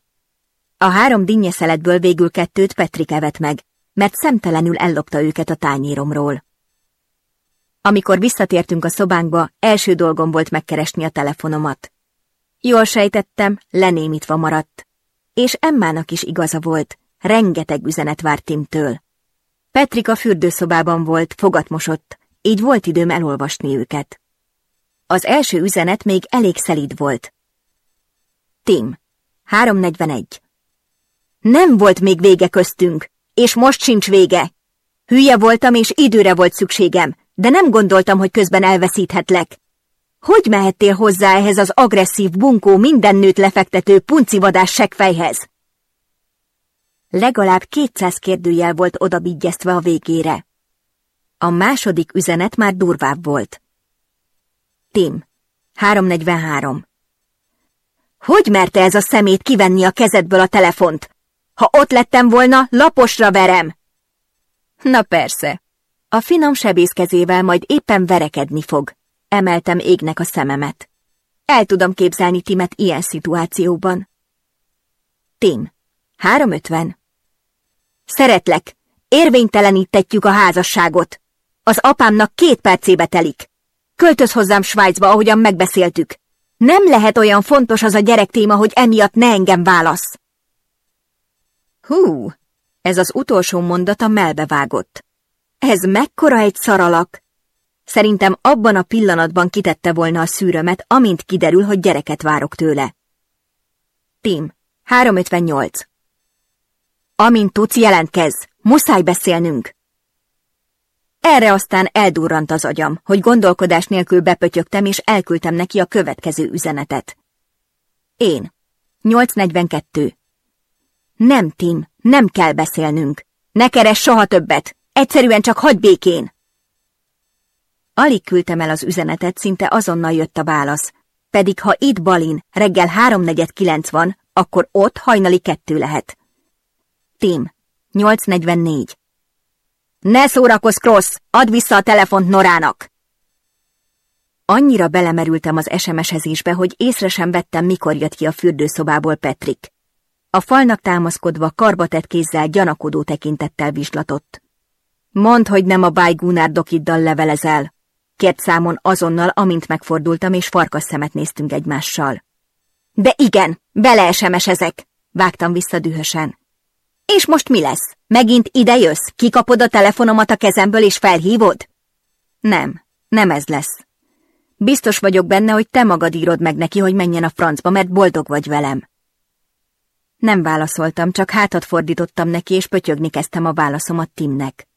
A: A három dinnyeszeletből végül kettőt Petrik evett meg, mert szemtelenül ellopta őket a tányéromról. Amikor visszatértünk a szobánkba, első dolgom volt megkeresni a telefonomat. Jól sejtettem, lenémítva maradt. És Emmának is igaza volt, rengeteg üzenet várt Timtől. Petrik a fürdőszobában volt, fogatmosott, így volt időm elolvasni őket. Az első üzenet még elég szelíd volt, Tim, 341. Nem volt még vége köztünk, és most sincs vége. Hülye voltam, és időre volt szükségem, de nem gondoltam, hogy közben elveszíthetlek. Hogy mehettél hozzá ehhez az agresszív, bunkó, minden nőt lefektető puncivadás segfejhez? Legalább 200 kérdőjel volt odabigyeztve a végére. A második üzenet már durvább volt. Tim, 343. Hogy merte ez a szemét kivenni a kezedből a telefont? Ha ott lettem volna, laposra verem! Na persze. A finom sebész kezével majd éppen verekedni fog. Emeltem égnek a szememet. El tudom képzelni Timet ilyen szituációban. Tim, 350. Szeretlek, érvénytelenítetjük a házasságot. Az apámnak két percébe telik. Költöz hozzám Svájcba, ahogyan megbeszéltük. Nem lehet olyan fontos az a gyerek téma, hogy emiatt ne engem válasz. Hú, ez az utolsó mondata melbevágott. Ez mekkora egy szaralak! Szerintem abban a pillanatban kitette volna a szűrömet, amint kiderül, hogy gyereket várok tőle. Tim, 358. Amint tudsz, jelentkez! Muszáj beszélnünk! Erre aztán eldurrant az agyam, hogy gondolkodás nélkül bepötyögtem, és elküldtem neki a következő üzenetet. Én. 842. Nem, Tim, nem kell beszélnünk. Ne keres soha többet. Egyszerűen csak hagyd békén. Alig küldtem el az üzenetet, szinte azonnal jött a válasz. Pedig ha itt Balin reggel 3.49 van, akkor ott hajnali kettő lehet. Tim, 844. Ne szórakozz, Cross! Add vissza a telefont Norának! Annyira belemerültem az SMS-ezésbe, hogy észre sem vettem, mikor jött ki a fürdőszobából Petrik. A falnak támaszkodva karbatett kézzel gyanakodó tekintettel vizslatott. Mondd, hogy nem a Báj Gunnar dokiddal levelezel. Kért számon azonnal, amint megfordultam, és farkas szemet néztünk egymással. De igen, bele ezek, vágtam vissza dühösen. És most mi lesz? Megint ide jössz? Kikapod a telefonomat a kezemből és felhívod? Nem, nem ez lesz. Biztos vagyok benne, hogy te magad írod meg neki, hogy menjen a francba, mert boldog vagy velem. Nem válaszoltam, csak hátat fordítottam neki, és pötyögni kezdtem a válaszomat Timnek.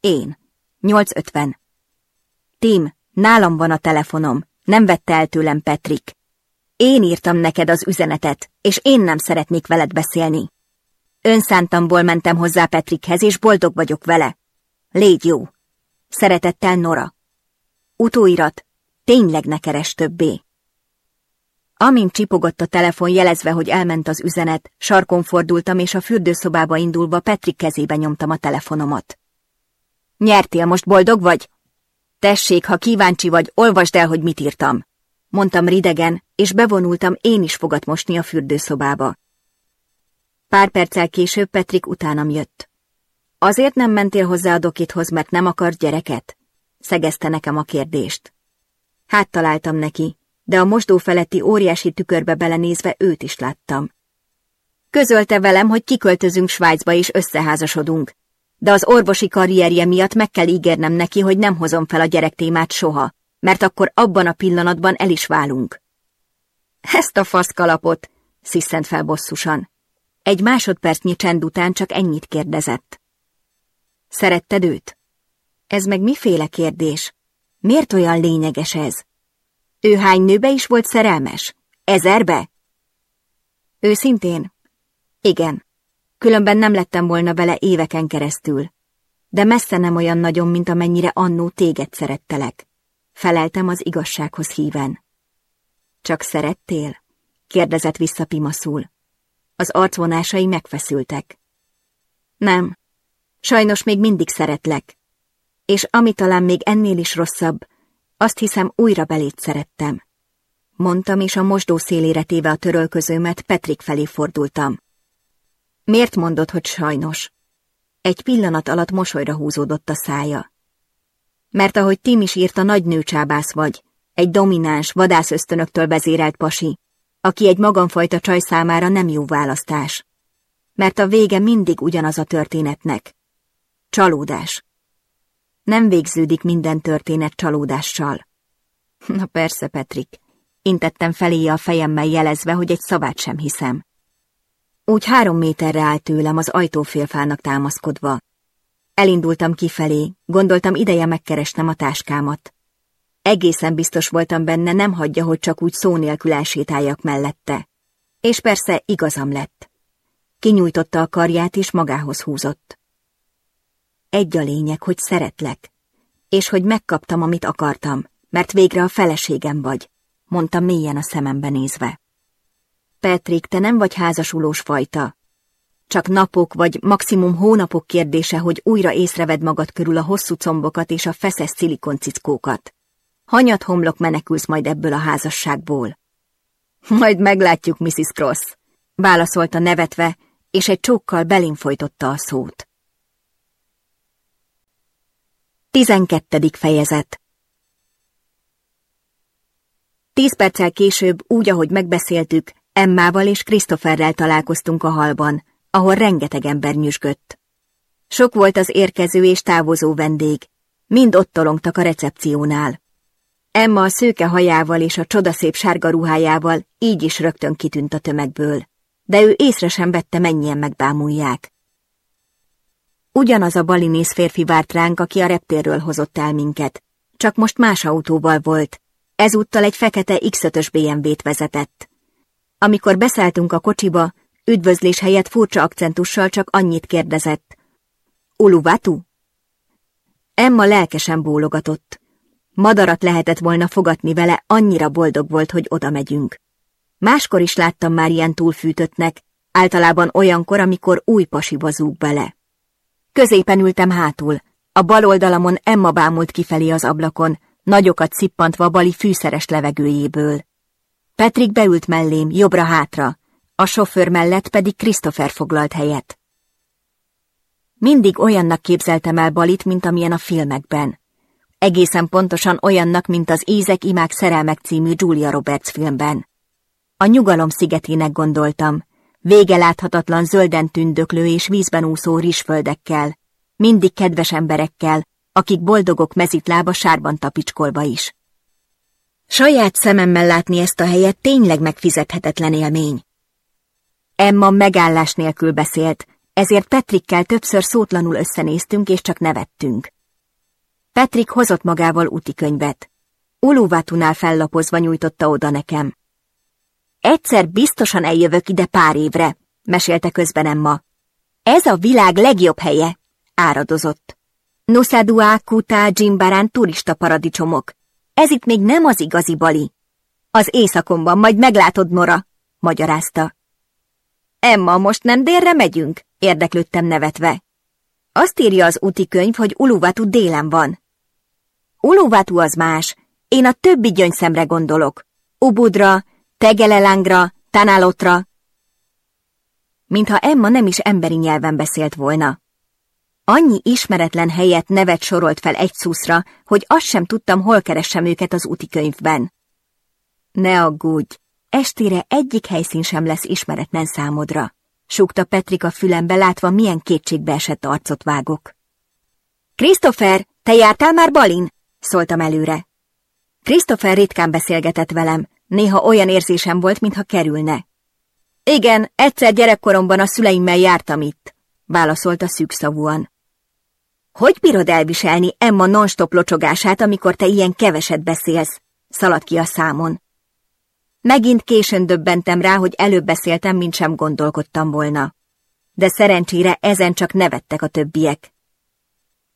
A: Én. 8.50. Tim, nálam van a telefonom. Nem vette el tőlem Petrik. Én írtam neked az üzenetet, és én nem szeretnék veled beszélni. Önszántamból mentem hozzá Petrikhez, és boldog vagyok vele. Légy jó! Szeretettel Nora. Utóirat, tényleg ne keres többé. Amint csipogott a telefon jelezve, hogy elment az üzenet, sarkon fordultam, és a fürdőszobába indulva Petrik kezébe nyomtam a telefonomat. Nyertél, most boldog vagy? Tessék, ha kíváncsi vagy, olvasd el, hogy mit írtam. Mondtam ridegen, és bevonultam én is fogat mosni a fürdőszobába. Pár perccel később Petrik utánam jött. Azért nem mentél hozzá a dokithoz, mert nem akart gyereket? Szegezte nekem a kérdést. Hát találtam neki, de a mosdó feletti óriási tükörbe belenézve őt is láttam. Közölte velem, hogy kiköltözünk Svájcba és összeházasodunk, de az orvosi karrierje miatt meg kell ígérnem neki, hogy nem hozom fel a gyerek témát soha, mert akkor abban a pillanatban el is válunk. Ezt a faszkalapot, sziszent fel bosszusan. Egy másodpercnyi csend után csak ennyit kérdezett. Szeretted őt? Ez meg miféle kérdés? Miért olyan lényeges ez? Ő hány nőbe is volt szerelmes? Ezerbe? Ő szintén. Igen. Különben nem lettem volna vele éveken keresztül. De messze nem olyan nagyon, mint amennyire annó téged szerettelek. Feleltem az igazsághoz híven. Csak szerettél? kérdezett vissza Pimaszul. Az arcvonásai megfeszültek. Nem, sajnos még mindig szeretlek. És ami talán még ennél is rosszabb, azt hiszem újra belét szerettem. Mondtam, és a mosdó szélére téve a törölközőmet Petrik felé fordultam. Miért mondod, hogy sajnos? Egy pillanat alatt mosolyra húzódott a szája. Mert ahogy Tim is írta, nagy nőcsábász vagy, egy domináns, vadászösztönöktől vezérelt pasi aki egy magamfajta csaj számára nem jó választás, mert a vége mindig ugyanaz a történetnek. Csalódás. Nem végződik minden történet csalódással. Na persze, Petrik. Intettem feléje a fejemmel jelezve, hogy egy szavát sem hiszem. Úgy három méterre állt tőlem az ajtófélfának támaszkodva. Elindultam kifelé, gondoltam ideje megkeresnem a táskámat. Egészen biztos voltam benne, nem hagyja, hogy csak úgy szó nélkül elsétáljak mellette. És persze igazam lett. Kinyújtotta a karját és magához húzott. Egy a lényeg, hogy szeretlek, és hogy megkaptam, amit akartam, mert végre a feleségem vagy, mondta mélyen a szemembe nézve. Petrik, te nem vagy házasulós fajta. Csak napok vagy maximum hónapok kérdése, hogy újra észreved magad körül a hosszú combokat és a feszes szilikoncickókat. Hanyat homlok menekülsz majd ebből a házasságból. Majd meglátjuk, Mrs. Cross, válaszolta nevetve, és egy csókkal folytotta a szót. 12. fejezet Tíz perccel később, úgy, ahogy megbeszéltük, Emmával és Christopherrel találkoztunk a halban, ahol rengeteg ember nyüzsgött. Sok volt az érkező és távozó vendég, mind ott tolongtak a recepciónál. Emma a szőke hajával és a csodaszép sárga ruhájával így is rögtön kitűnt a tömegből, de ő észre sem vette, mennyien megbámulják. Ugyanaz a balinész férfi várt ránk, aki a reptérről hozott el minket, csak most más autóval volt, ezúttal egy fekete X5-ös BMW-t vezetett. Amikor beszálltunk a kocsiba, üdvözlés helyett furcsa akcentussal csak annyit kérdezett. Uluvatu? Emma lelkesen bólogatott. Madarat lehetett volna fogatni vele, annyira boldog volt, hogy oda megyünk. Máskor is láttam már ilyen túlfűtöttnek, általában olyankor, amikor új pasiba zúg bele. Középen ültem hátul, a bal oldalamon Emma bámult kifelé az ablakon, nagyokat szippantva bali fűszeres levegőjéből. Petrik beült mellém, jobbra-hátra, a sofőr mellett pedig Christopher foglalt helyet. Mindig olyannak képzeltem el Balit, mint amilyen a filmekben egészen pontosan olyannak, mint az Ízek imák szerelmek című Julia Roberts filmben. A nyugalom szigetének gondoltam, vége láthatatlan zölden tündöklő és vízben úszó rizsföldekkel, mindig kedves emberekkel, akik boldogok mezitlába sárban tapicskolba is. Saját szememmel látni ezt a helyet tényleg megfizethetetlen élmény. Emma megállás nélkül beszélt, ezért Petrikkel többször szótlanul összenéztünk és csak nevettünk. Patrick hozott magával útikönyvet. Uluvátunál fellapozva nyújtotta oda nekem. Egyszer biztosan eljövök ide pár évre, mesélte közben Emma. Ez a világ legjobb helye, áradozott. Nusadua, Kuta, Jimbarán turista paradicsomok. Ez itt még nem az igazi bali. Az éjszakomban majd meglátod, Nora, magyarázta. Emma, most nem délre megyünk? Érdeklődtem nevetve. Azt írja az úti könyv, hogy Uluvatu délen van. Uluvatu az más. Én a többi gyöngyszemre gondolok. Ubudra, Tegelelangra, Tanálotra. Mintha Emma nem is emberi nyelven beszélt volna. Annyi ismeretlen helyet nevet sorolt fel egy szuszra, hogy azt sem tudtam, hol keressem őket az úti könyvben. Ne aggódj, estére egyik helyszín sem lesz ismeretlen számodra súgta Petrika fülembe, látva, milyen kétségbeesett arcot vágok. Christopher, te jártál már Balin? szóltam előre. Christopher ritkán beszélgetett velem, néha olyan érzésem volt, mintha kerülne. Igen, egyszer gyerekkoromban a szüleimmel jártam itt, válaszolta szűkszavúan. Hogy bírod elviselni Emma nonstop locsogását, amikor te ilyen keveset beszélsz? Szaladt ki a számon. Megint későn döbbentem rá, hogy előbb beszéltem, mint sem gondolkodtam volna. De szerencsére ezen csak nevettek a többiek.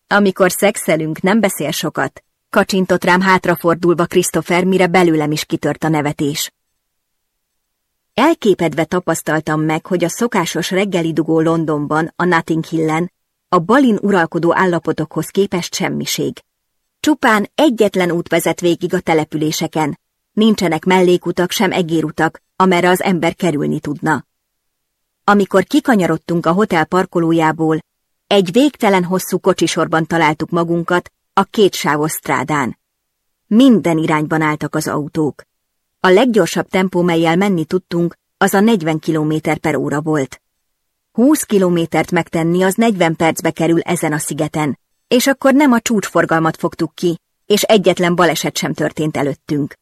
A: Amikor szexelünk, nem beszél sokat. Kacsintott rám hátrafordulva Christopher, mire belőlem is kitört a nevetés. Elképedve tapasztaltam meg, hogy a szokásos reggeli dugó Londonban, a Nothing hill a balin uralkodó állapotokhoz képest semmiség. Csupán egyetlen út vezet végig a településeken, nincsenek mellékutak sem egérutak, amerre az ember kerülni tudna. Amikor kikanyarodtunk a hotel parkolójából, egy végtelen hosszú kocsisorban találtuk magunkat a két strádán. Minden irányban álltak az autók. A leggyorsabb tempó, melyel menni tudtunk, az a 40 km per óra volt. 20 kilométert megtenni az 40 percbe kerül ezen a szigeten, és akkor nem a csúcsforgalmat fogtuk ki, és egyetlen baleset sem történt előttünk.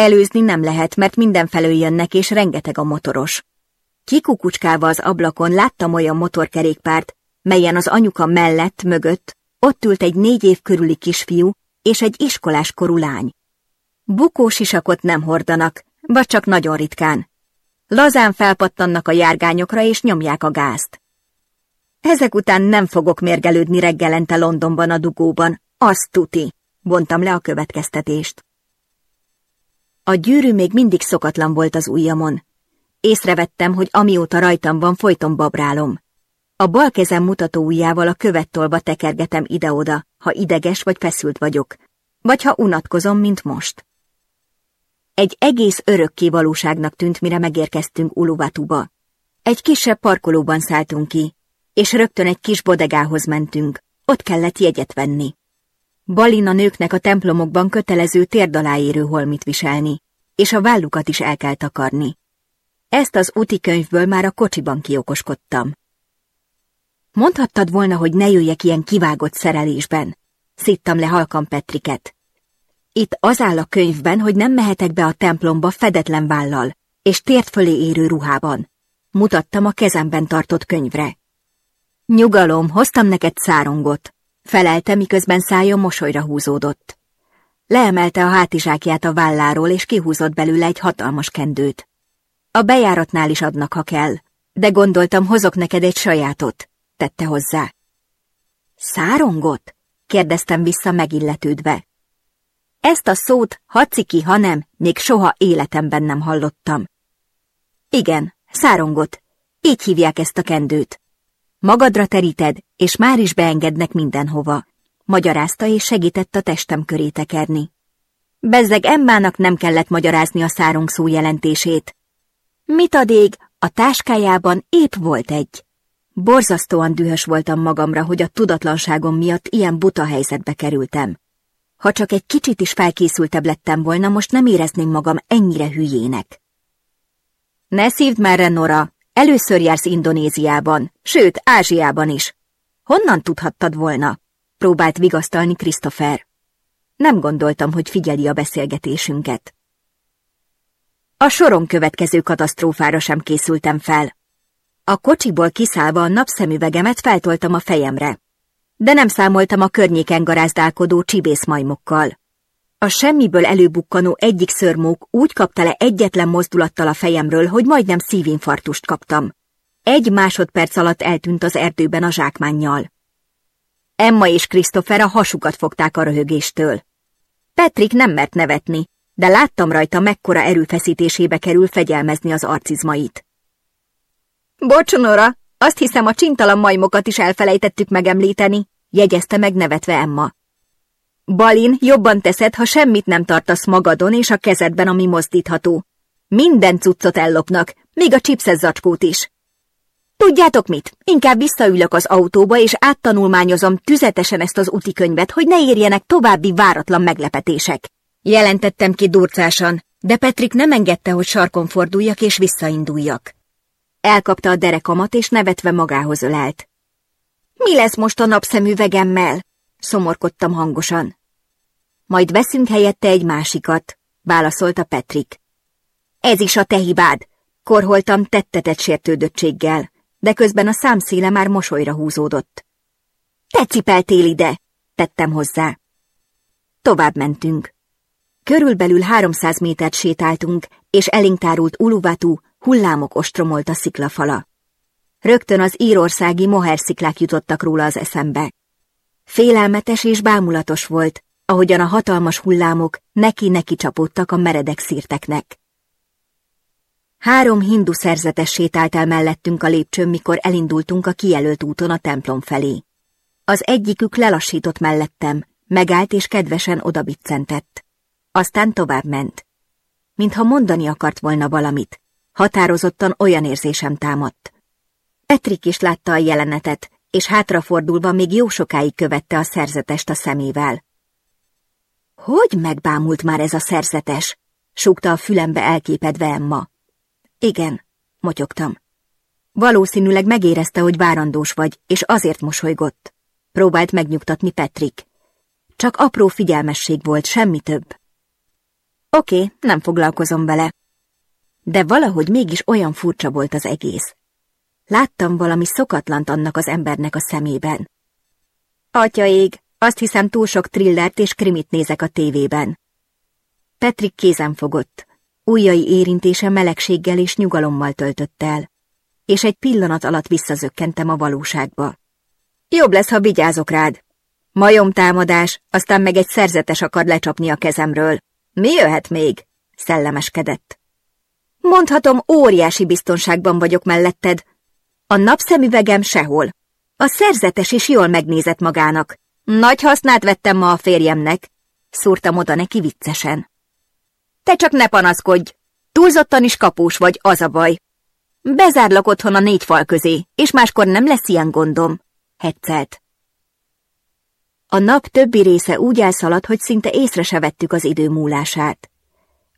A: Előzni nem lehet, mert mindenfelől jönnek, és rengeteg a motoros. Kikukucskálva az ablakon láttam olyan motorkerékpárt, melyen az anyuka mellett, mögött, ott ült egy négy év körüli kisfiú és egy iskolás korú lány. Bukós isakot nem hordanak, vagy csak nagyon ritkán. Lazán felpattannak a járgányokra és nyomják a gázt. Ezek után nem fogok mérgelődni reggelente Londonban a dugóban, azt tuti, bontam le a következtetést. A gyűrű még mindig szokatlan volt az ujjamon. Észrevettem, hogy amióta rajtam van, folyton babrálom. A bal kezem mutató ujjával a követ tolba tekergetem ide-oda, ha ideges vagy feszült vagyok, vagy ha unatkozom, mint most. Egy egész örökké valóságnak tűnt, mire megérkeztünk Uluvatuba. Egy kisebb parkolóban szálltunk ki, és rögtön egy kis bodegához mentünk, ott kellett jegyet venni. Balina nőknek a templomokban kötelező térd aláérő holmit viselni, és a vállukat is el kell takarni. Ezt az úti könyvből már a kocsiban kiokoskodtam. Mondhattad volna, hogy ne jöjjek ilyen kivágott szerelésben. Szittam le halkan Petriket. Itt az áll a könyvben, hogy nem mehetek be a templomba fedetlen vállal, és tért fölé érő ruhában. Mutattam a kezemben tartott könyvre. Nyugalom, hoztam neked szárongot, Felelte, miközben szájon mosolyra húzódott. Leemelte a hátizsákját a válláról, és kihúzott belőle egy hatalmas kendőt. A bejáratnál is adnak, ha kell, de gondoltam, hozok neked egy sajátot, tette hozzá. Szárongot? kérdeztem vissza megilletődve. Ezt a szót, ha ciki, ha nem, még soha életemben nem hallottam. Igen, szárongot. Így hívják ezt a kendőt. Magadra teríted, és már is beengednek mindenhova, magyarázta és segített a testem köré tekerni. Bezzeg Emmának nem kellett magyarázni a szárunk szó jelentését. Mit adég, a táskájában épp volt egy. Borzasztóan dühös voltam magamra, hogy a tudatlanságom miatt ilyen buta helyzetbe kerültem. Ha csak egy kicsit is felkészültebb lettem volna, most nem érezném magam ennyire hülyének. Ne szívd merre, Nora, Először jársz Indonéziában, sőt, Ázsiában is. Honnan tudhattad volna? Próbált vigasztalni Christopher. Nem gondoltam, hogy figyeli a beszélgetésünket. A soron következő katasztrófára sem készültem fel. A kocsiból kiszállva a napszemüvegemet feltoltam a fejemre, de nem számoltam a környéken garázdálkodó majmokkal. A semmiből előbukkanó egyik szörmók úgy kapta le egyetlen mozdulattal a fejemről, hogy majdnem szívinfarktust kaptam. Egy másodperc alatt eltűnt az erdőben a zsákmánnyal. Emma és Christopher a hasukat fogták a röhögéstől. Petrik nem mert nevetni, de láttam rajta, mekkora erőfeszítésébe kerül fegyelmezni az arcizmait. Bocsonora, azt hiszem a csintalan majmokat is elfelejtettük megemlíteni, jegyezte meg nevetve Emma. Balin, jobban teszed, ha semmit nem tartasz magadon és a kezedben, ami mozdítható. Minden cuccot ellopnak, még a csipszes zacskót is. Tudjátok mit? Inkább visszaülök az autóba, és áttanulmányozom tüzetesen ezt az utikönyvet, hogy ne érjenek további váratlan meglepetések. Jelentettem ki durcásan, de Petrik nem engedte, hogy sarkon forduljak és visszainduljak. Elkapta a derekamat, és nevetve magához ölelt. Mi lesz most a napszemüvegemmel? Szomorkodtam hangosan. Majd veszünk helyette egy másikat, válaszolta Petrik. Ez is a te hibád, korholtam tettetett sértődöttséggel, de közben a számszéle már mosolyra húzódott. Te cipeltél ide, tettem hozzá. Tovább mentünk. Körülbelül 300 métert sétáltunk, és elinkárult Uluvatú hullámok ostromolt a sziklafala. Rögtön az írországi mohersziklák jutottak róla az eszembe. Félelmetes és bámulatos volt, ahogyan a hatalmas hullámok neki-neki csapódtak a meredek szírteknek. Három hindu szerzetes sétált el mellettünk a lépcsőn, mikor elindultunk a kijelölt úton a templom felé. Az egyikük lelassított mellettem, megállt és kedvesen odabiccentett. Aztán tovább ment. Mintha mondani akart volna valamit, határozottan olyan érzésem támadt. Petrik is látta a jelenetet, és hátrafordulva még jó sokáig követte a szerzetest a szemével. Hogy megbámult már ez a szerzetes? súgta a fülembe elképedve Emma. Igen, motyogtam. Valószínűleg megérezte, hogy várandós vagy, és azért mosolygott. Próbált megnyugtatni Petrik. Csak apró figyelmesség volt, semmi több. Oké, nem foglalkozom vele. De valahogy mégis olyan furcsa volt az egész. Láttam valami szokatlant annak az embernek a szemében. Atya ég, azt hiszem, túl sok trillert és krimit nézek a tévében. Petrik kézen fogott. Újjai érintése melegséggel és nyugalommal töltött el, és egy pillanat alatt visszazökkentem a valóságba. Jobb lesz, ha vigyázok rád. Majom támadás, aztán meg egy szerzetes akar lecsapni a kezemről. Mi jöhet még? Szellemeskedett. Mondhatom, óriási biztonságban vagyok melletted. A napszemüvegem sehol. A szerzetes is jól megnézett magának. Nagy hasznát vettem ma a férjemnek, szúrtam oda neki viccesen. Te csak ne panaszkodj, túlzottan is kapós vagy, az a baj. Bezárlak otthon a négy fal közé, és máskor nem lesz ilyen gondom, heccelt. A nap többi része úgy elszaladt, hogy szinte észre se vettük az idő múlását.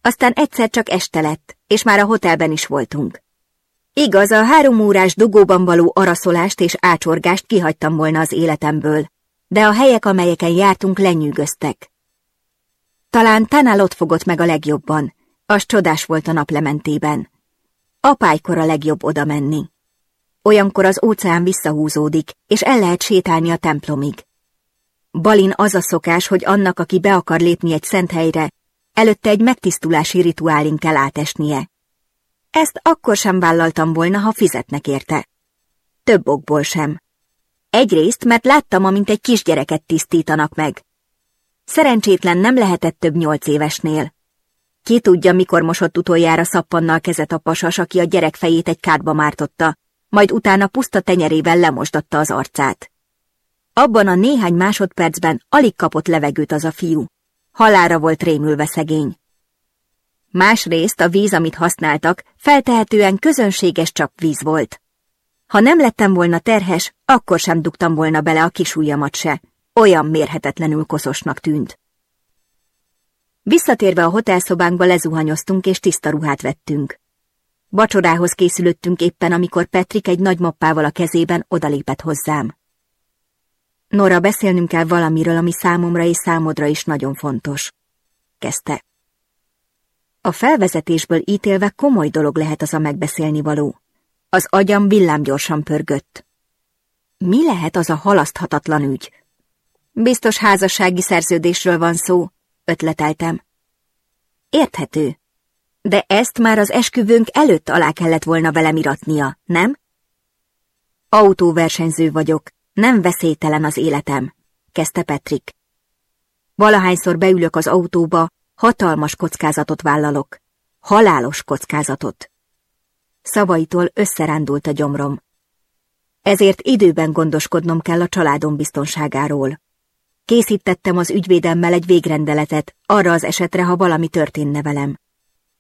A: Aztán egyszer csak este lett, és már a hotelben is voltunk. Igaz, a három órás dugóban való araszolást és ácsorgást kihagytam volna az életemből, de a helyek, amelyeken jártunk, lenyűgöztek. Talán ott fogott meg a legjobban, az csodás volt a naplementében. Apálykor a legjobb oda menni. Olyankor az óceán visszahúzódik, és el lehet sétálni a templomig. Balin az a szokás, hogy annak, aki be akar lépni egy szent helyre, előtte egy megtisztulási rituálin kell átesnie. Ezt akkor sem vállaltam volna, ha fizetnek érte. Több okból sem. Egyrészt, mert láttam, amint egy kisgyereket tisztítanak meg. Szerencsétlen nem lehetett több nyolc évesnél. Ki tudja, mikor mosott utoljára szappannal kezet a pasas, aki a gyerek fejét egy kádba mártotta, majd utána puszta tenyerével lemosdatta az arcát. Abban a néhány másodpercben alig kapott levegőt az a fiú. Halára volt rémülve szegény. Másrészt a víz, amit használtak, feltehetően közönséges csapvíz volt. Ha nem lettem volna terhes, akkor sem dugtam volna bele a kis ujjamat se. Olyan mérhetetlenül koszosnak tűnt. Visszatérve a hotelszobánkba lezuhanyoztunk és tiszta ruhát vettünk. Vacsorához készülöttünk éppen, amikor Petrik egy nagy mappával a kezében odalépett hozzám. Nora, beszélnünk kell valamiről, ami számomra és számodra is nagyon fontos. Kezdte. A felvezetésből ítélve komoly dolog lehet az a megbeszélni való. Az agyam villámgyorsan pörgött. Mi lehet az a halaszthatatlan ügy? Biztos házassági szerződésről van szó, ötleteltem. Érthető. De ezt már az esküvőnk előtt alá kellett volna velem iratnia, nem? Autóversenyző vagyok, nem veszélytelen az életem, kezdte Petrik. Valahányszor beülök az autóba, hatalmas kockázatot vállalok. Halálos kockázatot. Szavaitól összerándult a gyomrom. Ezért időben gondoskodnom kell a családom biztonságáról. Készítettem az ügyvédemmel egy végrendeletet, arra az esetre, ha valami történne velem.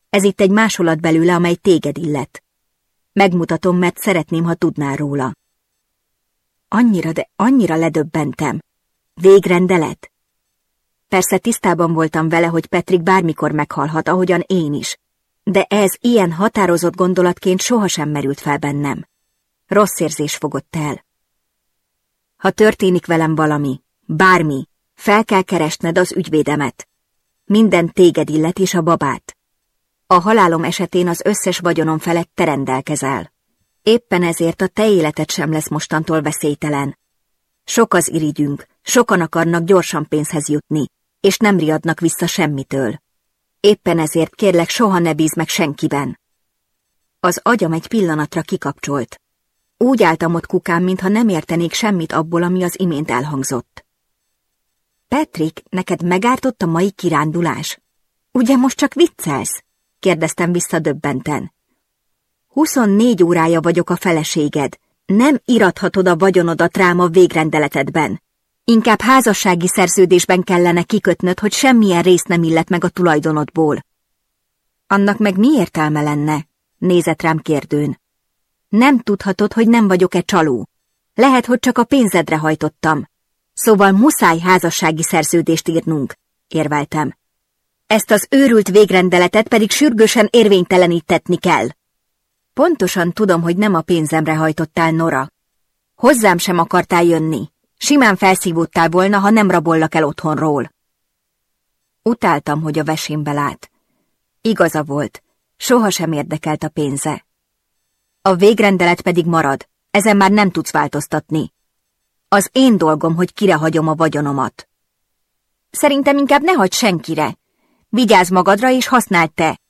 A: Ez itt egy másolat belőle, amely téged illet. Megmutatom, mert szeretném, ha tudnál róla. Annyira, de annyira ledöbbentem. Végrendelet? Persze tisztában voltam vele, hogy Petrik bármikor meghalhat, ahogyan én is, de ez ilyen határozott gondolatként sohasem merült fel bennem. Rossz érzés fogott el. Ha történik velem valami, bármi, fel kell keresned az ügyvédemet. Minden téged illet és a babát. A halálom esetén az összes vagyonom felett te rendelkezel. Éppen ezért a te életed sem lesz mostantól veszélytelen. Sok az irigyünk, sokan akarnak gyorsan pénzhez jutni, és nem riadnak vissza semmitől. Éppen ezért kérlek, soha ne bíz meg senkiben. Az agyam egy pillanatra kikapcsolt. Úgy álltam ott kukám, mintha nem értenék semmit abból, ami az imént elhangzott. Petrik, neked megártott a mai kirándulás? Ugye most csak viccelsz? kérdeztem visszadöbbenten. 24 órája vagyok a feleséged. Nem irathatod a vagyonodat rám a végrendeletedben. Inkább házassági szerződésben kellene kikötnöd, hogy semmilyen részt nem illet meg a tulajdonodból. Annak meg mi értelme lenne? Nézett rám kérdőn. Nem tudhatod, hogy nem vagyok-e csaló. Lehet, hogy csak a pénzedre hajtottam. Szóval muszáj házassági szerződést írnunk, érveltem. Ezt az őrült végrendeletet pedig sürgősen érvénytelenítetni kell. Pontosan tudom, hogy nem a pénzemre hajtottál, Nora. Hozzám sem akartál jönni. Simán felszívódtál volna, ha nem rabollak el otthonról. Utáltam, hogy a vesémbe lát. Igaza volt, sohasem érdekelt a pénze. A végrendelet pedig marad, ezen már nem tudsz változtatni. Az én dolgom, hogy kire hagyom a vagyonomat. Szerintem inkább ne hagyd senkire. Vigyázz magadra és használd te.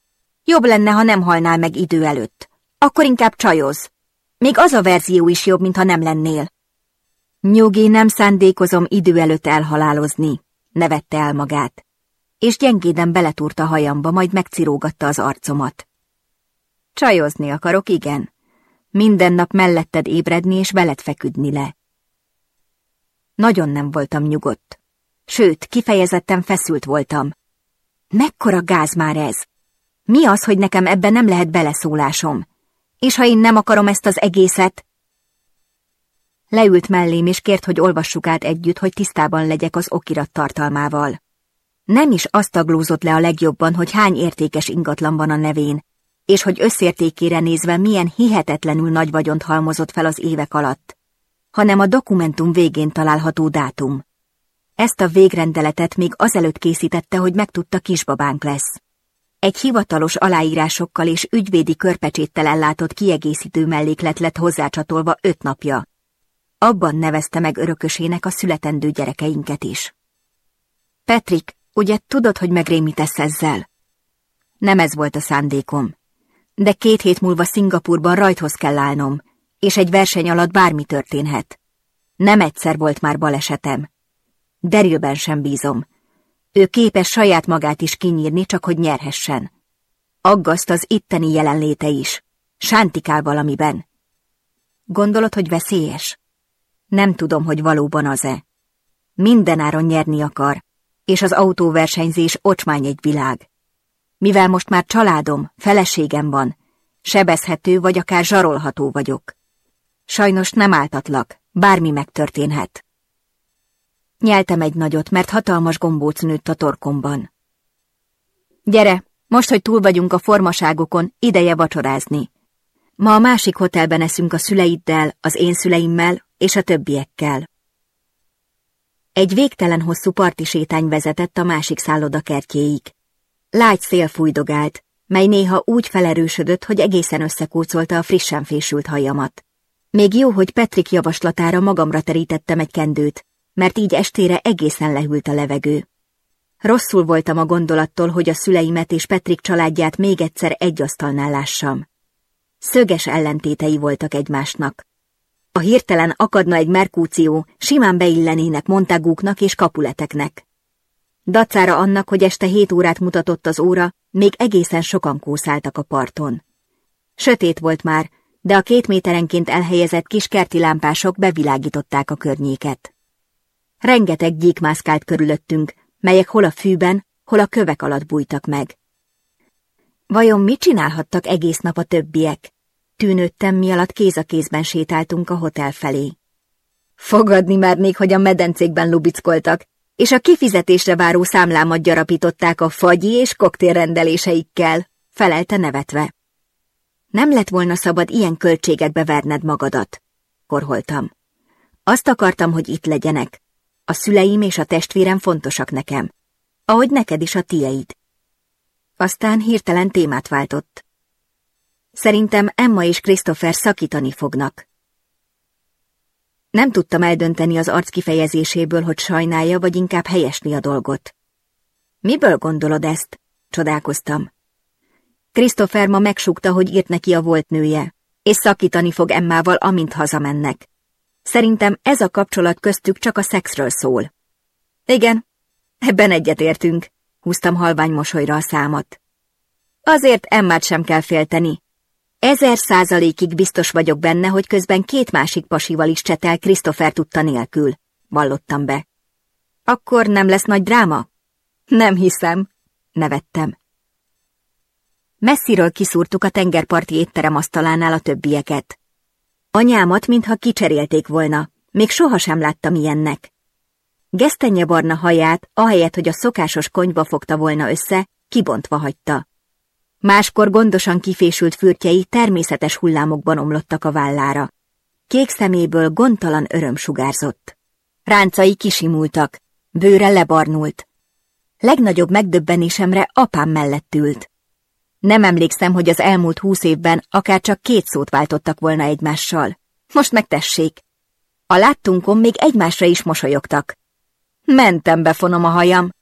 A: Jobb lenne, ha nem halnál meg idő előtt. Akkor inkább csajoz. Még az a verzió is jobb, mintha nem lennél. Nyugi, nem szándékozom idő előtt elhalálozni, nevette el magát, és gyengéden beletúrt a hajamba, majd megcirógatta az arcomat. Csajozni akarok, igen. Minden nap melletted ébredni és veled feküdni le. Nagyon nem voltam nyugodt. Sőt, kifejezetten feszült voltam. Mekkora gáz már ez? Mi az, hogy nekem ebben nem lehet beleszólásom? És ha én nem akarom ezt az egészet, Leült mellém, és kért, hogy olvassuk át együtt, hogy tisztában legyek az okirat tartalmával. Nem is azt taglózott le a legjobban, hogy hány értékes ingatlan van a nevén, és hogy összértékére nézve milyen hihetetlenül nagy vagyont halmozott fel az évek alatt, hanem a dokumentum végén található dátum. Ezt a végrendeletet még azelőtt készítette, hogy megtudta kisbabánk lesz. Egy hivatalos aláírásokkal és ügyvédi körpecséttel ellátott kiegészítő melléklet lett hozzácsatolva öt napja, abban nevezte meg örökösének a születendő gyerekeinket is. Petrik, ugye tudod, hogy megrémítesz ezzel? Nem ez volt a szándékom. De két hét múlva Szingapurban rajthoz kell állnom, és egy verseny alatt bármi történhet. Nem egyszer volt már balesetem. Derülben sem bízom. Ő képes saját magát is kinyírni, csak hogy nyerhessen. Aggaszt az itteni jelenléte is. Sántikál valamiben. Gondolod, hogy veszélyes? Nem tudom, hogy valóban az-e. Mindenáron nyerni akar, és az autóversenyzés ocsmány egy világ. Mivel most már családom, feleségem van, sebezhető vagy akár zsarolható vagyok. Sajnos nem áltatlak, bármi megtörténhet. Nyeltem egy nagyot, mert hatalmas gombóc nőtt a torkomban. Gyere, most, hogy túl vagyunk a formaságokon, ideje vacsorázni. Ma a másik hotelben eszünk a szüleiddel, az én szüleimmel, és a többiekkel. Egy végtelen hosszú parti sétány vezetett a másik szálloda kertjéig. Lágy szél fújdogált, mely néha úgy felerősödött, hogy egészen összekúcolta a frissen fésült hajamat. Még jó, hogy Petrik javaslatára magamra terítettem egy kendőt, mert így estére egészen lehűlt a levegő. Rosszul voltam a gondolattól, hogy a szüleimet és Petrik családját még egyszer egy asztalnál lássam. Szöges ellentétei voltak egymásnak. A hirtelen akadna egy merkúció, simán beillenének Montagúknak és kapuleteknek. Dacára annak, hogy este hét órát mutatott az óra, még egészen sokan kószáltak a parton. Sötét volt már, de a két méterenként elhelyezett kis kerti lámpások bevilágították a környéket. Rengeteg gyík mászkált körülöttünk, melyek hol a fűben, hol a kövek alatt bújtak meg. Vajon mit csinálhattak egész nap a többiek? tűnődtem, mi alatt kéz a kézben sétáltunk a hotel felé. Fogadni mernék, hogy a medencékben lubickoltak, és a kifizetésre váró számlámat gyarapították a fagyi és koktélrendeléseikkel, felelte nevetve. Nem lett volna szabad ilyen költségekbe verned magadat, korholtam. Azt akartam, hogy itt legyenek. A szüleim és a testvérem fontosak nekem, ahogy neked is a tieid. Aztán hirtelen témát váltott. Szerintem Emma és Christopher szakítani fognak. Nem tudtam eldönteni az arc kifejezéséből, hogy sajnálja, vagy inkább helyesli a dolgot. Miből gondolod ezt? Csodálkoztam. Christopher ma megsukta, hogy írt neki a volt nője, és szakítani fog Emmával, amint hazamennek. Szerintem ez a kapcsolat köztük csak a szexről szól. Igen, ebben egyetértünk, húztam halvány mosolyra a számot. Azért Emmát sem kell félteni, Ezer százalékig biztos vagyok benne, hogy közben két másik pasival is csetel Krisztofer tudta nélkül, vallottam be. Akkor nem lesz nagy dráma? Nem hiszem, nevettem. Messziről kiszúrtuk a tengerparti étterem asztalánál a többieket. Anyámat, mintha kicserélték volna, még sohasem láttam ilyennek. Gesztenye barna haját, ahelyett, hogy a szokásos konyba fogta volna össze, kibontva hagyta. Máskor gondosan kifésült fürtjei természetes hullámokban omlottak a vállára. Kék szeméből gondtalan öröm sugárzott. Ráncai kisimultak, bőre lebarnult. Legnagyobb megdöbbenésemre apám mellett ült. Nem emlékszem, hogy az elmúlt húsz évben akár csak két szót váltottak volna egymással. Most megtessék. A láttunkon még egymásra is mosolyogtak. Mentem befonom a hajam.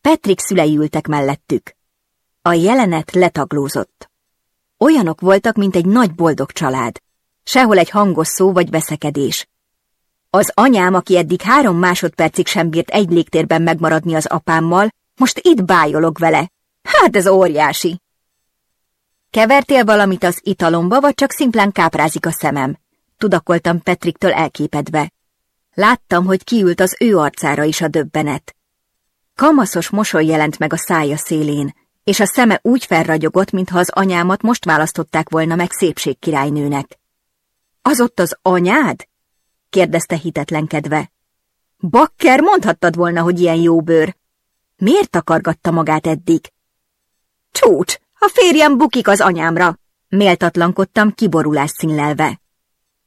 A: Petrik szülei ültek mellettük. A jelenet letaglózott. Olyanok voltak, mint egy nagy boldog család. Sehol egy hangos szó vagy veszekedés. Az anyám, aki eddig három másodpercig sem bírt egy légtérben megmaradni az apámmal, most itt bájolog vele. Hát ez óriási! Kevertél valamit az italomba, vagy csak szimplán káprázik a szemem? Tudakoltam Petriktől elképedve. Láttam, hogy kiült az ő arcára is a döbbenet. Kamaszos mosoly jelent meg a szája szélén és a szeme úgy felragyogott, mintha az anyámat most választották volna meg szépségkirálynőnek. Az ott az anyád? kérdezte hitetlenkedve. Bakker, mondhattad volna, hogy ilyen jó bőr. Miért takargatta magát eddig? Csúcs, a férjem bukik az anyámra, méltatlankodtam kiborulás színlelve.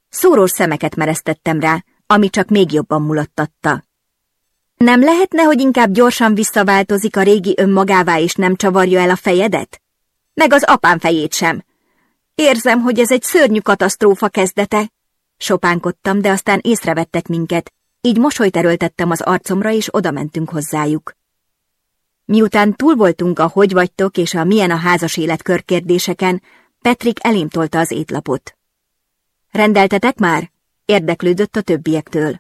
A: Szórós szemeket mereztettem rá, ami csak még jobban mulattatta. Nem lehetne, hogy inkább gyorsan visszaváltozik a régi önmagává, és nem csavarja el a fejedet? Meg az apám fejét sem. Érzem, hogy ez egy szörnyű katasztrófa kezdete. Sopánkodtam, de aztán észrevettek minket, így mosolyt erőltettem az arcomra, és odamentünk hozzájuk. Miután túl voltunk a hogy vagytok és a milyen a házas élet körkérdéseken, Petrik elém tolta az étlapot. Rendeltetek már? Érdeklődött a többiektől.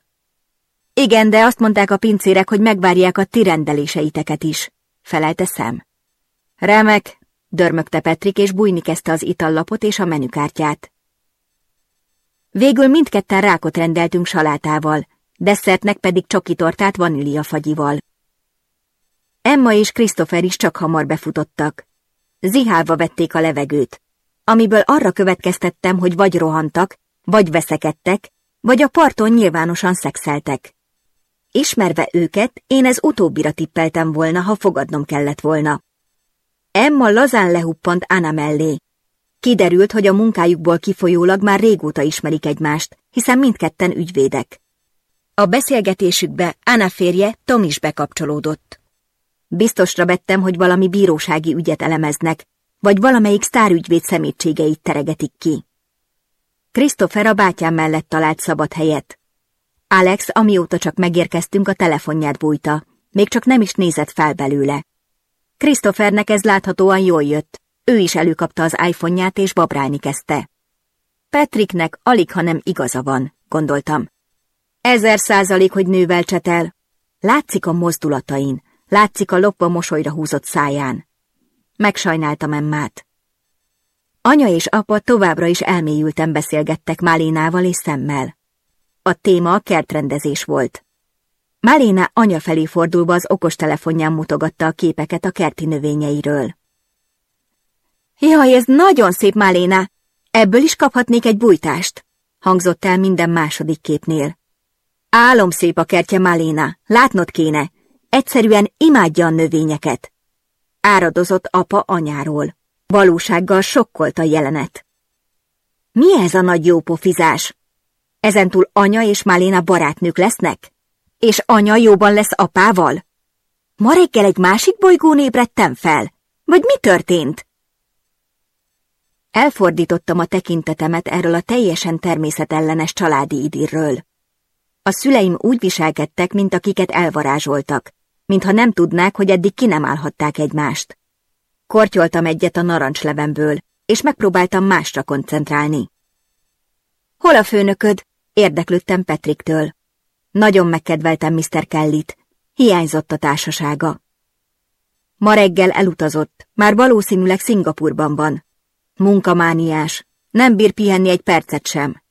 A: Igen, de azt mondták a pincérek, hogy megvárják a ti rendeléseiteket is, felelte szem. Remek, dörmögte Petrik, és bújni kezdte az itallapot és a menükártyát. Végül mindketten rákot rendeltünk salátával, desszertnek pedig csokitortát vaníliafagyival. Emma és Christopher is csak hamar befutottak. Zihálva vették a levegőt, amiből arra következtettem, hogy vagy rohantak, vagy veszekedtek, vagy a parton nyilvánosan szexeltek. Ismerve őket, én ez utóbbira tippeltem volna, ha fogadnom kellett volna. Emma lazán lehuppant Anna mellé. Kiderült, hogy a munkájukból kifolyólag már régóta ismerik egymást, hiszen mindketten ügyvédek. A beszélgetésükbe Anna férje Tom is bekapcsolódott. Biztosra vettem, hogy valami bírósági ügyet elemeznek, vagy valamelyik sztárügyvéd szemétségeit teregetik ki. Christopher a bátyám mellett talált szabad helyet. Alex, amióta csak megérkeztünk, a telefonját bújta. Még csak nem is nézett fel belőle. Christophernek ez láthatóan jól jött. Ő is előkapta az iPhone-ját és babrálni kezdte. Patricknek alig, ha nem igaza van, gondoltam. Ezer százalék, hogy nővel csetel. Látszik a mozdulatain, látszik a lopva mosolyra húzott száján. Megsajnáltam Emmát. Anya és apa továbbra is elmélyülten beszélgettek Málénával és szemmel. A téma a kertrendezés volt. Máléna anya felé fordulva az okostelefonján mutogatta a képeket a kerti növényeiről. Jaj, ez nagyon szép, Máléna! Ebből is kaphatnék egy bújtást, hangzott el minden második képnél. Álom szép a kertje, Máléna, látnod kéne. Egyszerűen imádja a növényeket. Áradozott apa anyáról. Valósággal sokkolt a jelenet. Mi ez a nagy jópofizás? Ezentúl anya és Maléna barátnők lesznek? És anya jóban lesz apával? Ma reggel egy másik bolygón ébredtem fel? Vagy mi történt? Elfordítottam a tekintetemet erről a teljesen természetellenes családi idírről. A szüleim úgy viselkedtek, mint akiket elvarázsoltak, mintha nem tudnák, hogy eddig ki nem állhatták egymást. Kortyoltam egyet a narancslevemből és megpróbáltam másra koncentrálni. Hol a főnököd? Érdeklődtem Petriktől. Nagyon megkedveltem Mr. Kelly-t, Hiányzott a társasága. Ma reggel elutazott, már valószínűleg Szingapurban van. Munkamániás, nem bír pihenni egy percet sem.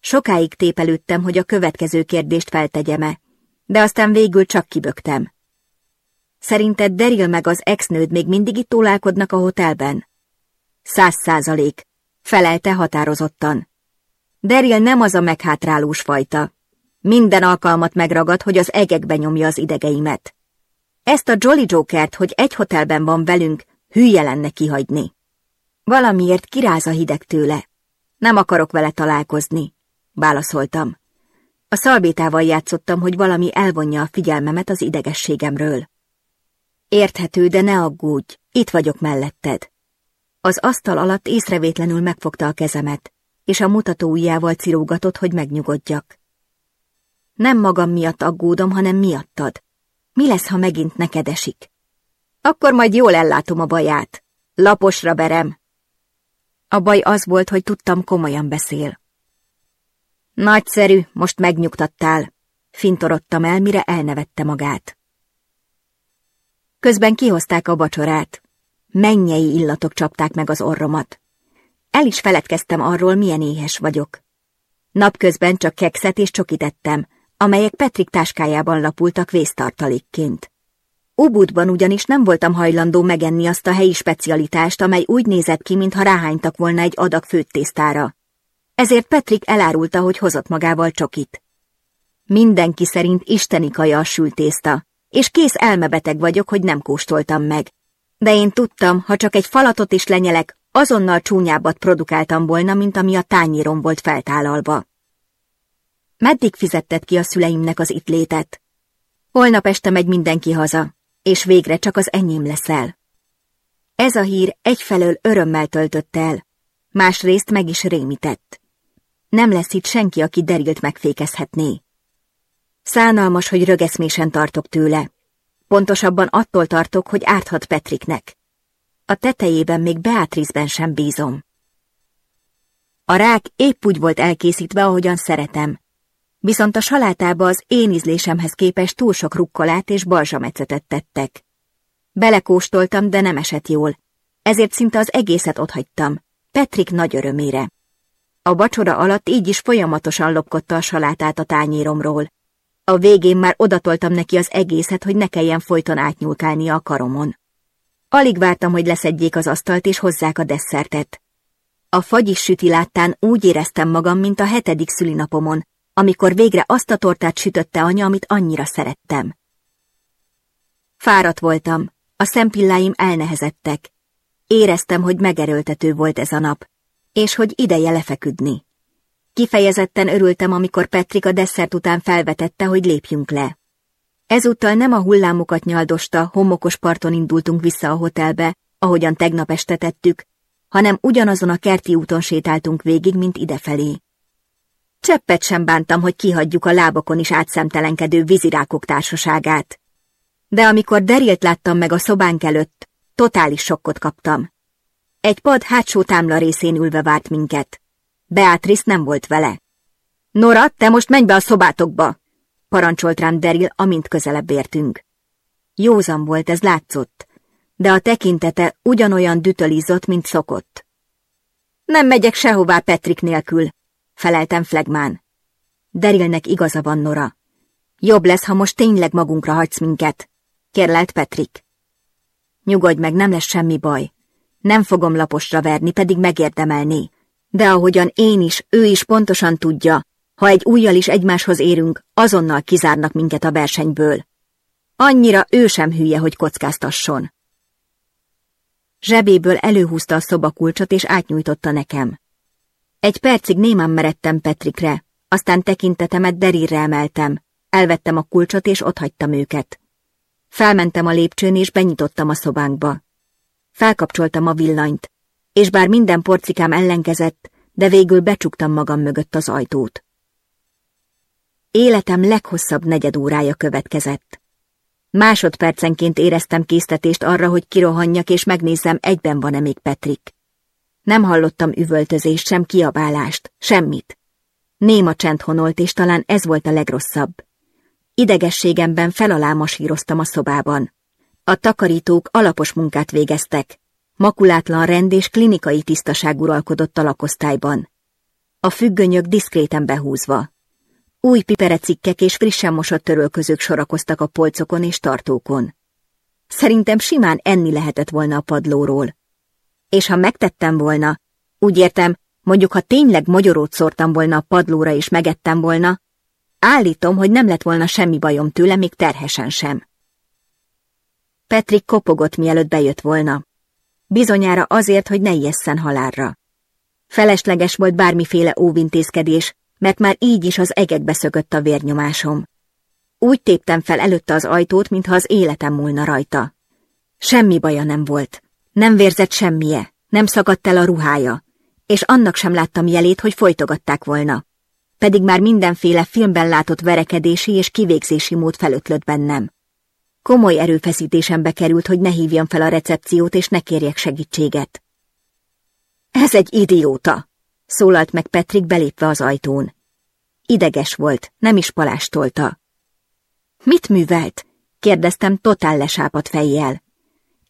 A: Sokáig tépelődtem, hogy a következő kérdést feltegyeme, de aztán végül csak kibögtem. Szerinted Deril meg az exnőd még mindig itt tólálkodnak a hotelben? Száz százalék, felelte határozottan. Daryl nem az a meghátrálós fajta. Minden alkalmat megragad, hogy az egekbe nyomja az idegeimet. Ezt a Jolly Jokert, hogy egy hotelben van velünk, hülye lenne kihagyni. Valamiért kiráz a hideg tőle. Nem akarok vele találkozni, válaszoltam. A szalbétával játszottam, hogy valami elvonja a figyelmemet az idegességemről. Érthető, de ne aggódj, itt vagyok melletted. Az asztal alatt észrevétlenül megfogta a kezemet és a mutató ujjával cirógatott, hogy megnyugodjak. Nem magam miatt aggódom, hanem miattad. Mi lesz, ha megint neked esik? Akkor majd jól ellátom a baját. Laposra berem. A baj az volt, hogy tudtam, komolyan beszél. Nagyszerű, most megnyugtattál. Fintorodtam el, mire elnevette magát. Közben kihozták a vacsorát. Mennyei illatok csapták meg az orromat. El is feledkeztem arról, milyen éhes vagyok. Napközben csak kekszet és csokit ettem, amelyek Petrik táskájában lapultak vésztartalékként. Ubudban ugyanis nem voltam hajlandó megenni azt a helyi specialitást, amely úgy nézett ki, mintha ráhánytak volna egy adag főtt tésztára. Ezért Petrik elárulta, hogy hozott magával csokit. Mindenki szerint isteni kaja a tészta, és kész elmebeteg vagyok, hogy nem kóstoltam meg. De én tudtam, ha csak egy falatot is lenyelek, azonnal csúnyábbat produkáltam volna, mint ami a tányérom volt feltállalva. Meddig fizetted ki a szüleimnek az itt létet? Holnap este megy mindenki haza, és végre csak az enyém leszel. Ez a hír egyfelől örömmel töltött el, másrészt meg is rémített. Nem lesz itt senki, aki derült megfékezhetné. Szánalmas, hogy rögeszmésen tartok tőle. Pontosabban attól tartok, hogy árthat Petriknek. A tetejében még Beatrizben sem bízom. A rák épp úgy volt elkészítve, ahogyan szeretem, viszont a salátába az én ízlésemhez képest túl sok rukkolát és balzsamecetet tettek. Belekóstoltam, de nem esett jól, ezért szinte az egészet otthagytam, Petrik nagy örömére. A vacsora alatt így is folyamatosan lopkodta a salátát a tányéromról. A végén már odatoltam neki az egészet, hogy ne kelljen folyton átnyúlkálnia a karomon. Alig vártam, hogy leszedjék az asztalt és hozzák a desszertet. A fagyis süti láttán úgy éreztem magam, mint a hetedik szülinapomon, amikor végre azt a tortát sütötte anya, amit annyira szerettem. Fáradt voltam, a szempilláim elnehezettek. Éreztem, hogy megerőltető volt ez a nap, és hogy ideje lefeküdni. Kifejezetten örültem, amikor Petrik a desszert után felvetette, hogy lépjünk le. Ezúttal nem a hullámokat nyaldosta, homokos parton indultunk vissza a hotelbe, ahogyan tegnap este tettük, hanem ugyanazon a kerti úton sétáltunk végig, mint idefelé. Cseppet sem bántam, hogy kihagyjuk a lábakon is átszemtelenkedő vízirákok társaságát. De amikor Derilt láttam meg a szobánk előtt, totális sokkot kaptam. Egy pad hátsó támla részén ülve várt minket. Beatrice nem volt vele. Nora, te most menj be a szobátokba! parancsolt rám Deril, amint közelebb értünk. Józan volt, ez látszott, de a tekintete ugyanolyan dütölizott, mint szokott. Nem megyek sehová Petrik nélkül, feleltem Flegmán. Derilnek igaza van, Nora. Jobb lesz, ha most tényleg magunkra hagysz minket, kérlelt Petrik. Nyugodj meg, nem lesz semmi baj. Nem fogom laposra verni, pedig megérdemelni. De ahogyan én is, ő is pontosan tudja, ha egy újjal is egymáshoz érünk, azonnal kizárnak minket a versenyből. Annyira ő sem hülye, hogy kockáztasson. Zsebéből előhúzta a szobakulcsot és átnyújtotta nekem. Egy percig némán meredtem Petrikre, aztán tekintetemet derírre emeltem. Elvettem a kulcsot és otthagytam őket. Felmentem a lépcsőn és benyitottam a szobánkba. Felkapcsoltam a villanyt, és bár minden porcikám ellenkezett, de végül becsuktam magam mögött az ajtót. Életem leghosszabb negyed órája következett. Másodpercenként éreztem késztetést arra, hogy kirohanjak és megnézzem, egyben van-e még Petrik. Nem hallottam üvöltözést, sem kiabálást, semmit. Néma csend honolt, és talán ez volt a legrosszabb. Idegességemben felalámasíroztam a szobában. A takarítók alapos munkát végeztek. Makulátlan rend és klinikai tisztaság uralkodott a lakosztályban. A függönyök diszkréten behúzva, új piperecikkek és frissen mosott törölközők sorakoztak a polcokon és tartókon. Szerintem simán enni lehetett volna a padlóról. És ha megtettem volna, úgy értem, mondjuk ha tényleg magyarót szórtam volna a padlóra és megettem volna, állítom, hogy nem lett volna semmi bajom tőle, még terhesen sem. Petrik kopogott, mielőtt bejött volna. Bizonyára azért, hogy ne ijesszen halálra. Felesleges volt bármiféle óvintézkedés, mert már így is az egekbe szökött a vérnyomásom. Úgy téptem fel előtte az ajtót, mintha az életem múlna rajta. Semmi baja nem volt. Nem vérzett semmije, nem szakadt el a ruhája, és annak sem láttam jelét, hogy folytogatták volna. Pedig már mindenféle filmben látott verekedési és kivégzési mód felötlött bennem. Komoly erőfeszítésembe került, hogy ne hívjam fel a recepciót és ne kérjek segítséget. Ez egy idióta, szólalt meg Petrik belépve az ajtón. Ideges volt, nem is palástolta. Mit művelt? kérdeztem totál lesápat fejjel.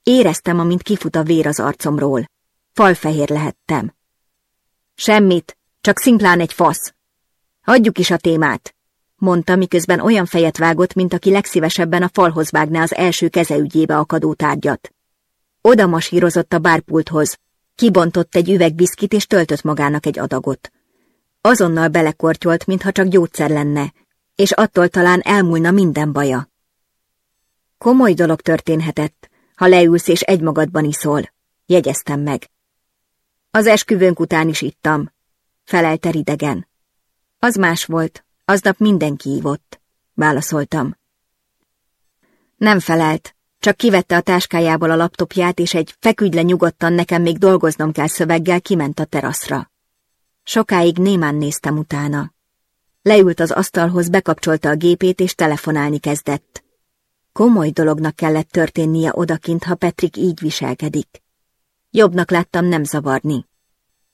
A: Éreztem, amint kifut a vér az arcomról. Falfehér lehettem. Semmit, csak szimplán egy fasz. Hagyjuk is a témát, mondta, miközben olyan fejet vágott, mint aki legszívesebben a falhoz vágná az első keze ügyébe akadó tárgyat. Oda masírozott a bárpulthoz, kibontott egy üveg biszkit és töltött magának egy adagot. Azonnal belekortyolt, mintha csak gyógyszer lenne, és attól talán elmúlna minden baja. Komoly dolog történhetett, ha leülsz és egymagadban iszol, jegyeztem meg. Az esküvőnk után is ittam, felelte idegen. Az más volt, aznap mindenki ívott, válaszoltam. Nem felelt, csak kivette a táskájából a laptopját, és egy feküdj le nyugodtan, nekem még dolgoznom kell szöveggel, kiment a teraszra. Sokáig némán néztem utána. Leült az asztalhoz, bekapcsolta a gépét, és telefonálni kezdett. Komoly dolognak kellett történnie odakint, ha Petrik így viselkedik. Jobbnak láttam nem zavarni.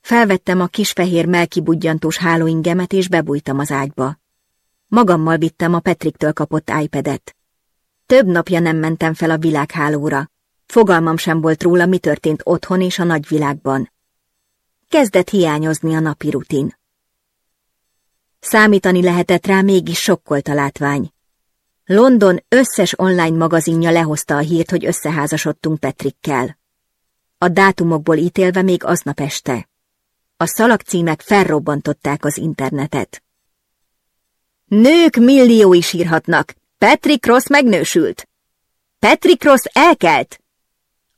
A: Felvettem a kisfehér melkibudjantós hálóingemet, és bebújtam az ágyba. Magammal vittem a Petriktől kapott iPad-et. Több napja nem mentem fel a világhálóra. Fogalmam sem volt róla, mi történt otthon és a nagyvilágban kezdett hiányozni a napi rutin. Számítani lehetett rá mégis sokkolt a látvány. London összes online magazinja lehozta a hírt, hogy összeházasodtunk Petrikkel. A dátumokból ítélve még aznap este. A szalagcímek felrobbantották az internetet. Nők millió is írhatnak. Patrick Ross megnősült. Patrick Ross elkelt.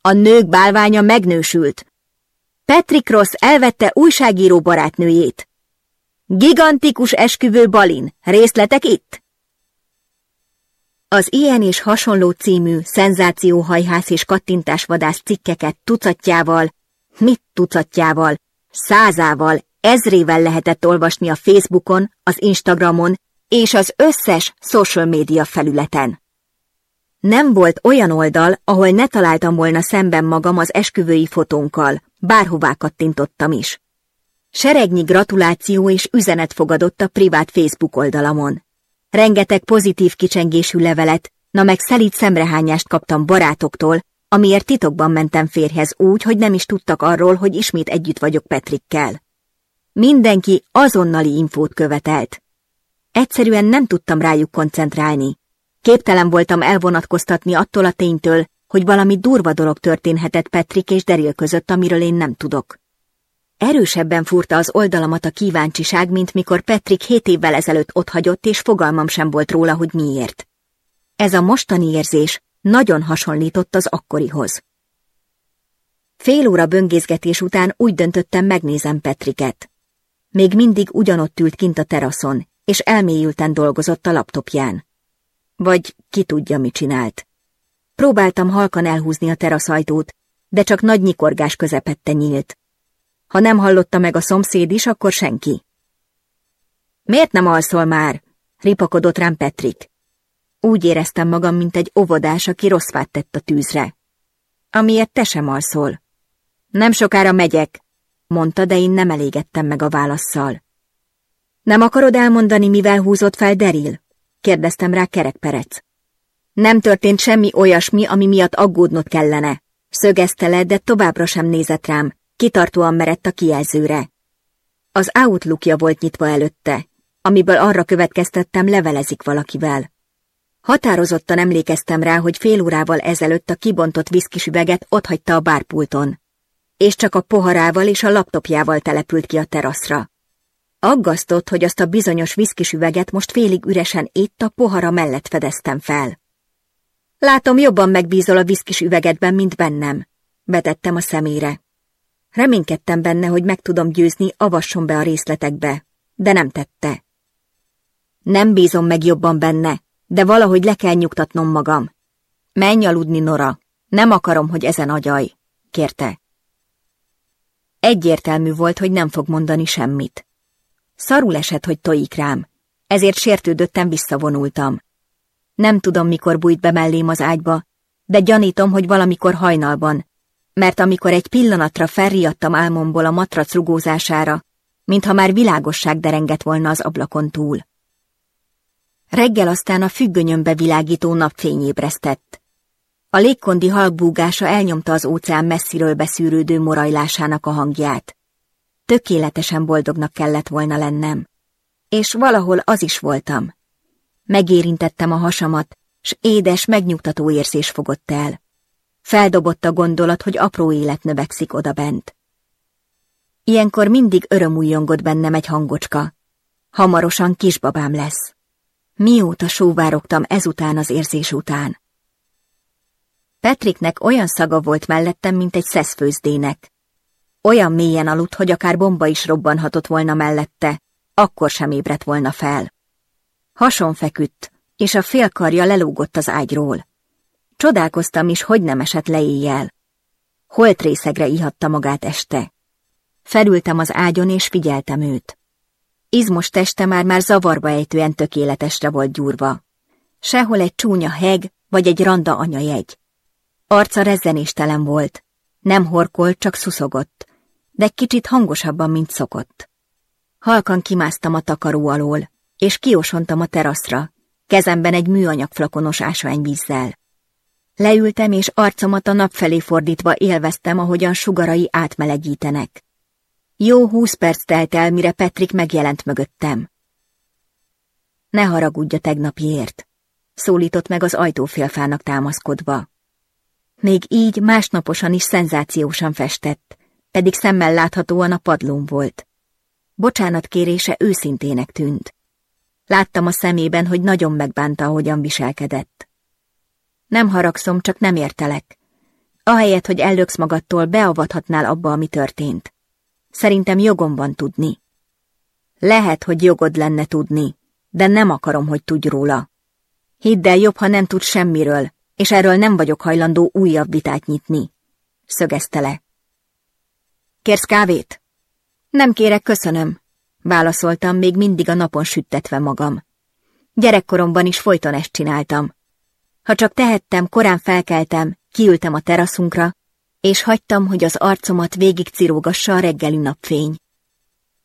A: A nők bálványa megnősült. Patrick Ross elvette újságíró barátnőjét. Gigantikus esküvő balin, részletek itt! Az ilyen és hasonló című szenzációhajház és kattintásvadász cikkeket tucatjával, mit tucatjával, százával, ezrével lehetett olvasni a Facebookon, az Instagramon és az összes social média felületen. Nem volt olyan oldal, ahol ne találtam volna szemben magam az esküvői fotónkkal, bárhová kattintottam is. Seregnyi gratuláció és üzenet fogadott a privát Facebook oldalamon. Rengeteg pozitív kicsengésű levelet, na meg szelít szemrehányást kaptam barátoktól, amiért titokban mentem férhez úgy, hogy nem is tudtak arról, hogy ismét együtt vagyok Petrikkel. Mindenki azonnali infót követelt. Egyszerűen nem tudtam rájuk koncentrálni. Képtelen voltam elvonatkoztatni attól a ténytől, hogy valami durva dolog történhetett Petrik és Deril között, amiről én nem tudok. Erősebben furta az oldalamat a kíváncsiság, mint mikor Petrik hét évvel ezelőtt otthagyott, és fogalmam sem volt róla, hogy miért. Ez a mostani érzés nagyon hasonlított az akkorihoz. Fél óra böngészgetés után úgy döntöttem, megnézem Petriket. Még mindig ugyanott ült kint a teraszon, és elmélyülten dolgozott a laptopján. Vagy ki tudja, mi csinált. Próbáltam halkan elhúzni a teraszajtót, de csak nagy nyikorgás közepette nyílt. Ha nem hallotta meg a szomszéd is, akkor senki. Miért nem alszol már? ripakodott rám Petrik. Úgy éreztem magam, mint egy óvodás, aki fát tett a tűzre. Amiért te sem alszol. Nem sokára megyek, mondta, de én nem elégettem meg a válaszszal. Nem akarod elmondani, mivel húzott fel Deril? kérdeztem rá kerekperec. Nem történt semmi olyasmi, ami miatt aggódnod kellene. Szögezte le, de továbbra sem nézett rám, kitartóan merett a kijelzőre. Az outlookja volt nyitva előtte, amiből arra következtettem, levelezik valakivel. Határozottan emlékeztem rá, hogy fél órával ezelőtt a kibontott viszkis üveget otthagyta a bárpulton, és csak a poharával és a laptopjával települt ki a teraszra. Aggasztott, hogy azt a bizonyos viszkis üveget most félig üresen itt a pohara mellett fedeztem fel. Látom, jobban megbízol a viszkis üvegedben, mint bennem. Betettem a szemére. Reménykedtem benne, hogy meg tudom győzni, avasson be a részletekbe, de nem tette. Nem bízom meg jobban benne, de valahogy le kell nyugtatnom magam. Menj aludni, Nora, nem akarom, hogy ezen agyaj, kérte. Egyértelmű volt, hogy nem fog mondani semmit. Szarul esett, hogy tojik rám, ezért sértődöttem, visszavonultam. Nem tudom, mikor bújt be mellém az ágyba, de gyanítom, hogy valamikor hajnalban, mert amikor egy pillanatra felriadtam álmomból a matrac rugózására, mintha már világosság derengett volna az ablakon túl. Reggel aztán a függönyömbe világító napfény ébresztett. A légkondi halkbúgása elnyomta az óceán messziről beszűrődő morajlásának a hangját tökéletesen boldognak kellett volna lennem. És valahol az is voltam. Megérintettem a hasamat, s édes, megnyugtató érzés fogott el. Feldobott a gondolat, hogy apró élet növekszik odabent. Ilyenkor mindig örömújongott bennem egy hangocska. Hamarosan kisbabám lesz. Mióta sóvárogtam ezután az érzés után. Petriknek olyan szaga volt mellettem, mint egy szeszfőzdének. Olyan mélyen aludt, hogy akár bomba is robbanhatott volna mellette, akkor sem ébredt volna fel. Hason feküdt, és a félkarja lelógott az ágyról. Csodálkoztam is, hogy nem esett le éjjel. Holt részegre ihatta magát este. Felültem az ágyon, és figyeltem őt. Izmos teste már-már zavarba ejtően tökéletesre volt gyúrva. Sehol egy csúnya heg, vagy egy randa anyajegy. Arca rezzenéstelen volt. Nem horkolt, csak szuszogott de kicsit hangosabban, mint szokott. Halkan kimásztam a takaró alól, és kiosontam a teraszra, kezemben egy műanyag flakonos ásványvízzel. Leültem, és arcomat a nap felé fordítva élveztem, ahogyan sugarai átmelegítenek. Jó húsz perc telt el, mire Petrik megjelent mögöttem. Ne haragudj a tegnapiért, szólított meg az ajtófélfának támaszkodva. Még így másnaposan is szenzációsan festett, pedig szemmel láthatóan a padlón volt. Bocsánat kérése őszintének tűnt. Láttam a szemében, hogy nagyon megbánta, ahogyan viselkedett. Nem haragszom, csak nem értelek. Ahelyett, hogy ellöksz magadtól, beavathatnál abba, ami történt. Szerintem jogom van tudni. Lehet, hogy jogod lenne tudni, de nem akarom, hogy tudj róla. Hidd el, jobb, ha nem tud semmiről, és erről nem vagyok hajlandó újabb vitát nyitni. Szögezte le. Kérsz kávét? Nem kérek, köszönöm, válaszoltam még mindig a napon süttetve magam. Gyerekkoromban is folyton ezt csináltam. Ha csak tehettem, korán felkeltem, kiültem a teraszunkra, és hagytam, hogy az arcomat végig cirógassa a reggeli napfény.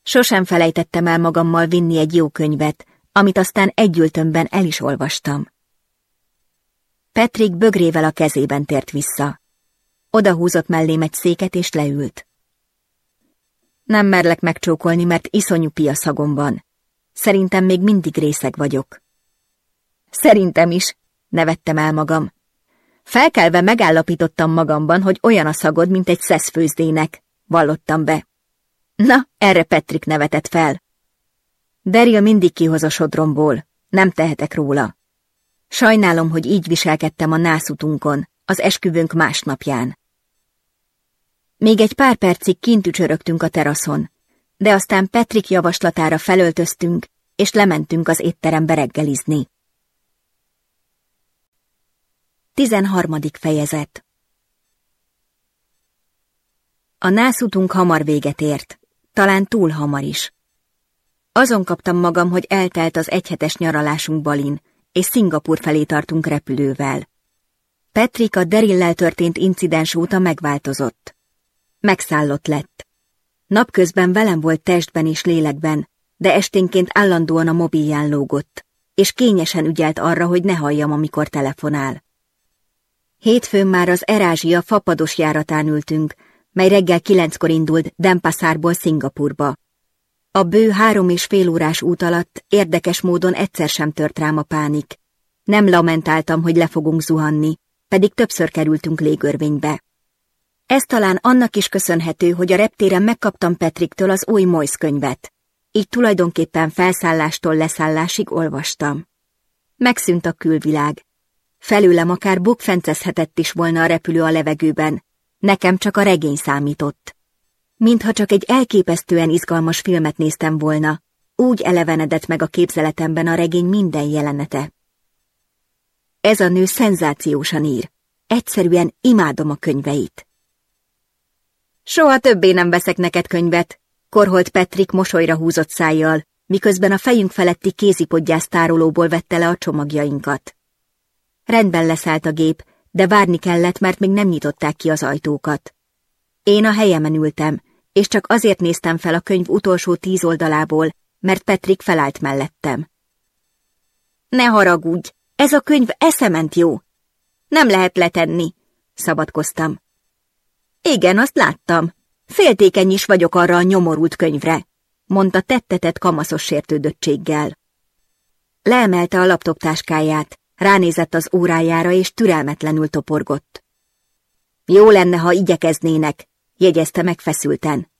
A: Sosem felejtettem el magammal vinni egy jó könyvet, amit aztán együltömben el is olvastam. Petrik bögrével a kezében tért vissza. Odahúzott mellém egy széket és leült. Nem merlek megcsókolni, mert iszonyú piaszagom van. Szerintem még mindig részeg vagyok. Szerintem is, nevettem el magam. Felkelve megállapítottam magamban, hogy olyan a szagod, mint egy szeszfőzdének. Vallottam be. Na, erre Petrik nevetett fel. Daria mindig kihoz a sodromból. Nem tehetek róla. Sajnálom, hogy így viselkedtem a nászutunkon, az esküvőnk másnapján. Még egy pár percig kint ücsörögtünk a teraszon, de aztán Petrik javaslatára felöltöztünk, és lementünk az étterembe reggelizni. 13. fejezet A nászutunk hamar véget ért, talán túl hamar is. Azon kaptam magam, hogy eltelt az egyhetes nyaralásunk Balin, és Szingapur felé tartunk repülővel. Petrik a Derillel történt incidens óta megváltozott. Megszállott lett. Napközben velem volt testben és lélekben, de esténként állandóan a mobilján lógott, és kényesen ügyelt arra, hogy ne halljam, amikor telefonál. Hétfőn már az Erázsia fapados járatán ültünk, mely reggel kilenckor indult Denpaszárból Szingapurba. A bő három és fél órás út alatt érdekes módon egyszer sem tört rám a pánik. Nem lamentáltam, hogy le fogunk zuhanni, pedig többször kerültünk légörvénybe. Ez talán annak is köszönhető, hogy a reptéren megkaptam Petriktől az új Moyes könyvet. Így tulajdonképpen felszállástól leszállásig olvastam. Megszűnt a külvilág. Felőlem akár bukfencezhetett is volna a repülő a levegőben, nekem csak a regény számított. Mintha csak egy elképesztően izgalmas filmet néztem volna, úgy elevenedett meg a képzeletemben a regény minden jelenete. Ez a nő szenzációsan ír. Egyszerűen imádom a könyveit. Soha többé nem veszek neked könyvet, korholt Petrik mosolyra húzott szájjal, miközben a fejünk feletti kézipodgyász tárolóból vette le a csomagjainkat. Rendben leszállt a gép, de várni kellett, mert még nem nyitották ki az ajtókat. Én a helyemen ültem, és csak azért néztem fel a könyv utolsó tíz oldalából, mert Petrik felállt mellettem. Ne haragudj, ez a könyv eszement jó. Nem lehet letenni, szabadkoztam. Igen, azt láttam. Féltékeny is vagyok arra a nyomorult könyvre, mondta tettetett kamaszos sértődöttséggel. Leemelte a laptop táskáját, ránézett az órájára és türelmetlenül toporgott. Jó lenne, ha igyekeznének, jegyezte meg feszülten.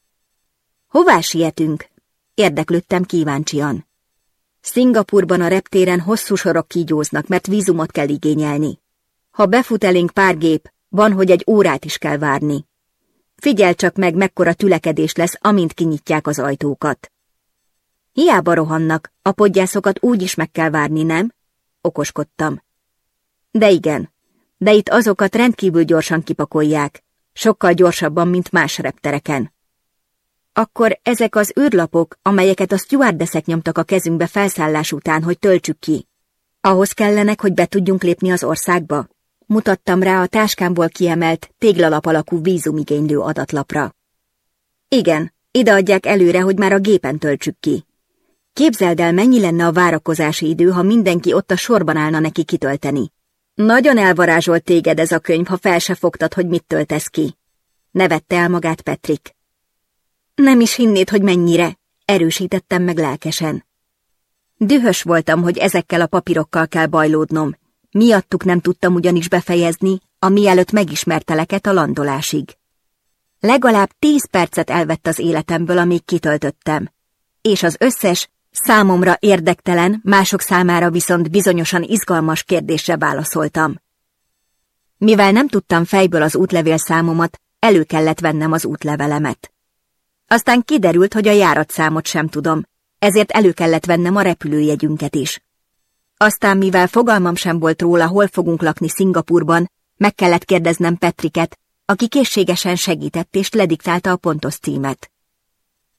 A: Hová sietünk? Érdeklődtem kíváncsian. Szingapurban a reptéren hosszú sorok kígyóznak, mert vízumot kell igényelni. Ha befut elénk pár gép, van, hogy egy órát is kell várni. Figyel csak meg, mekkora tülekedés lesz, amint kinyitják az ajtókat. Hiába rohannak, a podgyászokat úgy is meg kell várni, nem? Okoskodtam. De igen, de itt azokat rendkívül gyorsan kipakolják, sokkal gyorsabban, mint más reptereken. Akkor ezek az űrlapok, amelyeket a stewardeszek nyomtak a kezünkbe felszállás után, hogy töltsük ki. Ahhoz kellenek, hogy be tudjunk lépni az országba? Mutattam rá a táskámból kiemelt, téglalap alakú vízumigénylő adatlapra. Igen, ideadják előre, hogy már a gépen töltsük ki. Képzeld el, mennyi lenne a várakozási idő, ha mindenki ott a sorban állna neki kitölteni. Nagyon elvarázsolt téged ez a könyv, ha fel se fogtad, hogy mit töltesz ki. Nevette el magát Petrik. Nem is hinnéd, hogy mennyire, erősítettem meg lelkesen. Dühös voltam, hogy ezekkel a papírokkal kell bajlódnom, Miattuk nem tudtam ugyanis befejezni, a mielőtt megismerteleket a landolásig. Legalább tíz percet elvett az életemből, amíg kitöltöttem. És az összes, számomra érdektelen, mások számára viszont bizonyosan izgalmas kérdésre válaszoltam. Mivel nem tudtam fejből az útlevél számomat, elő kellett vennem az útlevelemet. Aztán kiderült, hogy a járatszámot sem tudom, ezért elő kellett vennem a repülőjegyünket is. Aztán, mivel fogalmam sem volt róla, hol fogunk lakni Szingapurban, meg kellett kérdeznem Petriket, aki készségesen segített és lediktálta a pontos címet.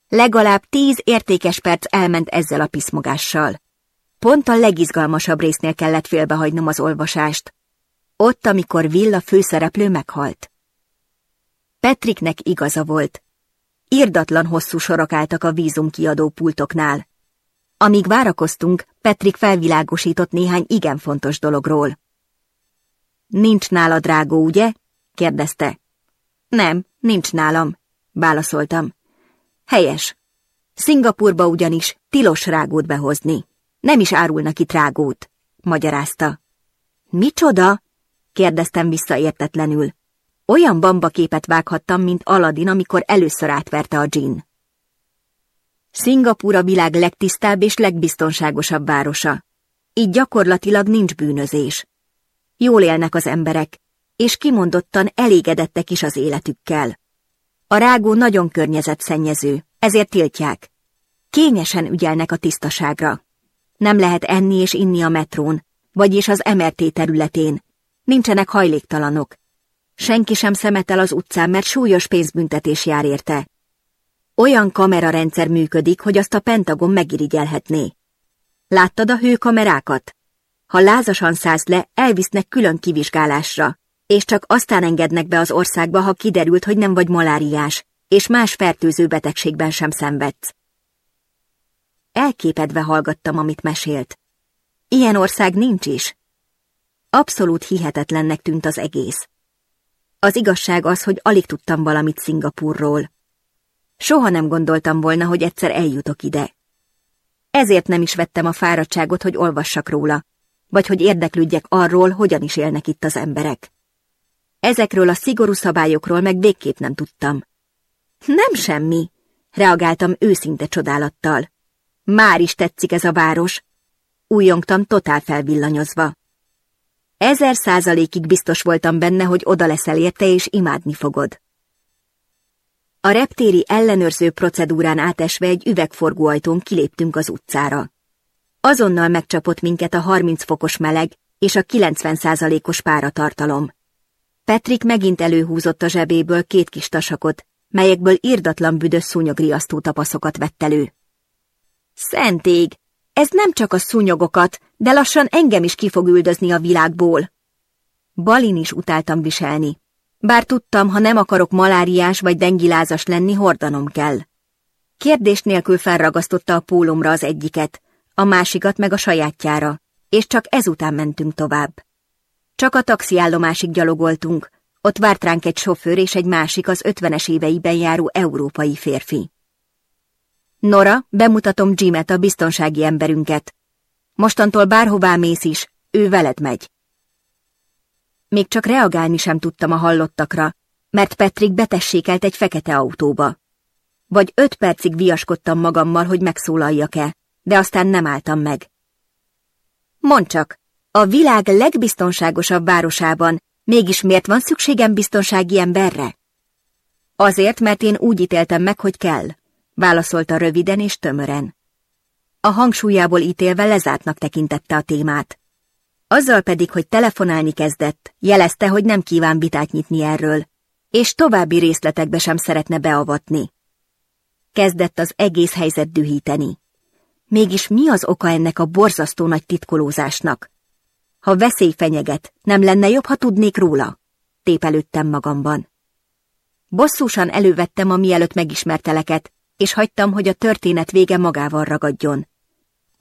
A: Legalább tíz értékes perc elment ezzel a piszmogással. Pont a legizgalmasabb résznél kellett félbehagynom az olvasást. Ott, amikor Villa főszereplő meghalt. Petriknek igaza volt. Irdatlan hosszú sorok álltak a vízum kiadó pultoknál. Amíg várakoztunk, Petrik felvilágosított néhány igen fontos dologról. Nincs nála drágó, ugye? kérdezte. Nem, nincs nálam, válaszoltam. Helyes. Szingapurba ugyanis tilos rágót behozni. Nem is árulnak itt rágót, magyarázta. Micsoda? kérdeztem visszaértetlenül. Olyan bambaképet vághattam, mint Aladin, amikor először átverte a dzsinn. Szingapúr a világ legtisztább és legbiztonságosabb városa. Így gyakorlatilag nincs bűnözés. Jól élnek az emberek, és kimondottan elégedettek is az életükkel. A rágó nagyon környezetszennyező, ezért tiltják. Kényesen ügyelnek a tisztaságra. Nem lehet enni és inni a metrón, vagyis az MRT területén. Nincsenek hajléktalanok. Senki sem szemetel az utcán, mert súlyos pénzbüntetés jár érte. Olyan kamerarendszer működik, hogy azt a Pentagon megirigyelhetné. Láttad a hőkamerákat? Ha lázasan szállsz le, elvisznek külön kivizsgálásra, és csak aztán engednek be az országba, ha kiderült, hogy nem vagy maláriás, és más fertőző betegségben sem szenvedsz. Elképedve hallgattam, amit mesélt. Ilyen ország nincs is. Abszolút hihetetlennek tűnt az egész. Az igazság az, hogy alig tudtam valamit Szingapurról. Soha nem gondoltam volna, hogy egyszer eljutok ide. Ezért nem is vettem a fáradtságot, hogy olvassak róla, vagy hogy érdeklődjek arról, hogyan is élnek itt az emberek. Ezekről a szigorú szabályokról meg végképp nem tudtam. Nem semmi, reagáltam őszinte csodálattal. Már is tetszik ez a város. Újjongtam totál felvillanyozva. Ezer százalékig biztos voltam benne, hogy oda leszel érte és imádni fogod. A reptéri ellenőrző procedúrán átesve egy üvegforgóajtón kiléptünk az utcára. Azonnal megcsapott minket a 30 fokos meleg és a 90 százalékos páratartalom. Petrik megint előhúzott a zsebéből két kis tasakot, melyekből irdatlan büdös szúnyogriasztó tapaszokat vett elő. Szentég! Ez nem csak a szúnyogokat, de lassan engem is ki fog üldözni a világból. Balin is utáltam viselni, bár tudtam, ha nem akarok maláriás vagy dengilázas lenni, hordanom kell. Kérdés nélkül felragasztotta a pólomra az egyiket, a másikat meg a sajátjára, és csak ezután mentünk tovább. Csak a taxiállomásig gyalogoltunk, ott várt ránk egy sofőr és egy másik az ötvenes éveiben járó európai férfi. Nora, bemutatom Jimet, a biztonsági emberünket. Mostantól bárhová mész is, ő veled megy. Még csak reagálni sem tudtam a hallottakra, mert Petrik betessékelt egy fekete autóba. Vagy öt percig viaskodtam magammal, hogy megszólaljak-e, de aztán nem álltam meg. Mond csak, a világ legbiztonságosabb városában mégis miért van szükségem biztonsági emberre? Azért, mert én úgy ítéltem meg, hogy kell, válaszolta röviden és tömören. A hangsúlyából ítélve lezártnak tekintette a témát. Azzal pedig, hogy telefonálni kezdett, jelezte, hogy nem kíván vitát nyitni erről, és további részletekbe sem szeretne beavatni. Kezdett az egész helyzet dühíteni. Mégis mi az oka ennek a borzasztó nagy titkolózásnak? Ha veszély fenyeget, nem lenne jobb, ha tudnék róla? Tépelődtem magamban. Bosszúsan elővettem a mielőtt megismerteleket, és hagytam, hogy a történet vége magával ragadjon.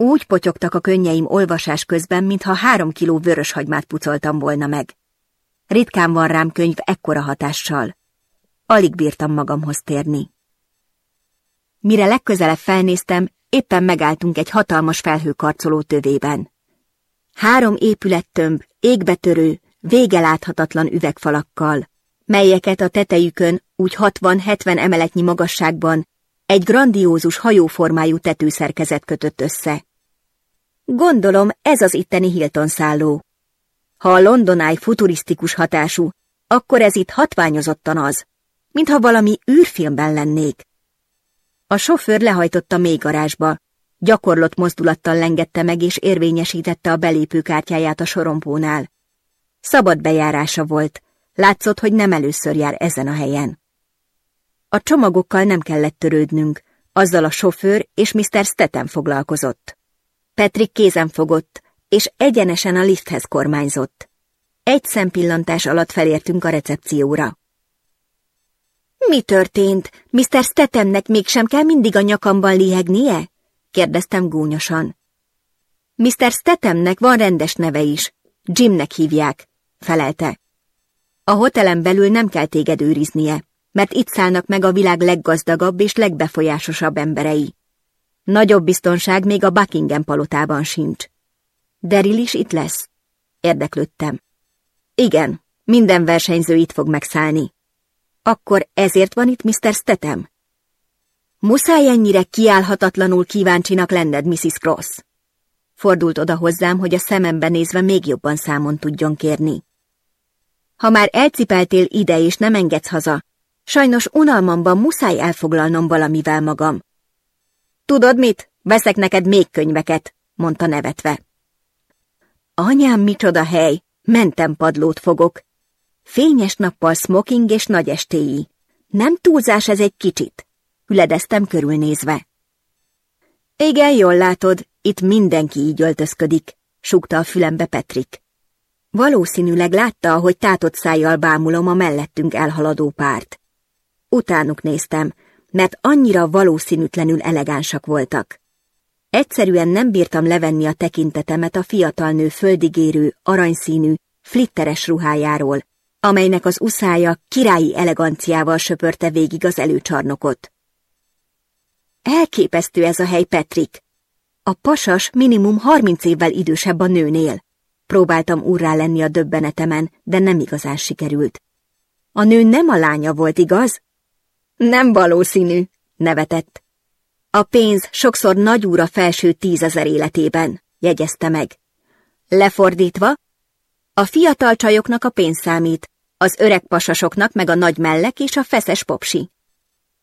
A: Úgy potyogtak a könnyeim olvasás közben, mintha három kiló vöröshagymát pucoltam volna meg. Ritkán van rám könyv ekkora hatással. Alig bírtam magamhoz térni. Mire legközelebb felnéztem, éppen megálltunk egy hatalmas felhőkarcoló tövében. Három épülettömb, égbetörő, vége láthatatlan üvegfalakkal, melyeket a tetejükön úgy 60-70 emeletnyi magasságban egy grandiózus hajóformájú tetőszerkezet kötött össze. Gondolom, ez az itteni Hilton szálló. Ha a Eye futurisztikus hatású, akkor ez itt hatványozottan az, mintha valami űrfilmben lennék. A sofőr lehajtotta még garázsba, gyakorlott mozdulattal lengette meg és érvényesítette a belépőkártyáját a sorompónál. Szabad bejárása volt, látszott, hogy nem először jár ezen a helyen. A csomagokkal nem kellett törődnünk, azzal a sofőr és Mr. Stetten foglalkozott. Petrik kézen fogott, és egyenesen a lifthez kormányzott. Egy szempillantás alatt felértünk a recepcióra. Mi történt? Mr. Stetemnek mégsem kell mindig a nyakamban lihegnie? kérdeztem gúnyosan. Mr. Stetemnek van rendes neve is. Jimnek hívják, felelte. A hotelen belül nem kell téged őriznie, mert itt szállnak meg a világ leggazdagabb és legbefolyásosabb emberei. Nagyobb biztonság még a Buckingham palotában sincs. Deril is itt lesz? Érdeklődtem. Igen, minden versenyző itt fog megszállni. Akkor ezért van itt Mr. Stetem? Muszáj ennyire kiállhatatlanul kíváncsinak lenned, Mrs. Cross. Fordult oda hozzám, hogy a szemembe nézve még jobban számon tudjon kérni. Ha már elcipeltél ide és nem engedsz haza, sajnos unalmamban muszáj elfoglalnom valamivel magam. Tudod mit? Veszek neked még könyveket, mondta nevetve. Anyám, micsoda hely! Mentem padlót fogok. Fényes nappal smoking és nagy estéi. Nem túlzás ez egy kicsit? Üledeztem körülnézve. Igen, jól látod, itt mindenki így öltözködik, súgta a fülembe Petrik. Valószínűleg látta, hogy tátott szájjal bámulom a mellettünk elhaladó párt. Utánuk néztem, mert annyira valószínűtlenül elegánsak voltak. Egyszerűen nem bírtam levenni a tekintetemet a fiatal nő földigérő, aranyszínű, flitteres ruhájáról, amelynek az uszája királyi eleganciával söpörte végig az előcsarnokot. Elképesztő ez a hely, Petrik. A pasas minimum harminc évvel idősebb a nőnél. Próbáltam úrrá lenni a döbbenetemen, de nem igazán sikerült. A nő nem a lánya volt, igaz? Nem valószínű, nevetett. A pénz sokszor nagyúra felső tízezer életében, jegyezte meg. Lefordítva, a fiatal csajoknak a pénz számít, az öreg pasasoknak meg a nagy mellek és a feszes popsi.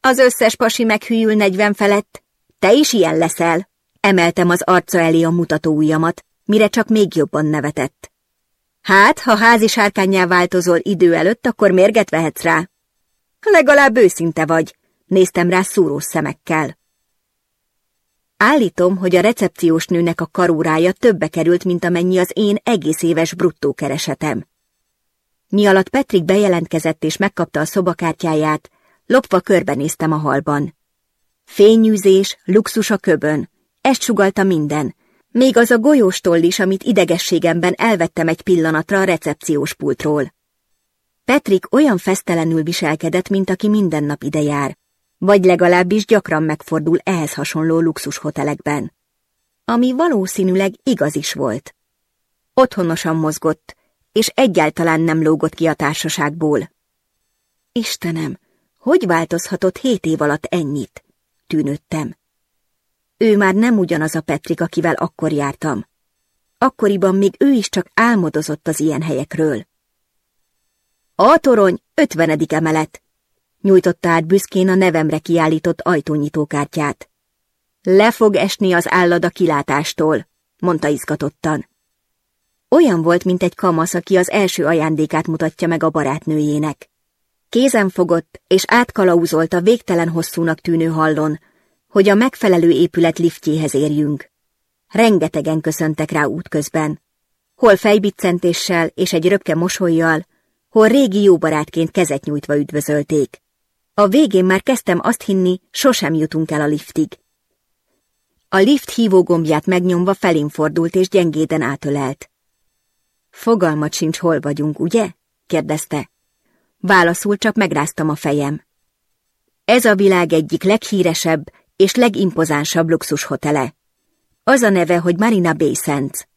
A: Az összes pasi meghűl negyven felett. Te is ilyen leszel, emeltem az arca elé a mutató ujjamat, mire csak még jobban nevetett. Hát, ha házi sárkányjá változol idő előtt, akkor mérget vehetsz rá, Legalább őszinte vagy, néztem rá szúró szemekkel. Állítom, hogy a recepciós nőnek a karórája többe került, mint amennyi az én egész éves bruttó keresetem. Mi alatt Petrik bejelentkezett és megkapta a szobakártyáját, lopva körbenéztem a halban. Fényűzés, luxus a köbön, ezt sugalta minden, még az a golyóstoll is, amit idegességemben elvettem egy pillanatra a recepciós pultról. Petrik olyan fesztelenül viselkedett, mint aki minden nap ide jár, vagy legalábbis gyakran megfordul ehhez hasonló luxus hotelekben. Ami valószínűleg igaz is volt. Otthonosan mozgott, és egyáltalán nem lógott ki a társaságból. Istenem, hogy változhatott hét év alatt ennyit? Tűnődtem. Ő már nem ugyanaz a Petrik, akivel akkor jártam. Akkoriban még ő is csak álmodozott az ilyen helyekről. A torony, ötvenedik emelet! Nyújtotta át büszkén a nevemre kiállított ajtónyitókártyát. Le fog esni az állad a kilátástól, mondta izgatottan. Olyan volt, mint egy kamasz, aki az első ajándékát mutatja meg a barátnőjének. Kézen fogott, és átkalauzolt a végtelen hosszúnak tűnő hallon, hogy a megfelelő épület liftjéhez érjünk. Rengetegen köszöntek rá útközben. Hol fejbiccentéssel és egy röpke mosolyjal, hol régi jó barátként kezet nyújtva üdvözölték. A végén már kezdtem azt hinni, sosem jutunk el a liftig. A lift hívógombját megnyomva felén fordult és gyengéden átölelt. Fogalmat sincs, hol vagyunk, ugye? kérdezte. Válaszul csak megráztam a fejem. Ez a világ egyik leghíresebb és legimpozánsabb luxushotele. Az a neve, hogy Marina Bay Sands.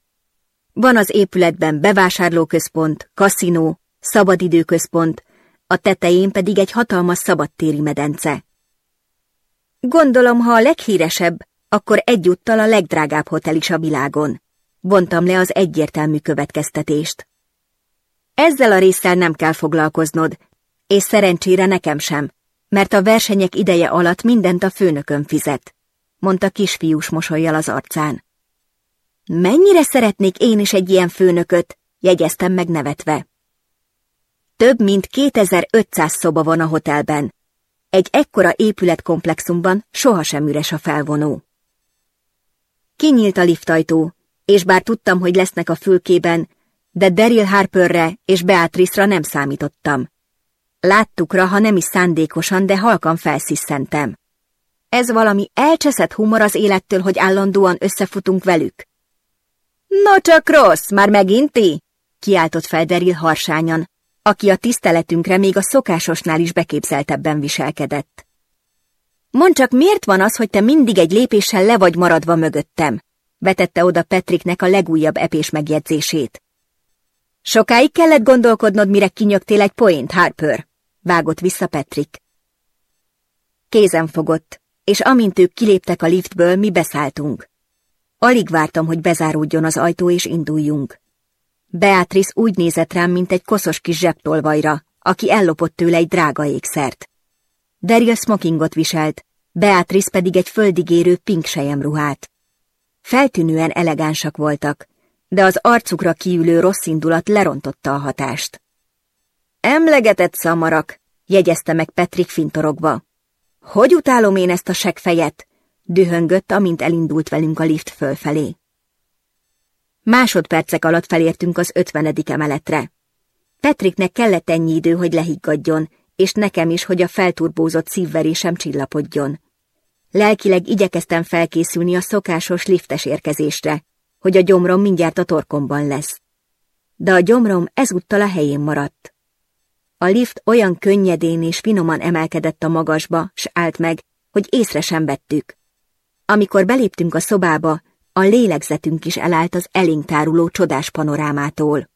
A: Van az épületben bevásárlóközpont, kaszinó, szabadidőközpont, a tetején pedig egy hatalmas szabadtéri medence. Gondolom, ha a leghíresebb, akkor egyúttal a legdrágább hotel is a világon. Vontam le az egyértelmű következtetést. Ezzel a résszel nem kell foglalkoznod, és szerencsére nekem sem, mert a versenyek ideje alatt mindent a főnökön fizet, mondta kisfiús mosolyjal az arcán. Mennyire szeretnék én is egy ilyen főnököt, jegyeztem meg nevetve. Több mint 2500 szoba van a hotelben. Egy ekkora épületkomplexumban sohasem üres a felvonó. Kinyílt a liftajtó, és bár tudtam, hogy lesznek a fülkében, de Daryl Harperre és Beatrice-ra nem számítottam. Láttukra, ha nem is szándékosan, de halkan felsziszentem. Ez valami elcseszett humor az élettől, hogy állandóan összefutunk velük. No csak rossz, már megint ti? Kiáltott fel Daryl harsányan, aki a tiszteletünkre még a szokásosnál is beképzeltebben viselkedett. Mond csak, miért van az, hogy te mindig egy lépéssel le vagy maradva mögöttem? vetette oda Petriknek a legújabb epés megjegyzését. Sokáig kellett gondolkodnod, mire kinyögtél egy poént, Harper, vágott vissza Petrik. Kézen fogott, és amint ők kiléptek a liftből, mi beszálltunk. Alig vártam, hogy bezáródjon az ajtó és induljunk. Beatrice úgy nézett rám, mint egy koszos kis zsebtolvajra, aki ellopott tőle egy drága ékszert. Daryl smokingot viselt, Beatrice pedig egy földigérő pink ruhát. Feltűnően elegánsak voltak, de az arcukra kiülő rossz indulat lerontotta a hatást. Emlegetett szamarak, jegyezte meg Petrik fintorogva. Hogy utálom én ezt a segfejet? Dühöngött, amint elindult velünk a lift fölfelé. Másodpercek alatt felértünk az ötvenedik emeletre. Petriknek kellett ennyi idő, hogy lehiggadjon, és nekem is, hogy a felturbózott szívverésem csillapodjon. Lelkileg igyekeztem felkészülni a szokásos liftes érkezésre, hogy a gyomrom mindjárt a torkomban lesz. De a gyomrom ezúttal a helyén maradt. A lift olyan könnyedén és finoman emelkedett a magasba, s állt meg, hogy észre sem vettük. Amikor beléptünk a szobába, a lélegzetünk is elállt az elénk táruló csodás panorámától.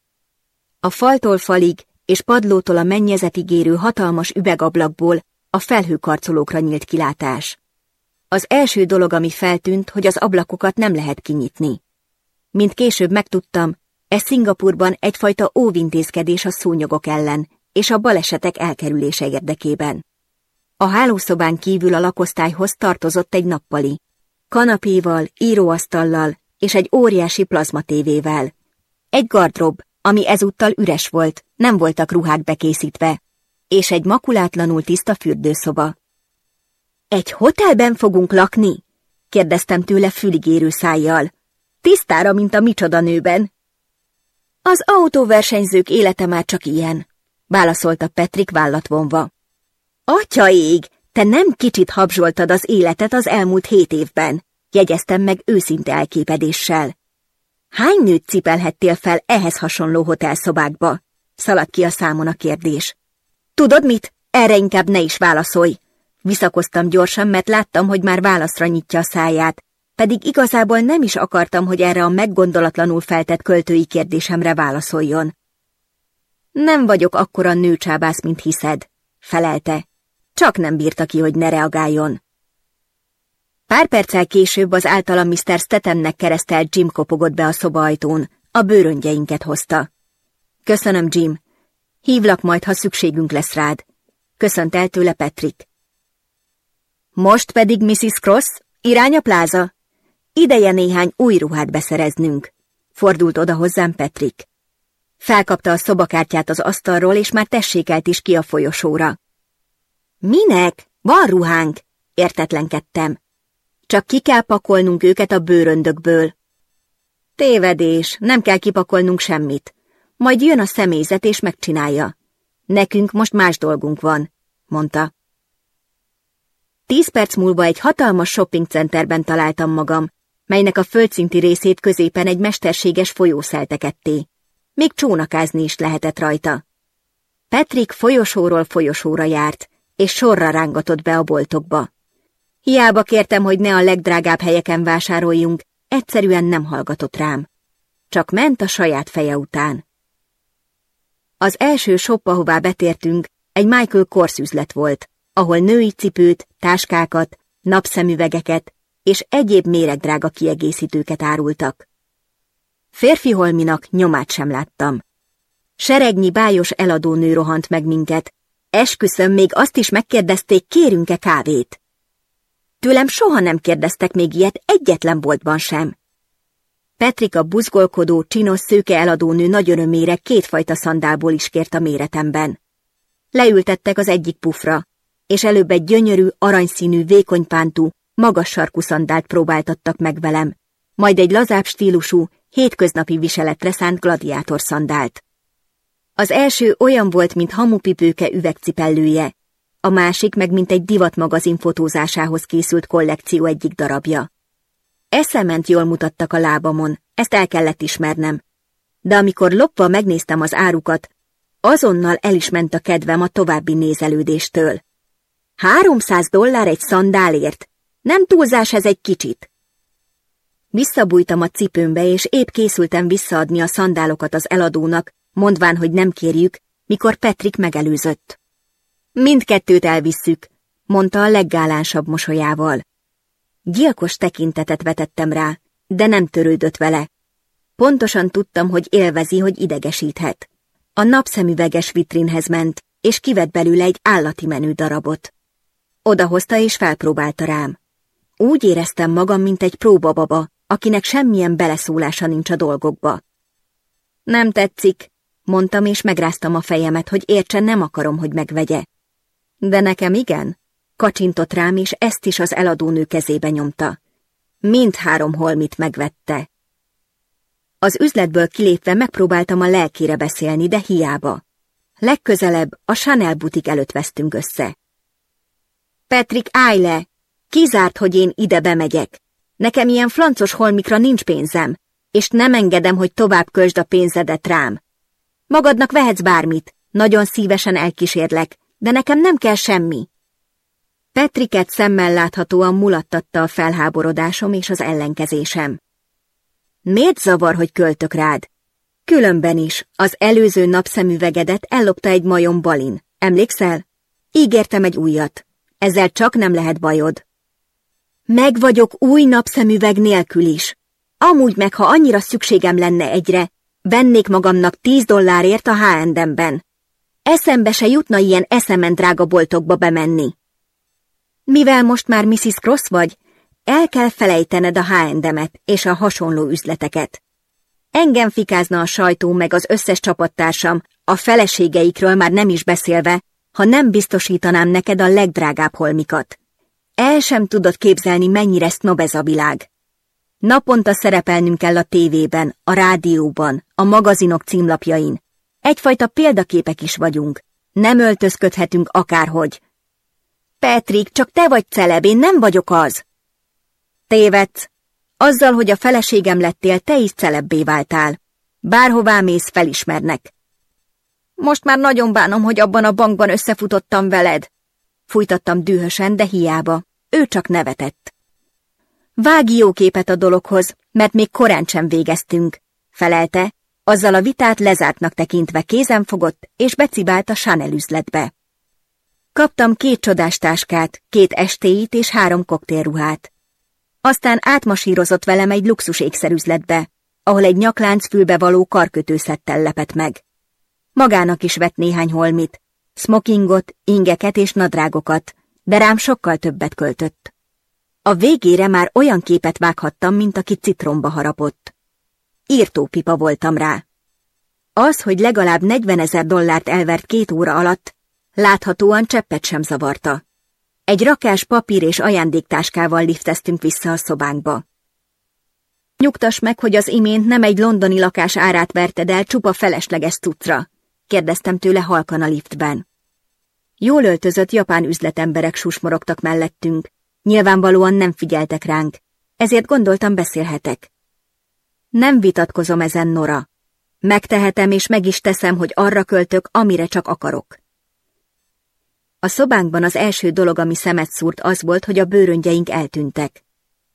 A: A faltól falig és padlótól a mennyezetig érő hatalmas üvegablakból a felhőkarcolókra nyílt kilátás. Az első dolog, ami feltűnt, hogy az ablakokat nem lehet kinyitni. Mint később megtudtam, ez Szingapurban egyfajta óvintézkedés a szúnyogok ellen és a balesetek elkerülése érdekében. A hálószobán kívül a lakosztályhoz tartozott egy nappali, kanapéval, íróasztallal és egy óriási plazmatévével. Egy gardrób, ami ezúttal üres volt, nem voltak ruhák bekészítve, és egy makulátlanul tiszta fürdőszoba. Egy hotelben fogunk lakni? kérdeztem tőle füligérő szájjal. Tisztára, mint a micsoda nőben. Az autóversenyzők élete már csak ilyen, válaszolta Petrik vállat vonva. Atya ég, te nem kicsit habzsoltad az életet az elmúlt hét évben, jegyeztem meg őszinte elképedéssel. Hány nőt cipelhettél fel ehhez hasonló hotelszobákba? Szaladt ki a számon a kérdés. Tudod mit? Erre inkább ne is válaszolj. Visszakoztam gyorsan, mert láttam, hogy már válaszra nyitja a száját, pedig igazából nem is akartam, hogy erre a meggondolatlanul feltett költői kérdésemre válaszoljon. Nem vagyok akkora nőcsábász, mint hiszed, felelte, csak nem bírta ki, hogy ne reagáljon. Pár perccel később az általam Mr. Stetemnek keresztelt Jim kopogott be a szobaajtón, a bőröngyeinket hozta. Köszönöm, Jim. Hívlak majd, ha szükségünk lesz rád. Köszönt el tőle Patrick. Most pedig, Mrs. Cross, irány a pláza. Ideje néhány új ruhát beszereznünk. Fordult oda hozzám Patrick. Felkapta a szobakártyát az asztalról, és már tessékelt is ki a folyosóra. Minek? Van ruhánk, értetlenkedtem. Csak ki kell pakolnunk őket a bőröndökből. Tévedés, nem kell kipakolnunk semmit. Majd jön a személyzet és megcsinálja. Nekünk most más dolgunk van, mondta. Tíz perc múlva egy hatalmas shoppingcenterben találtam magam, melynek a földszinti részét középen egy mesterséges folyó szeltekedté. Még csónakázni is lehetett rajta. Petrik folyosóról folyosóra járt, és sorra rángatott be a boltokba. Hiába kértem, hogy ne a legdrágább helyeken vásároljunk, egyszerűen nem hallgatott rám. Csak ment a saját feje után. Az első shop, ahová betértünk, egy Michael Kors üzlet volt, ahol női cipőt, táskákat, napszemüvegeket és egyéb méregdrága kiegészítőket árultak. Férfi holminak nyomát sem láttam. Seregnyi bájos eladónő rohant meg minket, Esküszöm, még azt is megkérdezték, kérünk-e kávét. Tőlem soha nem kérdeztek még ilyet egyetlen boltban sem. Petrika buzgolkodó, csinos, szőke eladónő nagy örömére kétfajta szandából is kért a méretemben. Leültettek az egyik pufra, és előbb egy gyönyörű, aranyszínű, vékonypántú, magas sarkú szandált próbáltattak meg velem, majd egy lazább stílusú, hétköznapi viseletre szánt gladiátor szandált. Az első olyan volt, mint hamupipőke üvegcipellője, a másik meg mint egy divatmagazin fotózásához készült kollekció egyik darabja. Eszement jól mutattak a lábamon, ezt el kellett ismernem. De amikor lopva megnéztem az árukat, azonnal el is ment a kedvem a további nézelődéstől. Háromszáz dollár egy szandálért? Nem túlzás ez egy kicsit? Visszabújtam a cipőmbe, és épp készültem visszaadni a szandálokat az eladónak, mondván, hogy nem kérjük, mikor Petrik megelőzött. Mindkettőt elvisszük, mondta a leggálánsabb mosolyával. Gyilkos tekintetet vetettem rá, de nem törődött vele. Pontosan tudtam, hogy élvezi, hogy idegesíthet. A napszemüveges vitrinhez ment, és kivett belőle egy állati menű darabot. Odahozta és felpróbálta rám. Úgy éreztem magam, mint egy próbababa, akinek semmilyen beleszólása nincs a dolgokba. Nem tetszik, mondtam, és megráztam a fejemet, hogy értsen, nem akarom, hogy megvegye. De nekem igen, kacsintott rám, és ezt is az eladónő kezébe nyomta. három holmit megvette. Az üzletből kilépve megpróbáltam a lelkére beszélni, de hiába. Legközelebb a Chanel butik előtt vesztünk össze. Petrik állj le! Kizárt, hogy én ide bemegyek. Nekem ilyen flancos holmikra nincs pénzem, és nem engedem, hogy tovább költsd a pénzedet rám. Magadnak vehetsz bármit, nagyon szívesen elkísérlek, de nekem nem kell semmi. Petriket szemmel láthatóan mulattatta a felháborodásom és az ellenkezésem. Miért zavar, hogy költök rád? Különben is, az előző napszemüvegedet ellopta egy majom balin. Emlékszel? Ígértem egy újat. Ezzel csak nem lehet bajod. Meg vagyok új napszemüveg nélkül is. Amúgy meg, ha annyira szükségem lenne egyre, vennék magamnak tíz dollárért a H&M-ben. Eszembe se jutna ilyen eszement drága boltokba bemenni. Mivel most már Mrs. Cross vagy, el kell felejtened a H&M-et és a hasonló üzleteket. Engem fikázna a sajtó meg az összes csapattársam, a feleségeikről már nem is beszélve, ha nem biztosítanám neked a legdrágább holmikat. El sem tudod képzelni, mennyire sznob ez a világ. Naponta szerepelnünk kell a tévében, a rádióban, a magazinok címlapjain. Egyfajta példaképek is vagyunk. Nem öltözködhetünk akárhogy. Petrik, csak te vagy celeb, én nem vagyok az. Tévedsz. Azzal, hogy a feleségem lettél, te is celebbé váltál. Bárhová mész, felismernek. Most már nagyon bánom, hogy abban a bankban összefutottam veled. Fújtattam dühösen, de hiába. Ő csak nevetett. Vágj jó képet a dologhoz, mert még korán sem végeztünk, felelte, azzal a vitát lezártnak tekintve kézen fogott, és becibált a Chanel üzletbe. Kaptam két csodás táskát, két estéit és három koktélruhát. Aztán átmasírozott velem egy luxus ékszerüzletbe, ahol egy nyaklánc fülbe való karkötőszettel lepett meg. Magának is vett néhány holmit, smokingot, ingeket és nadrágokat, de rám sokkal többet költött. A végére már olyan képet vághattam, mint aki citromba harapott. Írtópipa voltam rá. Az, hogy legalább 40 ezer dollárt elvert két óra alatt, láthatóan cseppet sem zavarta. Egy rakás papír és ajándéktáskával lifteztünk vissza a szobánkba. Nyugtass meg, hogy az imént nem egy londoni lakás árát verted el csupa felesleges cuccra, kérdeztem tőle halkan a liftben. Jól öltözött japán üzletemberek susmorogtak mellettünk, Nyilvánvalóan nem figyeltek ránk, ezért gondoltam beszélhetek. Nem vitatkozom ezen, Nora. Megtehetem és meg is teszem, hogy arra költök, amire csak akarok. A szobánkban az első dolog, ami szemet szúrt, az volt, hogy a bőröngyeink eltűntek.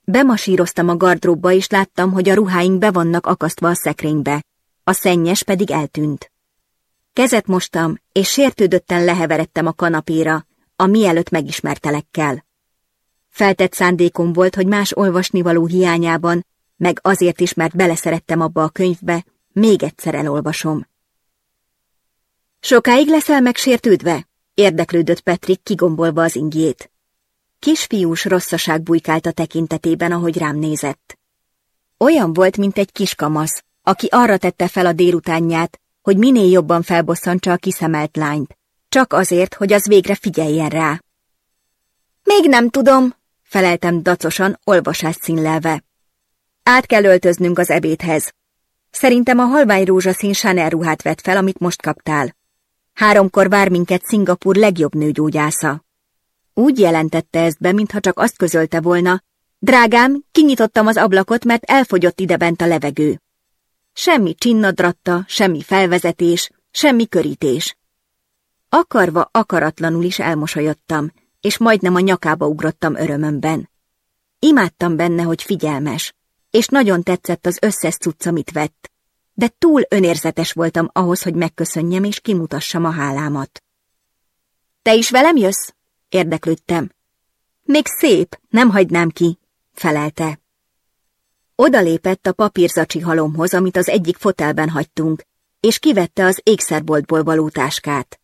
A: Bemasíroztam a gardróbba, és láttam, hogy a ruháink be vannak akasztva a szekrénybe, a szennyes pedig eltűnt. Kezet mostam, és sértődötten leheveredtem a kanapéra, a mielőtt megismertelekkel. Feltett szándékom volt, hogy más olvasnivaló hiányában, meg azért is, mert beleszerettem abba a könyvbe, még egyszer elolvasom. Sokáig leszel megsértődve? Érdeklődött Petrik, kigombolva az ingjét. Kisfiús rosszaság bujkált a tekintetében, ahogy rám nézett. Olyan volt, mint egy kiskamasz, aki arra tette fel a délutánját, hogy minél jobban felbosszantsa a kiszemelt lányt, csak azért, hogy az végre figyeljen rá. Még nem tudom, feleltem dacosan, olvasás színlelve. Át kell öltöznünk az ebédhez. Szerintem a halvány rózsaszín Chanel ruhát vett fel, amit most kaptál. Háromkor vár minket Szingapur legjobb nőgyógyásza. Úgy jelentette ezt be, mintha csak azt közölte volna, drágám, kinyitottam az ablakot, mert elfogyott idebent a levegő. Semmi csinnadratta, semmi felvezetés, semmi körítés. Akarva, akaratlanul is elmosolyodtam, és majdnem a nyakába ugrottam örömömben. Imádtam benne, hogy figyelmes, és nagyon tetszett az összes cucc, amit vett, de túl önérzetes voltam ahhoz, hogy megköszönjem és kimutassam a hálámat. Te is velem jössz? érdeklődtem. Még szép, nem hagynám ki, felelte. Odalépett a papírzacsi halomhoz, amit az egyik fotelben hagytunk, és kivette az ékszerboltból való táskát.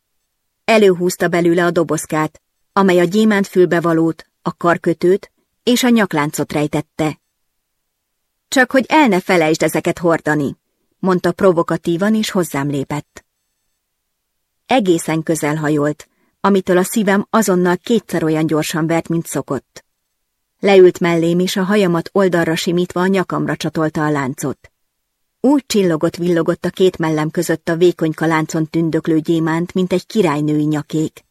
A: Előhúzta belőle a dobozkát, amely a gyémánt fülbevalót, a karkötőt és a nyakláncot rejtette. Csak hogy el ne felejtsd ezeket hordani, mondta provokatívan és hozzám lépett. Egészen közel hajolt, amitől a szívem azonnal kétszer olyan gyorsan vert, mint szokott. Leült mellém, és a hajamat oldalra simítva a nyakamra csatolta a láncot. Úgy csillogott-villogott a két mellem között a vékonyka láncon tündöklő gyémánt, mint egy királynői nyakék.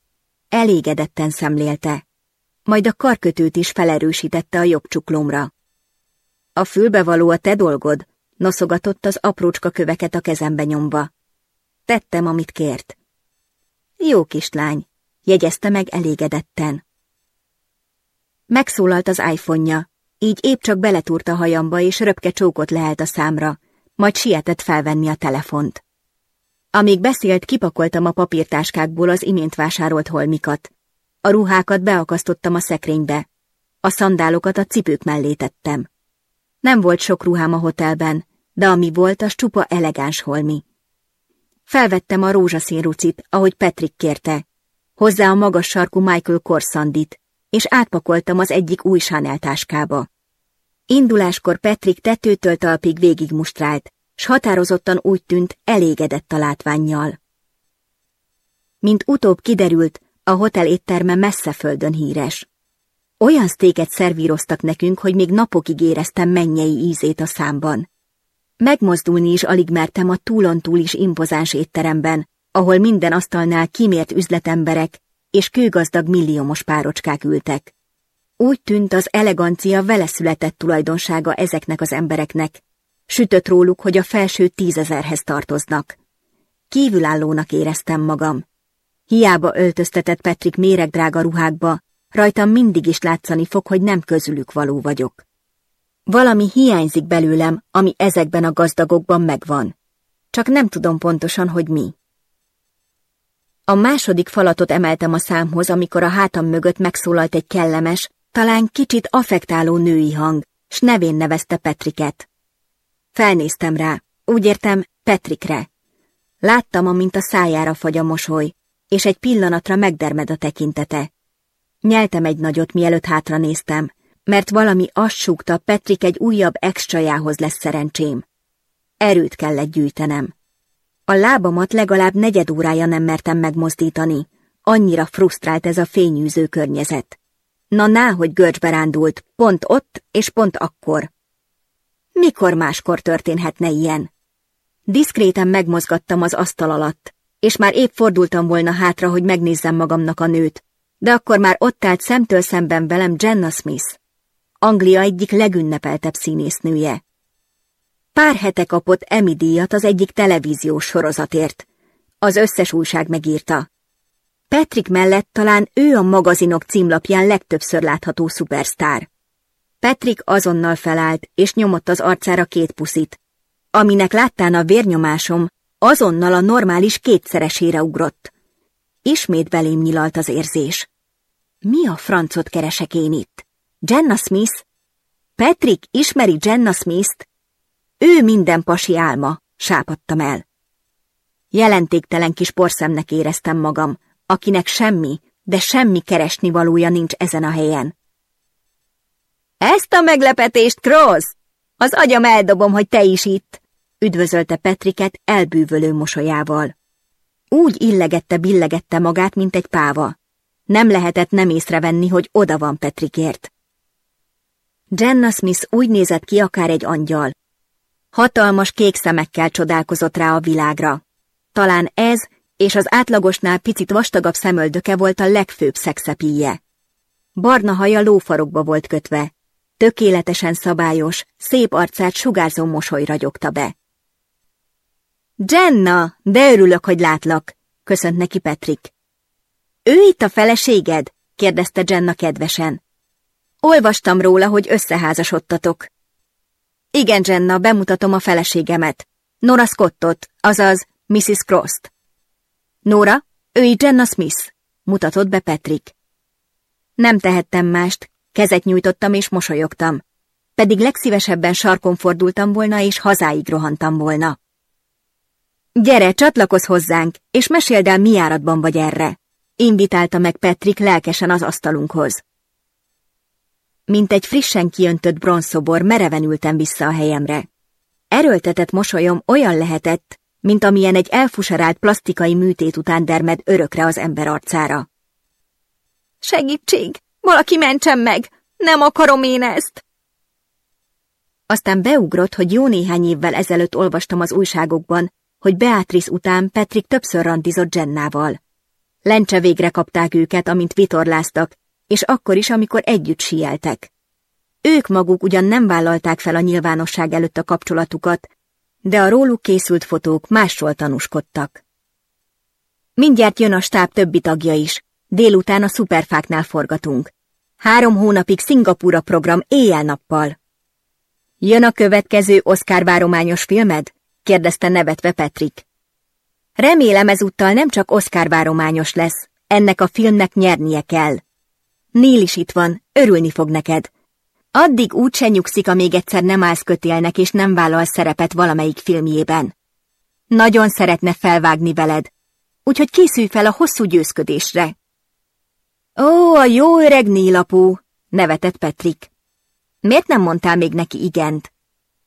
A: Elégedetten szemlélte, majd a karkötőt is felerősítette a jobb csuklomra. A való a te dolgod, noszogatott az aprócska köveket a kezembe nyomva. Tettem, amit kért. Jó kislány, jegyezte meg elégedetten. Megszólalt az iPhone-ja, így épp csak beletúrt a hajamba és röpke csókot lehelt a számra, majd sietett felvenni a telefont. Amíg beszélt, kipakoltam a papírtáskákból az imént vásárolt holmikat. A ruhákat beakasztottam a szekrénybe. A szandálokat a cipők mellé tettem. Nem volt sok ruhám a hotelben, de ami volt, az csupa elegáns holmi. Felvettem a rózsaszín rucit, ahogy Patrick kérte, hozzá a magas sarkú Michael Korsandit, és átpakoltam az egyik új Chanel táskába. Induláskor Patrick tetőtől talpig végigmustrált, s határozottan úgy tűnt elégedett a látványjal. Mint utóbb kiderült, a hotel étterme messze földön híres. Olyan sztéket szervíroztak nekünk, hogy még napokig éreztem mennyei ízét a számban. Megmozdulni is alig mertem a túlontúl is impozáns étteremben, ahol minden asztalnál kimért üzletemberek és kőgazdag milliómos párocskák ültek. Úgy tűnt az elegancia veleszületett tulajdonsága ezeknek az embereknek, Sütött róluk, hogy a felső tízezerhez tartoznak. Kívülállónak éreztem magam. Hiába öltöztetett Petrik méregdrága ruhákba, rajtam mindig is látszani fog, hogy nem közülük való vagyok. Valami hiányzik belőlem, ami ezekben a gazdagokban megvan. Csak nem tudom pontosan, hogy mi. A második falatot emeltem a számhoz, amikor a hátam mögött megszólalt egy kellemes, talán kicsit affektáló női hang, s nevén nevezte Petriket. Felnéztem rá, úgy értem, Petrikre. Láttam, amint a szájára fagy a mosoly, és egy pillanatra megdermed a tekintete. Nyeltem egy nagyot, mielőtt hátra néztem, mert valami azt súgta, Petrik egy újabb ex lesz szerencsém. Erőt kellett gyűjtenem. A lábamat legalább negyed órája nem mertem megmozdítani, annyira frusztrált ez a fényűző környezet. Na ná, hogy görcsbe rándult, pont ott és pont akkor. Mikor máskor történhetne ilyen? Diszkréten megmozgattam az asztal alatt, és már épp fordultam volna hátra, hogy megnézzem magamnak a nőt, de akkor már ott állt szemtől szemben velem Jenna Smith, Anglia egyik legünnepeltebb színésznője. Pár hete kapott Emmy díjat az egyik televíziós sorozatért. Az összes újság megírta. Patrick mellett talán ő a magazinok címlapján legtöbbször látható szupersztár. Petrik azonnal felállt, és nyomott az arcára két puszit. Aminek láttán a vérnyomásom, azonnal a normális kétszeresére ugrott. Ismét belém nyilalt az érzés. Mi a francot keresek én itt? Jenna Smith? Patrick ismeri Jenna Smith-t? Ő minden pasi álma, sápadtam el. Jelentéktelen kis porszemnek éreztem magam, akinek semmi, de semmi keresni valója nincs ezen a helyen. Ezt a meglepetést, Cross! Az agyam eldobom, hogy te is itt! Üdvözölte Petriket elbűvölő mosolyával. Úgy illegette-billegette magát, mint egy páva. Nem lehetett nem észrevenni, hogy oda van Petrikért. Jenna Smith úgy nézett ki akár egy angyal. Hatalmas kék szemekkel csodálkozott rá a világra. Talán ez és az átlagosnál picit vastagabb szemöldöke volt a legfőbb szexepíje. Barna haja lófarokba volt kötve, Tökéletesen szabályos, szép arcát sugárzó mosoly ragyogta be. Jenna, de örülök, hogy látlak, köszönt neki Petrik. Ő itt a feleséged? kérdezte Jenna kedvesen. Olvastam róla, hogy összeházasodtatok. Igen, Jenna, bemutatom a feleségemet. Nora Scottot, azaz Mrs. Cross-t. Nora, ő Jenna Smith, mutatott be Petrik. Nem tehettem mást, Kezet nyújtottam és mosolyogtam, pedig legszívesebben sarkon fordultam volna és hazáig rohantam volna. Gyere, csatlakozz hozzánk, és meséld el, mi járatban vagy erre, invitálta meg Petrik lelkesen az asztalunkhoz. Mint egy frissen kiöntött bronzszobor, mereven ültem vissza a helyemre. Erőltetett mosolyom olyan lehetett, mint amilyen egy elfuserált plastikai műtét után dermed örökre az ember arcára. Segítség! Valaki mentsen meg! Nem akarom én ezt! Aztán beugrott, hogy jó néhány évvel ezelőtt olvastam az újságokban, hogy Beatrice után Petrik többször randizott Jennával. Lencse végre kapták őket, amint vitorláztak, és akkor is, amikor együtt sieltek. Ők maguk ugyan nem vállalták fel a nyilvánosság előtt a kapcsolatukat, de a róluk készült fotók másról tanúskodtak. Mindjárt jön a stáb többi tagja is, Délután a szuperfáknál forgatunk. Három hónapig Szingapúra program éjjel-nappal. Jön a következő Oscar várományos filmed? kérdezte nevetve Petrik. Remélem ezúttal nem csak Oscar várományos lesz, ennek a filmnek nyernie kell. Nél is itt van, örülni fog neked. Addig úgy se nyugszik, amíg egyszer nem állsz kötélnek és nem vállal szerepet valamelyik filmjében. Nagyon szeretne felvágni veled, úgyhogy készülj fel a hosszú győzködésre, Ó, a jó öreg nélapú, nevetett Petrik. Miért nem mondtál még neki igent?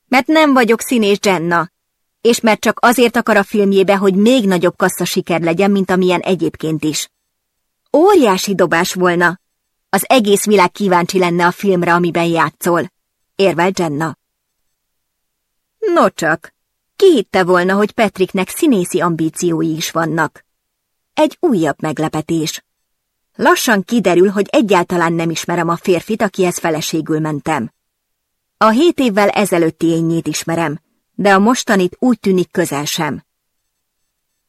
A: Mert nem vagyok színés Jenna, és mert csak azért akar a filmjébe, hogy még nagyobb kassza siker legyen, mint amilyen egyébként is. Óriási dobás volna. Az egész világ kíváncsi lenne a filmre, amiben játszol, Érvel Jenna. Nocsak, ki hitte volna, hogy Petriknek színészi ambíciói is vannak? Egy újabb meglepetés. Lassan kiderül, hogy egyáltalán nem ismerem a férfit, akihez feleségül mentem. A hét évvel ezelőtti ényét ismerem, de a mostanit úgy tűnik közel sem.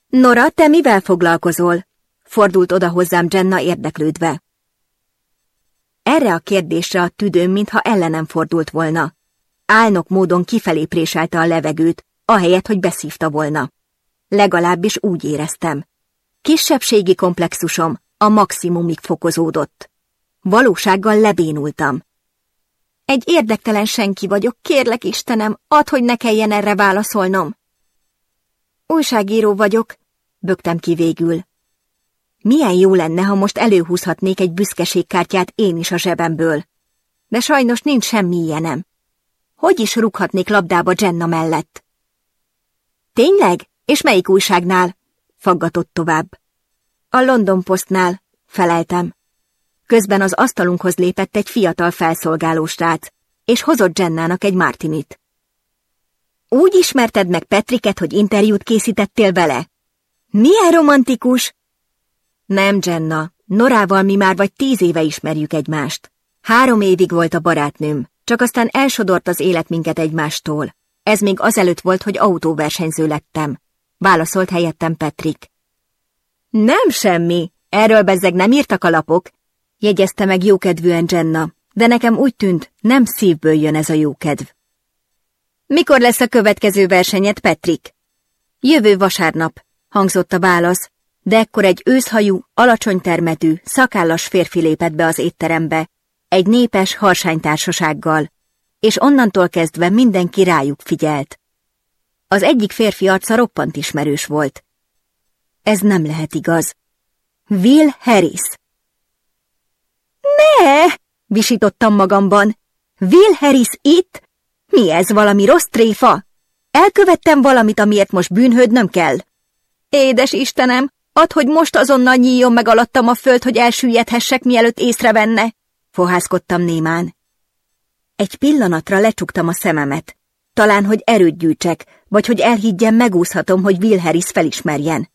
A: Nora, te mivel foglalkozol? Fordult oda hozzám Jenna érdeklődve. Erre a kérdésre a tüdőm, mintha ellenem fordult volna. Álnok módon kifelé préselte a levegőt, ahelyett, hogy beszívta volna. Legalábbis úgy éreztem. Kisebbségi komplexusom, a maximumig fokozódott. Valósággal lebénultam. Egy érdektelen senki vagyok, kérlek Istenem, add, hogy ne kelljen erre válaszolnom. Újságíró vagyok, bögtem ki végül. Milyen jó lenne, ha most előhúzhatnék egy büszkeségkártyát én is a zsebemből. De sajnos nincs semmi ilyenem. Hogy is rúghatnék labdába Jenna mellett? Tényleg? És melyik újságnál? Faggatott tovább. A London Postnál, feleltem. Közben az asztalunkhoz lépett egy fiatal felszolgáló srác, és hozott Jennának egy Martinit. Úgy ismerted meg Petriket, hogy interjút készítettél vele? Milyen romantikus! Nem, Jenna, Norával mi már vagy tíz éve ismerjük egymást. Három évig volt a barátnőm, csak aztán elsodort az élet minket egymástól. Ez még azelőtt volt, hogy autóversenyző lettem. Válaszolt helyettem Petrik. Nem semmi, erről bezzeg nem írtak a lapok, jegyezte meg jókedvűen Jenna, de nekem úgy tűnt, nem szívből jön ez a jókedv. Mikor lesz a következő versenyed, Petrik? Jövő vasárnap, hangzott a válasz, de ekkor egy őszhajú, alacsony termetű, szakállas férfi lépett be az étterembe, egy népes harsánytársasággal, és onnantól kezdve mindenki rájuk figyelt. Az egyik férfi arca roppant ismerős volt. Ez nem lehet igaz. Will Harris. Ne! visítottam magamban. Will Harris itt? Mi ez, valami rossz tréfa? Elkövettem valamit, amiért most bűnhődnöm kell. Édes Istenem, add, hogy most azonnal nyíljon meg alattam a föld, hogy elsüllyedhessek, mielőtt észrevenne. Fohászkodtam némán. Egy pillanatra lecsuktam a szememet. Talán, hogy erőt gyűjtsek, vagy hogy elhiggyem, megúszhatom, hogy Will Harris felismerjen.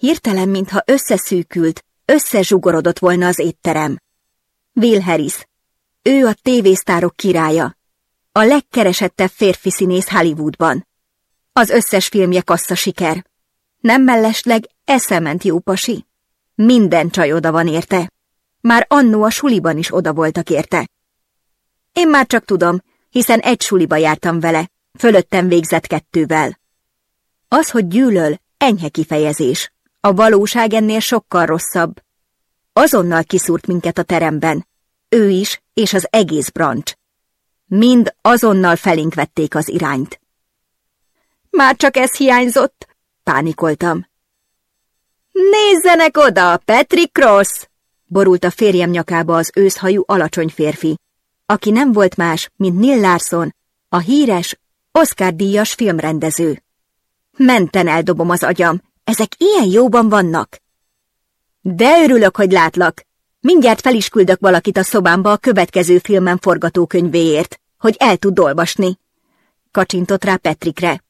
A: Hirtelen, mintha összeszűkült, összezsugorodott volna az étterem. Will Harris. Ő a tévésztárok királya. A legkeresettebb férfi színész Hollywoodban. Az összes filmje kassza siker. Nem mellesleg eszement jó pasi. Minden csaj oda van érte. Már annó a suliban is oda voltak érte. Én már csak tudom, hiszen egy suliba jártam vele, fölöttem végzett kettővel. Az, hogy gyűlöl, enyhe kifejezés. A valóság ennél sokkal rosszabb. Azonnal kiszúrt minket a teremben. Ő is, és az egész brancs. Mind azonnal felénk vették az irányt. Már csak ez hiányzott, pánikoltam. Nézzenek oda, Patrick Cross! borult a férjem nyakába az őszhajú alacsony férfi, aki nem volt más, mint Neil Larson, a híres, Oscar-díjas filmrendező. Menten eldobom az agyam, ezek ilyen jóban vannak. De örülök, hogy látlak. Mindjárt fel is küldök valakit a szobámba a következő filmen forgatókönyvéért, hogy el tud olvasni. Kacsintott rá Petrikre.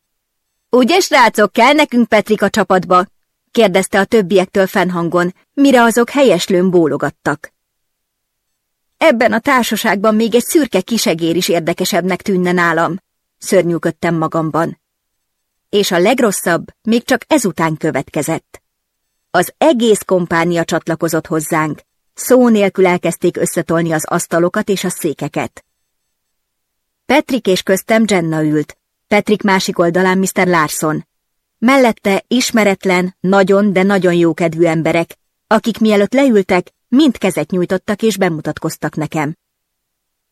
A: Ugye, srácok, kell nekünk Petrik a csapatba? kérdezte a többiektől fennhangon, mire azok helyeslőn bólogattak. Ebben a társaságban még egy szürke kisegér is érdekesebbnek tűnne nálam, szörnyűködtem magamban és a legrosszabb még csak ezután következett. Az egész kompánia csatlakozott hozzánk, szó nélkül elkezdték összetolni az asztalokat és a székeket. Petrik és köztem Jenna ült, Petrik másik oldalán Mr. Larson. Mellette ismeretlen, nagyon, de nagyon jókedvű emberek, akik mielőtt leültek, mind kezet nyújtottak és bemutatkoztak nekem.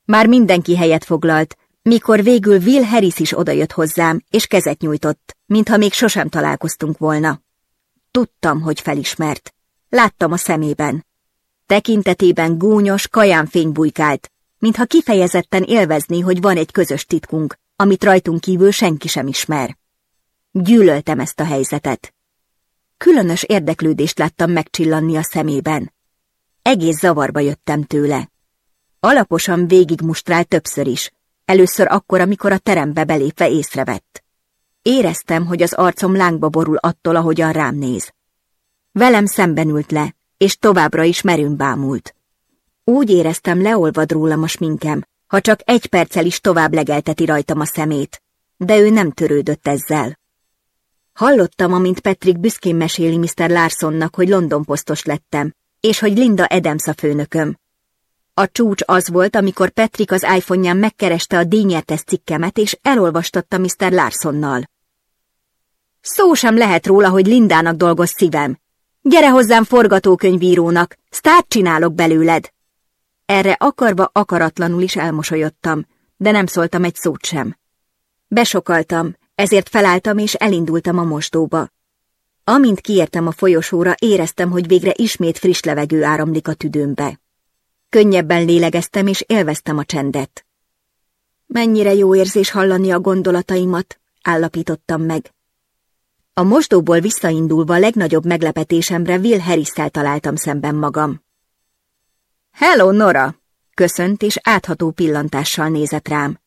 A: Már mindenki helyet foglalt, mikor végül Will Harris is odajött hozzám, és kezet nyújtott, mintha még sosem találkoztunk volna. Tudtam, hogy felismert. Láttam a szemében. Tekintetében gúnyos, kajánfény bujkált, mintha kifejezetten élvezné, hogy van egy közös titkunk, amit rajtunk kívül senki sem ismer. Gyűlöltem ezt a helyzetet. Különös érdeklődést láttam megcsillanni a szemében. Egész zavarba jöttem tőle. Alaposan végigmustrál többször is, Először akkor, amikor a terembe belépve észrevett. Éreztem, hogy az arcom lángba borul attól, ahogyan rám néz. Velem szemben ült le, és továbbra is merőn bámult. Úgy éreztem, leolvad rólam a sminkem, ha csak egy perccel is tovább legelteti rajtam a szemét, de ő nem törődött ezzel. Hallottam, amint Patrick büszkén meséli Mr. Larsonnak, hogy London posztos lettem, és hogy Linda Edemsz a főnököm, a csúcs az volt, amikor Petrik az iPhone-ján megkereste a Dényertes cikkemet, és elolvastatta Mr. Larsonnal. Szó sem lehet róla, hogy Lindának dolgoz szívem. Gyere hozzám forgatókönyvírónak, sztárt csinálok belőled. Erre akarva akaratlanul is elmosolyodtam, de nem szóltam egy szót sem. Besokaltam, ezért felálltam és elindultam a mosdóba. Amint kiértem a folyosóra, éreztem, hogy végre ismét friss levegő áramlik a tüdőmbe. Könnyebben lélegeztem, és élveztem a csendet. Mennyire jó érzés hallani a gondolataimat, állapítottam meg. A mosdóból visszaindulva legnagyobb meglepetésemre Will harris találtam szemben magam. Hello, Nora! Köszönt, és átható pillantással nézett rám.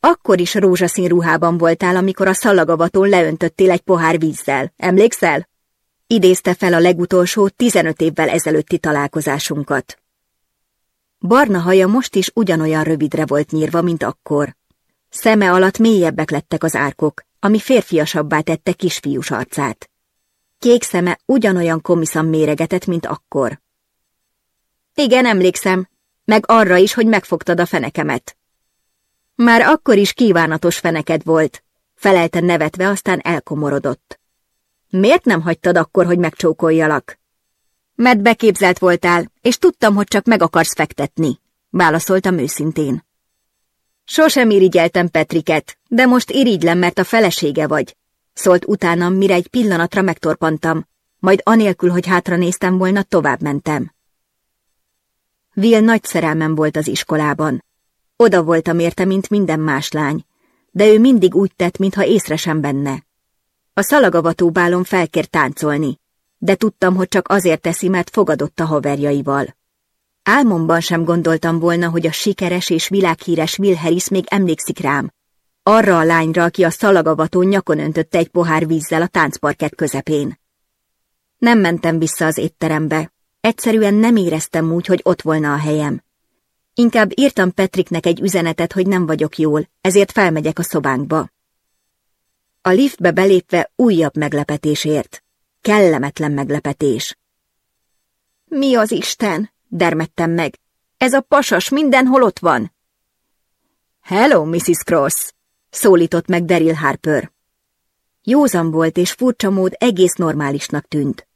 A: Akkor is rózsaszín ruhában voltál, amikor a szallagavatón leöntöttél egy pohár vízzel, emlékszel? Idézte fel a legutolsó, 15 évvel ezelőtti találkozásunkat. Barna haja most is ugyanolyan rövidre volt nyírva, mint akkor. Szeme alatt mélyebbek lettek az árkok, ami férfiasabbá tette kisfiús arcát. Kék szeme ugyanolyan komiszan méregetett, mint akkor. Igen, emlékszem, meg arra is, hogy megfogtad a fenekemet. Már akkor is kívánatos feneked volt, felelte nevetve, aztán elkomorodott. Miért nem hagytad akkor, hogy megcsókoljalak? Mert beképzelt voltál, és tudtam, hogy csak meg akarsz fektetni, válaszoltam őszintén. Sosem irigyeltem Petriket, de most irigylem, mert a felesége vagy, szólt utánam, mire egy pillanatra megtorpantam, majd anélkül, hogy hátra néztem volna, tovább mentem. Vil nagy szerelmem volt az iskolában. Oda voltam érte, mint minden más lány, de ő mindig úgy tett, mintha észre sem benne. A szalagavató bálon felkért táncolni, de tudtam, hogy csak azért teszi, mert fogadott a haverjaival. Álmomban sem gondoltam volna, hogy a sikeres és világhíres Will Harris még emlékszik rám, arra a lányra, aki a szalagavatón nyakon öntötte egy pohár vízzel a táncparket közepén. Nem mentem vissza az étterembe, egyszerűen nem éreztem úgy, hogy ott volna a helyem. Inkább írtam Petriknek egy üzenetet, hogy nem vagyok jól, ezért felmegyek a szobánkba. A liftbe belépve újabb meglepetés ért kellemetlen meglepetés. Mi az Isten? dermedtem meg. Ez a pasas mindenhol ott van. Hello, Mrs. Cross, szólított meg Daryl Harper. Józan volt és furcsa mód egész normálisnak tűnt.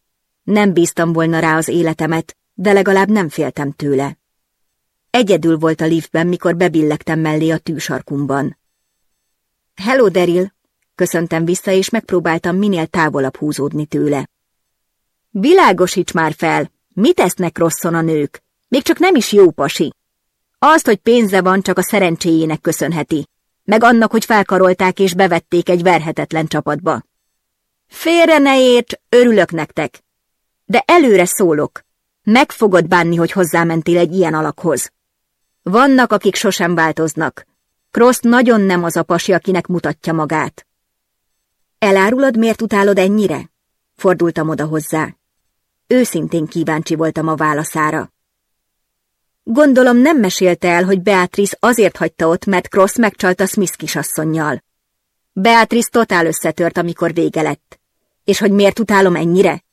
A: Nem bíztam volna rá az életemet, de legalább nem féltem tőle. Egyedül volt a liftben, mikor bebillegtem mellé a tűsarkumban. Hello, Daryl, köszöntem vissza, és megpróbáltam minél távolabb húzódni tőle. Világosíts már fel! Mit tesznek rosszon a nők? Még csak nem is jó pasi. Azt, hogy pénze van, csak a szerencséjének köszönheti. Meg annak, hogy felkarolták és bevették egy verhetetlen csapatba. Félre ne érts, örülök nektek. De előre szólok. Meg fogod bánni, hogy hozzámentél egy ilyen alakhoz. Vannak, akik sosem változnak. Cross nagyon nem az a pasi, akinek mutatja magát. Elárulod, miért utálod ennyire? Fordultam oda hozzá. Őszintén kíváncsi voltam a válaszára. Gondolom nem mesélte el, hogy Beatrice azért hagyta ott, mert Cross megcsalta Smith kisasszonynal. Beatrice totál összetört, amikor vége lett. És hogy miért utálom ennyire?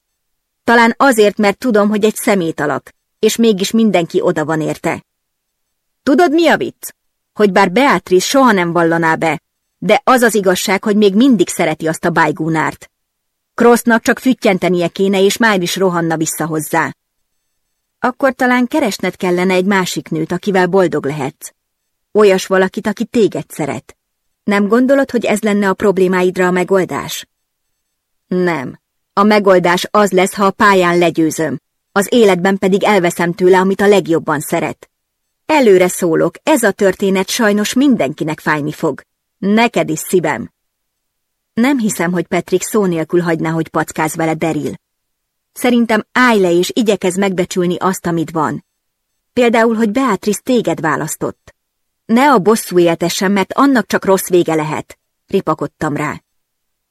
A: Talán azért, mert tudom, hogy egy szemét alak, és mégis mindenki oda van érte. Tudod, mi a vicc? Hogy bár Beatrice soha nem vallaná be, de az az igazság, hogy még mindig szereti azt a bájgúnárt. Krosznak csak füttyentenie kéne, és már is rohanna vissza hozzá. Akkor talán keresned kellene egy másik nőt, akivel boldog lehetsz. Olyas valakit, aki téged szeret. Nem gondolod, hogy ez lenne a problémáidra a megoldás? Nem. A megoldás az lesz, ha a pályán legyőzöm, az életben pedig elveszem tőle, amit a legjobban szeret. Előre szólok, ez a történet sajnos mindenkinek fájni fog. Neked is szívem! Nem hiszem, hogy Petrik szó nélkül hagyná, hogy packáz vele Deril. Szerintem állj le és igyekez megbecsülni azt, amit van. Például, hogy Beatrice téged választott. Ne a bosszú életesen, mert annak csak rossz vége lehet, ripakodtam rá.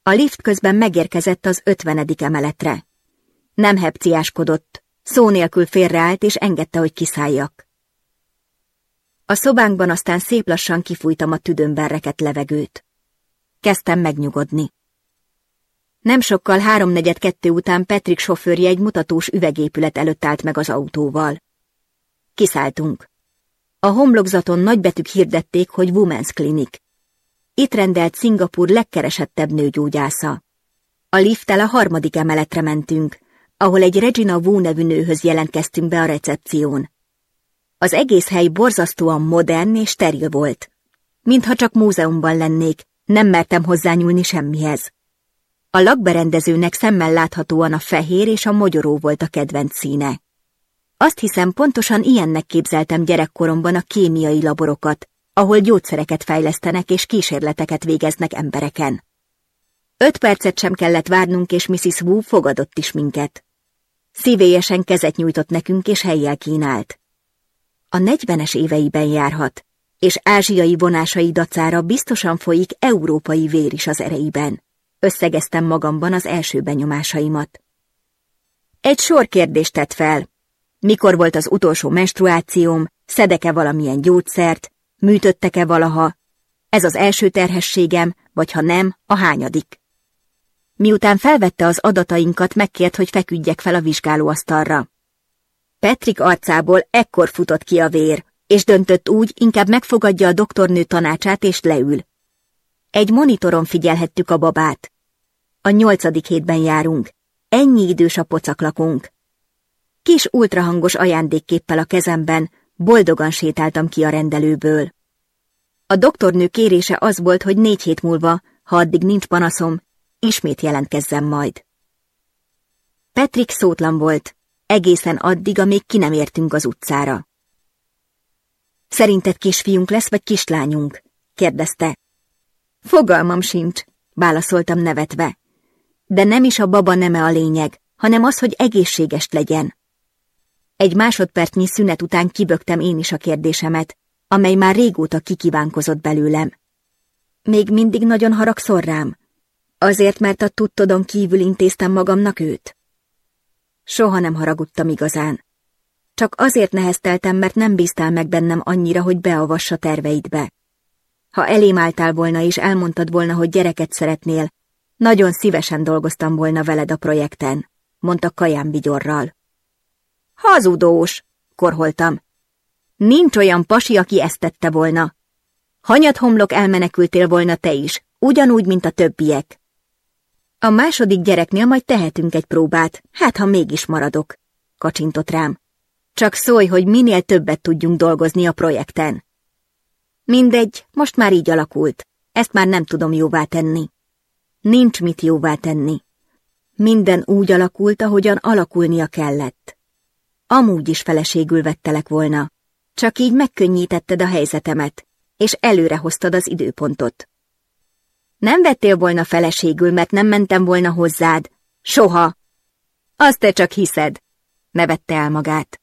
A: A lift közben megérkezett az ötvenedik emeletre. Nem hepciáskodott, szó nélkül félreállt és engedte, hogy kiszálljak. A szobánkban aztán szép lassan kifújtam a tüdőmben rekett levegőt. Kezdtem megnyugodni. Nem sokkal háromnegyed kettő után Petrik sofőrje egy mutatós üvegépület előtt állt meg az autóval. Kiszálltunk. A homlokzaton nagybetűk hirdették, hogy Women's Clinic. Itt rendelt Szingapur legkeresettebb nőgyógyásza. A lifttel a harmadik emeletre mentünk, ahol egy Regina Wu nevű nőhöz jelentkeztünk be a recepción. Az egész hely borzasztóan modern és steril volt. Mintha csak múzeumban lennék, nem mertem hozzányúlni semmihez. A lakberendezőnek szemmel láthatóan a fehér és a mogyoró volt a kedvenc színe. Azt hiszem, pontosan ilyennek képzeltem gyerekkoromban a kémiai laborokat, ahol gyógyszereket fejlesztenek és kísérleteket végeznek embereken. Öt percet sem kellett várnunk, és Mrs. Wu fogadott is minket. Szívélyesen kezet nyújtott nekünk, és helyjel kínált a negyvenes éveiben járhat, és ázsiai vonásai dacára biztosan folyik európai vér is az ereiben. Összegeztem magamban az első benyomásaimat. Egy sor kérdést tett fel. Mikor volt az utolsó menstruációm, szedek-e valamilyen gyógyszert, műtöttek-e valaha, ez az első terhességem, vagy ha nem, a hányadik. Miután felvette az adatainkat, megkért, hogy feküdjek fel a vizsgálóasztalra. Petrik arcából ekkor futott ki a vér, és döntött úgy, inkább megfogadja a doktornő tanácsát és leül. Egy monitoron figyelhettük a babát. A nyolcadik hétben járunk. Ennyi idős a pocaklakunk. Kis ultrahangos ajándékképpel a kezemben boldogan sétáltam ki a rendelőből. A doktornő kérése az volt, hogy négy hét múlva, ha addig nincs panaszom, ismét jelentkezzem majd. Petrik szótlan volt, egészen addig, amíg ki nem értünk az utcára. Szerinted kisfiunk lesz, vagy kislányunk? kérdezte. Fogalmam sincs, válaszoltam nevetve. De nem is a baba neme a lényeg, hanem az, hogy egészséges legyen. Egy másodpercnyi szünet után kibögtem én is a kérdésemet, amely már régóta kikívánkozott belőlem. Még mindig nagyon haragszor rám? Azért, mert a tudtodon kívül intéztem magamnak őt? Soha nem haragudtam igazán. Csak azért nehezteltem, mert nem bíztál meg bennem annyira, hogy beavassa terveidbe. Ha elém álltál volna és elmondtad volna, hogy gyereket szeretnél, nagyon szívesen dolgoztam volna veled a projekten, mondta Kaján vigyorral. Hazudós, korholtam. Nincs olyan pasi, aki ezt tette volna. Hanyat homlok elmenekültél volna te is, ugyanúgy, mint a többiek. A második gyereknél majd tehetünk egy próbát, hát ha mégis maradok, kacsintott rám. Csak szólj, hogy minél többet tudjunk dolgozni a projekten. Mindegy, most már így alakult. Ezt már nem tudom jóvá tenni. Nincs mit jóvá tenni. Minden úgy alakult, ahogyan alakulnia kellett. Amúgy is feleségül vettelek volna. Csak így megkönnyítetted a helyzetemet, és előrehoztad az időpontot. Nem vettél volna feleségül, mert nem mentem volna hozzád. Soha! Azt te csak hiszed! Nevette el magát.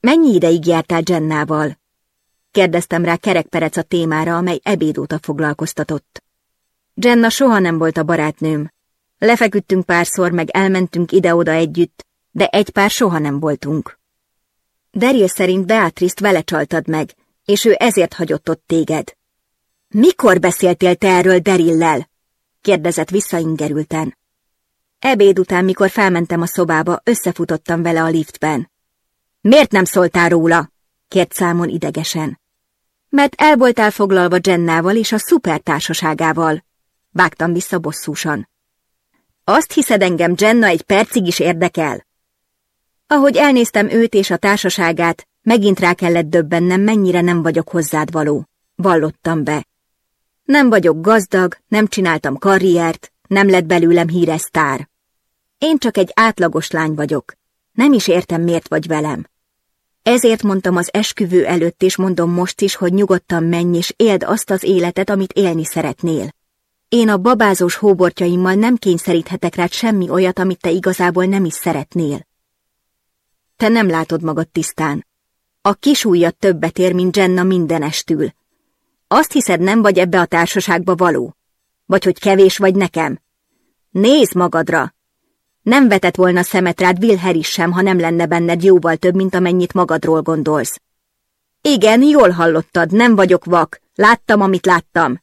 A: Mennyi ideig jártál Jennával? Kérdeztem rá kerekperec a témára, amely ebéd óta foglalkoztatott. Jenna soha nem volt a barátnőm. Lefeküdtünk párszor, meg elmentünk ide-oda együtt, de egy pár soha nem voltunk. Daryl szerint Beatrice-t vele csaltad meg, és ő ezért hagyott ott téged. Mikor beszéltél te erről Derillel? kérdezett visszaingerülten. Ebéd után, mikor felmentem a szobába, összefutottam vele a liftben. Miért nem szóltál róla? kért számon idegesen. Mert el voltál foglalva Jennával és a szupertársaságával. Vágtam vissza bosszúsan. Azt hiszed engem Jenna egy percig is érdekel? Ahogy elnéztem őt és a társaságát, megint rá kellett döbbennem, mennyire nem vagyok hozzád való. Vallottam be. Nem vagyok gazdag, nem csináltam karriert, nem lett belőlem híres sztár. Én csak egy átlagos lány vagyok. Nem is értem, miért vagy velem. Ezért mondtam az esküvő előtt, és mondom most is, hogy nyugodtan menj, és éld azt az életet, amit élni szeretnél. Én a babázós hóbortjaimmal nem kényszeríthetek rád semmi olyat, amit te igazából nem is szeretnél. Te nem látod magad tisztán. A kis ujjad többet ér, mint Jenna minden estül, azt hiszed, nem vagy ebbe a társaságba való? Vagy hogy kevés vagy nekem? Nézd magadra! Nem vetett volna szemet rád Will Harris sem, ha nem lenne benned jóval több, mint amennyit magadról gondolsz. Igen, jól hallottad, nem vagyok vak. Láttam, amit láttam.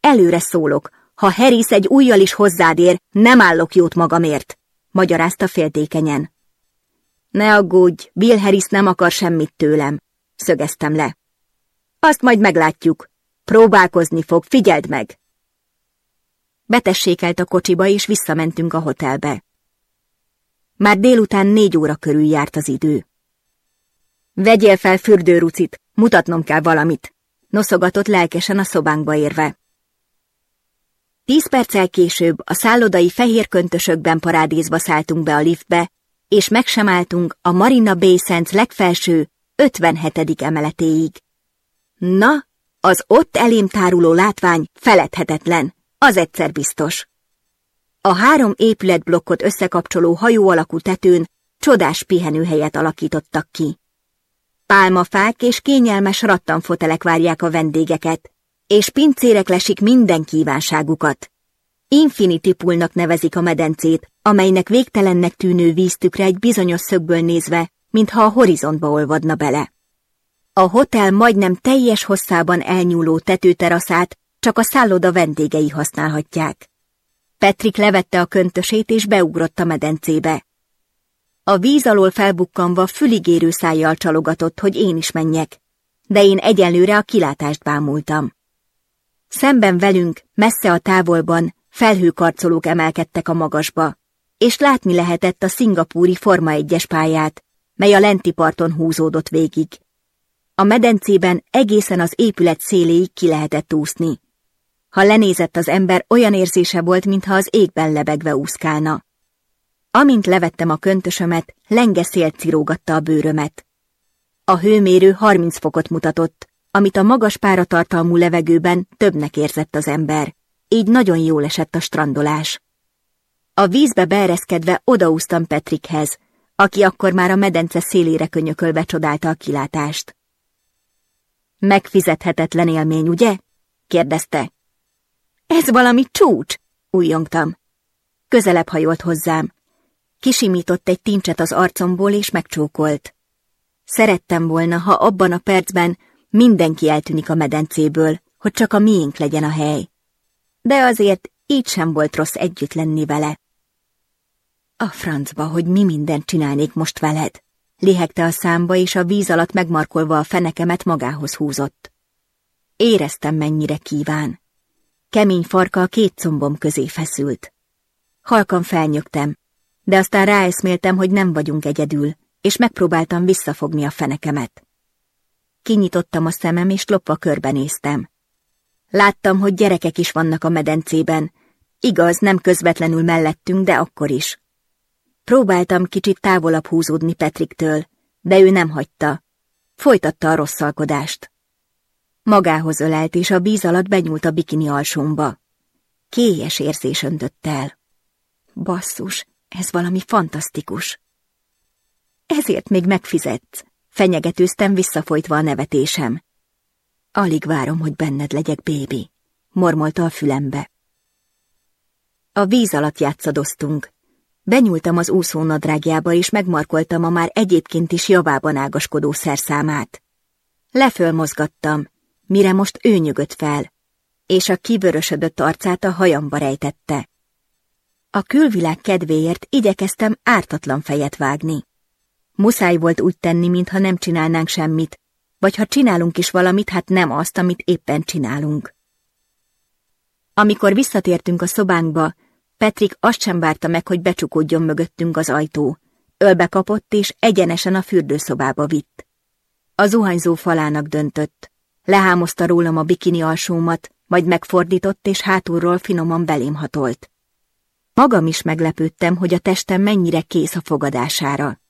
A: Előre szólok. Ha Harris egy újjal is hozzád ér, nem állok jót magamért, magyarázta féltékenyen. Ne aggódj, Bill Harris nem akar semmit tőlem, szögeztem le. Azt majd meglátjuk, Próbálkozni fog, figyeld meg! Betessékelt a kocsiba, és visszamentünk a hotelbe. Már délután négy óra körül járt az idő. Vegyél fel fürdőrucit, mutatnom kell valamit, noszogatott lelkesen a szobánkba érve. Tíz perccel később a szállodai fehér köntösökben parádézba szálltunk be a liftbe, és meg sem álltunk a Marina Bay Sands legfelső, 57. emeletéig. Na, az ott elém táruló látvány feledhetetlen, az egyszer biztos. A három épületblokkot összekapcsoló hajó alakú tetőn csodás pihenőhelyet alakítottak ki. Pálmafák és kényelmes rattanfotelek várják a vendégeket, és pincérek lesik minden kívánságukat. Infinity poolnak nevezik a medencét, amelynek végtelennek tűnő víztükre egy bizonyos szögből nézve, mintha a horizontba olvadna bele. A hotel majdnem teljes hosszában elnyúló tetőteraszát csak a szálloda vendégei használhatják. Petrik levette a köntösét és beugrott a medencébe. A víz alól felbukkanva füligérő szájjal csalogatott, hogy én is menjek, de én egyenlőre a kilátást bámultam. Szemben velünk, messze a távolban, felhőkarcolók emelkedtek a magasba, és látni lehetett a szingapúri Forma 1-es pályát, mely a lenti parton húzódott végig, a medencében egészen az épület széléig ki lehetett úszni. Ha lenézett az ember, olyan érzése volt, mintha az égben lebegve úszkálna. Amint levettem a köntösömet, lenge szél cirógatta a bőrömet. A hőmérő 30 fokot mutatott, amit a magas páratartalmú levegőben többnek érzett az ember. Így nagyon jól esett a strandolás. A vízbe beereszkedve odaúztam Petrikhez, aki akkor már a medence szélére könyökölve csodálta a kilátást. Megfizethetetlen élmény, ugye? kérdezte. Ez valami csúcs, újjongtam. Közelebb hajolt hozzám. Kisimított egy tincset az arcomból, és megcsókolt. Szerettem volna, ha abban a percben mindenki eltűnik a medencéből, hogy csak a miénk legyen a hely. De azért így sem volt rossz együtt lenni vele. A francba, hogy mi mindent csinálnék most veled. Lihegte a számba, és a víz alatt megmarkolva a fenekemet magához húzott. Éreztem, mennyire kíván. Kemény farka a két combom közé feszült. Halkan felnyögtem, de aztán ráeszméltem, hogy nem vagyunk egyedül, és megpróbáltam visszafogni a fenekemet. Kinyitottam a szemem, és lopva körbenéztem. Láttam, hogy gyerekek is vannak a medencében. Igaz, nem közvetlenül mellettünk, de akkor is. Próbáltam kicsit távolabb húzódni Petriktől, de ő nem hagyta. Folytatta a rosszalkodást. Magához ölelt, és a bíz alatt benyúlt a bikini alsómba. Kélyes érzés öntött el. Basszus, ez valami fantasztikus. Ezért még megfizetsz, fenyegetőztem visszafolytva a nevetésem. Alig várom, hogy benned legyek, bébi, mormolta a fülembe. A víz alatt játszadoztunk, Benyúltam az úszónadrágjába, és megmarkoltam a már egyébként is javában ágaskodó szerszámát. Lefölmozgattam, mire most ő nyögött fel, és a kivörösödött arcát a hajamba rejtette. A külvilág kedvéért igyekeztem ártatlan fejet vágni. Muszáj volt úgy tenni, mintha nem csinálnánk semmit, vagy ha csinálunk is valamit, hát nem azt, amit éppen csinálunk. Amikor visszatértünk a szobánkba, Petrik azt sem várta meg, hogy becsukódjon mögöttünk az ajtó. Ölbe kapott, és egyenesen a fürdőszobába vitt. A zuhanyzó falának döntött. Lehámozta rólam a bikini alsómat, majd megfordított, és hátulról finoman belém hatolt. Magam is meglepődtem, hogy a testem mennyire kész a fogadására.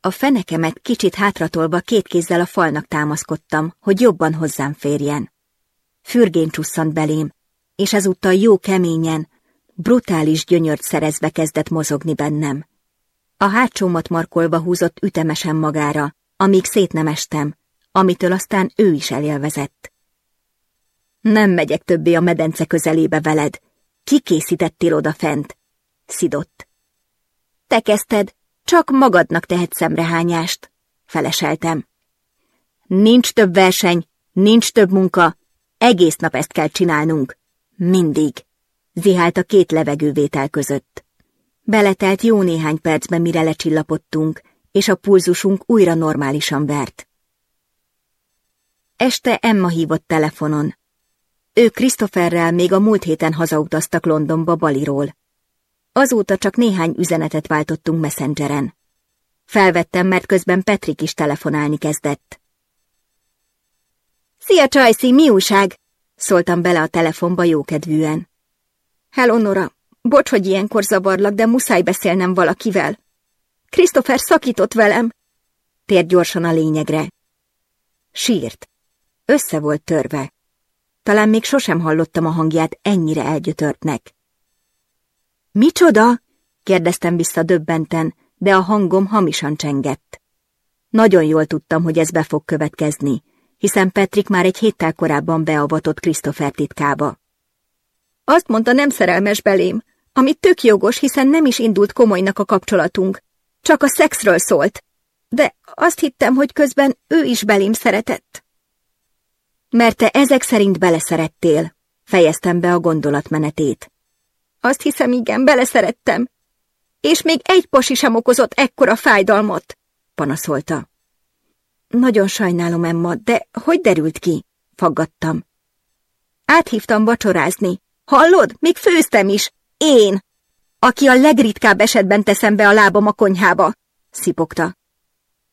A: A fenekemet kicsit hátratolva két kézzel a falnak támaszkodtam, hogy jobban hozzám férjen. Fürgén csusszant belém, és ezúttal jó keményen, brutális gyönyört szerezve kezdett mozogni bennem. A hátsómat markolva húzott ütemesen magára, amíg szét nem estem, amitől aztán ő is elélvezett. Nem megyek többé a medence közelébe veled. Kikészítettél oda fent? Szidott. Te kezdted, csak magadnak tehet szemrehányást, feleseltem. Nincs több verseny, nincs több munka, egész nap ezt kell csinálnunk. Mindig. Zihált a két levegővétel között. Beletelt jó néhány percben, mire lecsillapodtunk, és a pulzusunk újra normálisan vert. Este Emma hívott telefonon. Ő Christopherrel még a múlt héten hazautaztak Londonba Baliról. Azóta csak néhány üzenetet váltottunk Messengeren. Felvettem, mert közben Petrik is telefonálni kezdett. Szia, Csajszi, mi újság? Szóltam bele a telefonba jókedvűen. Eleonora, bocs, hogy ilyenkor zavarlak, de muszáj beszélnem valakivel. Christopher szakított velem. Tér gyorsan a lényegre. Sírt. Össze volt törve. Talán még sosem hallottam a hangját ennyire elgyötörtnek. Micsoda? kérdeztem vissza döbbenten, de a hangom hamisan csengett. Nagyon jól tudtam, hogy ez be fog következni, hiszen Petrik már egy héttel korábban beavatott Christopher titkába. Azt mondta, nem szerelmes belém, ami tök jogos, hiszen nem is indult komolynak a kapcsolatunk. Csak a szexről szólt. De azt hittem, hogy közben ő is belém szeretett. Mert te ezek szerint beleszerettél, fejeztem be a gondolatmenetét. Azt hiszem, igen, beleszerettem. És még egy pasi sem okozott ekkora fájdalmat, panaszolta. Nagyon sajnálom, Emma, de hogy derült ki? Faggattam. Áthívtam vacsorázni, Hallod? Még főztem is. Én! Aki a legritkább esetben teszem be a lábam a konyhába, szipogta.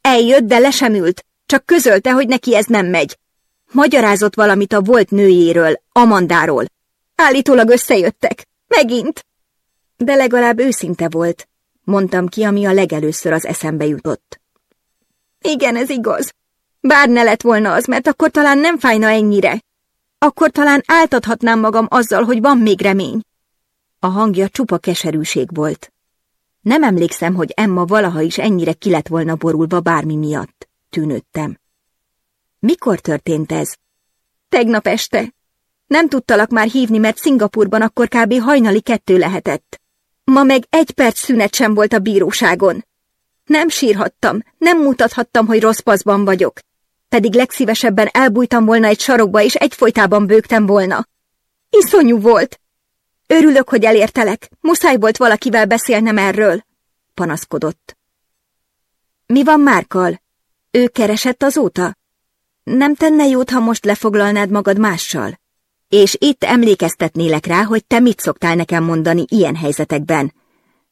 A: Eljött, de lesemült. csak közölte, hogy neki ez nem megy. Magyarázott valamit a volt nőjéről, Amandáról. Állítólag összejöttek. Megint! De legalább őszinte volt, mondtam ki, ami a legelőször az eszembe jutott. Igen, ez igaz. Bár ne lett volna az, mert akkor talán nem fájna ennyire. Akkor talán áltathatnám magam azzal, hogy van még remény. A hangja csupa keserűség volt. Nem emlékszem, hogy Emma valaha is ennyire ki lett volna borulva bármi miatt. Tűnődtem. Mikor történt ez? Tegnap este. Nem tudtalak már hívni, mert Szingapurban akkor kb. hajnali kettő lehetett. Ma meg egy perc szünet sem volt a bíróságon. Nem sírhattam, nem mutathattam, hogy rossz paszban vagyok pedig legszívesebben elbújtam volna egy sarokba, és egyfolytában bőgtem volna. Iszonyú volt! Örülök, hogy elértelek. Muszáj volt valakivel beszélnem erről. Panaszkodott. Mi van Márkal? Ő keresett azóta? Nem tenne jót, ha most lefoglalnád magad mással? És itt emlékeztetnélek rá, hogy te mit szoktál nekem mondani ilyen helyzetekben.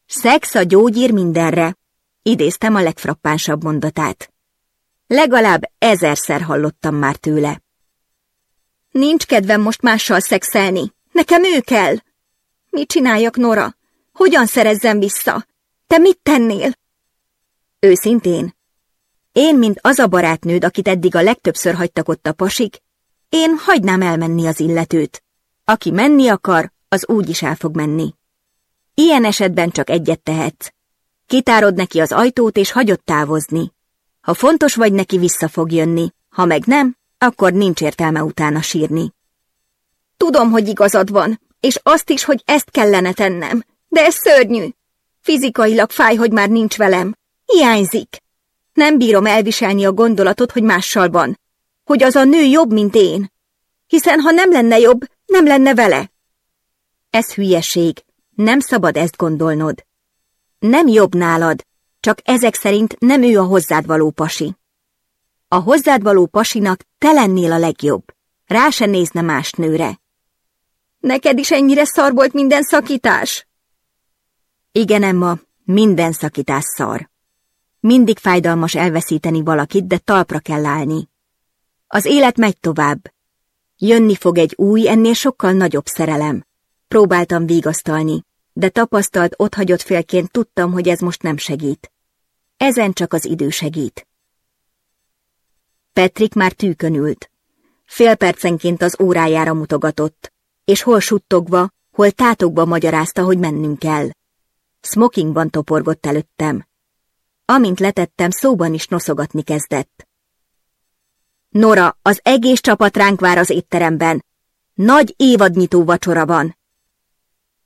A: Szex a gyógyír mindenre, idéztem a legfrappánsabb mondatát. Legalább ezerszer hallottam már tőle. Nincs kedvem most mással szexelni. Nekem ő kell. Mit csináljak, Nora? Hogyan szerezzem vissza? Te mit tennél? Őszintén. Én, mint az a barátnőd, akit eddig a legtöbbször hagytak ott a pasik, én hagynám elmenni az illetőt. Aki menni akar, az úgy is el fog menni. Ilyen esetben csak egyet tehetsz. Kitárod neki az ajtót, és hagyod távozni. Ha fontos vagy, neki vissza fog jönni, ha meg nem, akkor nincs értelme utána sírni. Tudom, hogy igazad van, és azt is, hogy ezt kellene tennem, de ez szörnyű. Fizikailag fáj, hogy már nincs velem. Hiányzik. Nem bírom elviselni a gondolatot, hogy mással van. Hogy az a nő jobb, mint én. Hiszen ha nem lenne jobb, nem lenne vele. Ez hülyeség. Nem szabad ezt gondolnod. Nem jobb nálad, csak ezek szerint nem ő a hozzád való pasi. A hozzád való pasinak te lennél a legjobb, rá se nézne más nőre. Neked is ennyire szar volt minden szakítás? Igen, Emma, minden szakítás szar. Mindig fájdalmas elveszíteni valakit, de talpra kell állni. Az élet megy tovább. Jönni fog egy új, ennél sokkal nagyobb szerelem. Próbáltam vigasztalni de tapasztalt otthagyott félként tudtam, hogy ez most nem segít. Ezen csak az idő segít. Petrik már tűkön ült. Fél percenként az órájára mutogatott, és hol suttogva, hol tátokba magyarázta, hogy mennünk kell. Smokingban toporgott előttem. Amint letettem, szóban is noszogatni kezdett. Nora, az egész csapat ránk vár az étteremben. Nagy évadnyitó vacsora van.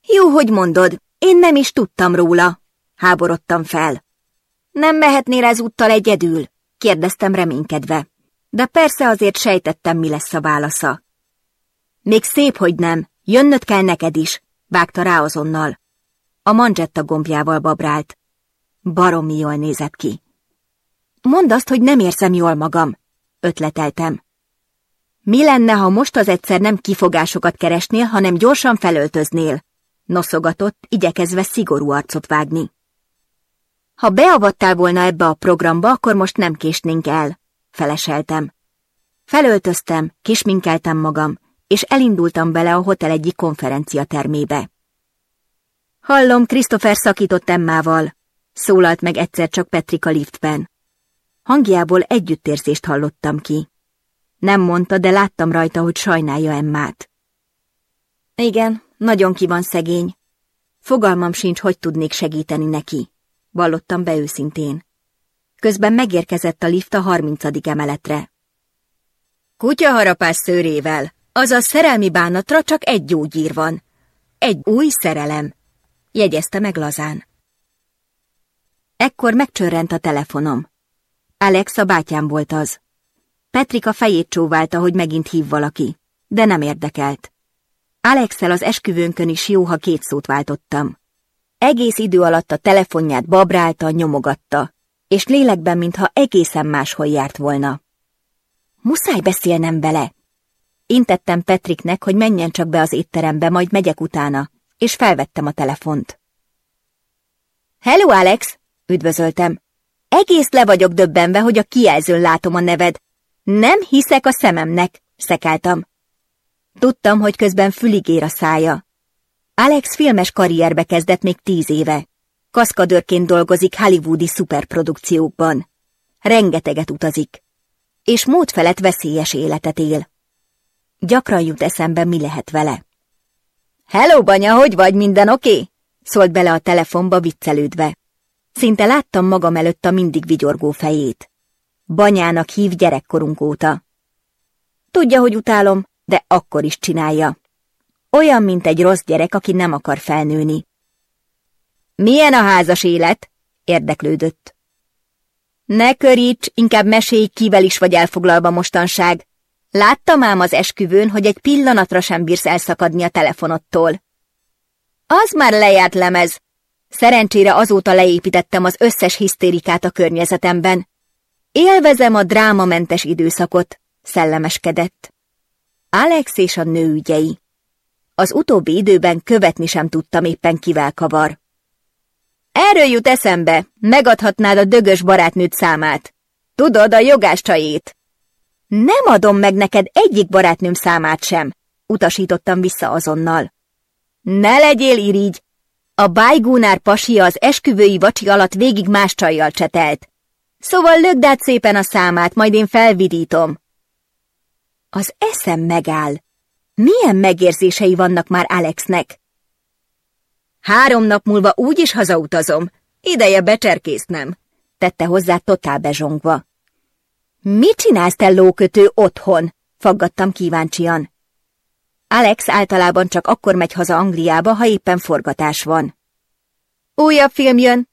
A: Jó, hogy mondod, én nem is tudtam róla, háborodtam fel. Nem mehetnél ezúttal egyedül? kérdeztem reménykedve. De persze azért sejtettem, mi lesz a válasza. Még szép, hogy nem, jönnöd kell neked is, vágta rá azonnal. A manzsetta gombjával babrált. Baromi jól nézett ki. Mondd azt, hogy nem érzem jól magam, ötleteltem. Mi lenne, ha most az egyszer nem kifogásokat keresnél, hanem gyorsan felöltöznél? Noszogatott, igyekezve szigorú arcot vágni. Ha beavattál volna ebbe a programba, akkor most nem késnénk el, feleseltem. Felöltöztem, kisminkeltem magam, és elindultam bele a hotel egyik konferencia termébe. Hallom, Christopher szakított Emmával, szólalt meg egyszer csak Petrika liftben. Hangjából együttérzést hallottam ki. Nem mondta, de láttam rajta, hogy sajnálja Emmát. Igen, nagyon ki van szegény. Fogalmam sincs, hogy tudnék segíteni neki, vallottam be őszintén. Közben megérkezett a lift a harmincadik emeletre. Kutyaharapás szőrével, a szerelmi bánatra csak egy gyógyír van. Egy új szerelem, jegyezte meg lazán. Ekkor megcsörrent a telefonom. Alex a bátyám volt az. Petrik a fejét csóválta, hogy megint hív valaki, de nem érdekelt. Alexel az esküvőnkön is jó, ha két szót váltottam. Egész idő alatt a telefonját babrálta, nyomogatta, és lélekben, mintha egészen máshol járt volna. Muszáj beszélnem vele. Intettem Petriknek, hogy menjen csak be az étterembe, majd megyek utána, és felvettem a telefont. Hello, Alex! üdvözöltem. Egész le vagyok döbbenve, hogy a kijelzőn látom a neved. Nem hiszek a szememnek, szekáltam. Tudtam, hogy közben fülig ér a szája. Alex filmes karrierbe kezdett még tíz éve. Kaszkadőrként dolgozik hollywoodi szuperprodukciókban. Rengeteget utazik. És mód felett veszélyes életet él. Gyakran jut eszembe, mi lehet vele. Hello, banya, hogy vagy, minden oké? Okay? Szólt bele a telefonba viccelődve. Szinte láttam magam előtt a mindig vigyorgó fejét. Banyának hív gyerekkorunk óta. Tudja, hogy utálom, de akkor is csinálja. Olyan, mint egy rossz gyerek, aki nem akar felnőni. Milyen a házas élet? érdeklődött. Ne köríts, inkább mesélj, kivel is vagy elfoglalva mostanság. Láttam ám az esküvőn, hogy egy pillanatra sem bírsz elszakadni a telefonodtól. Az már lejárt lemez. Szerencsére azóta leépítettem az összes hisztérikát a környezetemben. Élvezem a drámamentes időszakot, szellemeskedett. Alex és a nőügyei. ügyei. Az utóbbi időben követni sem tudtam éppen kivel kavar. Erről jut eszembe, megadhatnád a dögös barátnőd számát. Tudod, a csajét. Nem adom meg neked egyik barátnőm számát sem, utasítottam vissza azonnal. Ne legyél irigy! A bájgúnár pasia az esküvői vacsi alatt végig más csajjal csetelt. Szóval lögd át szépen a számát, majd én felvidítom. Az eszem megáll. Milyen megérzései vannak már Alexnek? Három nap múlva úgy is hazautazom. Ideje becserkésznem, tette hozzá totál bezsongva. Mit csinálsz te lókötő otthon? faggattam kíváncsian. Alex általában csak akkor megy haza Angliába, ha éppen forgatás van. Újabb film jön,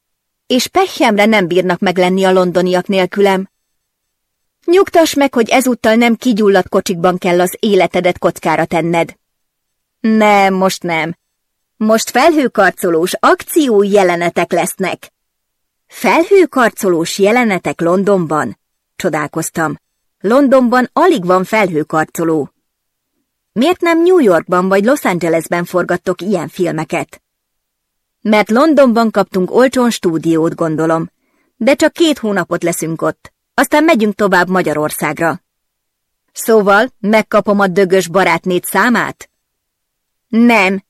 A: és pehjemre nem bírnak meg lenni a londoniak nélkülem, Nyugtass meg, hogy ezúttal nem kigyulladt kocsikban kell az életedet kockára tenned. Nem, most nem. Most felhőkarcolós akció jelenetek lesznek. Felhőkarcolós jelenetek Londonban? Csodálkoztam. Londonban alig van felhőkarcoló. Miért nem New Yorkban vagy Los Angelesben forgattok ilyen filmeket? Mert Londonban kaptunk olcsón stúdiót, gondolom, de csak két hónapot leszünk ott. Aztán megyünk tovább Magyarországra. Szóval megkapom a dögös barátnét számát? Nem.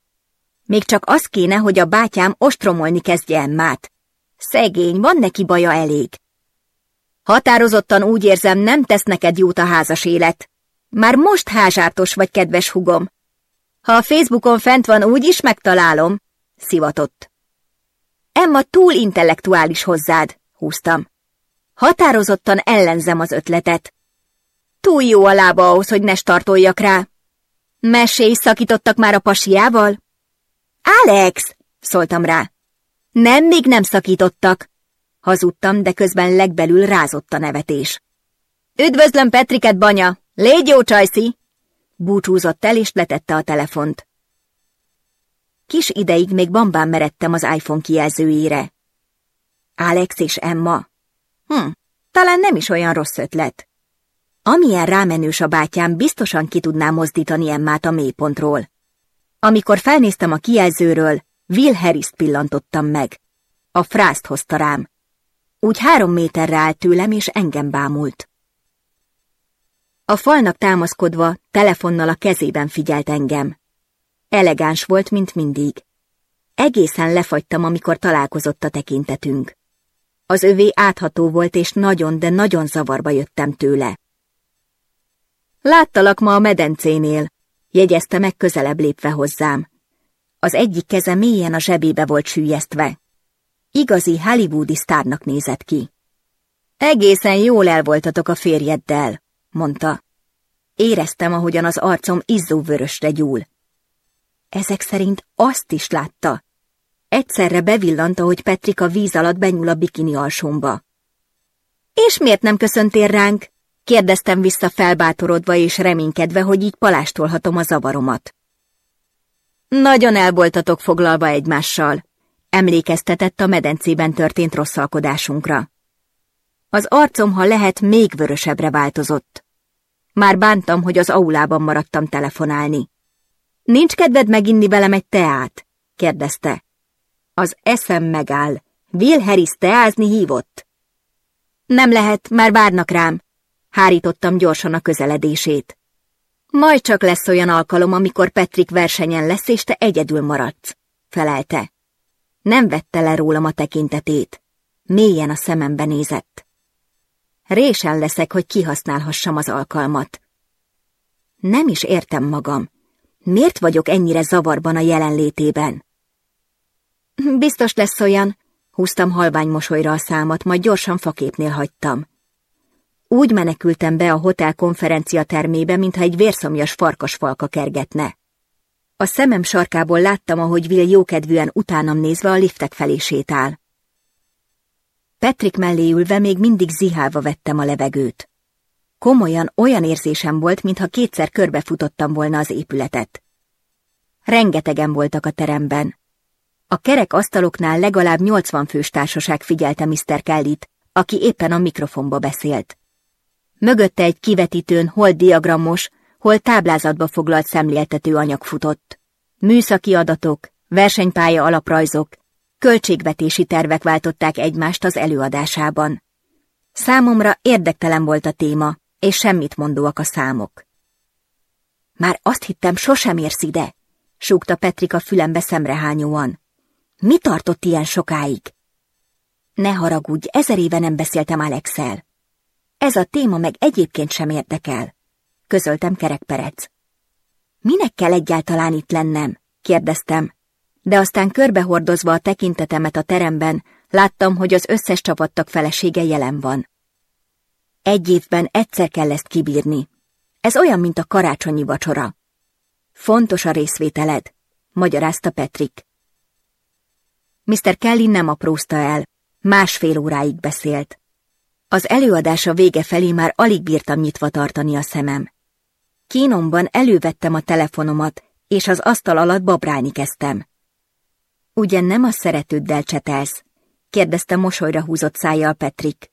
A: Még csak az kéne, hogy a bátyám ostromolni kezdje Emmát. Szegény, van neki baja elég. Határozottan úgy érzem, nem tesz neked jót a házas élet. Már most házártos vagy, kedves hugom. Ha a Facebookon fent van, úgy is megtalálom, szivatott. Emma túl intellektuális hozzád, húztam. Határozottan ellenzem az ötletet. Túl jó a lába ahhoz, hogy ne startoljak rá. Mesé szakítottak már a pasiával? Alex! szóltam rá. Nem, még nem szakítottak. Hazudtam, de közben legbelül rázott a nevetés. Üdvözlöm Petriket, banya! Légy jó, Csajci! Búcsúzott el, és letette a telefont. Kis ideig még bambán meredtem az iPhone kijelzőjére. Alex és Emma Hm, talán nem is olyan rossz ötlet. Amilyen rámenős a bátyám, biztosan ki tudná mozdítani Emmát a mélypontról. Amikor felnéztem a kijelzőről, Will harris pillantottam meg. A frászt hozta rám. Úgy három méterre állt tőlem, és engem bámult. A falnak támaszkodva, telefonnal a kezében figyelt engem. Elegáns volt, mint mindig. Egészen lefagytam, amikor találkozott a tekintetünk. Az övé átható volt, és nagyon, de nagyon zavarba jöttem tőle. Láttalak ma a medencénél, jegyezte meg közelebb lépve hozzám. Az egyik keze mélyen a zsebébe volt sűjesztve. Igazi hollywoodi sztárnak nézett ki. Egészen jól elvoltatok voltatok a férjeddel, mondta. Éreztem, ahogyan az arcom izzóvörösre gyúl. Ezek szerint azt is látta, Egyszerre bevillant, ahogy Petrika víz alatt benyúl a bikini alsomba. És miért nem köszöntél ránk? Kérdeztem vissza felbátorodva és reménykedve, hogy így palástolhatom a zavaromat. Nagyon elboltatok foglalva egymással, emlékeztetett a medencében történt rosszalkodásunkra. Az arcom, ha lehet, még vörösebbre változott. Már bántam, hogy az aulában maradtam telefonálni. Nincs kedved meginni velem egy teát? kérdezte. Az eszem megáll. Will Harris teázni hívott. Nem lehet, már várnak rám. Hárítottam gyorsan a közeledését. Majd csak lesz olyan alkalom, amikor Petrik versenyen lesz, és te egyedül maradsz, felelte. Nem vette le rólam a tekintetét. Mélyen a szemembe nézett. Résen leszek, hogy kihasználhassam az alkalmat. Nem is értem magam. Miért vagyok ennyire zavarban a jelenlétében? Biztos lesz olyan, húztam halvány mosolyra a számat, majd gyorsan faképnél hagytam. Úgy menekültem be a hotel konferencia termébe, mintha egy vérszomjas farkas falka kergetne. A szemem sarkából láttam, ahogy Will jókedvűen utánam nézve a liftek felé sétál. Petrik mellé ülve még mindig zihálva vettem a levegőt. Komolyan olyan érzésem volt, mintha kétszer körbefutottam volna az épületet. Rengetegen voltak a teremben. A kerek asztaloknál legalább 80 fős társaság figyelte Mr. Kellyt, aki éppen a mikrofonba beszélt. Mögötte egy kivetítőn hol diagramos, hol táblázatba foglalt szemléltető anyag futott. Műszaki adatok, versenypálya alaprajzok, költségvetési tervek váltották egymást az előadásában. Számomra érdektelen volt a téma, és semmit mondóak a számok. Már azt hittem, sosem érsz ide, súgta Petrika fülembe szemrehányóan. Mi tartott ilyen sokáig? Ne haragudj, ezer éve nem beszéltem Alexel. Ez a téma meg egyébként sem érdekel. Közöltem kerekperec. Minek kell egyáltalán itt lennem? kérdeztem. De aztán körbehordozva a tekintetemet a teremben, láttam, hogy az összes csapattak felesége jelen van. Egy évben egyszer kell ezt kibírni. Ez olyan, mint a karácsonyi vacsora. Fontos a részvételed, magyarázta Petrik. Mr. Kelly nem aprózta el, másfél óráig beszélt. Az előadása vége felé már alig bírtam nyitva tartani a szemem. Kínomban elővettem a telefonomat, és az asztal alatt babrálni kezdtem. Ugyan nem a szeretőddel csetelsz? kérdezte mosolyra húzott szájjal Petrik.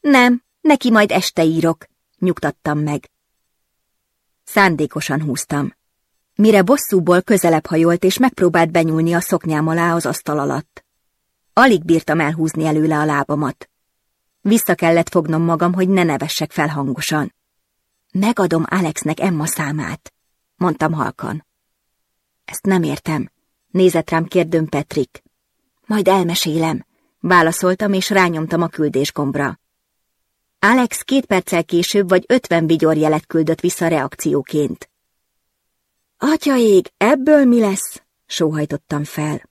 A: Nem, neki majd este írok, nyugtattam meg. Szándékosan húztam mire bosszúból közelebb hajolt és megpróbált benyúlni a szoknyám alá az asztal alatt. Alig bírtam elhúzni előle a lábamat. Vissza kellett fognom magam, hogy ne nevessek fel hangosan. Megadom Alexnek Emma számát, mondtam halkan. Ezt nem értem, nézett rám kérdőn Petrik. Majd elmesélem, válaszoltam és rányomtam a küldésgombra. Alex két perccel később vagy ötven vigyorjelet küldött vissza reakcióként ég, ebből mi lesz? sóhajtottam fel.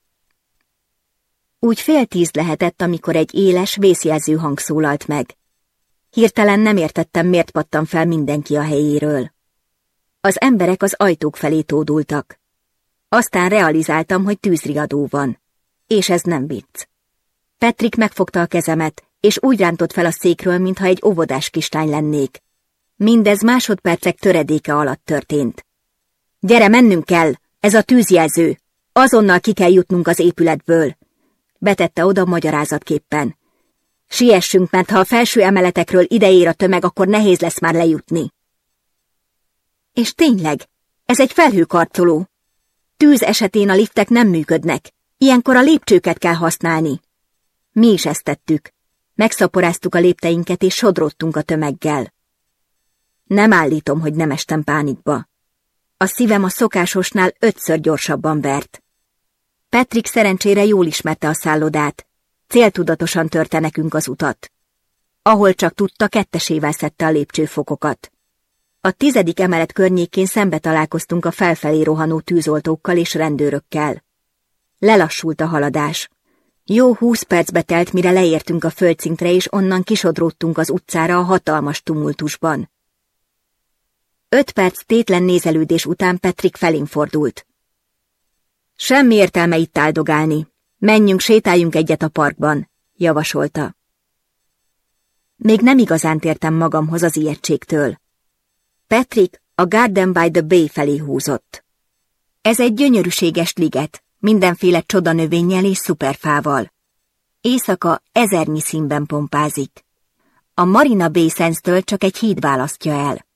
A: Úgy fél tíz lehetett, amikor egy éles, vészjelző hang szólalt meg. Hirtelen nem értettem, miért pattam fel mindenki a helyéről. Az emberek az ajtók felé tódultak. Aztán realizáltam, hogy tűzriadó van. És ez nem vicc. Petrik megfogta a kezemet, és úgy rántott fel a székről, mintha egy óvodás kislány lennék. Mindez másodpercek töredéke alatt történt. Gyere, mennünk kell! Ez a tűzjelző! Azonnal ki kell jutnunk az épületből! Betette oda magyarázatképpen. Siessünk, mert ha a felső emeletekről ideér a tömeg, akkor nehéz lesz már lejutni. És tényleg, ez egy felhőkarcoló. Tűz esetén a liftek nem működnek, ilyenkor a lépcsőket kell használni. Mi is ezt tettük. Megszaporáztuk a lépteinket és sodrottunk a tömeggel. Nem állítom, hogy nem estem pánikba. A szívem a szokásosnál ötször gyorsabban vert. Petrik szerencsére jól ismerte a szállodát. Céltudatosan törte nekünk az utat. Ahol csak tudta, kettesével szedte a lépcsőfokokat. A tizedik emelet környékén szembe találkoztunk a felfelé rohanó tűzoltókkal és rendőrökkel. Lelassult a haladás. Jó húsz percbe telt, mire leértünk a földszintre, és onnan kisodródtunk az utcára a hatalmas tumultusban. Öt perc tétlen nézelődés után Petrik felén fordult. Semmi értelme itt áldogálni. Menjünk, sétáljunk egyet a parkban, javasolta. Még nem igazán tértem magamhoz az ijegységtől. Petrik a Garden by the Bay felé húzott. Ez egy gyönyörűséges liget, mindenféle csodanövényel és szuperfával. Éjszaka ezernyi színben pompázik. A Marina Bay Sands-től csak egy híd választja el.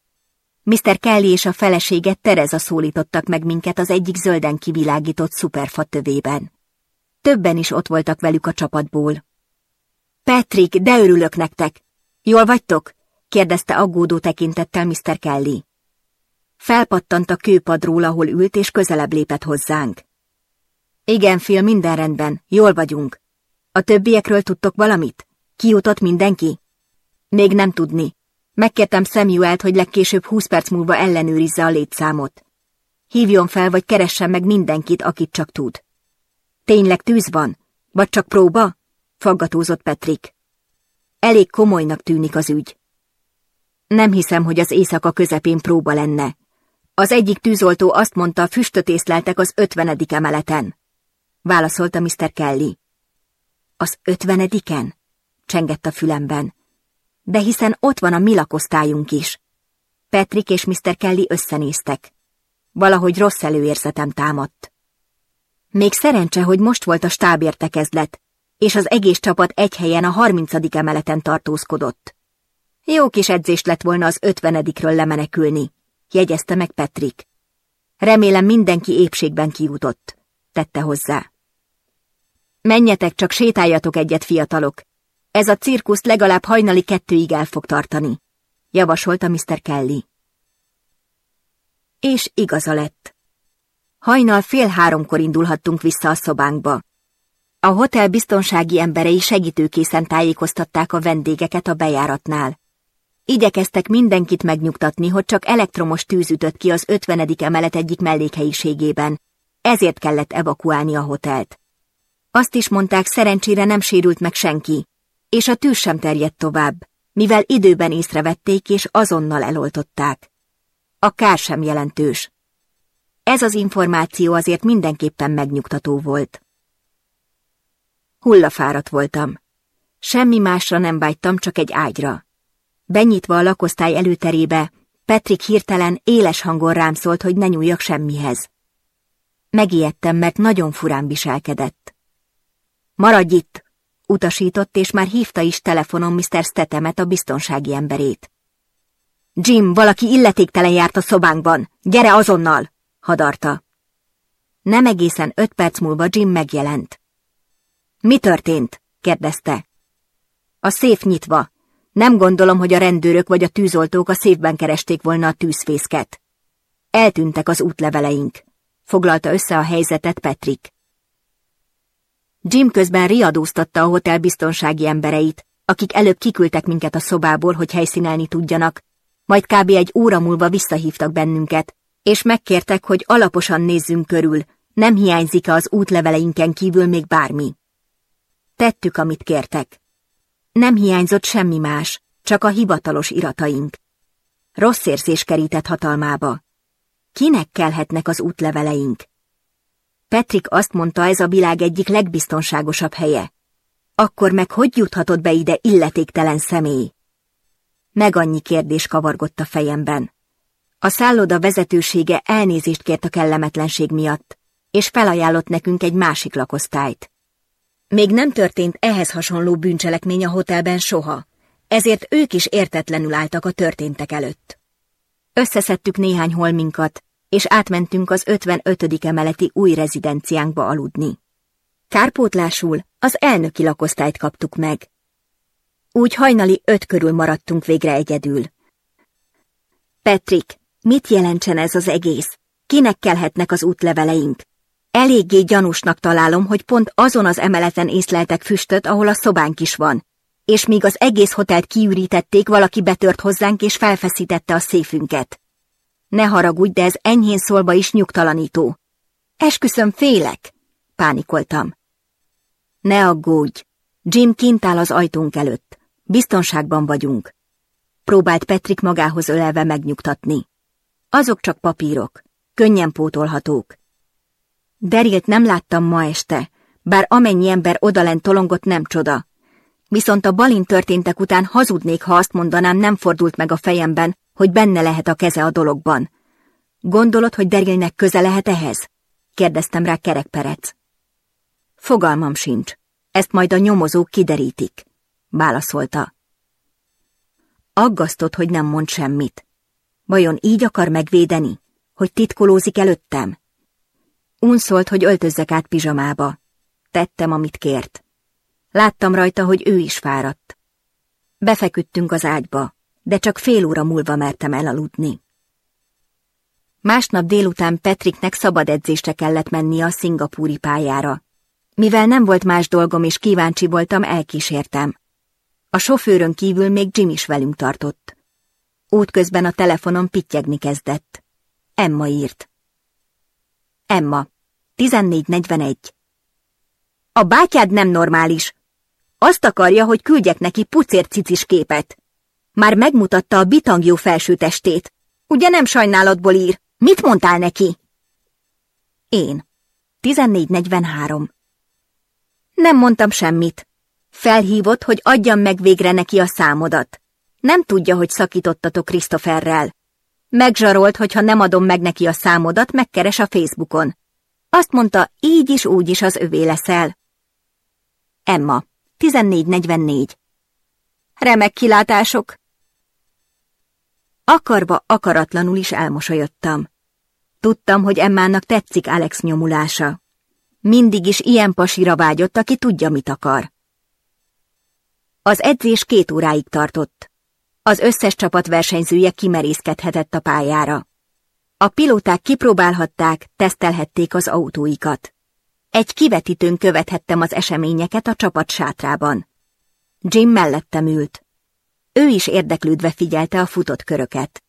A: Mr. Kelly és a felesége Tereza szólítottak meg minket az egyik zölden kivilágított szuperfa tövében. Többen is ott voltak velük a csapatból. Patrick, de örülök nektek! Jól vagytok? kérdezte aggódó tekintettel Mr. Kelly. Felpattant a kőpadról, ahol ült, és közelebb lépett hozzánk. Igen, Phil, minden rendben, jól vagyunk. A többiekről tudtok valamit? Kijutott mindenki? Még nem tudni, Megkértem Samuelt, hogy legkésőbb húsz perc múlva ellenőrizze a létszámot. Hívjon fel, vagy keressen meg mindenkit, akit csak tud. Tényleg tűz van? Vagy csak próba? Faggatózott Petrik. Elég komolynak tűnik az ügy. Nem hiszem, hogy az éjszaka közepén próba lenne. Az egyik tűzoltó azt mondta, füstöt észleltek az ötvenedik emeleten. Válaszolta Mr. Kelly. Az ötvenediken? Csengett a fülemben. De hiszen ott van a mi lakosztályunk is. Petrik és Mr. Kelly összenéztek. Valahogy rossz előérzetem támadt. Még szerencse, hogy most volt a stábértekezlet, és az egész csapat egy helyen a harmincadik emeleten tartózkodott. Jó kis edzést lett volna az ötvenedikről lemenekülni, jegyezte meg Petrik. Remélem mindenki épségben kijutott, tette hozzá. Menjetek, csak sétáljatok egyet, fiatalok, ez a cirkuszt legalább hajnali kettőig el fog tartani, javasolta Mr. Kelly. És igaza lett. Hajnal fél háromkor indulhattunk vissza a szobánkba. A hotel biztonsági emberei segítőkészen tájékoztatták a vendégeket a bejáratnál. Igyekeztek mindenkit megnyugtatni, hogy csak elektromos tűz ütött ki az 50. emelet egyik mellékhelyiségében, ezért kellett evakuálni a hotelt. Azt is mondták, szerencsére nem sérült meg senki, és a tűz sem terjedt tovább, mivel időben észrevették és azonnal eloltották. A kár sem jelentős. Ez az információ azért mindenképpen megnyugtató volt. Hullafáradt voltam. Semmi másra nem vágytam, csak egy ágyra. Benyitva a lakosztály előterébe, Petrik hirtelen éles hangon rám szólt, hogy ne nyúljak semmihez. Megijedtem, mert nagyon furán viselkedett. Maradj itt! Utasított, és már hívta is telefonon Mr. Stetemet, a biztonsági emberét. Jim, valaki illetéktelen járt a szobánkban. Gyere azonnal! hadarta. Nem egészen öt perc múlva Jim megjelent. Mi történt? kérdezte. A széf nyitva. Nem gondolom, hogy a rendőrök vagy a tűzoltók a széfben keresték volna a tűzfészket. Eltűntek az útleveleink. Foglalta össze a helyzetet Petrik. Jim közben riadóztatta a hotel biztonsági embereit, akik előbb kiküldtek minket a szobából, hogy helyszínelni tudjanak, majd kb. egy óra múlva visszahívtak bennünket, és megkértek, hogy alaposan nézzünk körül, nem hiányzik-e az útleveleinken kívül még bármi. Tettük, amit kértek. Nem hiányzott semmi más, csak a hivatalos irataink. Rossz érzés kerített hatalmába. Kinek kelhetnek az útleveleink? Petrik azt mondta, ez a világ egyik legbiztonságosabb helye. Akkor meg hogy juthatott be ide illetéktelen személy? Meg annyi kérdés kavargott a fejemben. A szálloda vezetősége elnézést kért a kellemetlenség miatt, és felajánlott nekünk egy másik lakosztályt. Még nem történt ehhez hasonló bűncselekmény a hotelben soha, ezért ők is értetlenül álltak a történtek előtt. Összeszedtük néhány holminkat, és átmentünk az 55. emeleti új rezidenciánkba aludni. Kárpótlásul az elnöki lakosztályt kaptuk meg. Úgy hajnali öt körül maradtunk végre egyedül. Petrik, mit jelentsen ez az egész? Kinek kelhetnek az útleveleink? Eléggé gyanúsnak találom, hogy pont azon az emeleten észleltek füstöt, ahol a szobánk is van, és míg az egész hotelt kiürítették, valaki betört hozzánk és felfeszítette a széfünket. Ne haragudj, de ez enyhén szólva is nyugtalanító. Esküszöm, félek, pánikoltam. Ne aggódj, Jim kint áll az ajtónk előtt. Biztonságban vagyunk. Próbált Petrik magához ölelve megnyugtatni. Azok csak papírok, könnyen pótolhatók. Derilt nem láttam ma este, bár amennyi ember odalent tolongott nem csoda. Viszont a balin történtek után hazudnék, ha azt mondanám, nem fordult meg a fejemben, hogy benne lehet a keze a dologban. Gondolod, hogy Derilnek köze lehet ehhez? kérdeztem rá kerekperec. Fogalmam sincs. Ezt majd a nyomozók kiderítik, válaszolta. Aggasztott, hogy nem mond semmit. Vajon így akar megvédeni, hogy titkolózik előttem? Unszolt, hogy öltözzek át pizsamába. Tettem, amit kért. Láttam rajta, hogy ő is fáradt. Befeküdtünk az ágyba de csak fél óra múlva mertem elaludni. Másnap délután Petriknek szabad edzésre kellett mennie a szingapúri pályára. Mivel nem volt más dolgom és kíváncsi voltam, elkísértem. A sofőrön kívül még Jim is velünk tartott. Útközben a telefonom pittyegni kezdett. Emma írt. Emma, 14.41. A bátyád nem normális. Azt akarja, hogy küldjek neki pucércicis képet. Már megmutatta a bitangjú felsőtestét. Ugye nem sajnálatból ír? Mit mondtál neki? Én. 1443. Nem mondtam semmit. Felhívott, hogy adjam meg végre neki a számodat. Nem tudja, hogy szakítottatok Krisztoferrel. Megzsarolt, hogy ha nem adom meg neki a számodat, megkeres a Facebookon. Azt mondta, így is úgy is az övé leszel. Emma, 1444 Remek kilátások, Akarva, akaratlanul is elmosolyodtam. Tudtam, hogy Emmának tetszik Alex nyomulása. Mindig is ilyen pasira vágyott, aki tudja, mit akar. Az edzés két óráig tartott. Az összes csapat versenyzője kimerészkedhetett a pályára. A pilóták kipróbálhatták, tesztelhették az autóikat. Egy kivetítőn követhettem az eseményeket a csapat sátrában. Jim mellettem ült. Ő is érdeklődve figyelte a futott köröket.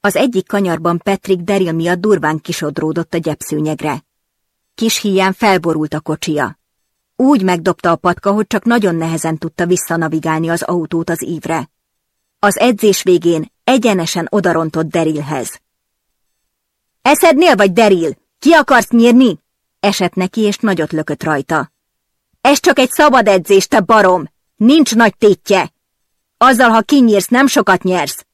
A: Az egyik kanyarban Petrik Deril miatt durván kisodródott a gyepszőnyegre. Kis híján felborult a kocsia. Úgy megdobta a patka, hogy csak nagyon nehezen tudta visszanavigálni az autót az ívre. Az edzés végén egyenesen odarontott Derilhez. Eszednél vagy, Deril? Ki akarsz nyírni? Esett neki, és nagyot lökött rajta. Ez csak egy szabad edzés, te barom! Nincs nagy tétje! Azzal, ha kinyírsz, nem sokat nyersz.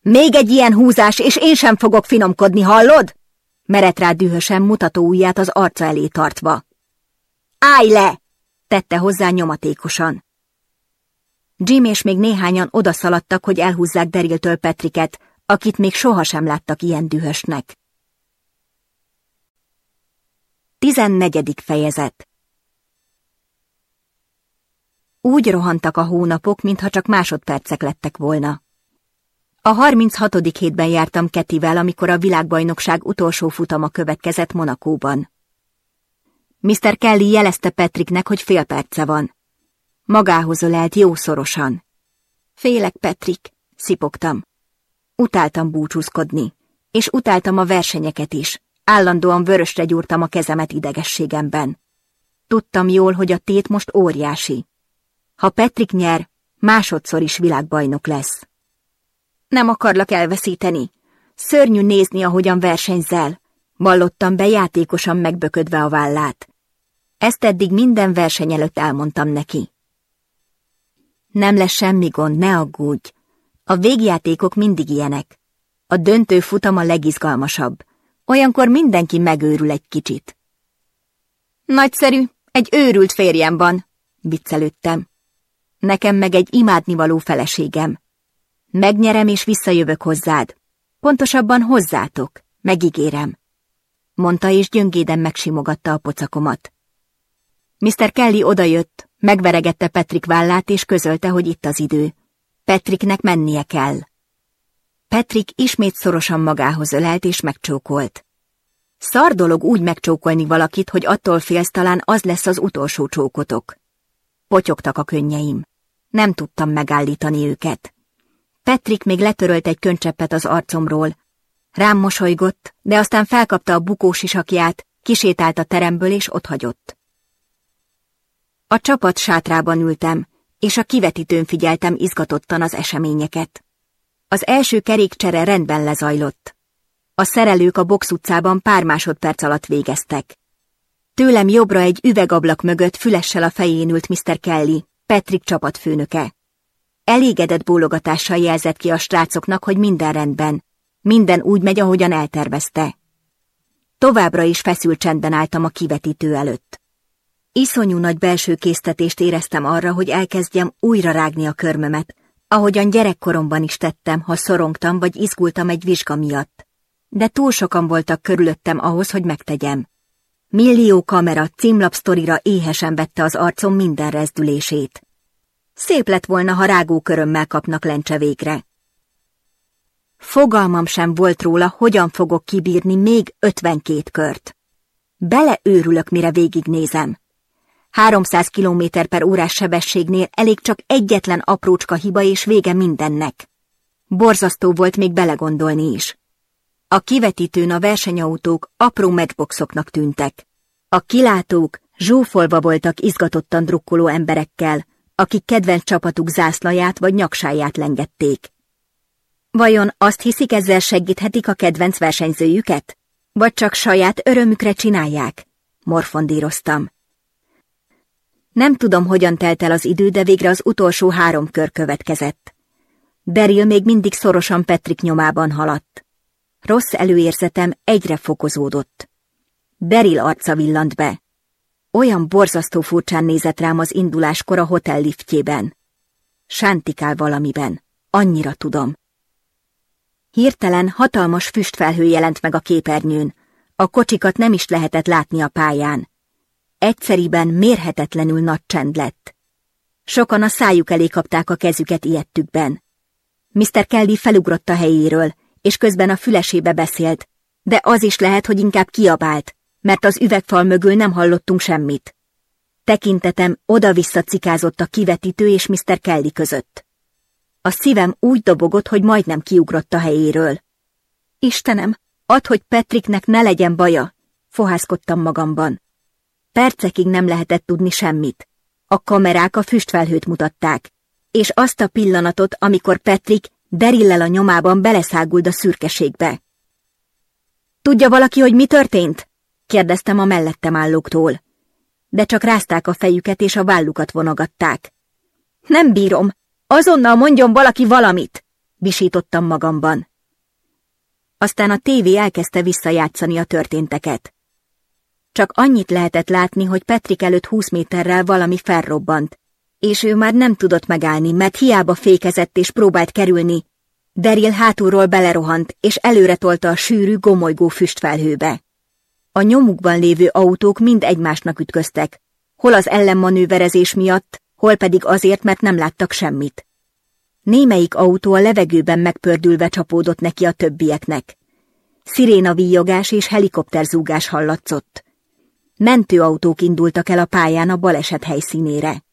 A: Még egy ilyen húzás, és én sem fogok finomkodni, hallod? Meret rá dühösen mutató ujját az arca elé tartva. Állj le! tette hozzá nyomatékosan. Jim és még néhányan odaszaladtak, hogy elhúzzák Deriltől Petriket, akit még sohasem láttak ilyen dühösnek. 14. fejezet úgy rohantak a hónapok, mintha csak másodpercek lettek volna. A 36. hétben jártam Ketivel, amikor a világbajnokság utolsó futama következett Monakóban. Mr. Kelly jelezte Petriknek, hogy fél perce van. Magához ölelt jószorosan. Félek, Petrik, szipogtam. Utáltam búcsúzkodni, és utáltam a versenyeket is. Állandóan vörösre gyúrtam a kezemet idegességemben. Tudtam jól, hogy a tét most óriási. Ha Petrik nyer, másodszor is világbajnok lesz. Nem akarlak elveszíteni. Szörnyű nézni, ahogyan versenyzel. Vallottam be játékosan megböködve a vállát. Ezt eddig minden verseny előtt elmondtam neki. Nem lesz semmi gond, ne aggódj. A végjátékok mindig ilyenek. A döntő futam a legizgalmasabb. Olyankor mindenki megőrül egy kicsit. Nagyszerű, egy őrült férjem van, viccelődtem nekem meg egy imádnivaló feleségem. Megnyerem és visszajövök hozzád. Pontosabban hozzátok, megígérem. Mondta és gyöngéden megsimogatta a pocakomat. Mr. Kelly odajött, megveregette Petrik vállát és közölte, hogy itt az idő. Petriknek mennie kell. Petrik ismét szorosan magához ölelt és megcsókolt. Szar dolog úgy megcsókolni valakit, hogy attól félsz talán az lesz az utolsó csókotok. Potyogtak a könnyeim. Nem tudtam megállítani őket. Petrik még letörölt egy köncseppet az arcomról. Rám mosolygott, de aztán felkapta a bukós isakját, kisétált a teremből és otthagyott. A csapat sátrában ültem, és a kivetítőn figyeltem izgatottan az eseményeket. Az első kerékcsere rendben lezajlott. A szerelők a box utcában pár másodperc alatt végeztek. Tőlem jobbra egy üvegablak mögött fülessel a fején ült Mr. Kelly, Petrik csapatfőnöke. Elégedett bólogatással jelzett ki a strácoknak, hogy minden rendben, minden úgy megy, ahogyan eltervezte. Továbbra is feszült csendben álltam a kivetítő előtt. Iszonyú nagy belső késztetést éreztem arra, hogy elkezdjem újra rágni a körmömet, ahogyan gyerekkoromban is tettem, ha szorongtam vagy izgultam egy vizsga miatt. De túl sokan voltak körülöttem ahhoz, hogy megtegyem. Millió kamera címlapsztorira éhesen vette az arcom minden rezdülését. Szép lett volna, ha rágókörömmel kapnak lencse végre. Fogalmam sem volt róla, hogyan fogok kibírni még 52 kört. Beleőrülök, mire végignézem. 300 km per órás sebességnél elég csak egyetlen aprócska hiba és vége mindennek. Borzasztó volt még belegondolni is. A kivetítőn a versenyautók apró megboxoknak tűntek. A kilátók zsúfolva voltak izgatottan drukkoló emberekkel, akik kedvenc csapatuk zászlaját vagy nyaksáját lengették. Vajon azt hiszik ezzel segíthetik a kedvenc versenyzőjüket? Vagy csak saját örömükre csinálják? Morfondíroztam. Nem tudom, hogyan telt el az idő, de végre az utolsó három kör következett. Beril még mindig szorosan Petrik nyomában haladt. Rossz előérzetem egyre fokozódott. Beril arca villant be. Olyan borzasztó furcsán nézett rám az induláskor a hotel liftjében. Sántikál valamiben. Annyira tudom. Hirtelen hatalmas füstfelhő jelent meg a képernyőn. A kocsikat nem is lehetett látni a pályán. Egyszeriben mérhetetlenül nagy csend lett. Sokan a szájuk elé kapták a kezüket ilyettükben. Mr. Kelly felugrott a helyéről, és közben a fülesébe beszélt, de az is lehet, hogy inkább kiabált, mert az üvegfal mögül nem hallottunk semmit. Tekintetem oda-vissza cikázott a kivetítő és Mr. Kelly között. A szívem úgy dobogott, hogy majdnem kiugrott a helyéről. Istenem, add, hogy Petriknek ne legyen baja, fohászkodtam magamban. Percekig nem lehetett tudni semmit. A kamerák a füstfelhőt mutatták, és azt a pillanatot, amikor Petrik derillel a nyomában beleszáguld a szürkeségbe. Tudja valaki, hogy mi történt? kérdeztem a mellettem állóktól. De csak rázták a fejüket és a vállukat vonogatták. Nem bírom, azonnal mondjon valaki valamit, visítottam magamban. Aztán a tévé elkezdte visszajátszani a történteket. Csak annyit lehetett látni, hogy Petrik előtt húsz méterrel valami felrobbant, és ő már nem tudott megállni, mert hiába fékezett és próbált kerülni. Deril hátulról belerohant, és előre tolta a sűrű, gomolygó füstfelhőbe. A nyomukban lévő autók mind egymásnak ütköztek, hol az ellenmanőverezés miatt, hol pedig azért, mert nem láttak semmit. Némelyik autó a levegőben megpördülve csapódott neki a többieknek. Sziréna víjogás és helikopterzúgás hallatszott. Mentőautók indultak el a pályán a baleset helyszínére.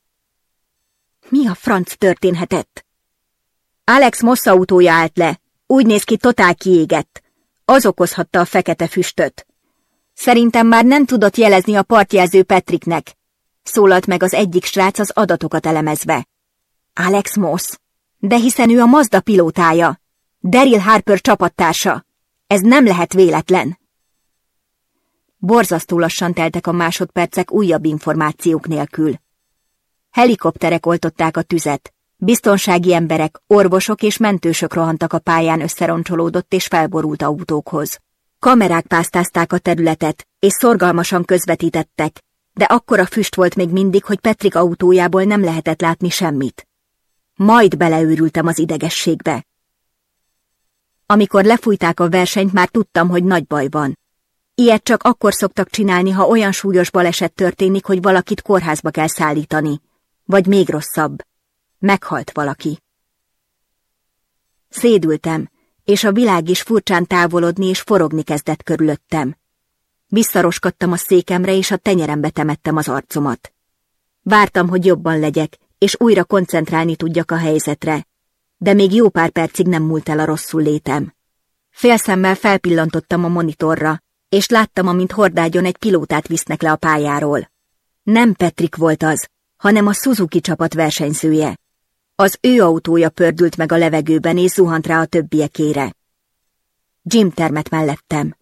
A: Mi a franc történhetett? Alex autója állt le. Úgy néz ki, totál kiégett. Az okozhatta a fekete füstöt. Szerintem már nem tudott jelezni a partjelző Petriknek. Szólalt meg az egyik srác az adatokat elemezve. Alex Moss. De hiszen ő a Mazda pilótája. Daryl Harper csapattársa. Ez nem lehet véletlen. Borzasztó lassan teltek a másodpercek újabb információk nélkül. Helikopterek oltották a tüzet. Biztonsági emberek, orvosok és mentősök rohantak a pályán összeroncsolódott és felborult autókhoz. Kamerák pásztázták a területet, és szorgalmasan közvetítettek, de akkora füst volt még mindig, hogy Petrik autójából nem lehetett látni semmit. Majd beleőrültem az idegességbe. Amikor lefújták a versenyt, már tudtam, hogy nagy baj van. Ilyet csak akkor szoktak csinálni, ha olyan súlyos baleset történik, hogy valakit kórházba kell szállítani. Vagy még rosszabb, meghalt valaki. Szédültem, és a világ is furcsán távolodni és forogni kezdett körülöttem. Visszaroskodtam a székemre, és a tenyerembe temettem az arcomat. Vártam, hogy jobban legyek, és újra koncentrálni tudjak a helyzetre, de még jó pár percig nem múlt el a rosszul létem. Félszemmel felpillantottam a monitorra, és láttam, amint hordágyon egy pilótát visznek le a pályáról. Nem Petrik volt az, hanem a Suzuki csapat versenyzője. Az ő autója pördült meg a levegőben és zuhant rá a többiekére. Jim termet mellettem.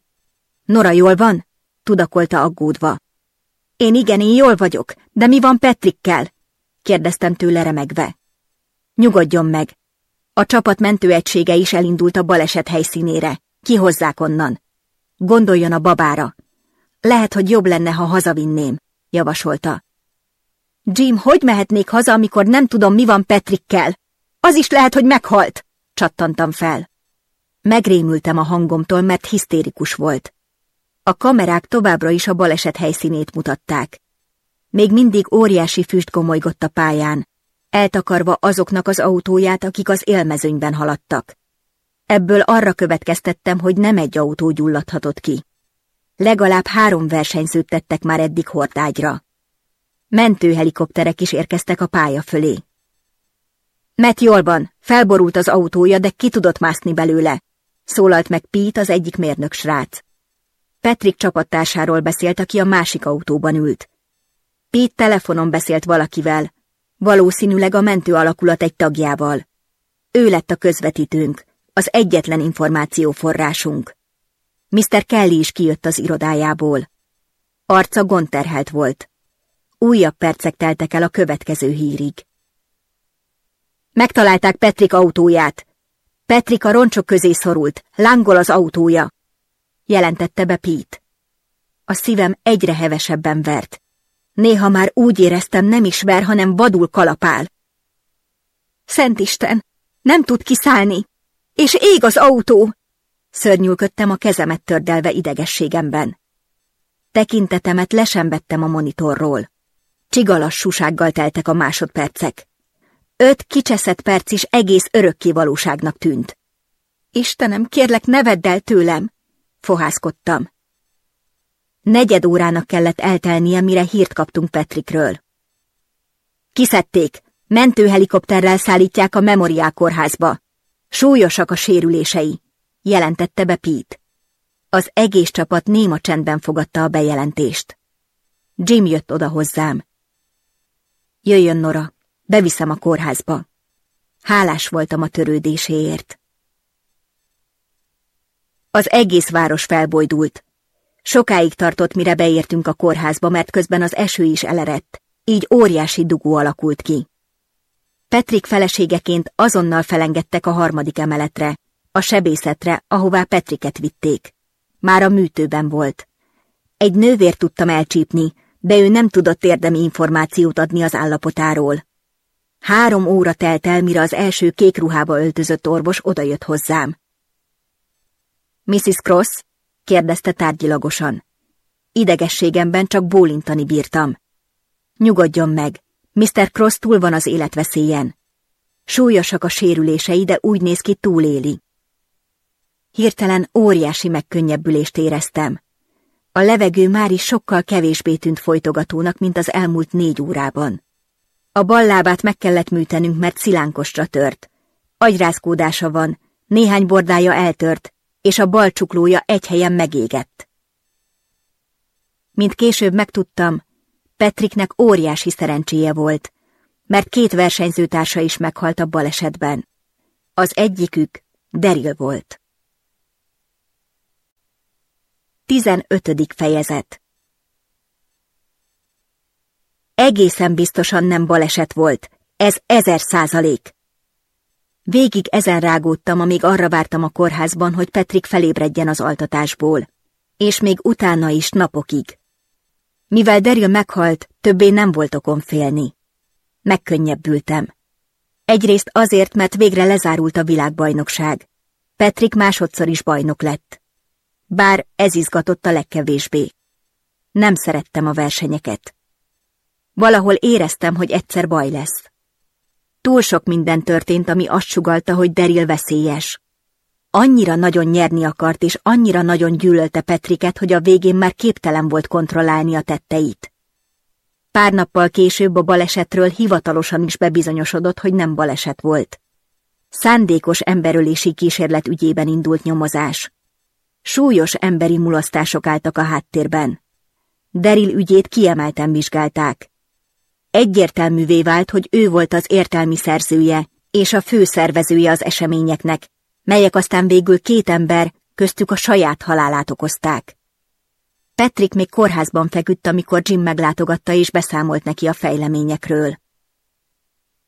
A: Nora jól van? tudakolta aggódva. Én igen, én jól vagyok, de mi van Petrikkel? kérdeztem tőle remegve. Nyugodjon meg. A csapat mentőegysége is elindult a baleset helyszínére. Kihozzák onnan. Gondoljon a babára. Lehet, hogy jobb lenne, ha hazavinném, javasolta. Jim, hogy mehetnék haza, amikor nem tudom, mi van Petrikkel? Az is lehet, hogy meghalt, csattantam fel. Megrémültem a hangomtól, mert hisztérikus volt. A kamerák továbbra is a baleset helyszínét mutatták. Még mindig óriási füst gomolygott a pályán, eltakarva azoknak az autóját, akik az élmezőnyben haladtak. Ebből arra következtettem, hogy nem egy autó gyulladhatott ki. Legalább három versenyzőt tettek már eddig hortágyra. Mentőhelikopterek is érkeztek a pálya fölé. Met jól van, felborult az autója, de ki tudott mászni belőle, szólalt meg Pete az egyik mérnök srác. Patrick csapattársáról beszélt, aki a másik autóban ült. Pete telefonon beszélt valakivel, valószínűleg a mentő alakulat egy tagjával. Ő lett a közvetítőnk, az egyetlen információforrásunk. Mr. Kelly is kijött az irodájából. Arca gondterhelt volt. Újabb percek teltek el a következő hírig. Megtalálták Petrik autóját. Petrik a roncsok közé szorult, lángol az autója, jelentette be Pete. A szívem egyre hevesebben vert. Néha már úgy éreztem, nem is ver, hanem vadul kalapál. Szent Isten, nem tud kiszállni, és ég az autó! Szörnyűködtem a kezemet tördelve idegességemben. Tekintetemet lesembettem a monitorról. Csigalassúsággal teltek a másodpercek. Öt kicseszett perc is egész örökké valóságnak tűnt. Istenem, kérlek, ne vedd el tőlem! Fohászkodtam. Negyed órának kellett eltelnie, mire hírt kaptunk Petrikről. Kiszedték, mentőhelikopterrel szállítják a memoriá kórházba. Súlyosak a sérülései, jelentette be Pete. Az egész csapat néma csendben fogadta a bejelentést. Jim jött oda hozzám. Jöjjön, Nora, beviszem a kórházba. Hálás voltam a törődéséért. Az egész város felbojdult. Sokáig tartott, mire beértünk a kórházba, mert közben az eső is elerett, így óriási dugó alakult ki. Petrik feleségeként azonnal felengedtek a harmadik emeletre, a sebészetre, ahová Petriket vitték. Már a műtőben volt. Egy nővér tudtam elcsípni, de ő nem tudott érdemi információt adni az állapotáról. Három óra telt el, mire az első kék ruhába öltözött orvos odajött hozzám. Mrs. Cross? kérdezte tárgyilagosan. Idegességemben csak bólintani bírtam. Nyugodjon meg, Mr. Cross túl van az életveszélyen. Súlyosak a sérülései, de úgy néz ki túléli. Hirtelen óriási megkönnyebbülést éreztem. A levegő már is sokkal kevésbé tűnt folytogatónak, mint az elmúlt négy órában. A bal lábát meg kellett műtenünk, mert szilánkosra tört. Agyrázkódása van, néhány bordája eltört, és a bal csuklója egy helyen megégett. Mint később megtudtam, Petriknek óriási szerencséje volt, mert két versenyzőtársa is meghalt a balesetben. Az egyikük Deril volt. 15. fejezet Egészen biztosan nem baleset volt, ez ezer százalék. Végig ezen rágódtam, amíg arra vártam a kórházban, hogy Petrik felébredjen az altatásból, és még utána is napokig. Mivel Daryl meghalt, többé nem volt okom félni. Megkönnyebbültem. Egyrészt azért, mert végre lezárult a világbajnokság. Petrik másodszor is bajnok lett bár ez izgatott a legkevésbé. Nem szerettem a versenyeket. Valahol éreztem, hogy egyszer baj lesz. Túl sok minden történt, ami azt sugalta, hogy Deril veszélyes. Annyira nagyon nyerni akart, és annyira nagyon gyűlölte Petriket, hogy a végén már képtelen volt kontrollálni a tetteit. Pár nappal később a balesetről hivatalosan is bebizonyosodott, hogy nem baleset volt. Szándékos emberölési kísérlet ügyében indult nyomozás. Súlyos emberi mulasztások álltak a háttérben. Deril ügyét kiemelten vizsgálták. Egyértelművé vált, hogy ő volt az értelmi szerzője és a főszervezője az eseményeknek, melyek aztán végül két ember, köztük a saját halálát okozták. Patrick még kórházban feküdt, amikor Jim meglátogatta és beszámolt neki a fejleményekről.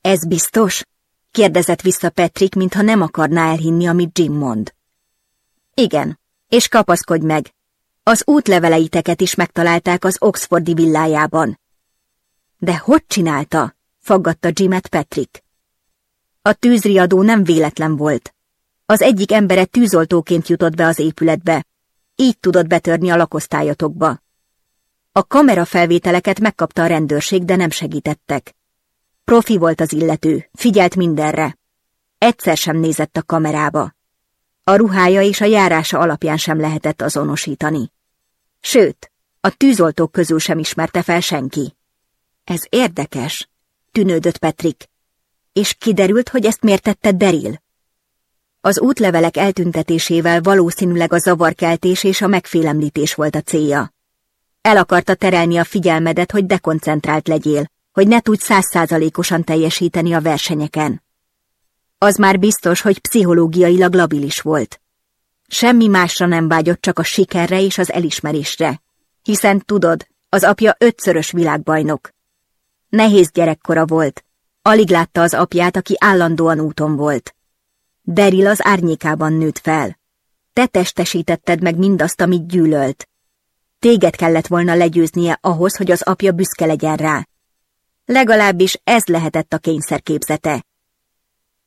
A: Ez biztos? kérdezett vissza Patrick, mintha nem akarná elhinni, amit Jim mond. Igen, és kapaszkodj meg. Az útleveleiteket is megtalálták az Oxfordi villájában. De hogy csinálta? faggatta Jimet Patrick. A tűzriadó nem véletlen volt. Az egyik embere tűzoltóként jutott be az épületbe, így tudott betörni a lakosztályatokba. A kamerafelvételeket megkapta a rendőrség, de nem segítettek. Profi volt az illető, figyelt mindenre. Egyszer sem nézett a kamerába. A ruhája és a járása alapján sem lehetett azonosítani. Sőt, a tűzoltók közül sem ismerte fel senki. Ez érdekes, tűnődött Petrik, és kiderült, hogy ezt miért tette Deril. Az útlevelek eltüntetésével valószínűleg a zavarkeltés és a megfélemlítés volt a célja. El akarta terelni a figyelmedet, hogy dekoncentrált legyél, hogy ne tudj százszázalékosan teljesíteni a versenyeken. Az már biztos, hogy pszichológiailag labilis volt. Semmi másra nem vágyott, csak a sikerre és az elismerésre. Hiszen tudod, az apja ötszörös világbajnok. Nehéz gyerekkora volt. Alig látta az apját, aki állandóan úton volt. Deril az árnyékában nőtt fel. Te testesítetted meg mindazt, amit gyűlölt. Téged kellett volna legyőznie ahhoz, hogy az apja büszke legyen rá. Legalábbis ez lehetett a kényszerképzete.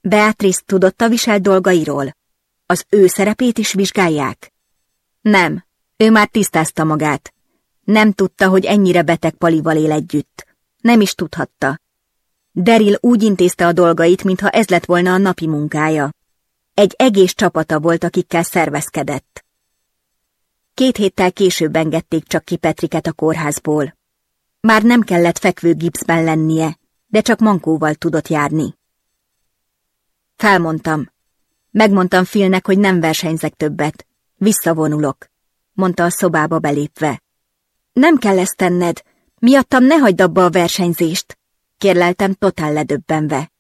A: Beatrice tudott a viselt dolgairól? Az ő szerepét is vizsgálják? Nem, ő már tisztázta magát. Nem tudta, hogy ennyire beteg Palival él együtt. Nem is tudhatta. Deril úgy intézte a dolgait, mintha ez lett volna a napi munkája. Egy egész csapata volt, akikkel szervezkedett. Két héttel később engedték csak ki Petriket a kórházból. Már nem kellett fekvő gipszben lennie, de csak mankóval tudott járni. Felmondtam. Megmondtam Filnek, hogy nem versenyzek többet. Visszavonulok, mondta a szobába belépve. Nem kell ezt tenned, miattam ne hagyd abba a versenyzést, kérleltem totál ledöbbenve.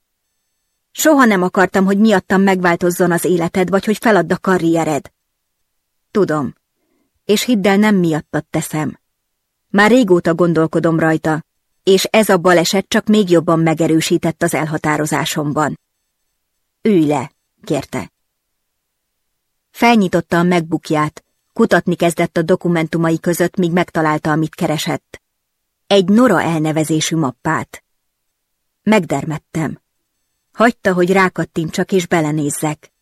A: Soha nem akartam, hogy miattam megváltozzon az életed, vagy hogy feladd a karriered. Tudom, és hidd el, nem miattad teszem. Már régóta gondolkodom rajta, és ez a baleset csak még jobban megerősített az elhatározásomban. Ülj le, kérte. Felnyitotta a megbukját, kutatni kezdett a dokumentumai között, míg megtalálta, amit keresett. Egy Nora elnevezésű mappát. Megdermettem. Hagyta, hogy rákattintsak és belenézzek.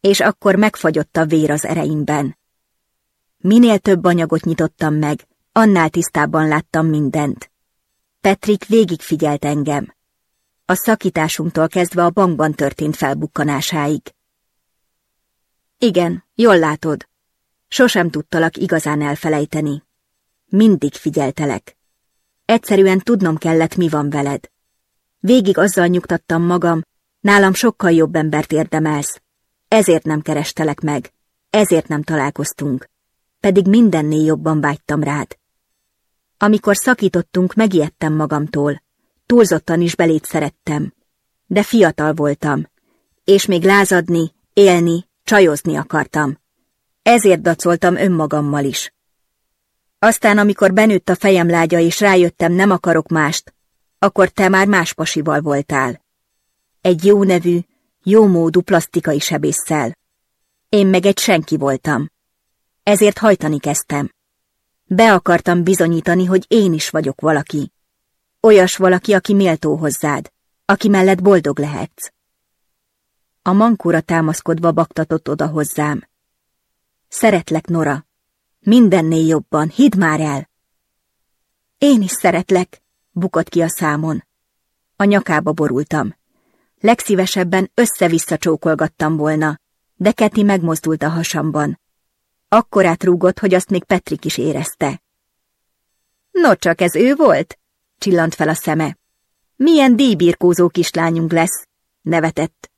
A: És akkor megfagyott a vér az ereimben. Minél több anyagot nyitottam meg, annál tisztábban láttam mindent. Petrik végigfigyelt engem a szakításunktól kezdve a bankban történt felbukkanásáig. Igen, jól látod. Sosem tudtalak igazán elfelejteni. Mindig figyeltelek. Egyszerűen tudnom kellett, mi van veled. Végig azzal nyugtattam magam, nálam sokkal jobb embert érdemelsz. Ezért nem kerestelek meg, ezért nem találkoztunk. Pedig mindennél jobban vágytam rád. Amikor szakítottunk, megijedtem magamtól túlzottan is belét szerettem. De fiatal voltam, és még lázadni, élni, csajozni akartam. Ezért dacoltam önmagammal is. Aztán, amikor benőtt a fejem lágya, és rájöttem, nem akarok mást, akkor te már más pasival voltál. Egy jó nevű, jó módú plastikai sebésszel. Én meg egy senki voltam. Ezért hajtani kezdtem. Be akartam bizonyítani, hogy én is vagyok valaki. Olyas valaki, aki méltó hozzád, aki mellett boldog lehetsz. A mankóra támaszkodva baktatott oda hozzám. Szeretlek, Nora. Mindennél jobban, hidd már el. Én is szeretlek, bukott ki a számon. A nyakába borultam. Legszívesebben össze-vissza csókolgattam volna, de Keti megmozdult a hasamban. Akkorát átrúgott, hogy azt még Petrik is érezte. No csak ez ő volt? Csillant fel a szeme. Milyen díjbirkózó kislányunk lesz, nevetett.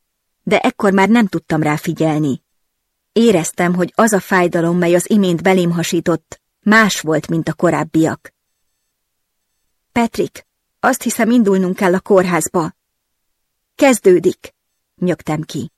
A: De ekkor már nem tudtam rá figyelni. Éreztem, hogy az a fájdalom, mely az imént belém hasított, más volt, mint a korábbiak. Petrik, azt hiszem indulnunk kell a kórházba. Kezdődik, nyögtem ki.